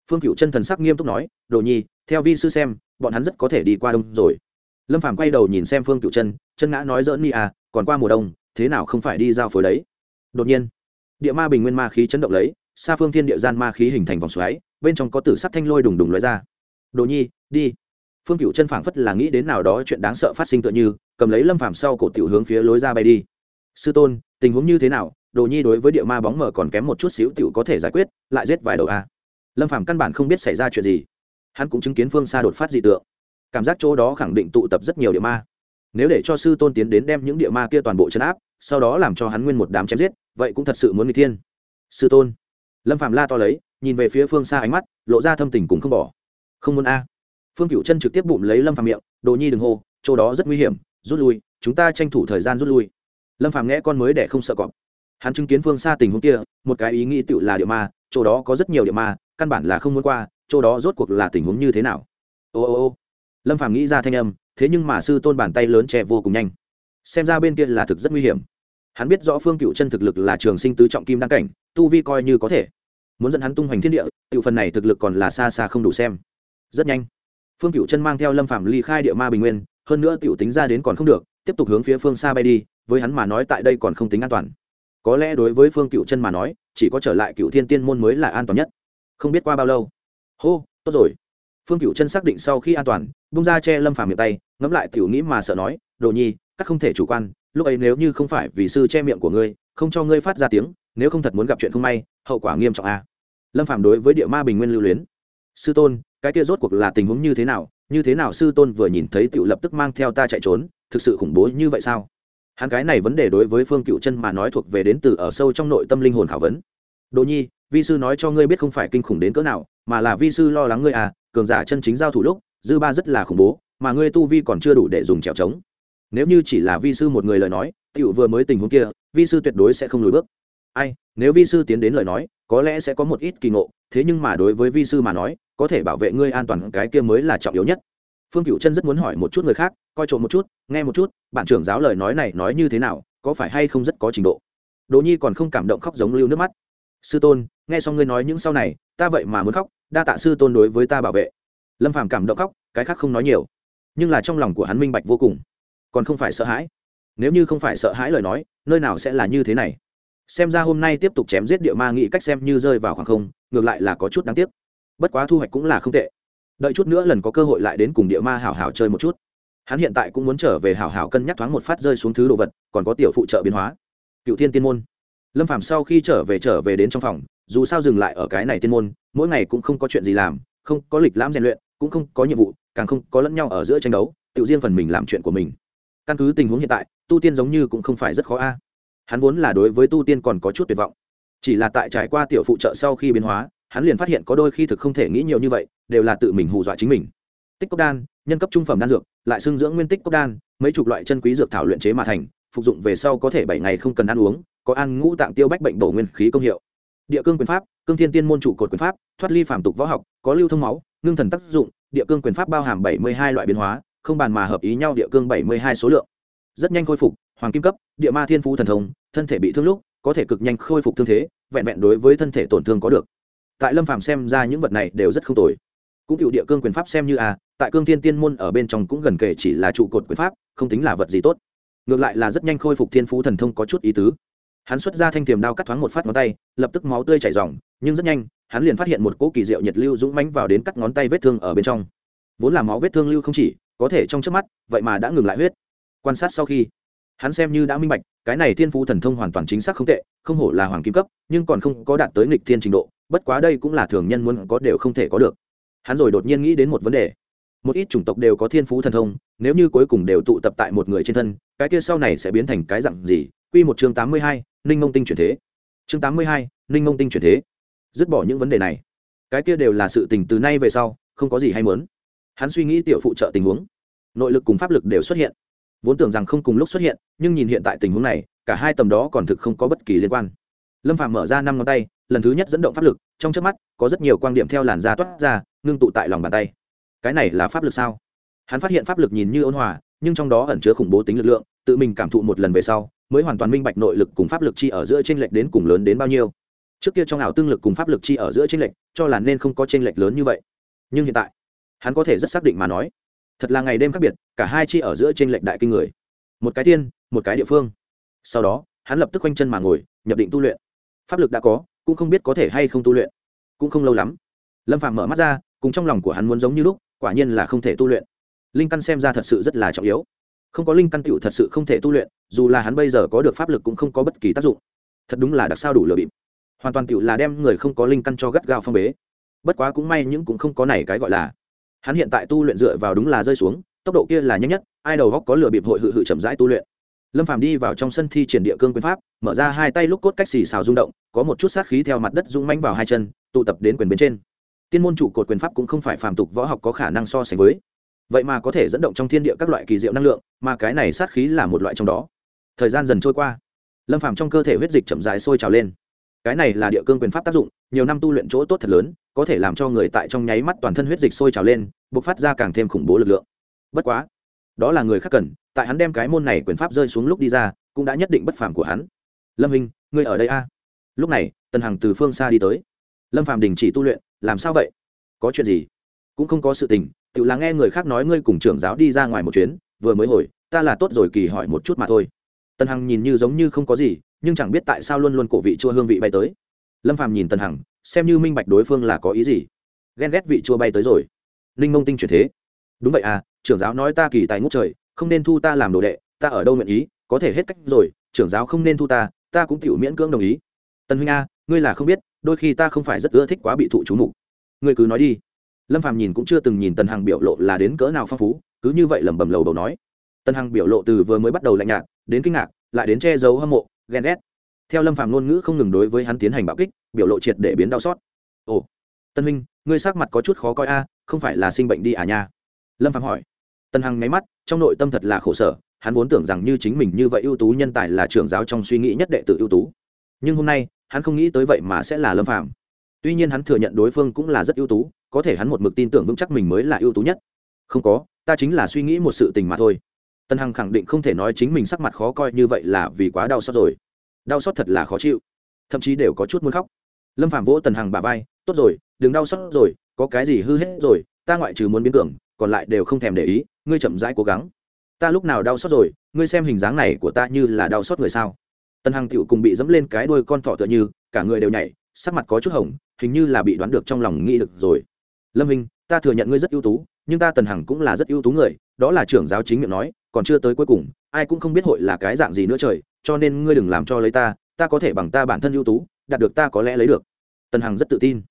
A: Phương cựu chân thần sắc nghiêm túc nói, đồ nhi, theo vi sư xem, bọn hắn rất có thể đi qua đông rồi. Lâm phàm quay đầu nhìn xem phương cựu chân chân ngã nói dỡn mi à còn qua mùa đông, thế nào không phải đi giao phối đấy? Đột nhiên, địa ma bình nguyên ma khí chấn động lấy, xa phương thiên địa gian ma khí hình thành vòng xoáy, bên trong có tử sắc thanh lôi đùng đùng lóe ra. Đồ nhi, đi phương cựu chân phảng phất là nghĩ đến nào đó chuyện đáng sợ phát sinh tựa như, cầm lấy lâm phàm sau cổ tiểu hướng phía lối ra bay đi. Sư tôn, tình huống như thế nào? Đồ nhi đối với địa ma bóng mờ còn kém một chút xíu tiểu có thể giải quyết, lại giết vài đầu a. Lâm phàm căn bản không biết xảy ra chuyện gì. Hắn cũng chứng kiến phương xa đột phát dị tượng. Cảm giác chỗ đó khẳng định tụ tập rất nhiều địa ma. Nếu để cho sư tôn tiến đến đem những địa ma kia toàn bộ chấn áp, sau đó làm cho hắn nguyên một đám chém giết, vậy cũng thật sự muốn người thiên. Sư tôn. Lâm phàm la to lấy, nhìn về phía phương xa ánh mắt, lộ ra thâm tình cũng không bỏ. Không muốn a phương cựu chân trực tiếp bụng lấy lâm phàm miệng, đồ nhi đừng hô, chỗ đó rất nguy hiểm, rút lui, chúng ta tranh thủ thời gian rút lui. Lâm phàm nghe con mới để không sợ cọp. Hắn chứng kiến phương xa tình huống kia, một cái ý nghĩ tự là địa ma, chỗ đó có rất nhiều địa ma, căn bản là không muốn qua, chỗ đó rốt cuộc là tình huống như thế nào? Ô ô ô. Lâm phàm nghĩ ra thanh âm, thế nhưng mà sư tôn bàn tay lớn che vô cùng nhanh. Xem ra bên kia là thực rất nguy hiểm. Hắn biết rõ phương cựu chân thực lực là trường sinh tứ trọng kim đăng cảnh, tu vi coi như có thể. Muốn dẫn hắn tung hoành thiên địa tự phần này thực lực còn là xa xa không đủ xem. Rất nhanh phương cựu chân mang theo lâm phạm ly khai địa ma bình nguyên, hơn nữa tiểu tính ra đến còn không được, tiếp tục hướng phía phương xa bay đi, với hắn mà nói tại đây còn không tính an toàn. Có lẽ đối với phương cựu chân mà nói, chỉ có trở lại cựu thiên tiên môn mới là an toàn nhất. Không biết qua bao lâu. Hô, tốt rồi. Phương cựu chân xác định sau khi an toàn, bung ra che lâm phàm miệng tay, ngẫm lại tiểu nghĩ mà sợ nói, đồ nhi, các không thể chủ quan, lúc ấy nếu như không phải vì sư che miệng của ngươi, không cho ngươi phát ra tiếng, nếu không thật muốn gặp chuyện không may, hậu quả nghiêm trọng a à. lâm phàm đối với địa ma bình nguyên lưu luyến. Sư tôn cái kia rốt cuộc là tình huống như thế nào, như thế nào sư tôn vừa nhìn thấy tiểu lập tức mang theo ta chạy trốn, thực sự khủng bố như vậy sao? Hắn cái này vấn đề đối với phương cựu chân mà nói thuộc về đến từ ở sâu trong nội tâm linh hồn khảo vấn. Đồ nhi, vi sư nói cho ngươi biết không phải kinh khủng đến cỡ nào, mà là vi sư lo lắng ngươi à cường giả chân chính giao thủ lúc, dư ba rất là khủng bố, mà ngươi tu vi còn chưa đủ để dùng trèo trống. Nếu như chỉ là vi sư một người lời nói tựu vừa mới tình huống kia, vi sư tuyệt đối sẽ không lùi bước. Ai, nếu vi sư tiến đến lời nói, có lẽ sẽ có một ít kỳ ngộ, thế nhưng mà đối với vi sư mà nói có thể bảo vệ ngươi an toàn, cái kia mới là trọng yếu nhất. Phương cựu chân rất muốn hỏi một chút người khác, coi trộm một chút, nghe một chút, bạn trưởng giáo lời nói này nói như thế nào, có phải hay không rất có trình độ? Đỗ nhi còn không cảm động khóc giống lưu nước mắt. Sư tôn, nghe xong ngươi nói những sau này, ta vậy mà muốn khóc, đa tạ sư tôn đối với ta bảo vệ. Lâm phàm cảm động khóc, cái khác không nói nhiều. Nhưng là trong lòng của hắn minh bạch vô cùng. Còn không phải sợ hãi. Nếu như không phải sợ hãi lời nói, nơi nào sẽ là như thế này? Xem ra hôm nay tiếp tục chém giết địa ma nghĩ cách xem như rơi vào khoảng không, ngược lại là có chút đáng tiếc bất quá thu hoạch cũng là không tệ. Đợi chút nữa lần có cơ hội lại đến cùng địa ma hảo hảo chơi một chút. Hắn hiện tại cũng muốn trở về hảo hảo cân nhắc thoáng một phát rơi xuống thứ đồ vật, còn có tiểu phụ trợ biến hóa. Cựu thiên tiên môn. Lâm phạm sau khi trở về trở về đến trong phòng, dù sao dừng lại ở cái này tiên môn, mỗi ngày cũng không có chuyện gì làm, không có lịch lãm rèn luyện, cũng không có nhiệm vụ, càng không có lẫn nhau ở giữa tranh đấu, tự riêng phần mình làm chuyện của mình. Căn cứ tình huống hiện tại, tu tiên giống như cũng không phải rất khó a. Hắn vốn là đối với tu tiên còn có chút tuyệt vọng. Chỉ là tại trải qua tiểu phụ trợ sau khi biến hóa hắn liền phát hiện có đôi khi thực không thể nghĩ nhiều như vậy, đều là tự mình hù dọa chính mình. Tích cốc đan, nhân cấp trung phẩm đan dược, lại xương dưỡng nguyên tích cốc đan, mấy chục loại chân quý dược thảo luyện chế mà thành, phục dụng về sau có thể bảy ngày không cần ăn uống, có ăn ngũ tạng tiêu bách bệnh bổ nguyên khí công hiệu. Địa cương quyền pháp, cương thiên tiên môn trụ cột quyền pháp, thoát ly phàm tục võ học, có lưu thông máu, ngưng thần tác dụng, địa cương quyền pháp bao hàm bảy mươi hai loại biến hóa, không bàn mà hợp ý nhau địa cương bảy mươi hai số lượng. Rất nhanh khôi phục, hoàng kim cấp, địa ma thiên phú thần thông, thân thể bị thương lúc, có thể cực nhanh khôi phục thương thế, vẹn vẹn đối với thân thể tổn thương có được tại lâm phàm xem ra những vật này đều rất không tồi. Cũng cựu địa cương quyền pháp xem như à tại cương thiên tiên môn ở bên trong cũng gần kể chỉ là trụ cột quyền pháp, không tính là vật gì tốt. Ngược lại là rất nhanh khôi phục thiên phú thần thông có chút ý tứ. Hắn xuất ra thanh tiềm đao cắt thoáng một phát ngón tay, lập tức máu tươi chảy r nhưng rất nhanh, hắn liền phát hiện một cỗ kỳ diệu nhiệt lưu dũng mánh vào đến cắt ngón tay vết thương ở bên trong. Vốn là máu vết thương lưu không chỉ, có thể trong trước mắt, vậy mà đã ngừng lại huyết. Quan sát sau khi, hắn xem như đã minh bạch, cái này thiên phú thần thông hoàn toàn chính xác không tệ, không hổ là hoàng kim cấp, nhưng còn không có đạt tới nghịch thiên trình độ bất quá đây cũng là thường nhân muốn có đều không thể có được. Hắn rồi đột nhiên nghĩ đến một vấn đề. Một ít chủng tộc đều có thiên phú thần thông, nếu như cuối cùng đều tụ tập tại một người trên thân, cái kia sau này sẽ biến thành cái dặn gì? Quy một chương tám mươi hai, ninh mông tinh chuyển thế. Chương tám mươi hai, ninh mông tinh chuyển thế. Dứt bỏ những vấn đề này. Cái kia đều là sự tình từ nay về sau, không có gì hay muốn. Hắn suy nghĩ tiểu phụ trợ tình huống. Nội lực cùng pháp lực đều xuất hiện. Vốn tưởng rằng không cùng lúc xuất hiện, nhưng nhìn hiện tại tình huống này, cả hai tầm đó còn thực không có bất kỳ liên quan lâm phạm mở ra năm ngón tay, lần thứ nhất dẫn động pháp lực, trong trước mắt, có rất nhiều quan điểm theo làn da toát ra, ngưng tụ tại lòng bàn tay. Cái này là pháp lực sao? Hắn phát hiện pháp lực nhìn như ôn hòa, nhưng trong đó ẩn chứa khủng bố tính lực lượng, tự mình cảm thụ một lần về sau, mới hoàn toàn minh bạch nội lực cùng pháp lực chi ở giữa t r ê n lệch đến cùng lớn đến bao nhiêu. Trước kia trong ảo tương lực cùng pháp lực chi ở giữa t r ê n lệch, cho là nên không có t r ê n lệch lớn như vậy. Nhưng hiện tại, hắn có thể rất xác định mà nói, thật là ngày đêm khác biệt, cả hai chi ở giữa t r ê n lệch đại kinh người. Một cái tiên, một cái địa phương. Sau đó, hắn lập tức quanh chân mà ngồi, nhập định tu luyện pháp lực đã có, cũng không biết có thể hay không tu luyện. Cũng không lâu lắm, lâm phạm mở mắt ra, cùng trong lòng của hắn muốn giống như lúc, quả nhiên là không thể tu luyện. Linh căn xem ra thật sự rất là trọng yếu. Không có linh căn tựu thật sự không thể tu luyện, dù là hắn bây giờ có được pháp lực cũng không có bất kỳ tác dụng. Thật đúng là đặc sao đủ lừa bịp. Hoàn toàn tựu là đem người không có linh căn cho gắt gao phong bế. Bất quá cũng may những cũng không có này cái gọi là. Hắn hiện tại tu luyện dựa vào đúng là rơi xuống, tốc độ kia là nhanh nhất, ai đầu góc có lừa bịp hội hự hự chậm rãi tu luyện lâm phàm đi vào trong sân thi triển địa cương quyền pháp, mở ra hai tay lúc cốt cách xì xào rung động, có một chút sát khí theo mặt đất rung manh vào hai chân, tụ tập đến quyền bên trên. Tiên môn trụ cột quyền pháp cũng không phải phàm tục võ học có khả năng so sánh với. Vậy mà có thể dẫn động trong thiên địa các loại kỳ diệu năng lượng, mà cái này sát khí là một loại trong đó. Thời gian dần trôi qua, lâm phàm trong cơ thể huyết dịch chậm dài sôi trào lên. Cái này là địa cương quyền pháp tác dụng, nhiều năm tu luyện chỗ tốt thật lớn, có thể làm cho người tại trong nháy mắt toàn thân huyết dịch sôi trào lên b ộ c phát ra càng thêm khủng bố lực lượng. Bất quá đó là người khác cần, tại hắn đem cái môn này quyền pháp rơi xuống lúc đi ra, cũng đã nhất định bất phàm của hắn. Lâm hình ngươi ở đây a? Lúc này, tần hằng từ phương xa đi tới. Lâm phàm đình chỉ tu luyện, làm sao vậy? Có chuyện gì? Cũng không có sự tình, tự là nghe người khác nói ngươi cùng trưởng giáo đi ra ngoài một chuyến, vừa mới hồi, ta là tốt rồi kỳ hỏi một chút mà thôi. Tần hằng nhìn như giống như không có gì, nhưng chẳng biết tại sao luôn luôn cổ vị chua hương vị bay tới. Lâm phàm nhìn tần hằng, xem như minh bạch đối phương là có ý gì. Ghen ghét vị chua bay tới rồi. Ninh mông tinh chuyển thế. Đúng vậy à trưởng giáo nói ta kỳ tài ngút trời, không nên thu ta làm đồ đệ, ta ở đâu nguyện ý, có thể hết cách rồi, trưởng giáo không nên thu ta ta cũng tiểu miễn cưỡng đồng ý. Tần huynh a, ngươi là không biết, đôi khi ta không phải rất ưa thích quá bị thụ chú mục. Ngươi cứ nói đi. Lâm phàm nhìn cũng chưa từng nhìn tần hằng biểu lộ là đến cỡ nào phong phú, cứ như vậy lẩm bẩm lầu đầu nói. Tần hằng biểu lộ từ vừa mới bắt đầu lạnh nhạt, đến kinh ngạc, lại đến che giấu hâm mộ, ghen ghét. Theo lâm phàm ngôn ngữ không ngừng đối với hắn tiến hành bạo kích, biểu lộ triệt để biến đau xót. Ồ tân huynh, ngươi sắc mặt có chút khó coi a, không phải là sinh bệnh đi à nha? Lâm phàm hỏi. Tần hằng nháy mắt, trong nội tâm thật là khổ sở, hắn vốn tưởng rằng như chính mình như vậy ưu tú nhân tài là trưởng giáo trong suy nghĩ nhất đệ tử ưu tú. Nhưng hôm nay, hắn không nghĩ tới vậy mà sẽ là lâm phạm tuy nhiên hắn thừa nhận đối phương cũng là rất ưu tú, có thể hắn một mực tin tưởng vững chắc mình mới là ưu tú nhất. Không có, ta chính là suy nghĩ một sự tình mà thôi. Tân hằng khẳng định không thể nói chính mình sắc mặt khó coi như vậy là vì quá đau xót rồi. Đau xót thật là khó chịu, thậm chí đều có chút muốn khóc. Lâm phạm vỗ tần hằng bà vai, tốt rồi, đừng đau xót rồi, có cái gì hư hết rồi, ta ngoại trừ muốn biến tưởng còn lại đều không thèm để ý, ngươi chậm rãi cố gắng. Ta lúc nào đau xót rồi, ngươi xem hình dáng này của ta như là đau xót người sao? Tần hằng tựu cùng bị dẫm lên cái đuôi con thỏ tựa như, cả người đều nhảy, sắc mặt có chút hồng, hình như là bị đoán được trong lòng nghĩ được rồi. Lâm hình ta thừa nhận ngươi rất ưu tú, nhưng ta tần hằng cũng là rất ưu tú người, đó là trưởng giáo chính miệng nói, còn chưa tới cuối cùng, ai cũng không biết hội là cái dạng gì nữa trời, cho nên ngươi đừng làm cho lấy ta ta có thể bằng ta bản thân ưu tú, đạt được ta có lẽ lấy được. Tần hằng rất tự tin.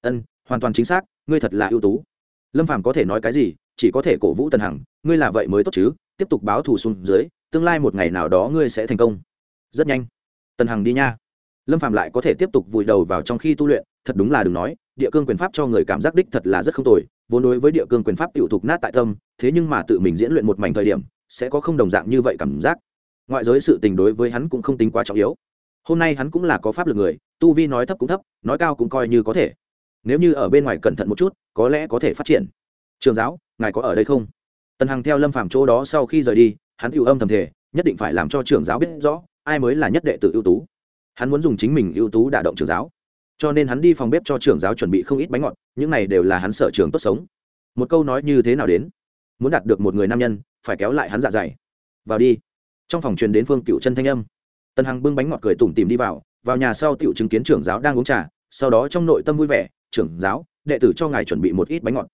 A: Ân, hoàn toàn chính xác, ngươi thật là ưu tú lâm phàm có thể nói cái gì, chỉ có thể cổ vũ tần hằng, ngươi là vậy mới tốt chứ, tiếp tục báo thù xuống dưới, tương lai một ngày nào đó ngươi sẽ thành công. Rất nhanh. Tần hằng đi nha. Lâm phàm lại có thể tiếp tục vùi đầu vào trong khi tu luyện, thật đúng là đừng nói, địa cương quyền pháp cho người cảm giác đích thật là rất không tồi, vốn đối với địa cương quyền pháp tiểu thục nát tại tâm, thế nhưng mà tự mình diễn luyện một mảnh thời điểm, sẽ có không đồng dạng như vậy cảm giác. Ngoại giới sự tình đối với hắn cũng không tính quá trọng yếu. Hôm nay hắn cũng là có pháp lực người, tu vi nói thấp cũng thấp, nói cao cũng coi như có thể nếu như ở bên ngoài cẩn thận một chút, có lẽ có thể phát triển. Trường giáo, ngài có ở đây không? Tần hằng theo lâm phàm chỗ đó sau khi rời đi, hắn ưu âm thầm thể nhất định phải làm cho trường giáo biết rõ, ai mới là nhất đệ tử ưu tú. Hắn muốn dùng chính mình ưu tú đả động trường giáo. Cho nên hắn đi phòng bếp cho trường giáo chuẩn bị không ít bánh ngọt, những này đều là hắn sở trường tốt sống. Một câu nói như thế nào đến? Muốn đạt được một người nam nhân, phải kéo lại hắn dạ dày. Vào đi. Trong phòng truyền đến phương cựu chân thanh âm. Tần hằng bưng bánh ngọt cười tủm tìm đi vào vào nhà sau tiểu chứng kiến trưởng giáo đang uống trà, sau đó trong nội tâm vui vẻ trưởng giáo, đệ tử cho ngài chuẩn bị một ít bánh ngọt.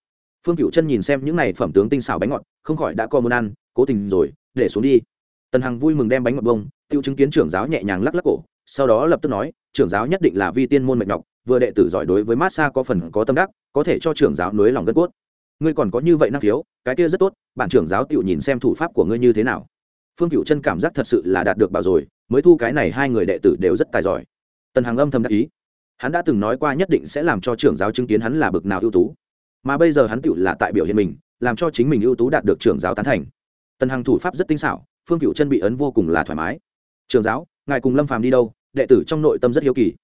A: Phương cựu chân nhìn xem những này phẩm tướng tinh xảo bánh ngọt, không khỏi đã co muốn ăn, cố tình rồi, để xuống đi. Tần hằng vui mừng đem bánh ngọt bông, tiêu chứng kiến trưởng giáo nhẹ nhàng lắc lắc cổ, sau đó lập tức nói, trưởng giáo nhất định là vi tiên môn mệnh nhọc, vừa đệ tử giỏi đối với mát xa có phần có tâm đắc, có thể cho trưởng giáo nối lòng gân cốt. Ngươi còn có như vậy năng khiếu, cái kia rất tốt, bản trưởng giáo tiểu nhìn xem thủ pháp của ngươi như thế nào. Phương cựu chân cảm giác thật sự là đạt được bảo rồi, mới thu cái này hai người đệ tử đều rất tài giỏi. Tần hằng âm thầm đắc ý hắn đã từng nói qua nhất định sẽ làm cho trưởng giáo chứng kiến hắn là bực nào ưu tú. Mà bây giờ hắn tựu là tại biểu hiện mình, làm cho chính mình ưu tú đạt được trưởng giáo tán thành. Tần hằng thủ pháp rất tinh xảo, phương cựu chân bị ấn vô cùng là thoải mái. Trường giáo, ngài cùng lâm phàm đi đâu? Đệ tử trong nội tâm rất hiếu kỳ.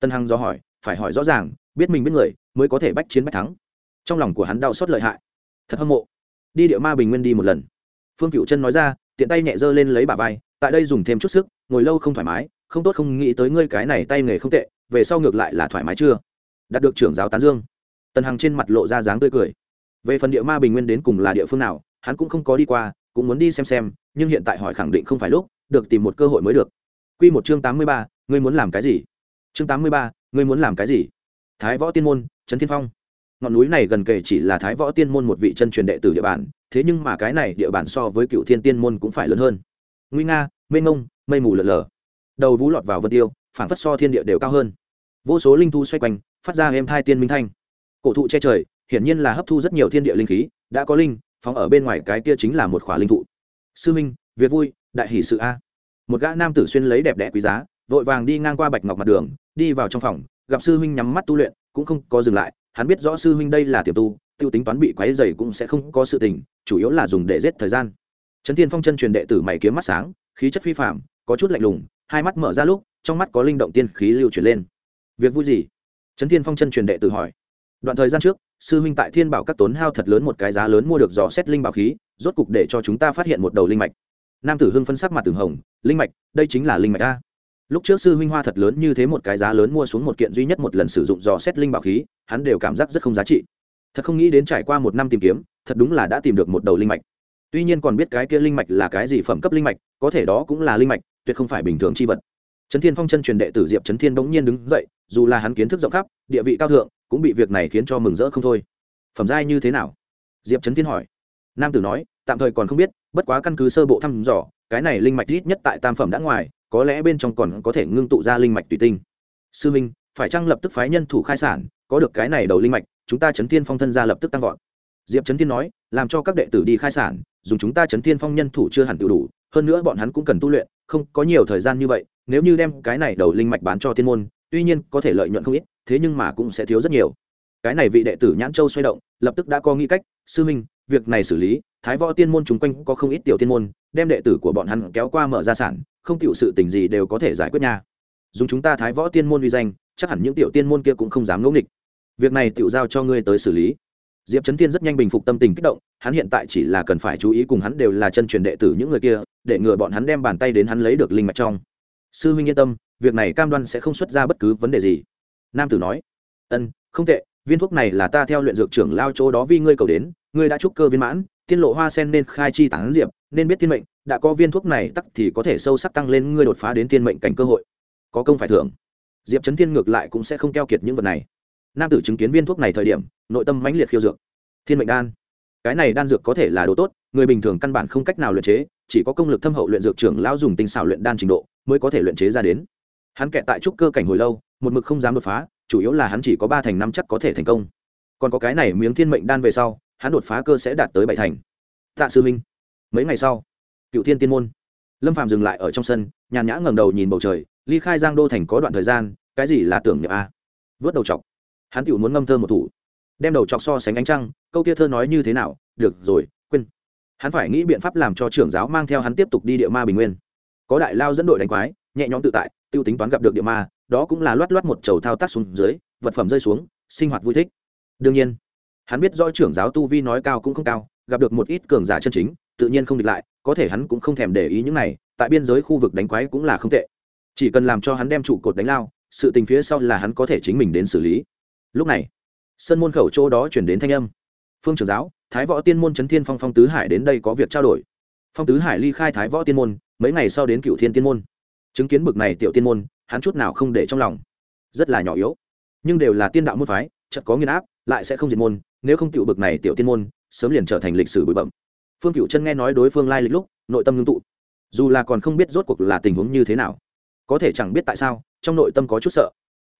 A: Tân hằng do hỏi, phải hỏi rõ ràng, biết mình biết người, mới có thể bách chiến bách thắng. Trong lòng của hắn đau xót lợi hại. Thật hâm mộ. Đi địa ma bình nguyên đi một lần. Phương cựu chân nói ra, tiện tay nhẹ dơ lên lấy bà vai, tại đây dùng thêm chút sức, ngồi lâu không thoải mái, không tốt không nghĩ tới ngươi cái này tay nghề không tệ về sau ngược lại là thoải mái chưa? Đạt được trưởng giáo tán dương. Tần hằng trên mặt lộ ra dáng tươi cười. Về phần địa ma bình nguyên đến cùng là địa phương nào, hắn cũng không có đi qua, cũng muốn đi xem xem, nhưng hiện tại hỏi khẳng định không phải lúc, được tìm một cơ hội mới được. Q một chương tám mươi ba, ngươi muốn làm cái gì? Chương tám mươi ba, ngươi muốn làm cái gì? Thái võ tiên môn, trấn thiên phong. Ngọn núi này gần kề chỉ là thái võ tiên môn một vị chân truyền đệ tử địa bàn, thế nhưng mà cái này địa bàn so với cựu thiên tiên môn cũng phải lớn hơn. Nguy nga mê ngông mây mù lợn lờ đầu vú lọt vào vân tiêu phản phất so thiên địa đều cao hơn. Vô số linh thu xoay quanh, phát ra êm thai tiên minh thanh. Cổ thụ che trời, hiển nhiên là hấp thu rất nhiều thiên địa linh khí, đã có linh, phóng ở bên ngoài cái kia chính là một khỏa linh thụ. Sư minh, việc vui, đại hỷ sự a. Một gã nam tử xuyên lấy đẹp đẽ quý giá, vội vàng đi ngang qua bạch ngọc mặt đường, đi vào trong phòng, gặp sư huynh nhắm mắt tu luyện, cũng không có dừng lại, hắn biết rõ sư huynh đây là tiềm tu, tiêu tính toán bị quáy dày cũng sẽ không có sự tình, chủ yếu là dùng để giết thời gian. Trấn thiên phong chân truyền đệ tử mày kiếm mắt sáng, khí chất phi phạm có chút lạnh lùng, hai mắt mở ra lúc trong mắt có linh động tiên khí lưu chuyển lên. Việc vui gì? Trấn thiên phong chân truyền đệ tử hỏi. Đoạn thời gian trước, sư huynh tại thiên bảo các tốn hao thật lớn một cái giá lớn mua được dò xét linh bảo khí, rốt cục để cho chúng ta phát hiện một đầu linh mạch. Nam tử hưng phân sắc mặt từng hồng, linh mạch, đây chính là linh mạch a. Lúc trước sư huynh hoa thật lớn như thế một cái giá lớn mua xuống một kiện duy nhất một lần sử dụng dò xét linh bảo khí, hắn đều cảm giác rất không giá trị. Thật không nghĩ đến trải qua một năm tìm kiếm, thật đúng là đã tìm được một đầu linh mạch. Tuy nhiên còn biết cái kia linh mạch là cái gì phẩm cấp linh mạch, có thể đó cũng là linh mạch, tuyệt không phải bình thường c h i vật trấn thiên phong chân truyền đệ tử diệp trấn thiên bỗng nhiên đứng dậy, dù là hắn kiến thức rộng khắp, địa vị cao thượng, cũng bị việc này khiến cho mừng rỡ không thôi. Phẩm giai như thế nào? Diệp trấn thiên hỏi. Nam tử nói, tạm thời còn không biết, bất quá căn cứ sơ bộ thăm dò, cái này linh mạch ít nhất tại tam phẩm đã ngoài, có lẽ bên trong còn có thể ngưng tụ ra linh mạch tùy tinh. Sư minh, phải chăng lập tức phái nhân thủ khai sản, có được cái này đầu linh mạch, chúng ta chấn thiên phong thân ra lập tức tăng vọt. Diệp chấn thiên nói, làm cho các đệ tử đi khai sản, dùng chúng ta chấn thiên phong nhân thủ chưa hẳn tự đủ, hơn nữa bọn hắn cũng cần tu luyện, không có nhiều thời gian như vậy nếu như đem cái này đầu linh mạch bán cho thiên môn, tuy nhiên có thể lợi nhuận không ít, thế nhưng mà cũng sẽ thiếu rất nhiều. Cái này vị đệ tử nhãn châu xoay động, lập tức đã có nghĩ cách, sư minh việc này xử lý, thái võ tiên môn chung quanh có không ít tiểu tiên môn, đem đệ tử của bọn hắn kéo qua mở ra sản, không chịu sự tình gì đều có thể giải quyết nha. Dùng chúng ta thái võ tiên môn uy danh, chắc hẳn những tiểu tiên môn kia cũng không dám ngẫu nghịch. Việc này tiểu giao cho ngươi tới xử lý. Diệp trấn tiên rất nhanh bình phục tâm tình kích động, hắn hiện tại chỉ là cần phải chú ý cùng hắn đều là chân truyền đệ tử những người kia, để ngừa bọn hắn đem bàn tay đến hắn lấy được linh mạch trong sư huynh yên tâm, việc này cam đoan sẽ không xuất ra bất cứ vấn đề gì. Nam tử nói, ân, không tệ, viên thuốc này là ta theo luyện dược trưởng lao chỗ đó vì ngươi cầu đến, ngươi đã trúc cơ viên mãn, tiên lộ hoa sen nên khai chi tán diệp, nên biết thiên mệnh, đã có viên thuốc này tắc thì có thể sâu sắc tăng lên ngươi đột phá đến tiên mệnh cảnh cơ hội. Có công phải thưởng. Diệp trấn thiên ngược lại cũng sẽ không keo kiệt những vật này. Nam tử chứng kiến viên thuốc này thời điểm, nội tâm mãnh liệt khiêu dược. Thiên mệnh đan cái này đan dược có thể là đồ tốt, người bình thường căn bản không cách nào luyện chế, chỉ có công lực thâm hậu luyện dược trưởng lão dùng tinh xảo luyện đan trình độ mới có thể luyện chế ra đến. Hắn kẹt tại trúc cơ cảnh hồi lâu, một mực không dám đột phá, chủ yếu là hắn chỉ có ba thành năm chắc có thể thành công. Còn có cái này miếng thiên mệnh đan về sau, hắn đột phá cơ sẽ đạt tới bảy thành. Tạ sư minh mấy ngày sau, cựu thiên tiên môn. Lâm phạm dừng lại ở trong sân, nhàn nhã ngẩng đầu nhìn bầu trời, ly khai giang đô thành có đoạn thời gian, cái gì là tưởng niệm a? Vớt đầu chọc. Hắn tự muốn ngâm thơ một thủ đem đầu chọc so sánh ánh trăng, câu kia thơ nói như thế nào, được rồi, quên. Hắn phải nghĩ biện pháp làm cho trưởng giáo mang theo hắn tiếp tục đi địa ma bình nguyên. Có đại lao dẫn đội đánh quái, nhẹ nhõm tự tại, tiêu tính toán gặp được địa ma, đó cũng là loát loát một chầu thao tác xuống dưới, vật phẩm rơi xuống, sinh hoạt vui thích. Đương nhiên, hắn biết rõ trưởng giáo tu vi nói cao cũng không cao, gặp được một ít cường giả chân chính, tự nhiên không địch lại, có thể hắn cũng không thèm để ý những này, tại biên giới khu vực đánh quái cũng là không tệ. Chỉ cần làm cho hắn đem trụ cột đánh lao, sự tình phía sau là hắn có thể chính mình đến xử lý. Lúc này sân môn khẩu chỗ đó chuyển đến thanh âm. Phương trưởng giáo, thái võ tiên môn trấn thiên phong phong tứ hải đến đây có việc trao đổi. Phong tứ hải ly khai thái võ tiên môn, mấy ngày sau đến cựu thiên tiên môn. Chứng kiến bực này tiểu tiên môn, hắn chút nào không để trong lòng. Rất là nhỏ yếu. Nhưng đều là tiên đạo môn phái chật có nghiên áp, lại sẽ không diệt môn, nếu không tiểu bực này tiểu tiên môn, sớm liền trở thành lịch sử bụi bẩm phương cựu chân nghe nói đối phương lai lịch lúc, nội tâm ngưng tụ. Dù là còn không biết rốt cuộc là tình huống như thế nào, có thể chẳng biết tại sao, trong nội tâm có chút sợ.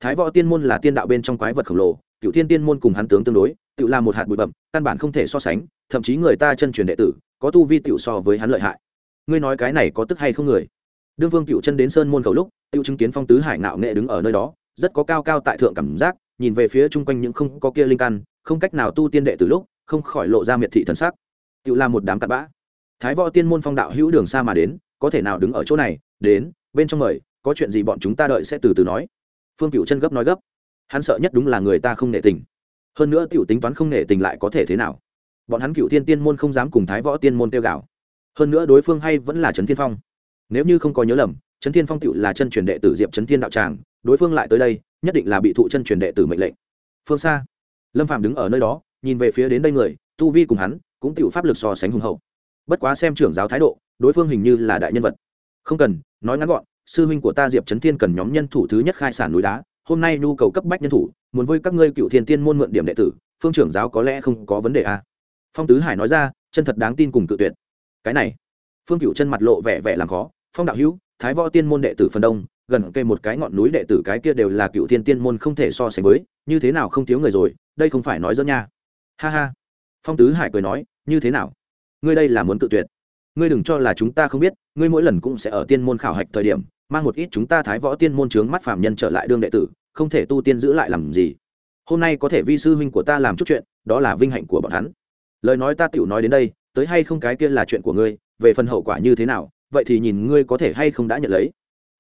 A: Thái võ tiên môn là tiên đạo bên trong quái vật khổng lồ cựu thiên tiên môn cùng hắn tướng tương đối, tự là một hạt bụi bẩm căn bản không thể so sánh, thậm chí người ta chân truyền đệ tử, có tu vi tiểu so với hắn lợi hại. Ngươi nói cái này có tức hay không người? Đương vương cựu chân đến sơn môn cầu lúc tiêu chứng kiến phong tứ hải nạo nghệ đứng ở nơi đó, rất có cao cao tại thượng cảm giác, nhìn về phía chung quanh những không có kia linh căn, không cách nào tu tiên đệ từ lúc, không khỏi lộ ra miệt thị thần sắc. Tự là một đám cặn bã. Thái võ tiên môn phong đạo hữu đường xa mà đến, có thể nào đứng ở chỗ này? Đến, bên trong mời, có chuyện gì bọn chúng ta đợi sẽ từ từ nói. Phương cựu chân gấp nói gấp hắn sợ nhất đúng là người ta không nể tình. Hơn nữa tiểu tính toán không nể tình lại có thể thế nào? Bọn hắn cựu thiên tiên môn không dám cùng thái võ tiên môn tiêu gạo. Hơn nữa đối phương hay vẫn là trấn thiên phong. Nếu như không có nhớ lầm, trấn thiên phong tựu là chân truyền đệ tử diệp trấn thiên đạo tràng, đối phương lại tới đây, nhất định là bị thụ chân truyền đệ tử mệnh lệnh. Phương xa lâm phạm đứng ở nơi đó, nhìn về phía đến đây người, tu vi cùng hắn cũng tựu pháp lực so sánh hùng hậu. Bất quá xem trưởng giáo thái độ, đối phương hình như là đại nhân vật. Không cần, nói ngắn gọn, sư huynh của ta diệp trấn thiên cần nhóm nhân thủ thứ nhất khai sản núi đá hôm nay nhu cầu cấp bách nhân thủ, muốn với các ngươi cựu thiên tiên môn mượn điểm đệ tử, phương trưởng giáo có lẽ không có vấn đề à. phong tứ hải nói ra, chân thật đáng tin cùng cự tuyệt. Cái này, phương cựu chân mặt lộ vẻ vẻ làm khó. Phong đạo hữu, thái võ tiên môn đệ tử phần đông, gần cây một cái ngọn núi đệ tử cái kia đều là cựu thiên tiên môn không thể so sánh với, như thế nào không thiếu người rồi, đây không phải nói dẫn nha. Ha ha. Phong tứ hải cười nói, như thế nào? Ngươi đây là muốn cự tuyệt. Ngươi đừng cho là chúng ta không biết, ngươi mỗi lần cũng sẽ ở tiên môn khảo hạch thời điểm mang một ít chúng ta thái võ tiên môn trướng mắt phàm nhân trở lại đương đệ tử, không thể tu tiên giữ lại làm gì. Hôm nay có thể vi sư huynh của ta làm chút chuyện, đó là vinh hạnh của bọn hắn. Lời nói ta tựu nói đến đây, tới hay không cái kia là chuyện của ngươi, về phần hậu quả như thế nào, vậy thì nhìn ngươi có thể hay không đã nhận lấy.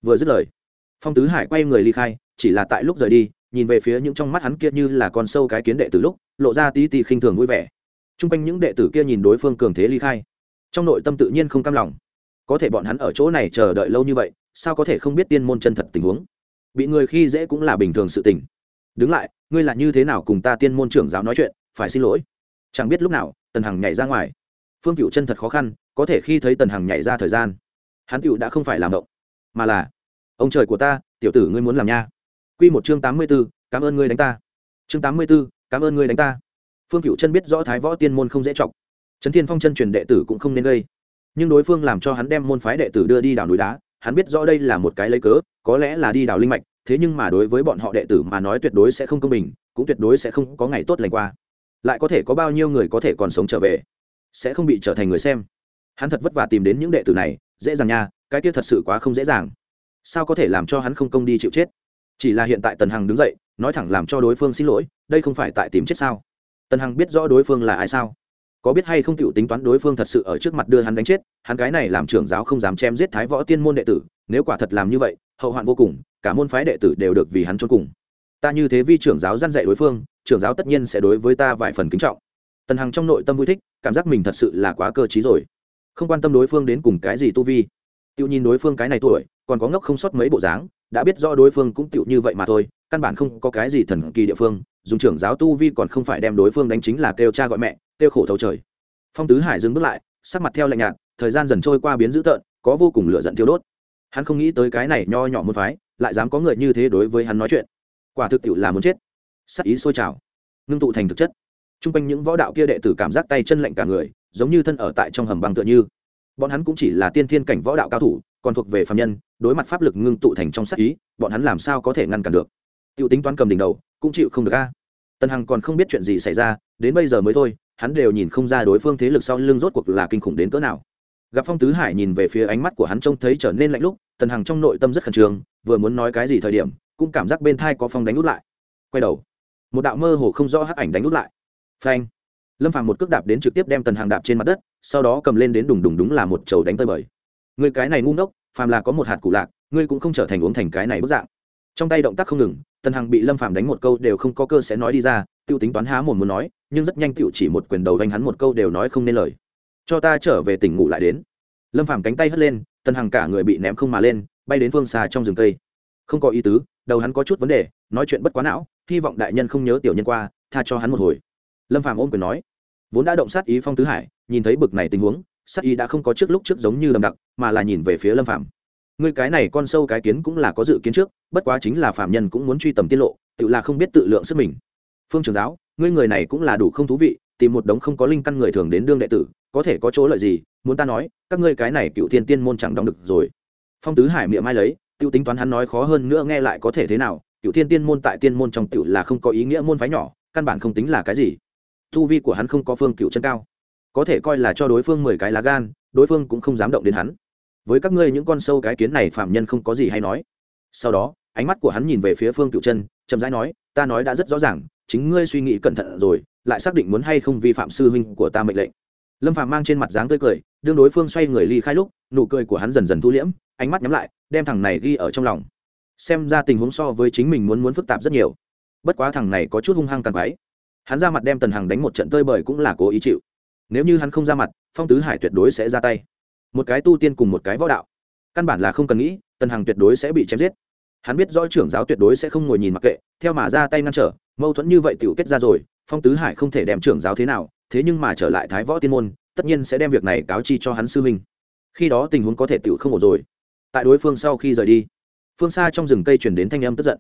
A: Vừa dứt lời, phong tứ hải quay người ly khai, chỉ là tại lúc rời đi, nhìn về phía những trong mắt hắn kia như là con sâu cái kiến đệ từ lúc, lộ ra tí tì khinh thường vui vẻ. T r u n g quanh những đệ tử kia nhìn đối phương cường thế ly khai, trong nội tâm tự nhiên không cam lòng. Có thể bọn hắn ở chỗ này chờ đợi lâu như vậy sao có thể không biết tiên môn chân thật tình huống? Bị người khi dễ cũng là bình thường sự tình. Đứng lại, ngươi là như thế nào cùng ta tiên môn trưởng giáo nói chuyện, phải xin lỗi. Chẳng biết lúc nào, tần hằng nhảy ra ngoài. Phương cựu chân thật khó khăn, có thể khi thấy tần hằng nhảy ra thời gian, hắn cựu đã không phải làm động, mà là, ông trời của ta, tiểu tử ngươi muốn làm nha. Q một chương tám mươi b ố cảm ơn ngươi đánh ta. Chương tám mươi b ố cảm ơn ngươi đánh ta. Phương cựu chân biết rõ thái võ tiên môn không dễ chọc. Trấn thiên phong chân truyền đệ tử cũng không nên gây. Nhưng đối phương làm cho hắn đem môn phái đệ tử đưa đi đảo núi đá hắn biết rõ đây là một cái lấy cớ, có lẽ là đi đào linh mạch, thế nhưng mà đối với bọn họ đệ tử mà nói tuyệt đối sẽ không công bình, cũng tuyệt đối sẽ không có ngày tốt lành qua. Lại có thể có bao nhiêu người có thể còn sống trở về, sẽ không bị trở thành người xem. Hắn thật vất vả tìm đến những đệ tử này, dễ dàng nha, cái kia thật sự quá không dễ dàng. Sao có thể làm cho hắn không công đi chịu chết? Chỉ là hiện tại tần hằng đứng dậy, nói thẳng làm cho đối phương xin lỗi, đây không phải tại tìm chết sao? Tần hằng biết rõ đối phương là ai sao? Có biết hay không t i ể u tính toán đối phương thật sự ở trước mặt đưa hắn đánh chết, hắn cái này làm trưởng giáo không dám chém giết thái võ tiên môn đệ tử, nếu quả thật làm như vậy, hậu hoạn vô cùng, cả môn phái đệ tử đều được vì hắn cho cùng. Ta như thế vi trưởng giáo g i a n dạy đối phương, trưởng giáo tất nhiên sẽ đối với ta vài phần kính trọng. Tần hằng trong nội tâm vui thích, cảm giác mình thật sự là quá cơ t r í rồi. Không quan tâm đối phương đến cùng cái gì tu vi. Tiêu nhìn đối phương cái này tuổi, còn có ngốc không sót mấy bộ dáng đã biết rõ đối phương cũng tựu như vậy mà thôi, căn bản không có cái gì thần kỳ địa phương, dùng trưởng giáo tu vi còn không phải đem đối phương đánh chính là kêu cha gọi mẹ, kêu khổ thấu trời. Phong tứ hải dừng bước lại, sắc mặt theo lạnh nhạt, thời gian dần trôi qua biến dữ tợn, có vô cùng lửa giận thiêu đốt. Hắn không nghĩ tới cái này nho nhỏ môn phái, lại dám có người như thế đối với hắn nói chuyện. Quả thực tiệu là muốn chết. Sắc ý sôi trào, ngưng tụ thành thực chất. T r u n g quanh những võ đạo kia đệ tử cảm giác tay chân lạnh cả người, giống như thân ở tại trong hầm băng tựa như. Bọn hắn cũng chỉ là tiên thiên cảnh võ đạo cao thủ còn thuộc về phạm nhân, đối mặt pháp lực ngưng tụ thành trong sắc ý, bọn hắn làm sao có thể ngăn cản được? T i ể u tính toán cầm đỉnh đầu, cũng chịu không được a. Tần hằng còn không biết chuyện gì xảy ra, đến bây giờ mới thôi, hắn đều nhìn không ra đối phương thế lực sau lưng rốt cuộc là kinh khủng đến cỡ nào. Gặp phong tứ hải nhìn về phía ánh mắt của hắn trông thấy trở nên lạnh lúc, tần hằng trong nội tâm rất khẩn trương, vừa muốn nói cái gì thời điểm, cũng cảm giác bên thai có phong đánh út lại. Quay đầu, một đạo mơ hồ không rõ hắc ảnh đánh út lại. Phanh! Lâm phàm một cước đạp đến trực tiếp đem tần hàng đạp trên mặt đất, sau đó cầm lên đến đùng đùng đúng là một chầu đánh tơi bời người cái này ngu ngốc, phàm là có một hạt cụ lạc, ngươi cũng không trở thành uống thành cái này bức dạng. Trong tay động tác không ngừng, tần hằng bị lâm phàm đánh một câu đều không có cơ sẽ nói đi ra t i ê u tính toán há mồm muốn nói, nhưng rất nhanh t i ể u chỉ một quyền đầu vanh hắn một câu đều nói không nên lời. Cho ta trở về tỉnh ngủ lại đến. Lâm phàm cánh tay hất lên, tần hằng cả người bị ném không mà lên, bay đến phương xa trong rừng cây. Không có ý tứ, đầu hắn có chút vấn đề, nói chuyện bất quá não, hy vọng đại nhân không nhớ tiểu nhân qua, tha cho hắn một hồi. Lâm phàm ôm quyền nói. Vốn đã động sát ý phong tứ hải, nhìn thấy bực này tình huống Sắc ý đã không có trước lúc trước giống như đầm đặc, mà là nhìn về phía lâm phàm. Ngươi cái này con sâu cái kiến cũng là có dự kiến trước, bất quá chính là phạm nhân cũng muốn truy tầm tiết lộ, tự là không biết tự lượng sức mình. Phương trường giáo, ngươi người này cũng là đủ không thú vị, tìm một đống không có linh căn người thường đến đương đệ tử, có thể có chỗ lợi gì? Muốn ta nói, các ngươi cái này cựu thiên tiên môn chẳng đóng được rồi. Phong tứ hải miệng mai lấy tự tính toán hắn nói khó hơn nữa nghe lại có thể thế nào, cựu thiên tiên môn tại tiên môn trong tự là không có ý nghĩa môn phái nhỏ, căn bản không tính là cái gì. Thu vi của hắn không có phương cựu chân cao có thể coi là cho đối phương mười cái lá gan, đối phương cũng không dám động đến hắn. Với các ngươi những con sâu cái kiến này phạm nhân không có gì hay nói. Sau đó, ánh mắt của hắn nhìn về phía phương cựu chân chậm rãi nói, ta nói đã rất rõ ràng, chính ngươi suy nghĩ cẩn thận rồi, lại xác định muốn hay không vi phạm sư huynh của ta mệnh lệnh. Lâm phạm mang trên mặt dáng tươi cười, đương đối phương xoay người ly khai lúc, nụ cười của hắn dần dần thu liễm, ánh mắt nhắm lại, đem thằng này ghi ở trong lòng. Xem ra tình huống so với chính mình muốn muốn phức tạp rất nhiều. Bất quá thằng này có chút hung hăng càng quái hắn ra mặt đem tần hằng đánh một trận tơi bời cũng là cố ý chịu nếu như hắn không ra mặt, phong tứ hải tuyệt đối sẽ ra tay. Một cái tu tiên cùng một cái võ đạo, căn bản là không cần nghĩ, tần hằng tuyệt đối sẽ bị chém giết. Hắn biết rõ trưởng giáo tuyệt đối sẽ không ngồi nhìn mặc kệ, theo mà ra tay ngăn trở, mâu thuẫn như vậy t kết ra rồi, phong tứ hải không thể đem trưởng giáo thế nào, thế nhưng mà trở lại thái võ tiên môn, tất nhiên sẽ đem việc này cáo chi cho hắn sư huynh. Khi đó tình huống có thể t không ổn rồi. Tại đối phương sau khi rời đi, phương xa trong rừng cây chuyển đến thanh âm tức giận.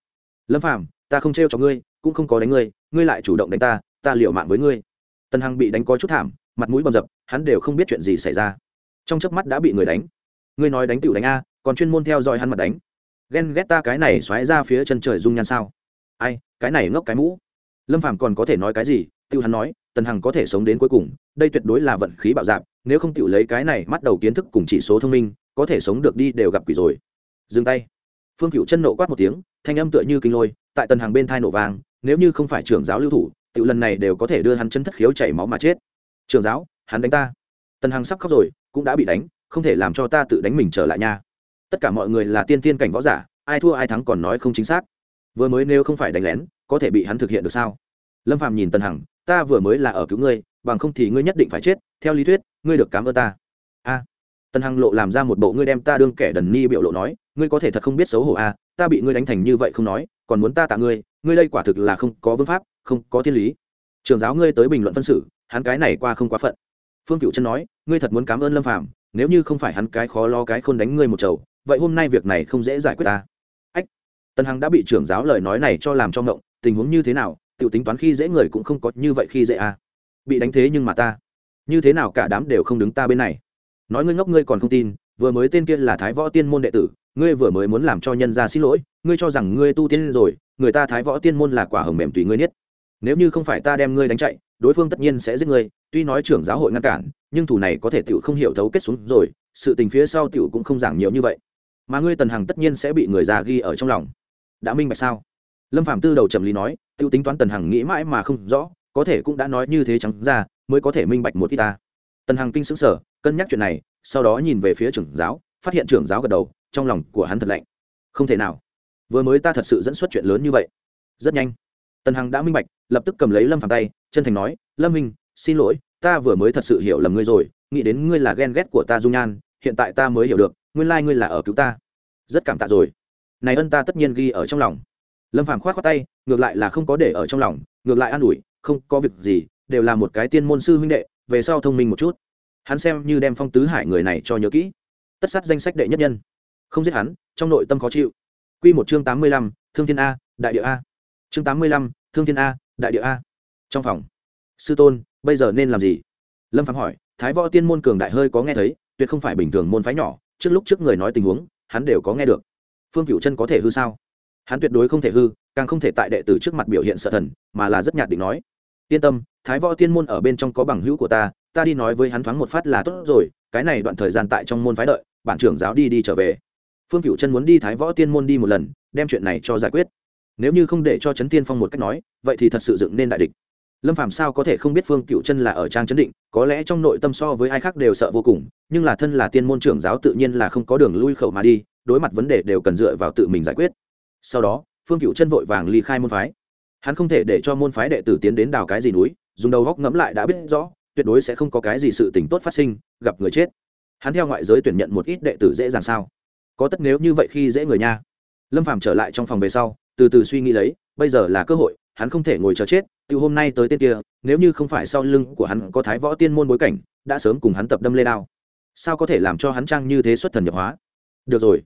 A: Lâm phàm, ta không trêu cho ngươi, cũng không có đánh ngươi ngươi lại chủ động đánh ta ta liệu mạng với ngươi. Tần hằng bị đánh có chút thảm mặt mũi bầm dập, hắn đều không biết chuyện gì xảy ra. Trong chớp mắt đã bị người đánh. Ngươi nói đánh tựu đánh a, còn chuyên môn theo dõi hắn mặt đánh. Ghen ghét ta cái này xoáy ra phía chân trời dung nhan sao? Ai, cái này ngốc cái mũ. Lâm phàm còn có thể nói cái gì? Tiêu hắn nói, tần hằng có thể sống đến cuối cùng, đây tuyệt đối là vận khí bạo dạp nếu không Tiểu lấy cái này mắt đầu kiến thức cùng chỉ số thông minh, có thể sống được đi đều gặp quỷ rồi. Dừng tay. Phương cựu chân nộ quát một tiếng, thanh âm tựa như kinh lôi, tại tần Hằng bên thai nổ vàng nếu như không phải trưởng giáo lưu thủ, Tiểu lần này đều có thể đưa hắn chân thất khiếu chảy máu mà chết. Trường giáo, hắn đánh ta. Tần hằng sắp khóc rồi, cũng đã bị đánh, không thể làm cho ta tự đánh mình trở lại nha. Tất cả mọi người là tiên tiên cảnh võ giả, ai thua ai thắng còn nói không chính xác. Vừa mới nếu không phải đánh lén, có thể bị hắn thực hiện được sao? Lâm phạm nhìn tần hằng, ta vừa mới là ở cứu ngươi, bằng không thì ngươi nhất định phải chết, theo lý thuyết, ngươi được cám ơn ta. A. Tần hằng lộ làm ra một bộ ngươi đem ta đương kẻ đần ni biểu lộ nói, ngươi có thể thật không biết xấu hổ à ta bị ngươi đánh thành như vậy không nói, còn muốn ta tạ ngươi ngươi đây quả thực là không có vương pháp, không có thiên lý trường giáo ngươi tới bình luận phân xử, hắn cái này qua không quá phận. Phương cựu chân nói, ngươi thật muốn cảm ơn lâm phạm nếu như không phải hắn cái khó lo cái khôn đánh ngươi một chầu, vậy hôm nay việc này không dễ giải quyết ta. Ách, tần hằng đã bị trưởng giáo lời nói này cho làm cho ngộng, tình huống như thế nào tự tính toán khi dễ người cũng không có như vậy khi dễ à. Bị đánh thế nhưng mà ta, như thế nào cả đám đều không đứng ta bên này. Nói ngươi ngốc ngươi còn không tin, vừa mới tên kia là thái võ tiên môn đệ tử, ngươi vừa mới muốn làm cho nhân gia xin lỗi, ngươi cho rằng ngươi tu tiên rồi, người ta thái võ tiên môn là quả hồng mềm tùy ngươi nhất nếu như không phải ta đem ngươi đánh chạy, đối phương tất nhiên sẽ giết ngươi, tuy nói trưởng giáo hội ngăn cản, nhưng thủ này có thể tiểu không hiểu thấu kết xuống rồi, sự tình phía sau tiểu cũng không giảng nhiều như vậy. Mà ngươi tần hằng tất nhiên sẽ bị người già ghi ở trong lòng. Đã minh bạch sao? Lâm phạm tư đầu trầm lý nói tiểu tính toán tần hằng nghĩ mãi mà không rõ, có thể cũng đã nói như thế trắng ra, mới có thể minh bạch một ít ta. Tần hằng kinh xứng sở cân nhắc chuyện này, sau đó nhìn về phía trưởng giáo, phát hiện trưởng giáo gật đầu, trong lòng của hắn thật lạnh. Không thể nào. Vừa mới ta thật sự dẫn xuất chuyện lớn như vậy. Rất nhanh tần hằng đã minh bạch, lập tức cầm lấy lâm phàm tay, chân thành nói, lâm minh, xin lỗi, ta vừa mới thật sự hiểu lầm ngươi rồi, nghĩ đến ngươi là ghen ghét của ta dung nhan, hiện tại ta mới hiểu được, nguyên lai ngươi là ở cứu ta. Rất cảm tạ rồi. Này ân ta tất nhiên ghi ở trong lòng. Lâm phàm khoát khoát tay, ngược lại là không có để ở trong lòng, ngược lại an ủi, không có việc gì, đều là một cái tiên môn sư huynh đệ, về sau thông minh một chút. Hắn xem như đem phong tứ hải người này cho nhớ kỹ. Tất sát danh sách đệ nhất nhân. Không giết hắn, trong nội tâm khó chịu. Q một chương tám mươi lăm, thương thiên a, đại địa a chương tám mươi lăm, thương thiên a, đại địa a. Trong phòng, sư tôn, bây giờ nên làm gì? Lâm phạm hỏi, thái võ tiên môn cường đại hơi có nghe thấy, tuyệt không phải bình thường môn phái nhỏ, trước lúc trước người nói tình huống, hắn đều có nghe được. Phương cựu chân có thể hư sao? Hắn tuyệt đối không thể hư, càng không thể tại đệ tử trước mặt biểu hiện sợ thần, mà là rất nhạt định nói. Yên tâm, thái võ tiên môn ở bên trong có bằng hữu của ta ta đi nói với hắn thoáng một phát là tốt rồi, cái này đoạn thời gian tại trong môn phái đợi bản trưởng giáo đi đi trở về. Phương cựu chân muốn đi thái võ tiên môn đi một lần, đem chuyện này cho giải quyết nếu như không để cho trấn tiên phong một cách nói, vậy thì thật sự dựng nên đại địch. Lâm phàm sao có thể không biết phương cựu chân là ở trang chấn định, có lẽ trong nội tâm so với ai khác đều sợ vô cùng, nhưng là thân là tiên môn trưởng giáo tự nhiên là không có đường lui khẩu mà đi, đối mặt vấn đề đều cần dựa vào tự mình giải quyết. Sau đó, phương cựu chân vội vàng ly khai môn phái. Hắn không thể để cho môn phái đệ tử tiến đến đào cái gì núi, dùng đầu góc ngẫm lại đã biết rõ, tuyệt đối sẽ không có cái gì sự tình tốt phát sinh, gặp người chết. Hắn theo ngoại giới tuyển nhận một ít đệ tử dễ dàng sao? Có tất nếu như vậy khi dễ người nha. Lâm phàm trở lại trong phòng về sau từ từ suy nghĩ lấy, bây giờ là cơ hội, hắn không thể ngồi chờ chết, từ hôm nay tới tên kia, nếu như không phải sau lưng của hắn có thái võ tiên môn bối cảnh, đã sớm cùng hắn tập đâm lê đao. Sao có thể làm cho hắn trang như thế xuất thần nhập hóa? Được rồi,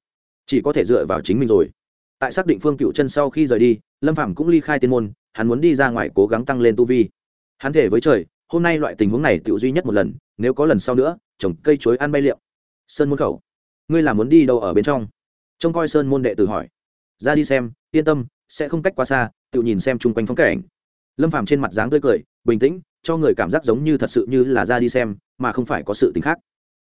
A: chỉ có thể dựa vào chính mình rồi. Tại xác định phương cựu chân sau khi rời đi, lâm phạm cũng ly khai tiên môn, hắn muốn đi ra ngoài cố gắng tăng lên tu vi. Hắn thể với trời, hôm nay loại tình huống này tự duy nhất một lần, nếu có lần sau nữa, trồng cây chuối ăn bay liệu. Sơn môn khẩu, ngươi là muốn đi đâu ở bên trong? Trông coi sơn môn đệ tử hỏi ra đi xem, yên tâm, sẽ không cách quá xa, tự nhìn xem chung quanh phong cảnh. Lâm phàm trên mặt dáng tươi cười, bình tĩnh, cho người cảm giác giống như thật sự như là ra đi xem, mà không phải có sự tính khác.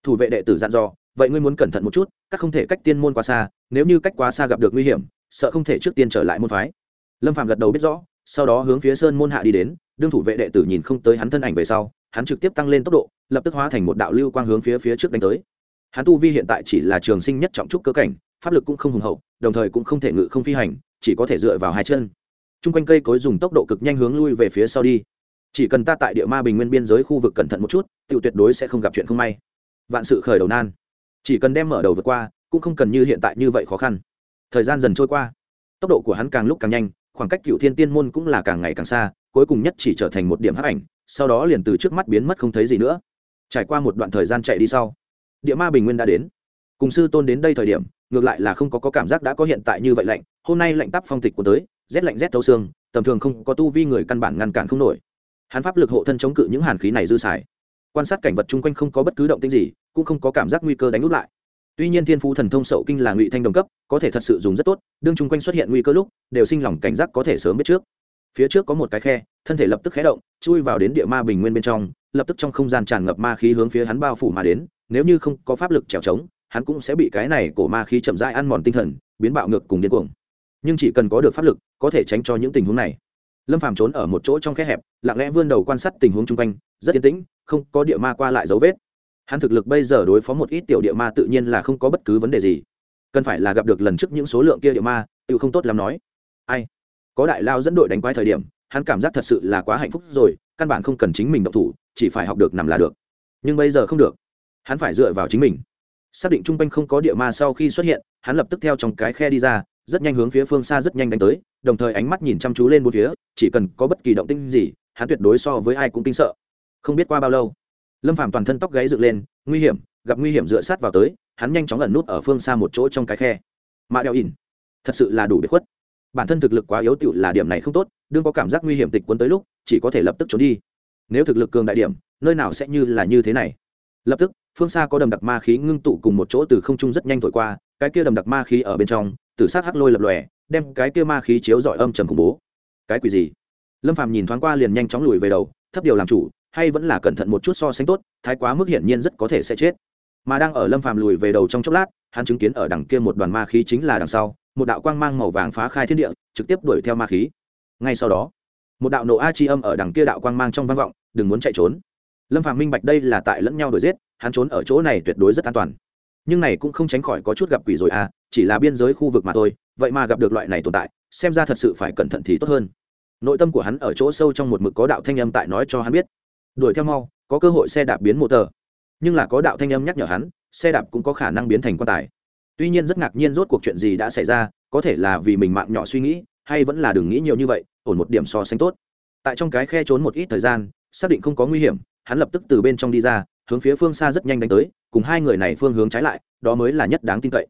A: Thủ vệ đệ tử dặn dò, vậy ngươi muốn cẩn thận một chút, các không thể cách tiên môn quá xa, nếu như cách quá xa gặp được nguy hiểm, sợ không thể trước tiên trở lại môn phái. Lâm phàm gật đầu biết rõ, sau đó hướng phía sơn môn hạ đi đến, đương thủ vệ đệ tử nhìn không tới hắn thân ảnh về sau, hắn trực tiếp tăng lên tốc độ, lập tức hóa thành một đạo lưu quang hướng phía phía trước đánh tới. Hắn tu vi hiện tại chỉ là trường sinh nhất trọng trúc cơ cảnh pháp lực cũng không hùng hậu, đồng thời cũng không thể ngự không phi hành, chỉ có thể dựa vào hai chân. T r u n g quanh cây cối dùng tốc độ cực nhanh hướng lui về phía sau đi. Chỉ cần ta tại địa ma bình nguyên biên giới khu vực cẩn thận một chút tự tuyệt đối sẽ không gặp chuyện không may. Vạn sự khởi đầu nan. Chỉ cần đem mở đầu vượt qua, cũng không cần như hiện tại như vậy khó khăn. Thời gian dần trôi qua. Tốc độ của hắn càng lúc càng nhanh, khoảng cách cựu thiên tiên môn cũng là càng ngày càng xa, cuối cùng nhất chỉ trở thành một điểm hấp ảnh, sau đó liền từ trước mắt biến mất không thấy gì nữa. Trải qua một đoạn thời gian chạy đi sau, địa ma bình nguyên đã đến. Cùng sư tôn đến đây thời điểm ngược lại là không có, có cảm giác đã có hiện tại như vậy lạnh. Hôm nay lạnh tắp phong tịch của tới rét lạnh rét thấu xương tầm thường không có tu vi người căn bản ngăn cản không nổi. Hắn pháp lực hộ thân chống cự những hàn khí này dư xài. Quan sát cảnh vật chung quanh không có bất cứ động tĩnh gì cũng không có cảm giác nguy cơ đánh úp lại. Tuy nhiên thiên phú thần thông sậu kinh là ngụy thanh đồng cấp có thể thật sự dùng rất tốt đương chung quanh xuất hiện nguy cơ lúc đều sinh lòng cảnh giác có thể sớm biết trước. Phía trước có một cái khe thân thể lập tức khé động chui vào đến địa ma bình nguyên bên trong lập tức trong không gian tràn ngập ma khí hướng phía hắn bao phủ mà đến nếu như không có pháp lực trèo trống hắn cũng sẽ bị cái này cổ ma khí chậm rãi ăn mòn tinh thần, biến bạo ngược cùng điên cuồng. Nhưng chỉ cần có được pháp lực, có thể tránh cho những tình huống này. Lâm phàm trốn ở một chỗ trong khe hẹp, lặng lẽ vươn đầu quan sát tình huống chung quanh, rất yên tĩnh, không có địa ma qua lại dấu vết. Hắn thực lực bây giờ đối phó một ít tiểu địa ma tự nhiên là không có bất cứ vấn đề gì. Cần phải là gặp được lần trước những số lượng kia địa ma, tự không tốt làm nói. Ai? Có đại lao dẫn đội đánh quái thời điểm, hắn cảm giác thật sự là quá hạnh phúc rồi, căn bản không cần chính mình động thủ, chỉ phải học được nằm là được. Nhưng bây giờ không được. Hắn phải dựa vào chính mình xác định trung quanh không có địa ma sau khi xuất hiện, hắn lập tức theo trong cái khe đi ra, rất nhanh hướng phía phương xa rất nhanh đánh tới, đồng thời ánh mắt nhìn chăm chú lên một phía, chỉ cần có bất kỳ động tinh gì, hắn tuyệt đối so với ai cũng kinh sợ. Không biết qua bao lâu, lâm phàm toàn thân tóc gáy dựng lên, nguy hiểm, gặp nguy hiểm dựa sát vào tới, hắn nhanh chóng ẩn nút ở phương xa một chỗ trong cái khe. Mạ đeo ỉn, thật sự là đủ biệt khuất. Bản thân thực lực quá yếu tựu là điểm này không tốt, đương có cảm giác nguy hiểm tịch quân tới lúc, chỉ có thể lập tức trốn đi. Nếu thực lực cường đại điểm, nơi nào sẽ như là như thế này? Lập tức phương xa có đầm đặc ma khí ngưng tụ cùng một chỗ từ không trung rất nhanh thổi qua, cái kia đầm đặc ma khí ở bên trong tử sát hắc lôi lập lòe, đem cái kia ma khí chiếu dọi âm trầm khủng bố. Cái quỷ gì? Lâm phàm nhìn thoáng qua liền nhanh chóng lùi về đầu, thấp điều làm chủ, hay vẫn là cẩn thận một chút so sánh tốt, thái quá mức hiển nhiên rất có thể sẽ chết. Mà đang ở lâm phàm lùi về đầu trong chốc lát, hắn chứng kiến ở đằng kia một đoàn ma khí chính là đằng sau, một đạo quang mang màu vàng phá khai thiên địa, trực tiếp đuổi theo ma khí. Ngay sau đó, một đạo nổ a chi âm ở đằng kia đạo quang mang trong vang vọng, đừng muốn chạy trốn lâm phàm minh bạch đây là tại lẫn nhau đuổi giết, hắn trốn ở chỗ này tuyệt đối rất an toàn. Nhưng này cũng không tránh khỏi có chút gặp quỷ rồi à chỉ là biên giới khu vực mà thôi, vậy mà gặp được loại này tồn tại, xem ra thật sự phải cẩn thận thì tốt hơn. Nội tâm của hắn ở chỗ sâu trong một mực có đạo thanh âm tại nói cho hắn biết. Đuổi theo mau, có cơ hội xe đạp biến mô tờ. Nhưng là có đạo thanh âm nhắc nhở hắn, xe đạp cũng có khả năng biến thành quan tài. Tuy nhiên rất ngạc nhiên rốt cuộc chuyện gì đã xảy ra, có thể là vì mình mạng nhỏ suy nghĩ, hay vẫn là đừng nghĩ nhiều như vậy, ổn một điểm so sánh tốt. Tại trong cái khe trốn một ít thời gian, xác định không có nguy hiểm hắn lập tức từ bên trong đi ra, hướng phía phương xa rất nhanh đánh tới, cùng hai người này phương hướng trái lại, đó mới là nhất đáng tin cậy.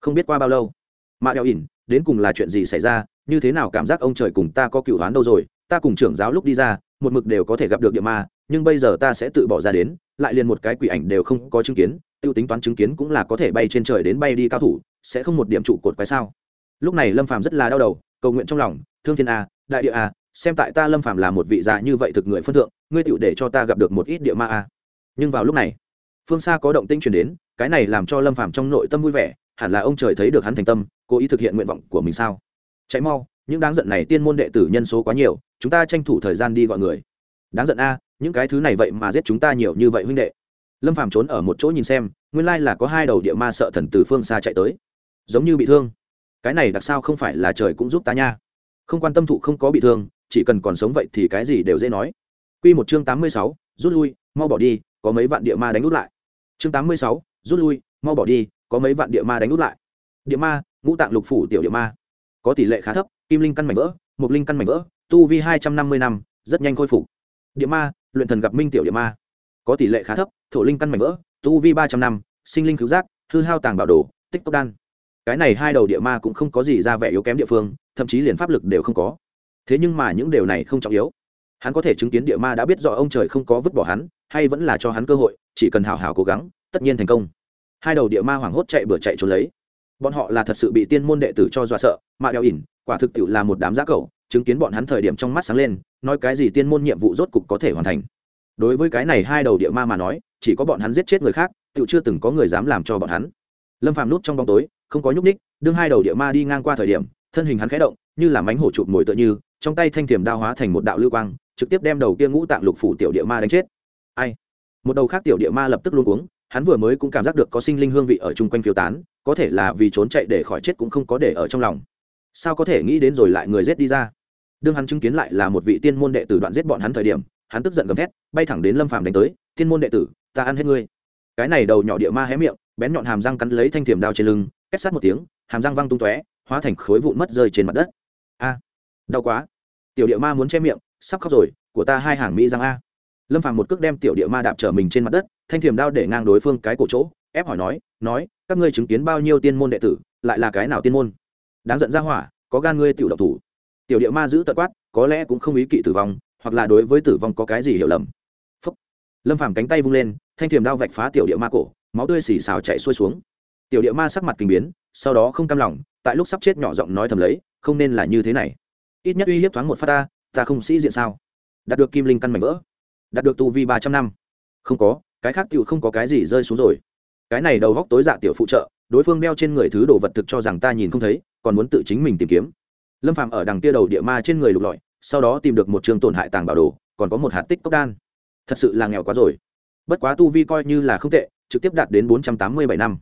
A: Không biết qua bao lâu mạ đeo ỉn, đến cùng là chuyện gì xảy ra, như thế nào cảm giác ông trời cùng ta có cựu đoán đâu rồi, ta cùng trưởng giáo lúc đi ra, một mực đều có thể gặp được địa ma, nhưng bây giờ ta sẽ tự bỏ ra đến, lại liền một cái quỷ ảnh đều không có chứng kiến, tiêu tính toán chứng kiến cũng là có thể bay trên trời đến bay đi cao thủ, sẽ không một điểm trụ cột quái sao? Lúc này lâm phàm rất là đau đầu, cầu nguyện trong lòng, thương thiên a, đại địa a xem tại ta lâm phàm là một vị già như vậy thực người phân thượng, ngươi tựu để cho ta gặp được một ít địa ma a. Nhưng vào lúc này, phương xa có động tinh chuyển đến, cái này làm cho lâm phàm trong nội tâm vui vẻ, hẳn là ông trời thấy được hắn thành tâm, cố ý thực hiện nguyện vọng của mình sao? Chạy mau, những đáng giận này tiên môn đệ tử nhân số quá nhiều, chúng ta tranh thủ thời gian đi gọi người. Đáng giận a, những cái thứ này vậy mà giết chúng ta nhiều như vậy huynh đệ. Lâm phàm trốn ở một chỗ nhìn xem, nguyên lai là có hai đầu địa ma sợ thần từ phương xa chạy tới. Giống như bị thương. Cái này đặc sao không phải là trời cũng giúp ta nha. Không quan tâm thụ không có bị thương chỉ cần còn sống vậy thì cái gì đều dễ nói. Quy một chương tám mươi sáu, rút lui mau bỏ đi có mấy vạn địa ma đánh út lại. Chương tám mươi sáu, rút lui mau bỏ đi có mấy vạn địa ma đánh út lại. Địa ma ngũ tạng lục phủ tiểu địa ma. Có tỷ lệ khá thấp kim linh căn mảnh vỡ mục linh căn mảnh vỡ tu vi hai trăm năm mươi năm rất nhanh khôi phục. Địa ma luyện thần gặp minh tiểu địa ma. Có tỷ lệ khá thấp thổ linh căn mảnh vỡ tu vi ba trăm năm sinh linh cứu giác hư hao tàng bảo đồ tích tốc đan. Cái này hai đầu địa ma cũng không có gì ra vẻ yếu kém địa phương thậm chí liền pháp lực đều không có thế nhưng mà những điều này không trọng yếu. Hắn có thể chứng kiến địa ma đã biết rõ ông trời không có vứt bỏ hắn, hay vẫn là cho hắn cơ hội, chỉ cần hào hào cố gắng, tất nhiên thành công. Hai đầu địa ma hoảng hốt chạy bừa chạy trốn lấy. Bọn họ là thật sự bị tiên môn đệ tử cho dọa sợ mạ đeo ỉn, quả thực tiệu là một đám giá cầu chứng kiến bọn hắn thời điểm trong mắt sáng lên, nói cái gì tiên môn nhiệm vụ rốt cục có thể hoàn thành. Đối với cái này hai đầu địa ma mà nói, chỉ có bọn hắn giết chết người khác tự chưa từng có người dám làm cho bọn hắn. Lâm phàm nút trong bóng tối, không có nhúc ních đương hai đầu địa ma đi ngang qua thời điểm, thân hình hắn khẽ động, như là mánh hổ chụp mồi tựa như trong tay thanh thiểm đao hóa thành một đạo lưu quang, trực tiếp đem đầu kia ngũ tạng lục phủ tiểu địa ma đánh chết. Ai? Một đầu khác tiểu địa ma lập tức luôn cuống, hắn vừa mới cũng cảm giác được có sinh linh hương vị ở chung quanh phiêu tán, có thể là vì trốn chạy để khỏi chết cũng không có để ở trong lòng. Sao có thể nghĩ đến rồi lại người giết đi ra? Đương hắn chứng kiến lại là một vị tiên môn đệ tử đoạn giết bọn hắn thời điểm, hắn tức giận gầm thét, bay thẳng đến lâm phàm đánh tới, tiên môn đệ tử, ta ăn hết ngươi. Cái này đầu nhỏ địa ma hé miệng, bén nhọn hàm răng cắn lấy thanh thiểm đao trên lưng, kết sát một tiếng, hàm răng văng tung tóe, hóa thành khối vụn mất rơi trên mặt đất. A! Đau quá. Tiểu địa ma muốn che miệng, sắp khóc rồi, của ta hai hàng mỹ răng a. Lâm phàm một cước đem tiểu địa ma đạp trở mình trên mặt đất, thanh thiềm đao để ngang đối phương cái cổ chỗ, ép hỏi nói nói, các ngươi chứng kiến bao nhiêu tiên môn đệ tử, lại là cái nào tiên môn? Đáng giận ra hỏa, có gan ngươi tiểu độc thủ. Tiểu địa ma giữ tật quát, có lẽ cũng không ý kỵ tử vong, hoặc là đối với tử vong có cái gì hiểu lầm. Phúc. lâm phàm cánh tay vung lên, thanh thiềm đao vạch phá tiểu địa ma cổ, máu tươi xì xào chạy xuôi xuống. Tiểu địa ma sắc mặt kinh biến, sau đó không cam lòng, tại lúc sắp chết nhỏ giọng nói thầm lấy, không nên là như thế này ít nhất uy hiếp thoáng một phát ta ta không sĩ diện sao? Đạt được kim linh căn mảnh vỡ, đạt được tu vi ba trăm năm. Không có, cái khác tựu không có cái gì rơi xuống rồi. Cái này đầu góc tối dạ tiểu phụ trợ, đối phương đeo trên người thứ đồ vật thực cho rằng ta nhìn không thấy, còn muốn tự chính mình tìm kiếm. Lâm phạm ở đằng kia đầu địa ma trên người lục lọi, sau đó tìm được một trường tổn hại tàng bảo đồ, còn có một hạt tích cốc đan. Thật sự là nghèo quá rồi. Bất quá tu vi coi như là không tệ, trực tiếp đạt đến bốn trăm tám mươi bảy năm.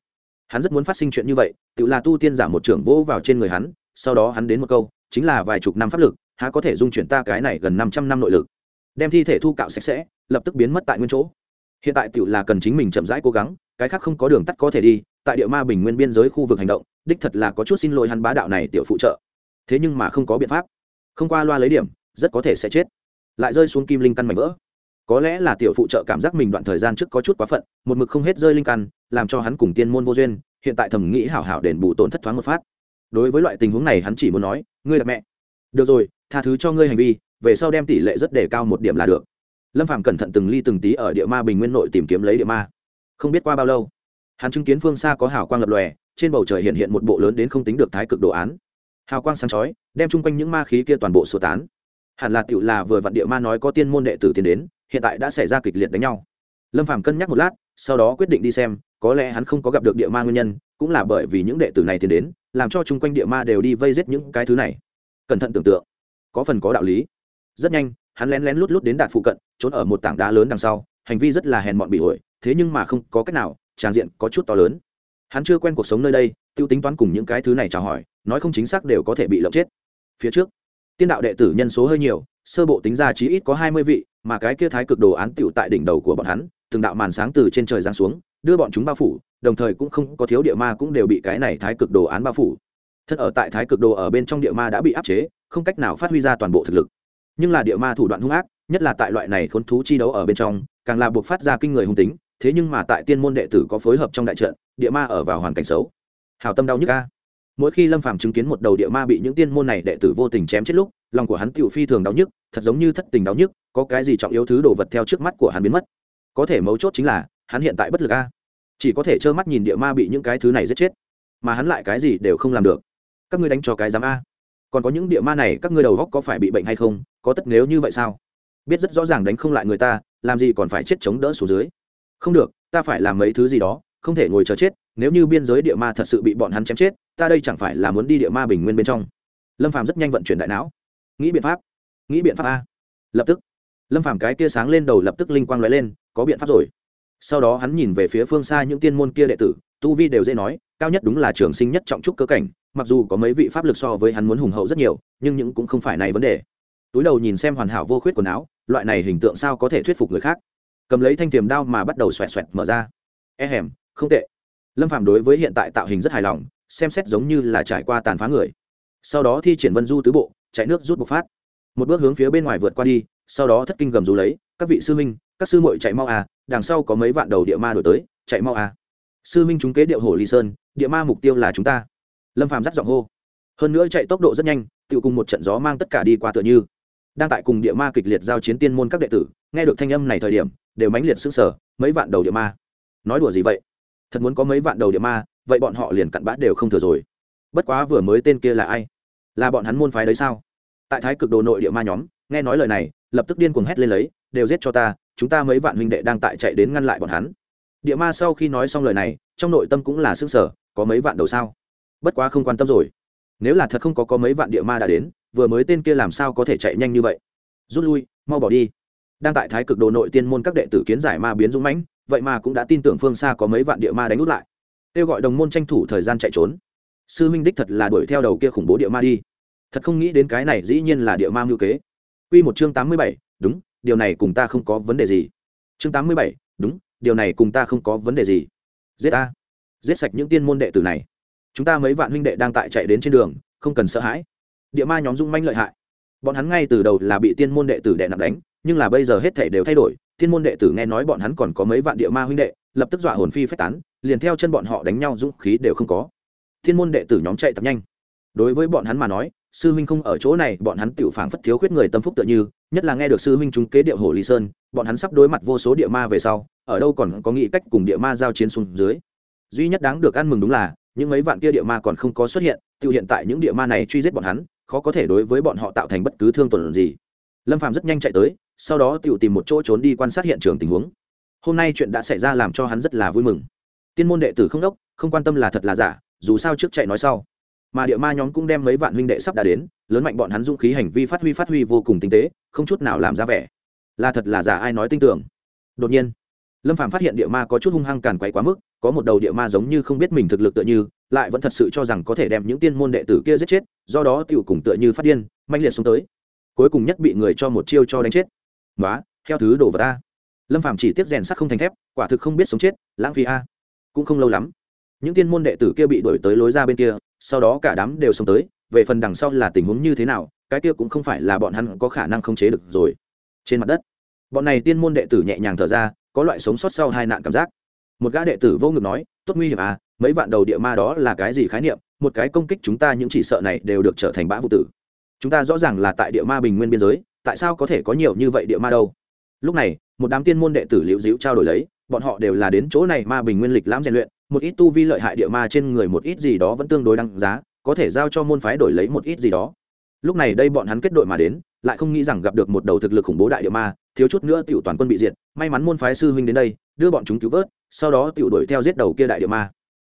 A: Hắn rất muốn phát sinh chuyện như vậy, tự là tu tiên giả một trưởng vỗ vào trên người hắn, sau đó hắn đến một câu chính là vài chục năm pháp lực, há có thể dung chuyển ta cái này gần năm trăm năm nội lực. Đem thi thể thu cạo sạch sẽ, lập tức biến mất tại nguyên chỗ. Hiện tại tựu là cần chính mình chậm rãi cố gắng, cái khác không có đường tắt có thể đi, tại địa ma bình nguyên biên giới khu vực hành động, đích thật là có chút xin lỗi hắn bá đạo này tiểu phụ trợ. Thế nhưng mà không có biện pháp. Không qua loa lấy điểm, rất có thể sẽ chết. Lại rơi xuống kim linh căn mảnh vỡ. Có lẽ là tiểu phụ trợ cảm giác mình đoạn thời gian trước có chút quá phận, một mực không hết rơi linh căn, làm cho hắn cùng tiên môn vô duyên, hiện tại thầm nghĩ hảo hảo đền bù tổn thất thoáng một phát. Đối với loại tình huống này hắn chỉ muốn nói ngươi là mẹ. Được rồi, tha thứ cho ngươi hành vi, về sau đem tỷ lệ rất đề cao một điểm là được. Lâm phạm cẩn thận từng ly từng tí ở địa ma bình nguyên nội tìm kiếm lấy địa ma. Không biết qua bao lâu, hắn chứng kiến phương xa có hào quang lập lòe, trên bầu trời hiện hiện một bộ lớn đến không tính được thái cực đồ án. Hào quang sáng chói, đem chung quanh những ma khí kia toàn bộ sơ tán. Hẳn là tựu là vừa vặn địa ma nói có tiên môn đệ tử tiến đến, hiện tại đã xảy ra kịch liệt đánh nhau. Lâm phàm cân nhắc một lát, sau đó quyết định đi xem, có lẽ hắn không có gặp được địa ma nguyên nhân cũng là bởi vì những đệ tử này tiến đến, làm cho chung quanh địa ma đều đi vây giết những cái thứ này. Cẩn thận tưởng tượng, có phần có đạo lý. Rất nhanh, hắn lén lén lút lút đến đạt phụ cận, trốn ở một tảng đá lớn đằng sau, hành vi rất là hèn mọn bị ổi thế nhưng mà không có cách nào, tràng diện có chút to lớn. Hắn chưa quen cuộc sống nơi đây t i ê u tính toán cùng những cái thứ này chào hỏi, nói không chính xác đều có thể bị lộng chết. Phía trước, tiên đạo đệ tử nhân số hơi nhiều, sơ bộ tính ra chí ít có hai mươi vị, mà cái kia thái cực đồ án tựu tại đỉnh đầu của bọn hắn, từng đạo màn sáng từ trên trời giáng xuống đưa bọn chúng bao phủ, đồng thời cũng không có thiếu địa ma cũng đều bị cái này thái cực đồ án bao phủ. Thân ở tại thái cực đồ ở bên trong địa ma đã bị áp chế, không cách nào phát huy ra toàn bộ thực lực. Nhưng là địa ma thủ đoạn hung ác, nhất là tại loại này khốn thú chi đấu ở bên trong, càng là buộc phát ra kinh người hung tính, thế nhưng mà tại tiên môn đệ tử có phối hợp trong đại trận, địa ma ở vào hoàn cảnh xấu. Hào tâm đau nhức ca mỗi khi lâm phàm chứng kiến một đầu địa ma bị những tiên môn này đệ tử vô tình chém chết lúc, lòng của hắn tiểu phi thường đau nhức, thật giống như thất tình đau nhức, có cái gì trọng yếu thứ đồ vật theo trước mắt của hắn biến mất. Có thể mấu chốt chính là hắn hiện tại bất lực a. Chỉ có thể trơ mắt nhìn địa ma bị những cái thứ này giết chết. Mà hắn lại cái gì đều không làm được. Các ngươi đánh cho cái giám a. Còn có những địa ma này, các ngươi đầu góc có phải bị bệnh hay không? Có tất nếu như vậy sao? Biết rất rõ ràng đánh không lại người ta, làm gì còn phải chết chống đỡ xuống dưới. Không được, ta phải làm mấy thứ gì đó, không thể ngồi chờ chết. Nếu như biên giới địa ma thật sự bị bọn hắn chém chết, ta đây chẳng phải là muốn đi địa ma bình nguyên bên trong. Lâm phàm rất nhanh vận chuyển đại não. Nghĩ biện pháp. Nghĩ biện pháp a. Lập tức. Lâm phàm cái kia sáng lên đầu lập tức linh quang lóe lên, có biện pháp rồi sau đó hắn nhìn về phía phương xa những tiên môn kia đệ tử, tu vi đều dễ nói, cao nhất đúng là trường sinh nhất trọng trúc cơ cảnh, mặc dù có mấy vị pháp lực so với hắn muốn hùng hậu rất nhiều, nhưng những cũng không phải này vấn đề. Túi đầu nhìn xem hoàn hảo vô khuyết quần áo, loại này hình tượng sao có thể thuyết phục người khác? Cầm lấy thanh tiềm đao mà bắt đầu xoẹt xoẹt mở ra. E hèm, không tệ. Lâm phạm đối với hiện tại tạo hình rất hài lòng, xem xét giống như là trải qua tàn phá người. Sau đó thi triển vân du tứ bộ, chạy nước rút bộc phát. Một bước hướng phía bên ngoài vượt qua đi, sau đó thất kinh gầm rú lấy, các vị sư minh các sư muội chạy mau à đằng sau có mấy vạn đầu địa ma đổi tới, chạy mau à. Sư minh chúng kế điệu hồ ly sơn, địa ma mục tiêu là chúng ta. Lâm phàm dắt giọng hô. Hơn nữa chạy tốc độ rất nhanh tự cùng một trận gió mang tất cả đi qua tựa như. Đang tại cùng địa ma kịch liệt giao chiến tiên môn các đệ tử, nghe được thanh âm này thời điểm, đều mãnh liệt sức sở mấy vạn đầu địa ma. Nói đùa gì vậy? Thật muốn có mấy vạn đầu địa ma, vậy bọn họ liền cặn bã đều không thừa rồi. Bất quá vừa mới tên kia là ai? Là bọn hắn môn phái đấy sao? Tại thái cực đồ nội địa ma nhóm, nghe nói lời này, lập tức điên cuồng hét lên lấy đều giết cho ta chúng ta mấy vạn huynh đệ đang tại chạy đến ngăn lại bọn hắn. Địa ma sau khi nói xong lời này trong nội tâm cũng là sức sở có mấy vạn đầu sao? Bất quá không quan tâm rồi. Nếu là thật không có có mấy vạn địa ma đã đến vừa mới tên kia làm sao có thể chạy nhanh như vậy? Rút lui mau bỏ đi. Đang tại thái cực đồ nội tiên môn các đệ tử kiến giải ma biến dũng mãnh vậy mà cũng đã tin tưởng phương xa có mấy vạn địa ma đánh út lại. Kêu gọi đồng môn tranh thủ thời gian chạy trốn. Sư minh đích thật là đuổi theo đầu kia khủng bố địa ma đi. Thật không nghĩ đến cái này dĩ nhiên là địa ma mưu kế. Q một chương tám mươi bảy, đúng, điều này cùng ta không có vấn đề gì. Chương tám mươi bảy, đúng, điều này cùng ta không có vấn đề gì. Giết a. Giết sạch những tiên môn đệ tử này chúng ta mấy vạn huynh đệ đang tại chạy đến trên đường không cần sợ hãi địa ma nhóm dung manh lợi hại bọn hắn ngay từ đầu là bị tiên môn đệ tử đệ nặng đánh nhưng là bây giờ hết thể đều thay đổi tiên môn đệ tử nghe nói bọn hắn còn có mấy vạn địa ma huynh đệ lập tức dọa hồn phi phách tán liền theo chân bọn họ đánh nhau dũng khí đều không có thiên môn đệ tử nhóm chạy tập nhanh đối với bọn hắn mà nói sư huynh không ở chỗ này, bọn hắn tiểu phảng phất thiếu khuyết người tâm phúc tựa như, nhất là nghe được sư huynh chúng kế điệu hồ lý sơn, bọn hắn sắp đối mặt vô số địa ma về sau, ở đâu còn có nghĩ cách cùng địa ma giao chiến xuống dưới. Duy nhất đáng được ăn mừng đúng là, những mấy vạn kia địa ma còn không có xuất hiện tự hiện tại những địa ma này truy giết bọn hắn, khó có thể đối với bọn họ tạo thành bất cứ thương tổn gì. Lâm phàm rất nhanh chạy tới, sau đó tự tìm một chỗ trốn đi quan sát hiện trường tình huống. Hôm nay chuyện đã xảy ra làm cho hắn rất là vui mừng. Tiên môn đệ tử không đốc, không quan tâm là thật là giả, dù sao trước chạy nói sau mà địa ma nhóm cũng đem mấy vạn huynh đệ sắp đã đến, lớn mạnh bọn hắn dũng khí hành vi phát huy phát huy vô cùng tinh tế, không chút nào làm ra vẻ. Là thật là giả ai nói tin tưởng. Đột nhiên, lâm phàm phát hiện địa ma có chút hung hăng càn quấy quá mức, có một đầu địa ma giống như không biết mình thực lực tựa như, lại vẫn thật sự cho rằng có thể đem những tiên môn đệ tử kia giết chết, do đó tiểu cùng tựa như phát điên manh liệt xuống tới. Cuối cùng nhất bị người cho một chiêu cho đánh chết. Nói theo thứ đổ vào ta lâm phàm chỉ tiếp rèn sắt không thành thép, quả thực không biết sống chết, lãng phí a. Cũng không lâu lắm, những tiên môn đệ tử kia bị đuổi tới lối ra bên kia sau đó cả đám đều xông tới, về phần đằng sau là tình huống như thế nào, cái kia cũng không phải là bọn hắn có khả năng khống chế được rồi. Trên mặt đất, bọn này tiên môn đệ tử nhẹ nhàng thở ra, có loại sống sót sau hai nạn cảm giác. Một gã đệ tử vô ngực nói, tốt nguy hiểm à mấy vạn đầu địa ma đó là cái gì khái niệm, một cái công kích chúng ta những chỉ sợ này đều được trở thành bã vụ tử. Chúng ta rõ ràng là tại địa ma bình nguyên biên giới, tại sao có thể có nhiều như vậy địa ma đâu? Lúc này, một đám tiên môn đệ tử liễu dĩu trao đổi lấy, bọn họ đều là đến chỗ này ma bình nguyên lịch lãm rèn luyện một ít tu vi lợi hại địa ma trên người một ít gì đó vẫn tương đối đăng giá, có thể giao cho môn phái đổi lấy một ít gì đó. Lúc này đây bọn hắn kết đội mà đến, lại không nghĩ rằng gặp được một đầu thực lực khủng bố đại địa ma, thiếu chút nữa tiểu toàn quân bị diệt. May mắn môn phái sư huynh đến đây, đưa bọn chúng cứu vớt, sau đó tiểu đuổi theo giết đầu kia đại địa ma.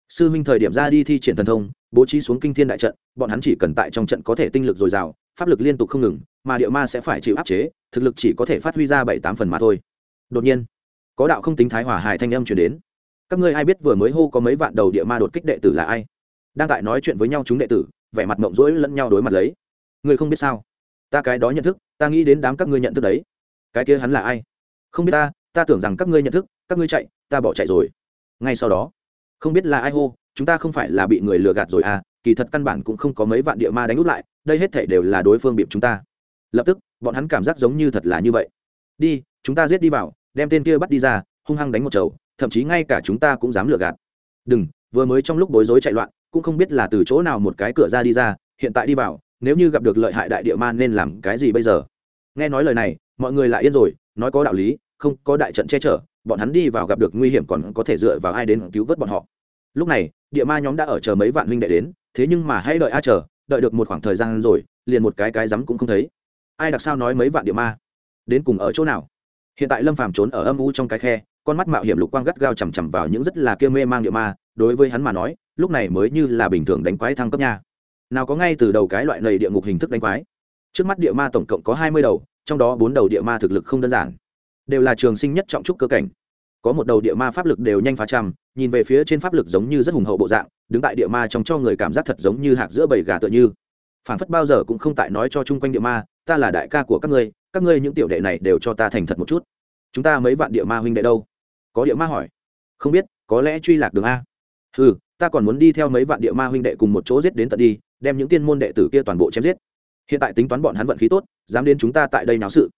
A: Sư huynh thời điểm ra đi thi triển thần thông, bố trí xuống kinh thiên đại trận, bọn hắn chỉ cần tại trong trận có thể tinh lực dồi dào, pháp lực liên tục không ngừng, mà địa ma sẽ phải chịu áp chế, thực lực chỉ có thể phát huy ra bảy tám phần mà thôi. Đột nhiên, có đạo không tính thái hỏa hải thanh âm chuyển đến các ngươi ai biết vừa mới hô có mấy vạn đầu địa ma đột kích đệ tử là ai? Đang tại nói chuyện với nhau chúng đệ tử, vẻ mặt mộng rỗi lẫn nhau đối mặt lấy. Ngươi không biết sao? Ta cái đó nhận thức, ta nghĩ đến đám các ngươi nhận thức đấy. Cái kia hắn là ai? Không biết ta ta tưởng rằng các ngươi nhận thức, các ngươi chạy, ta bỏ chạy rồi. Ngay sau đó, không biết là ai hô, chúng ta không phải là bị người lừa gạt rồi à kỳ thật căn bản cũng không có mấy vạn địa ma đánh úp lại, đây hết thể đều là đối phương bịp chúng ta. Lập tức, bọn hắn cảm giác giống như thật là như vậy. Đi, chúng ta giết đi vào, đem tên kia bắt đi ra, hung hăng đánh một chầu thậm chí ngay cả chúng ta cũng dám lừa gạt. Đừng, vừa mới trong lúc bối rối chạy loạn, cũng không biết là từ chỗ nào một cái cửa ra đi ra, hiện tại đi vào, nếu như gặp được lợi hại đại địa ma nên làm cái gì bây giờ? Nghe nói lời này, mọi người lại yên rồi, nói có đạo lý, không có đại trận che chở, bọn hắn đi vào gặp được nguy hiểm còn có thể dựa vào ai đến cứu vớt bọn họ. Lúc này, địa ma nhóm đã ở chờ mấy vạn huynh đệ đến, thế nhưng mà hãy đợi a chờ, đợi được một khoảng thời gian rồi, liền một cái cái rắm cũng không thấy. Ai đặc sao nói mấy vạn địa ma? Đến cùng ở chỗ nào? Hiện tại lâm phàm trốn ở âm u trong cái khe con mắt mạo hiểm lục quang gắt gao chằm chằm vào những rất là kia mê mang địa ma, đối với hắn mà nói, lúc này mới như là bình thường đánh quái thăng cấp nha. Nào có ngay từ đầu cái loại lầy địa ngục hình thức đánh quái. Trước mắt địa ma tổng cộng có hai mươi đầu, trong đó bốn đầu địa ma thực lực không đơn giản. Đều là trường sinh nhất trọng trúc cơ cảnh. Có một đầu địa ma pháp lực đều nhanh phá trăm, nhìn về phía trên pháp lực giống như rất hùng hậu bộ dạng, đứng tại địa ma trong cho người cảm giác thật giống như hạc giữa bầy gà tựa như. Phản phất bao giờ cũng không tại nói cho chung quanh địa ma, ta là đại ca của các ngươi các ngươi những tiểu đệ này đều cho ta thành thật một chút. Chúng ta mấy vạn địa ma huynh đệ đâu? Có địa ma hỏi. Không biết, có lẽ truy lạc đường a. Ừ ta còn muốn đi theo mấy vạn địa ma huynh đệ cùng một chỗ giết đến tận đi, đem những tiên môn đệ tử kia toàn bộ chém giết. Hiện tại tính toán bọn hắn vận khí tốt, dám đến chúng ta tại đây náo sự.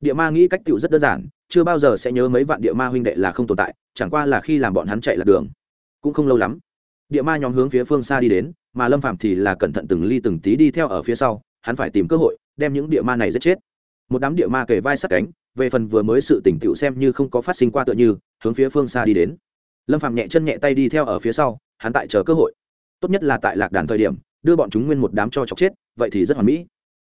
A: Địa ma nghĩ cách tựu rất đơn giản, chưa bao giờ sẽ nhớ mấy vạn địa ma huynh đệ là không tồn tại, chẳng qua là khi làm bọn hắn chạy lạc đường. Cũng không lâu lắm, địa ma nhóm hướng phía phương xa đi đến, mà lâm phạm thì là cẩn thận từng ly từng tí đi theo ở phía sau, hắn phải tìm cơ hội, đem những địa ma này giết chết. Một đám địa ma kề vai sát cánh, về phần vừa mới sự tỉnh tựu xem như không có phát sinh qua tựa như hướng phía phương xa đi đến. Lâm phạm nhẹ chân nhẹ tay đi theo ở phía sau, hắn tại chờ cơ hội. Tốt nhất là tại lạc đàn thời điểm, đưa bọn chúng nguyên một đám cho chọc chết, vậy thì rất hoàn mỹ.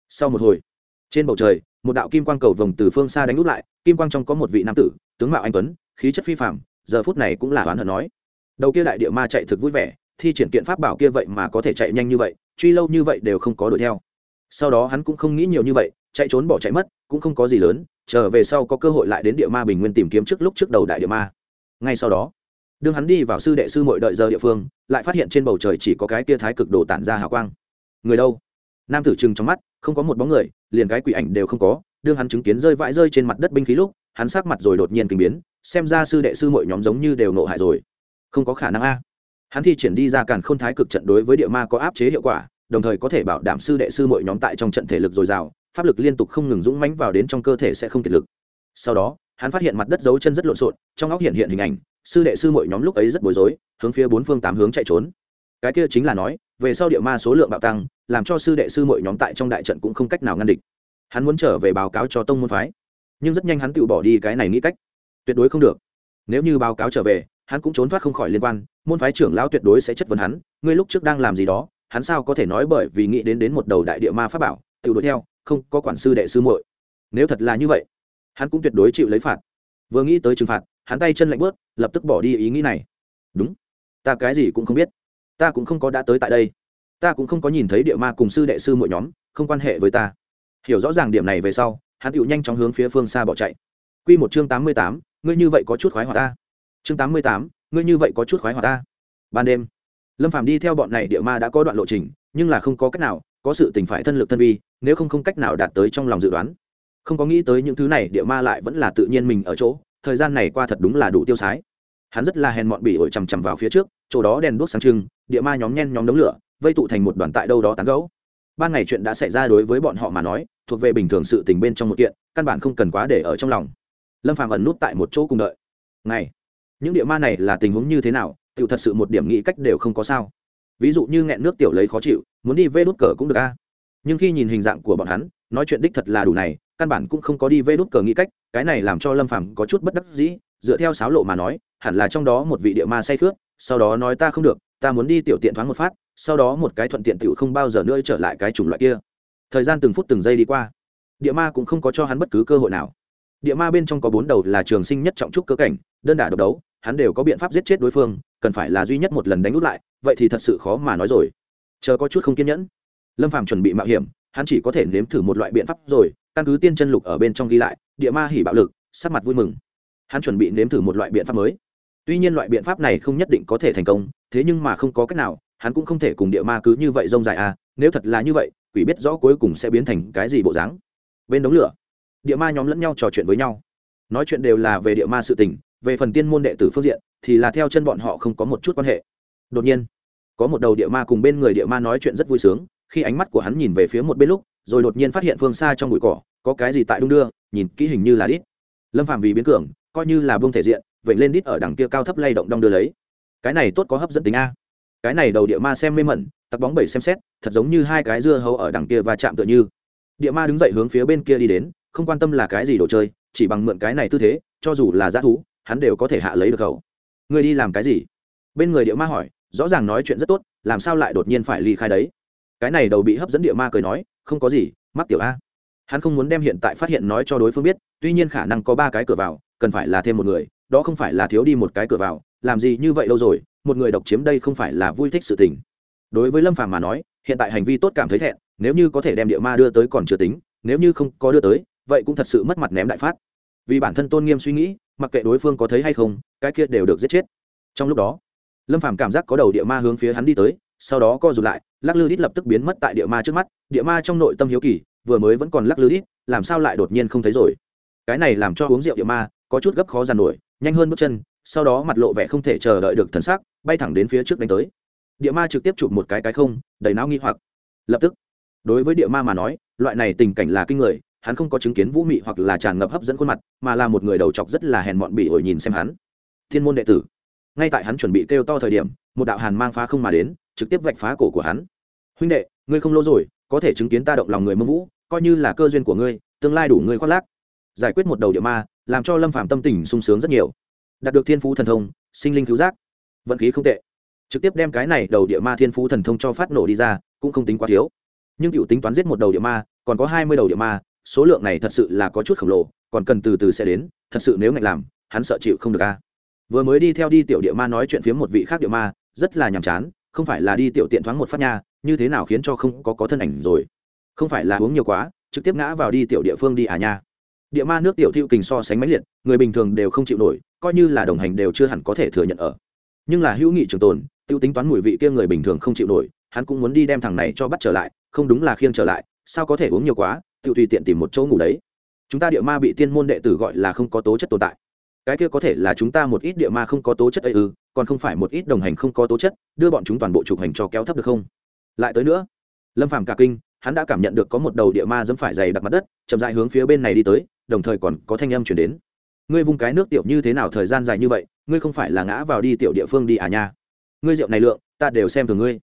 A: Sau một hồi, trên bầu trời, một đạo kim quang cầu vồng từ phương xa đánh úp lại, kim quang trong có một vị nam tử, tướng mạo anh tuấn, khí chất phi phạm giờ phút này cũng là oán hận nói. Đầu kia đại địa ma chạy thực vui vẻ, thi triển kiện pháp bảo kia vậy mà có thể chạy nhanh như vậy, truy lâu như vậy đều không có đuổi theo. Sau đó hắn cũng không nghĩ nhiều như vậy, chạy trốn bỏ chạy mất cũng không có gì lớn, trở về sau có cơ hội lại đến địa ma bình nguyên tìm kiếm trước lúc trước đầu đại địa ma. Ngay sau đó, đương hắn đi vào sư đệ sư mội đợi giờ địa phương, lại phát hiện trên bầu trời chỉ có cái kia thái cực đồ tản ra hào quang. Người đâu? Nam tử trừng trong mắt, không có một bóng người, liền cái quỷ ảnh đều không có, đương hắn chứng kiến rơi vãi rơi trên mặt đất binh khí lúc, hắn sát mặt rồi đột nhiên kinh biến, xem ra sư đệ sư mội nhóm giống như đều nộ hại rồi. Không có khả năng a. Hắn thi triển đi ra càn khôn thái cực trận đối với địa ma có áp chế hiệu quả, đồng thời có thể bảo đảm sư đệ sư mội nhóm tại trong trận thể lực dồi dào pháp lực liên tục không ngừng dũng mãnh vào đến trong cơ thể sẽ không kiệt lực. Sau đó, hắn phát hiện mặt đất dấu chân rất lộn xộn, trong óc hiện hiện hình ảnh, sư đệ sư muội nhóm lúc ấy rất bối rối, hướng phía bốn phương tám hướng chạy trốn. Cái kia chính là nói, về sau địa ma số lượng bạo tăng, làm cho sư đệ sư muội nhóm tại trong đại trận cũng không cách nào ngăn địch. Hắn muốn trở về báo cáo cho tông môn phái, nhưng rất nhanh hắn tự bỏ đi cái này nghĩ cách. Tuyệt đối không được. Nếu như báo cáo trở về, hắn cũng trốn thoát không khỏi liên quan, môn phái trưởng lão tuyệt đối sẽ chất vấn hắn, ngươi lúc trước đang làm gì đó, hắn sao có thể nói bởi vì nghĩ đến đến một đầu đại địa ma pháp bảo, tự đuổi theo không có quản sư đệ sư muội. Nếu thật là như vậy, hắn cũng tuyệt đối chịu lấy phạt. Vừa nghĩ tới trừng phạt, hắn tay chân lạnh bớt, lập tức bỏ đi ý nghĩ này. Đúng. Ta cái gì cũng không biết. Ta cũng không có đã tới tại đây. Ta cũng không có nhìn thấy địa ma cùng sư đệ sư mỗi nhóm, không quan hệ với ta. Hiểu rõ ràng điểm này về sau, hắn tựu nhanh chóng hướng phía phương xa bỏ chạy. Q một chương tám mươi tám, ngươi như vậy có chút khoái hòa ta. Chương tám mươi tám, ngươi như vậy có chút khoái hòa ta. Ban đêm, lâm phàm đi theo bọn này địa ma đã có đoạn lộ trình, nhưng là không có cách nào có sự tình phải thân lực thân vi, nếu không không cách nào đạt tới trong lòng dự đoán. Không có nghĩ tới những thứ này, địa ma lại vẫn là tự nhiên mình ở chỗ, thời gian này qua thật đúng là đủ tiêu sái. Hắn rất là hèn mọn bỉ ổi chằm chằm vào phía trước, chỗ đó đèn đuốc sáng trưng, địa ma nhóm nhen nhóm đống lửa, vây tụ thành một đoàn tại đâu đó tán gấu ban ngày chuyện đã xảy ra đối với bọn họ mà nói, thuộc về bình thường sự tình bên trong một kiện, căn bản không cần quá để ở trong lòng. Lâm phàm ẩn nút tại một chỗ cùng đợi. Ngày, những địa ma này là tình huống như thế nào tự thật sự một điểm nghĩ cách đều không có sao ví dụ như nghẹn nước tiểu lấy khó chịu, muốn đi vê đốt cờ cũng được a. Nhưng khi nhìn hình dạng của bọn hắn, nói chuyện đích thật là đủ này, căn bản cũng không có đi vê đốt cờ nghĩ cách, cái này làm cho lâm phàm có chút bất đắc dĩ, dựa theo sáo lộ mà nói, hẳn là trong đó một vị địa ma say khước sau đó nói ta không được, ta muốn đi tiểu tiện thoáng một phát, sau đó một cái thuận tiện tiểu không bao giờ nữa trở lại cái chủng loại kia. Thời gian từng phút từng giây đi qua, địa ma cũng không có cho hắn bất cứ cơ hội nào. Địa ma bên trong có bốn đầu là trường sinh nhất trọng trúc cơ cảnh, đơn đả độc đấu hắn đều có biện pháp giết chết đối phương, cần phải là duy nhất một lần đánh út lại, vậy thì thật sự khó mà nói rồi. Chờ có chút không kiên nhẫn. Lâm phàm chuẩn bị mạo hiểm, hắn chỉ có thể nếm thử một loại biện pháp rồi, căn cứ tiên chân lục ở bên trong ghi lại, địa ma hỉ bạo lực, sắc mặt vui mừng. Hắn chuẩn bị nếm thử một loại biện pháp mới. Tuy nhiên loại biện pháp này không nhất định có thể thành công, thế nhưng mà không có cách nào, hắn cũng không thể cùng địa ma cứ như vậy rông dài à nếu thật là như vậy, quỷ biết rõ cuối cùng sẽ biến thành cái gì bộ dáng. Bên đống lửa, địa ma nhóm lẫn nhau trò chuyện với nhau. Nói chuyện đều là về địa ma sự tình về phần tiên môn đệ tử phương diện, thì là theo chân bọn họ không có một chút quan hệ. Đột nhiên, có một đầu địa ma cùng bên người địa ma nói chuyện rất vui sướng, khi ánh mắt của hắn nhìn về phía một bên lúc, rồi đột nhiên phát hiện phương xa trong bụi cỏ, có cái gì tại đung đưa, nhìn kỹ hình như là đít. Lâm phạm vì biến cường, coi như là bông thể diện vậy lên đít ở đằng kia cao thấp lay động đong đưa lấy. Cái này tốt có hấp dẫn tính a. Cái này đầu địa ma xem mê mẩn, tặc bóng bảy xem xét, thật giống như hai cái dưa hấu ở đằng kia và chạm tựa như. Địa ma đứng dậy hướng phía bên kia đi đến, không quan tâm là cái gì đồ chơi, chỉ bằng mượn cái này tư thế, cho dù là g thú hắn đều có thể hạ lấy được khẩu. Người đi làm cái gì? Bên người địa ma hỏi, rõ ràng nói chuyện rất tốt, làm sao lại đột nhiên phải ly khai đấy? Cái này đầu bị hấp dẫn địa ma cười nói, không có gì, mắc tiểu a. Hắn không muốn đem hiện tại phát hiện nói cho đối phương biết, tuy nhiên khả năng có ba cái cửa vào, cần phải là thêm một người, đó không phải là thiếu đi một cái cửa vào, làm gì như vậy lâu rồi, một người độc chiếm đây không phải là vui thích sự tình. Đối với lâm phàm mà nói, hiện tại hành vi tốt cảm thấy thẹn, nếu như có thể đem địa ma đưa tới còn chưa tính, nếu như không có đưa tới, vậy cũng thật sự mất mặt ném đại phát vì bản thân tôn nghiêm suy nghĩ, mặc kệ đối phương có thấy hay không, cái kia đều được giết chết. Trong lúc đó, lâm phàm cảm giác có đầu địa ma hướng phía hắn đi tới, sau đó co rụt lại, lắc lư đít lập tức biến mất tại địa ma trước mắt, địa ma trong nội tâm hiếu kỳ, vừa mới vẫn còn lắc lư đít, làm sao lại đột nhiên không thấy rồi? Cái này làm cho uống rượu địa ma, có chút gấp khó giàn nổi, nhanh hơn bước chân, sau đó mặt lộ vẻ không thể chờ đợi được thần sắc, bay thẳng đến phía trước đánh tới. Địa ma trực tiếp chụp một cái cái không, đầy não nghi hoặc. Lập tức, đối với địa ma mà nói, loại này tình cảnh là kinh người hắn không có chứng kiến vũ mị hoặc là tràn ngập hấp dẫn khuôn mặt, mà là một người đầu chọc rất là hèn mọn bị ổi nhìn xem hắn. Thiên môn đệ tử. Ngay tại hắn chuẩn bị kêu to thời điểm, một đạo hàn mang phá không mà đến, trực tiếp vạch phá cổ của hắn. Huynh đệ, ngươi không lỗ rồi, có thể chứng kiến ta động lòng người mâm vũ, coi như là cơ duyên của ngươi, tương lai đủ ngươi khoác lác. Giải quyết một đầu địa ma, làm cho lâm phạm tâm tình sung sướng rất nhiều. Đạt được thiên phú thần thông, sinh linh cứu giác. Vận khí không tệ. Trực tiếp đem cái này đầu địa ma thiên phú thần thông cho phát nổ đi ra, cũng không tính quá thiếu. Nhưng cựu tính toán giết một đầu địa ma, còn có hai mươi đầu địa ma số lượng này thật sự là có chút khổng lồ, còn cần từ từ sẽ đến, thật sự nếu ngạch làm, hắn sợ chịu không được a. Vừa mới đi theo đi tiểu địa ma nói chuyện phía một vị khác địa ma, rất là nhàm chán, không phải là đi tiểu tiện thoáng một phát nha, như thế nào khiến cho không có có thân ảnh rồi? Không phải là uống nhiều quá, trực tiếp ngã vào đi tiểu địa phương đi à nha. Địa ma nước tiểu thiệu kình so sánh mãnh liệt, người bình thường đều không chịu nổi, coi như là đồng hành đều chưa hẳn có thể thừa nhận ở. Nhưng là hữu nghị trường tồn, tiêu tính toán mùi vị kia người bình thường không chịu nổi, hắn cũng muốn đi đem thằng này cho bắt trở lại, không đúng là khiêng trở lại, sao có thể uống nhiều quá tự tùy tiện tìm một chỗ ngủ đấy. Chúng ta địa ma bị tiên môn đệ tử gọi là không có tố chất tồn tại. Cái kia có thể là chúng ta một ít địa ma không có tố chất ấy ư, còn không phải một ít đồng hành không có tố chất, đưa bọn chúng toàn bộ trục hành cho kéo thấp được không? Lại tới nữa. Lâm phàm cả kinh, hắn đã cảm nhận được có một đầu địa ma dẫm phải dày đặc mặt đất, chậm dại hướng phía bên này đi tới, đồng thời còn có thanh âm chuyển đến. Ngươi vung cái nước tiểu như thế nào thời gian dài như vậy, ngươi không phải là ngã vào đi tiểu địa phương đi à nha. Ngươi rượu này lượng, ta đều xem thường ngươi.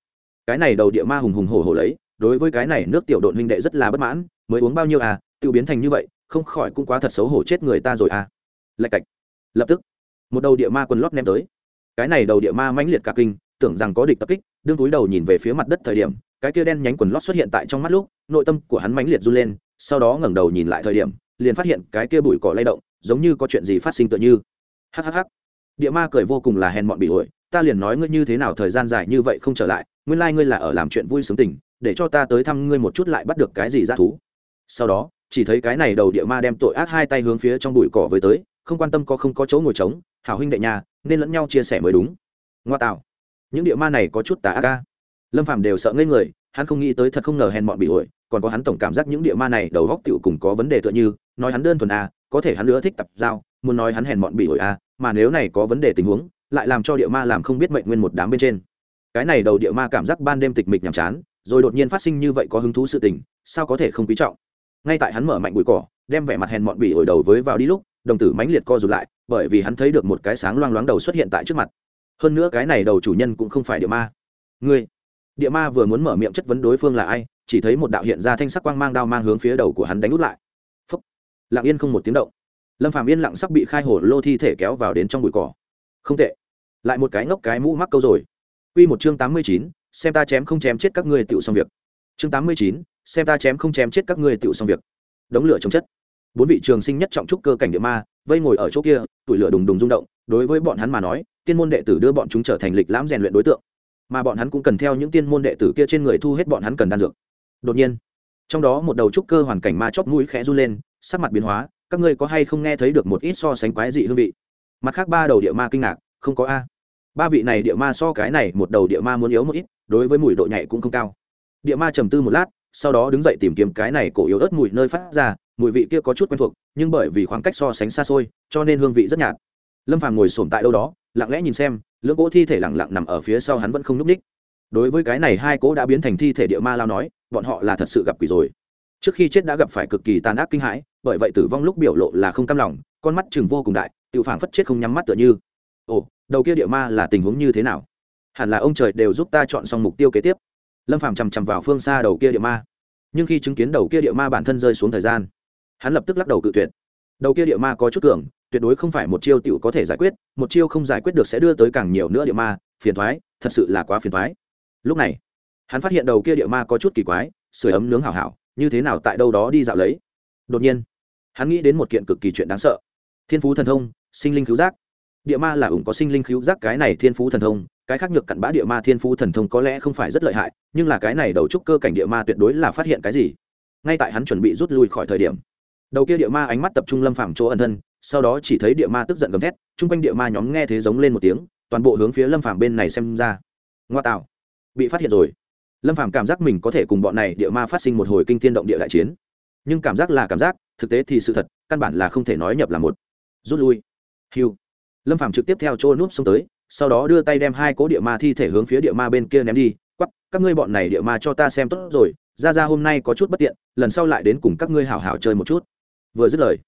A: Cái này đầu địa ma hùng hùng hổ hổ lấy đối với cái này nước tiểu độn huynh đệ rất là bất mãn, mới uống bao nhiêu à tự biến thành như vậy, không khỏi cũng quá thật xấu hổ chết người ta rồi à. Lạch cạch. Lập tức, một đầu địa ma quần lót ném tới. Cái này đầu địa ma mãnh liệt cả kinh, tưởng rằng có địch tập kích, đương túi đầu nhìn về phía mặt đất thời điểm, cái kia đen nhánh quần lót xuất hiện tại trong mắt lúc, nội tâm của hắn mãnh liệt run lên, sau đó ngẩng đầu nhìn lại thời điểm, liền phát hiện cái kia bụi cỏ lay động, giống như có chuyện gì phát sinh tựa như. Hhh địa ma cười vô cùng là hèn mọn bị ổi ta liền nói ngươi như thế nào thời gian dài như vậy không trở lại, nguyên lai ngươi là ở làm chuyện vui sướng tình để cho ta tới thăm ngươi một chút lại bắt được cái gì ra thú. Sau đó, chỉ thấy cái này đầu địa ma đem tội ác hai tay hướng phía trong bụi cỏ với tới, không quan tâm có không có chỗ ngồi trống, hảo huynh đệ nhà, nên lẫn nhau chia sẻ mới đúng. Ngoa tạo. Những địa ma này có chút tà ác ca lâm phạm đều sợ ngây người, hắn không nghĩ tới thật không ngờ hèn mọn bị ổi, còn có hắn tổng cảm giác những địa ma này đầu góc tựu cùng có vấn đề tựa như, nói hắn đơn thuần à có thể hắn nữa thích tập giao, muốn nói hắn hèn mọn bị ổi a, mà nếu này có vấn đề tình huống, lại làm cho địa ma làm không biết mệnh nguyên một đám bên trên. Cái này đầu địa ma cảm giác ban đêm tịch mịch nhàm chán rồi đột nhiên phát sinh như vậy có hứng thú sự tình sao có thể không quý trọng? Ngay tại hắn mở mạnh bụi cỏ đem vẻ mặt hèn mọn bị ổi đầu với vào đi lúc đồng tử mãnh liệt co rụt lại bởi vì hắn thấy được một cái sáng loang loáng đầu xuất hiện tại trước mặt. Hơn nữa cái này đầu chủ nhân cũng không phải địa ma. Ngươi địa ma vừa muốn mở miệng chất vấn đối phương là ai chỉ thấy một đạo hiện ra thanh sắc quang mang đao mang hướng phía đầu của hắn đánh út lại. Phấp lặng yên không một tiếng động. Lâm phàm yên lặng sắp bị khai hổ lô thi thể kéo vào đến trong bụi cỏ. Không tệ. Lại một cái ngốc cái mũ mắc câu rồi. Quy một chương tám mươi chín, xem ta chém không chém chết các ngươi tựu xong việc. Chương tám mươi chín, xem ta chém không chém chết các ngươi tựu xong việc. Đống lửa chống chất. Bốn vị trường sinh nhất trọng trúc cơ cảnh địa ma, vây ngồi ở chỗ kia, tuổi lửa đùng đùng rung động, đối với bọn hắn mà nói, tiên môn đệ tử đưa bọn chúng trở thành lịch lãm rèn luyện đối tượng, mà bọn hắn cũng cần theo những tiên môn đệ tử kia trên người thu hết bọn hắn cần đan dược. Đột nhiên, trong đó một đầu trúc cơ hoàn cảnh ma chóp mũi khẽ run lên, sắc mặt biến hóa, các ngươi có hay không nghe thấy được một ít so sánh quái dị hương vị? Mặt khác ba đầu địa ma kinh ngạc, không có a ba vị này địa ma so cái này một đầu địa ma muốn yếu một ít đối với mùi độ nhạy cũng không cao. Địa ma trầm tư một lát, sau đó đứng dậy tìm kiếm cái này cổ yếu ớt mùi nơi phát ra, mùi vị kia có chút quen thuộc, nhưng bởi vì khoảng cách so sánh xa xôi, cho nên hương vị rất nhạt. Lâm phàm ngồi sổm tại đâu đó, lặng lẽ nhìn xem, lưỡng cỗ thi thể lặng lặng nằm ở phía sau hắn vẫn không nhúc ních. Đối với cái này hai cỗ đã biến thành thi thể địa ma lao nói, bọn họ là thật sự gặp quỷ rồi. Trước khi chết đã gặp phải cực kỳ tàn ác kinh hãi, bởi vậy tử vong lúc biểu lộ là không cam lòng, con mắt chừng vô cùng đại tự phảng phất chết không nhắm mắt tựa như. Ồ, đầu kia địa ma là tình huống như thế nào? Hẳn là ông trời đều giúp ta chọn xong mục tiêu kế tiếp. Lâm phàm chằm chằm vào phương xa đầu kia địa ma. Nhưng khi chứng kiến đầu kia địa ma bản thân rơi xuống thời gian, hắn lập tức lắc đầu cự tuyệt. Đầu kia địa ma có chút cường, tuyệt đối không phải một chiêu t có thể giải quyết, một chiêu không giải quyết được sẽ đưa tới càng nhiều nữa địa ma, phiền thoái thật sự là quá phiền thoái lúc này, hắn phát hiện đầu kia địa ma có chút kỳ quái sửa ấm nướng hảo hảo, như thế nào tại đâu đó đi dạo lấy. Đột nhiên, hắn nghĩ đến một kiện cực kỳ chuyện đáng sợ. Thiên phú thần thông, sinh linh cứu giác. Địa ma là ủng có sinh linh cứu giác cái này thiên phú thần thông cái khác nhược cặn bã địa ma thiên phú thần thông có lẽ không phải rất lợi hại, nhưng là cái này đầu trúc cơ cảnh địa ma tuyệt đối là phát hiện cái gì? Ngay tại hắn chuẩn bị rút lui khỏi thời điểm, đầu kia địa ma ánh mắt tập trung lâm phàm chỗ ẩn thân, sau đó chỉ thấy địa ma tức giận gầm thét, chung quanh địa ma nhóm nghe thế giống lên một tiếng, toàn bộ hướng phía lâm phàm bên này xem ra. Ngoa tạo, bị phát hiện rồi. Lâm phàm cảm giác mình có thể cùng bọn này địa ma phát sinh một hồi kinh thiên động địa đại chiến. Nhưng cảm giác là cảm giác, thực tế thì sự thật, căn bản là không thể nói nhập là một. Rút lui. Hiu lâm phàm trực tiếp theo chỗ núp xông tới sau đó đưa tay đem hai cố địa ma thi thể hướng phía địa ma bên kia ném đi quắp các ngươi bọn này địa ma cho ta xem tốt rồi, ra ra hôm nay có chút bất tiện, lần sau lại đến cùng các ngươi hảo hảo chơi một chút. Vừa dứt lời,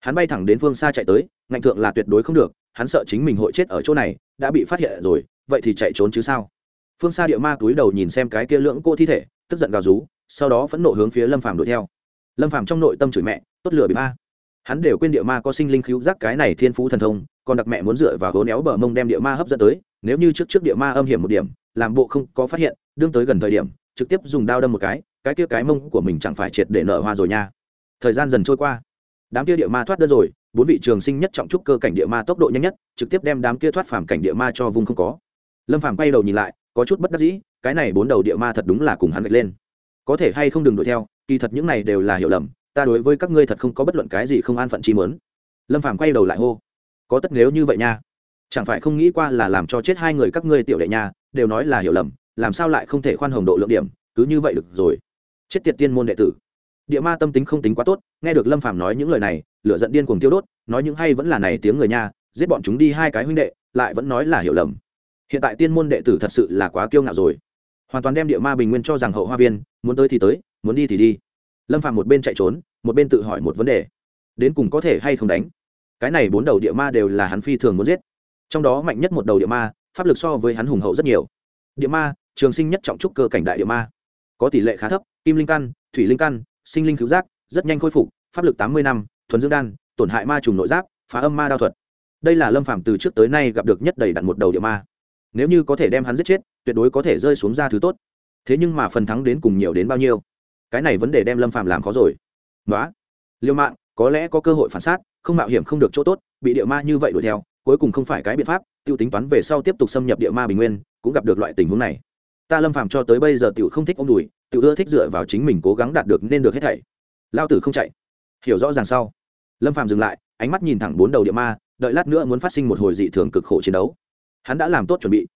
A: hắn bay thẳng đến phương xa chạy tới, ngạnh thượng là tuyệt đối không được, hắn sợ chính mình hội chết ở chỗ này, đã bị phát hiện rồi, vậy thì chạy trốn chứ sao? Phương xa địa ma túi đầu nhìn xem cái kia lưỡng cô thi thể, tức giận gào rú, sau đó phẫn nộ hướng phía lâm phàm đuổi theo. Lâm phàm trong nội tâm chửi mẹ, tốt lửa bị ma hắn đều quên địa ma có sinh linh cứu giác cái này thiên phú thần thông, còn đặc mẹ muốn dựa vào hố néo bờ mông đem địa ma hấp dẫn tới, nếu như trước trước địa ma âm hiểm một điểm, làm bộ không có phát hiện, đương tới gần thời điểm, trực tiếp dùng đao đâm một cái cái kia cái mông của mình chẳng phải triệt để nở hoa rồi nha. Thời gian dần trôi qua, đám kia địa ma thoát đơn rồi, bốn vị trường sinh nhất trọng trúc cơ cảnh địa ma tốc độ nhanh nhất, trực tiếp đem đám kia thoát phàm cảnh địa ma cho vùng không có. Lâm phàm quay đầu nhìn lại, có chút bất đắc dĩ, cái này bốn đầu địa ma thật đúng là cùng hắn gạch lên. Có thể hay không đừng đuổi theo, kỳ thật những này đều là hiểu lầm ta đối với các ngươi thật không có bất luận cái gì không an phận chi mớn lâm phàm quay đầu lại hô, có tất nếu như vậy nha. Chẳng phải không nghĩ qua là làm cho chết hai người các ngươi tiểu đệ nha, đều nói là hiểu lầm, làm sao lại không thể khoan hồng độ lượng điểm, cứ như vậy được rồi. Chết tiệt tiên môn đệ tử. Địa ma tâm tính không tính quá tốt, nghe được lâm phàm nói những lời này, lửa giận điên cuồng tiêu đốt, nói những hay vẫn là này tiếng người nha, giết bọn chúng đi hai cái huynh đệ, lại vẫn nói là hiểu lầm. Hiện tại tiên môn đệ tử thật sự là quá kiêu ngạo rồi. Hoàn toàn đem địa ma bình nguyên cho rằng hậu hoa viên, muốn tới thì tới, muốn đi thì đi lâm phàm một bên chạy trốn, một bên tự hỏi một vấn đề. Đến cùng có thể hay không đánh? Cái này bốn đầu địa ma đều là hắn phi thường muốn giết. Trong đó mạnh nhất một đầu địa ma, pháp lực so với hắn hùng hậu rất nhiều. Địa ma, trường sinh nhất trọng trúc cơ cảnh đại địa ma. Có tỷ lệ khá thấp, kim linh căn, thủy linh căn, sinh linh cứu giác, rất nhanh khôi phục, pháp lực tám mươi năm, thuần dương đan, tổn hại ma trùng nội giáp, phá âm ma đao thuật. Đây là lâm phạm từ trước tới nay gặp được nhất đầy đặn một đầu địa ma. Nếu như có thể đem hắn giết chết, tuyệt đối có thể rơi xuống ra thứ tốt. Thế nhưng mà phần thắng đến cùng nhiều đến bao nhiêu? Cái này vấn đề đem lâm phạm làm khó rồi. Nói liêu mạng, có lẽ có cơ hội phản sát không mạo hiểm không được chỗ tốt, bị địa ma như vậy đuổi theo, cuối cùng không phải cái biện pháp, tiêu tính toán về sau tiếp tục xâm nhập địa ma bình nguyên, cũng gặp được loại tình huống này. Ta lâm phàm cho tới bây giờ tiểu không thích ông đùi, tiểu ưa thích dựa vào chính mình cố gắng đạt được nên được hết thảy. Lao tử không chạy. Hiểu rõ ràng sau. Lâm phàm dừng lại, ánh mắt nhìn thẳng bốn đầu địa ma, đợi lát nữa muốn phát sinh một hồi dị thường cực khổ chiến đấu. Hắn đã làm tốt chuẩn bị.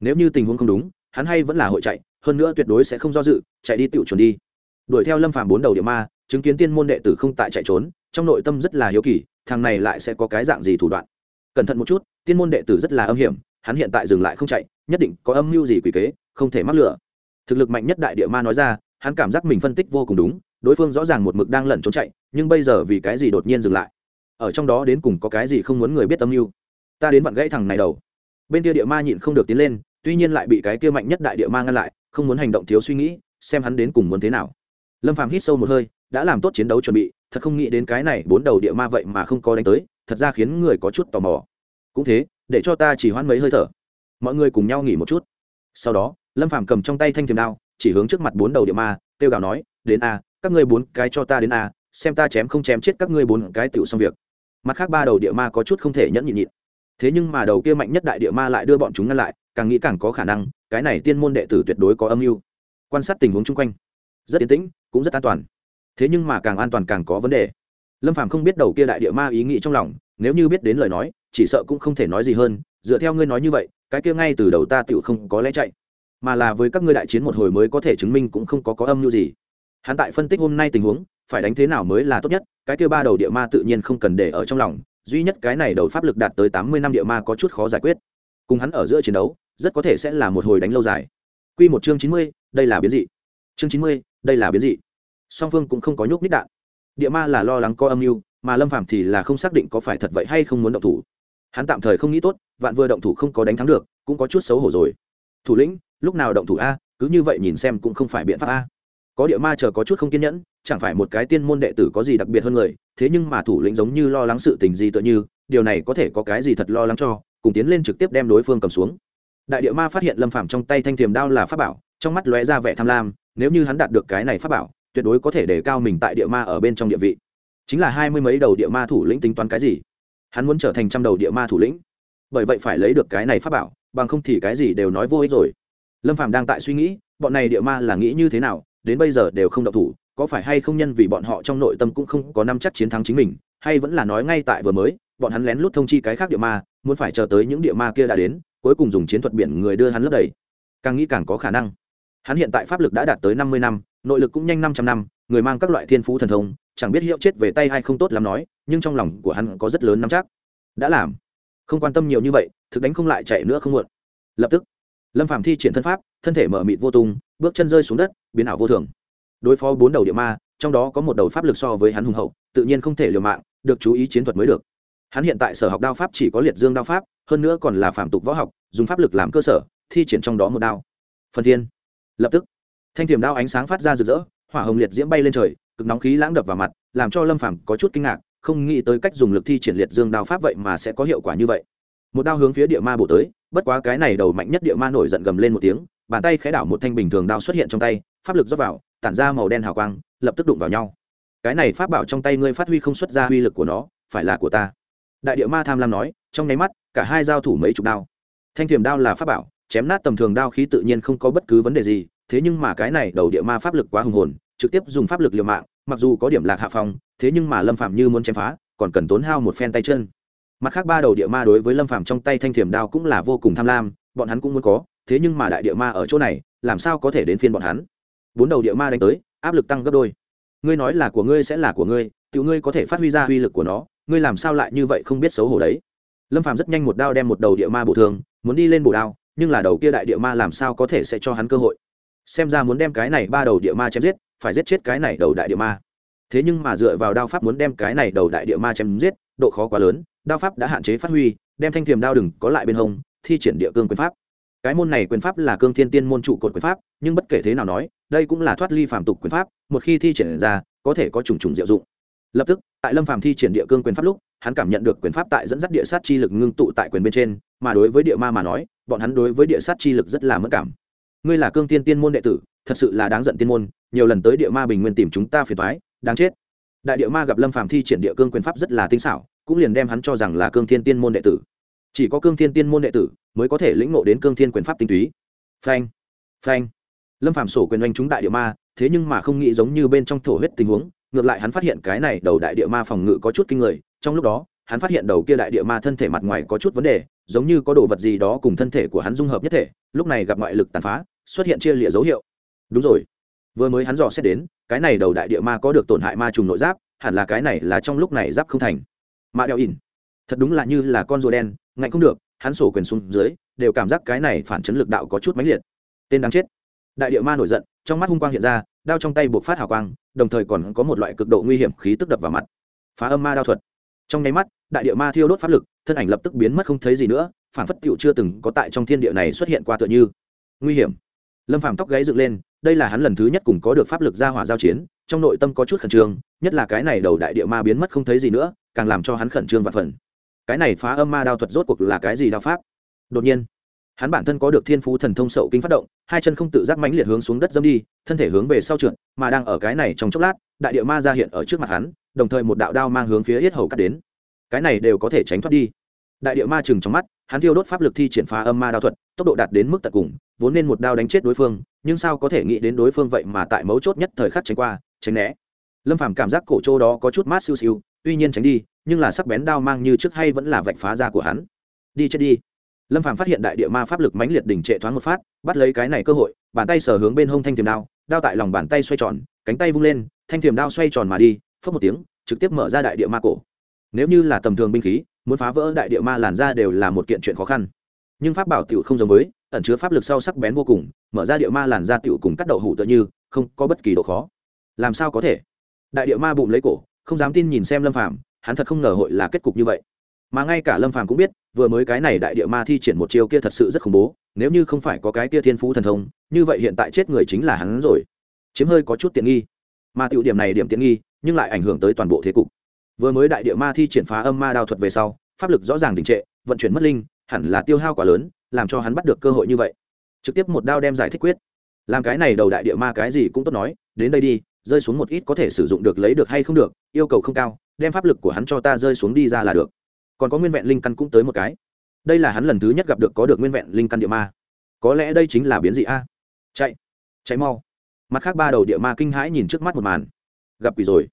A: Nếu như tình huống không đúng, hắn hay vẫn là hội chạy, hơn nữa tuyệt đối sẽ không do dự, chạy đi tiểu chuẩn đi đuổi theo lâm phàm bốn đầu địa ma, chứng kiến tiên môn đệ tử không tại chạy trốn, trong nội tâm rất là hiếu kỳ, thằng này lại sẽ có cái dạng gì thủ đoạn. Cẩn thận một chút, tiên môn đệ tử rất là âm hiểm, hắn hiện tại dừng lại không chạy, nhất định có âm mưu gì quỷ kế, không thể mắc lửa. Thực lực mạnh nhất đại địa ma nói ra, hắn cảm giác mình phân tích vô cùng đúng, đối phương rõ ràng một mực đang lẩn trốn chạy, nhưng bây giờ vì cái gì đột nhiên dừng lại? Ở trong đó đến cùng có cái gì không muốn người biết âm mưu? Ta đến vặn gãy thằng này đầu. Bên kia địa ma nhịn không được tiến lên, tuy nhiên lại bị cái kia mạnh nhất đại địa ma ngăn lại, không muốn hành động thiếu suy nghĩ, xem hắn đến cùng muốn thế nào lâm phàm hít sâu một hơi, đã làm tốt chiến đấu chuẩn bị, thật không nghĩ đến cái này bốn đầu địa ma vậy mà không có đánh tới, thật ra khiến người có chút tò mò. Cũng thế, để cho ta chỉ hoãn mấy hơi thở. Mọi người cùng nhau nghỉ một chút. Sau đó, lâm phàm cầm trong tay thanh thiềm đao, chỉ hướng trước mặt bốn đầu địa ma, kêu gào nói, đến a, các ngươi bốn cái cho ta đến a, xem ta chém không chém chết các ngươi bốn cái tựu xong việc. Mặt khác ba đầu địa ma có chút không thể nhẫn nhịn nhịn. Thế nhưng mà đầu kia mạnh nhất đại địa ma lại đưa bọn chúng ngăn lại, càng nghĩ càng có khả năng, cái này tiên môn đệ tử tuyệt đối có âm mưu. Quan sát tình huống chung quanh rất yên tĩnh, cũng rất an toàn. Thế nhưng mà càng an toàn càng có vấn đề. Lâm phàm không biết đầu kia đại địa ma ý nghĩ trong lòng, nếu như biết đến lời nói, chỉ sợ cũng không thể nói gì hơn, dựa theo ngươi nói như vậy, cái kia ngay từ đầu ta tựu không có lẽ chạy. Mà là với các ngươi đại chiến một hồi mới có thể chứng minh cũng không có có âm mưu gì. Hắn tại phân tích hôm nay tình huống, phải đánh thế nào mới là tốt nhất, cái kia ba đầu địa ma tự nhiên không cần để ở trong lòng, duy nhất cái này đầu pháp lực đạt tới tám mươi năm địa ma có chút khó giải quyết. Cùng hắn ở giữa chiến đấu, rất có thể sẽ là một hồi đánh lâu dài. Q một chương chín mươi, đây là biến dị. Chương chín mươi đây là biến dị. Song phương cũng không có nhúc nít đạn. Địa ma là lo lắng có âm mưu, mà lâm phạm thì là không xác định có phải thật vậy hay không muốn động thủ. Hắn tạm thời không nghĩ tốt, vạn vừa động thủ không có đánh thắng được, cũng có chút xấu hổ rồi. Thủ lĩnh, lúc nào động thủ a? Cứ như vậy nhìn xem cũng không phải biện pháp a. Có địa ma chờ có chút không kiên nhẫn, chẳng phải một cái tiên môn đệ tử có gì đặc biệt hơn người, thế nhưng mà thủ lĩnh giống như lo lắng sự tình gì tựa như, điều này có thể có cái gì thật lo lắng cho, cùng tiến lên trực tiếp đem đối phương cầm xuống. Đại địa ma phát hiện lâm phạm trong tay thanh thiềm đao là pháp bảo trong mắt lóe ra vẻ tham lam, nếu như hắn đạt được cái này pháp bảo, tuyệt đối có thể để cao mình tại địa ma ở bên trong địa vị. Chính là hai mươi mấy đầu địa ma thủ lĩnh tính toán cái gì? Hắn muốn trở thành trăm đầu địa ma thủ lĩnh. Bởi vậy phải lấy được cái này pháp bảo, bằng không thì cái gì đều nói vô ích rồi. Lâm phạm đang tại suy nghĩ, bọn này địa ma là nghĩ như thế nào, đến bây giờ đều không động thủ, có phải hay không nhân vì bọn họ trong nội tâm cũng không có năm chắc chiến thắng chính mình, hay vẫn là nói ngay tại vừa mới, bọn hắn lén lút thông chi cái khác địa ma, muốn phải chờ tới những địa ma kia đã đến, cuối cùng dùng chiến thuật biển người đưa hắn lấp đầy. Càng nghĩ càng có khả năng hắn hiện tại pháp lực đã đạt tới năm mươi năm, nội lực cũng nhanh năm trăm năm, người mang các loại thiên phú thần thông, chẳng biết hiệu chết về tay hay không tốt lắm nói, nhưng trong lòng của hắn có rất lớn nắm chắc. Đã làm. Không quan tâm nhiều như vậy, thực đánh không lại chạy nữa không muộn. Lập tức, lâm phạm thi triển thân pháp, thân thể mở mịt vô tung, bước chân rơi xuống đất, biến ảo vô thường. Đối phó bốn đầu địa ma, trong đó có một đầu pháp lực so với hắn hùng hậu, tự nhiên không thể liều mạng, được chú ý chiến thuật mới được. Hắn hiện tại sở học đao pháp chỉ có liệt dương đao pháp, hơn nữa còn là phạm tục võ học, dùng pháp lực làm cơ sở, thi triển trong đó một đao. Phần thiên lập tức, thanh thiểm đao ánh sáng phát ra rực rỡ, hỏa hồng liệt diễm bay lên trời, cực nóng khí lãng đập vào mặt, làm cho lâm phàm có chút kinh ngạc, không nghĩ tới cách dùng lực thi triển liệt dương đao pháp vậy mà sẽ có hiệu quả như vậy. Một đao hướng phía địa ma bổ tới, bất quá cái này đầu mạnh nhất địa ma nổi giận gầm lên một tiếng, bàn tay khẽ đảo một thanh bình thường đao xuất hiện trong tay, pháp lực rót vào, tản ra màu đen hào quang, lập tức đụng vào nhau. Cái này pháp bảo trong tay ngươi phát huy không xuất ra uy lực của nó, phải là của ta. Đại địa ma tham lam nói, trong nháy mắt, cả hai giao thủ mấy chục đao. Thanh thiềm đao là pháp bảo chém nát tầm thường đao khí tự nhiên không có bất cứ vấn đề gì, thế nhưng mà cái này đầu địa ma pháp lực quá hùng hồn, trực tiếp dùng pháp lực liều mạng, mặc dù có điểm lạc hạ phong, thế nhưng mà lâm phạm như muốn chém phá, còn cần tốn hao một phen tay chân. Mặt khác ba đầu địa ma đối với lâm phạm trong tay thanh thiểm đao cũng là vô cùng tham lam, bọn hắn cũng muốn có, thế nhưng mà đại địa ma ở chỗ này, làm sao có thể đến phiên bọn hắn? Bốn đầu địa ma đánh tới, áp lực tăng gấp đôi. Ngươi nói là của ngươi sẽ là của ngươi tự ngươi có thể phát huy ra uy lực của nó, ngươi làm sao lại như vậy không biết xấu hổ đấy? Lâm phạm rất nhanh một đao đem một đầu địa ma bổ thường muốn đi lên bổ đao nhưng là đầu kia đại địa ma làm sao có thể sẽ cho hắn cơ hội? Xem ra muốn đem cái này ba đầu địa ma chém giết, phải giết chết cái này đầu đại địa ma. Thế nhưng mà dựa vào đao pháp muốn đem cái này đầu đại địa ma chém giết, độ khó quá lớn, đao pháp đã hạn chế phát huy, đem thanh thiềm đao đừng có lại bên hông, thi triển địa cương quyền pháp. Cái môn này quyền pháp là cương thiên tiên môn trụ cột quyền pháp, nhưng bất kể thế nào nói, đây cũng là thoát ly phạm tục quyền pháp, một khi thi triển ra, có thể có trùng trùng diệu dụng. Lập tức, tại lâm phàm thi triển địa cương quyền pháp lúc, hắn cảm nhận được quyền pháp tại dẫn dắt địa sát chi lực ngưng tụ tại quyền bên trên, mà đối với địa ma mà nói bọn hắn đối với địa sát chi lực rất là mất cảm. Ngươi là cương tiên tiên môn đệ tử, thật sự là đáng giận tiên môn, nhiều lần tới địa ma bình nguyên tìm chúng ta phiền thoái đáng chết. Đại địa ma gặp lâm phàm thi triển địa cương quyền pháp rất là tinh xảo, cũng liền đem hắn cho rằng là cương thiên tiên môn đệ tử. Chỉ có cương thiên tiên môn đệ tử mới có thể lĩnh ngộ đến cương thiên quyền pháp tinh túy. Phanh phanh. Lâm phàm sổ quyền oanh chúng đại địa ma, thế nhưng mà không nghĩ giống như bên trong thổ huyết tình huống, ngược lại hắn phát hiện cái này đầu đại địa ma phòng ngự có chút kinh người, trong lúc đó hắn phát hiện đầu kia đại địa ma thân thể mặt ngoài có chút vấn đề, giống như có đồ vật gì đó cùng thân thể của hắn dung hợp nhất thể, lúc này gặp ngoại lực tàn phá, xuất hiện chia lịa dấu hiệu. Đúng rồi, vừa mới hắn dò xét đến, cái này đầu đại địa ma có được tổn hại ma trùng nội giáp, hẳn là cái này là trong lúc này giáp không thành. Mạ đeo ỉn. Thật đúng là như là con rùa đen, ngạnh không được, hắn sổ quyền xuống dưới, đều cảm giác cái này phản chấn lực đạo có chút mãnh liệt. Tên đáng chết. Đại địa ma nổi giận, trong mắt hung quang hiện ra, đao trong tay buộc phát hào quang, đồng thời còn có một loại cực độ nguy hiểm khí tức đập vào mặt. Phá âm ma đao thuật. Trong nháy mắt đại địa ma thiêu đốt pháp lực, thân ảnh lập tức biến mất không thấy gì nữa phản phất tựu chưa từng có tại trong thiên địa này xuất hiện qua tựa như. Nguy hiểm. Lâm phàm tóc gáy dựng lên, đây là hắn lần thứ nhất cùng có được pháp lực ra hỏa giao chiến, trong nội tâm có chút khẩn trương, nhất là cái này đầu đại địa ma biến mất không thấy gì nữa, càng làm cho hắn khẩn trương và phần cái này phá âm ma đao thuật rốt cuộc là cái gì đao pháp? Đột nhiên, hắn bản thân có được thiên phú thần thông sậu kinh phát động, hai chân không tự giác mãnh liệt hướng xuống đất dâm đi, thân thể hướng về sau trượt, mà đang ở cái này trong chốc lát, đại địa ma ra hiện ở trước mặt hắn, đồng thời một đạo đao mang hướng phía yết hầu cắt đến cái này đều có thể tránh thoát đi. Đại địa ma chừng trong mắt, hắn thiêu đốt pháp lực thi triển phá âm ma đao thuật, tốc độ đạt đến mức tận cùng, vốn nên một đao đánh chết đối phương, nhưng sao có thể nghĩ đến đối phương vậy mà tại mấu chốt nhất thời khắc tránh qua, tránh né. Lâm phàm cảm giác cổ trô đó có chút mát siêu siêu, tuy nhiên tránh đi, nhưng là sắc bén đao mang như trước hay vẫn là vạch phá ra của hắn. Đi chết đi. Lâm phàm phát hiện đại địa ma pháp lực mãnh liệt đỉnh trệ thoáng một phát, bắt lấy cái này cơ hội, bàn tay sở hướng bên hông thanh thiềm đao đao tại lòng bàn tay xoay tròn, cánh tay vung lên, thanh thiềm đao xoay tròn mà đi phớt một tiếng, trực tiếp mở ra đại địa ma cổ nếu như là tầm thường binh khí, muốn phá vỡ đại địa ma làn ra đều là một kiện chuyện khó khăn. Nhưng pháp bảo tiểu không giống với, ẩn chứa pháp lực sau sắc bén vô cùng, mở ra địa ma làn ra tiểu cùng cắt đậu hủ tựa như, không có bất kỳ độ khó. Làm sao có thể? Đại địa ma bụng lấy cổ, không dám tin nhìn xem lâm phàm, hắn thật không ngờ hội là kết cục như vậy. Mà ngay cả lâm phàm cũng biết, vừa mới cái này đại địa ma thi triển một chiêu kia thật sự rất khủng bố, nếu như không phải có cái kia thiên phú thần thông, như vậy hiện tại chết người chính là hắn rồi. Chiếm hơi có chút tiện nghi. Mà tiểu điểm này điểm tiện nghi, nhưng lại ảnh hưởng tới toàn bộ thế cục vừa mới đại địa ma thi triển phá âm ma đao thuật về sau, pháp lực rõ ràng đình trệ, vận chuyển mất linh, hẳn là tiêu hao quá lớn, làm cho hắn bắt được cơ hội như vậy. Trực tiếp một đao đem giải thích quyết. Làm cái này đầu đại địa ma cái gì cũng tốt nói, đến đây đi, rơi xuống một ít có thể sử dụng được lấy được hay không được, yêu cầu không cao, đem pháp lực của hắn cho ta rơi xuống đi ra là được. Còn có nguyên vẹn linh căn cũng tới một cái. Đây là hắn lần thứ nhất gặp được có được nguyên vẹn linh căn địa ma. Có lẽ đây chính là biến dị a. Chạy chạy mau. Mặt khác ba đầu địa ma kinh hãi nhìn trước mắt một màn. Gặp quỷ rồi.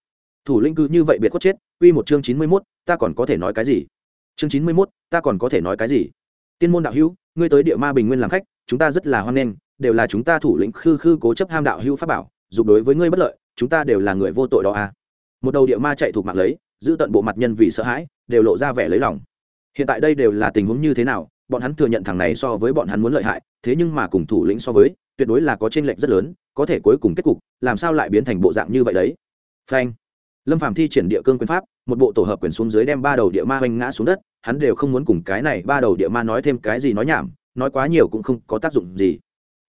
A: Thủ linh cư như vậy biệt khuất chết. Quy một chương chín mươi mốt, ta còn có thể nói cái gì? Chương chín mươi mốt, ta còn có thể nói cái gì? Tiên môn đạo hữu, ngươi tới địa ma bình nguyên làm khách, chúng ta rất là hoan nghênh, đều là chúng ta thủ lĩnh khư khư cố chấp ham đạo hữu pháp bảo, dục đối với ngươi bất lợi, chúng ta đều là người vô tội đó à? Một đầu địa ma chạy thuộc mạng lấy, giữ tận bộ mặt nhân vì sợ hãi, đều lộ ra vẻ lấy lòng. Hiện tại đây đều là tình huống như thế nào, bọn hắn thừa nhận thằng này so với bọn hắn muốn lợi hại, thế nhưng mà cùng thủ lĩnh so với, tuyệt đối là có chênh lệch rất lớn, có thể cuối cùng kết cục, làm sao lại biến thành bộ dạng như vậy đấy? Phanh lâm phàm thi triển địa cương quyền pháp, một bộ tổ hợp quyền xuống dưới đem ba đầu địa ma hoành ngã xuống đất, hắn đều không muốn cùng cái này ba đầu địa ma nói thêm cái gì nói nhảm, nói quá nhiều cũng không có tác dụng gì.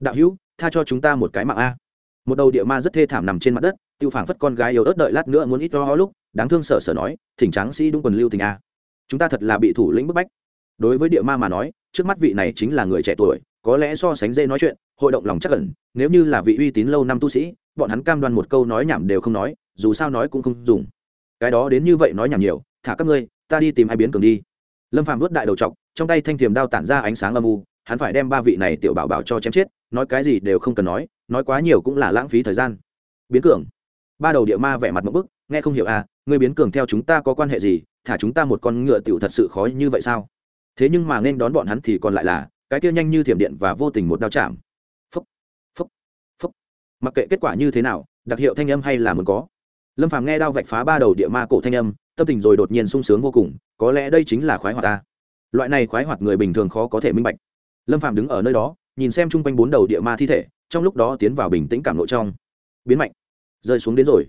A: Đạo hữu, tha cho chúng ta một cái mạng a. Một đầu địa ma rất thê thảm nằm trên mặt đất, tiêu phảng phất con gái yếu ớt đợi lát nữa muốn ít cho lúc, đáng thương sở sở nói, thỉnh tráng sĩ đúng quần lưu tình a. Chúng ta thật là bị thủ lĩnh bức bách. Đối với địa ma mà nói, trước mắt vị này chính là người trẻ tuổi, có lẽ so sánh dễ nói chuyện, hội động lòng chắc ẩn, nếu như là vị uy tín lâu năm tu sĩ, bọn hắn cam đoan một câu nói nhảm đều không nói dù sao nói cũng không dùng. Cái đó đến như vậy nói nhảm nhiều, thả các ngươi, ta đi tìm hai biến cường đi. Lâm phàm vớt đại đầu trọc trong tay thanh thiềm đao tản ra ánh sáng âm u, hắn phải đem ba vị này tiểu bảo bảo cho chém chết, nói cái gì đều không cần nói nói quá nhiều cũng là lãng phí thời gian. Biến cường. Ba đầu địa ma vẻ mặt một bức, nghe không hiểu à ngươi biến cường theo chúng ta có quan hệ gì, thả chúng ta một con ngựa tiểu thật sự khó như vậy sao? Thế nhưng mà nên đón bọn hắn thì còn lại là, cái kia nhanh như thiểm điện và vô tình một đao chạm. Phúc phúc phúc. Mặc kệ kết quả như thế nào, đặc hiệu thanh âm hay là muốn có lâm phàm nghe đao vạch phá ba đầu địa ma cổ thanh âm, tâm tình rồi đột nhiên sung sướng vô cùng, có lẽ đây chính là khoái hoạt ta. Loại này khoái hoạt người bình thường khó có thể minh bạch. Lâm phàm đứng ở nơi đó, nhìn xem chung quanh bốn đầu địa ma thi thể, trong lúc đó tiến vào bình tĩnh cảm nội trong. Biến mạnh. Rơi xuống đến rồi.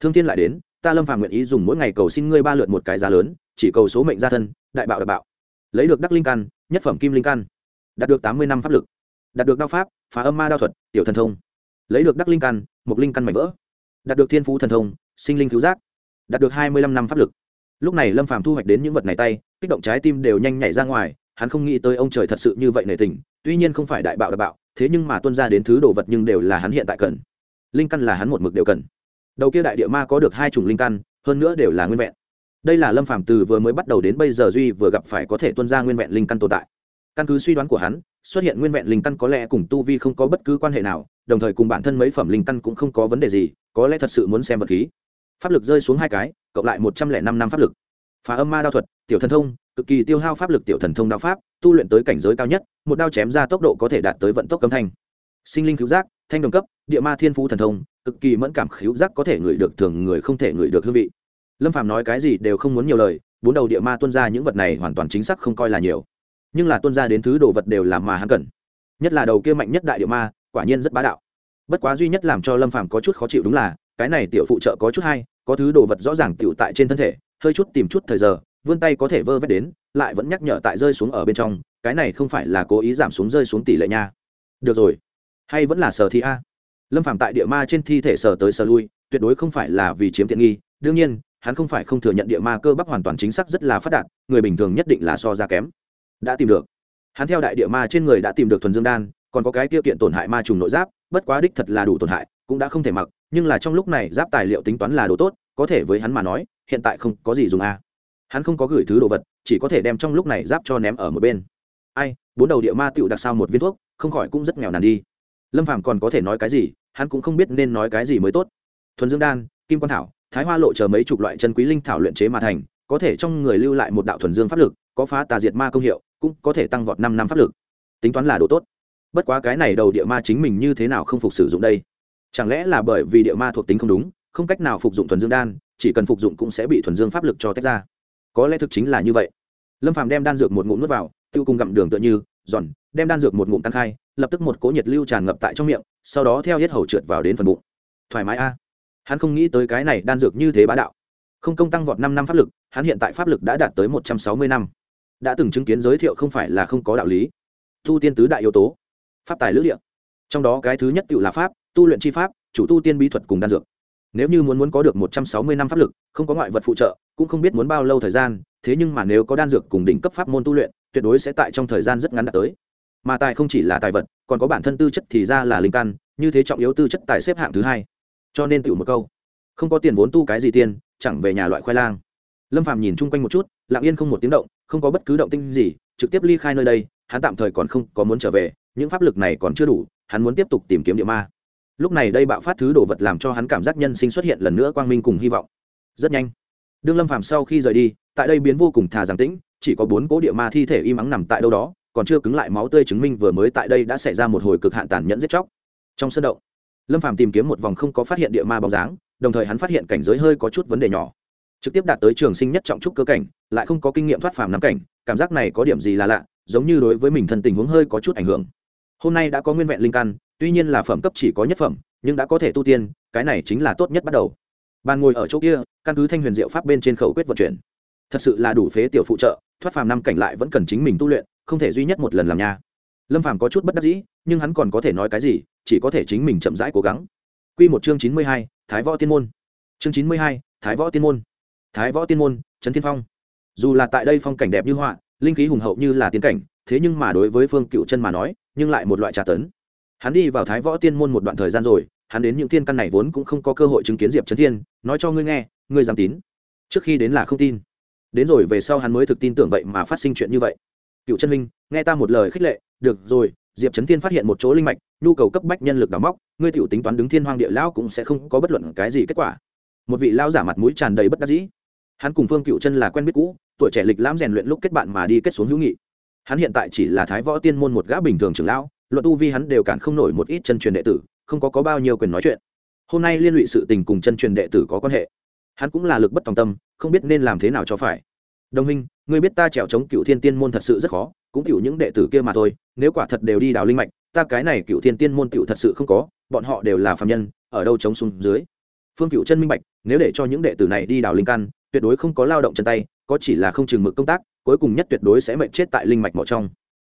A: Thương thiên lại đến, ta lâm phàm nguyện ý dùng mỗi ngày cầu xin ngươi ba lượt một cái giá lớn, chỉ cầu số mệnh gia thân, đại bạo đại bạo. Lấy được đắc linh căn, nhất phẩm kim linh căn. Đạt được tám mươi năm pháp lực. Đạt được đao pháp, phá âm ma đao thuật, tiểu thần thông. Lấy được đắc linh căn một linh căn mảnh vỡ. Đạt được thiên phú thần thông sinh linh cứu giác, đạt được hai mươi lăm năm pháp lực. Lúc này lâm phàm thu hoạch đến những vật này tay, kích động trái tim đều nhanh nhảy ra ngoài, hắn không nghĩ tới ông trời thật sự như vậy nể tình, tuy nhiên không phải đại bạo đại bạo, thế nhưng mà tuân ra đến thứ đồ vật nhưng đều là hắn hiện tại cần. Linh căn là hắn một mực đều cần. Đầu kia đại địa ma có được hai chủng linh căn, hơn nữa đều là nguyên vẹn. Đây là lâm phàm từ vừa mới bắt đầu đến bây giờ duy vừa gặp phải có thể tuân ra nguyên vẹn linh căn tồn tại. Căn cứ suy đoán của hắn, xuất hiện nguyên vẹn linh căn có lẽ cùng tu vi không có bất cứ quan hệ nào, đồng thời cùng bản thân mấy phẩm linh căn cũng không có vấn đề gì, có lẽ thật sự muốn xem vật khí pháp lực rơi xuống hai cái, cộng lại một trăm lẻ năm năm pháp lực. Phá âm ma đao thuật, tiểu thần thông, cực kỳ tiêu hao pháp lực tiểu thần thông đao pháp, tu luyện tới cảnh giới cao nhất, một đao chém ra tốc độ có thể đạt tới vận tốc cấm thanh. Sinh linh cứu giác, thanh đồng cấp, địa ma thiên phú thần thông, cực kỳ mẫn cảm khíu giác có thể ngửi được thường người không thể ngửi được hương vị. Lâm phàm nói cái gì đều không muốn nhiều lời, bốn đầu địa ma tuân ra những vật này hoàn toàn chính xác không coi là nhiều. Nhưng là tuân ra đến thứ đồ vật đều làm mà hắn cần. Nhất là đầu kia mạnh nhất đại địa ma, quả nhiên rất bá đạo. Bất quá duy nhất làm cho lâm phàm có chút khó chịu đúng là cái này tiểu phụ trợ có chút hay, có thứ đồ vật rõ ràng tiểu tại trên thân thể, hơi chút tìm chút thời giờ, vươn tay có thể vơ vét đến, lại vẫn nhắc nhở tại rơi xuống ở bên trong, cái này không phải là cố ý giảm xuống rơi xuống tỷ lệ nha. Được rồi. Hay vẫn là sờ thi a. Lâm phạm tại địa ma trên thi thể sờ tới sờ lui, tuyệt đối không phải là vì chiếm tiện nghi, đương nhiên, hắn không phải không thừa nhận địa ma cơ bắp hoàn toàn chính xác rất là phát đạt, người bình thường nhất định là so ra kém. Đã tìm được. Hắn theo đại địa ma trên người đã tìm được thuần dương đan, còn có cái tiêu kiện tổn hại ma trùng nội giáp, bất quá đích thật là đủ tổn hại, cũng đã không thể mặc nhưng là trong lúc này giáp tài liệu tính toán là đồ tốt, có thể với hắn mà nói, hiện tại không có gì dùng a hắn không có gửi thứ đồ vật, chỉ có thể đem trong lúc này giáp cho ném ở một bên. Ai, bốn đầu địa ma tựu đặc sao một viên thuốc, không khỏi cũng rất nghèo nàn đi. Lâm phàm còn có thể nói cái gì, hắn cũng không biết nên nói cái gì mới tốt. Thuần dương đan, kim quan thảo, thái hoa lộ chờ mấy chục loại chân quý linh thảo luyện chế mà thành, có thể trong người lưu lại một đạo thuần dương pháp lực, có phá tà diệt ma công hiệu, cũng có thể tăng vọt năm năm pháp lực. Tính toán là đồ tốt. Bất quá cái này đầu địa ma chính mình như thế nào không phục sử dụng đây? Chẳng lẽ là bởi vì địa ma thuộc tính không đúng, không cách nào phục dụng thuần dương đan, chỉ cần phục dụng cũng sẽ bị thuần dương pháp lực cho tách ra? Có lẽ thực chính là như vậy. Lâm phàm đem đan dược một ngụm nuốt vào, tiêu cùng gặm đường tựa như, giòn, đem đan dược một ngụm tăng khai, lập tức một cỗ nhiệt lưu tràn ngập tại trong miệng, sau đó theo hết hầu trượt vào đến phần bụng. Thoải mái a. Hắn không nghĩ tới cái này đan dược như thế bá đạo. Không công tăng vọt năm năm pháp lực, hắn hiện tại pháp lực đã đạt tới một trăm sáu mươi năm. Đã từng chứng kiến giới thiệu không phải là không có đạo lý. Thu tiên tứ đại yếu tố. Pháp tài lữ địa. Trong đó cái thứ nhất tự là pháp tu luyện chi pháp, chủ tu tiên bí thuật cùng đan dược. Nếu như muốn muốn có được một trăm sáu mươi năm pháp lực, không có ngoại vật phụ trợ, cũng không biết muốn bao lâu thời gian, thế nhưng mà nếu có đan dược cùng đỉnh cấp pháp môn tu luyện, tuyệt đối sẽ tại trong thời gian rất ngắn đạt tới. Mà tài không chỉ là tài vật, còn có bản thân tư chất thì ra là linh căn, như thế trọng yếu tư chất tài xếp hạng thứ hai. Cho nên tiểu một câu, không có tiền vốn tu cái gì tiên, chẳng về nhà loại khoai lang. Lâm phàm nhìn chung quanh một chút, lặng yên không một tiếng động, không có bất cứ động tinh gì, trực tiếp ly khai nơi đây, hắn tạm thời còn không có muốn trở về, những pháp lực này còn chưa đủ, hắn muốn tiếp tục tìm kiếm địa ma lúc này đây bạo phát thứ đồ vật làm cho hắn cảm giác nhân sinh xuất hiện lần nữa quang minh cùng hy vọng. Rất nhanh, đương lâm phàm sau khi rời đi, tại đây biến vô cùng thà giáng tĩnh, chỉ có bốn cố địa ma thi thể im ắng nằm tại đâu đó, còn chưa cứng lại máu tươi chứng minh vừa mới tại đây đã xảy ra một hồi cực hạn tàn nhẫn giết chóc. Trong sân động, lâm phàm tìm kiếm một vòng không có phát hiện địa ma bóng dáng, đồng thời hắn phát hiện cảnh giới hơi có chút vấn đề nhỏ. Trực tiếp đạt tới trường sinh nhất trọng trúc cơ cảnh, lại không có kinh nghiệm thoát phàm nắm cảnh, cảm giác này có điểm gì là lạ, giống như đối với mình thân tình huống hơi có chút ảnh hưởng. Hôm nay đã có nguyên vẹn linh căn tuy nhiên là phẩm cấp chỉ có nhất phẩm nhưng đã có thể tu tiên cái này chính là tốt nhất bắt đầu bàn ngồi ở chỗ kia căn cứ thanh huyền diệu pháp bên trên khẩu quyết vận chuyển thật sự là đủ phế tiểu phụ trợ thoát phàm năm cảnh lại vẫn cần chính mình tu luyện không thể duy nhất một lần làm nha lâm phàm có chút bất đắc dĩ nhưng hắn còn có thể nói cái gì chỉ có thể chính mình chậm rãi cố gắng Quy một chương chín mươi hai, Thái Võ Tiên môn. Chương chín mươi hai, Thái Võ Tiên môn. Thái Võ Tiên môn, Trấn Thiên Phong. Dù là tại đây phong cảnh đẹp như họa, linh khí hùng hậu như là tiên cảnh, thế nhưng mà đối với Phương Cựu Chân mà nói, nhưng lại một loại trà tấn. Hắn đi vào Thái Võ Tiên môn một đoạn thời gian rồi, hắn đến những tiên căn này vốn cũng không có cơ hội chứng kiến Diệp Trấn Thiên, nói cho ngươi nghe, ngươi dám tín. Trước khi đến là không tin. Đến rồi về sau hắn mới thực tin tưởng vậy mà phát sinh chuyện như vậy. Cựu Chân Minh, nghe ta một lời khích lệ, được rồi, Diệp Trấn Thiên phát hiện một chỗ linh mạch, nhu cầu cấp bách nhân lực đào móc, ngươi tiểu tính toán đứng thiên hoang địa lão cũng sẽ không có bất luận cái gì kết quả. Một vị lão giả mặt mũi tràn đầy bất đắc dĩ. Hắn cùng Phương Cựu Chân là quen biết cũ, tuổi trẻ lịch lãm rèn luyện lúc kết bạn mà đi kết xuống hữu nghị. Hắn hiện tại chỉ là Thái Võ Tiên môn một gã bình thường trưởng lão, luận tu vi hắn đều cản không nổi một ít chân truyền đệ tử, không có có bao nhiêu quyền nói chuyện. Hôm nay liên lụy sự tình cùng chân truyền đệ tử có quan hệ. Hắn cũng là lực bất tòng tâm, không biết nên làm thế nào cho phải. Đồng minh ngươi biết ta trèo chống cựu thiên tiên môn thật sự rất khó, cũng cựu những đệ tử kia mà thôi, nếu quả thật đều đi đào linh mạch, ta cái này cựu thiên tiên môn cựu thật sự không có, bọn họ đều là phạm nhân, ở đâu chống xuống dưới. Phương cựu chân minh bạch, nếu để cho những đệ tử này đi đào linh căn, tuyệt đối không có lao động chân tay, có chỉ là không chừng mực công tác, cuối cùng nhất tuyệt đối sẽ mệnh chết tại linh mạch mỏ trong.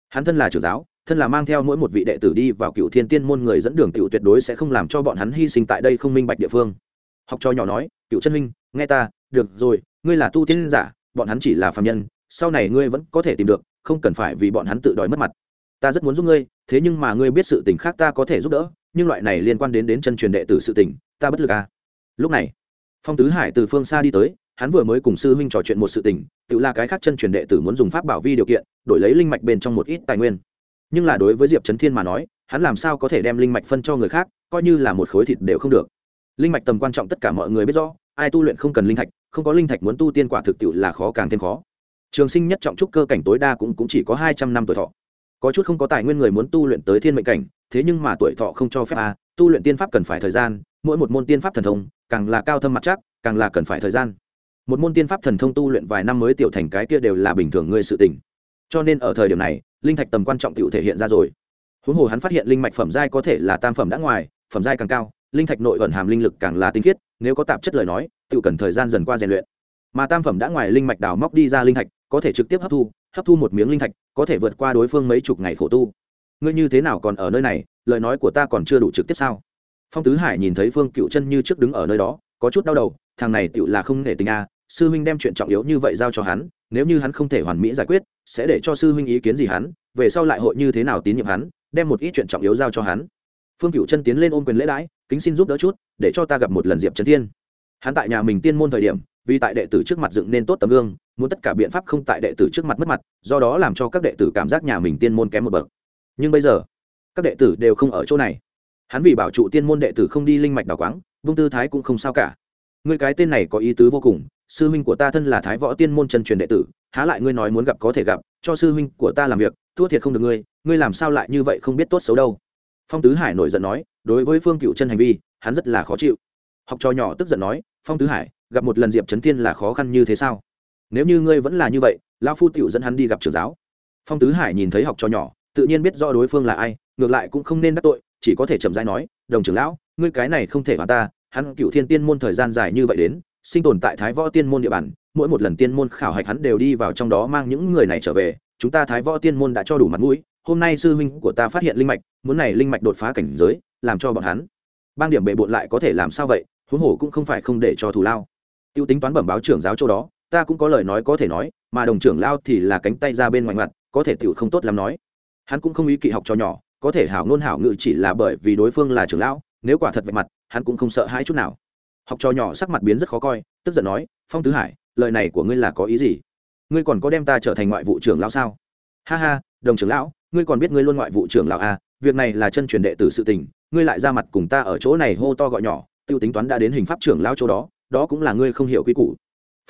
A: Hắn thân là trưởng giáo thân là mang theo mỗi một vị đệ tử đi vào cựu thiên tiên môn người dẫn đường tiểu tuyệt đối sẽ không làm cho bọn hắn hy sinh tại đây không minh bạch địa phương. Học trò nhỏ nói, cựu chân minh nghe ta, được rồi, ngươi là tu tiên giả, bọn hắn chỉ là phạm nhân, sau này ngươi vẫn có thể tìm được, không cần phải vì bọn hắn tự đòi mất mặt. Ta rất muốn giúp ngươi, thế nhưng mà ngươi biết sự tình khác ta có thể giúp đỡ, nhưng loại này liên quan đến đến chân truyền đệ tử sự tình, ta bất lực à. Lúc này, phong tứ hải từ phương xa đi tới, hắn vừa mới cùng sư huynh trò chuyện một sự tình, tự là cái khác chân truyền đệ tử muốn dùng pháp bảo vi điều kiện, đổi lấy linh mạch bên trong một ít tài nguyên nhưng là đối với diệp trấn thiên mà nói hắn làm sao có thể đem linh mạch phân cho người khác coi như là một khối thịt đều không được. Linh mạch tầm quan trọng tất cả mọi người biết rõ ai tu luyện không cần linh thạch không có linh thạch muốn tu tiên quả thực tiệu là khó càng thêm khó. Trường sinh nhất trọng trúc cơ cảnh tối đa cũng, cũng chỉ có hai trăm năm tuổi thọ. Có chút không có tài nguyên người muốn tu luyện tới thiên mệnh cảnh thế nhưng mà tuổi thọ không cho phép a tu luyện tiên pháp cần phải thời gian mỗi một môn tiên pháp thần thông càng là cao thâm mặt chắc càng là cần phải thời gian. Một môn tiên pháp thần thông tu luyện vài năm mới tiểu thành cái kia đều là bình thường ngươi sự tình. Cho nên ở thời điểm này linh thạch tầm quan trọng tự thể hiện ra rồi. Huống hồ hắn phát hiện linh mạch phẩm giai có thể là tam phẩm đã ngoài, phẩm giai càng cao, linh thạch nội ẩn hàm linh lực càng là tinh khiết, nếu có tạp chất lời nói tự cần thời gian dần qua rèn luyện. Mà tam phẩm đã ngoài linh mạch đào móc đi ra linh thạch, có thể trực tiếp hấp thu hấp thu một miếng linh thạch, có thể vượt qua đối phương mấy chục ngày khổ tu. Ngươi như thế nào còn ở nơi này, lời nói của ta còn chưa đủ trực tiếp sao? Phong tứ hải nhìn thấy phương cựu chân như trước đứng ở nơi đó, có chút đau đầu, thằng này tựu là không nể tình a sư huynh đem chuyện trọng yếu như vậy giao cho hắn, nếu như hắn không thể hoàn mỹ giải quyết, sẽ để cho sư huynh ý kiến gì hắn, về sau lại hội như thế nào tín nhiệm hắn, đem một ít chuyện trọng yếu giao cho hắn. Phương cựu chân tiến lên ôm quyền lễ đãi, kính xin giúp đỡ chút, để cho ta gặp một lần diệp trấn thiên. Hắn tại nhà mình tiên môn thời điểm, vì tại đệ tử trước mặt dựng nên tốt tấm gương, muốn tất cả biện pháp không tại đệ tử trước mặt mất mặt, do đó làm cho các đệ tử cảm giác nhà mình tiên môn kém một bậc. Nhưng bây giờ, các đệ tử đều không ở chỗ này. Hắn vì bảo trụ tiên môn đệ tử không đi linh mạch đào quáng, vung tư thái cũng không sao cả. Người cái tên này có ý tứ vô cùng sư huynh của ta thân là thái võ tiên môn chân truyền đệ tử, há lại ngươi nói muốn gặp có thể gặp, cho sư huynh của ta làm việc, thua thiệt không được ngươi ngươi làm sao lại như vậy không biết tốt xấu đâu. Phong tứ hải nổi giận nói, đối với phương cựu chân hành vi, hắn rất là khó chịu. Học trò nhỏ tức giận nói, phong tứ hải, gặp một lần diệp trấn thiên là khó khăn như thế sao? Nếu như ngươi vẫn là như vậy lao phu tựu dẫn hắn đi gặp trưởng giáo. Phong tứ hải nhìn thấy học trò nhỏ, tự nhiên biết do đối phương là ai, ngược lại cũng không nên đắc tội, chỉ có thể chậm dãi nói, đồng trưởng lão, ngươi cái này không thể hòa ta, hắn cựu thiên tiên môn thời gian dài như vậy đến sinh tồn tại thái võ tiên môn địa bàn, mỗi một lần tiên môn khảo hạch hắn đều đi vào trong đó mang những người này trở về, chúng ta thái võ tiên môn đã cho đủ mặt mũi, hôm nay sư huynh của ta phát hiện linh mạch, muốn này linh mạch đột phá cảnh giới, làm cho bọn hắn. Bang điểm bệ bộn lại có thể làm sao vậy, huống hồ cũng không phải không để cho thù lao. Tiêu tính toán bẩm báo trưởng giáo Châu đó, ta cũng có lời nói có thể nói, mà đồng trưởng lao thì là cánh tay ra bên ngoài mặt có thể tiểu không tốt lắm nói. Hắn cũng không ý kỵ học cho nhỏ, có thể hảo ngôn hảo ngự chỉ là bởi vì đối phương là trưởng lão, nếu quả thật vạch mặt, hắn cũng không sợ hãi chút nào học trò nhỏ sắc mặt biến rất khó coi, tức giận nói, phong tứ hải, lời này của ngươi là có ý gì? Ngươi còn có đem ta trở thành ngoại vụ trưởng lão sao? Ha ha, đồng trưởng lão, ngươi còn biết ngươi luôn ngoại vụ trưởng lão à? Việc này là chân truyền đệ tử sự tình, ngươi lại ra mặt cùng ta ở chỗ này hô to gọi nhỏ, tiêu tính toán đã đến hình pháp trưởng lão chỗ đó đó cũng là ngươi không hiểu quy củ.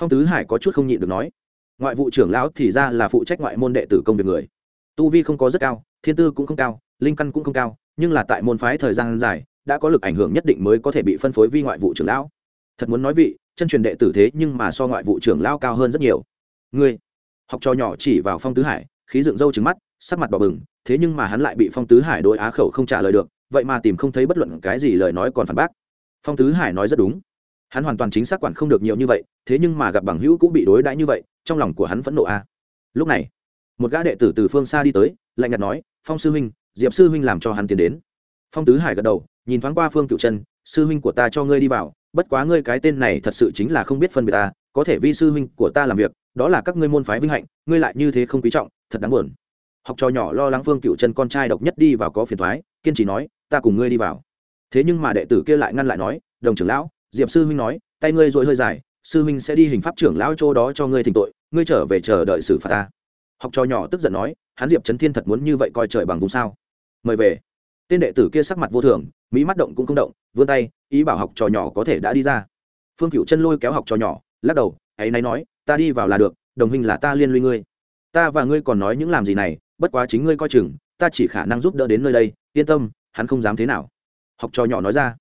A: Phong tứ hải có chút không nhịn được nói, ngoại vụ trưởng lão thì ra là phụ trách ngoại môn đệ tử công việc người. Tu vi không có rất cao, thiên tư cũng không cao, linh căn cũng không cao, nhưng là tại môn phái thời gian dài đã có lực ảnh hưởng nhất định mới có thể bị phân phối vi ngoại vụ trưởng lão. Thật muốn nói vị, chân truyền đệ tử thế nhưng mà so ngoại vụ trưởng lão cao hơn rất nhiều. Ngươi, học trò nhỏ chỉ vào phong tứ hải, khí dựng râu trứng mắt, sắc mặt đỏ bừng, thế nhưng mà hắn lại bị phong tứ hải đối á khẩu không trả lời được, vậy mà tìm không thấy bất luận cái gì lời nói còn phản bác. Phong tứ hải nói rất đúng. Hắn hoàn toàn chính xác quản không được nhiều như vậy, thế nhưng mà gặp bằng hữu cũng bị đối đãi như vậy, trong lòng của hắn phẫn nộ a. Lúc này, một gã đệ tử từ phương xa đi tới, lạnh nhạt nói, phong sư huynh, diệp sư huynh làm cho hắn tiến đến. Phong tứ hải gật đầu nhìn thoáng qua phương cựu chân sư huynh của ta cho ngươi đi vào, bất quá ngươi cái tên này thật sự chính là không biết phân biệt ta, có thể vi sư huynh của ta làm việc, đó là các ngươi môn phái vinh hạnh, ngươi lại như thế không quý trọng, thật đáng buồn. Học trò nhỏ lo lắng phương cựu chân con trai độc nhất đi vào có phiền thoái kiên trì nói, ta cùng ngươi đi vào. Thế nhưng mà đệ tử kia lại ngăn lại nói, đồng trưởng lão, diệp sư huynh nói, tay ngươi rồi hơi dài, sư huynh sẽ đi hình pháp trưởng lão chỗ đó cho ngươi thỉnh tội, ngươi trở về chờ đợi xử phạt ta. Học trò nhỏ tức giận nói, hắn diệp trấn thiên thật muốn như vậy coi trời bằng vùng sao. Mời về. Tên đệ tử kia sắc mặt vô thường mỹ mắt động cũng không động, vươn tay, ý bảo học trò nhỏ có thể đã đi ra. Phương cựu chân lôi kéo học trò nhỏ, lắc đầu, hãy náy nói, ta đi vào là được, đồng hình là ta liên lụy ngươi. Ta và ngươi còn nói những làm gì này, bất quá chính ngươi coi chừng, ta chỉ khả năng giúp đỡ đến nơi đây, yên tâm, hắn không dám thế nào. Học trò nhỏ nói ra.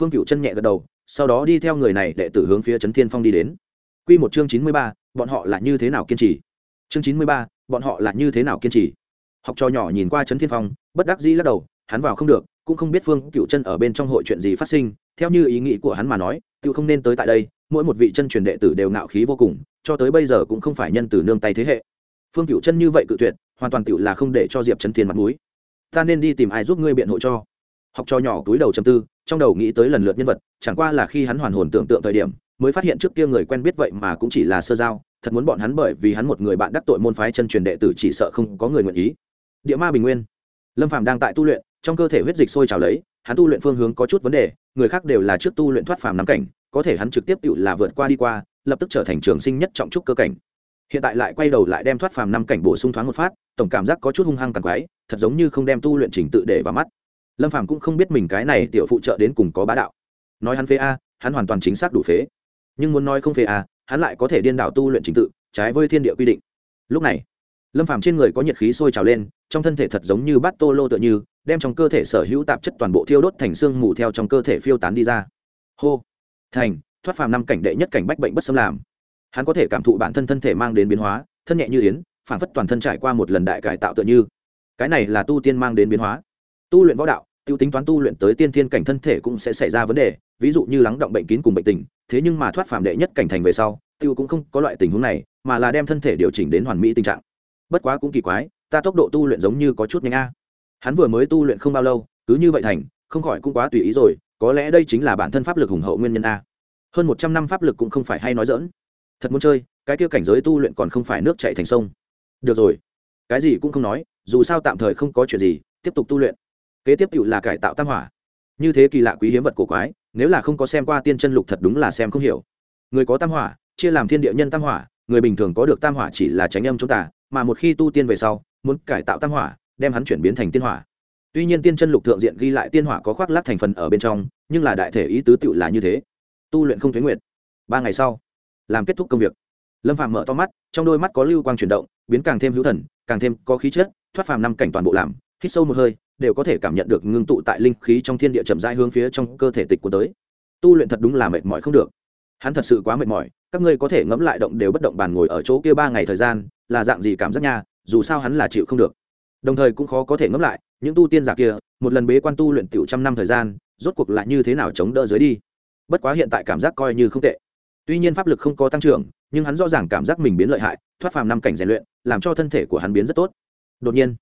A: Phương cựu chân nhẹ gật đầu, sau đó đi theo người này đệ tử hướng phía trấn thiên phong đi đến. Q một chương chín mươi ba, bọn họ là như thế nào kiên trì? Chương chín mươi ba, bọn họ là như thế nào kiên trì? Học trò nhỏ nhìn qua trấn thiên phong, bất đắc dĩ lắc đầu, hắn vào không được cũng không biết phương cựu chân ở bên trong hội chuyện gì phát sinh, theo như ý nghĩ của hắn mà nói tự không nên tới tại đây, mỗi một vị chân truyền đệ tử đều ngạo khí vô cùng, cho tới bây giờ cũng không phải nhân từ nương tay thế hệ. Phương cựu chân như vậy cự tuyệt, hoàn toàn tự là không để cho diệp trấn thiên mặt mũi. Ta nên đi tìm ai giúp ngươi biện hộ cho? Học trò nhỏ túi đầu chầm tư, trong đầu nghĩ tới lần lượt nhân vật, chẳng qua là khi hắn hoàn hồn tưởng tượng thời điểm, mới phát hiện trước kia người quen biết vậy mà cũng chỉ là sơ giao, thật muốn bọn hắn bởi vì hắn một người bạn đắc tội môn phái chân truyền đệ tử chỉ sợ không có người nguyện ý. Địa ma bình nguyên. Lâm phạm đang tại tu luyện trong cơ thể huyết dịch sôi trào lấy, hắn tu luyện phương hướng có chút vấn đề, người khác đều là trước tu luyện thoát phàm nắm cảnh, có thể hắn trực tiếp tự là vượt qua đi qua, lập tức trở thành trường sinh nhất trọng trúc cơ cảnh. Hiện tại lại quay đầu lại đem thoát phàm năm cảnh bổ sung thoáng một phát, tổng cảm giác có chút hung hăng càng quái, thật giống như không đem tu luyện trình tự để vào mắt. Lâm phàm cũng không biết mình cái này tiểu phụ trợ đến cùng có bá đạo. Nói hắn phế a, hắn hoàn toàn chính xác đủ phế. Nhưng muốn nói không phế a, hắn lại có thể điên đảo tu luyện trình tự, trái với thiên địa quy định. Lúc này, lâm phàm trên người có nhiệt khí sôi trào lên, trong thân thể thật giống như bát tô lô tựa như đem trong cơ thể sở hữu tạp chất toàn bộ thiêu đốt thành xương mù theo trong cơ thể phiêu tán đi ra. Hô. Thành, thoát phàm năm cảnh đệ nhất cảnh bách bệnh bất xâm làm. Hắn có thể cảm thụ bản thân thân thể mang đến biến hóa, thân nhẹ như yến, phản phất toàn thân trải qua một lần đại cải tạo tựa như. Cái này là tu tiên mang đến biến hóa. Tu luyện võ đạo t i ê u tính toán tu luyện tới tiên thiên cảnh thân thể cũng sẽ xảy ra vấn đề, ví dụ như lắng động bệnh kín cùng bệnh tình, thế nhưng mà thoát phàm đệ nhất cảnh thành về sau t i ê u cũng không có loại tình huống này, mà là đem thân thể điều chỉnh đến hoàn mỹ tình trạng. Bất quá cũng kỳ quái, ta tốc độ tu luyện giống như có chút nhanh a hắn vừa mới tu luyện không bao lâu, cứ như vậy thành, không khỏi cũng quá tùy ý rồi, có lẽ đây chính là bản thân pháp lực hùng hậu nguyên nhân a. Hơn một trăm năm pháp lực cũng không phải hay nói dỡn thật muốn chơi, cái kia cảnh giới tu luyện còn không phải nước chạy thành sông. Được rồi, cái gì cũng không nói, dù sao tạm thời không có chuyện gì, tiếp tục tu luyện. Kế tiếp tự là cải tạo tam hỏa. Như thế kỳ lạ quý hiếm vật cổ quái, nếu là không có xem qua tiên chân lục thật đúng là xem không hiểu. Người có tam hỏa, chia làm thiên địa nhân tam hỏa, người bình thường có được tam hỏa chỉ là tránh âm chúng ta, mà một khi tu tiên về sau, muốn cải tạo tam hỏa đem hắn chuyển biến thành tiên hỏa. Tuy nhiên tiên chân lục thượng diện ghi lại tiên hỏa có khoác lát thành phần ở bên trong, nhưng là đại thể ý tứ tựu là như thế. Tu luyện không thuế nguyện ba ngày sau, làm kết thúc công việc. Lâm Phàm mở to mắt, trong đôi mắt có lưu quang chuyển động, biến càng thêm hữu thần, càng thêm có khí chất, thoát phàm năm cảnh toàn bộ làm, hít sâu một hơi, đều có thể cảm nhận được ngưng tụ tại linh khí trong thiên địa chậm rãi hướng phía trong cơ thể tịch của tới. Tu luyện thật đúng là mệt mỏi không được. Hắn thật sự quá mệt mỏi, các ngươi có thể ngẫm lại động đều bất động bàn ngồi ở chỗ kia ba ngày thời gian, là dạng gì cảm giác nha, dù sao hắn là chịu không được đồng thời cũng khó có thể ngẫm lại, những tu tiên giả kia, một lần bế quan tu luyện tiểu trăm năm thời gian, rốt cuộc lại như thế nào chống đỡ dưới đi. Bất quá hiện tại cảm giác coi như không tệ. Tuy nhiên pháp lực không có tăng trưởng, nhưng hắn rõ ràng cảm giác mình biến lợi hại, thoát phàm năm cảnh rèn luyện, làm cho thân thể của hắn biến rất tốt. Đột nhiên,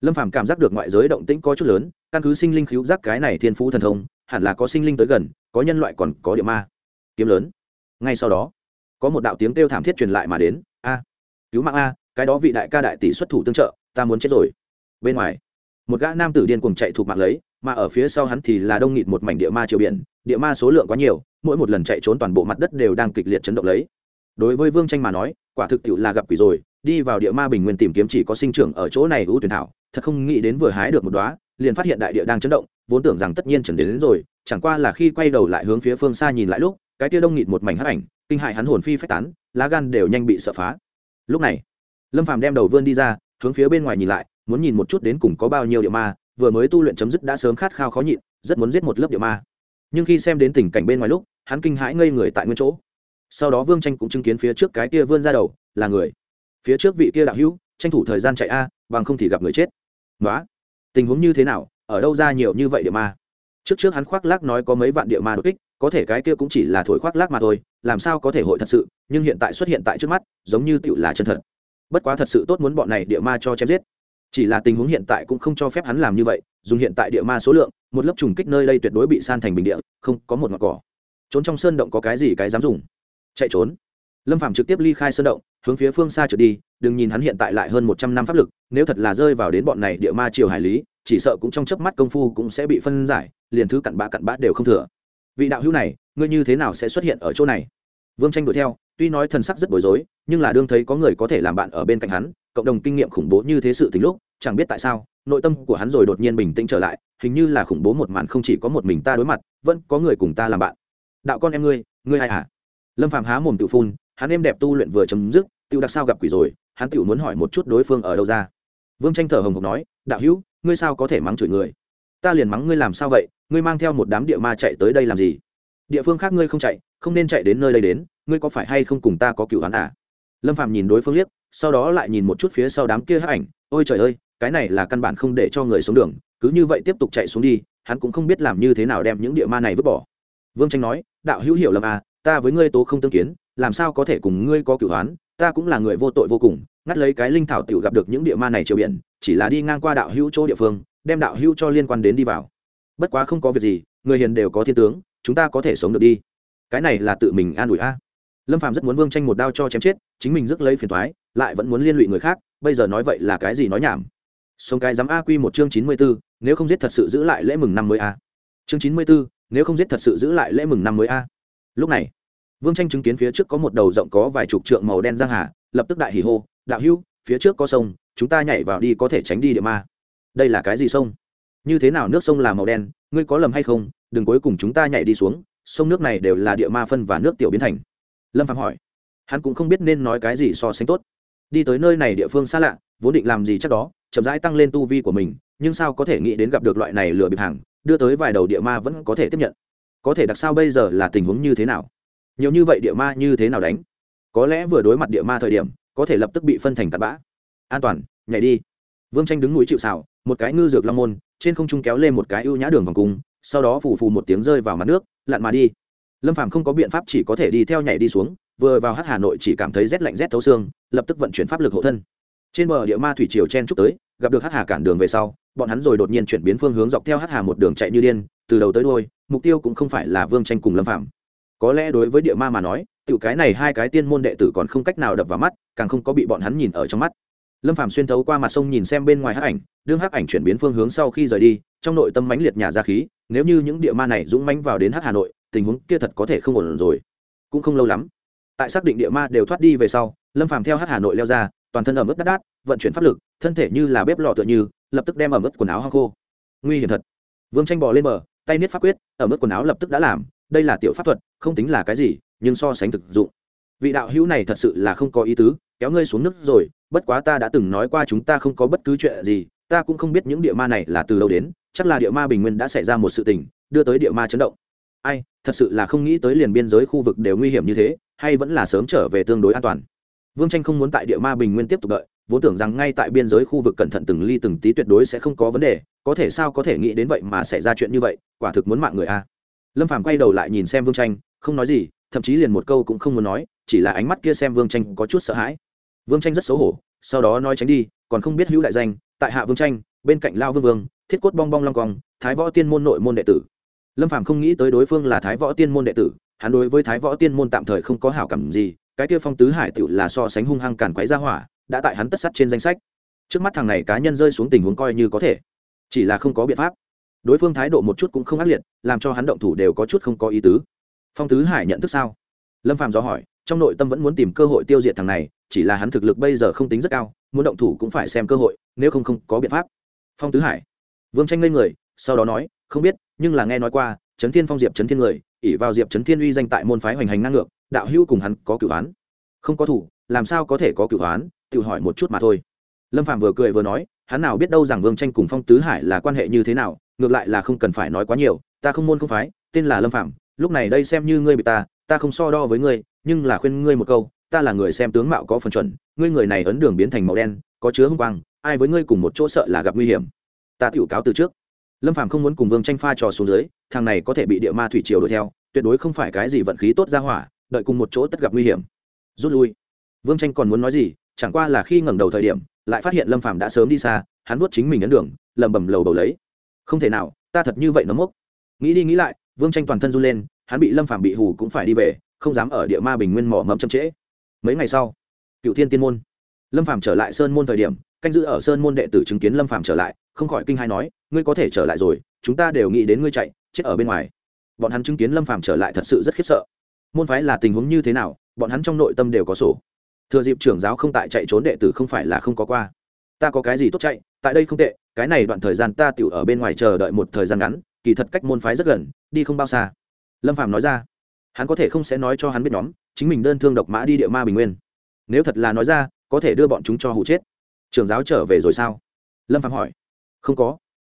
A: lâm phàm cảm giác được ngoại giới động tĩnh có chút lớn, căn cứ sinh linh cứu giác cái này thiên phú thần thông, hẳn là có sinh linh tới gần, có nhân loại còn có địa ma. Kiếm lớn. Ngay sau đó, có một đạo tiếng kêu thảm thiết truyền lại mà đến. A, cứu mạng a, cái đó vị đại ca đại tỷ xuất thủ tương trợ, ta muốn chết rồi bên ngoài. Một gã nam tử điên cuồng chạy thuộc mạng lấy mà ở phía sau hắn thì là đông nghịt một mảnh địa ma triều biển địa ma số lượng quá nhiều mỗi một lần chạy trốn toàn bộ mặt đất đều đang kịch liệt chấn động lấy. Đối với vương tranh mà nói quả thực tiệu là gặp quỷ rồi đi vào địa ma bình nguyên tìm kiếm chỉ có sinh trưởng ở chỗ này ưu tuyển thảo thật không nghĩ đến vừa hái được một đóa liền phát hiện đại địa đang chấn động vốn tưởng rằng tất nhiên trần đến, đến rồi chẳng qua là khi quay đầu lại hướng phía phương xa nhìn lại lúc cái tia đông nghịt một mảnh hắc ảnh kinh hại hắn hồn phi phách tán lá gan đều nhanh bị sợ phá. Lúc này lâm phàm đem đầu vươn đi ra hướng phía bên ngoài nhìn lại muốn nhìn một chút đến cùng có bao nhiêu địa ma, vừa mới tu luyện chấm dứt đã sớm khát khao khó nhịn, rất muốn giết một lớp địa ma. Nhưng khi xem đến tình cảnh bên ngoài lúc, hắn kinh hãi ngây người tại nguyên chỗ. Sau đó vương tranh cũng chứng kiến phía trước cái kia vươn ra đầu, là người. Phía trước vị kia đạo hữu, tranh thủ thời gian chạy a, bằng không thì gặp người chết. Nói tình huống như thế nào, ở đâu ra nhiều như vậy địa ma? Trước trước hắn khoác lác nói có mấy vạn địa ma đột kích, có thể cái kia cũng chỉ là thổi khoác lác mà thôi, làm sao có thể hội thật sự, nhưng hiện tại xuất hiện tại trước mắt, giống như tựu là chân thật. Bất quá thật sự tốt muốn bọn này địa ma cho chém giết chỉ là tình huống hiện tại cũng không cho phép hắn làm như vậy, dùng hiện tại địa ma số lượng, một lớp trùng kích nơi đây tuyệt đối bị san thành bình địa, không có một ngọn cỏ. Trốn trong sơn động có cái gì cái dám dùng? Chạy trốn. Lâm phạm trực tiếp ly khai sơn động, hướng phía phương xa trở đi, đừng nhìn hắn hiện tại lại hơn một trăm năm pháp lực, nếu thật là rơi vào đến bọn này địa ma triều hải lý, chỉ sợ cũng trong chớp mắt công phu cũng sẽ bị phân giải, liền thứ cặn bã cặn bã đều không thừa. Vị đạo hữu này, ngươi như thế nào sẽ xuất hiện ở chỗ này? Vương tranh đuổi theo, tuy nói thần sắc rất bối rối, nhưng là đương thấy có người có thể làm bạn ở bên cạnh hắn cộng đồng kinh nghiệm khủng bố như thế sự tính lúc, chẳng biết tại sao, nội tâm của hắn rồi đột nhiên bình tĩnh trở lại, hình như là khủng bố một màn không chỉ có một mình ta đối mặt, vẫn có người cùng ta làm bạn. Đạo con em ngươi ngươi ai hả? Lâm phạm há mồm tự phun, hắn em đẹp tu luyện vừa chấm dứt tự đặc sao gặp quỷ rồi, hắn tự muốn hỏi một chút đối phương ở đâu ra. Vương tranh thở hồng hộc nói, đạo hữu, ngươi sao có thể mắng chửi người? Ta liền mắng ngươi làm sao vậy? Ngươi mang theo một đám địa ma chạy tới đây làm gì? Địa phương khác ngươi không chạy, không nên chạy đến nơi đây đến, ngươi có phải hay không cùng ta có cựu hắn à? Lâm phạm nhìn đối phương liếc, sau đó lại nhìn một chút phía sau đám kia hắc ảnh. Ôi trời ơi, cái này là căn bản không để cho người xuống đường, cứ như vậy tiếp tục chạy xuống đi, hắn cũng không biết làm như thế nào đem những địa ma này vứt bỏ. Vương tranh nói, đạo hữu hiểu lầm à ta với ngươi tố không tương kiến, làm sao có thể cùng ngươi có cửu hoán, ta cũng là người vô tội vô cùng, ngắt lấy cái linh thảo tiểu gặp được những địa ma này triều biển, chỉ là đi ngang qua đạo hữu chỗ địa phương, đem đạo hữu cho liên quan đến đi vào. Bất quá không có việc gì, người hiền đều có thiên tướng, chúng ta có thể sống được đi. Cái này là tự mình an ủi a lâm phạm rất muốn vương tranh một đao cho chém chết chính mình rước lấy phiền thoái lại vẫn muốn liên lụy người khác bây giờ nói vậy là cái gì nói nhảm? Sống cái dám a quy một chương chín mươi 94, nếu không giết thật sự giữ lại lễ mừng năm mới a. Chương chín mươi 94, nếu không giết thật sự giữ lại lễ mừng năm mới a. Lúc này vương tranh chứng kiến phía trước có một đầu rộng có vài chục trượng màu đen giang hà lập tức đại hỉ hô đạo hữu phía trước có sông chúng ta nhảy vào đi có thể tránh đi địa ma. Đây là cái gì sông? Như thế nào nước sông là màu đen? Ngươi có lầm hay không? Đừng cuối cùng chúng ta nhảy đi xuống sông nước này đều là địa ma phân và nước tiểu biến thành lâm phạm hỏi. Hắn cũng không biết nên nói cái gì so sánh tốt. Đi tới nơi này địa phương xa lạ, vốn định làm gì chắc đó, chậm rãi tăng lên tu vi của mình, nhưng sao có thể nghĩ đến gặp được loại này lừa bịp hàng, đưa tới vài đầu địa ma vẫn có thể tiếp nhận. Có thể đặc sao bây giờ là tình huống như thế nào? Nhiều như vậy địa ma như thế nào đánh? Có lẽ vừa đối mặt địa ma thời điểm, có thể lập tức bị phân thành tạt bã. An toàn, nhảy đi. Vương tranh đứng núi chịu xào một cái ngư dược long môn, trên không trung kéo lên một cái ưu nhã đường vòng cung, sau đó phù phù một tiếng rơi vào mặt nước, lặn mà đi lâm phàm không có biện pháp, chỉ có thể đi theo nhảy đi xuống, vừa vào hát hà nội chỉ cảm thấy rét lạnh, rét thấu xương, lập tức vận chuyển pháp lực hộ thân. Trên bờ địa ma thủy triều chen trúc tới, gặp được hát hà cản đường về sau, bọn hắn rồi đột nhiên chuyển biến phương hướng dọc theo hát hà một đường chạy như điên, từ đầu tới đôi mục tiêu cũng không phải là vương tranh cùng lâm phạm có lẽ đối với địa ma mà nói, tiểu cái này hai cái tiên môn đệ tử còn không cách nào đập vào mắt, càng không có bị bọn hắn nhìn ở trong mắt. Lâm phạm xuyên thấu qua mặt sông nhìn xem bên ngoài Hát ảnh, đương Hát ảnh chuyển biến phương hướng sau khi rời đi, trong nội tâm mãnh liệt nhà ra khí, nếu như những địa ma này dũng mãnh vào đến Hát hà nội tình huống kia thật có thể không ổn rồi. Cũng không lâu lắm, tại xác định địa ma đều thoát đi về sau, lâm phàm theo Hát hà nội leo ra, toàn thân ẩm ướt đắt đát vận chuyển pháp lực, thân thể như là bếp lò tựa như, lập tức đem ẩm ướt quần áo hăng khô. Nguy hiểm thật. Vương tranh bò lên bờ, tay niết pháp quyết, ẩm ướt quần áo lập tức đã làm, đây là tiểu pháp thuật, không tính là cái gì, nhưng so sánh thực dụng. Vị đạo hữu này thật sự là không có ý tứ, kéo ngươi xuống nước rồi, bất quá ta đã từng nói qua chúng ta không có bất cứ chuyện gì, ta cũng không biết những địa ma này là từ đâu đến, chắc là địa ma bình nguyên đã xảy ra một sự tình, đưa tới địa ma chấn động. Ai thật sự là không nghĩ tới liền biên giới khu vực đều nguy hiểm như thế, hay vẫn là sớm trở về tương đối an toàn. Vương tranh không muốn tại địa ma bình nguyên tiếp tục đợi, vốn tưởng rằng ngay tại biên giới khu vực cẩn thận từng ly từng tí tuyệt đối sẽ không có vấn đề, có thể sao có thể nghĩ đến vậy mà xảy ra chuyện như vậy, quả thực muốn mạng người a. Lâm phàm quay đầu lại nhìn xem vương tranh, không nói gì, thậm chí liền một câu cũng không muốn nói, chỉ là ánh mắt kia xem vương tranh có chút sợ hãi. Vương tranh rất xấu hổ, sau đó nói tránh đi, còn không biết hữu đại danh, tại hạ vương tranh, bên cạnh lao vương vương, thiết cốt bong bong long cong, thái võ tiên môn nội môn đệ tử lâm phàm không nghĩ tới đối phương là thái võ tiên môn đệ tử, hắn đối với thái võ tiên môn tạm thời không có hảo cảm gì, cái kia phong tứ hải tựu là so sánh hung hăng càn quấy ra hỏa, đã tại hắn tất sắt trên danh sách. Trước mắt thằng này cá nhân rơi xuống tình huống coi như có thể, chỉ là không có biện pháp. Đối phương thái độ một chút cũng không ác liệt, làm cho hắn động thủ đều có chút không có ý tứ. Phong tứ hải nhận thức sao? Lâm phàm do hỏi, trong nội tâm vẫn muốn tìm cơ hội tiêu diệt thằng này, chỉ là hắn thực lực bây giờ không tính rất cao, muốn động thủ cũng phải xem cơ hội, nếu không không có biện pháp. Phong tứ hải, vương tranh lên người, sau đó nói không biết, nhưng là nghe nói qua, trấn thiên phong diệp trấn thiên người ỉ vào diệp trấn thiên uy danh tại môn phái hoành hành năng ngược, đạo hữu cùng hắn có cửu án không có thủ, làm sao có thể có cửu án tự hỏi một chút mà thôi. Lâm phạm vừa cười vừa nói, hắn nào biết đâu rằng vương tranh cùng phong tứ hải là quan hệ như thế nào, ngược lại là không cần phải nói quá nhiều, ta không môn không phái, tên là lâm phạm lúc này đây xem như ngươi bị ta ta không so đo với ngươi, nhưng là khuyên ngươi một câu, ta là người xem tướng mạo có phần chuẩn, ngươi người này ấn đường biến thành màu đen, có chứa hung quang, ai với ngươi cùng một chỗ sợ là gặp nguy hiểm. Ta tiểu cáo từ trước lâm phàm không muốn cùng vương tranh pha trò xuống dưới, thằng này có thể bị địa ma thủy triều đuổi theo, tuyệt đối không phải cái gì vận khí tốt ra hỏa, đợi cùng một chỗ tất gặp nguy hiểm. Rút lui. Vương tranh còn muốn nói gì, chẳng qua là khi ngẩng đầu thời điểm, lại phát hiện lâm phàm đã sớm đi xa, hắn vuốt chính mình ấn đường lầm bầm lầu bầu lấy. Không thể nào, ta thật như vậy nó mốc. Nghĩ đi nghĩ lại, vương tranh toàn thân run lên, hắn bị lâm phàm bị hù cũng phải đi về, không dám ở địa ma bình nguyên mỏ mẫm chậm trễ. Mấy ngày sau, cựu thiên tiên môn. Lâm phàm trở lại sơn môn thời điểm, canh giữ ở sơn môn đệ tử chứng kiến lâm phàm trở lại không khỏi kinh hai nói, ngươi có thể trở lại rồi, chúng ta đều nghĩ đến ngươi chạy, chết ở bên ngoài. Bọn hắn chứng kiến lâm phàm trở lại thật sự rất khiếp sợ. Môn phái là tình huống như thế nào, bọn hắn trong nội tâm đều có sổ. Thừa dịp trưởng giáo không tại chạy trốn đệ tử không phải là không có qua. Ta có cái gì tốt chạy, tại đây không tệ, cái này đoạn thời gian ta tiểu ở bên ngoài chờ đợi một thời gian ngắn, kỳ thật cách môn phái rất gần, đi không bao xa. Lâm phàm nói ra. Hắn có thể không sẽ nói cho hắn biết nhóm, chính mình đơn thương độc mã đi địa ma bình nguyên. Nếu thật là nói ra, có thể đưa bọn chúng cho hụ chết. Trưởng giáo trở về rồi sao? Lâm phạm hỏi không có.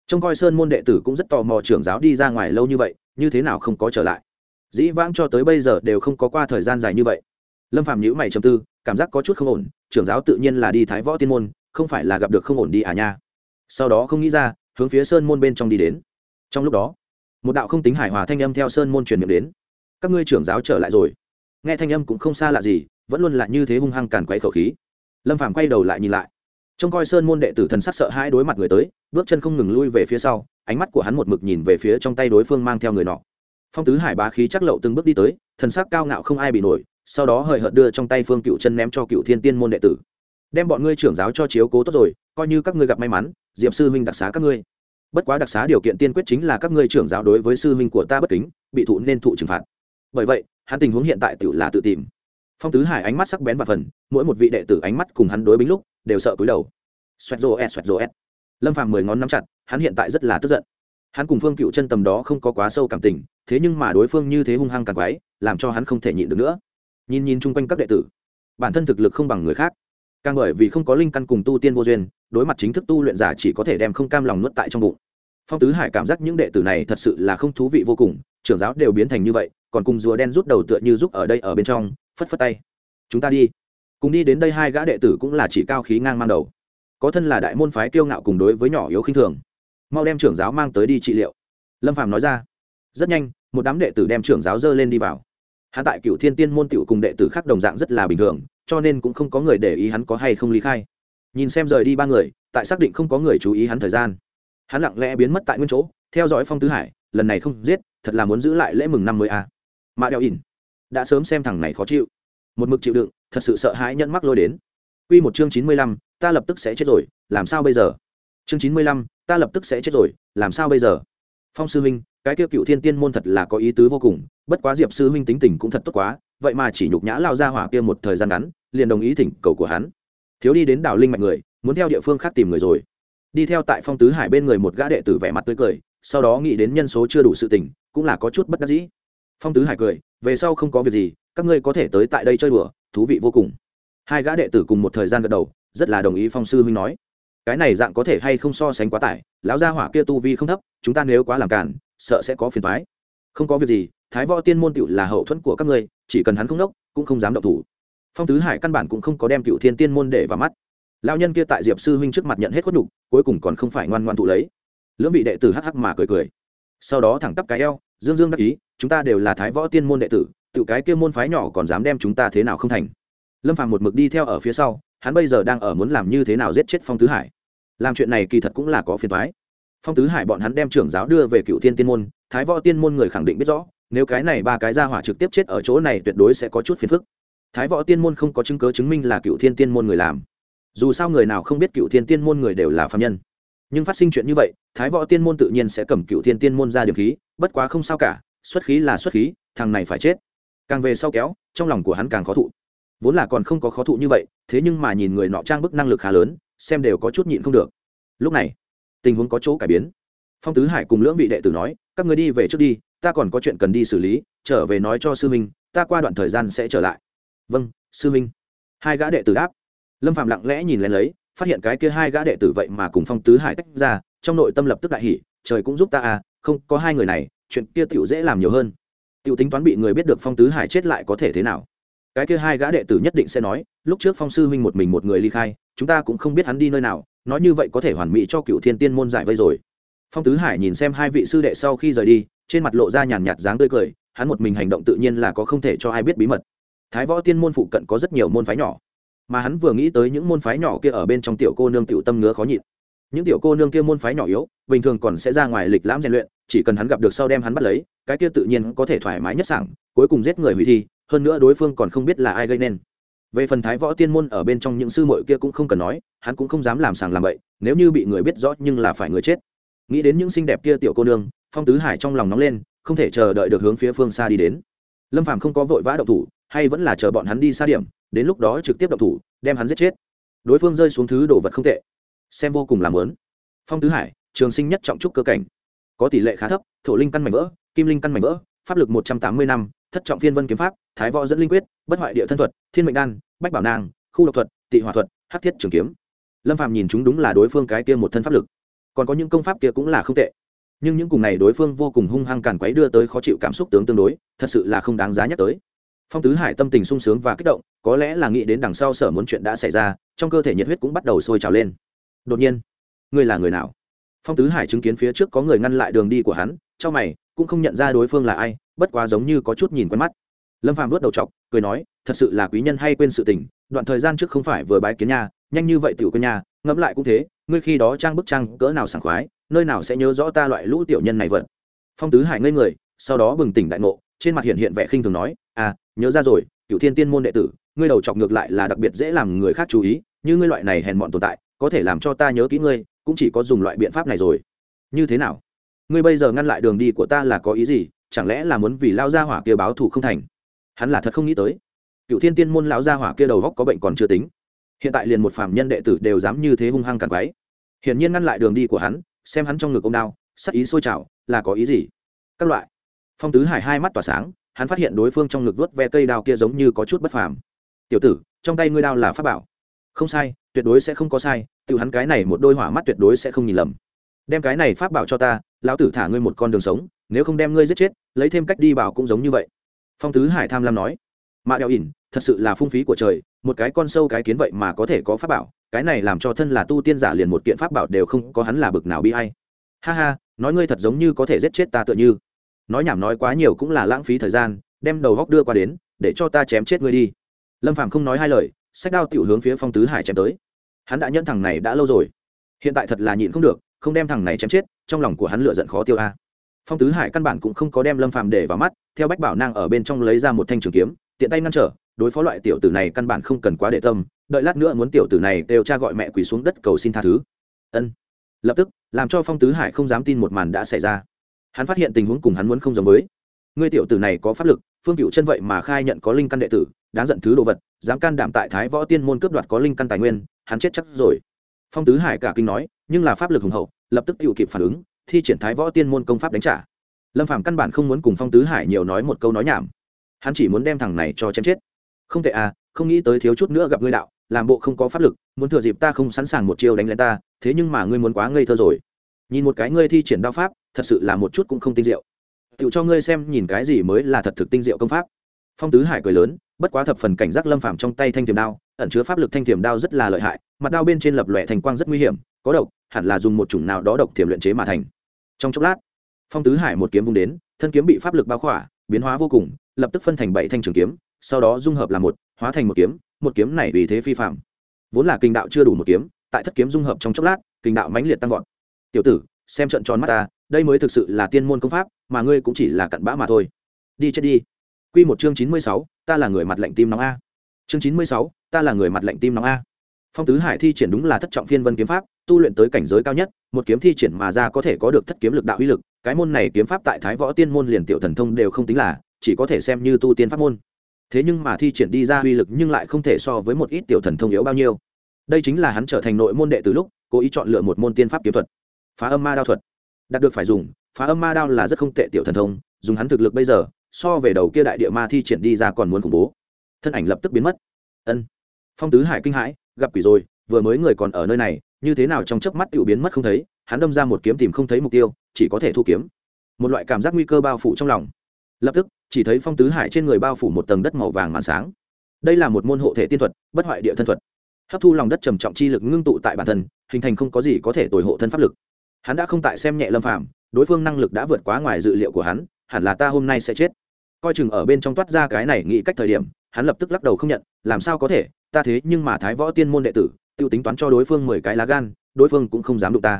A: Trông coi sơn môn đệ tử cũng rất tò mò trưởng giáo đi ra ngoài lâu như vậy, như thế nào không có trở lại? Dĩ vãng cho tới bây giờ đều không có qua thời gian dài như vậy. Lâm phạm nhữ mày chầm tư, cảm giác có chút không ổn, trưởng giáo tự nhiên là đi thái võ tiên môn, không phải là gặp được không ổn đi à nha. Sau đó không nghĩ ra, hướng phía sơn môn bên trong đi đến. Trong lúc đó, một đạo không tính hài hòa thanh âm theo sơn môn truyền miệng đến. Các ngươi trưởng giáo trở lại rồi. Nghe thanh âm cũng không xa lạ gì, vẫn luôn là như thế hung hăng càn quay khẩu khí. Lâm phàm quay đầu lại nhìn lại trông coi sơn môn đệ tử thần sắc sợ hãi đối mặt người tới, bước chân không ngừng lui về phía sau, ánh mắt của hắn một mực nhìn về phía trong tay đối phương mang theo người nọ. Phong tứ hải bá khí chắc lậu từng bước đi tới, thần sắc cao ngạo không ai bị nổi, sau đó hời hợt đưa trong tay phương cựu chân ném cho cựu thiên tiên môn đệ tử. Đem bọn ngươi trưởng giáo cho chiếu cố tốt rồi, coi như các ngươi gặp may mắn, diệp sư huynh đặc xá các ngươi. Bất quá đặc xá điều kiện tiên quyết chính là các ngươi trưởng giáo đối với sư huynh của ta bất kính, bị thụ nên thụ trừng phạt. Bởi vậy, hắn tình huống hiện tại tự là tự tìm phong tứ hải ánh mắt sắc bén và phần, mỗi một vị đệ tử ánh mắt cùng hắn đối bính lúc, đều sợ cúi đầu. Xoẹt rô ẹt, xoẹt rô ẹt. Lâm phàm mười ngón nắm chặt, hắn hiện tại rất là tức giận. Hắn cùng phương cựu chân tầm đó không có quá sâu cảm tình, thế nhưng mà đối phương như thế hung hăng càng quái, làm cho hắn không thể nhịn được nữa. Nhìn nhìn chung quanh các đệ tử, bản thân thực lực không bằng người khác. Càng bởi vì không có linh căn cùng tu tiên vô duyên, đối mặt chính thức tu luyện giả chỉ có thể đem không cam lòng nuốt tại trong bụng. Phong tứ hải cảm giác những đệ tử này thật sự là không thú vị vô cùng, trưởng giáo đều biến thành như vậy, còn cùng rùa đen rút đầu tựa như giúp ở đây ở bên trong phất phất tay. Chúng ta đi. Cùng đi đến đây hai gã đệ tử cũng là chỉ cao khí ngang mang đầu. Có thân là đại môn phái kiêu ngạo cùng đối với nhỏ yếu khinh thường. Mau đem trưởng giáo mang tới đi trị liệu. Lâm phàm nói ra. Rất nhanh, một đám đệ tử đem trưởng giáo dơ lên đi vào. Hắn tại cựu thiên tiên môn tiểu cùng đệ tử khác đồng dạng rất là bình thường, cho nên cũng không có người để ý hắn có hay không ly khai. Nhìn xem rời đi ba người, tại xác định không có người chú ý hắn thời gian, hắn lặng lẽ biến mất tại nguyên chỗ, theo dõi phong tứ hải, lần này không giết, thật là muốn giữ lại lễ mừng năm mới a. À. mạ đeo ỉn đã sớm xem thằng này khó chịu. Một mực chịu đựng, thật sự sợ hãi nhẫn mắc lôi đến. Quy một chương chín mươi lăm, ta lập tức sẽ chết rồi, làm sao bây giờ? Chương chín mươi lăm, ta lập tức sẽ chết rồi, làm sao bây giờ? Phong sư huynh, cái kia cựu thiên tiên môn thật là có ý tứ vô cùng, bất quá diệp sư huynh tính tình cũng thật tốt quá, vậy mà chỉ nhục nhã lao ra hỏa kia một thời gian ngắn, liền đồng ý thỉnh cầu của hắn. Thiếu đi đến đảo linh mạnh người, muốn theo địa phương khác tìm người rồi. Đi theo tại phong tứ hải bên người một gã đệ tử vẻ mặt tươi cười, sau đó nghĩ đến nhân số chưa đủ sự tình, cũng là có chút bất đắc dĩ phong tứ hải cười, về sau không có việc gì, các ngươi có thể tới tại đây chơi đùa, thú vị vô cùng. Hai gã đệ tử cùng một thời gian gật đầu, rất là đồng ý phong sư huynh nói. Cái này dạng có thể hay không so sánh quá tải, lão gia hỏa kia tu vi không thấp, chúng ta nếu quá làm cản sợ sẽ có phiền toái. Không có việc gì, thái võ tiên môn cựu là hậu thuẫn của các ngươi, chỉ cần hắn không đốc, cũng không dám động thủ. Phong tứ hải căn bản cũng không có đem cựu thiên tiên môn để vào mắt. Lao nhân kia tại diệp sư huynh trước mặt nhận hết khuất nhục, cuối cùng còn không phải ngoan ngoan thụ lấy. Lưỡng vị đệ tử hắc hắc mà cười cười. Sau đó thẳng tắp cái eo dương dương đắc ý, chúng ta đều là thái võ tiên môn đệ tử, tự cái kia môn phái nhỏ còn dám đem chúng ta thế nào không thành. Lâm phàm một mực đi theo ở phía sau, hắn bây giờ đang ở muốn làm như thế nào giết chết phong tứ hải. Làm chuyện này kỳ thật cũng là có phiền thoái phong tứ hải bọn hắn đem trưởng giáo đưa về cựu thiên tiên môn, thái võ tiên môn người khẳng định biết rõ, nếu cái này ba cái ra hỏa trực tiếp chết ở chỗ này tuyệt đối sẽ có chút phiền phức. Thái võ tiên môn không có chứng cớ chứng minh là cựu thiên tiên môn người làm. Dù sao người nào không biết cựu thiên tiên môn người đều là phạm nhân nhưng phát sinh chuyện như vậy, thái võ tiên môn tự nhiên sẽ cầm cựu thiên tiên môn ra điểm khí, bất quá không sao cả, xuất khí là xuất khí, thằng này phải chết. Càng về sau kéo, trong lòng của hắn càng khó thụ. Vốn là còn không có khó thụ như vậy, thế nhưng mà nhìn người nọ trang bức năng lực khá lớn, xem đều có chút nhịn không được. Lúc này, tình huống có chỗ cải biến. Phong tứ hải cùng lưỡng vị đệ tử nói, các người đi về trước đi, ta còn có chuyện cần đi xử lý, trở về nói cho sư minh ta qua đoạn thời gian sẽ trở lại. Vâng sư minh hai gã đệ tử đáp. Lâm phạm lặng lẽ nhìn lên lấy phát hiện cái kia hai gã đệ tử vậy mà cùng phong tứ hải tách ra, trong nội tâm lập tức đại hỉ, trời cũng giúp ta à không, có hai người này, chuyện kia tiểu dễ làm nhiều hơn. Tiểu tính toán bị người biết được phong tứ hải chết lại có thể thế nào? Cái kia hai gã đệ tử nhất định sẽ nói, lúc trước phong sư huynh một mình một người ly khai, chúng ta cũng không biết hắn đi nơi nào, nói như vậy có thể hoàn mỹ cho cựu thiên tiên môn giải vây rồi. Phong tứ hải nhìn xem hai vị sư đệ sau khi rời đi, trên mặt lộ ra nhàn nhạt dáng tươi cười, hắn một mình hành động tự nhiên là có không thể cho ai biết bí mật. Thái võ tiên môn phụ cận có rất nhiều môn phái nhỏ mà hắn vừa nghĩ tới những môn phái nhỏ kia ở bên trong tiểu cô nương tiểu tâm ngứa khó nhịn. Những tiểu cô nương kia môn phái nhỏ yếu, bình thường còn sẽ ra ngoài lịch lãm rèn luyện, chỉ cần hắn gặp được sau đem hắn bắt lấy, cái kia tự nhiên có thể thoải mái nhất sảng, cuối cùng giết người hủy thi, hơn nữa đối phương còn không biết là ai gây nên. Về phần thái võ tiên môn ở bên trong những sư muội kia cũng không cần nói, hắn cũng không dám làm sàng làm bậy, nếu như bị người biết rõ nhưng là phải người chết. Nghĩ đến những xinh đẹp kia tiểu cô nương, phong tứ hải trong lòng nóng lên, không thể chờ đợi được hướng phía phương xa đi đến. Lâm phàm không có vội vã động thủ hay vẫn là chờ bọn hắn đi xa điểm, đến lúc đó trực tiếp động thủ, đem hắn giết chết. Đối phương rơi xuống thứ đồ vật không tệ. Xem vô cùng làm lớn. Phong tứ hải, trường sinh nhất trọng trúc cơ cảnh. Có tỷ lệ khá thấp, thổ linh căn mảnh vỡ, kim linh căn mảnh vỡ, pháp lực một trăm tám mươi năm, thất trọng phiên vân kiếm pháp, thái võ dẫn linh quyết, bất hoại địa thân thuật, thiên mệnh đan, bách bảo nàng, khu độc thuật, tị hòa thuật hát thiết trường kiếm. Lâm phàm nhìn chúng đúng là đối phương cái kia một thân pháp lực. Còn có những công pháp kia cũng là không tệ. Nhưng những cùng này đối phương vô cùng hung hăng càn quấy đưa tới khó chịu cảm xúc tướng tương đối, thật sự là không đáng giá nhắc tới phong tứ hải tâm tình sung sướng và kích động, có lẽ là nghĩ đến đằng sau sở muốn chuyện đã xảy ra, trong cơ thể nhiệt huyết cũng bắt đầu sôi trào lên. Đột nhiên, ngươi là người nào? Phong tứ hải chứng kiến phía trước có người ngăn lại đường đi của hắn trong mày, cũng không nhận ra đối phương là ai, bất quá giống như có chút nhìn quen mắt. Lâm phàm vớt đầu chọc, cười nói, thật sự là quý nhân hay quên sự tình, đoạn thời gian trước không phải vừa bái kiến nhà, nhanh như vậy tiểu quên nhà, ngẫm lại cũng thế, ngươi khi đó trang bức trang cỡ nào sảng khoái, nơi nào sẽ nhớ rõ ta loại lũ tiểu nhân này vật phong tứ hải ngây người, sau đó bừng tỉnh đại ngộ, trên mặt hiện hiện vẻ khinh thường nói à nhớ ra rồi cựu thiên tiên môn đệ tử, ngươi đầu chọc ngược lại là đặc biệt dễ làm người khác chú ý, như ngươi loại này hèn mọn tồn tại, có thể làm cho ta nhớ kỹ ngươi, cũng chỉ có dùng loại biện pháp này rồi. Như thế nào? Ngươi bây giờ ngăn lại đường đi của ta là có ý gì? Chẳng lẽ là muốn vì lao gia hỏa kia báo thù không thành? Hắn là thật không nghĩ tới. Cựu thiên tiên môn lão gia hỏa kia đầu góc có bệnh còn chưa tính. Hiện tại liền một phàm nhân đệ tử đều dám như thế hung hăng càng quái hiển nhiên ngăn lại đường đi của hắn, xem hắn trong ngực ông đao, sắc ý sôi trào, là có ý gì? Các loại. Phong tứ hải hai mắt tỏa sáng hắn phát hiện đối phương trong ngực vớt ve cây đao kia giống như có chút bất phàm. Tiểu tử, trong tay ngươi đao là pháp bảo. Không sai, tuyệt đối sẽ không có sai tự hắn cái này một đôi hỏa mắt tuyệt đối sẽ không nhìn lầm. Đem cái này pháp bảo cho ta, lão tử thả ngươi một con đường sống, nếu không đem ngươi giết chết, lấy thêm cách đi bảo cũng giống như vậy. Phong tứ hải tham lam nói. Mạ đeo ỉn, thật sự là phung phí của trời, một cái con sâu cái kiến vậy mà có thể có pháp bảo, cái này làm cho thân là tu tiên giả liền một kiện pháp bảo đều không có hắn là bực nào bi hay ha ha, nói ngươi thật giống như có thể giết chết ta tựa như nói nhảm nói quá nhiều cũng là lãng phí thời gian, đem đầu góc đưa qua đến, để cho ta chém chết ngươi đi. Lâm phàm không nói hai lời, sách đao tiểu hướng phía phong tứ hải chém tới. Hắn đã nhận thằng này đã lâu rồi. Hiện tại thật là nhịn không được, không đem thằng này chém chết, trong lòng của hắn lựa giận khó tiêu a. Phong tứ hải căn bản cũng không có đem lâm phàm để vào mắt, theo bách bảo nang ở bên trong lấy ra một thanh trường kiếm, tiện tay ngăn trở, đối phó loại tiểu tử này căn bản không cần quá để tâm, đợi lát nữa muốn tiểu tử này đều cha gọi mẹ quỳ xuống đất cầu xin tha thứ. Ân. Lập tức, làm cho phong tứ hải không dám tin một màn đã xảy ra hắn phát hiện tình huống cùng hắn muốn không giống với. Ngươi tiểu tử này có pháp lực, phương cựu chân vậy mà khai nhận có linh căn đệ tử, đáng giận thứ đồ vật, dám can đảm tại thái võ tiên môn cướp đoạt có linh căn tài nguyên, hắn chết chắc rồi. Phong tứ hải cả kinh nói, nhưng là pháp lực hùng hậu, lập tức tự kịp phản ứng, thi triển thái võ tiên môn công pháp đánh trả. Lâm phạm căn bản không muốn cùng phong tứ hải nhiều nói một câu nói nhảm. Hắn chỉ muốn đem thằng này cho chém chết. Không tệ à không nghĩ tới thiếu chút nữa gặp ngươi đạo, làm bộ không có pháp lực, muốn thừa dịp ta không sẵn sàng một chiêu đánh lên ta, thế nhưng mà ngươi muốn quá ngây thơ rồi. Nhìn một cái ngươi thi triển đao pháp thật sự là một chút cũng không tinh diệu. Tự cho ngươi xem nhìn cái gì mới là thật thực tinh diệu công pháp. Phong tứ hải cười lớn, bất quá thập phần cảnh giác lâm phàm trong tay thanh thiềm đao, ẩn chứa pháp lực thanh thiềm đao rất là lợi hại, mặt đao bên trên lập lòe thành quang rất nguy hiểm, có độc, hẳn là dùng một chủng nào đó độc tiềm luyện chế mà thành. Trong chốc lát, phong tứ hải một kiếm vung đến, thân kiếm bị pháp lực bao khỏa, biến hóa vô cùng, lập tức phân thành bảy thanh trường kiếm, sau đó dung hợp làm một, hóa thành một kiếm một kiếm này vì thế phi phạm vốn là kinh đạo chưa đủ một kiếm, tại thất kiếm dung hợp trong chốc lát, kinh đạo mãnh liệt tăng vọt. Tiểu tử, xem trận tròn mắt ta đây mới thực sự là tiên môn công pháp, mà ngươi cũng chỉ là cặn bã mà thôi. Đi chết đi. Quy một chương chín mươi sáu, ta là người mặt lạnh tim nóng a. Chương chín mươi sáu, ta là người mặt lạnh tim nóng a. Phong tứ hải thi triển đúng là thất trọng phiên vân kiếm pháp, tu luyện tới cảnh giới cao nhất, một kiếm thi triển mà ra có thể có được thất kiếm lực đạo uy lực, cái môn này kiếm pháp tại thái võ tiên môn liền tiểu thần thông đều không tính là, chỉ có thể xem như tu tiên pháp môn. Thế nhưng mà thi triển đi ra uy lực nhưng lại không thể so với một ít tiểu thần thông yếu bao nhiêu. Đây chính là hắn trở thành nội môn đệ từ lúc, cố ý chọn lựa một môn tiên pháp kiếm thuật. Phá âm ma đao thuật đạt được phải dùng, phá âm ma đao là rất không tệ tiểu thần thông, dùng hắn thực lực bây giờ, so về đầu kia đại địa ma thi triển đi ra còn muốn khủng bố. Thân ảnh lập tức biến mất. Ân. Phong tứ hải kinh hãi, gặp quỷ rồi, vừa mới người còn ở nơi này, như thế nào trong chớp mắt tự biến mất không thấy, hắn đâm ra một kiếm tìm không thấy mục tiêu, chỉ có thể thu kiếm. Một loại cảm giác nguy cơ bao phủ trong lòng. Lập tức, chỉ thấy phong tứ hải trên người bao phủ một tầng đất màu vàng màn sáng. Đây là một môn hộ thể tiên thuật, bất hoại địa thân thuật. Hấp thu lòng đất trầm trọng chi lực ngưng tụ tại bản thân, hình thành không có gì có thể tồi hộ thân pháp lực hắn đã không tại xem nhẹ lâm phạm đối phương năng lực đã vượt quá ngoài dự liệu của hắn, hẳn là ta hôm nay sẽ chết. Coi chừng ở bên trong toát ra cái này nghĩ cách thời điểm, hắn lập tức lắc đầu không nhận, làm sao có thể, ta thế nhưng mà thái võ tiên môn đệ tử t i ê u tính toán cho đối phương mười cái lá gan, đối phương cũng không dám đụng ta.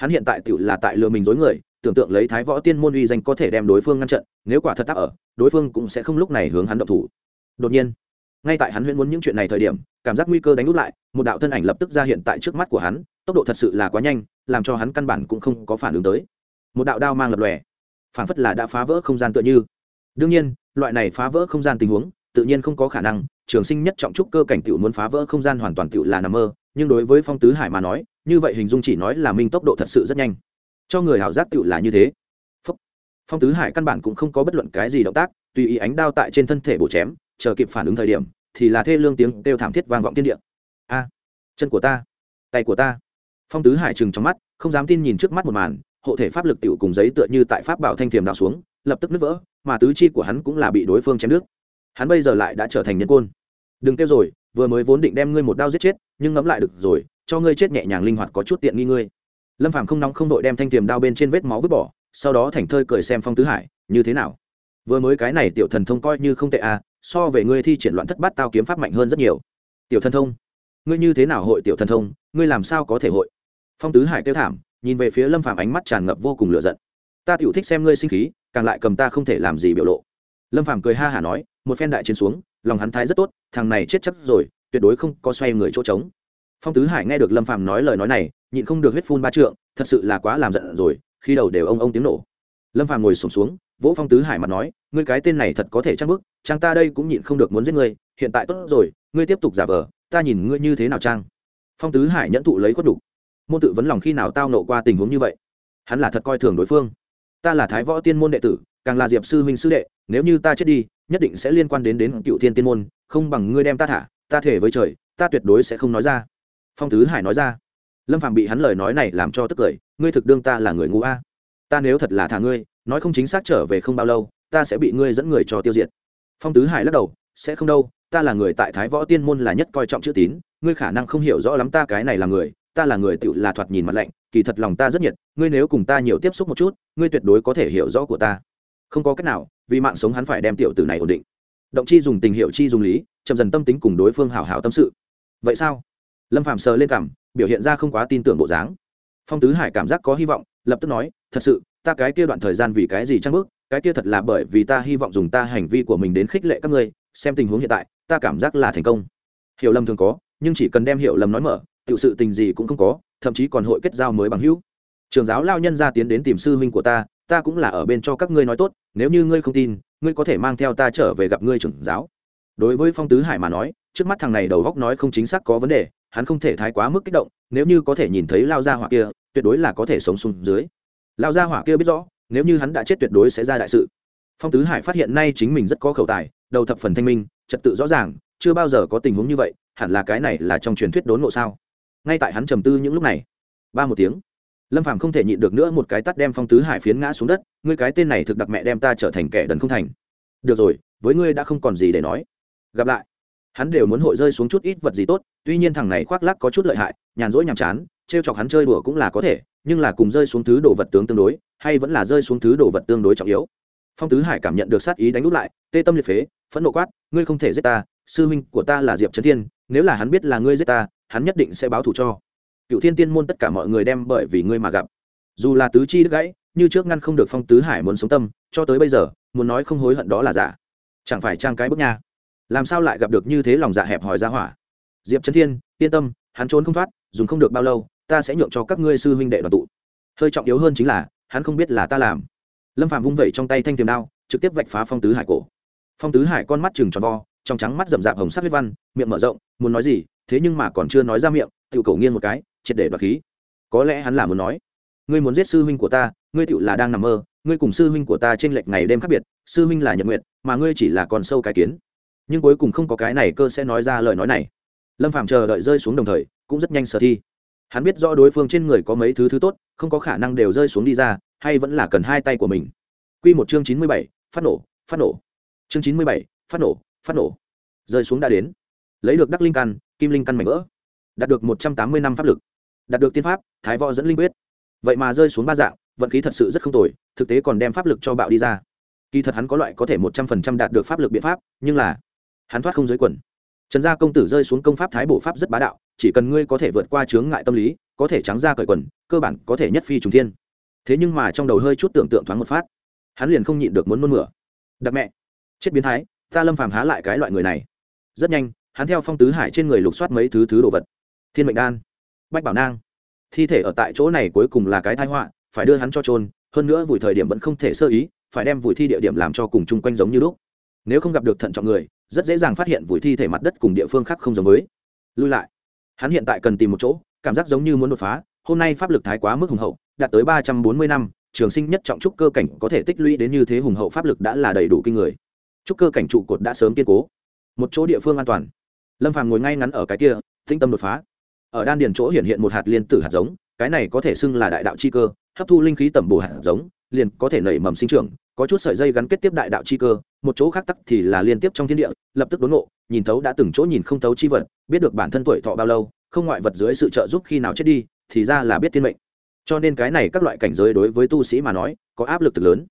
A: Hắn hiện tại t i ể u là tại lừa mình dối người, tưởng tượng lấy thái võ tiên môn uy danh có thể đem đối phương ngăn trận, nếu quả thật tác ở, đối phương cũng sẽ không lúc này hướng hắn động thủ. Đột nhiên, ngay tại hắn huyễn muốn những chuyện này thời điểm, cảm giác nguy cơ đánh úp lại, một đạo thân ảnh lập tức ra hiện tại trước mắt của hắn tốc độ thật sự là quá nhanh, làm cho hắn căn bản cũng không có phản ứng tới. Một đạo đao mang lập lòe, phản phất là đã phá vỡ không gian tựa như. Đương nhiên, loại này phá vỡ không gian tình huống, tự nhiên không có khả năng, trường sinh nhất trọng trúc cơ cảnh tựu muốn phá vỡ không gian hoàn toàn tựu là nằm mơ, nhưng đối với phong tứ hải mà nói, như vậy hình dung chỉ nói là minh tốc độ thật sự rất nhanh. Cho người hảo giác tựu là như thế. Phong tứ hải căn bản cũng không có bất luận cái gì động tác, tùy ý ánh đao tại trên thân thể bổ chém, chờ kịp phản ứng thời điểm, thì là thê lương tiếng kêu thảm thiết vang vọng tiên địa. A, chân của ta, tay của ta phong tứ hải trừng trong mắt, không dám tin nhìn trước mắt một màn, hộ thể pháp lực tiểu cùng giấy tựa như tại pháp bảo thanh thiềm đào xuống, lập tức nứt vỡ, mà tứ chi của hắn cũng là bị đối phương chém nước hắn bây giờ lại đã trở thành nhân côn. Đừng kêu rồi, vừa mới vốn định đem ngươi một đao giết chết, nhưng ngẫm lại được rồi, cho ngươi chết nhẹ nhàng linh hoạt có chút tiện nghi ngươi. Lâm phàm không nóng không đội đem thanh tiềm đao bên trên vết máu vứt bỏ, sau đó thành thơi cười xem phong tứ hải, như thế nào? Vừa mới cái này tiểu thần thông coi như không tệ à so về ngươi thi triển loạn thất bát tao kiếm pháp mạnh hơn rất nhiều. Tiểu thần thông? Ngươi như thế nào hội tiểu thần thông, ngươi làm sao có thể hội? Phong tứ hải kêu thảm, nhìn về phía lâm phàm ánh mắt tràn ngập vô cùng lửa giận. Ta tiểu thích xem ngươi sinh khí, càng lại cầm ta không thể làm gì biểu lộ. Lâm phàm cười ha hả nói, một phen đại chiến xuống, lòng hắn thái rất tốt, thằng này chết chắc rồi, tuyệt đối không có xoay người chỗ trống. Phong tứ hải nghe được lâm phàm nói lời nói này, nhịn không được huyết phun ba trượng, thật sự là quá làm giận rồi, khi đầu đều ông ông tiếng nổ. Lâm phàm ngồi sổm xuống, vỗ phong tứ hải mặt nói, ngươi cái tên này thật có thể trang bức trang ta đây cũng nhịn không được muốn giết ngươi, hiện tại tốt rồi, ngươi tiếp tục giả vờ ta nhìn ngươi như thế nào trang? Phong tứ hải nhẫn thụ lấy khuất đục môn tự vấn lòng khi nào tao nộ qua tình huống như vậy? Hắn là thật coi thường đối phương. Ta là thái võ tiên môn đệ tử, càng là diệp sư huynh sư đệ, nếu như ta chết đi, nhất định sẽ liên quan đến đến cựu thiên tiên môn, không bằng ngươi đem ta thả, ta thể với trời, ta tuyệt đối sẽ không nói ra. Phong tứ hải nói ra. Lâm phạm bị hắn lời nói này làm cho tức cười, ngươi thực đương ta là người ngu a. Ta nếu thật là thả ngươi, nói không chính xác trở về không bao lâu, ta sẽ bị ngươi dẫn người cho tiêu diệt. Phong tứ hải lắc đầu, sẽ không đâu ta là người tại thái võ tiên môn là nhất coi trọng chữ tín, ngươi khả năng không hiểu rõ lắm ta cái này là người, ta là người tự là thoạt nhìn mặt lạnh, kỳ thật lòng ta rất nhiệt, ngươi nếu cùng ta nhiều tiếp xúc một chút, ngươi tuyệt đối có thể hiểu rõ của ta. Không có cách nào, vì mạng sống hắn phải đem tiểu tử này ổn định. Động chi dùng tình hiệu chi dùng lý, chậm dần tâm tính cùng đối phương hảo hảo tâm sự. Vậy sao? Lâm phạm sờ lên cảm, biểu hiện ra không quá tin tưởng bộ dáng. Phong tứ hải cảm giác có hy vọng, lập tức nói, thật sự, ta cái kia đoạn thời gian vì cái gì trang bước, cái kia thật là bởi vì ta hy vọng dùng ta hành vi của mình đến khích lệ các ngươi xem tình huống hiện tại, ta cảm giác là thành công. Hiểu lầm thường có, nhưng chỉ cần đem hiểu lầm nói mở tự sự tình gì cũng không có, thậm chí còn hội kết giao mới bằng hữu. Trường giáo lao nhân ra tiến đến tìm sư huynh của ta ta cũng là ở bên cho các ngươi nói tốt, nếu như ngươi không tin, ngươi có thể mang theo ta trở về gặp ngươi trưởng giáo. Đối với phong tứ hải mà nói, trước mắt thằng này đầu góc nói không chính xác có vấn đề, hắn không thể thái quá mức kích động, nếu như có thể nhìn thấy lao gia hỏa kia, tuyệt đối là có thể sống xuống dưới. Lao gia hỏa kia biết rõ, nếu như hắn đã chết tuyệt đối sẽ ra đại sự. Phong tứ hải phát hiện nay chính mình rất có khẩu tài đầu thập phần thanh minh, trật tự rõ ràng, chưa bao giờ có tình huống như vậy, hẳn là cái này là trong truyền thuyết đốn ngộ sao? Ngay tại hắn trầm tư những lúc này, ba một tiếng, lâm phàm không thể nhịn được nữa một cái tắt đem phong tứ hải phiến ngã xuống đất, ngươi cái tên này thực đặc mẹ đem ta trở thành kẻ đần không thành. Được rồi, với ngươi đã không còn gì để nói. Gặp lại. Hắn đều muốn hội rơi xuống chút ít vật gì tốt, tuy nhiên thằng này khoác lắc có chút lợi hại, nhàn rỗi nhàm chán, trêu chọc hắn chơi đùa cũng là có thể, nhưng là cùng rơi xuống thứ đồ vật tướng tương đối, hay vẫn là rơi xuống thứ đồ vật tương đối trọng yếu phong tứ hải cảm nhận được sát ý đánh úp lại, tê tâm liệt phế, phẫn nộ quát, ngươi không thể giết ta, sư huynh của ta là diệp trấn thiên, nếu là hắn biết là ngươi giết ta, hắn nhất định sẽ báo thù cho. Cựu thiên tiên môn tất cả mọi người đem bởi vì ngươi mà gặp. Dù là tứ chi đứt gãy, như trước ngăn không được phong tứ hải muốn sống tâm, cho tới bây giờ, muốn nói không hối hận đó là giả. Chẳng phải trang cái bức nha. Làm sao lại gặp được như thế lòng dạ hẹp hòi ra hỏa? Diệp trấn thiên, yên tâm, hắn trốn không thoát, dùng không được bao lâu, ta sẽ nhượng cho các ngươi sư huynh đệ đoàn tụ. Hơi trọng yếu hơn chính là, hắn không biết là ta làm lâm phạm vung vẩy trong tay thanh tiềm đao, trực tiếp vạch phá phong tứ hải cổ. Phong tứ hải con mắt chừng tròn vo, trong trắng mắt rậm rạp hồng sắc huyết văn, miệng mở rộng, muốn nói gì, thế nhưng mà còn chưa nói ra miệng tự cầu nghiêng một cái, triệt để đoạt khí. Có lẽ hắn là muốn nói, ngươi muốn giết sư huynh của ta, ngươi tựu là đang nằm mơ, ngươi cùng sư huynh của ta trên lệch ngày đêm khác biệt, sư huynh là nhật nguyện mà ngươi chỉ là con sâu cái kiến. Nhưng cuối cùng không có cái này cơ sẽ nói ra lời nói này. Lâm phạm chờ đợi rơi xuống đồng thời, cũng rất nhanh sở thi. Hắn biết rõ đối phương trên người có mấy thứ thứ tốt, không có khả năng đều rơi xuống đi ra hay vẫn là cần hai tay của mình? Q một chương chín mươi bảy, phát nổ phát nổ. Chương chín mươi bảy, phát nổ phát nổ. Rơi xuống đã đến. Lấy được đắc linh căn, kim linh căn mảnh vỡ. Đạt được một trăm tám mươi năm pháp lực. Đạt được tiên pháp, thái võ dẫn linh quyết. Vậy mà rơi xuống ba dạng, vận khí thật sự rất không tồi, thực tế còn đem pháp lực cho bạo đi ra. Kỳ thật hắn có loại có thể một trăm phần trăm đạt được pháp lực biện pháp, nhưng là hắn thoát không dưới quần. Trần gia công tử rơi xuống công pháp thái bổ pháp rất bá đạo, chỉ cần ngươi có thể vượt qua chướng ngại tâm lý, có thể trắng ra cởi quần, cơ bản có thể nhất phi trùng thiên thế nhưng mà trong đầu hơi chút tưởng tượng thoáng một phát, hắn liền không nhịn được muốn nôn mửa. Đặc mẹ, chết biến thái, ta lâm phàm há lại cái loại người này. Rất nhanh, hắn theo phong tứ hải trên người lục soát mấy thứ thứ đồ vật. Thiên mệnh đan, bách bảo nang. Thi thể ở tại chỗ này cuối cùng là cái thái họa, phải đưa hắn cho trôn hơn nữa vùi thời điểm vẫn không thể sơ ý, phải đem vùi thi địa điểm làm cho cùng chung quanh giống như lúc. Nếu không gặp được thận trọng người, rất dễ dàng phát hiện vùi thi thể mặt đất cùng địa phương khác không giống với. Lui lại. Hắn hiện tại cần tìm một chỗ, cảm giác giống như muốn đột phá, hôm nay pháp lực thái quá mức hùng hậu đạt tới ba trăm bốn mươi năm, trường sinh nhất trọng trúc cơ cảnh có thể tích lũy đến như thế hùng hậu pháp lực đã là đầy đủ kinh người. Trúc cơ cảnh trụ cột đã sớm kiên cố. Một chỗ địa phương an toàn. Lâm phàm ngồi ngay ngắn ở cái kia tinh tâm đột phá. Ở đan điền chỗ hiện hiện một hạt liên tử hạt giống, cái này có thể xưng là đại đạo chi cơ, hấp thu linh khí tẩm bổ hạt giống, liền có thể nảy mầm sinh trưởng, có chút sợi dây gắn kết tiếp đại đạo chi cơ, một chỗ khác tắc thì là liên tiếp trong thiên địa, lập tức đốn ngộ, nhìn thấu đã từng chỗ nhìn không thấu chi vật, biết được bản thân tuổi thọ bao lâu, không ngoại vật dưới sự trợ giúp khi nào chết đi, thì ra là biết thiên mệnh cho nên cái này các loại cảnh giới đối với tu sĩ mà nói, có áp lực từ lớn.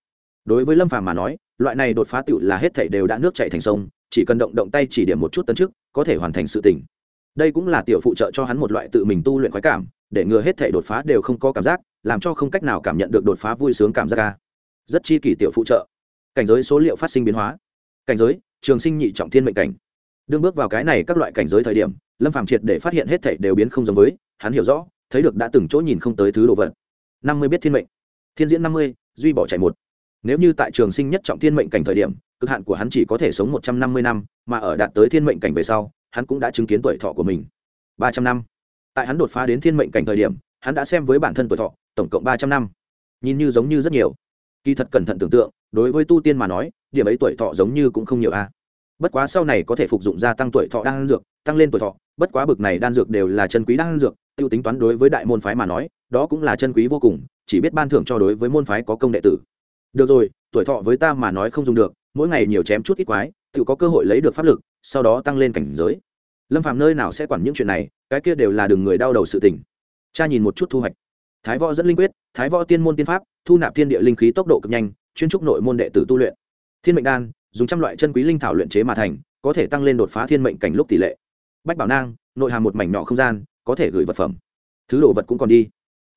A: Đối với lâm phàm mà nói, loại này đột phá tựu là hết thảy đều đã nước chảy thành sông, chỉ cần động động tay chỉ điểm một chút tấn trước có thể hoàn thành sự tình. Đây cũng là tiểu phụ trợ cho hắn một loại tự mình tu luyện khoái cảm, để ngừa hết thảy đột phá đều không có cảm giác, làm cho không cách nào cảm nhận được đột phá vui sướng cảm giác ca rất chi kỳ tiểu phụ trợ. Cảnh giới số liệu phát sinh biến hóa. Cảnh giới, trường sinh nhị trọng thiên mệnh cảnh. Đương bước vào cái này các loại cảnh giới thời điểm, lâm phàm triệt để phát hiện hết thảy đều biến không giống với, hắn hiểu rõ thấy được đã từng chỗ nhìn không tới thứ đồ vật. Năm mươi biết thiên mệnh. Thiên diễn năm mươi, duy bỏ chạy một. Nếu như tại trường sinh nhất trọng thiên mệnh cảnh thời điểm, cực hạn của hắn chỉ có thể sống một trăm năm mươi năm, mà ở đạt tới thiên mệnh cảnh về sau, hắn cũng đã chứng kiến tuổi thọ của mình. Ba trăm năm. Tại hắn đột phá đến thiên mệnh cảnh thời điểm, hắn đã xem với bản thân tuổi thọ, tổng cộng ba trăm năm. Nhìn như giống như rất nhiều. Kỳ thật cẩn thận tưởng tượng, đối với tu tiên mà nói, điểm ấy tuổi thọ giống như cũng không nhiều a. Bất quá sau này có thể phục dụng gia tăng tuổi thọ đan dược, tăng lên tuổi thọ, bất quá bực này đan dược đều là chân quý đan dược tiêu tính toán đối với đại môn phái mà nói, đó cũng là chân quý vô cùng, chỉ biết ban thưởng cho đối với môn phái có công đệ tử. Được rồi, tuổi thọ với ta mà nói không dùng được, mỗi ngày nhiều chém chút ít quái, tự có cơ hội lấy được pháp lực, sau đó tăng lên cảnh giới. Lâm phàm nơi nào sẽ quản những chuyện này, cái kia đều là đường người đau đầu sự tình. Cha nhìn một chút thu hoạch. Thái võ dẫn linh quyết, thái võ tiên môn tiên pháp, thu nạp thiên địa linh khí tốc độ cực nhanh, chuyên trúc nội môn đệ tử tu luyện. Thiên mệnh đan, dùng trăm loại chân quý linh thảo luyện chế mà thành, có thể tăng lên đột phá thiên mệnh cảnh lúc tỷ lệ. Bách bảo nang, nội hàm một mảnh nhỏ không gian có thể gửi vật phẩm. Thứ đồ vật cũng còn đi.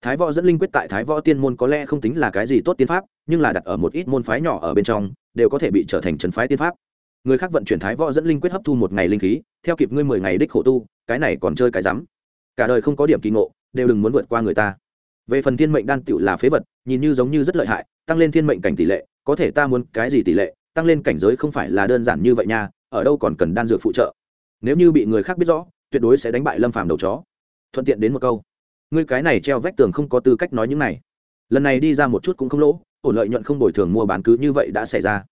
A: Thái võ dẫn linh quyết tại thái võ tiên môn có lẽ không tính là cái gì tốt tiên pháp, nhưng là đặt ở một ít môn phái nhỏ ở bên trong, đều có thể bị trở thành trần phái tiên pháp. Người khác vận chuyển thái võ dẫn linh quyết hấp thu một ngày linh khí, theo kịp ngươi mười ngày đích khổ tu, cái này còn chơi cái rắm. Cả đời không có điểm kỳ ngộ, đều đừng muốn vượt qua người ta. Về phần thiên mệnh đan tựu là phế vật, nhìn như giống như rất lợi hại, tăng lên thiên mệnh cảnh tỷ lệ, có thể ta muốn cái gì tỷ lệ, tăng lên cảnh giới không phải là đơn giản như vậy nha, ở đâu còn cần đan dược phụ trợ. Nếu như bị người khác biết rõ, tuyệt đối sẽ đánh bại lâm phàm đầu chó thuận tiện đến một câu. Ngươi cái này treo vách tường không có tư cách nói những này. Lần này đi ra một chút cũng không lỗ ổn lợi nhuận không bồi thường mua bán cứ như vậy đã xảy ra.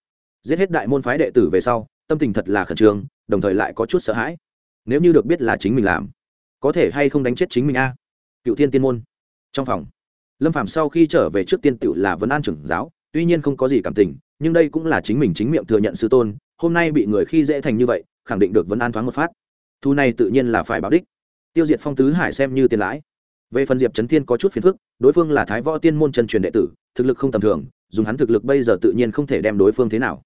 A: Giết hết đại môn phái đệ tử về sau, tâm tình thật là khẩn trương, đồng thời lại có chút sợ hãi. Nếu như được biết là chính mình làm, có thể hay không đánh chết chính mình a? Cựu thiên tiên môn. Trong phòng, lâm phạm sau khi trở về trước tiên tựu là vấn an trưởng giáo, tuy nhiên không có gì cảm tình, nhưng đây cũng là chính mình chính miệng thừa nhận sư tôn, hôm nay bị người khi dễ thành như vậy, khẳng định được vấn an thoáng một phát. Thu này tự nhiên là phải báo đích tiêu diệt phong tứ hải xem như tiền lãi. Về phần diệp trấn thiên có chút phiền phức, đối phương là thái võ tiên môn chân truyền đệ tử, thực lực không tầm thường, dùng hắn thực lực bây giờ tự nhiên không thể đem đối phương thế nào.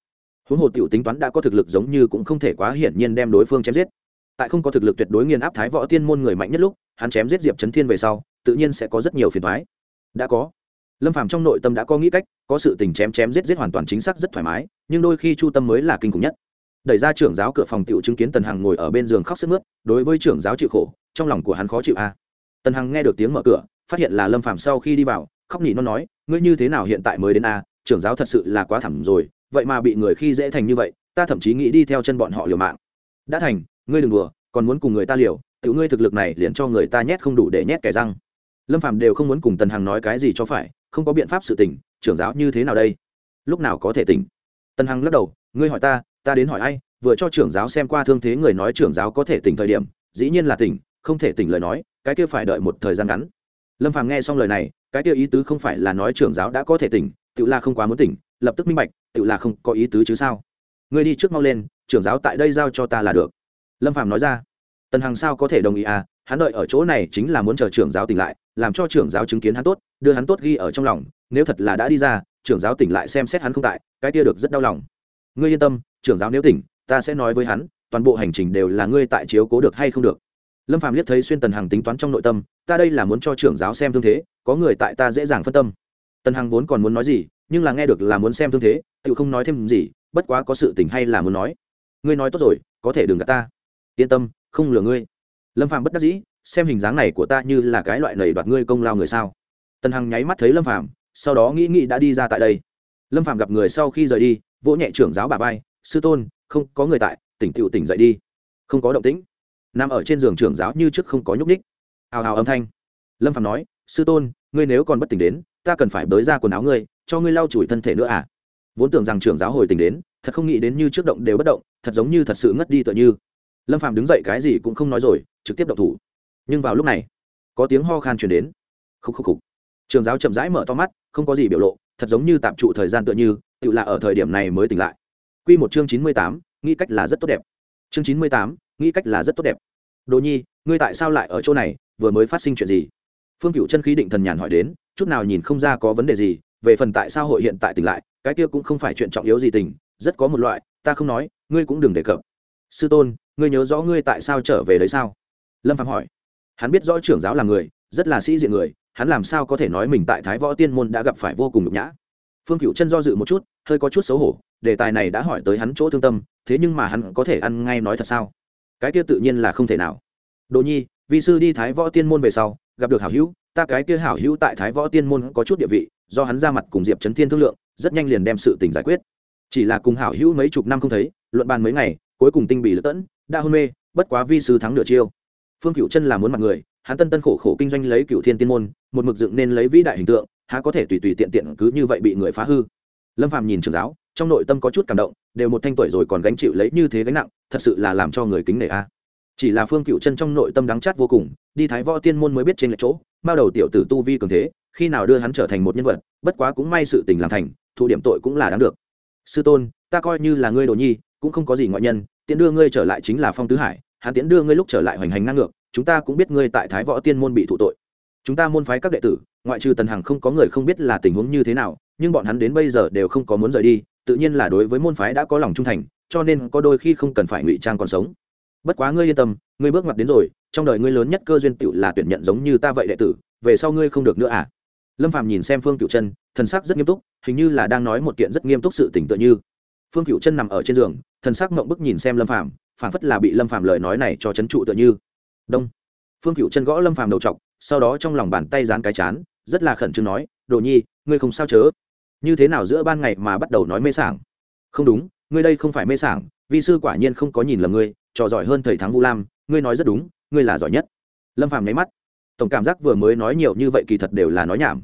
A: Huống hồ t i ể u tính toán đã có thực lực giống như cũng không thể quá hiển nhiên đem đối phương chém giết. Tại không có thực lực tuyệt đối nghiền áp thái võ tiên môn người mạnh nhất lúc, hắn chém giết diệp trấn thiên về sau, tự nhiên sẽ có rất nhiều phiền thoái đã có. Lâm phàm trong nội tâm đã có nghĩ cách, có sự tình chém chém giết giết hoàn toàn chính xác rất thoải mái, nhưng đôi khi chu tâm mới là kinh khủng nhất đẩy ra trưởng giáo cửa phòng tiểu chứng kiến tần hằng ngồi ở bên giường khóc sức mướt, đối với trưởng giáo chịu khổ, trong lòng của hắn khó chịu a. Tần hằng nghe được tiếng mở cửa, phát hiện là lâm phàm sau khi đi vào, khóc nhỉ nó nói, ngươi như thế nào hiện tại mới đến a? Trưởng giáo thật sự là quá thẳm rồi, vậy mà bị người khi dễ thành như vậy, ta thậm chí nghĩ đi theo chân bọn họ liều mạng. Đã thành, ngươi đừng đùa, còn muốn cùng người ta liều, tiểu ngươi thực lực này liền cho người ta nhét không đủ để nhét kẻ răng. Lâm phạm đều không muốn cùng tần hằng nói cái gì cho phải, không có biện pháp sự tình, trưởng giáo như thế nào đây? Lúc nào có thể tỉnh? Tần hằng lắc đầu, ngươi hỏi ta ta đến hỏi ai, vừa cho trưởng giáo xem qua thương thế người nói trưởng giáo có thể tỉnh thời điểm, dĩ nhiên là tỉnh, không thể tỉnh lời nói, cái kia phải đợi một thời gian ngắn. Lâm phàm nghe xong lời này, cái kia ý tứ không phải là nói trưởng giáo đã có thể tỉnh, tự là không quá muốn tỉnh, lập tức minh bạch, tự là không có ý tứ chứ sao. Ngươi đi trước mau lên, trưởng giáo tại đây giao cho ta là được. Lâm phàm nói ra. Tần hằng sao có thể đồng ý à hắn đợi ở chỗ này chính là muốn chờ trưởng giáo tỉnh lại, làm cho trưởng giáo chứng kiến hắn tốt, đưa hắn tốt ghi ở trong lòng, nếu thật là đã đi ra, trưởng giáo tỉnh lại xem xét hắn không tại, cái kia được rất đau lòng. Ngươi yên tâm trưởng giáo nếu tỉnh, ta sẽ nói với hắn, toàn bộ hành trình đều là ngươi tại chiếu cố được hay không được. Lâm phạm liếc thấy xuyên tần hằng tính toán trong nội tâm, ta đây là muốn cho trưởng giáo xem thương thế, có người tại ta dễ dàng phân tâm. Tần hằng vốn còn muốn nói gì, nhưng là nghe được là muốn xem thương thế, tự không nói thêm gì, bất quá có sự tình hay là muốn nói. Ngươi nói tốt rồi, có thể đừng gạt ta. Yên tâm, không lừa ngươi. Lâm phạm bất đắc dĩ, xem hình dáng này của ta như là cái loại lầy đoạt ngươi công lao người sao. Tần hằng nháy mắt thấy lâm phạm sau đó nghĩ nghĩ đã đi ra tại đây. Lâm phạm gặp người sau khi rời đi, vỗ nhẹ trưởng giáo bà vai sư tôn, không có người tại, tỉnh tựu tỉnh dậy đi. Không có động tĩnh. Nằm ở trên giường trưởng giáo như trước không có nhúc ních hào hào âm thanh. Lâm phạm nói, sư tôn, ngươi nếu còn bất tỉnh đến, ta cần phải bới ra quần áo ngươi, cho ngươi lau chùi thân thể nữa à? Vốn tưởng rằng trưởng giáo hồi tỉnh đến, thật không nghĩ đến như trước động đều bất động, thật giống như thật sự ngất đi tựa như. Lâm phạm đứng dậy cái gì cũng không nói rồi, trực tiếp động thủ. Nhưng vào lúc này, có tiếng ho khan chuyển đến. Khúc khúc khúc. Trường giáo chậm rãi mở to mắt, không có gì biểu lộ, thật giống như tạm trụ thời gian tựa như, tự là ở thời điểm này mới tỉnh lại. Quy một chương chín mươi tám, nghĩ cách là rất tốt đẹp. Chương chín mươi tám, nghĩ cách là rất tốt đẹp. Đồ nhi, ngươi tại sao lại ở chỗ này? Vừa mới phát sinh chuyện gì? Phương cựu chân khí định thần nhàn hỏi đến, chút nào nhìn không ra có vấn đề gì, về phần tại sao hội hiện tại tỉnh lại, cái kia cũng không phải chuyện trọng yếu gì tình rất có một loại, ta không nói, ngươi cũng đừng đề cập. Sư tôn, ngươi nhớ rõ ngươi tại sao trở về đấy sao? Lâm Phàm hỏi. Hắn biết rõ trưởng giáo là người, rất là sĩ diện người, hắn làm sao có thể nói mình tại thái võ tiên môn đã gặp phải vô cùng nhục nhã phương cựu chân do dự một chút, hơi có chút xấu hổ, đề tài này đã hỏi tới hắn chỗ thương tâm, thế nhưng mà hắn có thể ăn ngay nói thật sao? Cái kia tự nhiên là không thể nào. Đồ nhi vị sư đi thái võ tiên môn về sau, gặp được hảo hữu, ta cái kia hảo hữu tại thái võ tiên môn có chút địa vị, do hắn ra mặt cùng diệp trấn thiên thương lượng, rất nhanh liền đem sự tình giải quyết. Chỉ là cùng hảo hữu mấy chục năm không thấy, luận bàn mấy ngày, cuối cùng tinh bị lật tẫn, đã hôn mê, bất quá vi sư thắng nửa chiêu. Phương cựu chân là muốn mặt người, hắn tân tân khổ khổ kinh doanh lấy cựu thiên tiên môn, một mực dựng nên lấy vĩ đại hình tượng há có thể tùy tùy tiện tiện cứ như vậy bị người phá hư. Lâm Phàm nhìn trường giáo, trong nội tâm có chút cảm động, đều một thanh tuổi rồi còn gánh chịu lấy như thế gánh nặng, thật sự là làm cho người kính nể a. Chỉ là phương cựu chân trong nội tâm đắng chát vô cùng, đi thái võ tiên môn mới biết trên lệch chỗ, bao đầu tiểu tử tu vi cường thế, khi nào đưa hắn trở thành một nhân vật, bất quá cũng may sự tình làm thành thụ điểm tội cũng là đáng được. Sư tôn, ta coi như là ngươi đồ nhi, cũng không có gì ngoại nhân tiễn đưa ngươi trở lại chính là phong tứ hải, hắn tiễn đưa ngươi lúc trở lại hoành hành ngang ngược, chúng ta cũng biết ngươi tại thái võ tiên môn bị thụ tội. Chúng ta môn phái các đệ tử ngoại trừ tần hằng không có người không biết là tình huống như thế nào, nhưng bọn hắn đến bây giờ đều không có muốn rời đi, tự nhiên là đối với môn phái đã có lòng trung thành, cho nên có đôi khi không cần phải ngụy trang còn sống. Bất quá ngươi yên tâm, ngươi bước ngoặt đến rồi, trong đời ngươi lớn nhất cơ duyên tựu là tuyển nhận giống như ta vậy đệ tử, về sau ngươi không được nữa à? Lâm phạm nhìn xem phương cựu chân, thần sắc rất nghiêm túc, hình như là đang nói một kiện rất nghiêm túc sự tỉnh tựa như. Phương cựu chân nằm ở trên giường, thần sắc mộng bức nhìn xem lâm phạm phảng phất là bị lâm phạm lời nói này cho c h ấ n trụ tựa như. Đông. Phương cựu chân gõ lâm phạm đầu t sau đó trong lòng bàn tay dán cái chán, rất là khẩn trương nói, đồ nhi, ngươi không sao chớ. Như thế nào giữa ban ngày mà bắt đầu nói mê sảng? Không đúng, ngươi đây không phải mê sảng, vi sư quả nhiên không có nhìn lầm ngươi, trò giỏi hơn thầy thắng vu lam, ngươi nói rất đúng, ngươi là giỏi nhất. Lâm phàm nháy mắt. Tổng cảm giác vừa mới nói nhiều như vậy kỳ thật đều là nói nhảm.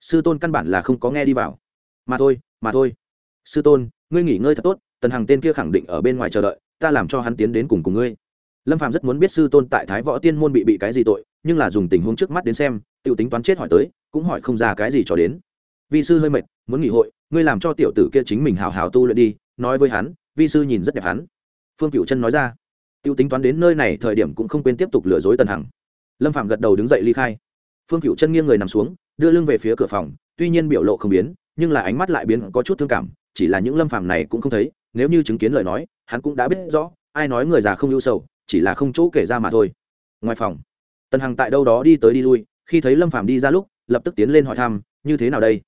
A: Sư tôn căn bản là không có nghe đi vào. Mà thôi mà thôi. Sư tôn, ngươi nghỉ ngơi thật tốt, tần hằng tên kia khẳng định ở bên ngoài chờ đợi, ta làm cho hắn tiến đến cùng cùng ngươi. Lâm phàm rất muốn biết sư tôn tại thái võ tiên môn bị bị cái gì tội nhưng là dùng tình huống trước mắt đến xem t i ể u tính toán chết hỏi tới, cũng hỏi không ra cái gì cho đến. Vi sư hơi mệt, muốn nghỉ hội, ngươi làm cho tiểu tử kia chính mình hào hào tu luyện đi, nói với hắn, vi sư nhìn rất đẹp hắn. Phương cựu chân nói ra. T i u tính toán đến nơi này thời điểm cũng không quên tiếp tục lừa dối tần hằng. Lâm phạm gật đầu đứng dậy ly khai. Phương cựu chân nghiêng người nằm xuống, đưa lưng về phía cửa phòng, tuy nhiên biểu lộ không biến, nhưng là ánh mắt lại biến có chút thương cảm, chỉ là những lâm Phạm này cũng không thấy, nếu như chứng kiến lời nói, hắn cũng đã biết rõ, ai nói người già không ưu sầu, chỉ là không chỗ kể ra mà thôi. Ngoài phòng tần hằng tại đâu đó đi tới đi lui, khi thấy lâm phàm đi ra lúc, lập tức tiến lên hỏi thăm, như thế nào đây?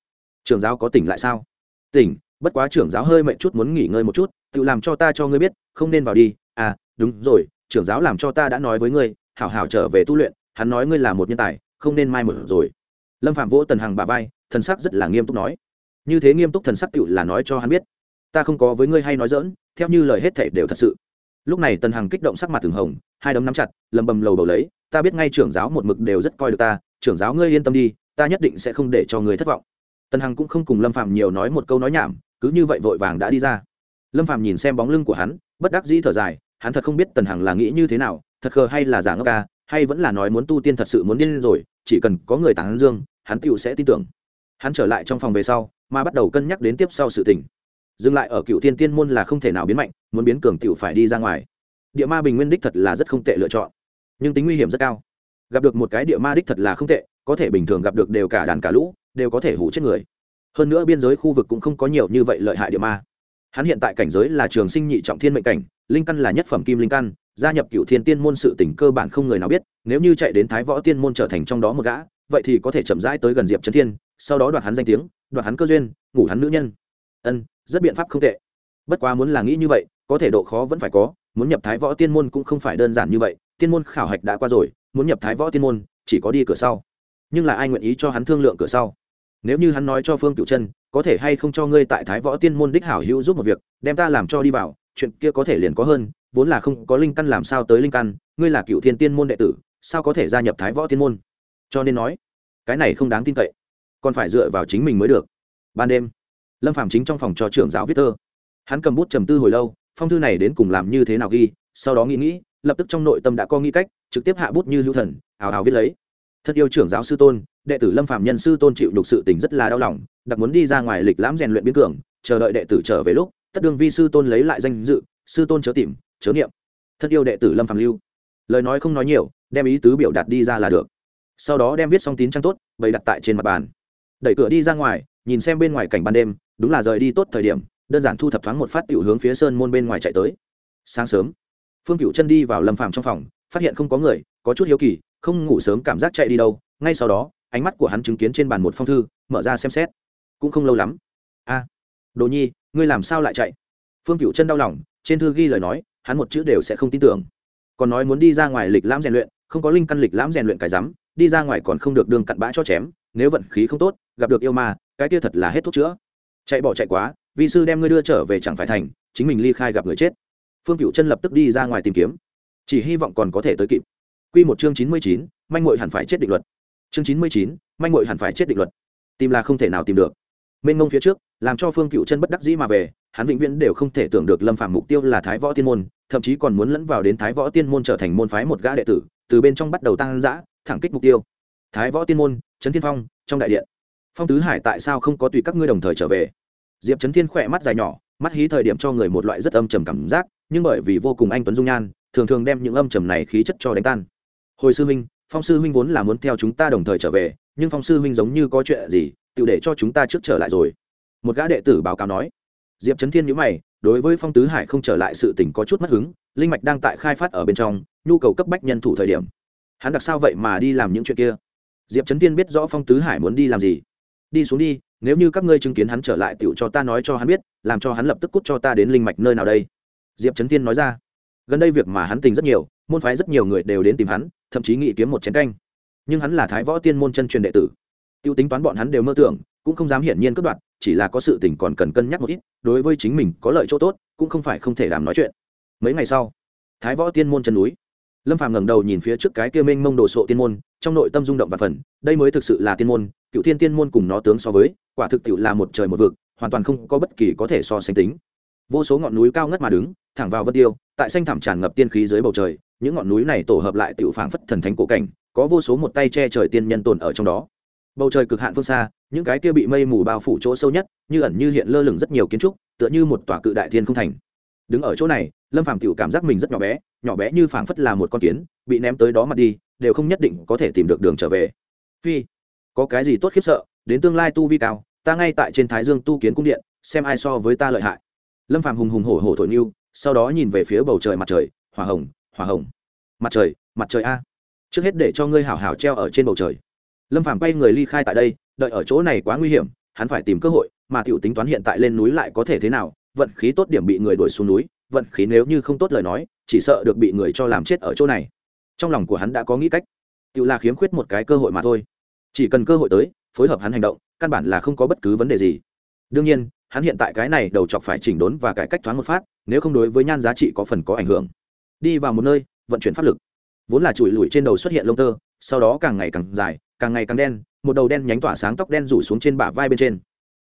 A: Trưởng giáo có tỉnh lại sao? Tỉnh, bất quá trưởng giáo hơi mệt chút muốn nghỉ ngơi một chút, tự làm cho ta cho ngươi biết, không nên vào đi. À đúng rồi, trưởng giáo làm cho ta đã nói với ngươi, hảo hảo trở về tu luyện, hắn nói ngươi là một nhân tài, không nên mai một rồi. Lâm phạm vỗ tần hằng bà vai, thần sắc rất là nghiêm túc nói. Như thế nghiêm túc thần sắc tựu là nói cho hắn biết. Ta không có với ngươi hay nói dỡn theo như lời hết thể đều thật sự. Lúc này tần hằng kích động sắc mặt từng hồng, hai đấm nắm chặt, lầm bầm lầu bầu lấy ta biết ngay trưởng giáo một mực đều rất coi được ta, trưởng giáo ngươi yên tâm đi, ta nhất định sẽ không để cho ngươi thất vọng. Tần hằng cũng không cùng lâm phạm nhiều nói một câu nói nhảm, cứ như vậy vội vàng đã đi ra. Lâm phạm nhìn xem bóng lưng của hắn, bất đắc dĩ thở dài, hắn thật không biết tần hằng là nghĩ như thế nào, thật khờ hay là giả ngốc ca, hay vẫn là nói muốn tu tiên thật sự muốn điên rồi, chỉ cần có người tán dương, hắn tựu sẽ tin tưởng. Hắn trở lại trong phòng về sau, mà bắt đầu cân nhắc đến tiếp sau sự tình. Dừng lại ở cựu thiên tiên môn là không thể nào biến mạnh, muốn biến cường tựu phải đi ra ngoài. Địa ma bình nguyên đích thật là rất không tệ lựa chọn nhưng tính nguy hiểm rất cao. Gặp được một cái địa ma đích thật là không tệ, có thể bình thường gặp được đều cả đàn cả lũ, đều có thể hủ chết người. Hơn nữa biên giới khu vực cũng không có nhiều như vậy lợi hại địa ma. Hắn hiện tại cảnh giới là trường sinh nhị trọng thiên mệnh cảnh, linh căn là nhất phẩm kim linh căn, gia nhập cựu thiên tiên môn sự tỉnh cơ bản không người nào biết, nếu như chạy đến thái võ tiên môn trở thành trong đó một gã, vậy thì có thể chậm rãi tới gần diệp trấn thiên, sau đó đoạt hắn danh tiếng, đoạt hắn cơ duyên, ngủ hắn nữ nhân. Ân, rất biện pháp không tệ. Bất quá muốn là nghĩ như vậy, có thể độ khó vẫn phải có, muốn nhập thái võ tiên môn cũng không phải đơn giản như vậy tiên môn khảo hạch đã qua rồi, muốn nhập thái võ tiên môn, chỉ có đi cửa sau. Nhưng là ai nguyện ý cho hắn thương lượng cửa sau? Nếu như hắn nói cho phương cựu chân có thể hay không cho ngươi tại thái võ tiên môn đích hảo hữu giúp một việc, đem ta làm cho đi vào, chuyện kia có thể liền có hơn, vốn là không có linh căn làm sao tới linh căn, ngươi là cựu thiên tiên môn đệ tử, sao có thể gia nhập thái võ tiên môn? Cho nên nói, cái này không đáng tin cậy, còn phải dựa vào chính mình mới được. Ban đêm, lâm phạm chính trong phòng cho trưởng giáo viết thơ. Hắn cầm bút trầm tư hồi lâu, phong thư này đến cùng làm như thế nào ghi, sau đó nghĩ nghĩ lập tức trong nội tâm đã có nghĩ cách, trực tiếp hạ bút như hữu thần, hào hào viết lấy. Thật yêu trưởng giáo sư tôn, đệ tử lâm phạm nhân sư tôn chịu đục sự tình rất là đau lòng, đặc muốn đi ra ngoài lịch lãm rèn luyện biến cường, chờ đợi đệ tử trở về lúc, tất đương vi sư tôn lấy lại danh dự, sư tôn chớ tìm, chớ niệm thật yêu đệ tử lâm phạm lưu. Lời nói không nói nhiều, đem ý tứ biểu đạt đi ra là được. Sau đó đem viết xong tín trang tốt, bày đặt tại trên mặt bàn. Đẩy cửa đi ra ngoài, nhìn xem bên ngoài cảnh ban đêm, đúng là rời đi tốt thời điểm, đơn giản thu thập thoáng một phát tiểu hướng phía sơn môn bên ngoài chạy tới. Sáng sớm phương cựu chân đi vào lâm phàm trong phòng, phát hiện không có người, có chút hiếu kỳ, không ngủ sớm cảm giác chạy đi đâu. Ngay sau đó, ánh mắt của hắn chứng kiến trên bàn một phong thư, mở ra xem xét. Cũng không lâu lắm. A, đồ nhi, ngươi làm sao lại chạy? Phương cựu chân đau lòng, trên thư ghi lời nói, hắn một chữ đều sẽ không tin tưởng. Còn nói muốn đi ra ngoài lịch lãm rèn luyện, không có linh căn lịch lãm rèn luyện cái rắm, đi ra ngoài còn không được đường cặn bã cho chém, nếu vận khí không tốt, gặp được yêu ma, cái kia thật là hết thuốc chữa. Chạy bỏ chạy quá vị sư đem ngươi đưa trở về chẳng phải thành, chính mình ly khai gặp người chết phương cựu chân lập tức đi ra ngoài tìm kiếm. Chỉ hy vọng còn có thể tới kịp. Q một chương chín mươi chín, manh mội hẳn phải chết định luật. Chương chín mươi chín, manh mội hẳn phải chết định luật. Tìm là không thể nào tìm được. Mênh ngông phía trước, làm cho phương cựu chân bất đắc dĩ mà về, hắn vĩnh viễn đều không thể tưởng được lâm phạm mục tiêu là thái võ tiên môn, thậm chí còn muốn lẫn vào đến thái võ tiên môn trở thành môn phái một gã đệ tử, từ bên trong bắt đầu tăng giã thẳng kích mục tiêu. Thái võ tiên môn trấn thiên phong, trong đại điện. Phong tứ hải tại sao không có tùy các ngươi đồng thời trở về? Diệp trấn thiên khỏe mắt dài nhỏ mắt hí thời điểm cho người một loại rất âm trầm cảm giác, nhưng bởi vì vô cùng anh tuấn dung nhan, thường thường đem những âm trầm này khí chất cho đánh tan. Hồi sư huynh, phong sư huynh vốn là muốn theo chúng ta đồng thời trở về, nhưng phong sư huynh giống như có chuyện gì, tự để cho chúng ta trước trở lại rồi. Một gã đệ tử báo cáo nói. Diệp trấn thiên nhữ mày, đối với phong tứ hải không trở lại sự tỉnh có chút mất hứng, linh mạch đang tại khai phát ở bên trong, nhu cầu cấp bách nhân thủ thời điểm. Hắn đặc sao vậy mà đi làm những chuyện kia? Diệp trấn thiên biết rõ phong tứ hải muốn đi làm gì. Đi xuống đi nếu như các ngươi chứng kiến hắn trở lại tựu cho ta nói cho hắn biết, làm cho hắn lập tức cút cho ta đến linh mạch nơi nào đây? Diệp trấn thiên nói ra. Gần đây việc mà hắn tình rất nhiều, môn phái rất nhiều người đều đến tìm hắn, thậm chí nghĩ kiếm một chén canh. Nhưng hắn là thái võ tiên môn chân truyền đệ tử. Tiêu tính toán bọn hắn đều mơ tưởng, cũng không dám hiển nhiên cất đoạn chỉ là có sự tình còn cần cân nhắc một ít, đối với chính mình có lợi chỗ tốt, cũng không phải không thể làm nói chuyện. Mấy ngày sau, thái võ tiên môn chân núi. Lâm phàm ngẩng đầu nhìn phía trước cái kia mênh mông đồ sộ tiên môn, trong nội tâm rung động và phần, đây mới thực sự là tiên môn cựu thiên tiên môn cùng nó tướng so với, quả thực tiệu là một trời một vực, hoàn toàn không có bất kỳ có thể so sánh tính. Vô số ngọn núi cao ngất mà đứng, thẳng vào vân tiêu, tại xanh thảm tràn ngập tiên khí dưới bầu trời, những ngọn núi này tổ hợp lại tiệu phảng phất thần thánh cổ cảnh, có vô số một tay che trời tiên nhân tồn ở trong đó. Bầu trời cực hạn phương xa, những cái kia bị mây mù bao phủ chỗ sâu nhất, như ẩn như hiện lơ lửng rất nhiều kiến trúc, tựa như một tòa cự đại thiên không thành. Đứng ở chỗ này, lâm phàm tiểu cảm giác mình rất nhỏ bé nhỏ bé như phảng phất là một con kiến, bị ném tới đó mà đi, đều không nhất định có thể tìm được đường trở về. Phi có cái gì tốt khiếp sợ, đến tương lai tu vi cao, ta ngay tại trên thái dương tu kiến cung điện, xem ai so với ta lợi hại. Lâm phàm hùng hùng hổ hổ thổi nhu sau đó nhìn về phía bầu trời mặt trời, hỏa hồng hỏa hồng. Mặt trời mặt trời a. Trước hết để cho ngươi hảo hảo treo ở trên bầu trời. Lâm phàm quay người ly khai tại đây, đợi ở chỗ này quá nguy hiểm, hắn phải tìm cơ hội, mà tiểu tính toán hiện tại lên núi lại có thể thế nào, vận khí tốt điểm bị người đuổi xuống núi, vận khí nếu như không tốt lời nói, chỉ sợ được bị người cho làm chết ở chỗ này. Trong lòng của hắn đã có nghĩ cách. Tự là khiếm khuyết một cái cơ hội mà thôi chỉ cần cơ hội tới, phối hợp hắn hành động, căn bản là không có bất cứ vấn đề gì. Đương nhiên, hắn hiện tại cái này đầu chọc phải chỉnh đốn và cải cách thoáng một phát, nếu không đối với nhan giá trị có phần có ảnh hưởng. Đi vào một nơi, vận chuyển pháp lực. Vốn là chùi lùi trên đầu xuất hiện lông tơ, sau đó càng ngày càng dài, càng ngày càng đen, một đầu đen nhánh tỏa sáng tóc đen rủ xuống trên bả vai bên trên.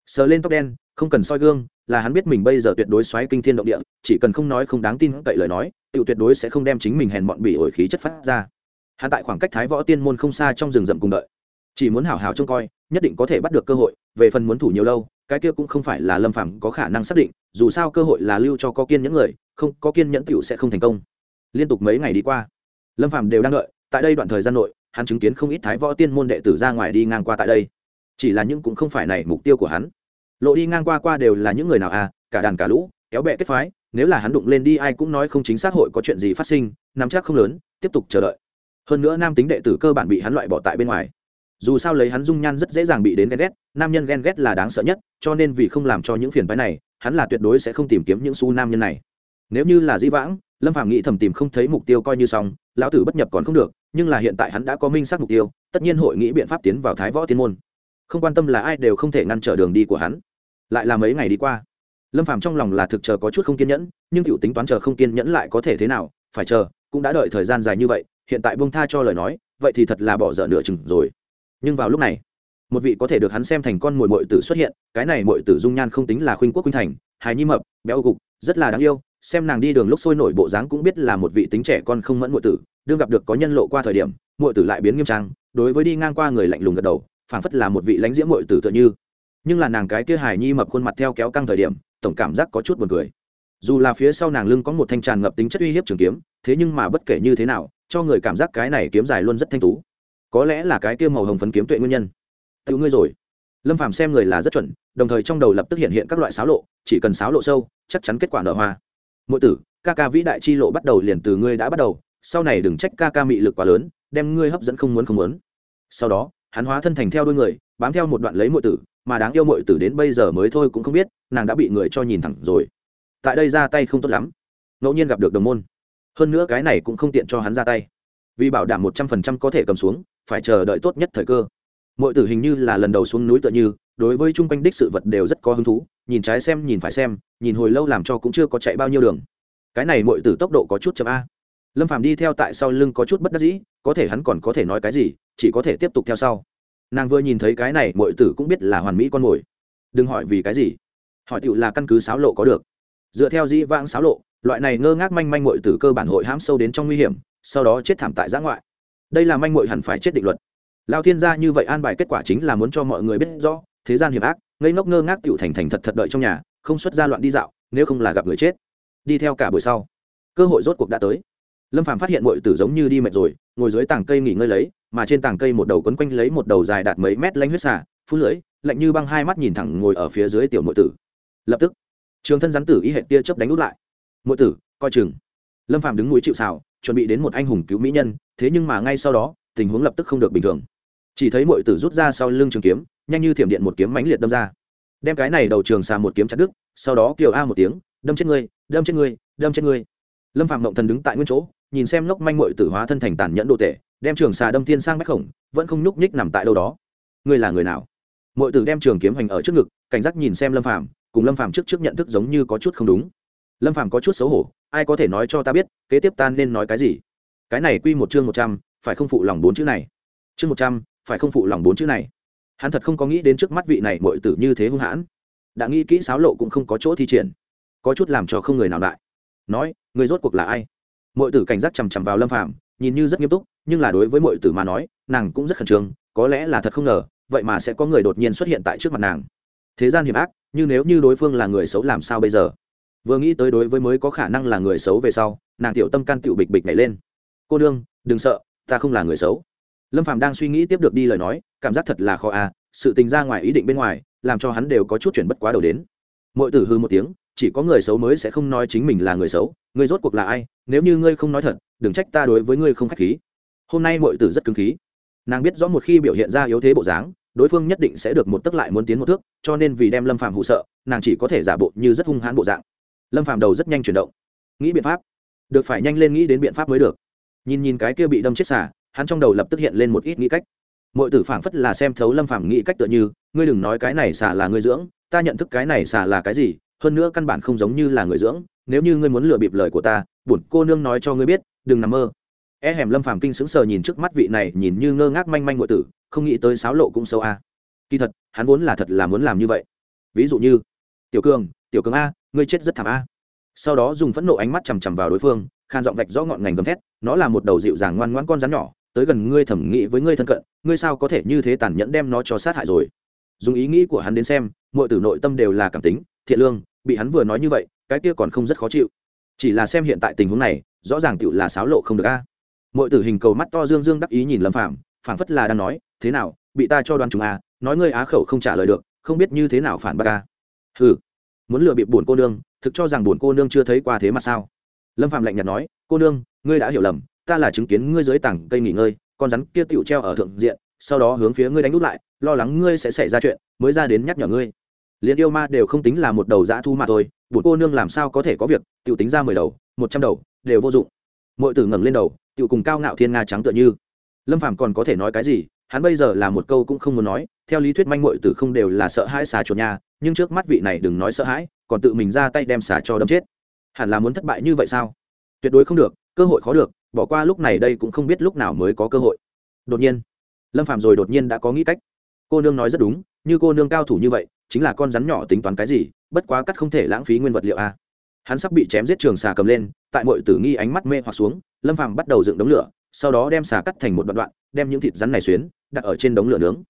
A: Sờ lên tóc đen, không cần soi gương, là hắn biết mình bây giờ tuyệt đối xoáy kinh thiên động địa, chỉ cần không nói không đáng tin cậy lời nói tự tuyệt đối sẽ không đem chính mình hèn mọn bỉ ổi khí chất phát ra. Hắn tại khoảng cách thái võ tiên môn không xa trong rừng rậm cùng đợi chỉ muốn hảo hảo trông coi, nhất định có thể bắt được cơ hội, về phần muốn thủ nhiều lâu, cái kia cũng không phải là lâm phàm có khả năng xác định, dù sao cơ hội là lưu cho có kiên những người, không, có kiên nhẫn tiểu sẽ không thành công. Liên tục mấy ngày đi qua, lâm phàm đều đang đợi, tại đây đoạn thời gian nội, hắn chứng kiến không ít thái võ tiên môn đệ tử ra ngoài đi ngang qua tại đây. Chỉ là những cũng không phải này mục tiêu của hắn. Lộ đi ngang qua qua đều là những người nào à cả đàn cả lũ, kéo bè kết phái, nếu là hắn đụng lên đi ai cũng nói không chính xác hội có chuyện gì phát sinh, nắm chắc không lớn, tiếp tục chờ đợi. Hơn nữa nam tính đệ tử cơ bản bị hắn loại bỏ tại bên ngoài dù sao lấy hắn dung nhan rất dễ dàng bị đến ghen ghét, nam nhân ghen ghét là đáng sợ nhất, cho nên vì không làm cho những phiền phái này, hắn là tuyệt đối sẽ không tìm kiếm những su nam nhân này. Nếu như là di vãng, lâm phạm nghĩ thầm tìm không thấy mục tiêu coi như xong, lão tử bất nhập còn không được, nhưng là hiện tại hắn đã có minh xác mục tiêu, tất nhiên hội nghĩ biện pháp tiến vào thái võ tiên môn. Không quan tâm là ai đều không thể ngăn trở đường đi của hắn. Lại là mấy ngày đi qua, lâm phạm trong lòng là thực chờ có chút không kiên nhẫn, nhưng cựu tính toán chờ không kiên nhẫn lại có thể thế nào, phải chờ, cũng đã đợi thời gian dài như vậy, hiện tại bông tha cho lời nói, vậy thì thật là bỏ dở nửa chừng rồi nhưng vào lúc này, một vị có thể được hắn xem thành con mồi mội tử xuất hiện, cái này mội tử dung nhan không tính là khuynh quốc khuynh thành, hài nhi mập, béo gục, rất là đáng yêu, xem nàng đi đường lúc sôi nổi bộ dáng cũng biết là một vị tính trẻ con không mẫn mội tử, đương gặp được có nhân lộ qua thời điểm, mội tử lại biến nghiêm trang, đối với đi ngang qua người lạnh lùng gật đầu, phảng phất là một vị lãnh diễm mội tử tựa như. Nhưng là nàng cái kia hài nhi mập khuôn mặt theo kéo căng thời điểm, tổng cảm giác có chút buồn cười. Dù là phía sau nàng lưng có một thanh tràn ngập tính chất uy hiếp trường kiếm, thế nhưng mà bất kể như thế nào, cho người cảm giác cái này kiếm dài luôn rất thanh tú có lẽ là cái kia màu hồng phấn kiếm tuệ nguyên nhân. Tự ngươi rồi. Lâm phàm xem người là rất chuẩn, đồng thời trong đầu lập tức hiện hiện các loại sáo lộ, chỉ cần sáo lộ sâu, chắc chắn kết quả nở hoa. Mỗi tử, ca ca vĩ đại chi lộ bắt đầu liền từ ngươi đã bắt đầu, sau này đừng trách ca ca mị lực quá lớn, đem ngươi hấp dẫn không muốn không muốn. Sau đó, hắn hóa thân thành theo đôi người, bám theo một đoạn lấy mọi tử, mà đáng yêu mọi tử đến bây giờ mới thôi cũng không biết, nàng đã bị người cho nhìn thẳng rồi. Tại đây ra tay không tốt lắm. Ngẫu nhiên gặp được đồng môn. Hơn nữa cái này cũng không tiện cho hắn ra tay. Vì bảo đảm một trăm phần trăm có thể cầm xuống phải chờ đợi tốt nhất thời cơ. Mọi tử hình như là lần đầu xuống núi tựa như, đối với chung quanh đích sự vật đều rất có hứng thú, nhìn trái xem, nhìn phải xem, nhìn hồi lâu làm cho cũng chưa có chạy bao nhiêu đường. Cái này mọi tử tốc độ có chút chậm a. Lâm phàm đi theo tại sau lưng có chút bất đắc dĩ, có thể hắn còn có thể nói cái gì, chỉ có thể tiếp tục theo sau. Nàng vừa nhìn thấy cái này, mọi tử cũng biết là hoàn mỹ con mồi. Đừng hỏi vì cái gì. Hỏi tựu là căn cứ sáo lộ có được. Dựa theo dĩ vãng sáo lộ, loại này ngơ ngác manh manh mội tử cơ bản hội hãm sâu đến trong nguy hiểm, sau đó chết thảm tại giã ngoại đây là manh mội hẳn phải chết định luật. Lao thiên gia như vậy an bài kết quả chính là muốn cho mọi người biết rõ, thế gian hiểm ác, ngây ngốc ngơ ngác tựu thành thành thật thật đợi trong nhà, không xuất ra loạn đi dạo, nếu không là gặp người chết. Đi theo cả buổi sau, cơ hội rốt cuộc đã tới. Lâm phàm phát hiện mọi tử giống như đi mệt rồi, ngồi dưới tảng cây nghỉ ngơi lấy, mà trên tảng cây một đầu quấn quanh lấy một đầu dài đạt mấy mét lanh huyết xả phun lưỡi, lạnh như băng hai mắt nhìn thẳng ngồi ở phía dưới tiểu nội tử. Lập tức, trường thân rắn tử y hệ tia chớp đánh út lại. Nội tử, coi chừng. Lâm phàm đứng núi chịu xào chuẩn bị đến một anh hùng cứu mỹ nhân, thế nhưng mà ngay sau đó, tình huống lập tức không được bình thường. Chỉ thấy mọi tử rút ra sau lưng trường kiếm, nhanh như thiểm điện một kiếm mãnh liệt đâm ra. Đem cái này đầu trường xà một kiếm chặt đứt, sau đó kiều a một tiếng, đâm chết ngươi, đâm chết ngươi, đâm chết ngươi. Lâm phạm mộng thần đứng tại nguyên chỗ, nhìn xem lốc manh mội tử hóa thân thành tàn nhẫn đồ tệ đem trường xà đâm thiên sang bách khổng vẫn không nhúc nhích nằm tại đâu đó. Ngươi là người nào? Mội tử đem trường kiếm hành ở trước ngực, cảnh giác nhìn xem lâm phạm, cùng lâm phạm trước trước nhận thức giống như có chút không đúng lâm Phàm có chút xấu hổ ai có thể nói cho ta biết kế tiếp ta nên nói cái gì? Cái này quy một chương một trăm phải không phụ lòng bốn chữ này? Chương một trăm phải không phụ lòng bốn chữ này? Hắn thật không có nghĩ đến trước mắt vị này mọi tử như thế hung hãn. Đã nghĩ kỹ sáo lộ cũng không có chỗ thi triển. Có chút làm cho không người nào đại nói người rốt cuộc là ai? Mọi tử cảnh giác chằm chằm vào lâm Phàm, nhìn như rất nghiêm túc nhưng là đối với mọi tử mà nói nàng cũng rất khẩn trương có lẽ là thật không ngờ vậy mà sẽ có người đột nhiên xuất hiện tại trước mặt nàng. Thế gian hiểm ác nhưng nếu như đối phương là người xấu làm sao bây giờ? Vừa nghĩ tới đối với mới có khả năng là người xấu về sau, nàng tiểu tâm can tiểu bịch bịch nhảy lên. Cô đương đừng sợ, ta không là người xấu. Lâm phạm đang suy nghĩ tiếp được đi lời nói, cảm giác thật là khó à sự tình ra ngoài ý định bên ngoài, làm cho hắn đều có chút chuyển bất quá đầu đến. Mỗi tử hư một tiếng, chỉ có người xấu mới sẽ không nói chính mình là người xấu, người rốt cuộc là ai, nếu như ngươi không nói thật, đừng trách ta đối với ngươi không k h á c h khí. Hôm nay mọi tử rất cứng khí. Nàng biết rõ một khi biểu hiện ra yếu thế bộ dáng, đối phương nhất định sẽ được một tức lại muốn tiến một thước, cho nên vì đem lâm phạm hụ sợ, nàng chỉ có thể giả bộ như rất hung hãn bộ dạng lâm phạm đầu rất nhanh chuyển động nghĩ biện pháp được phải nhanh lên nghĩ đến biện pháp mới được nhìn nhìn cái kia bị đâm chết xả hắn trong đầu lập tức hiện lên một ít nghĩ cách mọi tử phảng phất là xem thấu lâm phạm nghĩ cách tựa như ngươi đừng nói cái này xả là ngươi dưỡng ta nhận thức cái này xả là cái gì hơn nữa căn bản không giống như là người dưỡng nếu như ngươi muốn lừa bịp lời của ta bổn cô nương nói cho ngươi biết đừng nằm mơ e hẻm lâm phàm kinh sững sờ nhìn trước mắt vị này nhìn như ngơ ngác manh manh ngụy tử không nghĩ tới sáo lộ cũng sâu a kỳ thật hắn vốn là thật là muốn làm như vậy ví dụ như tiểu cường tiểu cường a, ngươi chết rất thảm a. Sau đó dùng phẫn nộ ánh mắt chằm chằm vào đối phương, khan giọng vạch rõ ngọn ngành gầm thét, nó là một đầu dịu dàng ngoan ngoãn con rắn nhỏ, tới gần ngươi thẩm nghĩ với ngươi thân cận, ngươi sao có thể như thế tàn nhẫn đem nó cho sát hại rồi. Dùng ý nghĩ của hắn đến xem, mọi tử nội tâm đều là cảm tính, thiện lương, bị hắn vừa nói như vậy, cái kia còn không rất khó chịu. Chỉ là xem hiện tại tình huống này, rõ ràng tựu là xáo lộ không được a. Mọi tử hình cầu mắt to dương dương đắc ý nhìn lâm phạm phảng phất là đang nói, thế nào, bị ta cho đoán chúng a à? nói ngươi á khẩu không trả lời được, không biết như thế nào phản bác a. Ừ muốn lừa bịp buồn cô nương, thực cho rằng buồn cô nương chưa thấy qua thế mà sao? Lâm phạm lạnh nhạt nói, cô nương, ngươi đã hiểu lầm, ta là chứng kiến ngươi dưới tảng cây nghỉ ngơi, con rắn kia tựu treo ở thượng diện, sau đó hướng phía ngươi đánh đút lại, lo lắng ngươi sẽ xảy ra chuyện, mới ra đến nhắc nhở ngươi. Liền yêu ma đều không tính là một đầu dã thu mà thôi buồn cô nương làm sao có thể có việc tựu tính ra mười đầu, một trăm đầu, đều vô dụng. Mọi tử ngẩng lên đầu tựu cùng cao ngạo thiên nga trắng tựa như. Lâm phàm còn có thể nói cái gì, hắn bây giờ là một câu cũng không muốn nói, theo lý thuyết manh mội tử không đều là sợ hãi xà chuột nhà nhưng trước mắt vị này đừng nói sợ hãi, còn tự mình ra tay đem xà cho đâm chết. Hẳn là muốn thất bại như vậy sao? Tuyệt đối không được, cơ hội khó được, bỏ qua lúc này đây cũng không biết lúc nào mới có cơ hội. Đột nhiên, lâm phạm rồi đột nhiên đã có nghĩ cách. Cô nương nói rất đúng, như cô nương cao thủ như vậy, chính là con rắn nhỏ tính toán cái gì, bất quá cắt không thể lãng phí nguyên vật liệu a. Hắn sắp bị chém giết trường xà cầm lên, tại mọi tử nghi ánh mắt mê hoặc xuống, lâm phàm bắt đầu dựng đống lửa, sau đó đem xà cắt thành một đoạn đoạn, đem những thịt rắn này xuyến, đặt ở trên đống lửa nướng.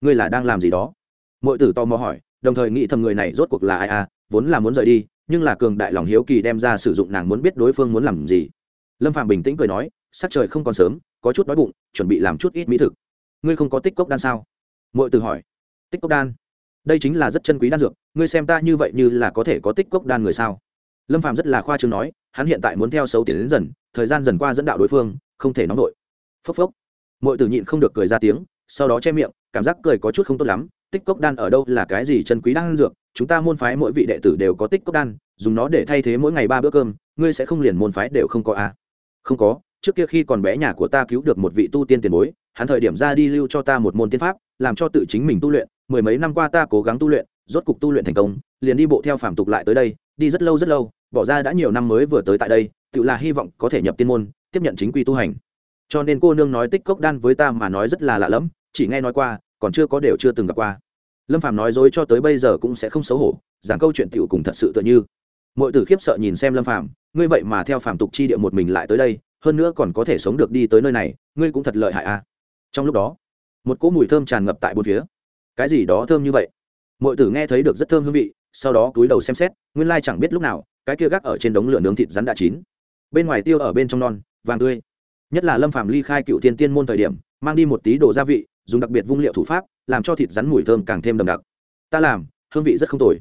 A: Ngươi là đang làm gì đó? Mọi tử to mò hỏi đồng thời nghĩ thầm người này rốt cuộc là ai a vốn là muốn rời đi, nhưng là cường đại lòng hiếu kỳ đem ra sử dụng nàng muốn biết đối phương muốn làm gì. Lâm phạm bình tĩnh cười nói, sắc trời không còn sớm, có chút đói bụng, chuẩn bị làm chút ít mỹ thực. Ngươi không có tích cốc đan sao? Mọi từ hỏi. Tích cốc đan? Đây chính là rất chân quý đan dược, ngươi xem ta như vậy như là có thể có tích cốc đan người sao? Lâm phạm rất là khoa trương nói, hắn hiện tại muốn theo xấu tiến đến dần, thời gian dần qua dẫn đạo đối phương, không thể nóng vội. Phốc phốc. Mọi từ nhịn không được cười ra tiếng, sau đó che miệng, cảm giác cười có chút không tốt lắm tích cốc đan ở đâu là cái gì chân quý đan dược chúng ta môn phái mỗi vị đệ tử đều có tích cốc đan, dùng nó để thay thế mỗi ngày ba bữa cơm, ngươi sẽ không liền môn phái đều không có à. không có, trước kia khi còn bé nhà của ta cứu được một vị tu tiên tiền bối, hắn thời điểm ra đi lưu cho ta một môn tiên pháp, làm cho tự chính mình tu luyện, mười mấy năm qua ta cố gắng tu luyện, rốt cục tu luyện thành công, liền đi bộ theo phàm tục lại tới đây, đi rất lâu rất lâu, bỏ ra đã nhiều năm mới vừa tới tại đây, tự là hy vọng có thể nhập tiên môn, tiếp nhận chính quy tu hành cho nên cô nương nói tích cốc đan với ta mà nói rất là lạ lẫm, chỉ nghe nói qua còn chưa có đều chưa từng gặp qua. Lâm phàm nói dối cho tới bây giờ cũng sẽ không xấu hổ, giảng câu chuyện tiểu cùng thật sự tựa như. Mọi tử khiếp sợ nhìn xem lâm phàm, ngươi vậy mà theo phàm tục chi địa một mình lại tới đây, hơn nữa còn có thể sống được đi tới nơi này, ngươi cũng thật lợi hại a à. trong lúc đó, một cỗ mùi thơm tràn ngập tại bốn phía. Cái gì đó thơm như vậy? Mọi tử nghe thấy được rất thơm hương vị, sau đó cúi đầu xem xét, nguyên lai chẳng biết lúc nào, cái kia gác ở trên đống lửa nướng thịt rắn đã chín. Bên ngoài tiêu ở bên trong non, vàng tươi. Nhất là lâm phàm ly khai cựu thiên tiên môn thời điểm, mang đi một tí đồ gia vị dùng đặc biệt vung liệu thủ pháp, làm cho thịt rắn mùi thơm càng thêm đậm đặc. Ta làm, hương vị rất không tồi.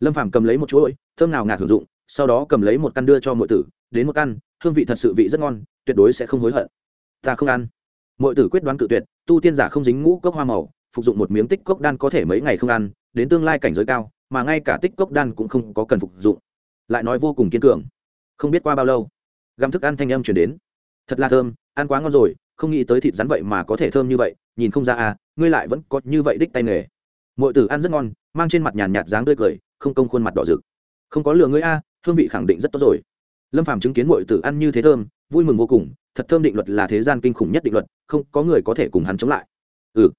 A: Lâm phàm cầm lấy một chuỗi, thơm nào ngạt hưởng dụng, sau đó cầm lấy một căn đưa cho mọi tử, đến một căn, hương vị thật sự vị rất ngon, tuyệt đối sẽ không hối hận. Ta không ăn. Mọi tử quyết đoán cự tuyệt, tu tiên giả không dính ngũ cốc hoa màu, phục dụng một miếng tích cốc đan có thể mấy ngày không ăn, đến tương lai cảnh giới cao, mà ngay cả tích cốc đan cũng không có cần phục dụng. Lại nói vô cùng kiên cường. Không biết qua bao lâu găm thức ăn thanh âm chuyển đến. Thật là thơm, ăn quá ngon rồi, không nghĩ tới thịt rắn vậy mà có thể thơm như vậy nhìn không ra à ngươi lại vẫn có như vậy đích tay nghề. Mọi tử ăn rất ngon, mang trên mặt nhàn nhạt dáng tươi cười, không công khuôn mặt đỏ rực. Không có lừa ngươi a hương vị khẳng định rất tốt rồi. Lâm phàm chứng kiến mọi tử ăn như thế thơm, vui mừng vô cùng, thật thơm định luật là thế gian kinh khủng nhất định luật, không có người có thể cùng hắn chống lại. Ừ.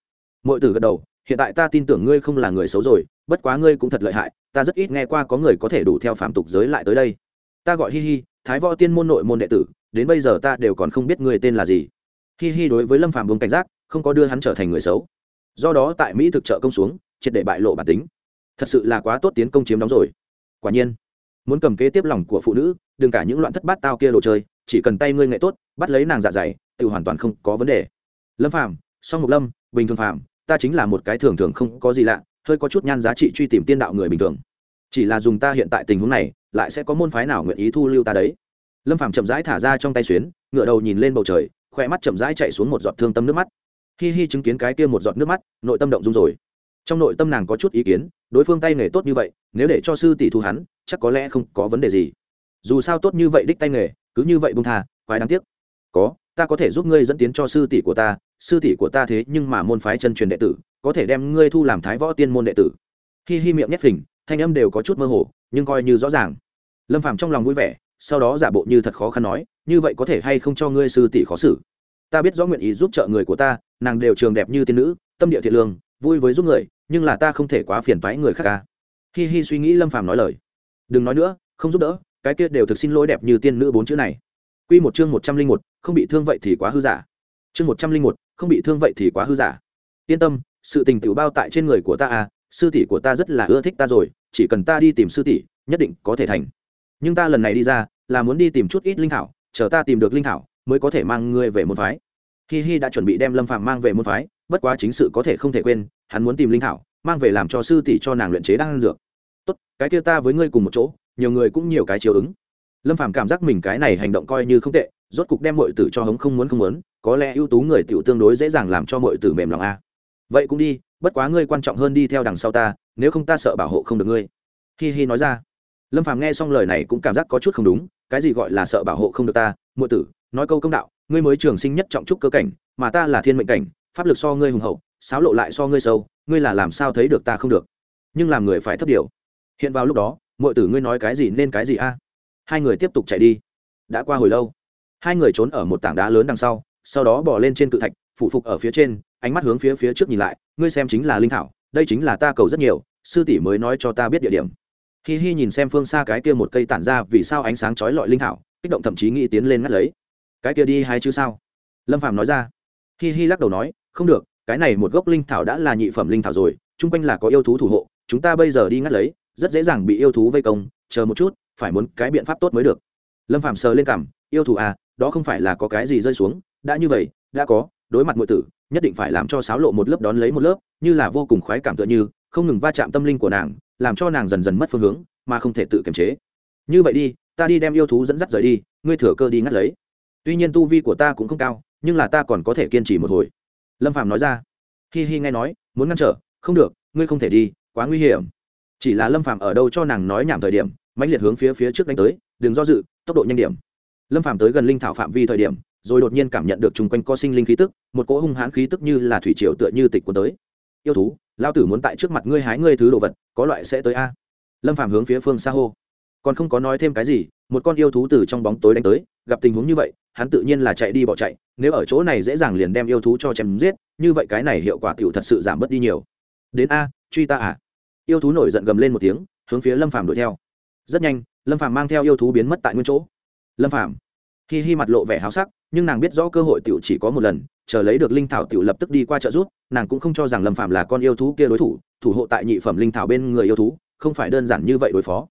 A: Mọi tử gật đầu, hiện tại ta tin tưởng ngươi không là người xấu rồi, bất quá ngươi cũng thật lợi hại, ta rất ít nghe qua có người có thể đủ theo phạm tục giới lại tới đây. Ta gọi hi hi, thái võ tiên môn nội môn đệ tử, đến bây giờ ta đều còn không biết ngươi tên là gì. Hi hi đối với lâm phạm vùng cảnh giác không có đưa hắn trở thành người xấu. Do đó tại mỹ thực trợ công xuống, triệt để bại lộ bản tính. Thật sự là quá tốt tiến công chiếm đóng rồi. Quả nhiên, muốn cầm kế tiếp lòng của phụ nữ, đừng cả những loạn thất bát tao kia đồ chơi, chỉ cần tay ngươi nghệ tốt, bắt lấy nàng dạ dày, tự hoàn toàn không có vấn đề. Lâm phàm, song mục lâm, bình thường phàm, ta chính là một cái thường thường không có gì lạ, hơi có chút nhan giá trị truy tìm tiên đạo người bình thường. Chỉ là dùng ta hiện tại tình huống này, lại sẽ có môn phái nào nguyện ý thu lưu ta đấy. Lâm phàm chậm rãi thả ra trong tay xuyến ngựa đầu nhìn lên bầu trời khoe mắt chậm rãi chạy xuống một giọt thương tâm nước mắt hi hi chứng kiến cái kia một giọt nước mắt, nội tâm động dung rồi. Trong nội tâm nàng có chút ý kiến, đối phương tay nghề tốt như vậy, nếu để cho sư tỷ thu hắn, chắc có lẽ không có vấn đề gì. Dù sao tốt như vậy đích tay nghề, cứ như vậy bung tha, quái đáng tiếc. Có, ta có thể giúp ngươi dẫn tiến cho sư tỷ của ta, sư tỷ của ta thế nhưng mà môn phái chân truyền đệ tử, có thể đem ngươi thu làm thái võ tiên môn đệ tử. Hi hi miệng nhét phình, thanh âm đều có chút mơ hồ, nhưng coi như rõ ràng. Lâm phàm trong lòng vui vẻ, sau đó giả bộ như thật khó khăn nói, như vậy có thể hay không cho ngươi sư tỷ khó xử? Ta biết rõ nguyện ý giúp trợ người của ta, nàng đều trường đẹp như tiên nữ, tâm địa thiện lương, vui với giúp người, nhưng là ta không thể quá phiền toái người khác ca hi hi suy nghĩ lâm phàm nói lời. Đừng nói nữa, không giúp đỡ, cái kia đều thực xin lỗi đẹp như tiên nữ bốn chữ này. Quy một chương một trăm linh một, không bị thương vậy thì quá hư giả. Chương một trăm linh một, không bị thương vậy thì quá hư giả. Yên tâm, sự tình tiểu bao tại trên người của ta à sư tỷ của ta rất là ưa thích ta rồi, chỉ cần ta đi tìm sư tỷ, nhất định có thể thành. Nhưng ta lần này đi ra, là muốn đi tìm chút ít linh thảo, chờ ta tìm được linh thảo mới có thể mang ngươi về môn phái. Hi hi đã chuẩn bị đem lâm phạm mang về môn phái, bất quá chính sự có thể không thể quên, hắn muốn tìm linh thảo, mang về làm cho sư tỷ cho nàng luyện chế đan dược. Tốt, cái kia ta với ngươi cùng một chỗ, nhiều người cũng nhiều cái chiều ứng. Lâm phàm cảm giác mình cái này hành động coi như không tệ, rốt cục đem mọi tử cho hống không muốn không muốn, có lẽ ưu tú người tiểu tương đối dễ dàng làm cho mọi tử mềm lòng a. À. Vậy cũng đi, bất quá ngươi quan trọng hơn đi theo đằng sau ta, nếu không ta sợ bảo hộ không được ngươi. Hi hi nói ra. Lâm phàm nghe xong lời này cũng cảm giác có chút không đúng, cái gì gọi là sợ bảo hộ không được ta mọi tử nói câu công đạo, ngươi mới trường sinh nhất trọng trúc cơ cảnh, mà ta là thiên mệnh cảnh, pháp lực so ngươi hùng hậu, sáo lộ lại so ngươi sâu, ngươi là làm sao thấy được ta không được? Nhưng làm người phải thấp điều. Hiện vào lúc đó mọi tử ngươi nói cái gì nên cái gì a? Hai người tiếp tục chạy đi. Đã qua hồi lâu, hai người trốn ở một tảng đá lớn đằng sau sau đó bỏ lên trên cự thạch phụ phục ở phía trên, ánh mắt hướng phía phía trước nhìn lại, ngươi xem chính là linh thảo, đây chính là ta cầu rất nhiều, sư tỷ mới nói cho ta biết địa điểm. Hi hi nhìn xem phương xa cái kia một cây tản ra vì sao ánh sáng chói lọi linh thảo, kích động thậm chí nghĩ tiến lên ngắt lấy cái kia đi hai chứ sao? Lâm phạm nói ra. Hi hi lắc đầu nói, không được, cái này một gốc linh thảo đã là nhị phẩm linh thảo rồi, chung quanh là có yêu thú thủ hộ, chúng ta bây giờ đi ngắt lấy, rất dễ dàng bị yêu thú vây công, chờ một chút, phải muốn cái biện pháp tốt mới được. Lâm phạm sờ lên cảm yêu thú à đó không phải là có cái gì rơi xuống, đã như vậy, đã có, đối mặt ngụy tử, nhất định phải làm cho sáo lộ một lớp đón lấy một lớp, như là vô cùng khoái cảm tựa như, không ngừng va chạm tâm linh của nàng, làm cho nàng dần dần mất phương hướng, mà không thể tự kiềm chế. Như vậy đi, ta đi đem yêu thú dẫn dắt rời đi, ngươi thừa cơ đi ngắt lấy tuy nhiên tu vi của ta cũng không cao, nhưng là ta còn có thể kiên trì một hồi. Lâm phạm nói ra. Hi hi nghe nói, muốn ngăn trở, không được, ngươi không thể đi, quá nguy hiểm. Chỉ là lâm phạm ở đâu cho nàng nói nhảm thời điểm, mãnh liệt hướng phía phía trước đánh tới, đừng do dự, tốc độ nhanh điểm. Lâm phạm tới gần linh thảo phạm vi thời điểm, rồi đột nhiên cảm nhận được chung quanh co sinh linh khí tức, một cỗ hung hãn khí tức như là thủy triều tựa như tịch cuốn tới. Yêu thú lao tử muốn tại trước mặt ngươi hái ngươi thứ đồ vật, có loại sẽ tới a. Lâm phạm hướng phía phương xa hô. Còn không có nói thêm cái gì, một con yêu thú từ trong bóng tối đánh tới gặp tình huống như vậy, hắn tự nhiên là chạy đi bỏ chạy, nếu ở chỗ này dễ dàng liền đem yêu thú cho chém giết, như vậy cái này hiệu quả tiểu thật sự giảm bớt đi nhiều. Đến a, truy ta à? Yêu thú nổi giận gầm lên một tiếng, hướng phía lâm phàm đuổi theo. Rất nhanh, lâm phàm mang theo yêu thú biến mất tại nguyên chỗ. Lâm phàm, hi hi mặt lộ vẻ háo sắc, nhưng nàng biết rõ cơ hội tiểu chỉ có một lần, chờ lấy được linh thảo tiểu lập tức đi qua trợ rút nàng cũng không cho rằng lâm phàm là con yêu thú kia đối thủ thủ hộ tại nhị phẩm linh thảo bên người yêu thú, không phải đơn giản như vậy đối phó.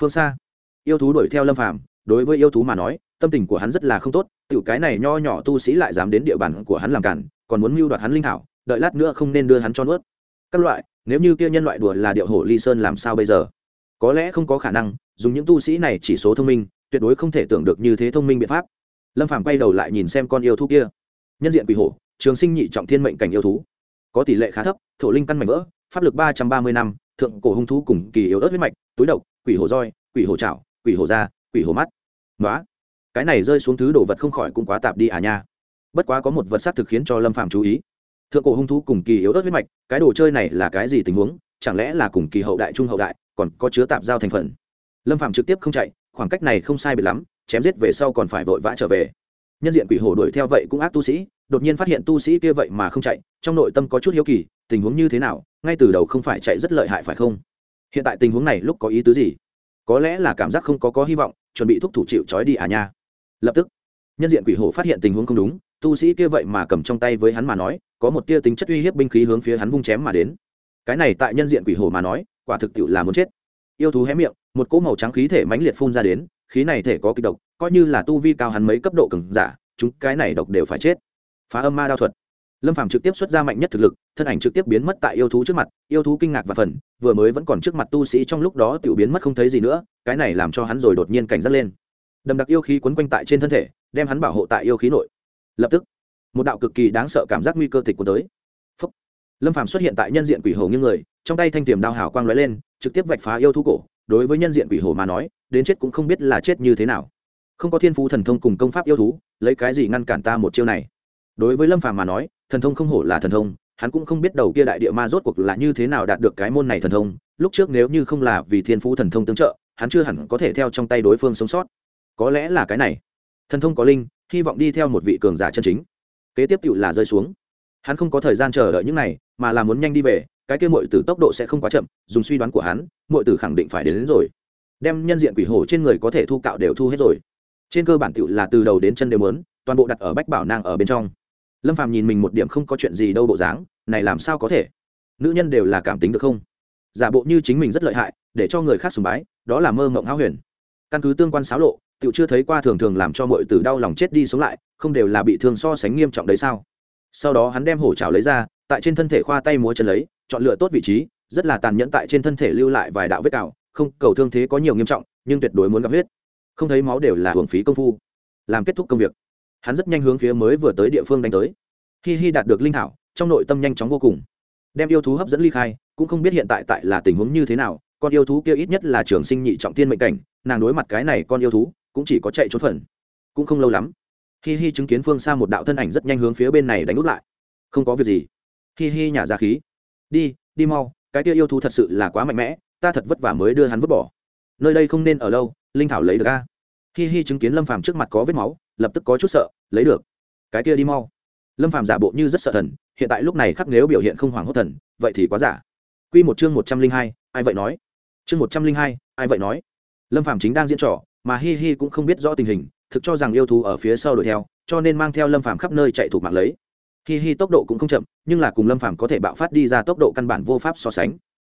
A: Phương xa, yêu thú đuổi theo lâm phàm, đối với yêu thú mà nói tâm tình của hắn rất là không tốt, tiểu cái này nho nhỏ tu sĩ lại dám đến địa bàn của hắn làm cản, còn muốn mưu đoạt hắn linh thảo, đợi lát nữa không nên đưa hắn cho nuốt. Các loại, nếu như kia nhân loại đùa là điệu hổ ly sơn làm sao bây giờ? Có lẽ không có khả năng, dùng những tu sĩ này chỉ số thông minh, tuyệt đối không thể tưởng được như thế thông minh biện pháp. Lâm phàm quay đầu lại nhìn xem con yêu thú kia. Nhân diện quỷ hổ, trường sinh nhị trọng thiên mệnh cảnh yêu thú. Có tỷ lệ khá thấp, thổ linh căn mảnh vỡ, pháp lực ba trăm ba mươi năm, thượng cổ hung thú cùng kỳ yếu ớt huyết mạch, túi độc, quỷ hổ roi, quỷ hổ trảo quỷ hổ da, quỷ hổ mắt. Nói cái này rơi xuống thứ đồ vật không khỏi cũng quá tạp đi à nha. Bất quá có một vật xác thực khiến cho lâm phạm chú ý. Thượng cổ hung thú cùng kỳ yếu ớt huyết mạch, cái đồ chơi này là cái gì tình huống? Chẳng lẽ là cùng kỳ hậu đại, trung hậu đại, còn có chứa tạp giao thành phần? Lâm phạm trực tiếp không chạy, khoảng cách này không sai biệt lắm, chém giết về sau còn phải vội vã trở về. Nhân diện quỷ hổ đuổi theo vậy cũng ác tu sĩ, đột nhiên phát hiện tu sĩ kia vậy mà không chạy, trong nội tâm có chút hiếu kỳ, tình huống như thế nào, ngay từ đầu không phải chạy rất lợi hại phải không? Hiện tại tình huống này lúc có ý tứ gì? Có lẽ là cảm giác không có có hy vọng, chuẩn bị thúc thủ chịu trói đi à nha lập tức, nhân diện quỷ hổ phát hiện tình huống không đúng, tu sĩ kia vậy mà cầm trong tay với hắn mà nói, có một tia tính chất uy hiếp binh khí hướng phía hắn vung chém mà đến. Cái này tại nhân diện quỷ hổ mà nói, quả thực tiệu là muốn chết. Yêu thú hé miệng, một cỗ màu trắng khí thể mãnh liệt phun ra đến, khí này thể có kịch độc, coi như là tu vi cao hắn mấy cấp độ cứng giả, chúng cái này độc đều phải chết. Phá âm ma đao thuật. Lâm phàm trực tiếp xuất ra mạnh nhất thực lực, thân ảnh trực tiếp biến mất tại yêu thú trước mặt, yêu thú kinh ngạc và phần vừa mới vẫn còn trước mặt tu sĩ trong lúc đó tiểu biến mất không thấy gì nữa, cái này làm cho hắn rồi đột nhiên cảnh giác lên đầm đặc yêu khí quấn quanh tại trên thân thể, đem hắn bảo hộ tại yêu khí nội. Lập tức, một đạo cực kỳ đáng sợ cảm giác nguy cơ tịch của tới. Phúc. lâm phàm xuất hiện tại nhân diện quỷ hồ như người, trong tay thanh tiềm đao hào quang lóe lên, trực tiếp vạch phá yêu thú cổ. Đối với nhân diện quỷ hồ mà nói, đến chết cũng không biết là chết như thế nào. Không có thiên phú thần thông cùng công pháp yêu thú, lấy cái gì ngăn cản ta một chiêu này? Đối với lâm phàm mà nói, thần thông không hổ là thần thông, hắn cũng không biết đầu kia đại địa ma rốt cuộc là như thế nào đạt được cái môn này thần thông. Lúc trước nếu như không là vì thiên phú thần thông tương trợ, hắn chưa hẳn có thể theo trong tay đối phương sống sót có lẽ là cái này. Thần thông có linh hy vọng đi theo một vị cường giả chân chính. Kế tiếp tự là rơi xuống. Hắn không có thời gian chờ đợi những này mà là muốn nhanh đi về cái kia mọi tử tốc độ sẽ không quá chậm dùng suy đoán của hắn mọi tử khẳng định phải đến, đến rồi. Đem nhân diện quỷ hổ trên người có thể thu cạo đều thu hết rồi. Trên cơ bản tựu là từ đầu đến chân đều mớn toàn bộ đặt ở bách bảo nang ở bên trong. Lâm phàm nhìn mình một điểm không có chuyện gì đâu bộ dáng này làm sao có thể? Nữ nhân đều là cảm tính được không? Giả bộ như chính mình rất lợi hại để cho người khác sùng bái đó là mơ mộng háo huyền. Căn cứ tương quan xáo lộ tựu chưa thấy qua thường thường làm cho mọi tử đau lòng chết đi sống lại, không đều là bị thương so sánh nghiêm trọng đấy sao? Sau đó hắn đem hổ chảo lấy ra, tại trên thân thể khoa tay múa chân lấy, chọn lựa tốt vị trí, rất là tàn nhẫn tại trên thân thể lưu lại vài đạo vết cào, không, cầu thương thế có nhiều nghiêm trọng, nhưng tuyệt đối muốn gặp huyết. Không thấy máu đều là hưởng phí công phu. Làm kết thúc công việc. Hắn rất nhanh hướng phía mới vừa tới địa phương đánh tới. Khi hi đạt được linh thảo, trong nội tâm nhanh chóng vô cùng. Đem yêu thú hấp dẫn ly khai, cũng không biết hiện tại tại là tình huống như thế nào, con yêu thú kia ít nhất là trường sinh nhị trọng tiên mệnh cảnh, nàng đối mặt cái này con yêu thú cũng chỉ có chạy trốn phần. Cũng không lâu lắm, hi hi chứng kiến phương xa một đạo thân ảnh rất nhanh hướng phía bên này đánh út lại. Không có việc gì. Hi hi nhả ra khí. Đi đi mau, cái kia yêu thú thật sự là quá mạnh mẽ, ta thật vất vả mới đưa hắn vứt bỏ. Nơi đây không nên ở lâu, linh thảo lấy được a. Hi hi chứng kiến lâm phàm trước mặt có vết máu, lập tức có chút sợ, lấy được. Cái kia đi mau. Lâm phàm giả bộ như rất sợ thần, hiện tại lúc này khắc nếu biểu hiện không hoảng hốt thần, vậy thì quá giả. Quy một chương một trăm linh hai, ai vậy nói? Chương một trăm linh hai, ai vậy nói? Lâm phàm chính đang diễn trò mà hi hi cũng không biết rõ tình hình, thực cho rằng yêu thú ở phía sau đuổi theo, cho nên mang theo lâm phàm khắp nơi chạy thủ mạng lấy. Hi hi tốc độ cũng không chậm, nhưng là cùng lâm phàm có thể bạo phát đi ra tốc độ căn bản vô pháp so sánh.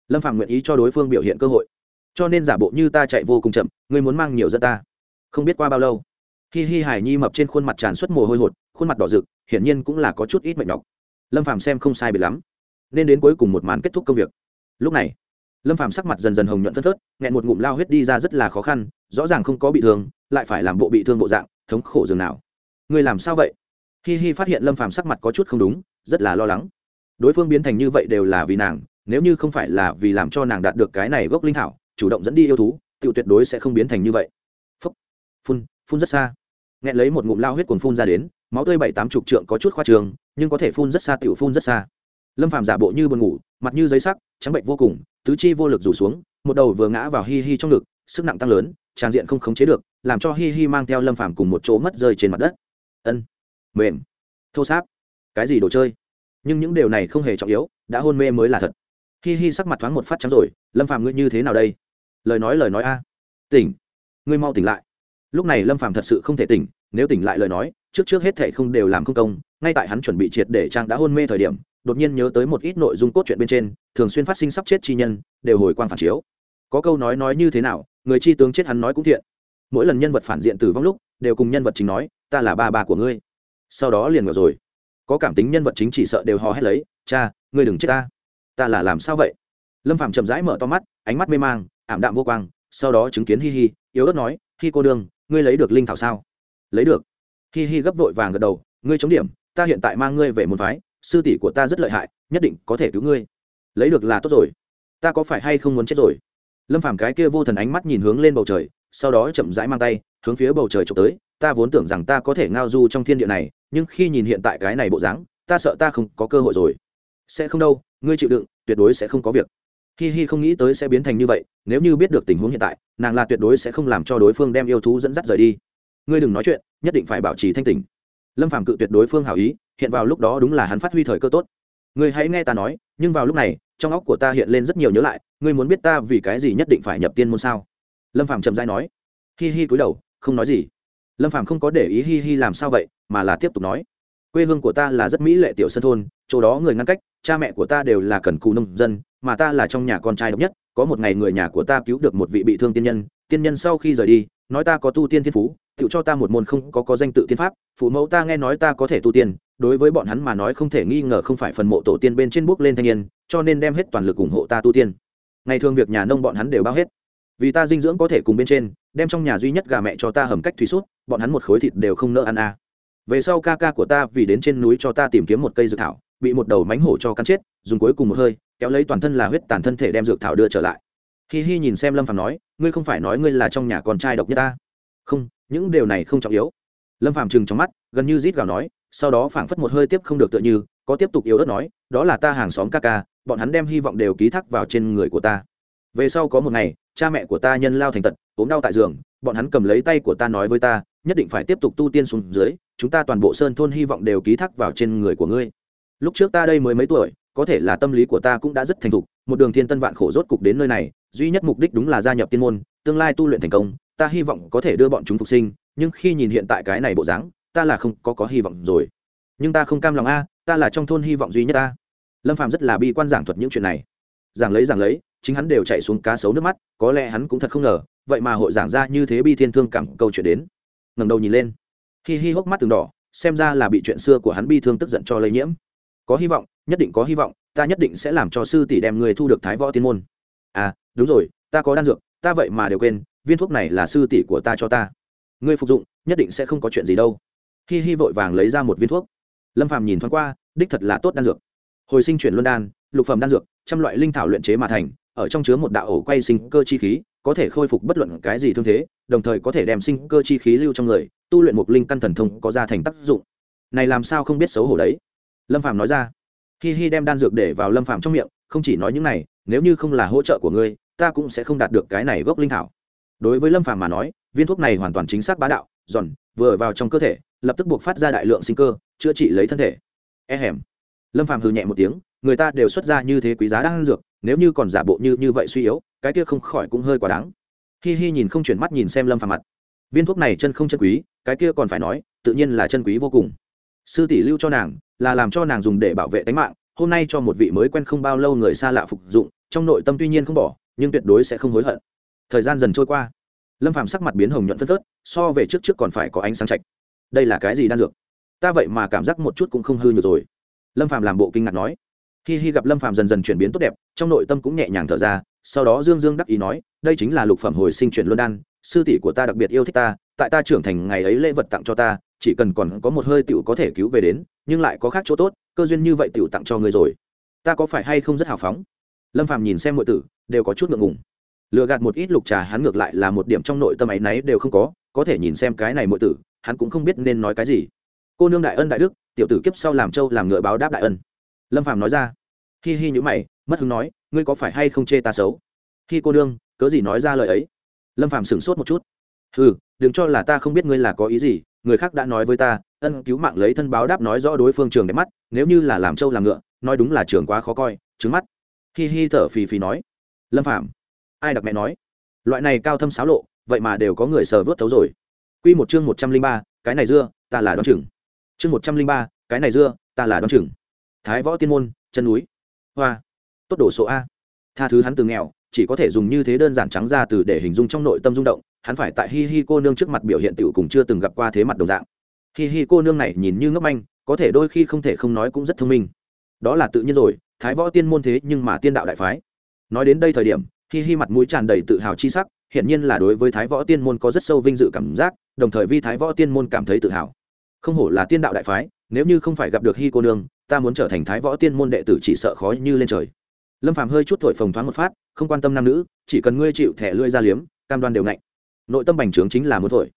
A: Lâm phàm nguyện ý cho đối phương biểu hiện cơ hội. Cho nên giả bộ như ta chạy vô cùng chậm, ngươi muốn mang nhiều dân ta. Không biết qua bao lâu, hi hi hải nhi mập trên khuôn mặt tràn xuất mồ hôi hột, khuôn mặt đỏ rực, hiển nhiên cũng là có chút ít mệt nhọc. Lâm phàm xem không sai biệt lắm, nên đến cuối cùng một màn kết thúc công việc. Lúc này, lâm phàm sắc mặt dần dần hồng nhuận phân phớt, nghẹn một ngụm lao huyết đi ra rất là khó khăn rõ ràng không có bị thương lại phải làm bộ bị thương bộ dạng thống khổ dường nào. Người làm sao vậy? Hi hi phát hiện lâm phàm sắc mặt có chút không đúng rất là lo lắng. Đối phương biến thành như vậy đều là vì nàng nếu như không phải là vì làm cho nàng đạt được cái này gốc linh thảo chủ động dẫn đi yêu thú tự tuyệt đối sẽ không biến thành như vậy. Phúc, phun phun rất xa. Nghẹn lấy một ngụm lao huyết cuồng phun ra đến máu tươi bảy tám chục trượng có chút khoa trường nhưng có thể phun rất xa tiểu phun rất xa. Lâm phàm giả bộ như buồn ngủ mặt như giấy sắc trắng bệnh vô cùng tứ chi vô lực rủ xuống một đầu vừa ngã vào hi hi trong ngực sức nặng tăng lớn trang diện không khống chế được, làm cho hi hi mang theo lâm phàm cùng một chỗ mất rơi trên mặt đất. Ân, mềm. Thô sáp. Cái gì đồ chơi? Nhưng những điều này không hề trọng yếu, đã hôn mê mới là thật. Hi hi sắc mặt thoáng một phát trắng rồi, lâm phàm ngươi như thế nào đây? Lời nói lời nói a. Tỉnh. Ngươi mau tỉnh lại. Lúc này lâm phàm thật sự không thể tỉnh, nếu tỉnh lại lời nói, trước trước hết thệ không đều làm không công, ngay tại hắn chuẩn bị triệt để trang đã hôn mê thời điểm, đột nhiên nhớ tới một ít nội dung cốt truyện bên trên, thường xuyên phát sinh sắp chết chi nhân, đều hồi quang phản chiếu. Có câu nói nói như thế nào người chi tướng chết hắn nói cũng thiện. Mỗi lần nhân vật phản diện tử vong lúc, đều cùng nhân vật chính nói, ta là ba bà của ngươi. Sau đó liền ngờ rồi. Có cảm tính nhân vật chính chỉ sợ đều hò hét lấy, cha, ngươi đừng chết ta. Ta là làm sao vậy? Lâm phạm chậm rãi mở to mắt, ánh mắt mê mang, ảm đạm vô quang, sau đó chứng kiến hi hi, yếu ớt nói, hi cô đương, ngươi lấy được linh thảo sao? Lấy được. Hi hi gấp vội vàng gật đầu, ngươi chống điểm, ta hiện tại mang ngươi về môn phái, sư tỷ của ta rất lợi hại, nhất định có thể cứu ngươi. Lấy được là tốt rồi. Ta có phải hay không muốn chết rồi? Lâm phàm cái kia vô thần ánh mắt nhìn hướng lên bầu trời, sau đó chậm rãi mang tay, hướng phía bầu trời trộm tới, ta vốn tưởng rằng ta có thể ngao du trong thiên địa này, nhưng khi nhìn hiện tại cái này bộ dáng, ta sợ ta không có cơ hội rồi. Sẽ không đâu, ngươi chịu đựng, tuyệt đối sẽ không có việc. Hi hi không nghĩ tới sẽ biến thành như vậy, nếu như biết được tình huống hiện tại, nàng là tuyệt đối sẽ không làm cho đối phương đem yêu thú dẫn dắt rời đi. Ngươi đừng nói chuyện, nhất định phải bảo trì thanh tỉnh. Lâm phàm cự tuyệt đối phương hảo ý, hiện vào lúc đó đúng là hắn phát huy thời cơ tốt. Ngươi hãy nghe ta nói, nhưng vào lúc này trong óc của ta hiện lên rất nhiều nhớ lại, ngươi muốn biết ta vì cái gì nhất định phải nhập tiên môn sao? Lâm phàm chậm dai nói. Hi hi cúi đầu, không nói gì. Lâm phàm không có để ý hi hi làm sao vậy, mà là tiếp tục nói. Quê hương của ta là rất mỹ lệ tiểu sân thôn, chỗ đó người ngăn cách, cha mẹ của ta đều là cần cù nông dân, mà ta là trong nhà con trai độc nhất, có một ngày người nhà của ta cứu được một vị bị thương tiên nhân tiên nhân sau khi rời đi, nói ta có tu tiên thiên phú, tự cho ta một môn không có có danh tự tiên pháp, phụ mẫu ta nghe nói ta có thể tu tiên đối với bọn hắn mà nói không thể nghi ngờ không phải phần mộ tổ tiên bên trên bước lên thanh niên, cho nên đem hết toàn lực ủng hộ ta tu tiên. Ngày thường việc nhà nông bọn hắn đều bao hết. Vì ta dinh dưỡng có thể cùng bên trên, đem trong nhà duy nhất gà mẹ cho ta hầm cách thủy sút, bọn hắn một khối thịt đều không nỡ ăn à. về sau ca ca của ta vì đến trên núi cho ta tìm kiếm một cây dược thảo, bị một đầu mánh hổ cho cắn chết, dùng cuối cùng một hơi, kéo lấy toàn thân là huyết tàn thân thể đem dược thảo đưa trở lại. Hi hi nhìn xem lâm phàm nói, ngươi không phải nói ngươi là trong nhà con trai độc nhất ta? Không, những điều này không trọng yếu. Lâm phàm chừng trong mắt, gần như rít gào nói sau đó phảng phất một hơi tiếp không được tựa như, có tiếp tục yếu ớt nói, đó là ta hàng xóm ca ca, bọn hắn đem hy vọng đều ký thác vào trên người của ta. Về sau có một ngày, cha mẹ của ta nhân lao thành tật, ốm đau tại giường, bọn hắn cầm lấy tay của ta nói với ta, nhất định phải tiếp tục tu tiên xuống dưới, chúng ta toàn bộ sơn thôn hy vọng đều ký thác vào trên người của ngươi. Lúc trước ta đây mới mấy tuổi, có thể là tâm lý của ta cũng đã rất thành thục, một đường thiên tân vạn khổ rốt cục đến nơi này, duy nhất mục đích đúng là gia nhập tiên môn, tương lai tu luyện thành công, ta hy vọng có thể đưa bọn chúng phục sinh, nhưng khi nhìn hiện tại cái này bộ dáng ta là không có có hy vọng rồi. Nhưng ta không cam lòng a, ta là trong thôn hy vọng duy nhất ta lâm phạm rất là bi quan giảng thuật những chuyện này. Giảng lấy giảng lấy, chính hắn đều chạy xuống cá sấu nước mắt, có lẽ hắn cũng thật không ngờ, vậy mà hội giảng ra như thế bi thiên thương cảm câu chuyện đến. Ngẩng đầu nhìn lên. Hi hi hốc mắt từng đỏ, xem ra là bị chuyện xưa của hắn bi thương tức giận cho lây nhiễm. Có hy vọng, nhất định có hy vọng, ta nhất định sẽ làm cho sư tỷ đem người thu được thái võ tiên môn. À đúng rồi, ta có đan dược, ta vậy mà đều quên, viên thuốc này là sư tỷ của ta cho ta. Ngươi phục dụng, nhất định sẽ không có chuyện gì đâu hi hi vội vàng lấy ra một viên thuốc. Lâm phàm nhìn thoáng qua, đích thật là tốt đan dược. Hồi sinh chuyển luân đan, lục phẩm đan dược, trăm loại linh thảo luyện chế mà thành, ở trong chứa một đạo ổ quay sinh cơ chi khí, có thể khôi phục bất luận cái gì thương thế, đồng thời có thể đem sinh cơ chi khí lưu trong người, tu luyện một linh căn thần thông có ra thành tác dụng. Này làm sao không biết xấu hổ đấy? Lâm Phàm nói ra. Hi hi đem đan dược để vào lâm Phàm trong miệng, không chỉ nói những này, nếu như không là hỗ trợ của ngươi, ta cũng sẽ không đạt được cái này gốc linh thảo. Đối với lâm Phàm mà nói, viên thuốc này hoàn toàn chính xác bá đạo, giòn, vừa vào trong cơ thể lập tức buộc phát ra đại lượng sinh cơ, chữa trị lấy thân thể. E hẻm lâm phàm hừ nhẹ một tiếng, người ta đều xuất ra như thế quý giá đang ăn dược, nếu như còn giả bộ như như vậy suy yếu, cái kia không khỏi cũng hơi quá đáng. Hi hi nhìn không chuyển mắt nhìn xem lâm phàm mặt. Viên thuốc này chân không chân quý, cái kia còn phải nói, tự nhiên là chân quý vô cùng. Sư tỷ lưu cho nàng, là làm cho nàng dùng để bảo vệ tính mạng, hôm nay cho một vị mới quen không bao lâu người xa lạ phục dụng, trong nội tâm tuy nhiên không bỏ, nhưng tuyệt đối sẽ không hối hận. Thời gian dần trôi qua. Lâm phàm sắc mặt biến hồng nhuận phân phớt, so về trước trước còn phải có ánh sáng chạch đây là cái gì đan dược? Ta vậy mà cảm giác một chút cũng không hư nhiều rồi. Lâm phàm làm bộ kinh ngạc nói. Hi hi gặp lâm phàm dần dần chuyển biến tốt đẹp, trong nội tâm cũng nhẹ nhàng thở ra, sau đó dương dương đắc ý nói, đây chính là lục phẩm hồi sinh chuyển luân đan, sư tỷ của ta đặc biệt yêu thích ta, tại ta trưởng thành ngày ấy lễ vật tặng cho ta, chỉ cần còn có một hơi tiểu có thể cứu về đến, nhưng lại có khác chỗ tốt, cơ duyên như vậy tiểu tặng cho ngươi rồi. Ta có phải hay không rất hào phóng? Lâm phàm nhìn xem mọi tử, đều có chút ngượng ngùng. Lừa gạt một ít lục trà hắn ngược lại là một điểm trong nội tâm ấy nấy đều không có có thể nhìn xem cái này mọi tử hắn cũng không biết nên nói cái gì. Cô nương đại ân đại đức, tiểu tử kiếp sau làm châu làm ngựa báo đáp đại ân. Lâm phàm nói ra. Hi hi nhữ mày, mất hứng nói, ngươi có phải hay không chê ta xấu? Khi cô đương cớ gì nói ra lời ấy? Lâm phàm sửng sốt một chút. Ừ đừng cho là ta không biết ngươi là có ý gì, người khác đã nói với ta, ân cứu mạng lấy thân báo đáp nói rõ đối phương trường đẹp mắt, nếu như là làm trâu làm ngựa, nói đúng là trường quá khó coi, trứng mắt. Hi hi thở phì phì nói. Lâm phạm ai đặc mẹ nói? Loại này cao thâm xáo lộ, vậy mà đều có người sờ vớt thấu rồi. Quy một chương một trăm linh ba, cái này dưa, ta là đoán chừng. Chương một trăm linh ba, cái này dưa, ta là đoán chừng. Thái võ tiên môn, chân núi. Hoa. Tốt đổ số a. Tha thứ hắn từ nghèo, chỉ có thể dùng như thế đơn giản trắng ra từ để hình dung trong nội tâm rung động, hắn phải tại hi hi cô nương trước mặt biểu hiện tiểu cùng chưa từng gặp qua thế mặt đồng dạng. Hi hi cô nương này nhìn như ngốc manh, có thể đôi khi không thể không nói cũng rất thông minh. Đó là tự nhiên rồi, thái võ tiên môn thế nhưng mà tiên đạo đại phái. Nói đến đây thời điểm, hi hi mặt mũi tràn đầy tự hào chi sắc hiện nhiên là đối với thái võ tiên môn có rất sâu vinh dự cảm giác, đồng thời vi thái võ tiên môn cảm thấy tự hào. Không hổ là tiên đạo đại phái, nếu như không phải gặp được hi cô nương, ta muốn trở thành thái võ tiên môn đệ tử chỉ sợ khó như lên trời. Lâm phàm hơi chút thổi phồng thoáng một phát, không quan tâm nam nữ, chỉ cần ngươi chịu thẻ lưỡi ra liếm, cam đoan đều ngạnh. Nội tâm bành trướng chính là muốn thổi.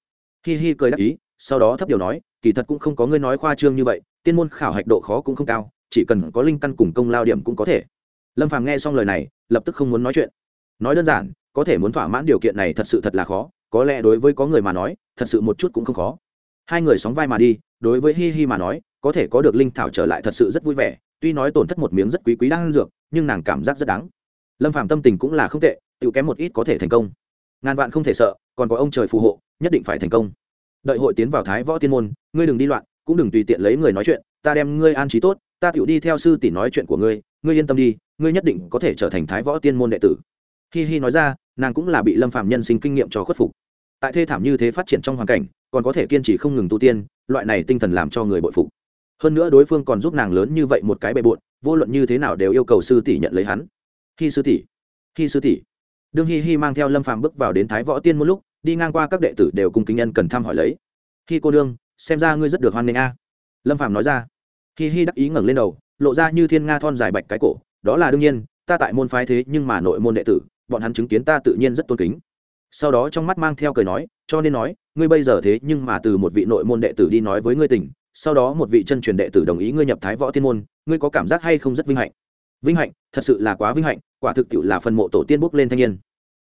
A: Hi hi cười đáp ý, sau đó thấp điều nói, kỳ thật cũng không có ngươi nói khoa trương như vậy, tiên môn khảo hạch độ khó cũng không cao, chỉ cần có linh căn cùng công lao điểm cũng có thể. Lâm phàm nghe xong lời này, lập tức không muốn nói chuyện. Nói đơn giản có thể muốn thỏa mãn điều kiện này thật sự thật là khó, có lẽ đối với có người mà nói, thật sự một chút cũng không khó. Hai người sóng vai mà đi, đối với hi hi mà nói, có thể có được linh thảo trở lại thật sự rất vui vẻ, tuy nói tổn thất một miếng rất quý quý đang dược, nhưng nàng cảm giác rất đáng. Lâm Phàm tâm tình cũng là không tệ tự kém một ít có thể thành công. Ngàn vạn không thể sợ, còn có ông trời phù hộ, nhất định phải thành công. Đợi hội tiến vào thái võ tiên môn, ngươi đừng đi loạn, cũng đừng tùy tiện lấy người nói chuyện, ta đem ngươi an trí tốt, ta tựu đi theo sư tỷ nói chuyện của ngươi ngươi yên tâm đi, ngươi nhất định có thể trở thành thái võ tiên môn đệ tử. Hi hi nói ra nàng cũng là bị lâm phạm nhân sinh kinh nghiệm cho khuất phục. Tại thê thảm như thế phát triển trong hoàn cảnh, còn có thể kiên trì không ngừng tu tiên, loại này tinh thần làm cho người bội phục. Hơn nữa đối phương còn giúp nàng lớn như vậy một cái bề bộn, vô luận như thế nào đều yêu cầu sư tỷ nhận lấy hắn. Khi sư tỷ khi sư tỷ. Đương hi hi mang theo lâm phàm bước vào đến thái võ tiên một lúc, đi ngang qua các đệ tử đều cùng kính nhân cần thăm hỏi lấy. Khi cô đương xem ra ngươi rất được hoan nghênh a. Lâm phàm nói ra. Hi hi đắc ý ngẩng lên đầu, lộ ra như thiên nga thon dài bạch cái cổ, đó là đương nhiên, ta tại môn phái thế nhưng mà nội môn đệ tử bọn hắn chứng kiến ta tự nhiên rất tôn kính. Sau đó trong mắt mang theo cười nói, cho nên nói, ngươi bây giờ thế nhưng mà từ một vị nội môn đệ tử đi nói với ngươi tỉnh sau đó một vị chân truyền đệ tử đồng ý ngươi nhập thái võ tiên môn, ngươi có cảm giác hay không rất vinh hạnh? Vinh hạnh, thật sự là quá vinh hạnh, quả thực tiệu là phần mộ tổ tiên bốc lên thanh niên.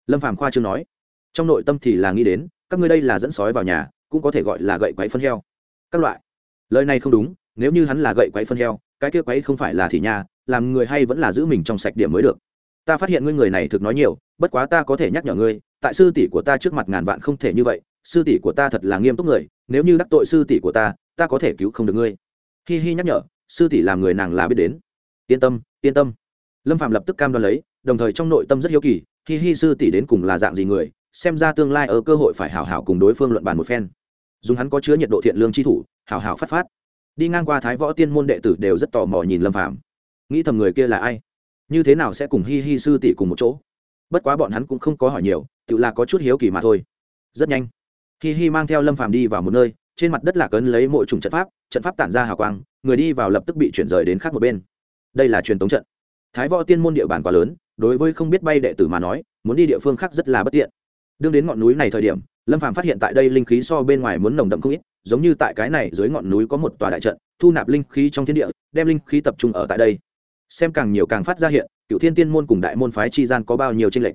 A: Lâm phàm khoa chưa nói, trong nội tâm thì là nghĩ đến, các ngươi đây là dẫn sói vào nhà, cũng có thể gọi là gậy quấy phân heo. Các loại. Lời này không đúng, nếu như hắn là gậy quấy phân heo, cái kia quấy không phải là thị nhà, làm người hay vẫn là giữ mình trong sạch điểm mới được ta phát hiện ngươi người này thực nói nhiều, bất quá ta có thể nhắc nhở ngươi, tại sư tỷ của ta trước mặt ngàn vạn không thể như vậy, sư tỷ của ta thật là nghiêm túc người, nếu như đắc tội sư tỷ của ta ta có thể cứu không được ngươi. Hi hi nhắc nhở, sư tỷ làm người nàng là biết đến. Yên tâm yên tâm. Lâm phạm lập tức cam đoan lấy, đồng thời trong nội tâm rất hiếu kỳ, hi hi sư tỷ đến cùng là dạng gì người, xem ra tương lai ở cơ hội phải hảo hảo cùng đối phương luận bàn một phen. Dùng hắn có chứa nhiệt độ thiện lương chi thủ, hảo hảo phát phát. Đi ngang qua thái võ tiên môn đệ tử đều rất tò mò nhìn lâm phạm nghĩ thầm người kia là ai? Như thế nào sẽ cùng hi hi sư tỷ cùng một chỗ? Bất quá bọn hắn cũng không có hỏi nhiều, tự là có chút hiếu kỳ mà thôi. Rất nhanh, hi hi mang theo lâm phàm đi vào một nơi, trên mặt đất lạc ấn lấy mỗi chủng trận pháp trận pháp tản ra hào quang, người đi vào lập tức bị chuyển rời đến khác một bên. Đây là truyền tống trận. Thái võ tiên môn địa bàn quá lớn, đối với không biết bay đệ tử mà nói, muốn đi địa phương khác rất là bất tiện. Đương đến ngọn núi này thời điểm, lâm phàm phát hiện tại đây linh khí so bên ngoài muốn nồng đậm không ít, giống như tại cái này dưới ngọn núi có một tòa đại trận, thu nạp linh khí trong thiên địa, đem linh khí tập trung ở tại đây xem càng nhiều càng phát ra hiện cựu thiên tiên môn cùng đại môn phái chi gian có bao nhiêu tranh lệch.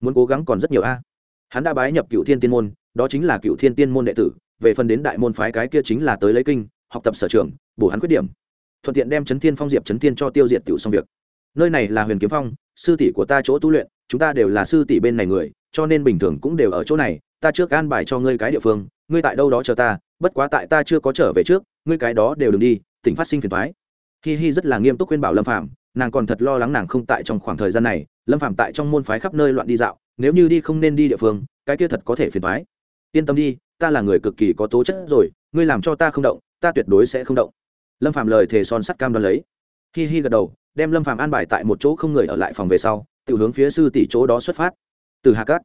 A: Muốn cố gắng còn rất nhiều a. Hắn đã bái nhập cựu thiên tiên môn, đó chính là cựu thiên tiên môn đệ tử, về phần đến đại môn phái cái kia chính là tới lấy kinh, học tập sở trường, bổ hắn khuyết điểm. Thuận tiện đem chấn thiên phong diệp chấn thiên cho tiêu diệt tiểu xong việc. Nơi này là huyền kiếm phong, sư tỷ của ta chỗ tu luyện, chúng ta đều là sư tỷ bên này người, cho nên bình thường cũng đều ở chỗ này, ta trước an bài cho ngươi cái địa phương, ngươi tại đâu đó chờ ta, bất quá tại ta chưa có trở về trước, ngươi cái đó đều đừng đi, tỉnh phát sinh phiền thoái hi hi rất là nghiêm túc khuyên bảo lâm phạm nàng còn thật lo lắng nàng không tại trong khoảng thời gian này, lâm phạm tại trong môn phái khắp nơi loạn đi dạo, nếu như đi không nên đi địa phương, cái kia thật có thể phiền thoái yên tâm đi, ta là người cực kỳ có tố chất rồi, ngươi làm cho ta không động, ta tuyệt đối sẽ không động. Lâm phạm lời thề son sắt cam đoan lấy. Hi hi gật đầu, đem lâm phạm an bài tại một chỗ không người ở lại phòng về sau, tự hướng phía sư tỷ chỗ đó xuất phát. Từ hà cát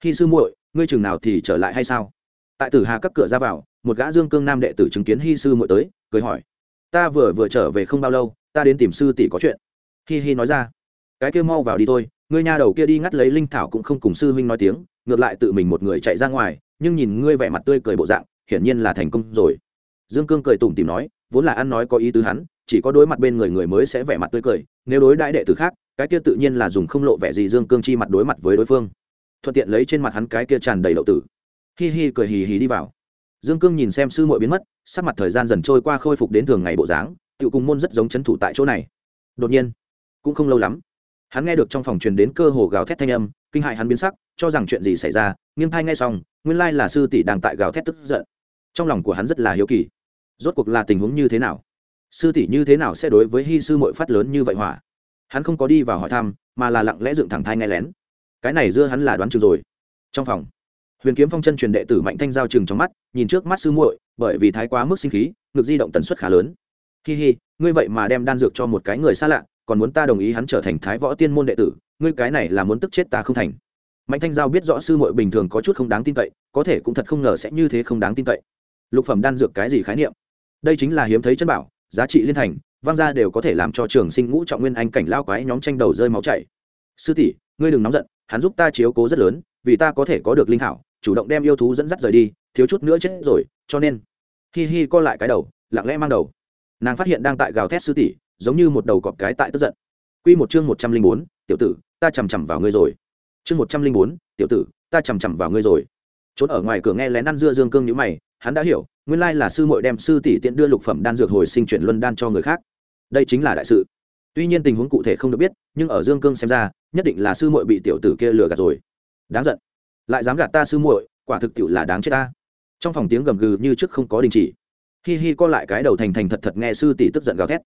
A: khi sư muội, ngươi chừng nào thì trở lại hay sao? Tại tử hà các cửa ra vào, một gã dương cương nam đệ tử chứng kiến hi sư muội tới, cười hỏi ta vừa vừa trở về không bao lâu, ta đến tìm sư tỷ có chuyện. Hi hi nói ra. Cái kia mau vào đi thôi, ngươi nhà đầu kia đi ngắt lấy linh thảo cũng không cùng sư huynh nói tiếng, ngược lại tự mình một người chạy ra ngoài, nhưng nhìn ngươi vẻ mặt tươi cười bộ dạng, hiển nhiên là thành công rồi. Dương cương cười tủm tìm nói, vốn là ăn nói có ý tứ hắn, chỉ có đối mặt bên người người mới sẽ vẻ mặt tươi cười, nếu đối đại đệ tử khác, cái kia tự nhiên là dùng không lộ vẻ gì dương cương chi mặt đối mặt với đối phương. Thuận tiện lấy trên mặt hắn cái kia tràn đầy đậu tử. Hi hi cười hì hì đi vào dương cương nhìn xem sư muội biến mất, sắc mặt thời gian dần trôi qua khôi phục đến thường ngày bộ dáng tự cùng môn rất giống c h ấ n thủ tại chỗ này. Đột nhiên, cũng không lâu lắm, hắn nghe được trong phòng truyền đến cơ hồ gào thét thanh âm, kinh hại hắn biến sắc, cho rằng chuyện gì xảy ra, nghiêng thai ngay xong, nguyên lai là sư tỷ đang tại gào thét tức giận. Trong lòng của hắn rất là hiếu kỳ, rốt cuộc là tình huống như thế nào? Sư tỷ như thế nào sẽ đối với hy sư mội phát lớn như vậy hỏa? Hắn không có đi vào hỏi thăm, mà là lặng lẽ dựng thẳng thai nghe lén. Cái này dưa hắn là đoán chừng rồi. Trong phòng huyền kiếm phong chân truyền đệ tử mạnh thanh giao chừng trong mắt, nhìn trước mắt sư muội, bởi vì thái quá mức sinh khí, ngực di động tần suất khá lớn. Hi hi, ngươi vậy mà đem đan dược cho một cái người xa lạ, còn muốn ta đồng ý hắn trở thành thái võ tiên môn đệ tử, ngươi cái này là muốn tức chết ta không thành. Mạnh thanh giao biết rõ sư muội bình thường có chút không đáng tin cậy, có thể cũng thật không ngờ sẽ như thế không đáng tin cậy. Lục phẩm đan dược cái gì khái niệm? Đây chính là hiếm thấy chân bảo, giá trị liên thành, vang ra đều có thể làm cho trường sinh ngũ trọng nguyên anh cảnh lao quái nhóm tranh đầu rơi máu chảy. Sư tỷ, ngươi đừng nóng giận, hắn giúp ta chiếu cố rất lớn, vì ta có thể có được linh thảo chủ động đem yêu thú dẫn dắt rời đi, thiếu chút nữa chết rồi, cho nên, hi hi co lại cái đầu, lặng lẽ mang đầu. Nàng phát hiện đang tại gào thét sư tỷ, giống như một đầu cọp cái tại tức giận. Quy một chương một trăm linh bốn, tiểu tử, ta chằm chằm vào ngươi rồi. Chương một trăm linh bốn, tiểu tử, ta chằm chằm vào ngươi rồi. Trốn ở ngoài cửa nghe lén ăn dưa dương cương nhữ mày, hắn đã hiểu, nguyên lai là sư muội đem sư tỷ tiện đưa lục phẩm đan dược hồi sinh chuyển luân đan cho người khác. Đây chính là đại sự. Tuy nhiên tình huống cụ thể không được biết, nhưng ở dương cương xem ra, nhất định là sư muội bị tiểu tử kia lừa gạt rồi. Đáng giận lại dám gạt ta sư muội, quả thực tiệu là đáng chết ta. Trong phòng tiếng gầm gừ như trước không có đình chỉ. Hi hi co lại cái đầu thành thành thật thật nghe sư tỷ tức giận gào thét.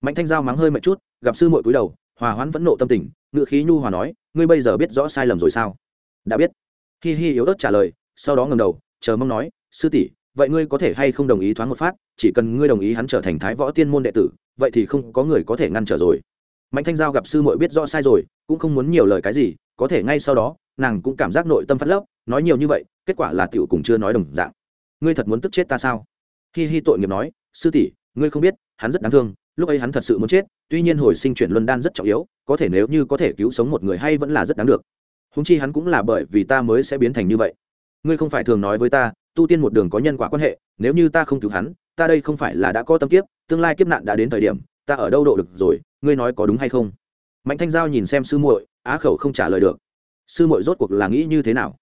A: Mạnh thanh giao mắng hơi mệt chút, gặp sư muội cúi đầu, hòa hoãn vẫn nộ tâm tình Ngựa khí nhu hòa nói, ngươi bây giờ biết rõ sai lầm rồi sao? Đã biết. Hi hi yếu ớt trả lời, sau đó ngầm đầu, chờ mong nói, sư tỷ, vậy ngươi có thể hay không đồng ý thoáng một phát, chỉ cần ngươi đồng ý hắn trở thành thái võ tiên môn đệ tử, vậy thì không có người có thể ngăn trở rồi. Mạnh thanh giao gặp sư muội biết rõ sai rồi, cũng không muốn nhiều lời cái gì, có thể ngay sau đó nàng cũng cảm giác nội tâm phát lấp, nói nhiều như vậy, kết quả là tiểu cùng chưa nói đồng dạng. Ngươi thật muốn tức chết ta sao? Hi hi tội nghiệp nói, sư tỷ, ngươi không biết, hắn rất đáng thương, lúc ấy hắn thật sự muốn chết, tuy nhiên hồi sinh chuyển luân đan rất trọng yếu, có thể nếu như có thể cứu sống một người hay vẫn là rất đáng được. Húng chi hắn cũng là bởi vì ta mới sẽ biến thành như vậy. Ngươi không phải thường nói với ta, tu tiên một đường có nhân quả quan hệ, nếu như ta không cứu hắn, ta đây không phải là đã có tâm kiếp, tương lai kiếp nạn đã đến thời điểm, ta ở đâu độ được rồi, ngươi nói có đúng hay không? Mạnh thanh giao nhìn xem sư muội, á khẩu không trả lời được sư mội rốt cuộc là nghĩ như thế nào?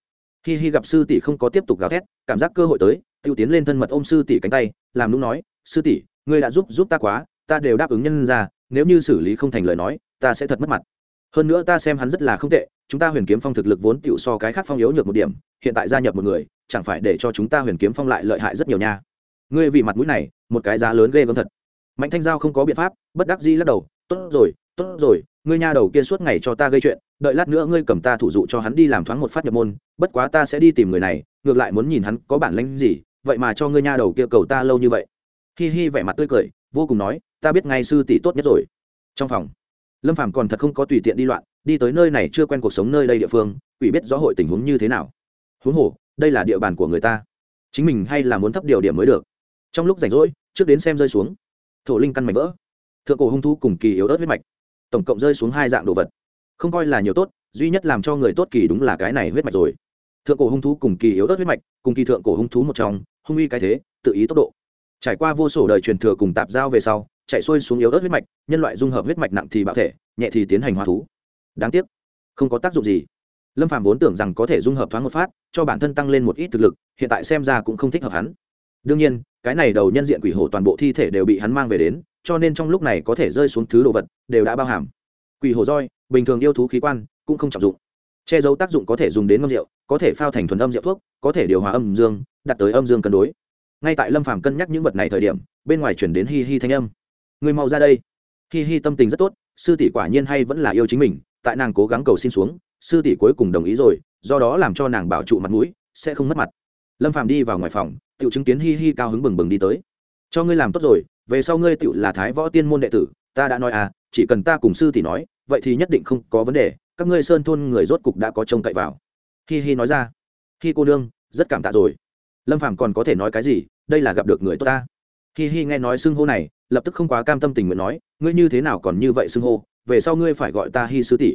A: Hi hi gặp sư tỷ không có tiếp tục gào thét, cảm giác cơ hội tới, tiêu tiến lên thân mật ôm sư tỷ cánh tay, làm lúc nói, sư tỷ, ngươi đã giúp giúp ta quá, ta đều đáp ứng nhân ra, nếu như xử lý không thành lời nói, ta sẽ thật mất mặt. Hơn nữa ta xem hắn rất là không tệ, chúng ta huyền kiếm phong thực lực vốn tựu so cái khác phong yếu nhược một điểm, hiện tại gia nhập một người, chẳng phải để cho chúng ta huyền kiếm phong lại lợi hại rất nhiều nha. Ngươi vì mặt mũi này, một cái giá lớn ghê gớm thật. Mạnh thanh giao không có biện pháp, bất đắc dĩ lắc đầu, tốt rồi tốt rồi ngươi nha đầu kia suốt ngày cho ta gây chuyện, đợi lát nữa ngươi cầm ta thủ dụ cho hắn đi làm thoáng một phát nhập môn, bất quá ta sẽ đi tìm người này, ngược lại muốn nhìn hắn có bản lĩnh gì, vậy mà cho ngươi nha đầu kia cầu ta lâu như vậy. Hi hi vẻ mặt tươi cười, vô cùng nói, ta biết ngay sư tỷ tốt nhất rồi. Trong phòng, lâm phàm còn thật không có tùy tiện đi loạn, đi tới nơi này chưa quen cuộc sống nơi đây địa phương, quỷ biết rõ hội tình huống như thế nào. Huống hồ, đây là địa bàn của người ta. Chính mình hay là muốn thấp điều điểm mới được. Trong lúc rảnh rỗi, trước đến xem rơi xuống, thổ linh căn mảnh vỡ. Thượng cổ hung thú cùng kỳ yếu ớt huyết mạch tổng cộng rơi xuống hai dạng đồ vật. Không coi là nhiều tốt, duy nhất làm cho người tốt kỳ đúng là cái này huyết mạch rồi. Thượng cổ hung thú cùng kỳ yếu ớt huyết mạch, cùng kỳ thượng cổ hung thú một trong, hung uy cái thế, tự ý tốc độ. Trải qua vô sổ đời truyền thừa cùng tạp giao về sau, chạy xuôi xuống yếu ớt huyết mạch, nhân loại dung hợp huyết mạch nặng thì bạo thể, nhẹ thì tiến hành hóa thú. Đáng tiếc, không có tác dụng gì. Lâm phạm vốn tưởng rằng có thể dung hợp thoáng một phát, cho bản thân tăng lên một ít thực lực, hiện tại xem ra cũng không thích hợp hắn. Đương nhiên, cái này đầu nhân diện quỷ hổ toàn bộ thi thể đều bị hắn mang về đến cho nên trong lúc này có thể rơi xuống thứ đồ vật, đều đã bao hàm. Quỷ hồ roi, bình thường yêu thú khí quan, cũng không trọng dụng. Che giấu tác dụng có thể dùng đến ngâm rượu, có thể phao thành thuần âm rượu thuốc, có thể điều hòa âm dương đặt tới âm dương cân đối. Ngay tại lâm phàm cân nhắc những vật này thời điểm, bên ngoài chuyển đến hi hi thanh âm. Người mau ra đây. Hi hi tâm tình rất tốt, sư tỷ quả nhiên hay vẫn là yêu chính mình, tại nàng cố gắng cầu xin xuống, sư tỷ cuối cùng đồng ý rồi, do đó làm cho nàng bảo trụ mặt mũi, sẽ không mất mặt. Lâm phàm đi vào ngoài phòng tự chứng kiến hi hi cao hứng bừng bừng đi tới. Cho ngươi làm tốt rồi về sau ngươi tựu là thái võ tiên môn đệ tử, ta đã nói à chỉ cần ta cùng sư thì nói, vậy thì nhất định không có vấn đề, các ngươi sơn thôn người rốt cục đã có trông cậy vào. Hi hi nói ra. Hi cô đương rất cảm tạ rồi. Lâm phàm còn có thể nói cái gì, đây là gặp được người tốt ta. Hi hi nghe nói xưng hô này, lập tức không quá cam tâm tình nguyện nói, ngươi như thế nào còn như vậy xưng hô, về sau ngươi phải gọi ta hi sư tỷ.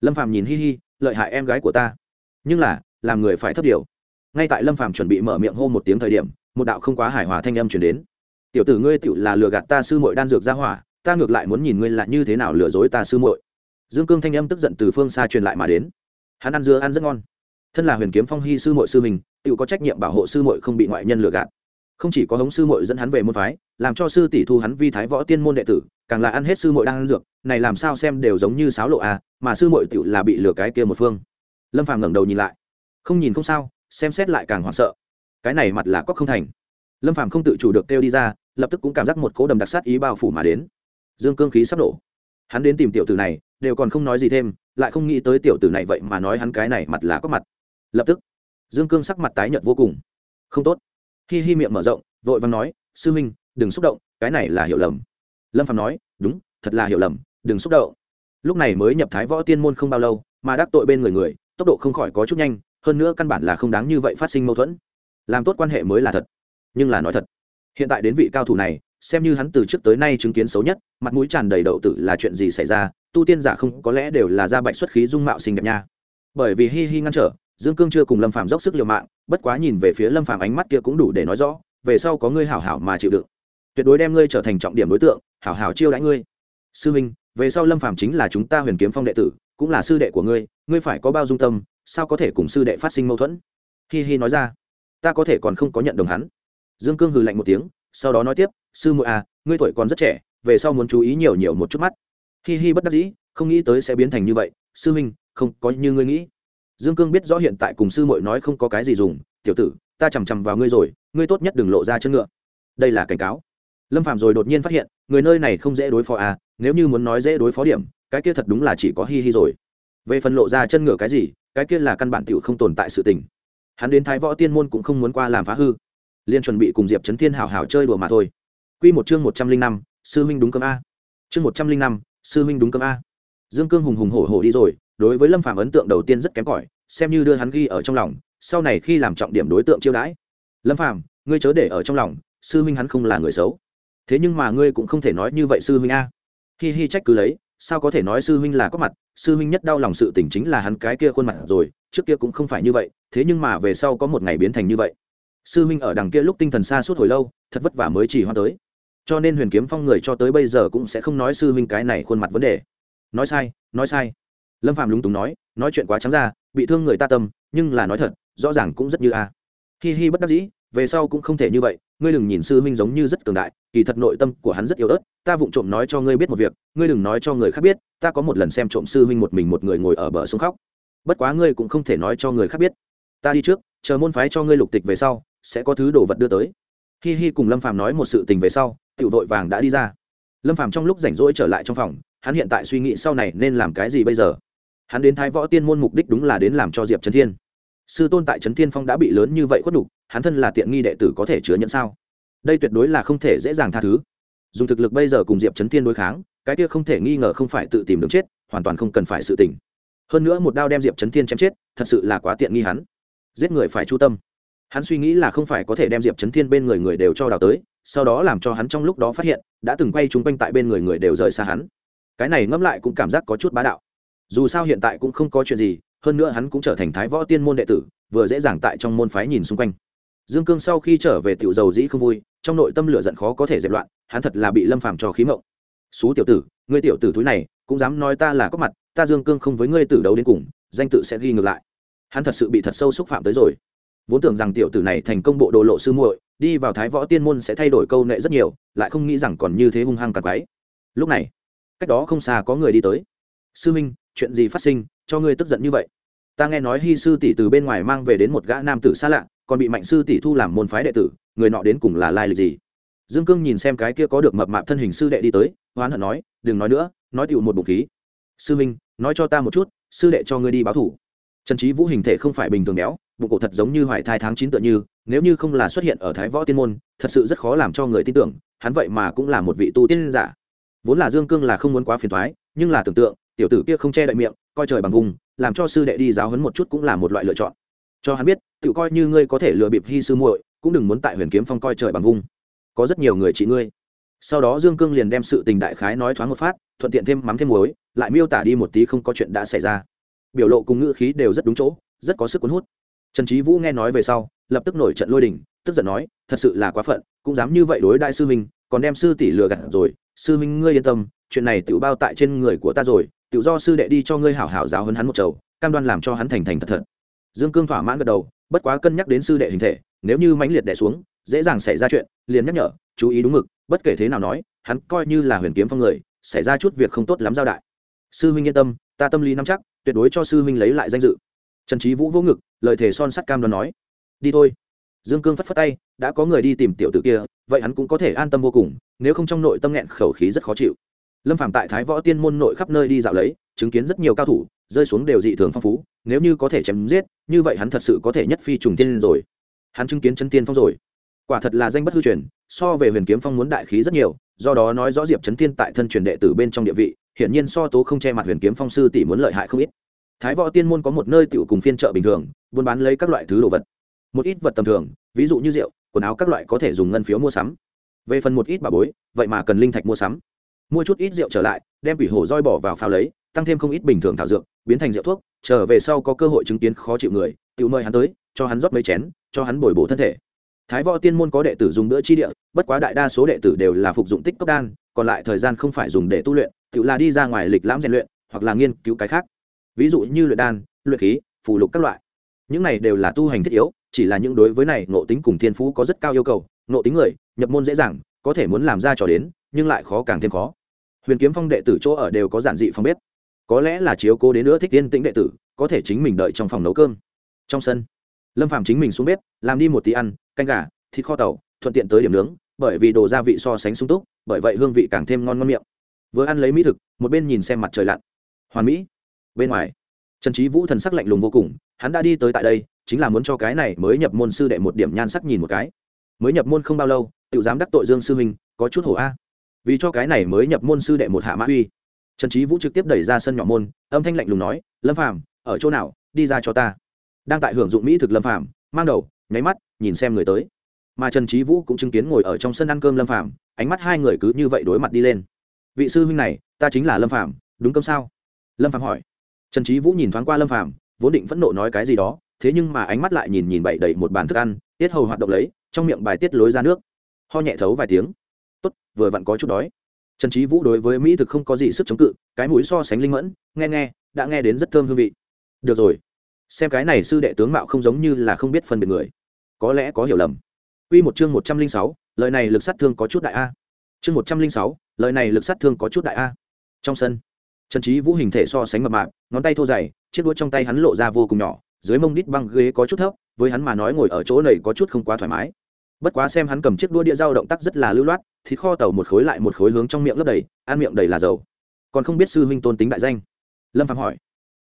A: Lâm phàm nhìn hi hi, lợi hại em gái của ta. Nhưng là, làm người phải thấp điều. Ngay tại lâm phàm chuẩn bị mở miệng hô một tiếng thời điểm, một đạo không quá hài hòa thanh âm chuyển đến tiểu tử ngươi tựu là lừa gạt ta sư muội đan dược ra hỏa, ta ngược lại muốn nhìn ngươi là như thế nào lừa dối ta sư muội. Dương cương thanh âm tức giận từ phương xa truyền lại mà đến. Hắn ăn dưa ăn rất ngon. Thân là huyền kiếm phong hy sư muội sư mình tựu có trách nhiệm bảo hộ sư muội không bị ngoại nhân lừa gạt. Không chỉ có hống sư muội dẫn hắn về môn phái, làm cho sư tỷ thu hắn vi thái võ tiên môn đệ tử, càng là ăn hết sư muội đang ăn dược, này làm sao xem đều giống như sáo lộ à mà sư muội tự là bị lừa cái kia một phương. Lâm phàm ngẩng đầu nhìn lại. Không nhìn không sao, xem xét lại càng hoảng sợ. Cái này mặt là có không thành. Lâm phàm không tự chủ được kêu đi ra lập tức cũng cảm giác một cỗ đầm đặc sát ý bao phủ mà đến. Dương cương khí sắp nổ. Hắn đến tìm tiểu tử này, đều còn không nói gì thêm, lại không nghĩ tới tiểu tử này vậy mà nói hắn cái này mặt là có mặt. Lập tức, dương cương sắc mặt tái nhợt vô cùng. Không tốt. Hi hi miệng mở rộng, vội vàng nói, sư huynh đừng xúc động, cái này là hiểu lầm. Lâm phạm nói, đúng, thật là hiểu lầm, đừng xúc động. Lúc này mới nhập thái võ tiên môn không bao lâu, mà đắc tội bên người người, tốc độ không khỏi có chút nhanh, hơn nữa căn bản là không đáng như vậy phát sinh mâu thuẫn. Làm tốt quan hệ mới là thật, nhưng là nói thật hiện tại đến vị cao thủ này, xem như hắn từ trước tới nay chứng kiến xấu nhất, mặt mũi tràn đầy đậu tử là chuyện gì xảy ra, tu tiên giả không có lẽ đều là ra bạch xuất khí dung mạo xinh đẹp nha. Bởi vì hi hi ngăn trở, dương cương chưa cùng lâm phàm dốc sức liều mạng, bất quá nhìn về phía lâm phàm ánh mắt kia cũng đủ để nói rõ, về sau có ngươi hảo hảo mà chịu đựng. Tuyệt đối đem ngươi trở thành trọng điểm đối tượng, hảo hảo chiêu đãi ngươi. Sư minh, về sau lâm phàm chính là chúng ta huyền kiếm phong đệ tử, cũng là sư đệ của ngươi ngươi phải có bao dung tâm, sao có thể cùng sư đệ phát sinh mâu thuẫn? Hi hi nói ra, ta có thể còn không có nhận đồng hắn dương cương hừ lạnh một tiếng, sau đó nói tiếp, sư muội à ngươi tuổi còn rất trẻ, về sau muốn chú ý nhiều nhiều một chút mắt. Hi hi bất đắc dĩ, không nghĩ tới sẽ biến thành như vậy, sư huynh, không có như ngươi nghĩ. Dương cương biết rõ hiện tại cùng sư muội nói không có cái gì dùng, tiểu tử, ta chằm chằm vào ngươi rồi, ngươi tốt nhất đừng lộ ra chân ngựa. Đây là cảnh cáo. Lâm phạm rồi đột nhiên phát hiện, người nơi này không dễ đối phó à nếu như muốn nói dễ đối phó điểm, cái kia thật đúng là chỉ có hi hi rồi. Về phần lộ ra chân ngựa cái gì, cái kia là căn bản tiểu không tồn tại sự tình. Hắn đến thái võ tiên môn cũng không muốn qua làm phá hư liên chuẩn bị cùng diệp trấn thiên hào hào chơi đùa mà thôi. Q một chương một trăm linh năm, sư huynh đúng cơm a. Chương một trăm linh năm, sư huynh đúng cơm a. Dương cương hùng hùng hổ hổ đi rồi, đối với lâm phạm ấn tượng đầu tiên rất kém cỏi, xem như đưa hắn ghi ở trong lòng, sau này khi làm trọng điểm đối tượng chiêu đãi. Lâm phạm ngươi chớ để ở trong lòng, sư huynh hắn không là người xấu. Thế nhưng mà ngươi cũng không thể nói như vậy sư huynh a. Hi hi trách cứ lấy, sao có thể nói sư huynh là có mặt, sư huynh nhất đau lòng sự tình chính là hắn cái kia khuôn mặt rồi, trước kia cũng không phải như vậy, thế nhưng mà về sau có một ngày biến thành như vậy sư huynh ở đằng kia lúc tinh thần xa suốt hồi lâu, thật vất vả mới chỉ hoa tới. Cho nên huyền kiếm phong người cho tới bây giờ cũng sẽ không nói sư huynh cái này khuôn mặt vấn đề. Nói sai nói sai. Lâm phạm lúng túng nói nói chuyện quá trắng ra, bị thương người ta tâm, nhưng là nói thật, rõ ràng cũng rất như a. Hi hi bất đắc dĩ, về sau cũng không thể như vậy, ngươi đừng nhìn sư huynh giống như rất cường đại, kỳ thật nội tâm của hắn rất yếu ớt, ta vụng trộm nói cho ngươi biết một việc, ngươi đừng nói cho người khác biết, ta có một lần xem trộm sư huynh một mình một người ngồi ở bờ sông khóc. Bất quá ngươi cũng không thể nói cho người khác biết. Ta đi trước chờ môn phái cho ngươi lục tịch về sau, sẽ có thứ đồ vật đưa tới. Hi hi cùng lâm phàm nói một sự tình về sau, tiểu vội vàng đã đi ra. Lâm phàm trong lúc rảnh rỗi trở lại trong phòng, hắn hiện tại suy nghĩ sau này nên làm cái gì bây giờ? Hắn đến thái võ tiên môn mục đích đúng là đến làm cho diệp trấn thiên. Sư tôn tại trấn thiên phong đã bị lớn như vậy khuất đục hắn thân là tiện nghi đệ tử có thể chứa nhận sao? Đây tuyệt đối là không thể dễ dàng tha thứ. Dùng thực lực bây giờ cùng diệp trấn thiên đối kháng, cái kia không thể nghi ngờ không phải tự tìm đường chết, hoàn toàn không cần phải sự tỉnh hơn nữa một đao đem diệp trấn thiên chém chết, thật sự là quá tiện nghi hắn giết người phải chu tâm. Hắn suy nghĩ là không phải có thể đem diệp trấn thiên bên người người đều cho đào tới, sau đó làm cho hắn trong lúc đó phát hiện, đã từng quay chung quanh tại bên người người đều rời xa hắn. Cái này ngẫm lại cũng cảm giác có chút bá đạo. Dù sao hiện tại cũng không có chuyện gì, hơn nữa hắn cũng trở thành thái võ tiên môn đệ tử, vừa dễ dàng tại trong môn phái nhìn xung quanh. Dương cương sau khi trở về tiểu dầu dĩ không vui, trong nội tâm lửa giận khó có thể dẹp loạn, hắn thật là bị lâm phàm cho khí mộng. Xú tiểu tử, ngươi tiểu tử thúi này, cũng dám nói ta là có mặt, ta dương cương không với ngươi tử đấu đến cùng, danh tự sẽ ghi ngược lại hắn thật sự bị thật sâu xúc phạm tới rồi. Vốn tưởng rằng tiểu tử này thành công bộ đồ lộ sư muội, đi vào thái võ tiên môn sẽ thay đổi câu nệ rất nhiều, lại không nghĩ rằng còn như thế hung hăng cặp váy lúc này, cách đó không xa có người đi tới. Sư minh, chuyện gì phát sinh? Cho ngươi tức giận như vậy. Ta nghe nói hy sư tỷ từ bên ngoài mang về đến một gã nam tử xa lạ, còn bị mạnh sư tỷ thu làm môn phái đệ tử, người nọ đến cùng là lai lịch gì? Dương cương nhìn xem cái kia có được mập mạp thân hình sư đệ đi tới hoán hận nói, đừng nói nữa, nói tựu một bụng khí. Sư minh, nói cho ta một chút, sư đệ cho ngươi đi báo thủ trần trí vũ hình thể không phải bình thường béo, bụng cổ thật giống như hoài thai tháng chín tựa như, nếu như không là xuất hiện ở thái võ tiên môn, thật sự rất khó làm cho người tin tưởng, hắn vậy mà cũng là một vị tu tiên giả. Vốn là dương cương là không muốn quá phiền thoái nhưng là tưởng tượng, tiểu tử kia không che đậy miệng, coi trời bằng vùng, làm cho sư đệ đi giáo hấn một chút cũng là một loại lựa chọn. Cho hắn biết, tự coi như ngươi có thể lừa bịp hy sư muội, cũng đừng muốn tại huyền kiếm phong coi trời bằng vùng. Có rất nhiều người trị ngươi. Sau đó dương cương liền đem sự tình đại khái nói thoáng một phát, thuận tiện thêm mắm thêm muối, lại miêu tả đi một tí không có chuyện đã xảy ra biểu lộ cùng ngữ khí đều rất đúng chỗ, rất có sức cuốn hút. Trần trí vũ nghe nói về sau, lập tức nổi trận lôi đình, tức giận nói, thật sự là quá phận, cũng dám như vậy đối đại sư minh còn đem sư tỷ lừa gạt rồi. Sư minh ngươi yên tâm, chuyện này tự bao tại trên người của ta rồi tự do sư đệ đi cho ngươi hảo hảo giáo hơn hắn một chầu, cam đoan làm cho hắn thành thành thật thật. Dương cương thỏa mãn gật đầu, bất quá cân nhắc đến sư đệ hình thể, nếu như mãnh liệt đẻ xuống, dễ dàng xảy ra chuyện, liền nhắc nhở, chú ý đúng mực, bất kể thế nào nói, hắn coi như là huyền kiếm phong người, xảy ra chút việc không tốt lắm giao đại. Sư huynh yên tâm, ta tâm lý nắm chắc tuyệt đối cho sư huynh lấy lại danh dự. Trần trí vũ vô ngực, lời thề son sắt cam đoan nói, đi thôi. Dương cương phất phất tay, đã có người đi tìm tiểu tử kia, vậy hắn cũng có thể an tâm vô cùng, nếu không trong nội tâm nghẹn khẩu khí rất khó chịu. Lâm phạm tại thái võ tiên môn nội khắp nơi đi dạo lấy, chứng kiến rất nhiều cao thủ, rơi xuống đều dị thường phong phú, nếu như có thể chém giết, như vậy hắn thật sự có thể nhất phi trùng tiên rồi. Hắn chứng kiến chân tiên phong rồi. Quả thật là danh bất hư truyền, so về huyền kiếm phong muốn đại khí rất nhiều, do đó nói rõ diệp trấn tiên tại thân truyền đệ tử bên trong địa vị hiển nhiên so tố không che mặt huyền kiếm phong sư tỷ muốn lợi hại không ít. Thái võ tiên môn có một nơi tiểu cùng phiên chợ bình thường, buôn bán lấy các loại thứ đồ vật. Một ít vật tầm thường, ví dụ như rượu, quần áo các loại có thể dùng ngân phiếu mua sắm. Về phần một ít bà bối, vậy mà cần linh thạch mua sắm. Mua chút ít rượu trở lại, đem quỷ hổ roi bỏ vào phao lấy, tăng thêm không ít bình thường thảo dược, biến thành rượu thuốc, trở về sau có cơ hội chứng kiến khó chịu người, tự mời hắn tới, cho hắn rót mấy chén, cho hắn bồi bổ thân thể. Thái võ tiên môn có đệ tử dùng bữa chi địa, bất quá đại đa số đệ tử đều là phục dụng tích cốc đan, còn lại thời gian không phải dùng để tu luyện tự là đi ra ngoài lịch lãm rèn luyện, hoặc là nghiên cứu cái khác. Ví dụ như luyện đan, luyện khí, phù lục các loại. Những này đều là tu hành thiết yếu, chỉ là những đối với này nộ tính cùng thiên phú có rất cao yêu cầu. Nộ tính người, nhập môn dễ dàng, có thể muốn làm ra trò đến, nhưng lại khó càng thêm khó. Huyền kiếm phong đệ tử chỗ ở đều có giản dị phòng bếp. Có lẽ là chiếu cố đến nữa thích tiên tĩnh đệ tử, có thể chính mình đợi trong phòng nấu cơm. Trong sân, lâm phạm chính mình xuống bếp, làm đi một tí ăn, canh gà, thịt kho tàu, thuận tiện tới điểm nướng, bởi vì đồ gia vị so sánh sung túc, bởi vậy hương vị càng thêm ngon ngon miệng vừa ăn lấy mỹ thực, một bên nhìn xem mặt trời lặn. Hoàn mỹ, bên ngoài. Trần trí vũ thần sắc lạnh lùng vô cùng, hắn đã đi tới tại đây, chính là muốn cho cái này mới nhập môn sư đệ một điểm nhan sắc nhìn một cái. Mới nhập môn không bao lâu tự dám đắc tội dương sư huynh có chút hổ a. Vì cho cái này mới nhập môn sư đệ một hạ mã uy. Trần trí vũ trực tiếp đẩy ra sân nhỏ môn, âm thanh lạnh lùng nói, lâm phàm, ở chỗ nào? Đi ra cho ta. Đang tại hưởng dụng mỹ thực lâm phàm, mang đầu, nháy mắt, nhìn xem người tới. Mà trần trí vũ cũng chứng kiến ngồi ở trong sân ăn cơm lâm phàm, ánh mắt hai người cứ như vậy đối mặt đi lên vị sư huynh này ta chính là lâm phàm đúng cơm sao? Lâm phàm hỏi. Trần trí vũ nhìn thoáng qua lâm phàm vốn định phẫn nộ nói cái gì đó thế nhưng mà ánh mắt lại nhìn nhìn bậy đầy một bàn thức ăn tiết hầu hoạt động lấy trong miệng bài tiết lối ra nước. Ho nhẹ thấu vài tiếng. Tốt vừa vặn có chút đói. Trần trí vũ đối với mỹ thực không có gì sức chống cự cái mũi so sánh linh mẫn nghe nghe đã nghe đến rất thơm hương vị. Được rồi. Xem cái này sư đệ tướng mạo không giống như là không biết phân biệt người. Có lẽ có hiểu lầm. Quy một chương một trăm linh sáu, lời này lực sát thương có chút đại a. Chương một trăm linh sáu, lời này lực sát thương có chút đại a. Trong sân, Trần Chí Vũ hình thể so sánh mập mạp, ngón tay thô dày, chiếc đũa trong tay hắn lộ ra vô cùng nhỏ, dưới mông đít băng ghế có chút thấp, với hắn mà nói ngồi ở chỗ này có chút không quá thoải mái. Bất quá xem hắn cầm chiếc đũa đĩa dao động tác rất là lưu loát, thịt kho tàu một khối lại một khối hướng trong miệng lấp đầy, ăn miệng đầy là dầu. Còn không biết sư huynh tôn tính đại danh. Lâm Phàm hỏi.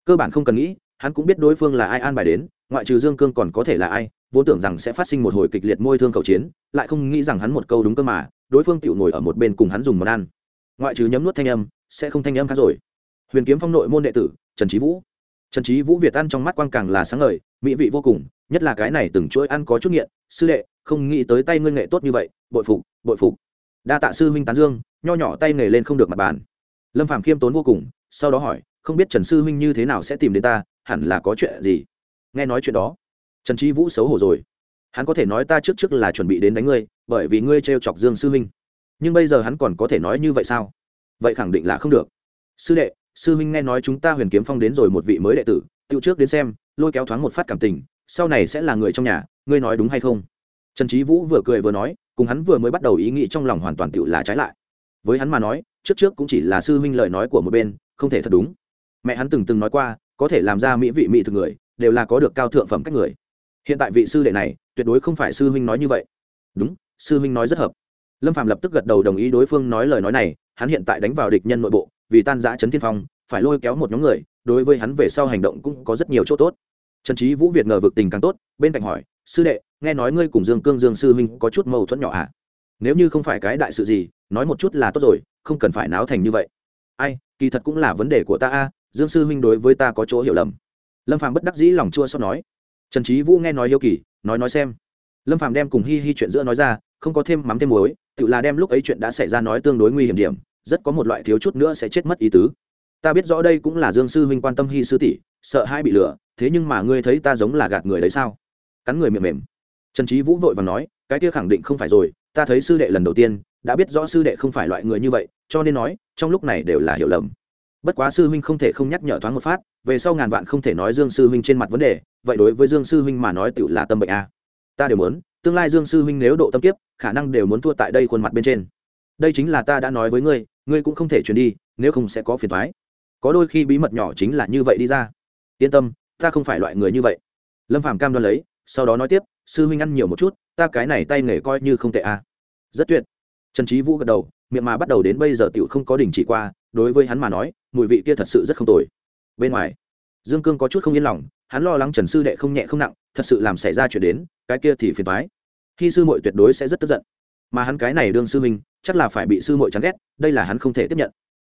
A: Cơ bản không cần nghĩ, hắn cũng biết đối phương là ai an bài đến, ngoại trừ Dương Cương còn có thể là ai, vốn tưởng rằng sẽ phát sinh một hồi kịch liệt môi thương cầu chiến lại không nghĩ rằng hắn một câu đúng cơ mà đối phương tiểu ngồi ở một bên cùng hắn dùng món ăn. Ngoại trừ nhấm nuốt thanh âm, sẽ không thanh âm khác rồi. Huyền kiếm phong nội môn đệ tử, trần trí vũ. Trần trí vũ việt ăn trong mắt quang càng là sáng ngời, mỹ vị vô cùng, nhất là cái này từng chuỗi ăn có chút nghiện. Sư đệ, không nghĩ tới tay ngươi nghệ tốt như vậy, bội phục bội phục. Đa tạ sư huynh tán dương, nho nhỏ tay nghề lên không được mặt bàn. Lâm phàm khiêm tốn vô cùng, sau đó hỏi, không biết trần sư huynh như thế nào sẽ tìm đến ta, hẳn là có chuyện gì? Nghe nói chuyện đó, trần trí vũ xấu hổ rồi hắn có thể nói ta trước trước là chuẩn bị đến đánh ngươi, bởi vì ngươi t r e o chọc dương sư huynh nhưng bây giờ hắn còn có thể nói như vậy sao? Vậy khẳng định là không được. Sư đệ, sư huynh nghe nói chúng ta huyền kiếm phong đến rồi một vị mới đệ tử tự trước đến xem, lôi kéo thoáng một phát cảm tình, sau này sẽ là người trong nhà, ngươi nói đúng hay không? Trần trí vũ vừa cười vừa nói, cùng hắn vừa mới bắt đầu ý nghĩ trong lòng hoàn toàn tự là trái lại. Với hắn mà nói, trước trước cũng chỉ là sư huynh lời nói của một bên, không thể thật đúng. Mẹ hắn từng từng nói qua, có thể làm ra mỹ vị mỹ thực người, đều là có được cao thượng phẩm cách người hiện tại vị sư đệ này, tuyệt đối không phải sư huynh nói như vậy. Đúng, sư huynh nói rất hợp. Lâm phạm lập tức gật đầu đồng ý đối phương nói lời nói này, hắn hiện tại đánh vào địch nhân nội bộ, vì tan giã trấn thiên phong, phải lôi kéo một nhóm người, đối với hắn về sau hành động cũng có rất nhiều chỗ tốt. Trần trí vũ việt ngờ vực tình càng tốt, bên cạnh hỏi, sư đệ, nghe nói ngươi cùng dương cương dương sư huynh có chút mâu thuẫn nhỏ à? Nếu như không phải cái đại sự gì, nói một chút là tốt rồi, không cần phải náo thành như vậy. Ai, kỳ thật cũng là vấn đề của ta a, dương sư huynh đối với ta có chỗ hiểu lầm. Lâm phàm bất đắc dĩ lòng chua xót nói trần trí vũ nghe nói yêu kỳ, nói nói xem. Lâm phàm đem cùng hi hi chuyện giữa nói ra, không có thêm mắm thêm muối, tự là đem lúc ấy chuyện đã xảy ra nói tương đối nguy hiểm điểm, rất có một loại thiếu chút nữa sẽ chết mất ý tứ. Ta biết rõ đây cũng là dương sư huynh quan tâm hi sư tỷ, sợ hai bị lừa, thế nhưng mà ngươi thấy ta giống là gạt người đấy sao? Cắn người mềm mềm. Trần trí vũ vội và nói, cái kia khẳng định không phải rồi, ta thấy sư đệ lần đầu tiên, đã biết rõ sư đệ không phải loại người như vậy, cho nên nói, trong lúc này đều là hiểu lầm bất quá sư huynh không thể không nhắc nhở thoáng một phát, về sau ngàn vạn không thể nói dương sư huynh trên mặt vấn đề, vậy đối với dương sư huynh mà nói tựu là tâm bệnh a. Ta đều muốn, tương lai dương sư huynh nếu độ tâm kiếp, khả năng đều muốn thua tại đây khuôn mặt bên trên. Đây chính là ta đã nói với ngươi ngươi cũng không thể chuyển đi, nếu không sẽ có phiền thoái có đôi khi bí mật nhỏ chính là như vậy đi ra. Yên tâm, ta không phải loại người như vậy. Lâm phàm cam đoan lấy, sau đó nói tiếp, sư huynh ăn nhiều một chút, ta cái này tay nghề coi như không tệ a. Rất tuyệt. Trần trí vũ gật đầu, miệng mà bắt đầu đến bây giờ tiểu không có đình chỉ qua đối với hắn mà nói, mùi vị kia thật sự rất không tồi. Bên ngoài, dương cương có chút không yên lòng, hắn lo lắng trần sư đệ không nhẹ không nặng, thật sự làm xảy ra chuyện đến, cái kia thì phiền thoái khi sư muội tuyệt đối sẽ rất tức giận. Mà hắn cái này đương sư minh chắc là phải bị sư muội chán ghét, đây là hắn không thể tiếp nhận.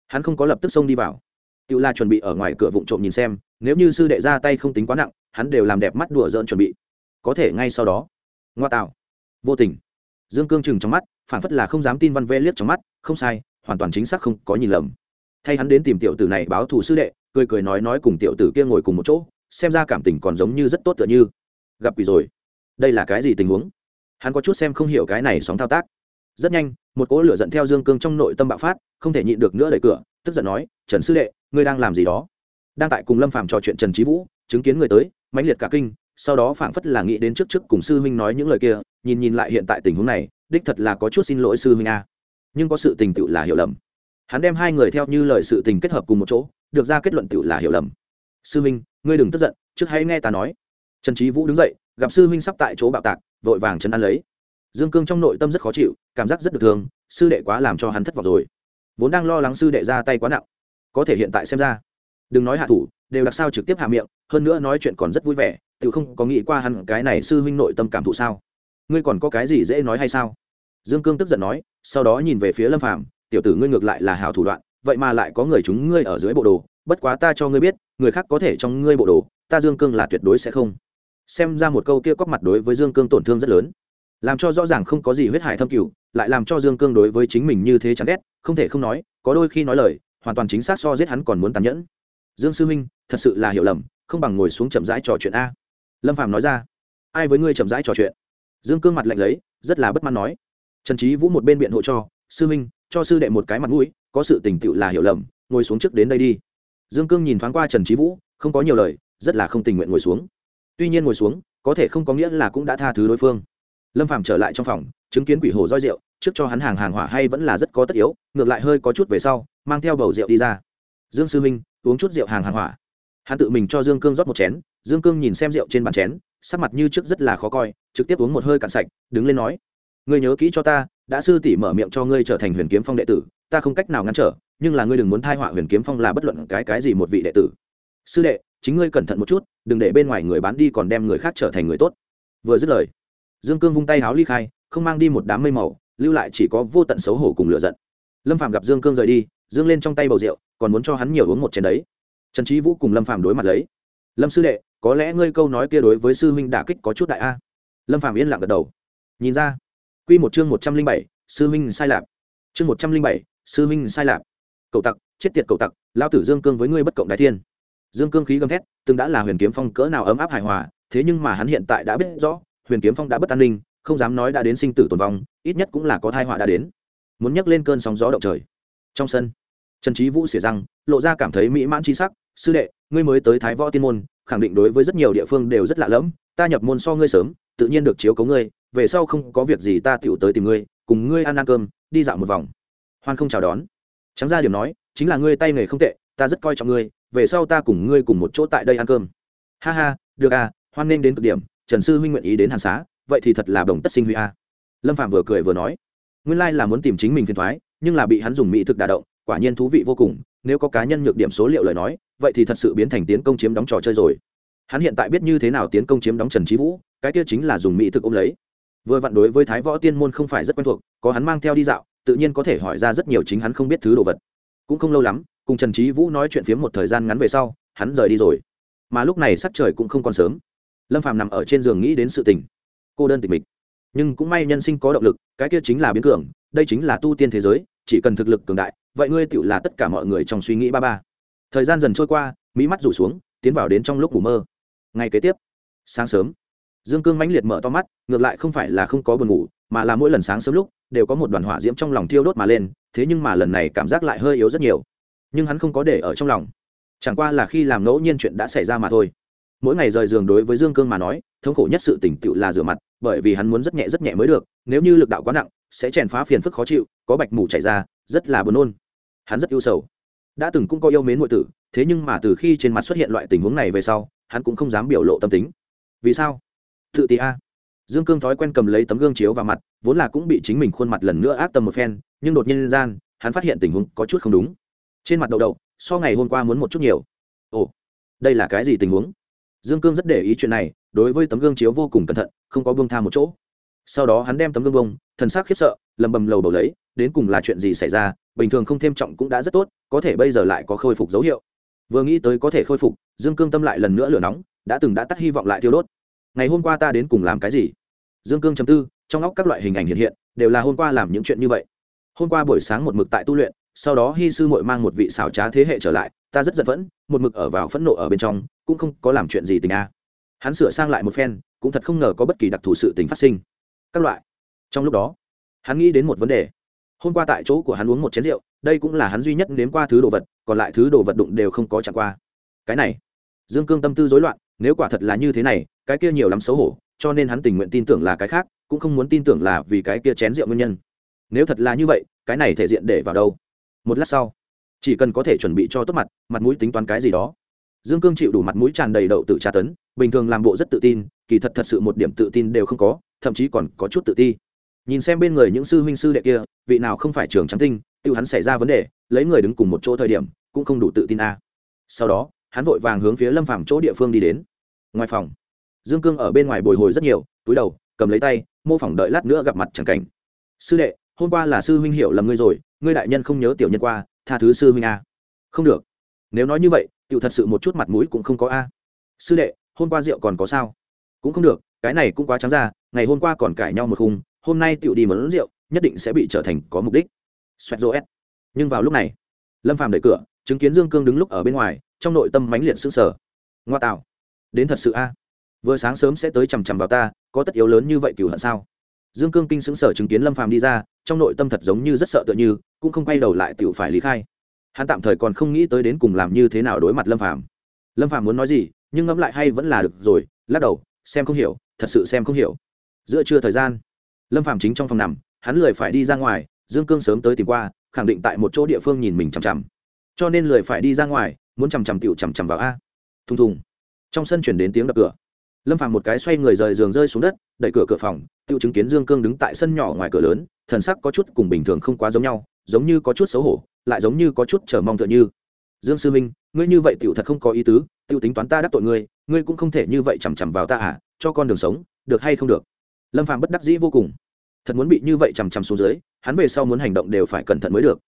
A: Hắn không có lập tức xông đi vào. Tự la chuẩn bị ở ngoài cửa vụng trộm nhìn xem, nếu như sư đệ ra tay không tính quá nặng, hắn đều làm đẹp mắt đùa dỡn chuẩn bị. Có thể ngay sau đó. Ngoa tạo. Vô tình. Dương cương chừng trong mắt, phản phất là không dám tin văn vê liếc trong mắt, không sai, hoàn toàn chính xác không có nhìn lầm thay hắn đến tìm tiểu tử này báo thù sư đệ, cười cười nói nói cùng tiểu tử kia ngồi cùng một chỗ, xem ra cảm tình còn giống như rất tốt tựa như. Gặp quỷ rồi. Đây là cái gì tình huống? Hắn có chút xem không hiểu cái này sóng thao tác. Rất nhanh, một cỗ lửa giận theo dương cương trong nội tâm bạo phát, không thể nhịn được nữa đẩy cửa, tức giận nói, trần sư đệ, ngươi đang làm gì đó? Đang tại cùng lâm phàm trò chuyện trần trí vũ, chứng kiến người tới, mãnh liệt cả kinh, sau đó phảng phất là nghĩ đến trước trước cùng sư huynh nói những lời kia, nhìn nhìn lại hiện tại tình huống này, đích thật là có chút xin lỗi sư huynh a. Nhưng có sự tình tự là hiểu lầm hắn đem hai người theo như lời sự tình kết hợp cùng một chỗ, được ra kết luận tự là hiểu lầm. Sư huynh ngươi đừng tức giận, trước hãy nghe ta nói. Trần trí vũ đứng dậy, gặp sư huynh sắp tại chỗ bạo tạc, vội vàng chân ăn lấy. Dương cương trong nội tâm rất khó chịu, cảm giác rất được thương, sư đệ quá làm cho hắn thất vọng rồi. Vốn đang lo lắng sư đệ ra tay quá nặng, có thể hiện tại xem ra, đừng nói hạ thủ, đều đặc sao trực tiếp hạ miệng, hơn nữa nói chuyện còn rất vui vẻ tự không có nghĩ qua hẳn cái này sư huynh nội tâm cảm thụ sao? Ngươi còn có cái gì dễ nói hay sao? Dương cương tức giận nói, sau đó nhìn về phía lâm phàm tiểu tử ngươi ngược lại là hảo thủ đoạn, vậy mà lại có người chúng ngươi ở dưới bộ đồ, bất quá ta cho ngươi biết, người khác có thể trong ngươi bộ đồ, ta dương cương là tuyệt đối sẽ không. Xem ra một câu kia cóc mặt đối với dương cương tổn thương rất lớn. Làm cho rõ ràng không có gì huyết hải thâm cửu lại làm cho dương cương đối với chính mình như thế chán ghét, không thể không nói, có đôi khi nói lời, hoàn toàn chính xác so giết hắn còn muốn tàn nhẫn. Dương sư minh, thật sự là hiểu lầm, không bằng ngồi xuống chậm rãi trò chuyện a. Lâm phàm nói ra, ai với ngươi chậm rãi trò chuyện? Dương cương mặt lạnh lấy, rất là bất mãn nói. Trần trí vũ một bên biện hộ cho, sư minh cho sư đệ một cái mặt mũi, có sự tình tựu là hiểu lầm, ngồi xuống trước đến đây đi. Dương cương nhìn thoáng qua trần trí vũ, không có nhiều lời, rất là không tình nguyện ngồi xuống. Tuy nhiên ngồi xuống, có thể không có nghĩa là cũng đã tha thứ đối phương. Lâm phàm trở lại trong phòng, chứng kiến quỷ hồ roi rượu, trước cho hắn hàng hàng hỏa hay vẫn là rất có tất yếu, ngược lại hơi có chút về sau, mang theo bầu rượu đi ra. Dương sư minh, uống chút rượu hàng hàng hỏa. Hắn tự mình cho dương cương rót một chén, dương cương nhìn xem rượu trên bàn chén, sắc mặt như trước rất là khó coi, trực tiếp uống một hơi cạn sạch, đứng lên nói ngươi nhớ kỹ cho ta, đã sư tỷ mở miệng cho ngươi trở thành huyền kiếm phong đệ tử, ta không cách nào ngăn trở, nhưng là ngươi đừng muốn thai họa huyền kiếm phong là bất luận cái cái gì một vị đệ tử. Sư đệ, chính ngươi cẩn thận một chút, đừng để bên ngoài người bán đi còn đem người khác trở thành người tốt. Vừa dứt lời, dương cương vung tay háo ly khai, không mang đi một đám mây màu, lưu lại chỉ có vô tận xấu hổ cùng lựa giận. Lâm phạm gặp dương cương rời đi, dương lên trong tay bầu rượu, còn muốn cho hắn nhiều uống một chén đấy. Trần trí vũ cùng lâm phạm đối mặt lấy. Lâm sư đệ, có lẽ ngươi câu nói kia đối với sư huynh đả kích có chút đại a. Lâm phạm yên lặng gật đầu. Nhìn ra Quy một chương một trăm linh bảy, sư huynh sai lạc chương một trăm linh bảy, sư huynh sai lạc cậu tặc, chết tiệt cậu tặc, lão tử dương cương với ngươi bất cộng đại thiên. Dương cương khí gầm thét, từng đã là huyền kiếm phong cỡ nào ấm áp hài hòa, thế nhưng mà hắn hiện tại đã biết rõ, huyền kiếm phong đã bất an ninh, không dám nói đã đến sinh tử tồn vong, ít nhất cũng là có tai họa đã đến. Muốn nhấc lên cơn sóng gió động trời. Trong sân, trần Chí vũ xỉa răng, lộ ra cảm thấy mỹ mãn chi sắc, sư đệ, ngươi mới tới thái võ tiên môn, khẳng định đối với rất nhiều địa phương đều rất lạ lẫm, ta nhập môn so ngươi sớm, tự nhiên được chiếu cố ngươi về sau không có việc gì ta tựu tới tìm ngươi, cùng ngươi ăn ăn cơm, đi dạo một vòng. Hoan không chào đón. Trắng ra điểm nói, chính là ngươi tay nghề không tệ, ta rất coi trọng ngươi, về sau ta cùng ngươi cùng một chỗ tại đây ăn cơm. Ha ha, được à hoan nên đến cực điểm, trần sư huynh nguyện ý đến hàn xá, vậy thì thật là đồng tất sinh huy a. Lâm phạm vừa cười vừa nói, nguyên lai là muốn tìm chính mình phiền thoái, nhưng là bị hắn dùng mỹ thực đả động, quả nhiên thú vị vô cùng, nếu có cá nhân nhược điểm số liệu lời nói, vậy thì thật sự biến thành tiến công chiếm đóng trò chơi rồi. Hắn hiện tại biết như thế nào tiến công chiếm đóng trần trí vũ, cái kia chính là dùng mỹ thực ôm lấy vừa vặn đối với thái võ tiên môn không phải rất quen thuộc, có hắn mang theo đi dạo, tự nhiên có thể hỏi ra rất nhiều chính hắn không biết thứ đồ vật. Cũng không lâu lắm, cùng trần trí vũ nói chuyện phiếm một thời gian ngắn về sau, hắn rời đi rồi. Mà lúc này sắc trời cũng không còn sớm. Lâm phàm nằm ở trên giường nghĩ đến sự tình. Cô đơn tịch mịch. Nhưng cũng may nhân sinh có động lực, cái kia chính là biến cường, đây chính là tu tiên thế giới, chỉ cần thực lực cường đại, vậy ngươi tựu là tất cả mọi người trong suy nghĩ ba ba. Thời gian dần trôi qua, mỹ mắt rủ xuống, tiến vào đến trong lúc ngủ mơ. Ngày kế tiếp, sáng sớm dương cương mãnh liệt mở to mắt, ngược lại không phải là không có buồn ngủ, mà là mỗi lần sáng sớm lúc, đều có một đoàn hỏa diễm trong lòng thiêu đốt mà lên, thế nhưng mà lần này cảm giác lại hơi yếu rất nhiều. Nhưng hắn không có để ở trong lòng. Chẳng qua là khi làm ngẫu nhiên chuyện đã xảy ra mà thôi. Mỗi ngày rời giường đối với dương cương mà nói, thống khổ nhất sự tỉnh tựu là rửa mặt, bởi vì hắn muốn rất nhẹ rất nhẹ mới được, nếu như lực đạo quá nặng, sẽ chèn phá phiền phức khó chịu, có bạch mủ chảy ra, rất là buồn nôn. Hắn rất yêu sầu. Đã từng cũng có yêu mến ngụy tử, thế nhưng mà từ khi trên mặt xuất hiện loại tình huống này về sau, hắn cũng không dám biểu lộ tâm tính. Vì sao? Tự ti a. Dương cương thói quen cầm lấy tấm gương chiếu vào mặt, vốn là cũng bị chính mình khuôn mặt lần nữa ác tâm một phen, nhưng đột nhiên gian, hắn phát hiện tình huống có chút không đúng. Trên mặt đầu đầu so ngày hôm qua muốn một chút nhiều. Ồ, đây là cái gì tình huống? Dương cương rất để ý chuyện này, đối với tấm gương chiếu vô cùng cẩn thận, không có bông tha một chỗ. Sau đó hắn đem tấm gương bông, thần sắc khiếp sợ, lầm bầm lầu bầu lấy, đến cùng là chuyện gì xảy ra, bình thường không thêm trọng cũng đã rất tốt, có thể bây giờ lại có khôi phục dấu hiệu. Vừa nghĩ tới có thể khôi phục, dương cương tâm lại lần nữa lửa nóng, đã từng đã tắt hy vọng lại thiêu đốt ngày hôm qua ta đến cùng làm cái gì? Dương cương chấm tư, trong óc các loại hình ảnh hiện hiện, đều là hôm qua làm những chuyện như vậy. Hôm qua buổi sáng một mực tại tu luyện, sau đó hy sư mội mang một vị xảo trá thế hệ trở lại, ta rất giận vẫn một mực ở vào phẫn nộ ở bên trong, cũng không có làm chuyện gì tình a. Hắn sửa sang lại một phen, cũng thật không ngờ có bất kỳ đặc thù sự tình phát sinh. Các loại. Trong lúc đó, hắn nghĩ đến một vấn đề. Hôm qua tại chỗ của hắn uống một chén rượu, đây cũng là hắn duy nhất nếm qua thứ đồ vật, còn lại thứ đồ vật đụng đều không có chẳng qua. Cái này, dương cương tâm tư rối loạn, nếu quả thật là như thế này cái kia nhiều lắm xấu hổ, cho nên hắn tình nguyện tin tưởng là cái khác, cũng không muốn tin tưởng là vì cái kia chén rượu nguyên nhân. Nếu thật là như vậy, cái này thể diện để vào đâu? Một lát sau, chỉ cần có thể chuẩn bị cho tốt mặt mặt mũi tính toán cái gì đó. Dương cương chịu đủ mặt mũi tràn đầy đậu tự tra tấn, bình thường làm bộ rất tự tin, kỳ thật thật sự một điểm tự tin đều không có, thậm chí còn có chút tự ti. Nhìn xem bên người những sư huynh sư đệ kia, vị nào không phải trường trắng tinh tự hắn xảy ra vấn đề, lấy người đứng cùng một chỗ thời điểm, cũng không đủ tự tin a. Sau đó, hắn vội vàng hướng phía lâm phàm chỗ địa phương đi đến. Ngoài phòng dương cương ở bên ngoài bồi hồi rất nhiều, túi đầu, cầm lấy tay, mô phỏng đợi lát nữa gặp mặt chẳng cảnh. Sư đệ, hôm qua là sư huynh hiểu lầm ngươi rồi, ngươi đại nhân không nhớ tiểu nhân qua, tha thứ sư huynh a. Không được. Nếu nói như vậy, tiểu thật sự một chút mặt mũi cũng không có a. Sư đệ, hôm qua rượu còn có sao? Cũng không được, cái này cũng quá trắng ra, ngày hôm qua còn cãi nhau một khung, hôm nay tiểu đi mớn rượu, nhất định sẽ bị trở thành có mục đích. Xoẹt rô nhưng vào lúc này, lâm phàm đẩy cửa, chứng kiến dương cương đứng lúc ở bên ngoài, trong nội tâm mãnh liệt sững sờ. Ngoa tạo. Đến thật sự a vừa sáng sớm sẽ tới chằm chằm vào ta, có tất yếu lớn như vậy cửu hận sao? Dương cương kinh sững sờ chứng kiến lâm phàm đi ra, trong nội tâm thật giống như rất sợ tựa như, cũng không quay đầu lại tiểu phải lý khai. Hắn tạm thời còn không nghĩ tới đến cùng làm như thế nào đối mặt lâm phàm. Lâm phàm muốn nói gì, nhưng ngẫm lại hay vẫn là được rồi, lắc đầu, xem không hiểu, thật sự xem không hiểu. Giữa trưa thời gian, lâm phàm chính trong phòng nằm, hắn lười phải đi ra ngoài, dương cương sớm tới tìm qua, khẳng định tại một chỗ địa phương nhìn mình chằm chằm. Cho nên lười phải đi ra ngoài, muốn chằm chằm tiểu chằm chằm vào a. Thùng thùng. Trong sân chuyển đến tiếng đập cửa lâm phàm một cái xoay người rời giường rơi xuống đất, đẩy cửa cửa phòng tự chứng kiến dương cương đứng tại sân nhỏ ngoài cửa lớn, thần sắc có chút cùng bình thường không quá giống nhau, giống như có chút xấu hổ, lại giống như có chút chờ mong tựa như. Dương sư minh, ngươi như vậy tiểu thật không có ý tứ tiểu tính toán ta đắc tội ngươi ngươi cũng không thể như vậy chằm chằm vào ta à cho con đường sống, được hay không được? Lâm phàm bất đắc dĩ vô cùng. Thật muốn bị như vậy chằm chằm xuống dưới, hắn về sau muốn hành động đều phải cẩn thận mới được.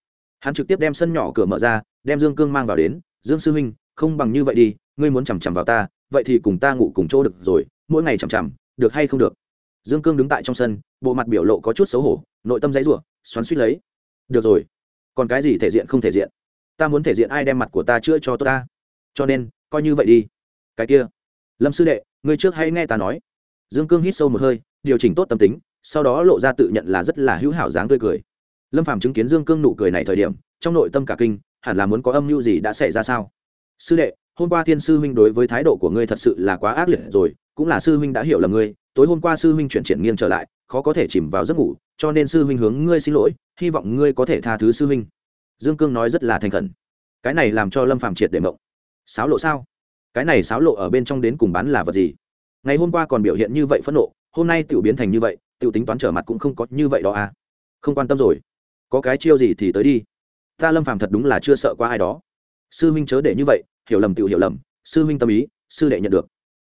A: Hắn trực tiếp đem sân nhỏ cửa mở ra, đem dương cương mang vào đến, dương sư huynh không bằng như vậy đi, ngươi muốn chằm chằm vào ta vậy thì cùng ta ngủ cùng chỗ được rồi, mỗi ngày chằm chằm, được hay không được? Dương cương đứng tại trong sân, bộ mặt biểu lộ có chút xấu hổ, nội tâm dãy rủa, xoắn suýt lấy. Được rồi, còn cái gì thể diện không thể diện? Ta muốn thể diện ai đem mặt của ta chữa cho tôi ta? Cho nên, coi như vậy đi. Cái kia, lâm sư đệ, ngươi trước hay nghe ta nói. Dương cương hít sâu một hơi, điều chỉnh tốt tâm tính, sau đó lộ ra tự nhận là rất là hữu hảo dáng tươi cười. Lâm phàm chứng kiến dương cương nụ cười này thời điểm, trong nội tâm cả kinh, hẳn là muốn có âm mưu gì đã xảy ra sao? Sư đệ hôm qua thiên sư huynh đối với thái độ của ngươi thật sự là quá ác liệt rồi, cũng là sư huynh đã hiểu là ngươi, tối hôm qua sư huynh chuyển triển nghiêng trở lại, khó có thể chìm vào giấc ngủ, cho nên sư huynh hướng ngươi xin lỗi, hy vọng ngươi có thể tha thứ sư huynh. Dương cương nói rất là thành khẩn. Cái này làm cho lâm phàm triệt để mộng. Sáo lộ sao? Cái này sáo lộ ở bên trong đến cùng bán là vật gì? Ngày hôm qua còn biểu hiện như vậy phẫn nộ, hôm nay tiểu biến thành như vậy, tiểu tính toán trở mặt cũng không có như vậy đó à? Không quan tâm rồi. Có cái chiêu gì thì tới đi. Ta lâm phàm thật đúng là chưa sợ qua ai đó. Sư huynh chớ để như vậy hiểu lầm tiểu hiểu lầm, sư huynh tâm ý, sư đệ nhận được.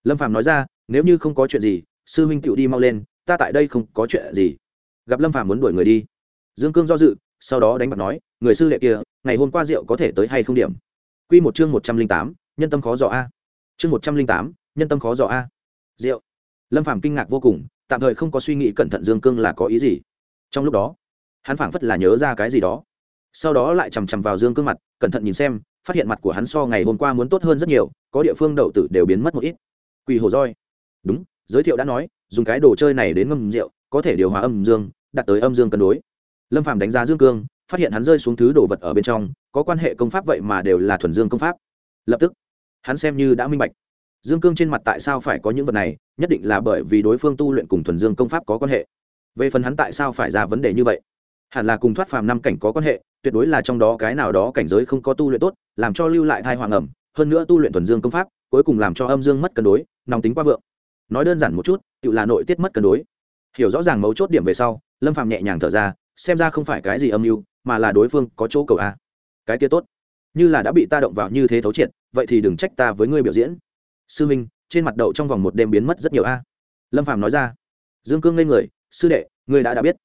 A: Lâm phàm nói ra, nếu như không có chuyện gì, sư huynh tiểu đi mau lên, ta tại đây không có chuyện gì. Gặp lâm phàm muốn đuổi người đi. Dương cương do dự, sau đó đánh bạc nói, người sư đệ kia, ngày hôm qua rượu có thể tới hay không điểm? Quy một chương một trăm linh tám, nhân tâm khó dò a. Chương một trăm linh tám, nhân tâm khó dò a. Rượu. Lâm phàm kinh ngạc vô cùng, tạm thời không có suy nghĩ cẩn thận dương cương là có ý gì. Trong lúc đó, hắn phảng phất là nhớ ra cái gì đó. Sau đó lại chằm chằm vào dương cương mặt, cẩn thận nhìn xem phát hiện mặt của hắn so ngày hôm qua muốn tốt hơn rất nhiều, có địa phương đậu tử đều biến mất một ít. Quỳ hồ roi. Đúng, giới thiệu đã nói, dùng cái đồ chơi này đến ngâm rượu, có thể điều hòa âm dương, đạt tới âm dương cân đối. Lâm phàm đánh giá dương cương, phát hiện hắn rơi xuống thứ đồ vật ở bên trong, có quan hệ công pháp vậy mà đều là thuần dương công pháp. Lập tức, hắn xem như đã minh bạch. Dương cương trên mặt tại sao phải có những vật này, nhất định là bởi vì đối phương tu luyện cùng thuần dương công pháp có quan hệ. Về phần hắn tại sao phải ra vấn đề như vậy? Hẳn là cùng thoát phàm năm cảnh có quan hệ tuyệt đối là trong đó cái nào đó cảnh giới không có tu luyện tốt, làm cho lưu lại thai hoàng ẩm, hơn nữa tu luyện thuần dương công pháp, cuối cùng làm cho âm dương mất cân đối, nóng tính quá vượng. Nói đơn giản một chút, tự là nội tiết mất cân đối. Hiểu rõ ràng mấu chốt điểm về sau, lâm phàm nhẹ nhàng thở ra, xem ra không phải cái gì âm mưu, mà là đối phương có chỗ cầu a. Cái kia tốt. Như là đã bị ta động vào như thế thấu triệt, vậy thì đừng trách ta với ngươi biểu diễn. Sư minh, trên mặt đậu trong vòng một đêm biến mất rất nhiều a. Lâm phàm nói ra. Dương cương ngây người, sư đệ, ngươi đã đã biết.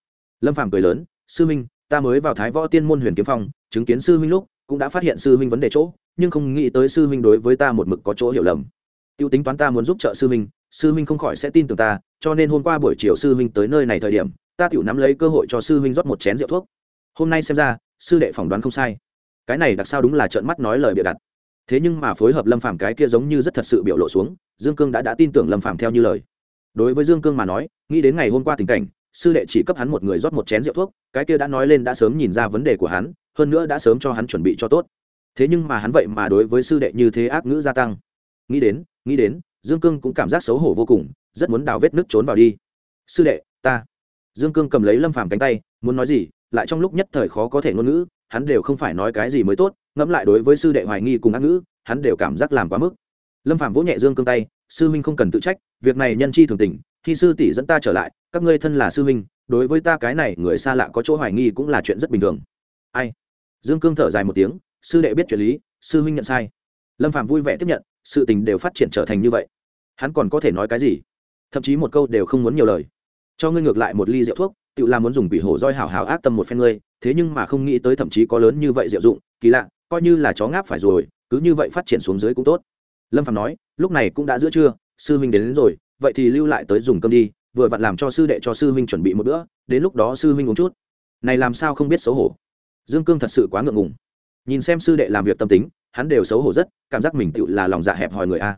A: Lâm phàm cười lớn, sư minh ta mới vào thái võ tiên môn huyền kiếm phong, chứng kiến sư huynh lúc, cũng đã phát hiện sư huynh vấn đề chỗ, nhưng không nghĩ tới sư huynh đối với ta một mực có chỗ hiểu lầm. Tiêu tính toán ta muốn giúp trợ sư huynh sư huynh không khỏi sẽ tin tưởng ta, cho nên hôm qua buổi chiều sư huynh tới nơi này thời điểm, ta tiểu nắm lấy cơ hội cho sư huynh rót một chén rượu thuốc. Hôm nay xem ra, sư đệ phỏng đoán không sai. Cái này đặc sao đúng là trợn mắt nói lời bịa đặt. Thế nhưng mà phối hợp lâm phàm cái kia giống như rất thật sự biểu lộ xuống, dương cương đã đã tin tưởng lâm phàm theo như lời. Đối với dương cương mà nói, nghĩ đến ngày hôm qua tình cảnh sư đệ chỉ cấp hắn một người rót một chén rượu thuốc, cái kia đã nói lên đã sớm nhìn ra vấn đề của hắn, hơn nữa đã sớm cho hắn chuẩn bị cho tốt. Thế nhưng mà hắn vậy mà đối với sư đệ như thế ác ngữ gia tăng. Nghĩ đến nghĩ đến, dương cương cũng cảm giác xấu hổ vô cùng, rất muốn đào vết nước trốn vào đi. Sư đệ, ta. Dương cương cầm lấy lâm phàm cánh tay, muốn nói gì, lại trong lúc nhất thời khó có thể ngôn ngữ, hắn đều không phải nói cái gì mới tốt, ngẫm lại đối với sư đệ hoài nghi cùng ác ngữ, hắn đều cảm giác làm quá mức. Lâm phàm vỗ nhẹ dương cương tay, sư huynh không cần tự trách, việc này nhân chi thường tình khi sư tỷ dẫn ta trở lại các ngươi thân là sư huynh đối với ta cái này người xa lạ có chỗ hoài nghi cũng là chuyện rất bình thường. Ai? Dương cương thở dài một tiếng sư đệ biết chuyện lý sư huynh nhận sai. Lâm phạm vui vẻ tiếp nhận sự tình đều phát triển trở thành như vậy. Hắn còn có thể nói cái gì? Thậm chí một câu đều không muốn nhiều lời. Cho ngươi ngược lại một ly rượu thuốc tự làm muốn dùng quỷ hổ roi hào hào ác tâm một phen ngươi thế nhưng mà không nghĩ tới thậm chí có lớn như vậy diệu dụng kỳ lạ coi như là chó ngáp phải rồi cứ như vậy phát triển xuống dưới cũng tốt. Lâm phạm nói lúc này cũng đã giữa trưa sư huynh đến, đến rồi vậy thì lưu lại tới dùng cơm đi, vừa vặn làm cho sư đệ cho sư huynh chuẩn bị một bữa, đến lúc đó sư huynh uống chút. Này làm sao không biết xấu hổ? Dương cương thật sự quá ngượng ngùng. Nhìn xem sư đệ làm việc tâm tính, hắn đều xấu hổ rất, cảm giác mình tự là lòng dạ hẹp hòi người a.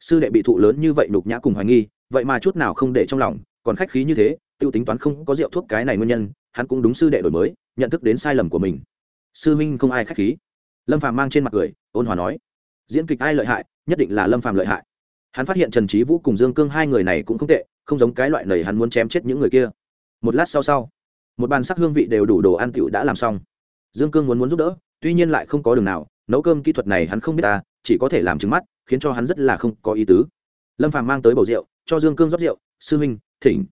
A: Sư đệ bị thụ lớn như vậy nhục nhã cùng hoài nghi, vậy mà chút nào không để trong lòng, còn khách khí như thế, tựu tính toán không có rượu thuốc cái này nguyên nhân, hắn cũng đúng sư đệ đổi mới, nhận thức đến sai lầm của mình. Sư minh không ai khách khí. Lâm phàm mang trên mặt cười, ôn hòa nói, diễn kịch ai lợi hại, nhất định là lâm phàm lợi hại hắn phát hiện trần trí vũ cùng dương cương hai người này cũng không tệ, không giống cái loại nầy hắn muốn chém chết những người kia. Một lát sau sau, một bàn sắc hương vị đều đủ đồ ăn tựu đã làm xong. Dương cương muốn muốn giúp đỡ, tuy nhiên lại không có đường nào, nấu cơm kỹ thuật này hắn không biết ta chỉ có thể làm trứng mắt, khiến cho hắn rất là không có ý tứ. Lâm phàm mang tới bầu rượu, cho dương cương rót rượu, sư huynh, thỉnh.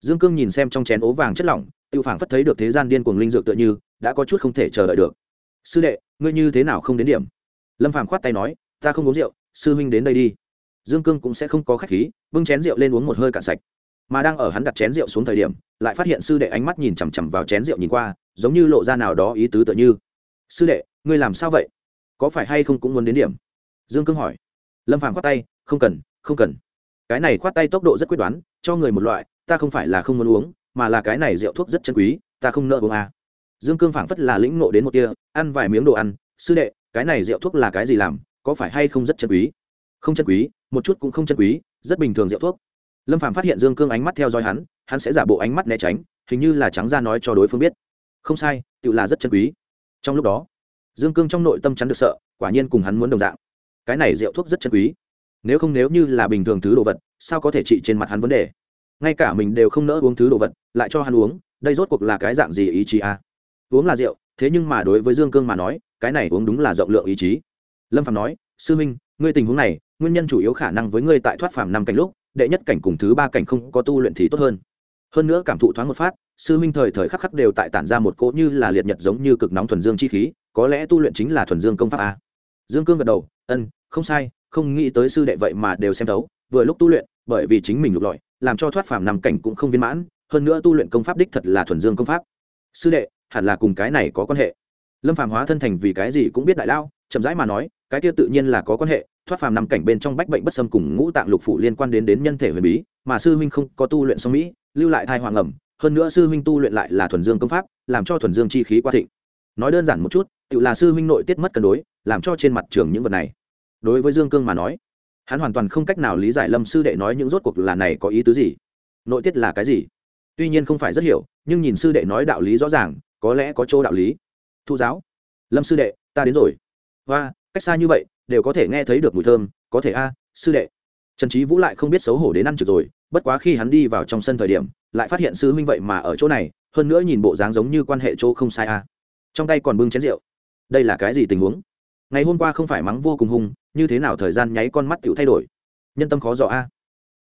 A: Dương cương nhìn xem trong chén ố vàng chất lỏng tự phản phất thấy được thế gian điên cuồng linh dược tựa như, đã có chút không thể chờ đợi được. Sư đệ, ngươi như thế nào không đến điểm? Lâm phàm khoát tay nói, ta không uống rượu, sư huynh đến đây đi dương cương cũng sẽ không có khách khí, bưng chén rượu lên uống một hơi cạn sạch. Mà đang ở hắn đặt chén rượu xuống thời điểm, lại phát hiện sư đệ ánh mắt nhìn chằm chằm vào chén rượu nhìn qua, giống như lộ ra nào đó ý tứ tựa như. Sư đệ, ngươi làm sao vậy? Có phải hay không cũng muốn đến điểm? Dương cương hỏi. Lâm phàm khoát tay, không cần không cần. Cái này khoát tay tốc độ rất quyết đoán, cho người một loại, ta không phải là không muốn uống, mà là cái này rượu thuốc rất chân quý, ta không nợ uống à. dương cương phảng phất là lĩnh ngộ đến một tia, ăn vài miếng đồ ăn, sư đệ, cái này rượu thuốc là cái gì làm, có phải hay không rất chân quý? Không chân quý, một chút cũng không chân quý, rất bình thường rượu thuốc. Lâm phạm phát hiện dương cương ánh mắt theo dõi hắn hắn sẽ giả bộ ánh mắt né tránh, hình như là trắng ra nói cho đối phương biết. Không sai tự là rất chân quý. Trong lúc đó, dương cương trong nội tâm chắn được sợ, quả nhiên cùng hắn muốn đồng dạng. Cái này rượu thuốc rất chân quý. Nếu không nếu như là bình thường thứ đồ vật, sao có thể trị trên mặt hắn vấn đề? Ngay cả mình đều không nỡ uống thứ đồ vật, lại cho hắn uống, đây rốt cuộc là cái dạng gì ý chí à? uống là rượu, thế nhưng mà đối với dương cương mà nói, cái này uống đúng là rộng lượng ý chí. Lâm phạm nói, sư minh ngươi tình huống này, nguyên nhân chủ yếu khả năng với ngươi tại thoát phàm năm cảnh lúc, đệ nhất cảnh cùng thứ ba cảnh không có tu luyện thì tốt hơn. Hơn nữa cảm thụ thoáng một phát, sư minh thời thời khắc khắc đều tại tản ra một cỗ như là liệt nhật giống như cực nóng thuần dương chi khí, có lẽ tu luyện chính là thuần dương công pháp a. Dương cương gật đầu ân không sai, không nghĩ tới sư đệ vậy mà đều xem thấu, vừa lúc tu luyện, bởi vì chính mình lục lọi, làm cho thoát phàm nằm cảnh cũng không viên mãn, hơn nữa tu luyện công pháp đích thật là thuần dương công pháp. Sư đệ, hẳn là cùng cái này có quan hệ. Lâm phàm hóa thân thành vì cái gì cũng biết đại lao chậm rãi mà nói, cái kia tự nhiên là có quan hệ, thoát phàm nằm cảnh bên trong bách bệnh bất xâm cùng ngũ tạng lục phủ liên quan đến đến nhân thể huyền bí, mà sư huynh không có tu luyện song mỹ, lưu lại thai hoàng ẩm, hơn nữa sư huynh tu luyện lại là thuần dương công pháp, làm cho thuần dương chi khí qua thịnh. Nói đơn giản một chút, tự là sư huynh nội tiết mất cân đối, làm cho trên mặt trường những vật này. Đối với dương cương mà nói, hắn hoàn toàn không cách nào lý giải lâm sư đệ nói những rốt cuộc là này có ý tứ gì. Nội tiết là cái gì? Tuy nhiên không phải rất hiểu, nhưng nhìn sư đệ nói đạo lý rõ ràng, có lẽ có chỗ đạo lý. Thu giáo, lâm sư đệ, ta đến rồi và cách xa như vậy, đều có thể nghe thấy được mùi thơm. Có thể a, sư đệ. Trần trí vũ lại không biết xấu hổ đến ăn trực rồi, bất quá khi hắn đi vào trong sân thời điểm, lại phát hiện sư huynh vậy mà ở chỗ này, hơn nữa nhìn bộ dáng giống như quan hệ chỗ không sai a. Trong tay còn bưng chén rượu. Đây là cái gì tình huống? Ngày hôm qua không phải mắng vô cùng hung như thế nào thời gian nháy con mắt tựu thay đổi? Nhân tâm khó dò a.